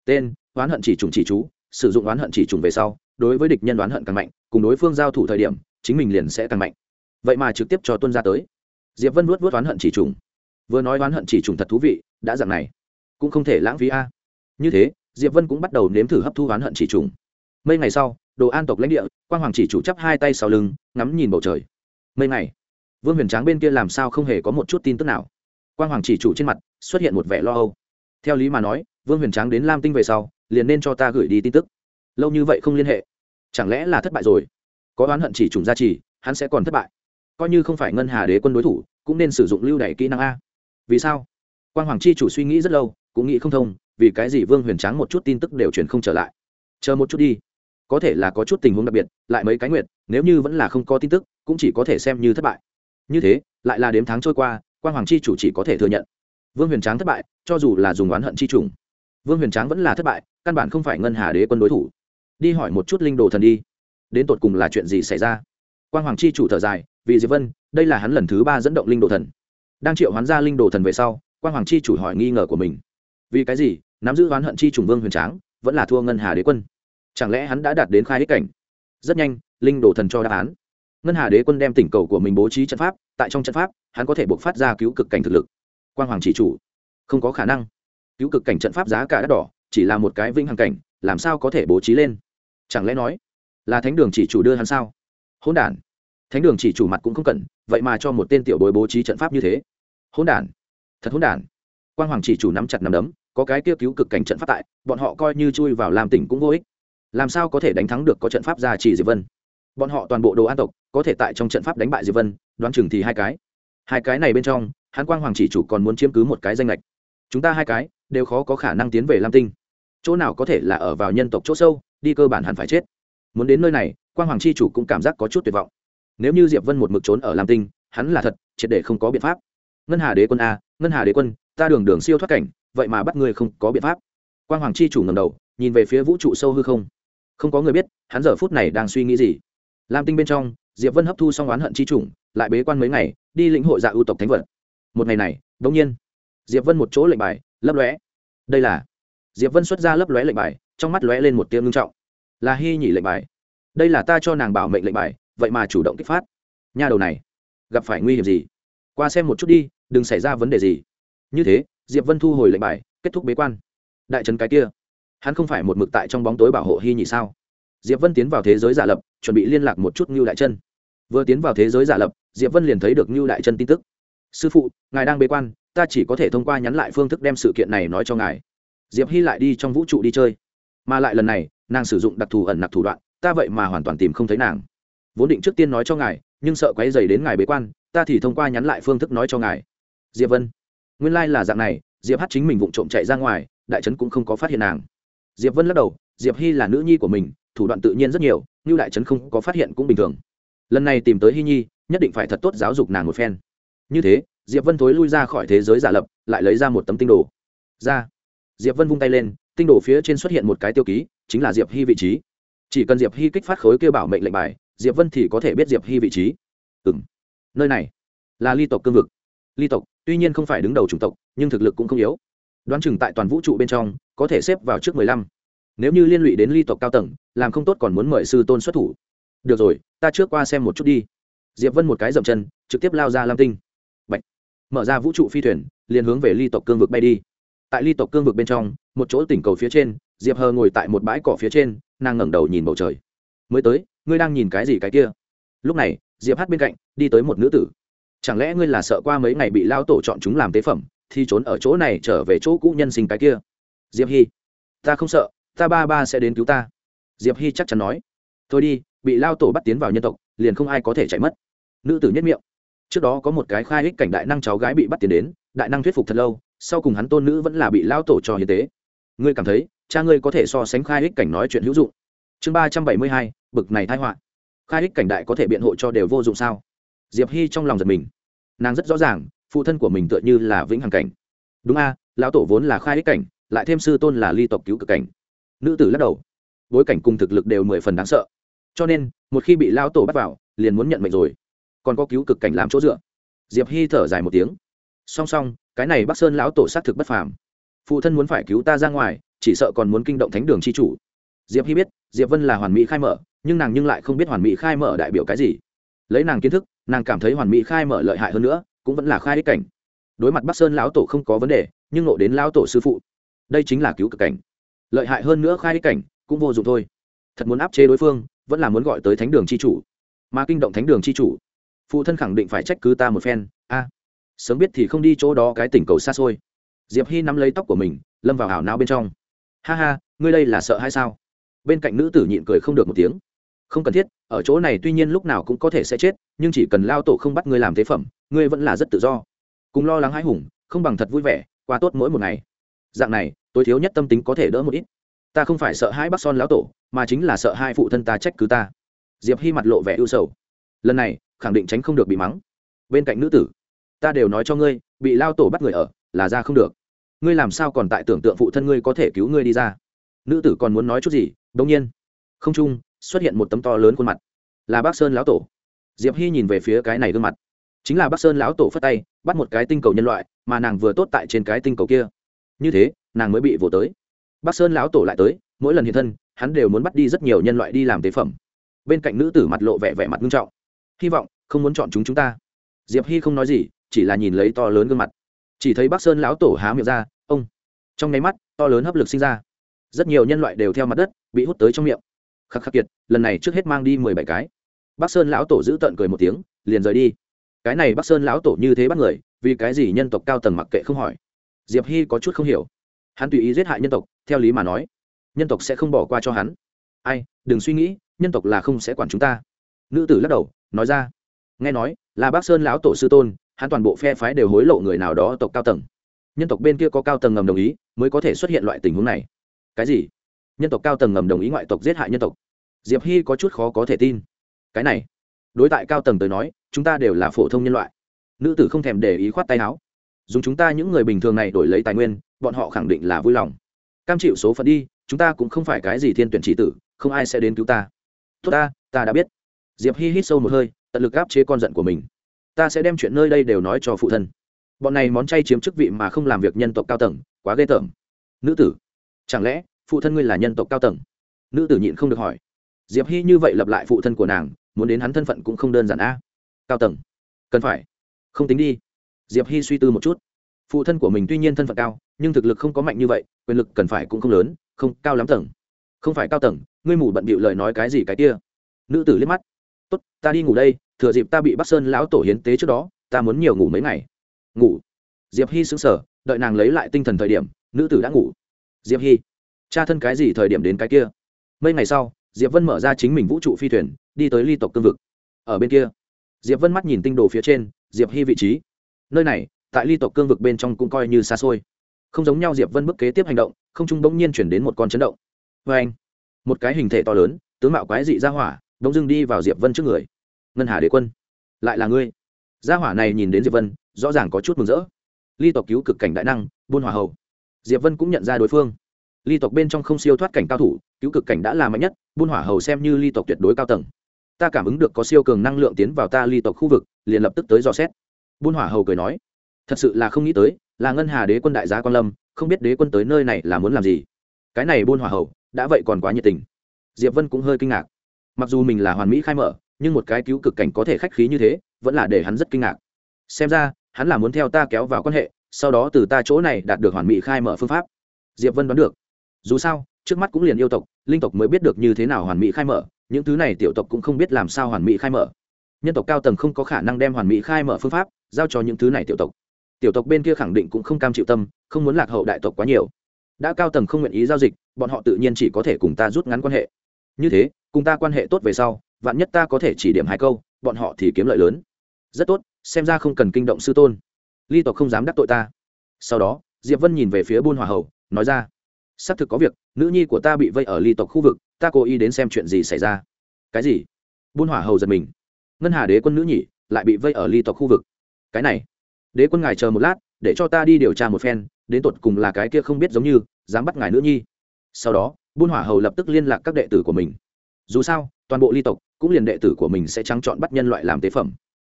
Tên, oán hận chỉ trùng chỉ chú, sử dụng oán hận chỉ trùng về sau, đối với địch nhân oán hận càng mạnh, cùng đối phương giao thủ thời điểm, chính mình liền sẽ càng mạnh. Vậy mà trực tiếp cho tuân ra tới. Diệp vân vuốt vuốt oán hận chỉ trùng. Vừa nói oán hận chỉ trùng thật thú vị, đã dạng này. Cũng không thể lãng phí a. Như thế, diệp vân cũng bắt đầu nếm thử hấp thu oán hận chỉ trùng mấy ngày sau, đồ an tộc lãnh địa quan hoàng chỉ chủ chấp hai tay sau lưng, ngắm nhìn bầu trời. Mấy ngày, vương huyền tráng bên kia làm sao không hề có một chút tin tức nào. Quan hoàng chỉ chủ trên mặt xuất hiện một vẻ lo âu. Theo lý mà nói, vương huyền tráng đến lam tinh về sau, liền nên cho ta gửi đi tin tức. Lâu như vậy không liên hệ. Chẳng lẽ là thất bại rồi? Có oán hận chỉ trùng gia trì, hắn sẽ còn thất bại. Coi như không phải ngân hà đế quân đối thủ, cũng nên sử dụng lưu đẩy kỹ năng a. Vì sao? Quan hoàng chi chủ suy nghĩ rất lâu, cũng nghĩ không thông, vì cái gì vương huyền tráng một chút tin tức đều truyền không trở lại. Chờ một chút đi có thể là có chút tình huống đặc biệt, lại mấy cái nguyệt, nếu như vẫn là không có tin tức, cũng chỉ có thể xem như thất bại. Như thế, lại là đếm tháng trôi qua quan hoàng chi chủ chỉ có thể thừa nhận. Vương huyền tráng thất bại, cho dù là dùng oán hận chi trùng. Vương huyền tráng vẫn là thất bại, căn bản không phải ngân hà đế quân đối thủ. Đi hỏi một chút linh đồ thần đi. Đến tột cùng là chuyện gì xảy ra? Quan hoàng chi chủ thở dài, vì diệp vân, đây là hắn lần thứ ba dẫn động linh đồ thần. Đang triệu hoán ra linh đồ thần về sau quan hoàng chi chủ hỏi nghi ngờ của mình. Vì cái gì, nắm giữ oán hận chi trùng vương huyền tráng vẫn là thua ngân hà đế quân? Chẳng lẽ hắn đã đạt đến khai ích cảnh? Rất nhanh, linh đồ thần cho đáp án. Ngân hà đế quân đem tỉnh cầu của mình bố trí trận pháp, tại trong trận pháp, hắn có thể buộc phát ra cứu cực cảnh thực lực. Quang hoàng chỉ chủ. Không có khả năng. Cứu cực cảnh trận pháp giá cả đắt đỏ, chỉ là một cái vinh hằng cảnh, làm sao có thể bố trí lên? Chẳng lẽ nói, là thánh đường chỉ chủ đưa hắn sao? Hỗn đản. Thánh đường chỉ chủ mặt cũng không cần vậy mà cho một tên tiểu bối bố trí trận pháp như thế. Hỗn đản. Thật hỗn đản. Quan hoàng chỉ chủ nắm chặt nắm đấm, có cái kia cứu cực cảnh trận pháp tại, bọn họ coi như chui vào làm tỉnh cũng vô ích làm sao có thể đánh thắng được có trận pháp gia trì diệp vân? Bọn họ toàn bộ đồ an tộc, có thể tại trong trận pháp đánh bại diệp vân, đoán chừng thì hai cái. Hai cái này bên trong, hán quang hoàng chỉ chủ còn muốn chiếm cứ một cái danh lệch chúng ta hai cái, đều khó có khả năng tiến về lam tinh. Chỗ nào có thể là ở vào nhân tộc chỗ sâu, đi cơ bản hẳn phải chết. Muốn đến nơi này, quang hoàng chi chủ cũng cảm giác có chút tuyệt vọng. Nếu như diệp vân một mực trốn ở lam tinh, hắn là thật, triệt để không có biện pháp. Ngân hà đế quân a, ngân hà đế quân, ta đường đường siêu thoát cảnh, vậy mà bắt ngươi không có biện pháp. Quang hoàng chi chủ ngầm đầu, nhìn về phía vũ trụ sâu hư không không có người biết, hắn giờ phút này đang suy nghĩ gì. Lam tinh bên trong, diệp vân hấp thu xong oán hận chi chủng lại bế quan mấy ngày, đi lĩnh hội dạ ưu tộc thánh vật. Một ngày này, đống nhiên, diệp vân một chỗ lệnh bài, lấp lóe. Đây là, diệp vân xuất ra lấp lóe lệnh bài, trong mắt lóe lên một tiếng ngưng trọng. Là hy nhỉ lệnh bài. Đây là ta cho nàng bảo mệnh lệnh bài, vậy mà chủ động kích phát. Nha đầu này, gặp phải nguy hiểm gì? Qua xem một chút đi, đừng xảy ra vấn đề gì. Như thế, diệp vân thu hồi lệnh bài, kết thúc bế quan. Đại trấn cái kia hắn không phải một mực tại trong bóng tối bảo hộ hy nhị sao? Diệp vân tiến vào thế giới giả lập, chuẩn bị liên lạc một chút ngưu đại chân. Vừa tiến vào thế giới giả lập, diệp vân liền thấy được ngưu đại chân tin tức. Sư phụ, ngài đang bế quan, ta chỉ có thể thông qua nhắn lại phương thức đem sự kiện này nói cho ngài. Diệp hy lại đi trong vũ trụ đi chơi. Mà lại lần này, nàng sử dụng đặc thù ẩn nặc thủ đoạn, ta vậy mà hoàn toàn tìm không thấy nàng. Vốn định trước tiên nói cho ngài, nhưng sợ quấy dày đến ngài bế quan, ta thì thông qua nhắn lại phương thức nói cho ngài. Diệp vân. Nguyên lai、like、là dạng này, diệp hát chính mình vụng trộm chạy ra ngoài, đại trấn cũng không có phát hiện nàng diệp vân lắc đầu, diệp hy là nữ nhi của mình, thủ đoạn tự nhiên rất nhiều như đại trấn không có phát hiện cũng bình thường. Lần này tìm tới hy nhi, nhất định phải thật tốt giáo dục nàng một phen. Như thế, diệp vân thối lui ra khỏi thế giới giả lập, lại lấy ra một tấm tinh đồ. Ra. Diệp vân vung tay lên, tinh đồ phía trên xuất hiện một cái tiêu ký, chính là diệp hy vị trí. Chỉ cần diệp hy kích phát khối kêu bảo mệnh lệnh bài, diệp vân thì có thể biết diệp hy vị trí. Ừ m nơi này là ly tộc cương vực. Ly tộc, tuy nhiên không phải đứng đầu chủng tộc, nhưng thực lực cũng không yếu đoán chừng tại toàn vũ trụ bên trong, có thể xếp vào trước mười lăm. Nếu như liên lụy đến ly tộc cao tầng, làm không tốt còn muốn mời sư tôn xuất thủ. Được rồi, ta trước qua xem một chút đi. Diệp vân một cái dậm chân, trực tiếp lao ra lam tinh. Bạch. mở ra vũ trụ phi thuyền, liền hướng về ly tộc cương vực bay đi. Tại ly tộc cương vực bên trong, một chỗ tỉnh cầu phía trên, diệp hờ ngồi tại một bãi cỏ phía trên, nàng ngẩng đầu nhìn bầu trời. Mới tới, ngươi đang nhìn cái gì cái kia? Lúc này, diệp hát bên cạnh, đi tới một nữ tử. Chẳng lẽ ngươi là sợ qua mấy ngày bị lao tổ chọn chúng làm tế phẩm thì trốn ở chỗ này trở về chỗ cũ nhân sinh cái kia. Diệp hy ta không sợ, ta ba ba sẽ đến cứu ta. Diệp hy chắc chắn nói. Thôi đi, bị lao tổ bắt tiến vào nhân tộc, liền không ai có thể chạy mất. Nữ tử nhất miệng. Trước đó có một cái khai ích cảnh đại năng cháu gái bị bắt tiến đến, đại năng thuyết phục thật lâu, sau cùng hắn tôn nữ vẫn là bị lao tổ cho hiến tế. Ngươi cảm thấy, cha ngươi có thể so sánh khai ích cảnh nói chuyện hữu dụng. Chương ba trăm bảy mươi hai, bực này thái họa. Khai ích cảnh đại có thể biện hộ cho đều vô dụng sao? Diệp hy trong lòng giật mình. Nàng rất rõ ràng phụ thân của mình tựa như là vĩnh hằng cảnh. Đúng a, lão tổ vốn là khai ích cảnh, lại thêm sư tôn là ly tộc cứu cực cảnh. Nữ tử lắc đầu. Bối cảnh cùng thực lực đều mười phần đáng sợ. Cho nên, một khi bị lão tổ bắt vào, liền muốn nhận mệnh rồi. Còn có cứu cực cảnh làm chỗ dựa. Diệp hy thở dài một tiếng. Song song, cái này bắc sơn lão tổ xác thực bất phàm. Phụ thân muốn phải cứu ta ra ngoài, chỉ sợ còn muốn kinh động thánh đường c h i chủ. Diệp hy biết, diệp vân là hoàn mỹ khai mở, nhưng nàng nhưng lại không biết hoàn mỹ khai mở đại biểu cái gì. Lấy nàng kiến thức, nàng cảm thấy hoàn mỹ khai mở lợi hại hơn nữa cũng vẫn là khai ích cảnh. Đối mặt bắc sơn lão tổ không có vấn đề, nhưng nộ đến lão tổ sư phụ, đây chính là cứu cực cảnh. Lợi hại hơn nữa khai ích cảnh cũng vô dụng thôi. Thật muốn áp chế đối phương, vẫn là muốn gọi tới thánh đường c h i chủ. Mà kinh động thánh đường c h i chủ, phụ thân khẳng định phải trách cứ ta một phen. A, sớm biết thì không đi chỗ đó cái tỉnh cầu xa xôi. Diệp hy nắm lấy tóc của mình, lâm vào hảo não bên trong. Ha ha, ngươi đây là sợ hay sao? Bên cạnh nữ tử nhịn cười không được một tiếng không cần thiết, ở chỗ này tuy nhiên lúc nào cũng có thể sẽ chết, nhưng chỉ cần lao tổ không bắt ngươi làm thế phẩm, ngươi vẫn là rất tự do. Cùng lo lắng hãi hùng, không bằng thật vui vẻ, qua tốt mỗi một ngày. Dạng này tôi thiếu nhất tâm tính có thể đỡ một ít. Ta không phải sợ hai bác son lão tổ, mà chính là sợ hai phụ thân ta trách cứ ta. Diệp hy mặt lộ vẻ ưu sầu. Lần này, khẳng định tránh không được bị mắng. Bên cạnh nữ tử, ta đều nói cho ngươi, bị lao tổ bắt người ở, là ra không được. Ngươi làm sao còn tại tưởng tượng phụ thân ngươi có thể cứu ngươi đi ra? Nữ tử còn muốn nói chút gì? Đông nhiên. Không trung xuất hiện một tấm to lớn khuôn mặt. Là bác sơn lão tổ. Diệp hy nhìn về phía cái này gương mặt. Chính là bác sơn lão tổ phất tay, bắt một cái tinh cầu nhân loại, mà nàng vừa tốt tại trên cái tinh cầu kia. Như thế, nàng mới bị vỗ tới. Bác sơn lão tổ lại tới, mỗi lần hiện thân, hắn đều muốn bắt đi rất nhiều nhân loại đi làm tế phẩm. Bên cạnh nữ tử mặt lộ vẻ vẻ mặt nghiêm trọng. Hy vọng không muốn chọn chúng chúng ta. Diệp hy không nói gì, chỉ là nhìn lấy to lớn gương mặt. Chỉ thấy bắc sơn lão tổ há miệng ra, ông. Trong nháy mắt, to lớn hấp lực sinh ra. Rất nhiều nhân loại đều theo mặt đất, bị hút tới trong miệng khắc khắc kiệt, lần này trước hết mang đi mười bảy cái. Bắc sơn lão tổ giữ tận cười một tiếng, liền rời đi. Cái này bắc sơn lão tổ như thế bắt người, vì cái gì nhân tộc cao tầng mặc kệ không hỏi? Diệp hy có chút không hiểu. Hắn tùy ý giết hại nhân tộc, theo lý mà nói, nhân tộc sẽ không bỏ qua cho hắn. Ai, đừng suy nghĩ, nhân tộc là không sẽ quản chúng ta. Nữ tử lắc đầu, nói ra. Nghe nói, là bác sơn lão tổ sư tôn, hắn toàn bộ phe phái đều hối lộ người nào đó tộc cao tầng. Nhân tộc bên kia có cao tầng ngầm đồng ý, mới có thể xuất hiện loại tình huống này. Cái gì? Nhân tộc cao tầng ngầm đồng ý ngoại tộc giết hại nhân tộc. Diệp hy có chút khó có thể tin. Cái này, đối tại cao tầng tới nói, chúng ta đều là phổ thông nhân loại. Nữ tử không thèm để ý khoát tay áo. Dùng chúng ta những người bình thường này đổi lấy tài nguyên, bọn họ khẳng định là vui lòng. Cam chịu số phận đi, chúng ta cũng không phải cái gì thiên tuyển chỉ tử, không ai sẽ đến cứu ta. Tốt ta ta đã biết. Diệp hi hít sâu một hơi, tận lực áp chế con giận của mình. Ta sẽ đem chuyện nơi đây đều nói cho phụ thân. Bọn này món chay chiếm chức vị mà không làm việc nhân tộc cao tầng, quá ghê tởm. Nữ tử, chẳng lẽ phụ thân ngươi là nhân tộc cao tầng. Nữ tử nhịn không được hỏi. Diệp hi như vậy lập lại phụ thân của nàng, muốn đến hắn thân phận cũng không đơn giản a. Cao tầng. Cần phải. Không tính đi. Diệp hi suy tư một chút. Phụ thân của mình tuy nhiên thân phận cao, nhưng thực lực không có mạnh như vậy, quyền lực cần phải cũng không lớn, không cao lắm tầng. Không phải cao tầng, ngươi mù bận bịu lời nói cái gì cái kia? Nữ tử liếc mắt. Tốt, ta đi ngủ đây, thừa dịp ta bị bắc sơn lão tổ hiến tế trước đó, ta muốn nhiều ngủ mấy ngày. Ngủ. Diệp hy xứng sở đợi nàng lấy lại tinh thần thời điểm, nữ tử đã ngủ. Diệp hy cha thân cái gì thời điểm đến cái kia? Mấy ngày sau, diệp vân mở ra chính mình vũ trụ phi thuyền, đi tới ly tộc cương vực. Ở bên kia, diệp vân mắt nhìn tinh đồ phía trên, diệp hy vị trí. Nơi này, tại ly tộc cương vực bên trong cũng coi như xa xôi. Không giống nhau, diệp vân bước kế tiếp hành động, không trung bỗng nhiên chuyển đến một con chấn động. Vê anh, một cái hình thể to lớn, tướng mạo quái dị ra hỏa, bỗng dưng đi vào diệp vân trước người. Ngân hà đế quân, lại là ngươi? Gia hỏa này nhìn đến diệp vân, rõ ràng có chút mừng rỡ. Ly tộc cứu cực cảnh đại năng, buôn hòa hầu. Diệp vân cũng nhận ra đối phương ly tộc bên trong không siêu thoát cảnh cao thủ, cứu cực cảnh đã là mạnh nhất, buôn hỏa hầu xem như ly tộc tuyệt đối cao tầng. Ta cảm ứng được có siêu cường năng lượng tiến vào ta ly tộc khu vực, liền lập tức tới dò xét. Buôn hỏa hầu cười nói, thật sự là không nghĩ tới, là ngân hà đế quân đại gia quan lâm, không biết đế quân tới nơi này là muốn làm gì. Cái này buôn hỏa hầu, đã vậy còn quá nhiệt tình. Diệp vân cũng hơi kinh ngạc. Mặc dù mình là hoàn mỹ khai mở, nhưng một cái cứu cực cảnh có thể khách khí như thế, vẫn là để hắn rất kinh ngạc. Xem ra, hắn là muốn theo ta kéo vào quan hệ, sau đó từ ta chỗ này đạt được hoàn mỹ khai mở phương pháp. Diệp vân đoán được dù sao, trước mắt cũng liền yêu tộc, linh tộc mới biết được như thế nào hoàn mỹ khai mở, những thứ này tiểu tộc cũng không biết làm sao hoàn mỹ khai mở. Nhân tộc cao tầng không có khả năng đem hoàn mỹ khai mở phương pháp giao cho những thứ này tiểu tộc. Tiểu tộc bên kia khẳng định cũng không cam chịu tâm, không muốn lạc hậu đại tộc quá nhiều. Đã cao tầng không nguyện ý giao dịch, bọn họ tự nhiên chỉ có thể cùng ta rút ngắn quan hệ. Như thế, cùng ta quan hệ tốt về sau, vạn nhất ta có thể chỉ điểm hai câu, bọn họ thì kiếm lợi lớn. Rất tốt, xem ra không cần kinh động sư tôn. Ly tộc không dám đắc tội ta. Sau đó, diệp vân nhìn về phía buôn hòa hậu nói ra xác thực có việc, nữ nhi của ta bị vây ở ly tộc khu vực, ta cố ý đến xem chuyện gì xảy ra. Cái gì? Buôn hỏa hầu giật mình. Ngân hà đế quân nữ nhỉ lại bị vây ở ly tộc khu vực. Cái này, đế quân ngài chờ một lát, để cho ta đi điều tra một phen, đến tột cùng là cái kia không biết giống như, dám bắt ngài nữ nhi. Sau đó, buôn hỏa hầu lập tức liên lạc các đệ tử của mình. Dù sao, toàn bộ ly tộc cũng liền đệ tử của mình sẽ trắng chọn bắt nhân loại làm tế phẩm.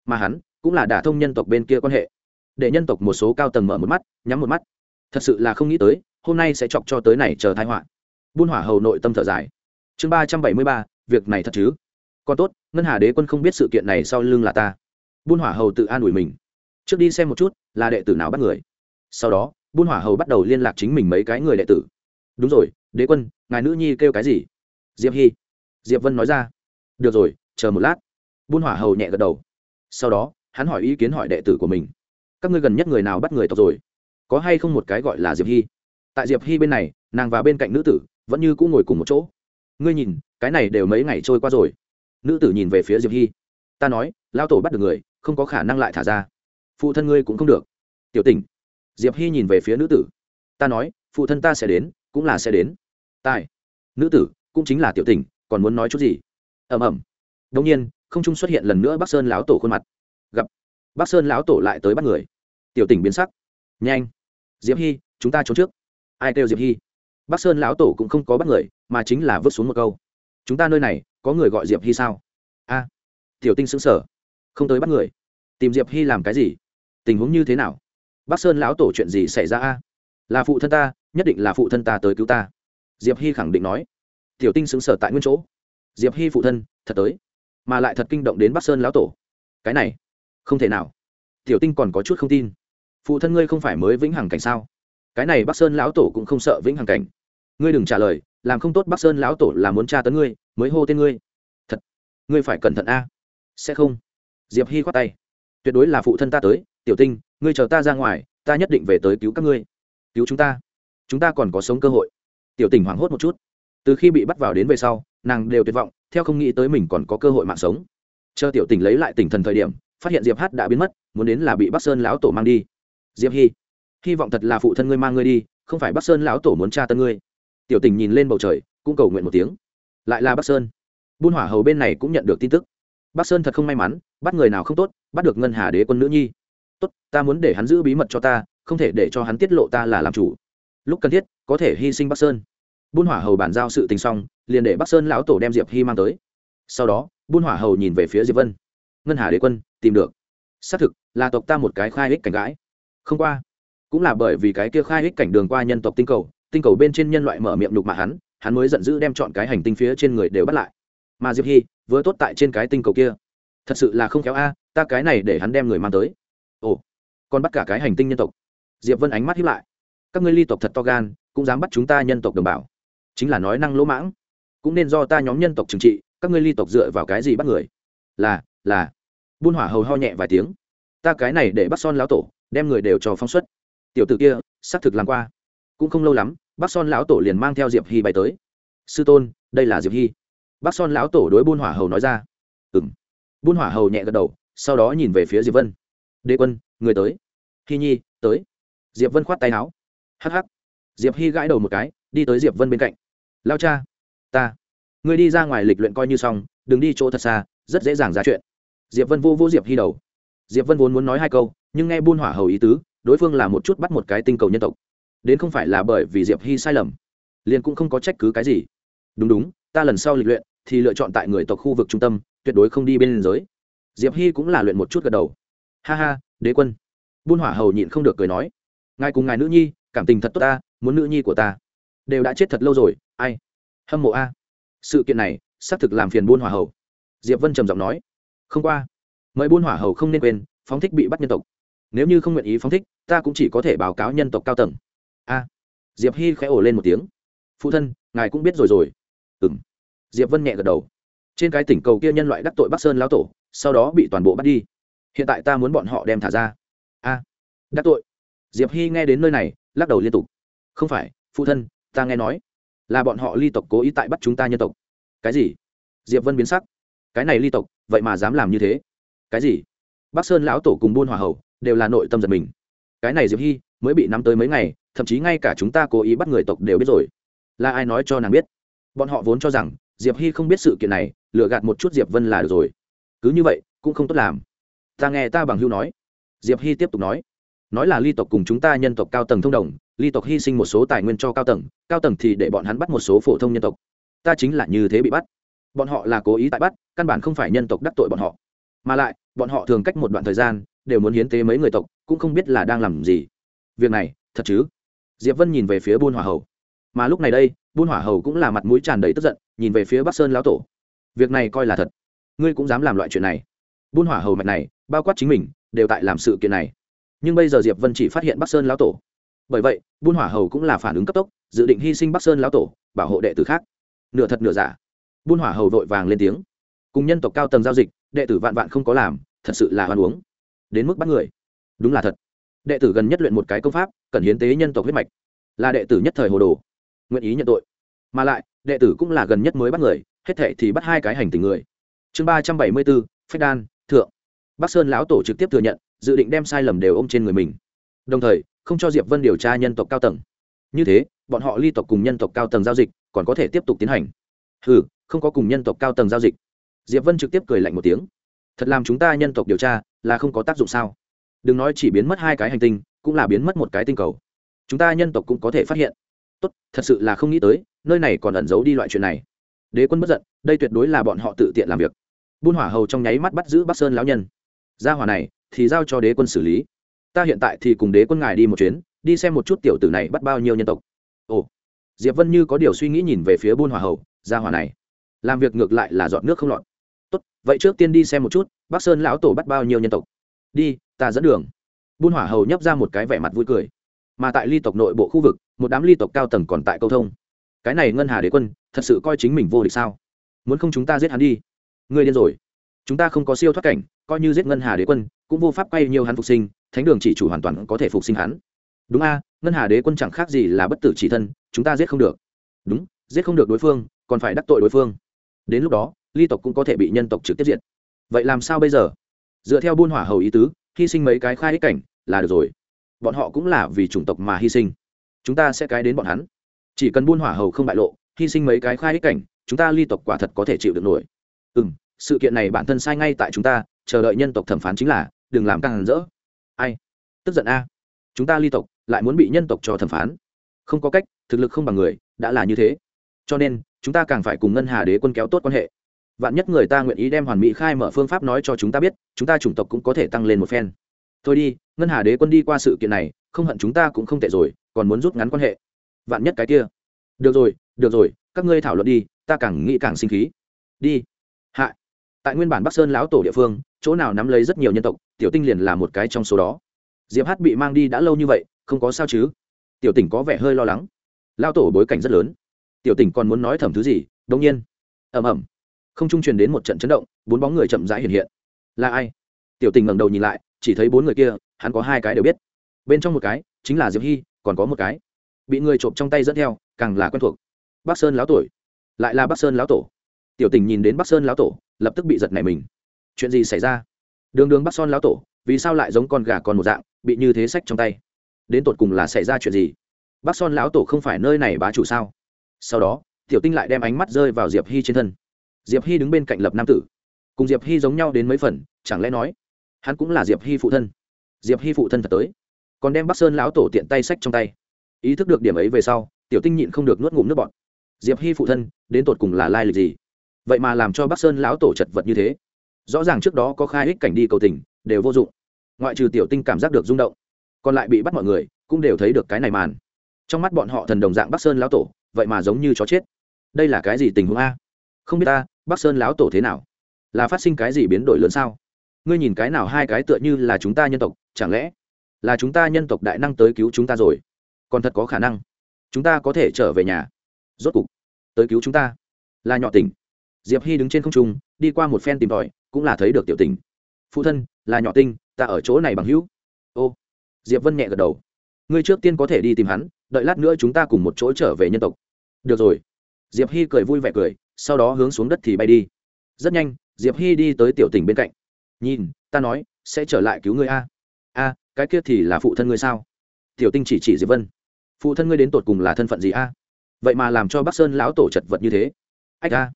Mà hắn cũng là đả thông nhân tộc bên kia quan hệ. Để nhân tộc một số cao tầng mở một mắt, nhắm một mắt. Thật sự là không nghĩ tới hôm nay sẽ chọc cho tới này chờ thái họa. Buôn hỏa hầu nội tâm thở dài. Chương ba trăm bảy mươi ba, việc này thật chứ? Còn tốt, ngân hà đế quân không biết sự kiện này sau lưng là ta. Buôn hỏa hầu tự an ủi mình. Trước đi xem một chút, là đệ tử nào bắt người. Sau đó, buôn hỏa hầu bắt đầu liên lạc chính mình mấy cái người đệ tử. Đúng rồi, đế quân, ngài nữ nhi kêu cái gì? Diệp hy diệp vân nói ra. Được rồi, chờ một lát. Buôn hỏa hầu nhẹ gật đầu. Sau đó, hắn hỏi ý kiến hỏi đệ tử của mình. Các ngươi gần nhất người nào bắt người tộc rồi? Có hay không một cái gọi là diệp hy tại diệp hy bên này, nàng và bên cạnh nữ tử vẫn như cũng ngồi cùng một chỗ. Ngươi nhìn, cái này đều mấy ngày trôi qua rồi. Nữ tử nhìn về phía diệp hy. Ta nói lao tổ bắt được người, không có khả năng lại thả ra. Phụ thân ngươi cũng không được. Tiểu tình diệp hy nhìn về phía nữ tử. Ta nói, phụ thân ta sẽ đến, cũng là sẽ đến. Tài. Nữ tử, cũng chính là tiểu tình còn muốn nói chút gì? Ẩm ẩm đông nhiên, không trung xuất hiện lần nữa bắc sơn lão tổ khuôn mặt. Gặp. Bắc sơn lão tổ lại tới bắt người. Tiểu tình biến sắc. Nhanh. Diệp hy, chúng ta trốn trước ai kêu diệp hy bắc sơn lão tổ cũng không có bắt người mà chính là vứt xuống một câu chúng ta nơi này có người gọi diệp hy sao a tiểu tinh xứng sở không tới bắt người tìm diệp hy làm cái gì tình huống như thế nào bắc sơn lão tổ chuyện gì xảy ra a là phụ thân ta nhất định là phụ thân ta tới cứu ta diệp hy khẳng định nói tiểu tinh xứng sở tại nguyên chỗ diệp hy phụ thân thật tới mà lại thật kinh động đến bắc sơn lão tổ cái này không thể nào tiểu tinh còn có chút không tin phụ thân ngươi không phải mới vĩnh hằng cảnh sao cái này bắc sơn lão tổ cũng không sợ vĩnh hằng cảnh. Ngươi đừng trả lời, làm không tốt bắc sơn lão tổ là muốn tra tấn ngươi, mới hô tên ngươi. Thật, ngươi phải cẩn thận a. Sẽ không. Diệp hy khoát tay. Tuyệt đối là phụ thân ta tới, tiểu tinh, ngươi chờ ta ra ngoài, ta nhất định về tới cứu các ngươi. Cứu chúng ta. Chúng ta còn có sống cơ hội. Tiểu tình hoảng hốt một chút. Từ khi bị bắt vào đến về sau, nàng đều tuyệt vọng, theo không nghĩ tới mình còn có cơ hội mạng sống. Chờ tiểu tình lấy lại tỉnh thần thời điểm, phát hiện diệp hát đã biến mất, muốn đến là bị bắc sơn lão tổ mang đi. Diệp hy hy vọng thật là phụ thân ngươi mang ngươi đi, không phải bắc sơn lão tổ muốn tra tân ngươi. Tiểu tình nhìn lên bầu trời, cũng cầu nguyện một tiếng. Lại là bắc sơn. Buôn hỏa hầu bên này cũng nhận được tin tức. Bắc sơn thật không may mắn, bắt người nào không tốt, bắt được ngân hà đế quân nữ nhi. Tốt, ta muốn để hắn giữ bí mật cho ta, không thể để cho hắn tiết lộ ta là làm chủ. Lúc cần thiết, có thể hy sinh bắc sơn. Buôn hỏa hầu bàn giao sự tình xong, liền để bắc sơn lão tổ đem diệp hy mang tới. Sau đó, buôn hỏa hầu nhìn về phía diệp vân. Ngân hà đế quân, tìm được. Xác thực, là tộc ta một cái khai ích cảnh gái không qua cũng là bởi vì cái kia khai hích cảnh đường qua nhân tộc tinh cầu tinh cầu bên trên nhân loại mở miệng đục mà hắn hắn mới giận dữ đem chọn cái hành tinh phía trên người đều bắt lại. Mà diệp hy vừa tốt tại trên cái tinh cầu kia. Thật sự là không khéo a, ta cái này để hắn đem người mang tới. Ồ, còn bắt cả cái hành tinh nhân tộc. Diệp vân ánh mắt hiếp lại. Các ngươi ly tộc thật to gan, cũng dám bắt chúng ta nhân tộc đồng bào. Chính là nói năng lỗ mãng. Cũng nên do ta nhóm nhân tộc trừng trị, các ngươi ly tộc dựa vào cái gì bắt người? Là là. Buôn hỏa hầu ho nhẹ vài tiếng. Ta cái này để bắt son lão tổ, đem người đều cho phóng xuất tiểu tử kia, xác thực làm qua. Cũng không lâu lắm bác son lão tổ liền mang theo diệp hy bay tới. Sư tôn, đây là diệp hy. Bác son lão tổ đối buôn hỏa hầu nói ra. Ừng buôn hỏa hầu nhẹ gật đầu, sau đó nhìn về phía diệp vân. Đế quân, người tới. Hy nhi, tới. Diệp vân khoát tay áo. Hh diệp hy gãi đầu một cái, đi tới diệp vân bên cạnh. Lao cha. Ta. Người đi ra ngoài lịch luyện coi như xong, đừng đi chỗ thật xa, rất dễ dàng ra chuyện. Diệp vân vô vô diệp hy đầu. Diệp vân vốn muốn nói hai câu, nhưng nghe buôn hỏa hầu ý tứ đối phương là một chút bắt một cái tinh cầu nhân tộc. Đến không phải là bởi vì diệp hy sai lầm, liền cũng không có trách cứ cái gì. Đúng đúng, ta lần sau lịch luyện thì lựa chọn tại người tộc khu vực trung tâm, tuyệt đối không đi bên liên giới. Diệp hy cũng là luyện một chút gật đầu. Ha ha, đế quân. Buôn hỏa hầu nhịn không được cười nói. Ngài cùng ngài nữ nhi, cảm tình thật tốt ta, muốn nữ nhi của ta. Đều đã chết thật lâu rồi, ai? Hâm mộ a. Sự kiện này, xác thực làm phiền buôn hỏa hầu. Diệp vân trầm giọng nói. Không qua. Mời buôn hỏa hầu không nên quên, phóng thích bị bắt nhân tộc nếu như không nguyện ý phóng thích, ta cũng chỉ có thể báo cáo nhân tộc cao tầng. A. Diệp hy khẽ ổ lên một tiếng. Phụ thân, ngài cũng biết rồi rồi. Ừ m diệp vân nhẹ gật đầu. Trên cái tỉnh cầu kia nhân loại đắc tội bắc sơn lão tổ, sau đó bị toàn bộ bắt đi. Hiện tại ta muốn bọn họ đem thả ra. A. Đắc tội. Diệp hy nghe đến nơi này, lắc đầu liên tục. Không phải, phụ thân, ta nghe nói là bọn họ ly tộc cố ý tại bắt chúng ta nhân tộc. Cái gì? Diệp vân biến sắc. Cái này ly tộc, vậy mà dám làm như thế? Cái gì? Bắc sơn lão tổ cùng buôn hòa hậu đều là nội tâm giật mình. Cái này diệp hy mới bị nắm tới mấy ngày, thậm chí ngay cả chúng ta cố ý bắt người tộc đều biết rồi. Là ai nói cho nàng biết? Bọn họ vốn cho rằng diệp hy không biết sự kiện này lựa gạt một chút diệp vân là được rồi. Cứ như vậy, cũng không tốt làm. Ta nghe ta bằng hưu nói. Diệp hy tiếp tục nói. Nói là ly tộc cùng chúng ta nhân tộc cao tầng thông đồng, ly tộc hy sinh một số tài nguyên cho cao tầng cao tầng thì để bọn hắn bắt một số phổ thông nhân tộc. Ta chính là như thế bị bắt. Bọn họ là cố ý tại bắt, căn bản không phải nhân tộc đắc tội bọn họ. Mà lại, bọn họ thường cách một đoạn thời gian đều muốn hiến tế mấy người tộc, cũng không biết là đang làm gì. Việc này, thật chứ? Diệp vân nhìn về phía buôn hỏa hầu. Mà lúc này đây, buôn hỏa hầu cũng là mặt mũi tràn đầy tức giận, nhìn về phía bắc sơn lão tổ. Việc này coi là thật. Ngươi cũng dám làm loại chuyện này. Buôn hỏa hầu mạch này, bao quát chính mình, đều tại làm sự kiện này. Nhưng bây giờ diệp vân chỉ phát hiện bắc sơn lão tổ. Bởi vậy, buôn hỏa hầu cũng là phản ứng cấp tốc, dự định hy sinh bắc sơn lão tổ, bảo hộ đệ tử khác. Nửa thật nửa giả. Buôn hỏa hầu vội vàng lên tiếng. Cùng nhân tộc cao tầng giao dịch, đệ tử vạn vạn không có làm, thật sự là hoan uống đến mức bắt người. Đúng là thật. Đệ tử gần nhất luyện một cái công pháp cần hiến tế nhân tộc huyết mạch. Là đệ tử nhất thời hồ đồ, nguyện ý nhận tội. Mà lại, đệ tử cũng là gần nhất mới bắt người, hết thệ thì bắt hai cái hành tình người. Chương ba trăm bảy mươi bốn, phách đan, thượng. Bắc sơn lão tổ trực tiếp thừa nhận, dự định đem sai lầm đều ôm trên người mình. Đồng thời, không cho diệp vân điều tra nhân tộc cao tầng. Như thế, bọn họ ly tộc cùng nhân tộc cao tầng giao dịch, còn có thể tiếp tục tiến hành. Ừ không có cùng nhân tộc cao tầng giao dịch. Diệp vân trực tiếp cười lạnh một tiếng thật làm chúng ta nhân tộc điều tra là không có tác dụng sao? Đừng nói chỉ biến mất hai cái hành tinh, cũng là biến mất một cái tinh cầu. Chúng ta nhân tộc cũng có thể phát hiện. Tốt, thật sự là không nghĩ tới, nơi này còn ẩn giấu đi loại chuyện này. Đế quân bất giận, đây tuyệt đối là bọn họ tự tiện làm việc. Buôn hỏa hầu trong nháy mắt bắt giữ bắc sơn lão nhân. Gia hỏa này thì giao cho đế quân xử lý. Ta hiện tại thì cùng đế quân ngài đi một chuyến, đi xem một chút tiểu tử này bắt bao nhiêu nhân tộc. Ồ, diệp vân như có điều suy nghĩ nhìn về phía buôn hỏa hầu, gia hỏa này. Làm việc ngược lại là dọn nước không lọt tốt, vậy trước tiên đi xem một chút, bắc sơn lão tổ bắt bao nhiêu nhân tộc. Đi, ta dẫn đường. Buôn hỏa hầu nhấp ra một cái vẻ mặt vui cười. Mà tại ly tộc nội bộ khu vực, một đám ly tộc cao tầng còn tại câu thông. Cái này ngân hà đế quân, thật sự coi chính mình vô địch sao? Muốn không chúng ta giết hắn đi? Ngươi điên rồi. Chúng ta không có siêu thoát cảnh, coi như giết ngân hà đế quân, cũng vô pháp quay nhiều hắn phục sinh, thánh đường chỉ chủ hoàn toàn có thể phục sinh hắn. Đúng a, ngân hà đế quân chẳng khác gì là bất tử chỉ thân, chúng ta giết không được. Đúng, giết không được đối phương, còn phải đắc tội đối phương. Đến lúc đó ly tộc cũng có thể bị nhân tộc trực tiếp diện vậy làm sao bây giờ? Dựa theo buôn hỏa hầu ý tứ, hy sinh mấy cái khai ích cảnh là được rồi. Bọn họ cũng là vì chủng tộc mà hy sinh. Chúng ta sẽ cái đến bọn hắn. Chỉ cần buôn hỏa hầu không bại lộ, hy sinh mấy cái khai ích cảnh, chúng ta ly tộc quả thật có thể chịu được nổi. Ừ m sự kiện này bản thân sai ngay tại chúng ta, chờ đợi nhân tộc thẩm phán chính là, đừng làm càng rỡ. Ai? Tức giận a. Chúng ta ly tộc lại muốn bị nhân tộc cho thẩm phán. Không có cách, thực lực không bằng người, đã là như thế. Cho nên, chúng ta càng phải cùng ngân hà đế quân kéo tốt quan hệ vạn nhất người ta nguyện ý đem hoàn mỹ khai mở phương pháp nói cho chúng ta biết, chúng ta chủng tộc cũng có thể tăng lên một phen. Thôi đi, ngân hà đế quân đi qua sự kiện này, không hận chúng ta cũng không tệ rồi, còn muốn rút ngắn quan hệ. Vạn nhất cái kia. Được rồi được rồi, các ngươi thảo luận đi, ta càng nghĩ càng sinh khí. Đi. Hạ. Tại nguyên bản bắc sơn lão tổ địa phương, chỗ nào nắm lấy rất nhiều nhân tộc, tiểu tinh liền là một cái trong số đó. Diệp hát bị mang đi đã lâu như vậy, không có sao chứ? Tiểu tỉnh có vẻ hơi lo lắng. Lao tổ bối cảnh rất lớn. Tiểu tỉnh còn muốn nói thầm thứ gì? Đông nhiên. Ẩm ẩm không trung truyền đến một trận chấn động, bốn bóng người chậm rãi hiện hiện. Là ai? Tiểu tình ngẩng đầu nhìn lại, chỉ thấy bốn người kia, hắn có hai cái đều biết. Bên trong một cái chính là diệp hy, còn có một cái bị người trộm trong tay dẫn theo, càng là quen thuộc. Bắc sơn lão tuổi lại là bắc sơn lão tổ. Tiểu tình nhìn đến bắc sơn lão tổ, lập tức bị giật nảy mình. Chuyện gì xảy ra? Đường đường bắc son lão tổ, vì sao lại giống con gà con một dạng, bị như thế sách trong tay? Đến tột cùng là xảy ra chuyện gì? Bắc son lão tổ không phải nơi này bá chủ sao? Sau đó, tiểu tinh lại đem ánh mắt rơi vào diệp hy trên thân diệp hy đứng bên cạnh lập nam tử. Cùng diệp hy giống nhau đến mấy phần, chẳng lẽ nói, hắn cũng là diệp hy phụ thân? Diệp hy phụ thân thật tới. Còn đem bắc sơn lão tổ tiện tay sách trong tay. Ý thức được điểm ấy về sau, tiểu tinh nhịn không được nuốt ngụm nước bọt. Diệp hy phụ thân, đến tột cùng là lai lịch gì? Vậy mà làm cho bắc sơn lão tổ chật vật như thế. Rõ ràng trước đó có khai ích cảnh đi cầu tình, đều vô dụng. Ngoại trừ tiểu tinh cảm giác được rung động, còn lại bị bắt mọi người, cũng đều thấy được cái này màn. Trong mắt bọn họ thần đồng dạng bắc sơn lão tổ, vậy mà giống như chó chết. Đây là cái gì tình huống a? Không biết ta bắc sơn lão tổ thế nào? Là phát sinh cái gì biến đổi lớn sao? Ngươi nhìn cái nào hai cái tựa như là chúng ta nhân tộc, chẳng lẽ là chúng ta nhân tộc đại năng tới cứu chúng ta rồi? Còn thật có khả năng. Chúng ta có thể trở về nhà. Rốt cục, tới cứu chúng ta. Là nhỏ tỉnh. Diệp hy đứng trên không trung, đi qua một phen tìm tòi, cũng là thấy được tiểu tình phụ thân, là nhỏ tinh, ta ở chỗ này bằng hữu. Ô, diệp vân nhẹ gật đầu. Ngươi trước tiên có thể đi tìm hắn, đợi lát nữa chúng ta cùng một chỗ trở về nhân tộc. Được rồi. Diệp hy cười vui vẻ cười sau đó hướng xuống đất thì bay đi. Rất nhanh, diệp hy đi tới tiểu tỉnh bên cạnh. Nhìn, ta nói, sẽ trở lại cứu ngươi a. A, cái kia thì là phụ thân ngươi sao? Tiểu tinh chỉ chỉ diệp vân. Phụ thân ngươi đến tột cùng là thân phận gì a? Vậy mà làm cho bắc sơn lão tổ chật vật như thế. Ách a,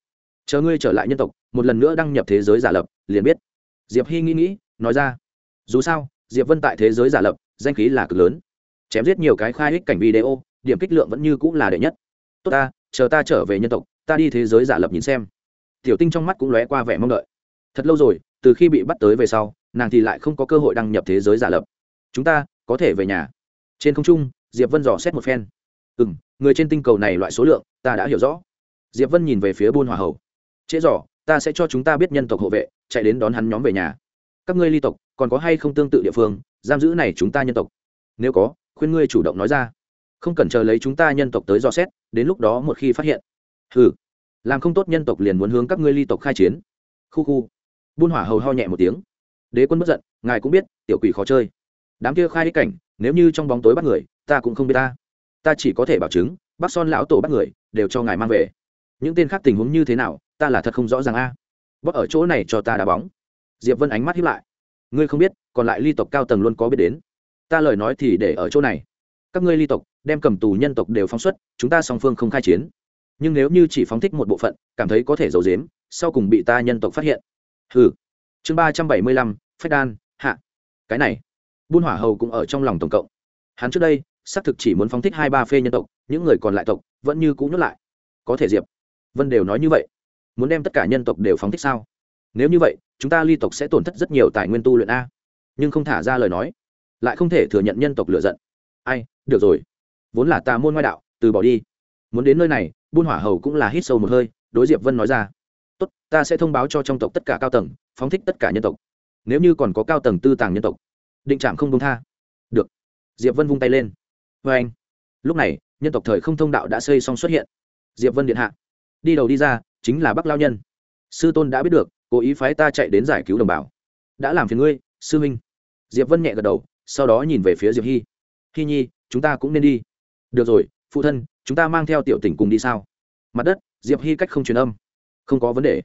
chờ ngươi trở lại nhân tộc, một lần nữa đăng nhập thế giới giả lập, liền biết. Diệp hy nghĩ nghĩ, nói ra. Dù sao, diệp vân tại thế giới giả lập, danh khí là cực lớn. Chém giết nhiều cái khai hích cảnh video, điểm kích lượng vẫn như cũng là đệ nhất. Tốt ta, chờ ta trở về nhân tộc ta đi thế giới giả lập nhìn xem. Tiểu tinh trong mắt cũng lóe qua vẻ mong đợi. Thật lâu rồi, từ khi bị bắt tới về sau, nàng thì lại không có cơ hội đăng nhập thế giới giả lập. Chúng ta có thể về nhà. Trên không trung, diệp vân dò xét một phen. Ừ m người trên tinh cầu này loại số lượng, ta đã hiểu rõ. Diệp vân nhìn về phía buôn hòa hầu. Trễ dò ta sẽ cho chúng ta biết nhân tộc hộ vệ, chạy đến đón hắn nhóm về nhà. Các ngươi ly tộc, còn có hay không tương tự địa phương, giam giữ này chúng ta nhân tộc? Nếu có, khuyên ngươi chủ động nói ra. Không cần chờ lấy chúng ta nhân tộc tới dò xét, đến lúc đó một khi phát hiện hừ. Làm không tốt nhân tộc liền muốn hướng các ngươi ly tộc khai chiến. Khu khu. Buôn hỏa hầu ho nhẹ một tiếng. Đế quân bất giận, ngài cũng biết, tiểu quỷ khó chơi. Đám kia khai đi cảnh, nếu như trong bóng tối bắt người, ta cũng không biết ta. Ta chỉ có thể bảo chứng bác son lão tổ bắt người, đều cho ngài mang về. Những tên khác tình huống như thế nào, ta là thật không rõ ràng a. À. ở chỗ này cho ta đá bóng. Diệp vân ánh mắt hiếp lại. Ngươi không biết, còn lại ly tộc cao tầng luôn có biết đến. Ta lời nói thì để ở chỗ này. Các ngươi ly tộc, đem cầm tù nhân tộc đều phóng xuất, chúng ta song phương không khai chiến nhưng nếu như chỉ phóng thích một bộ phận, cảm thấy có thể giấu dếm sau cùng bị ta nhân tộc phát hiện. Ừ chương ba trăm bảy mươi lăm, phách đan, hạ. Cái này buôn hỏa hầu cũng ở trong lòng tổng cộng. Hắn trước đây, xác thực chỉ muốn phóng thích hai ba phê nhân tộc, những người còn lại tộc vẫn như cũ nhốt lại. Có thể diệp vân đều nói như vậy. Muốn đem tất cả nhân tộc đều phóng thích sao? Nếu như vậy, chúng ta ly tộc sẽ tổn thất rất nhiều tài nguyên tu luyện a. Nhưng không thả ra lời nói, lại không thể thừa nhận nhân tộc lựa giận. Ai, được rồi. Vốn là tà môn ngoại đạo, từ bỏ đi. Muốn đến nơi này buôn hỏa hầu cũng là hít sâu một hơi, đối diệp vân nói ra, tốt, ta sẽ thông báo cho trong tộc tất cả cao tầng, phóng thích tất cả nhân tộc. Nếu như còn có cao tầng tư tàng nhân tộc, định trạm không công tha. Được. Diệp vân vung tay lên. Vê anh. Lúc này, nhân tộc thời không thông đạo đã xây xong xuất hiện. Diệp vân điện hạ. Đi đầu đi ra, chính là bắc lao nhân. Sư tôn đã biết được, cố ý phái ta chạy đến giải cứu đồng bào. Đã làm phiền ngươi, sư huynh. Diệp vân nhẹ gật đầu, sau đó nhìn về phía diệp hy hy nhi, chúng ta cũng nên đi. Được rồi, phụ thân chúng ta mang theo tiểu tỉnh cùng đi sao? Mặt đất, diệp hy cách không truyền âm. Không có vấn đề.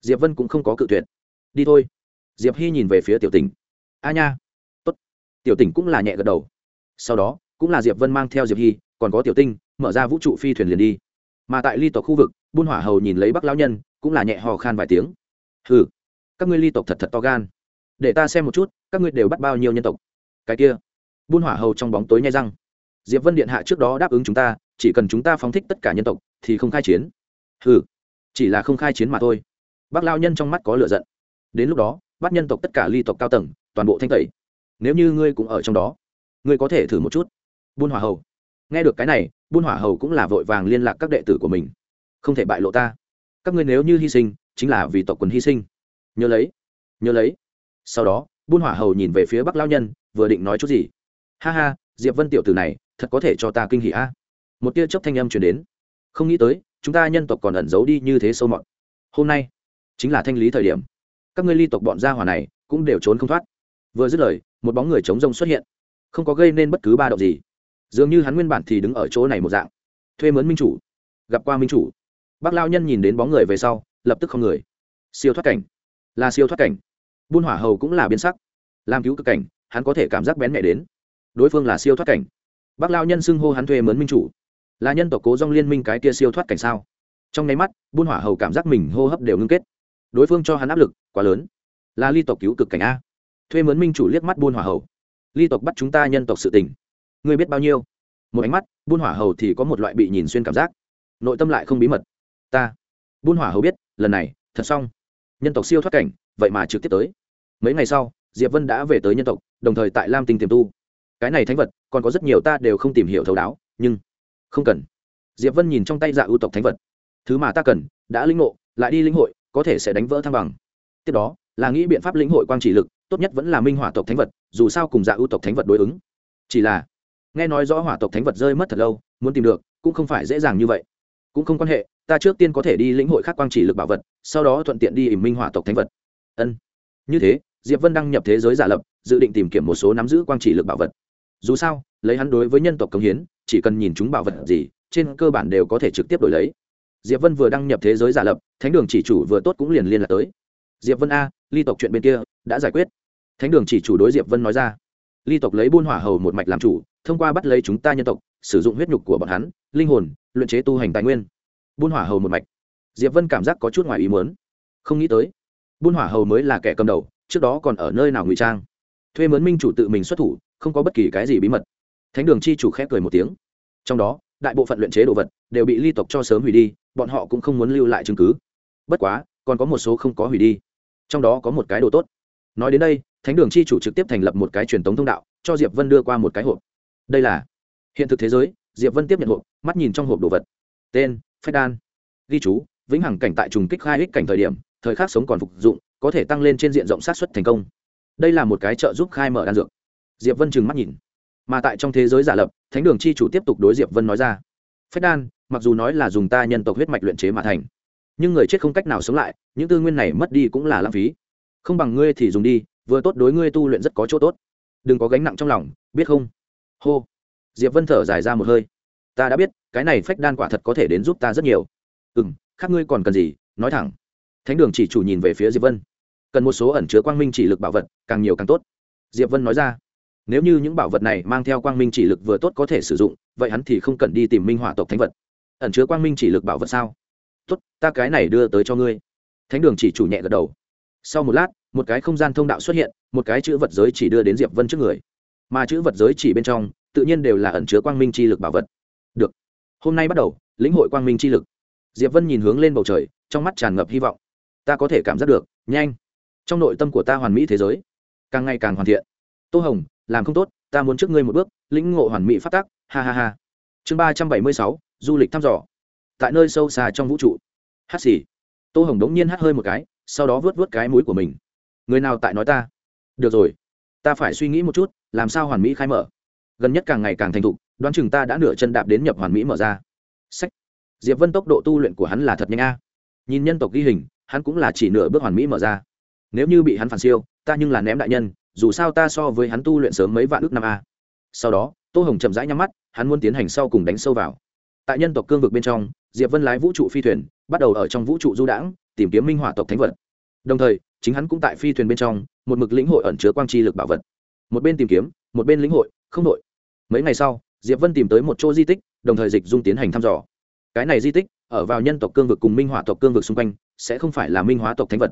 Diệp vân cũng không có cự tuyệt. Đi thôi. Diệp hy nhìn về phía tiểu tỉnh. A nha. Tốt. Tiểu tỉnh cũng là nhẹ gật đầu. Sau đó, cũng là diệp vân mang theo diệp hy còn có tiểu tinh, mở ra vũ trụ phi thuyền liền đi. Mà tại ly tộc khu vực, buôn hỏa hầu nhìn lấy bắc lão nhân, cũng là nhẹ hò khan vài tiếng. Hừ, các ngươi ly tộc thật thật to gan. Để ta xem một chút, các ngươi đều bắt bao nhiêu nhân tộc? Cái kia, buôn hỏa hầu trong bóng tối nhai răng. Diệp vân điện hạ trước đó đáp ứng chúng ta chỉ cần chúng ta phóng thích tất cả nhân tộc thì không khai chiến. Ừ, chỉ là không khai chiến mà thôi. Bác lao nhân trong mắt có lửa giận. Đến lúc đó bắt nhân tộc tất cả ly tộc cao tầng toàn bộ thanh tẩy. Nếu như ngươi cũng ở trong đó ngươi có thể thử một chút. Buôn hỏa hầu. Nghe được cái này buôn hỏa hầu cũng là vội vàng liên lạc các đệ tử của mình. Không thể bại lộ ta. Các ngươi nếu như hy sinh chính là vì tộc quần hy sinh. Nhớ lấy nhớ lấy. Sau đó buôn hỏa hầu nhìn về phía bắc lao nhân vừa định nói chút gì. Ha ha diệp vân tiểu tử này thật có thể cho ta kinh hỉ a một tia chớp thanh âm truyền đến. Không nghĩ tới, chúng ta nhân tộc còn ẩn giấu đi như thế sâu mọt. Hôm nay, chính là thanh lý thời điểm. Các ngươi ly tộc bọn gia hỏa này cũng đều trốn không thoát. Vừa dứt lời, một bóng người chống rông xuất hiện. Không có gây nên bất cứ ba động gì. Dường như hắn nguyên bản thì đứng ở chỗ này một dạng. Thuê mướn minh chủ. Gặp qua minh chủ. Bác lao nhân nhìn đến bóng người về sau, lập tức không người. Siêu thoát cảnh. Là siêu thoát cảnh. Buôn hỏa hầu cũng là biến sắc. Làm cứu cực cảnh, hắn có thể cảm giác bén nhẹ đến. Đối phương là siêu thoát cảnh. Bác lao nhân xưng hô hắn thuê mướn minh chủ là nhân tộc cố dòng liên minh cái kia siêu thoát cảnh sao? Trong nháy mắt buôn hỏa hầu cảm giác mình hô hấp đều ngưng kết. Đối phương cho hắn áp lực quá lớn. Là ly tộc cứu cực cảnh a. Thuê mướn minh chủ liếc mắt buôn hỏa hầu. Ly tộc bắt chúng ta nhân tộc sự tình. Ngươi biết bao nhiêu? Một ánh mắt buôn hỏa hầu thì có một loại bị nhìn xuyên cảm giác. Nội tâm lại không bí mật. Ta. Buôn hỏa hầu biết, lần này, thật xong. Nhân tộc siêu thoát cảnh, vậy mà trực tiếp tới. Mấy ngày sau, diệp vân đã về tới nhân tộc, đồng thời tại lam tinh tiềm tu. Cái này thánh vật, còn có rất nhiều ta đều không tìm hiểu thấu đáo, nhưng không cần. Diệp vân nhìn trong tay dạ ưu tộc thánh vật. Thứ mà ta cần, đã linh ngộ, lại đi linh hội, có thể sẽ đánh vỡ thăng bằng. Tiếp đó, là nghĩ biện pháp lĩnh hội quang chỉ lực, tốt nhất vẫn là minh hỏa tộc thánh vật, dù sao cùng dạ ưu tộc thánh vật đối ứng. Chỉ là, nghe nói rõ hỏa tộc thánh vật rơi mất thật lâu, muốn tìm được, cũng không phải dễ dàng như vậy. Cũng không quan hệ, ta trước tiên có thể đi lĩnh hội khác quang chỉ lực bảo vật, sau đó thuận tiện đi ỉm minh hỏa tộc thánh vật. Ân. Như thế, diệp vân đăng nhập thế giới giả lập, dự định tìm kiếm một số nắm giữ quang chỉ lực bảo vật. Dù sao, lấy hắn đối với nhân tộc công hiến chỉ cần nhìn chúng bảo vật gì, trên cơ bản đều có thể trực tiếp đổi lấy. Diệp vân vừa đăng nhập thế giới giả lập, thánh đường chỉ chủ vừa tốt cũng liền liên lạc tới. Diệp vân a, ly tộc chuyện bên kia, đã giải quyết. Thánh đường chỉ chủ đối diệp vân nói ra. Ly tộc lấy buôn hỏa hầu một mạch làm chủ, thông qua bắt lấy chúng ta nhân tộc, sử dụng huyết nhục của bọn hắn, linh hồn, luyện chế tu hành tài nguyên. Buôn hỏa hầu một mạch. Diệp vân cảm giác có chút ngoài ý muốn. Không nghĩ tới, buôn hỏa hầu mới là kẻ cầm đầu, trước đó còn ở nơi nào ngụy trang. Thuê mướn minh chủ tự mình xuất thủ, không có bất kỳ cái gì bí mật thánh đường chi chủ khép cười một tiếng. Trong đó, đại bộ phận luyện chế đồ vật đều bị ly tộc cho sớm hủy đi, bọn họ cũng không muốn lưu lại chứng cứ. Bất quá, còn có một số không có hủy đi. Trong đó có một cái đồ tốt. Nói đến đây, thánh đường chi chủ trực tiếp thành lập một cái truyền thống thông đạo, cho diệp vân đưa qua một cái hộp. Đây là, hiện thực thế giới, diệp vân tiếp nhận hộp, mắt nhìn trong hộp đồ vật. Tên, phách đan. Ghi chú, vĩnh hằng cảnh tại trùng kích khai ích cảnh thời điểm, thời khắc sống còn phục dụng, có thể tăng lên trên diện rộng sát xuất thành công. Đây là một cái trợ giúp khai mở đan dược. Diệp vân trừng mắt nhìn mà tại trong thế giới giả lập, thánh đường chi chủ tiếp tục đối diệp vân nói ra. Phách đan, mặc dù nói là dùng ta nhân tộc huyết mạch luyện chế mà thành, nhưng người chết không cách nào sống lại, những tư nguyên này mất đi cũng là lãng phí. Không bằng ngươi thì dùng đi, vừa tốt đối ngươi tu luyện rất có chỗ tốt. Đừng có gánh nặng trong lòng, biết không? Hô. Diệp vân thở dài ra một hơi. Ta đã biết, cái này phách đan quả thật có thể đến giúp ta rất nhiều. Ừ m khác ngươi còn cần gì, nói thẳng. Thánh đường chỉ chủ nhìn về phía diệp vân. Cần một số ẩn chứa quang minh chỉ lực bảo vật, càng nhiều càng tốt. Diệp vân nói ra nếu như những bảo vật này mang theo quang minh chỉ lực vừa tốt có thể sử dụng, vậy hắn thì không cần đi tìm minh hỏa tộc thánh vật. Ẩn chứa quang minh chỉ lực bảo vật sao? Tốt, ta cái này đưa tới cho ngươi. Thánh đường chỉ chủ nhẹ gật đầu. Sau một lát, một cái không gian thông đạo xuất hiện, một cái chữ vật giới chỉ đưa đến diệp vân trước người. Mà chữ vật giới chỉ bên trong, tự nhiên đều là ẩn chứa quang minh chi lực bảo vật. Được. Hôm nay bắt đầu, lĩnh hội quang minh chi lực. Diệp vân nhìn hướng lên bầu trời, trong mắt tràn ngập hy vọng. Ta có thể cảm giác được. Nhanh. Trong nội tâm của ta hoàn mỹ thế giới. Càng ngày càng hoàn thiện. Tô hồng làm không tốt, ta muốn trước ngươi một bước, lĩnh ngộ hoàn mỹ phát tác ha ha ha. Chương ba trăm bảy mươi sáu, du lịch thăm dò. Tại nơi sâu xa trong vũ trụ. Hát xì. Tô hồng đống nhiên hát hơi một cái, sau đó vớt vớt cái mũi của mình. Người nào tại nói ta? Được rồi. Ta phải suy nghĩ một chút, làm sao hoàn mỹ khai mở? Gần nhất càng ngày càng thành thục, đoán chừng ta đã nửa chân đạp đến nhập hoàn mỹ mở ra. Sách. Diệp vân tốc độ tu luyện của hắn là thật nhanh a. Nhìn nhân tộc ghi hình, hắn cũng là chỉ nửa bước hoàn mỹ mở ra. Nếu như bị hắn phản siêu, ta nhưng là ném đại nhân dù sao ta so với hắn tu luyện sớm mấy vạn ước năm a. Sau đó, tô hồng chậm rãi nhắm mắt, hắn muốn tiến hành sau cùng đánh sâu vào. Tại nhân tộc cương vực bên trong, diệp vân lái vũ trụ phi thuyền, bắt đầu ở trong vũ trụ du đãng, tìm kiếm minh hỏa tộc thánh vật. Đồng thời, chính hắn cũng tại phi thuyền bên trong, một mực lĩnh hội ẩn chứa quang chi lực bảo vật. Một bên tìm kiếm, một bên lĩnh hội, không đội mấy ngày sau, diệp vân tìm tới một chỗ di tích, đồng thời dịch dung tiến hành thăm dò. Cái này di tích, ở vào nhân tộc cương vực cùng minh hỏa tộc cương vực xung quanh, sẽ không phải là minh hóa tộc thánh vật.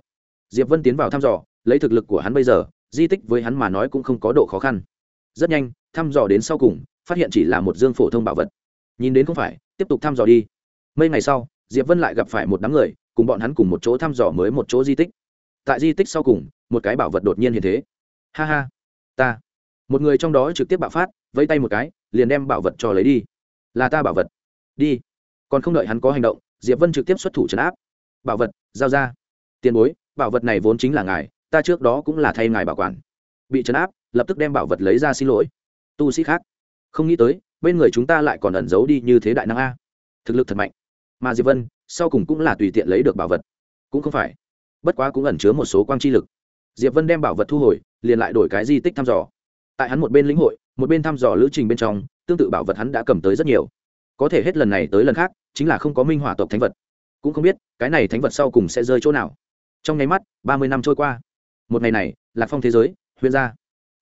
Diệp vân tiến vào thăm dò, lấy thực lực của hắn bây giờ di tích với hắn mà nói cũng không có độ khó khăn. Rất nhanh, thăm dò đến sau cùng, phát hiện chỉ là một dương phổ thông bảo vật. Nhìn đến không phải, tiếp tục thăm dò đi. Mấy ngày sau, diệp vân lại gặp phải một đám người, cùng bọn hắn cùng một chỗ thăm dò mới một chỗ di tích. Tại di tích sau cùng, một cái bảo vật đột nhiên hiện thế. Ha ha, ta. Một người trong đó trực tiếp bạo phát, vẫy tay một cái, liền đem bảo vật cho lấy đi. Là ta bảo vật. Đi. Còn không đợi hắn có hành động, diệp vân trực tiếp xuất thủ trấn áp. Bảo vật, giao ra. Tiền bối, bảo vật này vốn chính là ngài ta trước đó cũng là thay ngài bảo quản. Bị trấn áp, lập tức đem bảo vật lấy ra xin lỗi. Tu sĩ khác, không nghĩ tới, bên người chúng ta lại còn ẩn giấu đi như thế đại năng a. Thực lực thật mạnh. Mà diệp vân, sau cùng cũng là tùy tiện lấy được bảo vật. Cũng không phải. Bất quá cũng ẩn chứa một số quang chi lực. Diệp vân đem bảo vật thu hồi, liền lại đổi cái di tích thăm dò. Tại hắn một bên lĩnh hội, một bên thăm dò lữ trình bên trong, tương tự bảo vật hắn đã cầm tới rất nhiều. Có thể hết lần này tới lần khác, chính là không có minh hỏa tộc thánh vật. Cũng không biết, cái này thánh vật sau cùng sẽ rơi chỗ nào. Trong nháy mắt, ba mươi năm trôi qua một ngày này, lạc phong thế giới, huyện gia.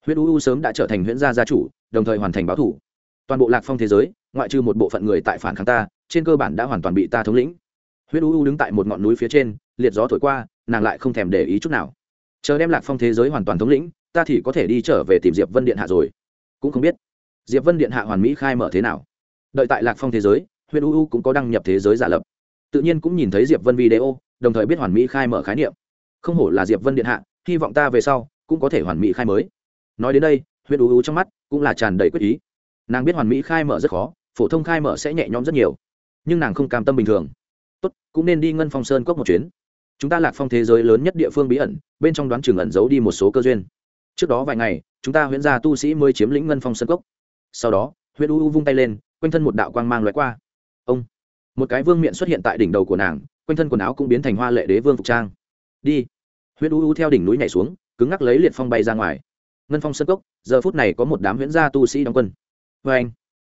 Huyện u u sớm đã trở thành huyện gia gia chủ, đồng thời hoàn thành báo thủ. Toàn bộ lạc phong thế giới, ngoại trừ một bộ phận người tại phản kháng ta, trên cơ bản đã hoàn toàn bị ta thống lĩnh. Huyện u u đứng tại một ngọn núi phía trên, liệt gió thổi qua, nàng lại không thèm để ý chút nào. Chờ đem lạc phong thế giới hoàn toàn thống lĩnh, ta thì có thể đi trở về tìm diệp vân điện hạ rồi. Cũng không biết, diệp vân điện hạ hoàn mỹ khai mở thế nào. Đợi tại lạc phong thế giới huyện u u cũng có đăng nhập thế giới giả lập. Tự nhiên cũng nhìn thấy diệp vân video, đồng thời biết hoàn mỹ khai mở khái niệm. Không hổ là diệp vân điện hạ hy vọng ta về sau cũng có thể hoàn mỹ khai mới. Nói đến đây huyện u u trong mắt cũng là tràn đầy quyết ý. Nàng biết hoàn mỹ khai mở rất khó, phổ thông khai mở sẽ nhẹ nhõm rất nhiều. Nhưng nàng không cam tâm bình thường. Tốt, cũng nên đi ngân phong sơn cốc một chuyến. Chúng ta lạc phong thế giới lớn nhất địa phương bí ẩn, bên trong đoán trường ẩn giấu đi một số cơ duyên. Trước đó vài ngày, chúng ta huyễn gia tu sĩ mới chiếm lĩnh ngân phong sơn cốc sau đó huyện u u vung tay lên, quanh thân một đạo quang mang loại qua. Ông! Một cái vương miện xuất hiện tại đỉnh đầu của nàng, quanh thân quần áo cũng biến thành hoa lệ đế vương phục trang. Đi! Huyện u u theo đỉnh núi nhảy xuống, cứng ngắc lấy liệt phong bay ra ngoài. Ngân phong sân cốc, giờ phút này có một đám huyễn gia tu sĩ đóng quân. Vê anh,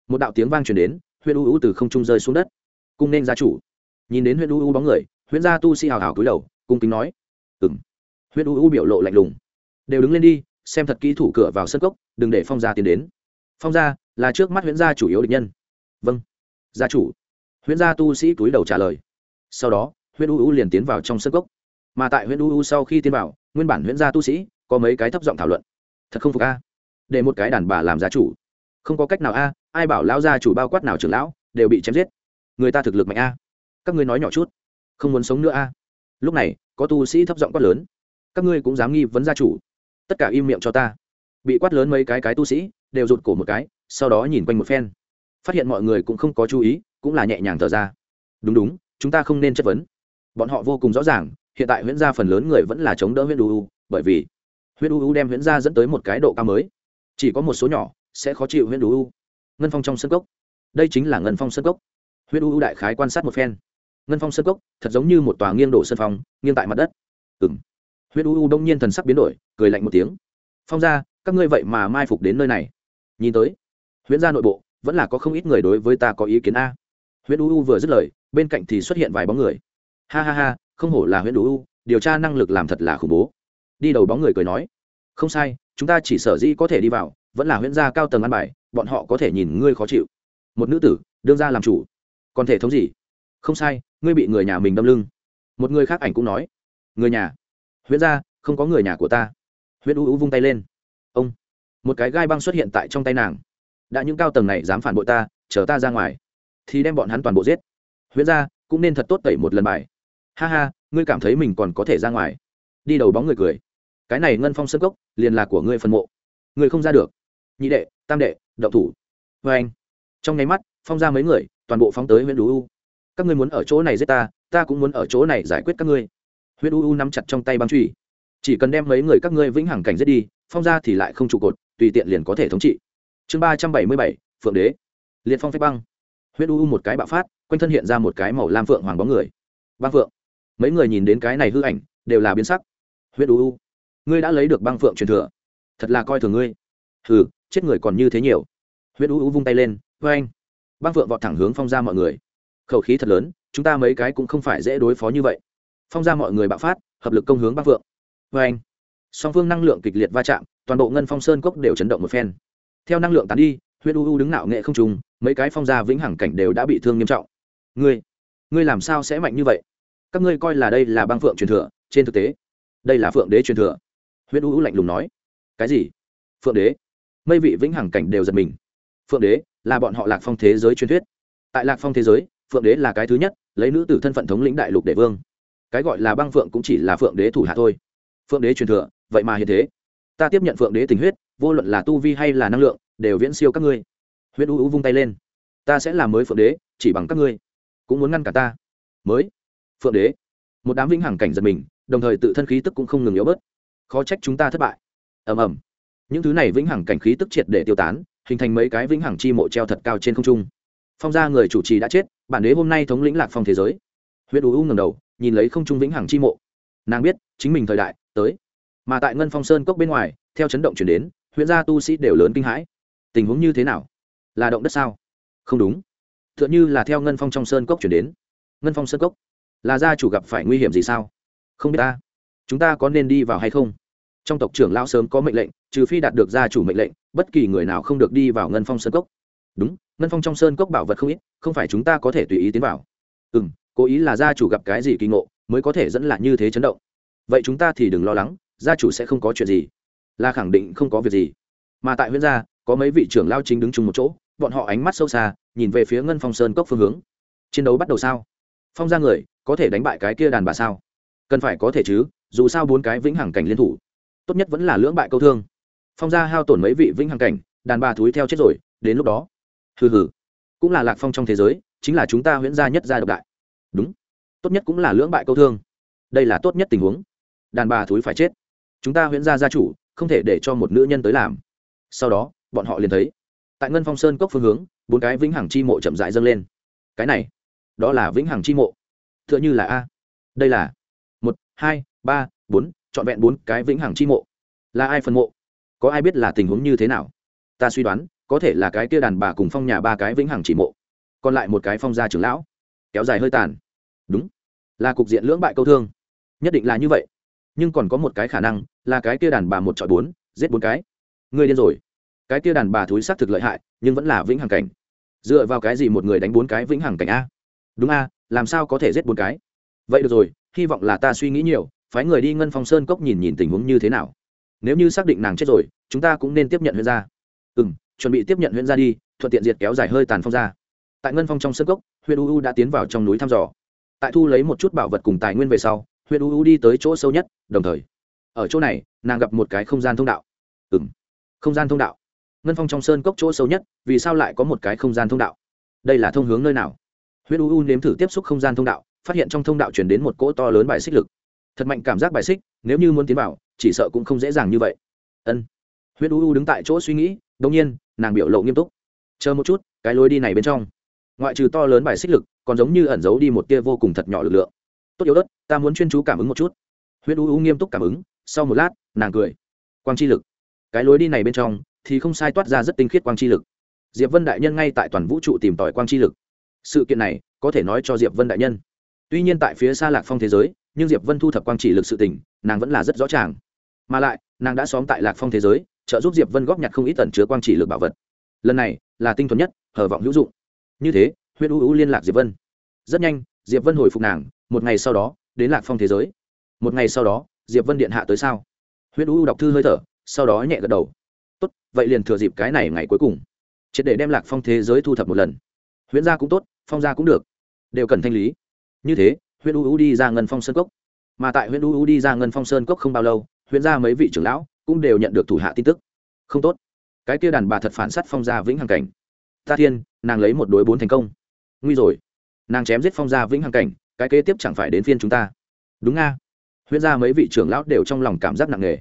một đạo tiếng vang truyền đến huyện u u từ không trung rơi xuống đất. Cung nên gia chủ. Nhìn đến huyện u u bóng người, huyễn gia tu sĩ hào hào cúi đầu, cung kính nói ừ m huyện u u biểu lộ lạnh lùng. Đều đứng lên đi, xem thật kỹ thủ cửa vào sân cốc, đừng để phong gia tiến đến. Phong gia là trước mắt huyễn gia chủ yếu địch nhân. Vâng. Gia chủ. Huyễn gia tu sĩ túi đầu trả lời. Sau đó, huyễn u u liền tiến vào trong sân cốc mà tại huyễn u u sau khi tiến vào nguyên bản huyễn gia tu sĩ, có mấy cái thấp giọng thảo luận. Thật không phục a. Để một cái đàn bà làm gia chủ. Không có cách nào a, ai bảo lão gia chủ bao quát nào trưởng lão, đều bị chém giết. Người ta thực lực mạnh a. Các ngươi nói nhỏ chút. Không muốn sống nữa a. Lúc này, có tu sĩ thấp giọng quát lớn. Các ngươi cũng dám nghi vấn gia chủ. Tất cả im miệng cho ta. Bị quát lớn mấy cái cái tu sĩ, đều rụt cổ một cái, sau đó nhìn quanh một phen. Phát hiện mọi người cũng không có chú ý, cũng là nhẹ nhàng thở ra. Đúng đúng, chúng ta không nên chất vấn. Bọn họ vô cùng rõ ràng hiện tại huyễn gia phần lớn người vẫn là chống đỡ huyễn u, bởi vì huyễn u đem huyễn gia dẫn tới một cái độ cao mới. Chỉ có một số nhỏ sẽ khó chịu huyễn u. Ngân phong trong sân cốc. Đây chính là ngân phong sân cốc. Huyễn u đại khái quan sát một phen. Ngân phong sân cốc, thật giống như một tòa nghiêng đổ sân phong, nghiêng tại mặt đất. Ừ m huyễn u đông nhiên thần sắc biến đổi, cười lạnh một tiếng. Phong ra các ngươi vậy mà mai phục đến nơi này. Nhìn tới, huyễn gia nội bộ, vẫn là có không ít người đối với ta có ý kiến a. Huyễn u vừa dứt lời, bên cạnh thì xuất hiện vài bóng người. Ha ha ha không hổ là huyễn u điều tra năng lực làm thật là khủng bố. Đi đầu bóng người cười nói, không sai, chúng ta chỉ sở dĩ có thể đi vào, vẫn là huyễn gia cao tầng ăn bài, bọn họ có thể nhìn ngươi khó chịu. Một nữ tử, đương ra làm chủ. Còn thể thống gì? Không sai, ngươi bị người nhà mình đâm lưng. Một người khác ảnh cũng nói, người nhà? Huyễn gia, không có người nhà của ta. Huyễn u u vung tay lên. Ông. Một cái gai băng xuất hiện tại trong tay nàng. Đã những cao tầng này dám phản bội ta, chờ ta ra ngoài, thì đem bọn hắn toàn bộ giết. Huyễn gia, cũng nên thật tốt tẩy một lần bài ha ha, ngươi cảm thấy mình còn có thể ra ngoài. Đi đầu bóng người cười. Cái này ngân phong sân cốc, liền là của ngươi phân mộ. Ngươi không ra được. Nhị đệ, tam đệ đậu thủ. Vê anh. Trong nháy mắt, phong ra mấy người, toàn bộ phóng tới huyện đu u. Các ngươi muốn ở chỗ này giết ta ta cũng muốn ở chỗ này giải quyết các ngươi. Huyện đu u nắm chặt trong tay băng truy chỉ cần đem mấy người các ngươi vĩnh hằng cảnh giết đi, phong ra thì lại không trụ cột, tùy tiện liền có thể thống trị. Chương ba trăm bảy mươi bảy, phượng đế. Liệt phong phép băng. Huyện u một cái bạo phát, quanh thân hiện ra một cái màu lam phượng hoàng bóng người. Băng phượng mấy người nhìn đến cái này hư ảnh, đều là biến sắc. Huyết u u, ngươi đã lấy được băng phượng truyền thừa, thật là coi thường ngươi. Hừ, chết người còn như thế nhiều. Huyết u u vung tay lên vê anh băng phượng vọt thẳng hướng phong ra mọi người. Khẩu khí thật lớn, chúng ta mấy cái cũng không phải dễ đối phó như vậy. Phong ra mọi người bạo phát, hợp lực công hướng băng phượng. Vê anh song phương năng lượng kịch liệt va chạm, toàn bộ ngân phong sơn cốc đều chấn động một phen. Theo năng lượng tán đi, huyết u u đứng nạo nghệ không trùng mấy cái phong gia vĩnh hằng cảnh đều đã bị thương nghiêm trọng. Ngươi ngươi làm sao sẽ mạnh như vậy? Các ngươi coi là đây là băng phượng truyền thừa, trên thực tế, đây là phượng đế truyền thừa. Huyết u u lạnh lùng nói. Cái gì? Phượng đế? Mây vị vĩnh hằng cảnh đều giật mình. Phượng đế là bọn họ lạc phong thế giới truyền thuyết. Tại lạc phong thế giới, phượng đế là cái thứ nhất lấy nữ tử thân phận thống lĩnh đại lục đệ vương. Cái gọi là băng phượng cũng chỉ là phượng đế thủ hạ thôi. Phượng đế truyền thừa, vậy mà hiện thế. Ta tiếp nhận phượng đế tình huyết, vô luận là tu vi hay là năng lượng, đều viễn siêu các ngươi. Huyết u u vung tay lên. Ta sẽ làm mới phượng đế, chỉ bằng các ngươi. Cũng muốn ngăn cả ta. Mới phượng đế. Một đám vĩnh hằng cảnh giật mình, đồng thời tự thân khí tức cũng không ngừng yếu bớt. Khó trách chúng ta thất bại. Ầm ầm. Những thứ này vĩnh hằng cảnh khí tức triệt để tiêu tán, hình thành mấy cái vĩnh hằng chi mộ treo thật cao trên không trung. Phong gia người chủ trì đã chết, bản đế hôm nay thống lĩnh lạc phong thế giới. Huyện u u ngầm đầu, nhìn lấy không trung vĩnh hằng chi mộ. Nàng biết, chính mình thời đại, tới. Mà tại ngân phong sơn cốc bên ngoài, theo chấn động chuyển đến huyện gia tu sĩ đều lớn kinh hãi. Tình huống như thế nào? Là động đất sao? Không đúng. T h ư ợ n như là theo ngân phong trong sơn cốc chuyển đến. Ngân phong sơn cốc là gia chủ gặp phải nguy hiểm gì sao? Không biết ta. Chúng ta có nên đi vào hay không? Trong tộc trưởng lão sớm có mệnh lệnh, trừ phi đạt được gia chủ mệnh lệnh, bất kỳ người nào không được đi vào ngân phong sơn cốc. Đúng, ngân phong trong sơn cốc bảo vật không ít, không phải chúng ta có thể tùy ý tiến vào. Ừ m cố ý là gia chủ gặp cái gì kỳ ngộ, mới có thể dẫn lại như thế chấn động. Vậy chúng ta thì đừng lo lắng, gia chủ sẽ không có chuyện gì. Là khẳng định không có việc gì. Mà tại huyện gia, có mấy vị trưởng lao chính đứng chung một chỗ, bọn họ ánh mắt sâu xa, nhìn về phía ngân phong sơn cốc phương hướng. Chiến đấu bắt đầu sao? Phong ra người có thể đánh bại cái kia đàn bà sao? Cần phải có thể chứ, dù sao bốn cái vĩnh hằng cảnh liên thủ, tốt nhất vẫn là lưỡng bại câu thương. Phong gia hao tổn mấy vị vĩnh hằng cảnh, đàn bà thúi theo chết rồi, đến lúc đó. Hừ hừ. Cũng là lạc phong trong thế giới, chính là chúng ta huyễn gia nhất gia độc đại. Đúng. Tốt nhất cũng là lưỡng bại câu thương. Đây là tốt nhất tình huống. Đàn bà thúi phải chết. Chúng ta huyễn gia gia chủ, không thể để cho một nữ nhân tới làm. Sau đó, bọn họ liền thấy, tại ngân phong sơn cốc phương hướng, bốn cái vĩnh hằng chi mộ chậm dại dâng lên. Cái này, đó là vĩnh hằng chi mộ tựa như là a. Đây là một, hai, ba, bốn, trọn vẹn bốn cái vĩnh hằng chi mộ. Là ai phân mộ? Có ai biết là tình huống như thế nào? Ta suy đoán, có thể là cái kia đàn bà cùng phong nhà ba cái vĩnh hằng chỉ mộ. Còn lại một cái phong gia trưởng lão. Kéo dài hơi tàn. Đúng. Là cục diện lưỡng bại câu thương. Nhất định là như vậy. Nhưng còn có một cái khả năng, là cái kia đàn bà một trọi bốn, giết bốn cái. Ngươi điên rồi. Cái kia đàn bà thúi s thực lợi hại, nhưng vẫn là vĩnh hằng cảnh. Dựa vào cái gì một người đánh bốn cái vĩnh hằng cảnh a? Đúng a, làm sao có thể giết bốn cái? Vậy được rồi, hy vọng là ta suy nghĩ nhiều, phái người đi ngân phong sơn cốc nhìn nhìn tình huống như thế nào. Nếu như xác định nàng chết rồi, chúng ta cũng nên tiếp nhận huyện gia. Ừ m chuẩn bị tiếp nhận huyện gia đi, thuận tiện diệt kéo dài hơi tàn phong ra tại ngân phong trong sơn cốc, huyện u u đã tiến vào trong núi thăm dò. Tại thu lấy một chút bảo vật cùng tài nguyên về sau, huyện u u đi tới chỗ sâu nhất, đồng thời, ở chỗ này, nàng gặp một cái không gian thông đạo. Ừ m không gian thông đạo. Ngân phong trong sơn cốc chỗ sâu nhất, vì sao lại có một cái không gian thông đạo? Đây là thông hướng nơi nào? Huyết u u nếm thử tiếp xúc không gian thông đạo, phát hiện trong thông đạo chuyển đến một cỗ to lớn bài xích lực. Thật mạnh cảm giác bài xích, nếu như muốn tiến vào, chỉ sợ cũng không dễ dàng như vậy. Ân. Huyết u u đứng tại chỗ suy nghĩ đ nhiên, nàng biểu lộ nghiêm túc. Chờ một chút, cái lối đi này bên trong. Ngoại trừ to lớn bài xích lực, còn giống như ẩn giấu đi một tia vô cùng thật nhỏ lực lượng. Tốt yếu đất, ta muốn chuyên chú cảm ứng một chút. Huyết u u nghiêm túc cảm ứng, sau một lát, nàng cười. Quang chi lực. Cái lối đi này bên trong, thì không sai toát ra rất tinh khiết quang chi lực. Diệp vân đại nhân ngay tại toàn vũ trụ tìm tòi quang chi lực sự kiện này có thể nói cho diệp vân đại nhân. Tuy nhiên tại phía xa lạc phong thế giới, nhưng diệp vân thu thập quang chỉ lực sự tỉnh nàng vẫn là rất rõ ràng. Mà lại, nàng đã xóm tại lạc phong thế giới, trợ giúp diệp vân góp nhặt không ít tẩn chứa quang chỉ lực bảo vật. Lần này, là tinh thuần nhất, hờ vọng hữu dụng. Như thế, huyết u u liên lạc diệp vân. Rất nhanh, diệp vân hồi phục nàng, một ngày sau đó, đến lạc phong thế giới. Một ngày sau đó, diệp vân điện hạ tới sao? Huyết u đọc thư hơi thở, sau đó nhẹ gật đầu. Tốt, vậy liền thừa dịp cái này ngày cuối cùng. Triệt để đem lạc phong thế giới thu thập một lần. Huyễn gia cũng tốt phong gia cũng được. Đều cần thanh lý. Như thế, huyện u đi ra ngân phong sơn cốc. Mà tại huyện u đi ra ngân phong sơn cốc không bao lâu, huyện gia mấy vị trưởng lão cũng đều nhận được thủ hạ tin tức. Không tốt. Cái kia đàn bà thật phản s á t phong gia vĩnh hằng cảnh. Ta thiên, nàng lấy một đối bốn thành công. Nguy rồi. Nàng chém giết phong gia vĩnh hằng cảnh, cái kế tiếp chẳng phải đến phiên chúng ta. Đúng nga. Huyễn ra mấy vị trưởng lão đều trong lòng cảm giác nặng nề.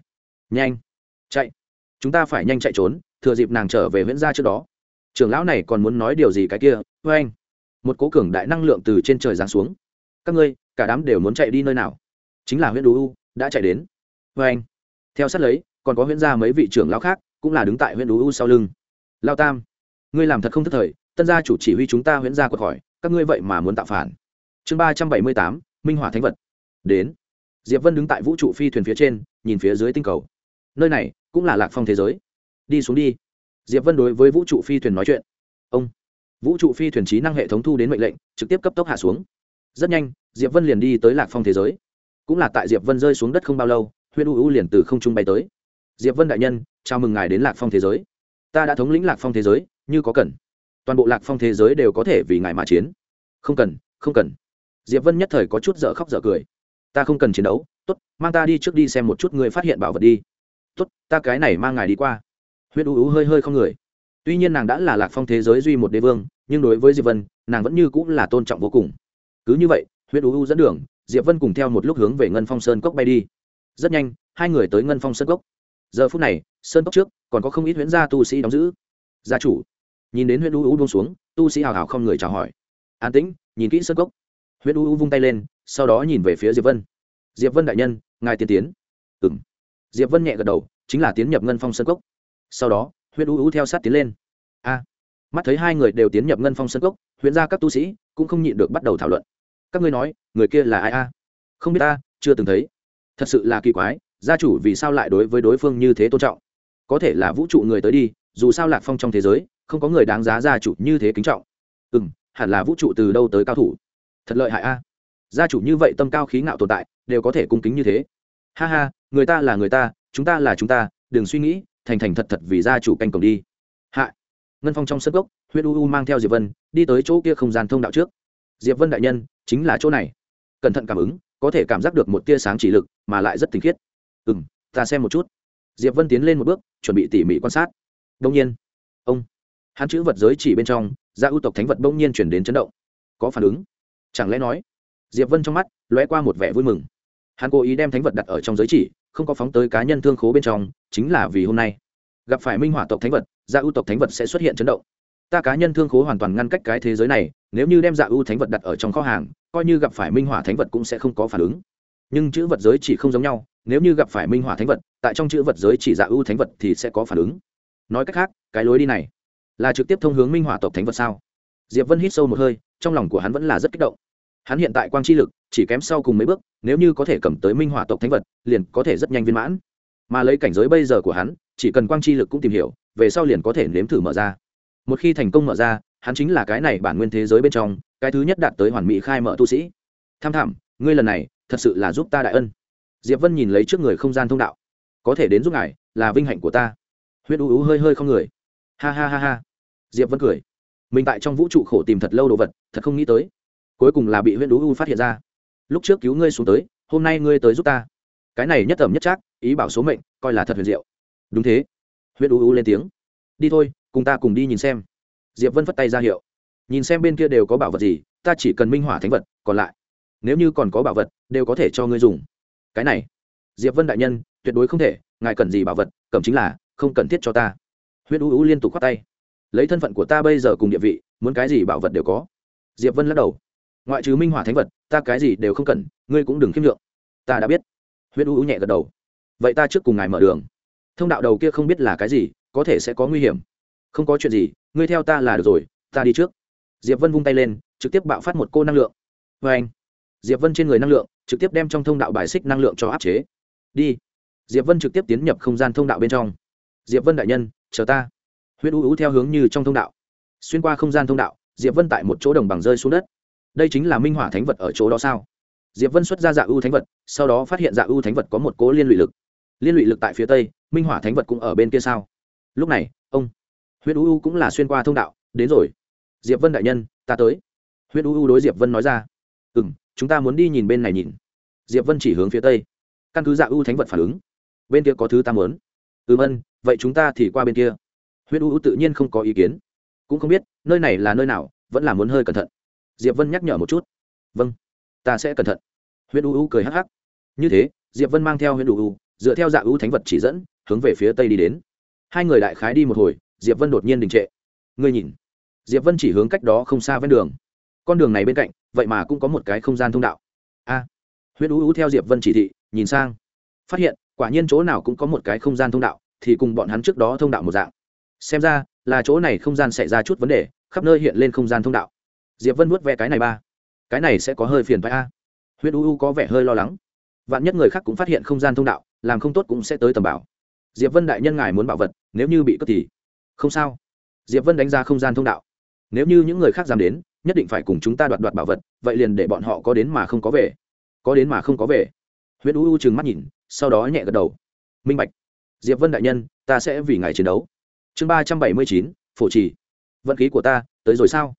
Nhanh. Chạy. Chúng ta phải nhanh chạy trốn, thừa dịp nàng trở về huyễn gia trước đó. Trưởng lão này còn muốn nói điều gì cái kia? Vê anh một cố cường đại năng lượng từ trên trời giáng xuống. Các ngươi, cả đám đều muốn chạy đi nơi nào? Chính là huyện u, đã chạy đến. Vê anh, theo sát lấy, còn có huyện gia mấy vị trưởng lão khác, cũng là đứng tại huyện u sau lưng. Lao tam, ngươi làm thật không thất thời, tân gia chủ chỉ huy chúng ta huyện gia quật khỏi, các ngươi vậy mà muốn tạo phản. Chương ba trăm bảy mươi tám, minh hỏa thánh vật. Đến. Diệp vân đứng tại vũ trụ phi thuyền phía trên, nhìn phía dưới tinh cầu. Nơi này cũng là lạc phong thế giới. Đi xuống đi. Diệp vân đối với vũ trụ phi thuyền nói chuyện. Ông vũ trụ phi thuyền trí năng hệ thống thu đến mệnh lệnh, trực tiếp cấp tốc hạ xuống. Rất nhanh, diệp vân liền đi tới lạc phong thế giới. Cũng là tại diệp vân rơi xuống đất không bao lâu huyên u u liền từ không trung bay tới. Diệp vân đại nhân, chào mừng ngài đến lạc phong thế giới. Ta đã thống lĩnh lạc phong thế giới, như có cần. Toàn bộ lạc phong thế giới đều có thể vì ngài mà chiến. Không cần không cần. Diệp vân nhất thời có chút dở khóc dở cười. Ta không cần chiến đấu, tốt, mang ta đi trước đi xem một chút người phát hiện bảo vật đi. Tốt, ta cái này mang ngài đi qua. Huyết u u hơi hơi không người tuy nhiên nàng đã là lạc phong thế giới duy một đế vương, nhưng đối với diệp vân, nàng vẫn như cũng là tôn trọng vô cùng. Cứ như vậy huyện u u dẫn đường, diệp vân cùng theo một lúc hướng về ngân phong sơn cốc bay đi. Rất nhanh, hai người tới ngân phong sơn cốc. Giờ phút này, sơn cốc trước còn có không ít huyễn gia tu sĩ đóng giữ. Gia chủ, nhìn đến huyện u u buông xuống, tu sĩ hào hào không người chào hỏi. An tĩnh, nhìn kỹ sơn cốc. Huyện u u vung tay lên, sau đó nhìn về phía diệp vân. Diệp vân đại nhân, ngài tiên tiến. Ừng diệp vân nhẹ gật đầu, chính là tiến nhập ngân phong sơn cốc. Sau đó huyện u u theo sát tiến lên. A. Mắt thấy hai người đều tiến nhập ngân phong sơn cốc, huyện gia các tu sĩ cũng không nhịn được bắt đầu thảo luận. Các ngươi nói, người kia là ai a? Không biết ta, chưa từng thấy. Thật sự là kỳ quái, gia chủ vì sao lại đối với đối phương như thế tôn trọng? Có thể là vũ trụ người tới đi, dù sao lạc phong trong thế giới, không có người đáng giá gia chủ như thế kính trọng. Ừ m hẳn là vũ trụ từ đâu tới cao thủ? Thật lợi hại a. Gia chủ như vậy tâm cao khí ngạo tồn tại, đều có thể cung kính như thế. Ha ha, người ta là người ta, chúng ta là chúng ta, đừng suy nghĩ thành thành thật thật vì gia chủ canh cổng đi. Hạ. Ngân phong trong sân gốc huyện u u mang theo diệp vân, đi tới chỗ kia không gian thông đạo trước. Diệp vân đại nhân, chính là chỗ này. Cẩn thận cảm ứng, có thể cảm giác được một tia sáng chỉ lực, mà lại rất tinh khiết. Ừ m ta xem một chút. Diệp vân tiến lên một bước, chuẩn bị tỉ mỉ quan sát. Đông nhiên, ông. Hắn chữ vật giới chỉ bên trong, gia ưu tộc thánh vật bỗng nhiên chuyển đến chấn động. Có phản ứng. Chẳng lẽ nói? Diệp vân trong mắt lóe qua một vẻ vui mừng. Hắn cố ý đem thánh vật đặt ở trong giới chỉ không có phóng tới cá nhân thương khố bên trong, chính là vì hôm nay. Gặp phải minh hỏa tộc thánh vật dạ ưu tộc thánh vật sẽ xuất hiện chấn động. Ta cá nhân thương khố hoàn toàn ngăn cách cái thế giới này, nếu như đem dạ ưu thánh vật đặt ở trong kho hàng, coi như gặp phải minh hỏa thánh vật cũng sẽ không có phản ứng. Nhưng chữ vật giới chỉ không giống nhau, nếu như gặp phải minh hỏa thánh vật, tại trong chữ vật giới chỉ dạ ưu thánh vật thì sẽ có phản ứng. Nói cách khác, cái lối đi này là trực tiếp thông hướng minh hỏa tộc thánh vật sao? Diệp vân hít sâu một hơi, trong lòng của hắn vẫn là rất kích động. Hắn hiện tại quang chi lực chỉ kém sau cùng mấy bước, nếu như có thể cầm tới minh hỏa tộc thánh vật, liền có thể rất nhanh viên mãn. Mà lấy cảnh giới bây giờ của hắn, chỉ cần quang chi lực cũng tìm hiểu, về sau liền có thể nếm thử mở ra. Một khi thành công mở ra, hắn chính là cái này bản nguyên thế giới bên trong, cái thứ nhất đạt tới hoàn mỹ khai mở tu sĩ. Tham thảm, ngươi lần này, thật sự là giúp ta đại ân. Diệp vân nhìn lấy trước người không gian thông đạo. Có thể đến giúp ngài, là vinh hạnh của ta. Huyết u u hơi hơi không người. Ha ha ha ha. Diệp vân cười. Mình tại trong vũ trụ khổ tìm thật lâu đồ vật, thật không nghĩ tới. Cuối cùng là bị huyết u u phát hiện ra lúc trước cứu ngươi xuống tới, hôm nay ngươi tới giúp ta. Cái này nhất tầm nhất chắc ý bảo số mệnh, coi là thật huyền diệu. Đúng thế. Huyết u u lên tiếng. Đi thôi, cùng ta cùng đi nhìn xem. Diệp vân phất tay ra hiệu. Nhìn xem bên kia đều có bảo vật gì, ta chỉ cần minh hỏa thánh vật, còn lại. Nếu như còn có bảo vật, đều có thể cho ngươi dùng. Cái này. Diệp vân đại nhân, tuyệt đối không thể, ngài cần gì bảo vật, cầm chính là, không cần thiết cho ta. Huyết u u liên tục khoát tay. Lấy thân phận của ta bây giờ cùng địa vị, muốn cái gì bảo vật đều có. Diệp vân lắc đầu. Ngoại trừ minh hỏa thánh vật ta cái gì đều không cần, ngươi cũng đừng khiêm lượng ta đã biết. Huyết u u nhẹ gật đầu. Vậy ta trước cùng ngài mở đường. Thông đạo đầu kia không biết là cái gì, có thể sẽ có nguy hiểm. Không có chuyện gì, ngươi theo ta là được rồi, ta đi trước. Diệp vân vung tay lên, trực tiếp bạo phát một cô năng lượng. Vê anh, diệp vân trên người năng lượng, trực tiếp đem trong thông đạo bài xích năng lượng cho áp chế. Đi. Diệp vân trực tiếp tiến nhập không gian thông đạo bên trong. Diệp vân đại nhân, chờ ta. Huyết u u theo hướng như trong thông đạo. Xuyên qua không gian thông đạo, diệp vân tại một chỗ đồng bằng rơi xuống đất đây chính là minh hỏa thánh vật ở chỗ đó sao? Diệp vân xuất ra dạ ưu thánh vật, sau đó phát hiện dạ ưu thánh vật có một cố liên lụy lực. Liên lụy lực tại phía tây, minh hỏa thánh vật cũng ở bên kia sao? Lúc này, ông, huyết u u cũng là xuyên qua thông đạo, đến rồi. Diệp vân đại nhân, ta tới. Huyết u u đối diệp vân nói ra. Ừ m chúng ta muốn đi nhìn bên này nhìn. Diệp vân chỉ hướng phía tây. Căn cứ dạ u thánh vật phản ứng, bên kia có thứ ta muốn. Ừ vân vậy chúng ta thì qua bên kia. Huyết u u tự nhiên không có ý kiến. Cũng không biết, nơi này là nơi nào, vẫn là muốn hơi cẩn thận diệp vân nhắc nhở một chút. Vâng ta sẽ cẩn thận. Huyết u u cười hắc hắc. Như thế, diệp vân mang theo huyết u u, dựa theo dạ u thánh vật chỉ dẫn, hướng về phía tây đi đến. Hai người đại khái đi một hồi, diệp vân đột nhiên đình trệ. Ngươi nhìn. Diệp vân chỉ hướng cách đó không xa ven đường. Con đường này bên cạnh, vậy mà cũng có một cái không gian thông đạo. A. Huyết U U theo diệp vân chỉ thị, nhìn sang. Phát hiện, quả nhiên chỗ nào cũng có một cái không gian thông đạo, thì cùng bọn hắn trước đó thông đạo một dạng. Xem ra, là chỗ này không gian xảy ra chút vấn đề, khắp nơi hiện lên không gian thông đạo diệp vân vuốt ve cái này ba. Cái này sẽ có hơi phiền phải a. Huyết u u có vẻ hơi lo lắng. Vạn nhất người khác cũng phát hiện không gian thông đạo, làm không tốt cũng sẽ tới tầm bảo. Diệp vân đại nhân ngài muốn bảo vật, nếu như bị cướp thì? Không sao. Diệp vân đánh ra không gian thông đạo. Nếu như những người khác dám đến, nhất định phải cùng chúng ta đoạt đoạt bảo vật, vậy liền để bọn họ có đến mà không có về. Có đến mà không có về. Huyết u u chừng mắt nhìn, sau đó nhẹ gật đầu. Minh bạch. Diệp vân đại nhân, ta sẽ vì ngài chiến đấu. Chương ba trăm bảy mươi chín, phổ trì. Vận khí của ta, tới rồi sao?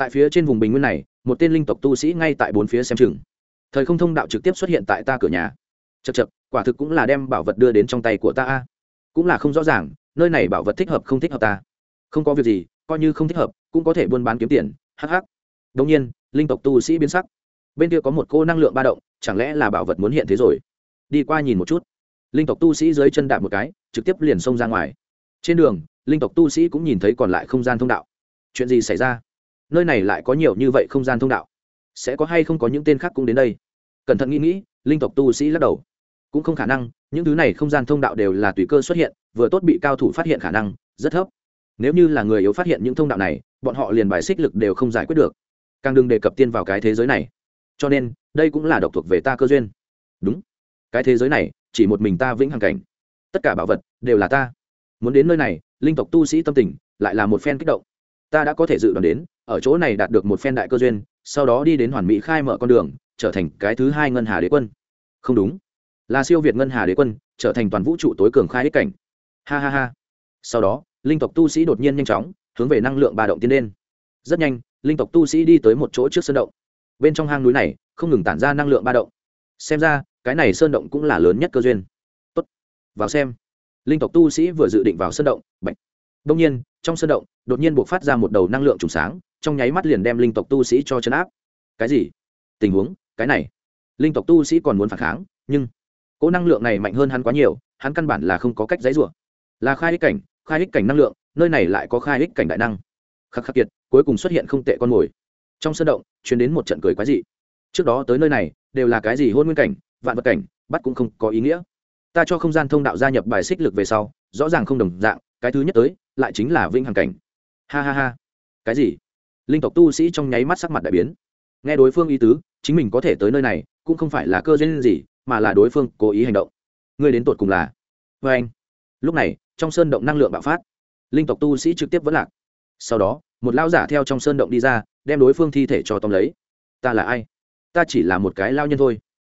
Tại phía trên vùng bình nguyên này, một tên linh tộc tu sĩ ngay tại bốn phía xem chừng. Thời không thông đạo trực tiếp xuất hiện tại ta cửa nhà. Chật chật quả thực cũng là đem bảo vật đưa đến trong tay của ta a. Cũng là không rõ ràng, nơi này bảo vật thích hợp không thích hợp ta. Không có việc gì, coi như không thích hợp, cũng có thể buôn bán kiếm tiền hh đông nhiên, linh tộc tu sĩ biến sắc. Bên kia có một cô năng lượng ba động, chẳng lẽ là bảo vật muốn hiện thế rồi? Đi qua nhìn một chút. Linh tộc tu sĩ dưới chân đạp một cái, trực tiếp liền xông ra ngoài. Trên đường, linh tộc tu sĩ cũng nhìn thấy còn lại không gian thông đạo. Chuyện gì xảy ra? Nơi này lại có nhiều như vậy không gian thông đạo. Sẽ có hay không có những tên khác cũng đến đây? Cẩn thận nghĩ nghĩ, linh tộc tu sĩ lắc đầu. Cũng không khả năng, những thứ này không gian thông đạo đều là tùy cơ xuất hiện, vừa tốt bị cao thủ phát hiện khả năng, rất thấp. Nếu như là người yếu phát hiện những thông đạo này, bọn họ liền bài xích lực đều không giải quyết được. Càng đừng đề cập tiên vào cái thế giới này. Cho nên, đây cũng là độc thuộc về ta cơ duyên. Đúng. Cái thế giới này, chỉ một mình ta vĩnh hằng cảnh. Tất cả bảo vật đều là ta. Muốn đến nơi này, linh tộc tu sĩ tâm tình lại là một phen kích động ta đã có thể dự đoán đến, ở chỗ này đạt được một phen đại cơ duyên, sau đó đi đến hoàn mỹ khai mở con đường, trở thành cái thứ hai ngân hà đế quân. Không đúng. Là siêu việt ngân hà đế quân, trở thành toàn vũ trụ tối cường khai hết cảnh. Ha ha ha. Sau đó, linh tộc tu sĩ đột nhiên nhanh chóng, hướng về năng lượng ba động tiến lên. Rất nhanh, linh tộc tu sĩ đi tới một chỗ trước sơn động. Bên trong hang núi này, không ngừng tản ra năng lượng ba động. Xem ra, cái này sơn động cũng là lớn nhất cơ duyên. Tốt. Vào xem. Linh tộc tu sĩ vừa dự định vào sơn động bệnh đông nhiên, trong sơn động, đột nhiên buộc phát ra một đầu năng lượng trùng sáng, trong nháy mắt liền đem linh tộc tu sĩ cho chấn áp. Cái gì? Tình huống, cái này. Linh tộc tu sĩ còn muốn phản kháng, nhưng cỗ năng lượng này mạnh hơn hắn quá nhiều, hắn căn bản là không có cách dãy rủa. Là khai ích cảnh, khai ích cảnh năng lượng, nơi này lại có khai ích cảnh đại năng. Khắc khắc kiệt, cuối cùng xuất hiện không tệ con mồi. Trong sân động chuyển đến một trận cười quái dị. Trước đó tới nơi này, đều là cái gì hôn nguyên cảnh, vạn vật cảnh, bắt cũng không có ý nghĩa. Ta cho không gian thông đạo gia nhập bài xích lực về sau, rõ ràng không đồng dạng, cái thứ nhất tới lại chính là vinh hằng cảnh. Ha ha ha. Cái gì? Linh tộc tu sĩ trong nháy mắt sắc mặt đại biến. Nghe đối phương ý tứ, chính mình có thể tới nơi này, cũng không phải là cơ duyên gì, mà là đối phương cố ý hành động. Ngươi đến tột cùng là? Vê anh. Lúc này, trong sơn động năng lượng bạo phát. Linh tộc tu sĩ trực tiếp vẫn lạc. Sau đó, một lao giả theo trong sơn động đi ra, đem đối phương thi thể cho tóm lấy. Ta là ai? Ta chỉ là một cái lao nhân thôi.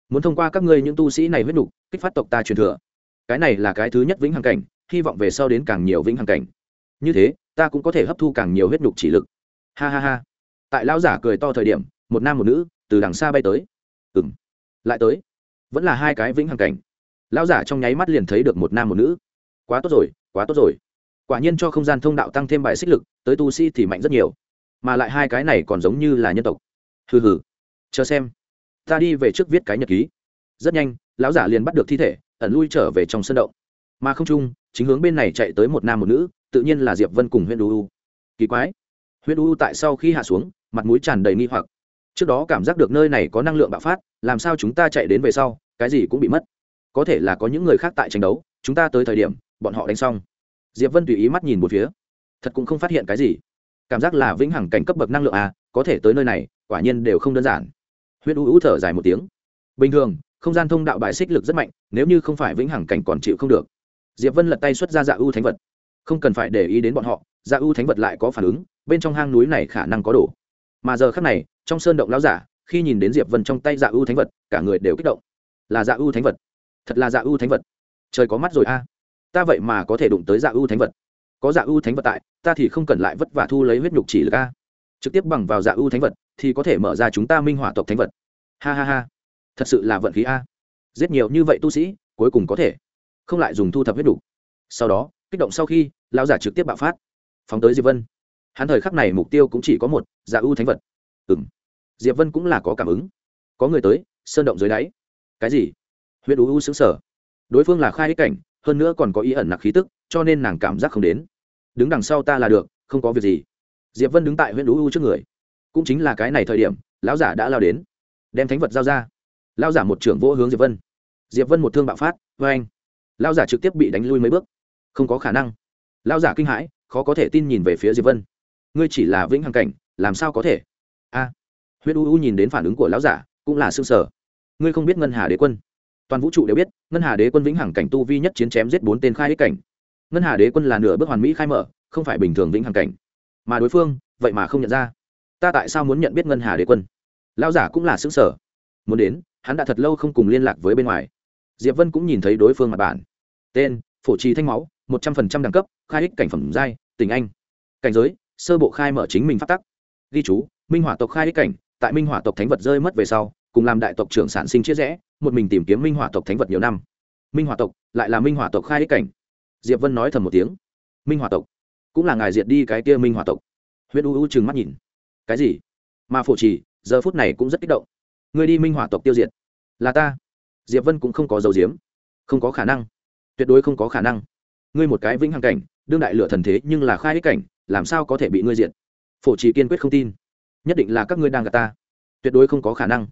Muốn thông qua các ngươi những tu sĩ này huyết nục, kích phát tộc ta truyền thừa. Cái này là cái thứ nhất vĩnh hằng cảnh, hy vọng về sau đến càng nhiều vĩnh hằng cảnh như thế, ta cũng có thể hấp thu càng nhiều huyết nhục chỉ lực. Ha ha ha. Tại lão giả cười to thời điểm, một nam một nữ từ đằng xa bay tới. Ừ m lại tới. Vẫn là hai cái vĩnh hằng cảnh. Lão giả trong nháy mắt liền thấy được một nam một nữ. Quá tốt rồi, quá tốt rồi. Quả nhiên cho không gian thông đạo tăng thêm bài xích lực, tới tu sĩ thì mạnh rất nhiều. Mà lại hai cái này còn giống như là nhân tộc. Hừ hừ. Chờ xem. Ta đi về trước viết cái nhật ký. Rất nhanh, lão giả liền bắt được thi thể, ẩn lui trở về trong sân động. Mà không trung, chính hướng bên này chạy tới một nam một nữ tự nhiên là diệp vân cùng huyện u. Kỳ quái. Huyện u tại sau khi hạ xuống, mặt mũi tràn đầy nghi hoặc. Trước đó cảm giác được nơi này có năng lượng bạo phát, làm sao chúng ta chạy đến về sau, cái gì cũng bị mất. Có thể là có những người khác tại tranh đấu, chúng ta tới thời điểm, bọn họ đánh xong. Diệp vân tùy ý mắt nhìn một phía. Thật cũng không phát hiện cái gì. Cảm giác là vĩnh hằng cảnh cấp bậc năng lượng à có thể tới nơi này, quả nhiên đều không đơn giản. Huyết u u thở dài một tiếng. Bình thường, không gian thông đạo bài xích lực rất mạnh, nếu như không phải vĩnh hằng cảnh còn chịu không được. Diệp vân lật tay xuất ra dạ U thánh vật không cần phải để ý đến bọn họ dạ ưu thánh vật lại có phản ứng, bên trong hang núi này khả năng có đổ. Mà giờ khắc này, trong sơn động lão giả, khi nhìn đến diệp vân trong tay dạ ưu thánh vật, cả người đều kích động. Là dạ ưu thánh vật. Thật là dạ ưu thánh vật. Trời có mắt rồi a. Ta vậy mà có thể đụng tới dạ ưu thánh vật. Có dạ ưu thánh vật tại, ta thì không cần lại vất vả thu lấy huyết nhục chỉ lực a. Trực tiếp bằng vào dạ ưu thánh vật, thì có thể mở ra chúng ta minh hỏa tộc thánh vật. Ha ha ha. Thật sự là vận khí a. Giết nhiều như vậy tu sĩ, cuối cùng có thể không lại dùng thu thập huyết đủ sau đó kích động sau khi, lão giả trực tiếp bạo phát. Phóng tới diệp vân. Hắn thời khắc này mục tiêu cũng chỉ có một dạ ưu thánh vật. Ừng diệp vân cũng là có cảm ứng. Có người tới, sơn động dưới đáy. Cái gì? Huyết u u xứng sở đối phương là khai ích cảnh, hơn nữa còn có ý ẩn nặc khí tức, cho nên nàng cảm giác không đến. Đứng đằng sau ta là được, không có việc gì. Diệp vân đứng tại huyện u u trước người. Cũng chính là cái này thời điểm, lão giả đã lao đến. Đem thánh vật giao ra. Lão giả một trưởng vô hướng diệp vân. Diệp vân một thương bạo phát vê anh lão giả trực tiếp bị đánh lui mấy bước không có khả năng. Lão giả kinh hãi, khó có thể tin nhìn về phía diệp vân. Ngươi chỉ là vĩnh hằng cảnh, làm sao có thể? A. Huyết u u nhìn đến phản ứng của lão giả, cũng là sương sở ngươi không biết ngân hà đế quân. Toàn vũ trụ đều biết, ngân hà đế quân vĩnh hằng cảnh tu vi nhất chiến chém giết bốn tên khai ích cảnh. Ngân hà đế quân là nửa bước hoàn mỹ khai mở, không phải bình thường vĩnh hằng cảnh. Mà đối phương, vậy mà không nhận ra. Ta tại sao muốn nhận biết ngân hà đế quân? Lão giả cũng là xứng sở muốn đến, hắn đã thật lâu không cùng liên lạc với bên ngoài. Diệp vân cũng nhìn thấy đối phương mặt bản. Tên, phổ trì thanh máu một trăm phần trăm đẳng cấp, khai ích cảnh phẩm giai, tình anh. Cảnh giới, sơ bộ khai mở chính mình phát tắc. Ghi chú, minh hỏa tộc khai ích cảnh, tại minh hỏa tộc thánh vật rơi mất về sau, cùng làm đại tộc trưởng sản sinh chia rẽ, một mình tìm kiếm minh hỏa tộc thánh vật nhiều năm. Minh hỏa tộc, lại là minh hỏa tộc khai ích cảnh. Diệp vân nói thầm một tiếng. Minh hỏa tộc, cũng là ngài diệt đi cái kia minh hỏa tộc. Huyện u u trừng mắt nhìn. Cái gì? Mà phổ trì, giờ phút này cũng rất kích động. Người đi minh hỏa tộc tiêu diệt. Là ta. Diệp vân cũng không có dấu diếm. Không có khả năng. Tuyệt đối không có khả năng ngươi một cái vĩnh hằng cảnh, đương đại lựa thần thế nhưng là khai ích cảnh, làm sao có thể bị ngươi diệt? Phổ trì kiên quyết không tin. Nhất định là các ngươi đang gạt ta. Tuyệt đối không có khả năng.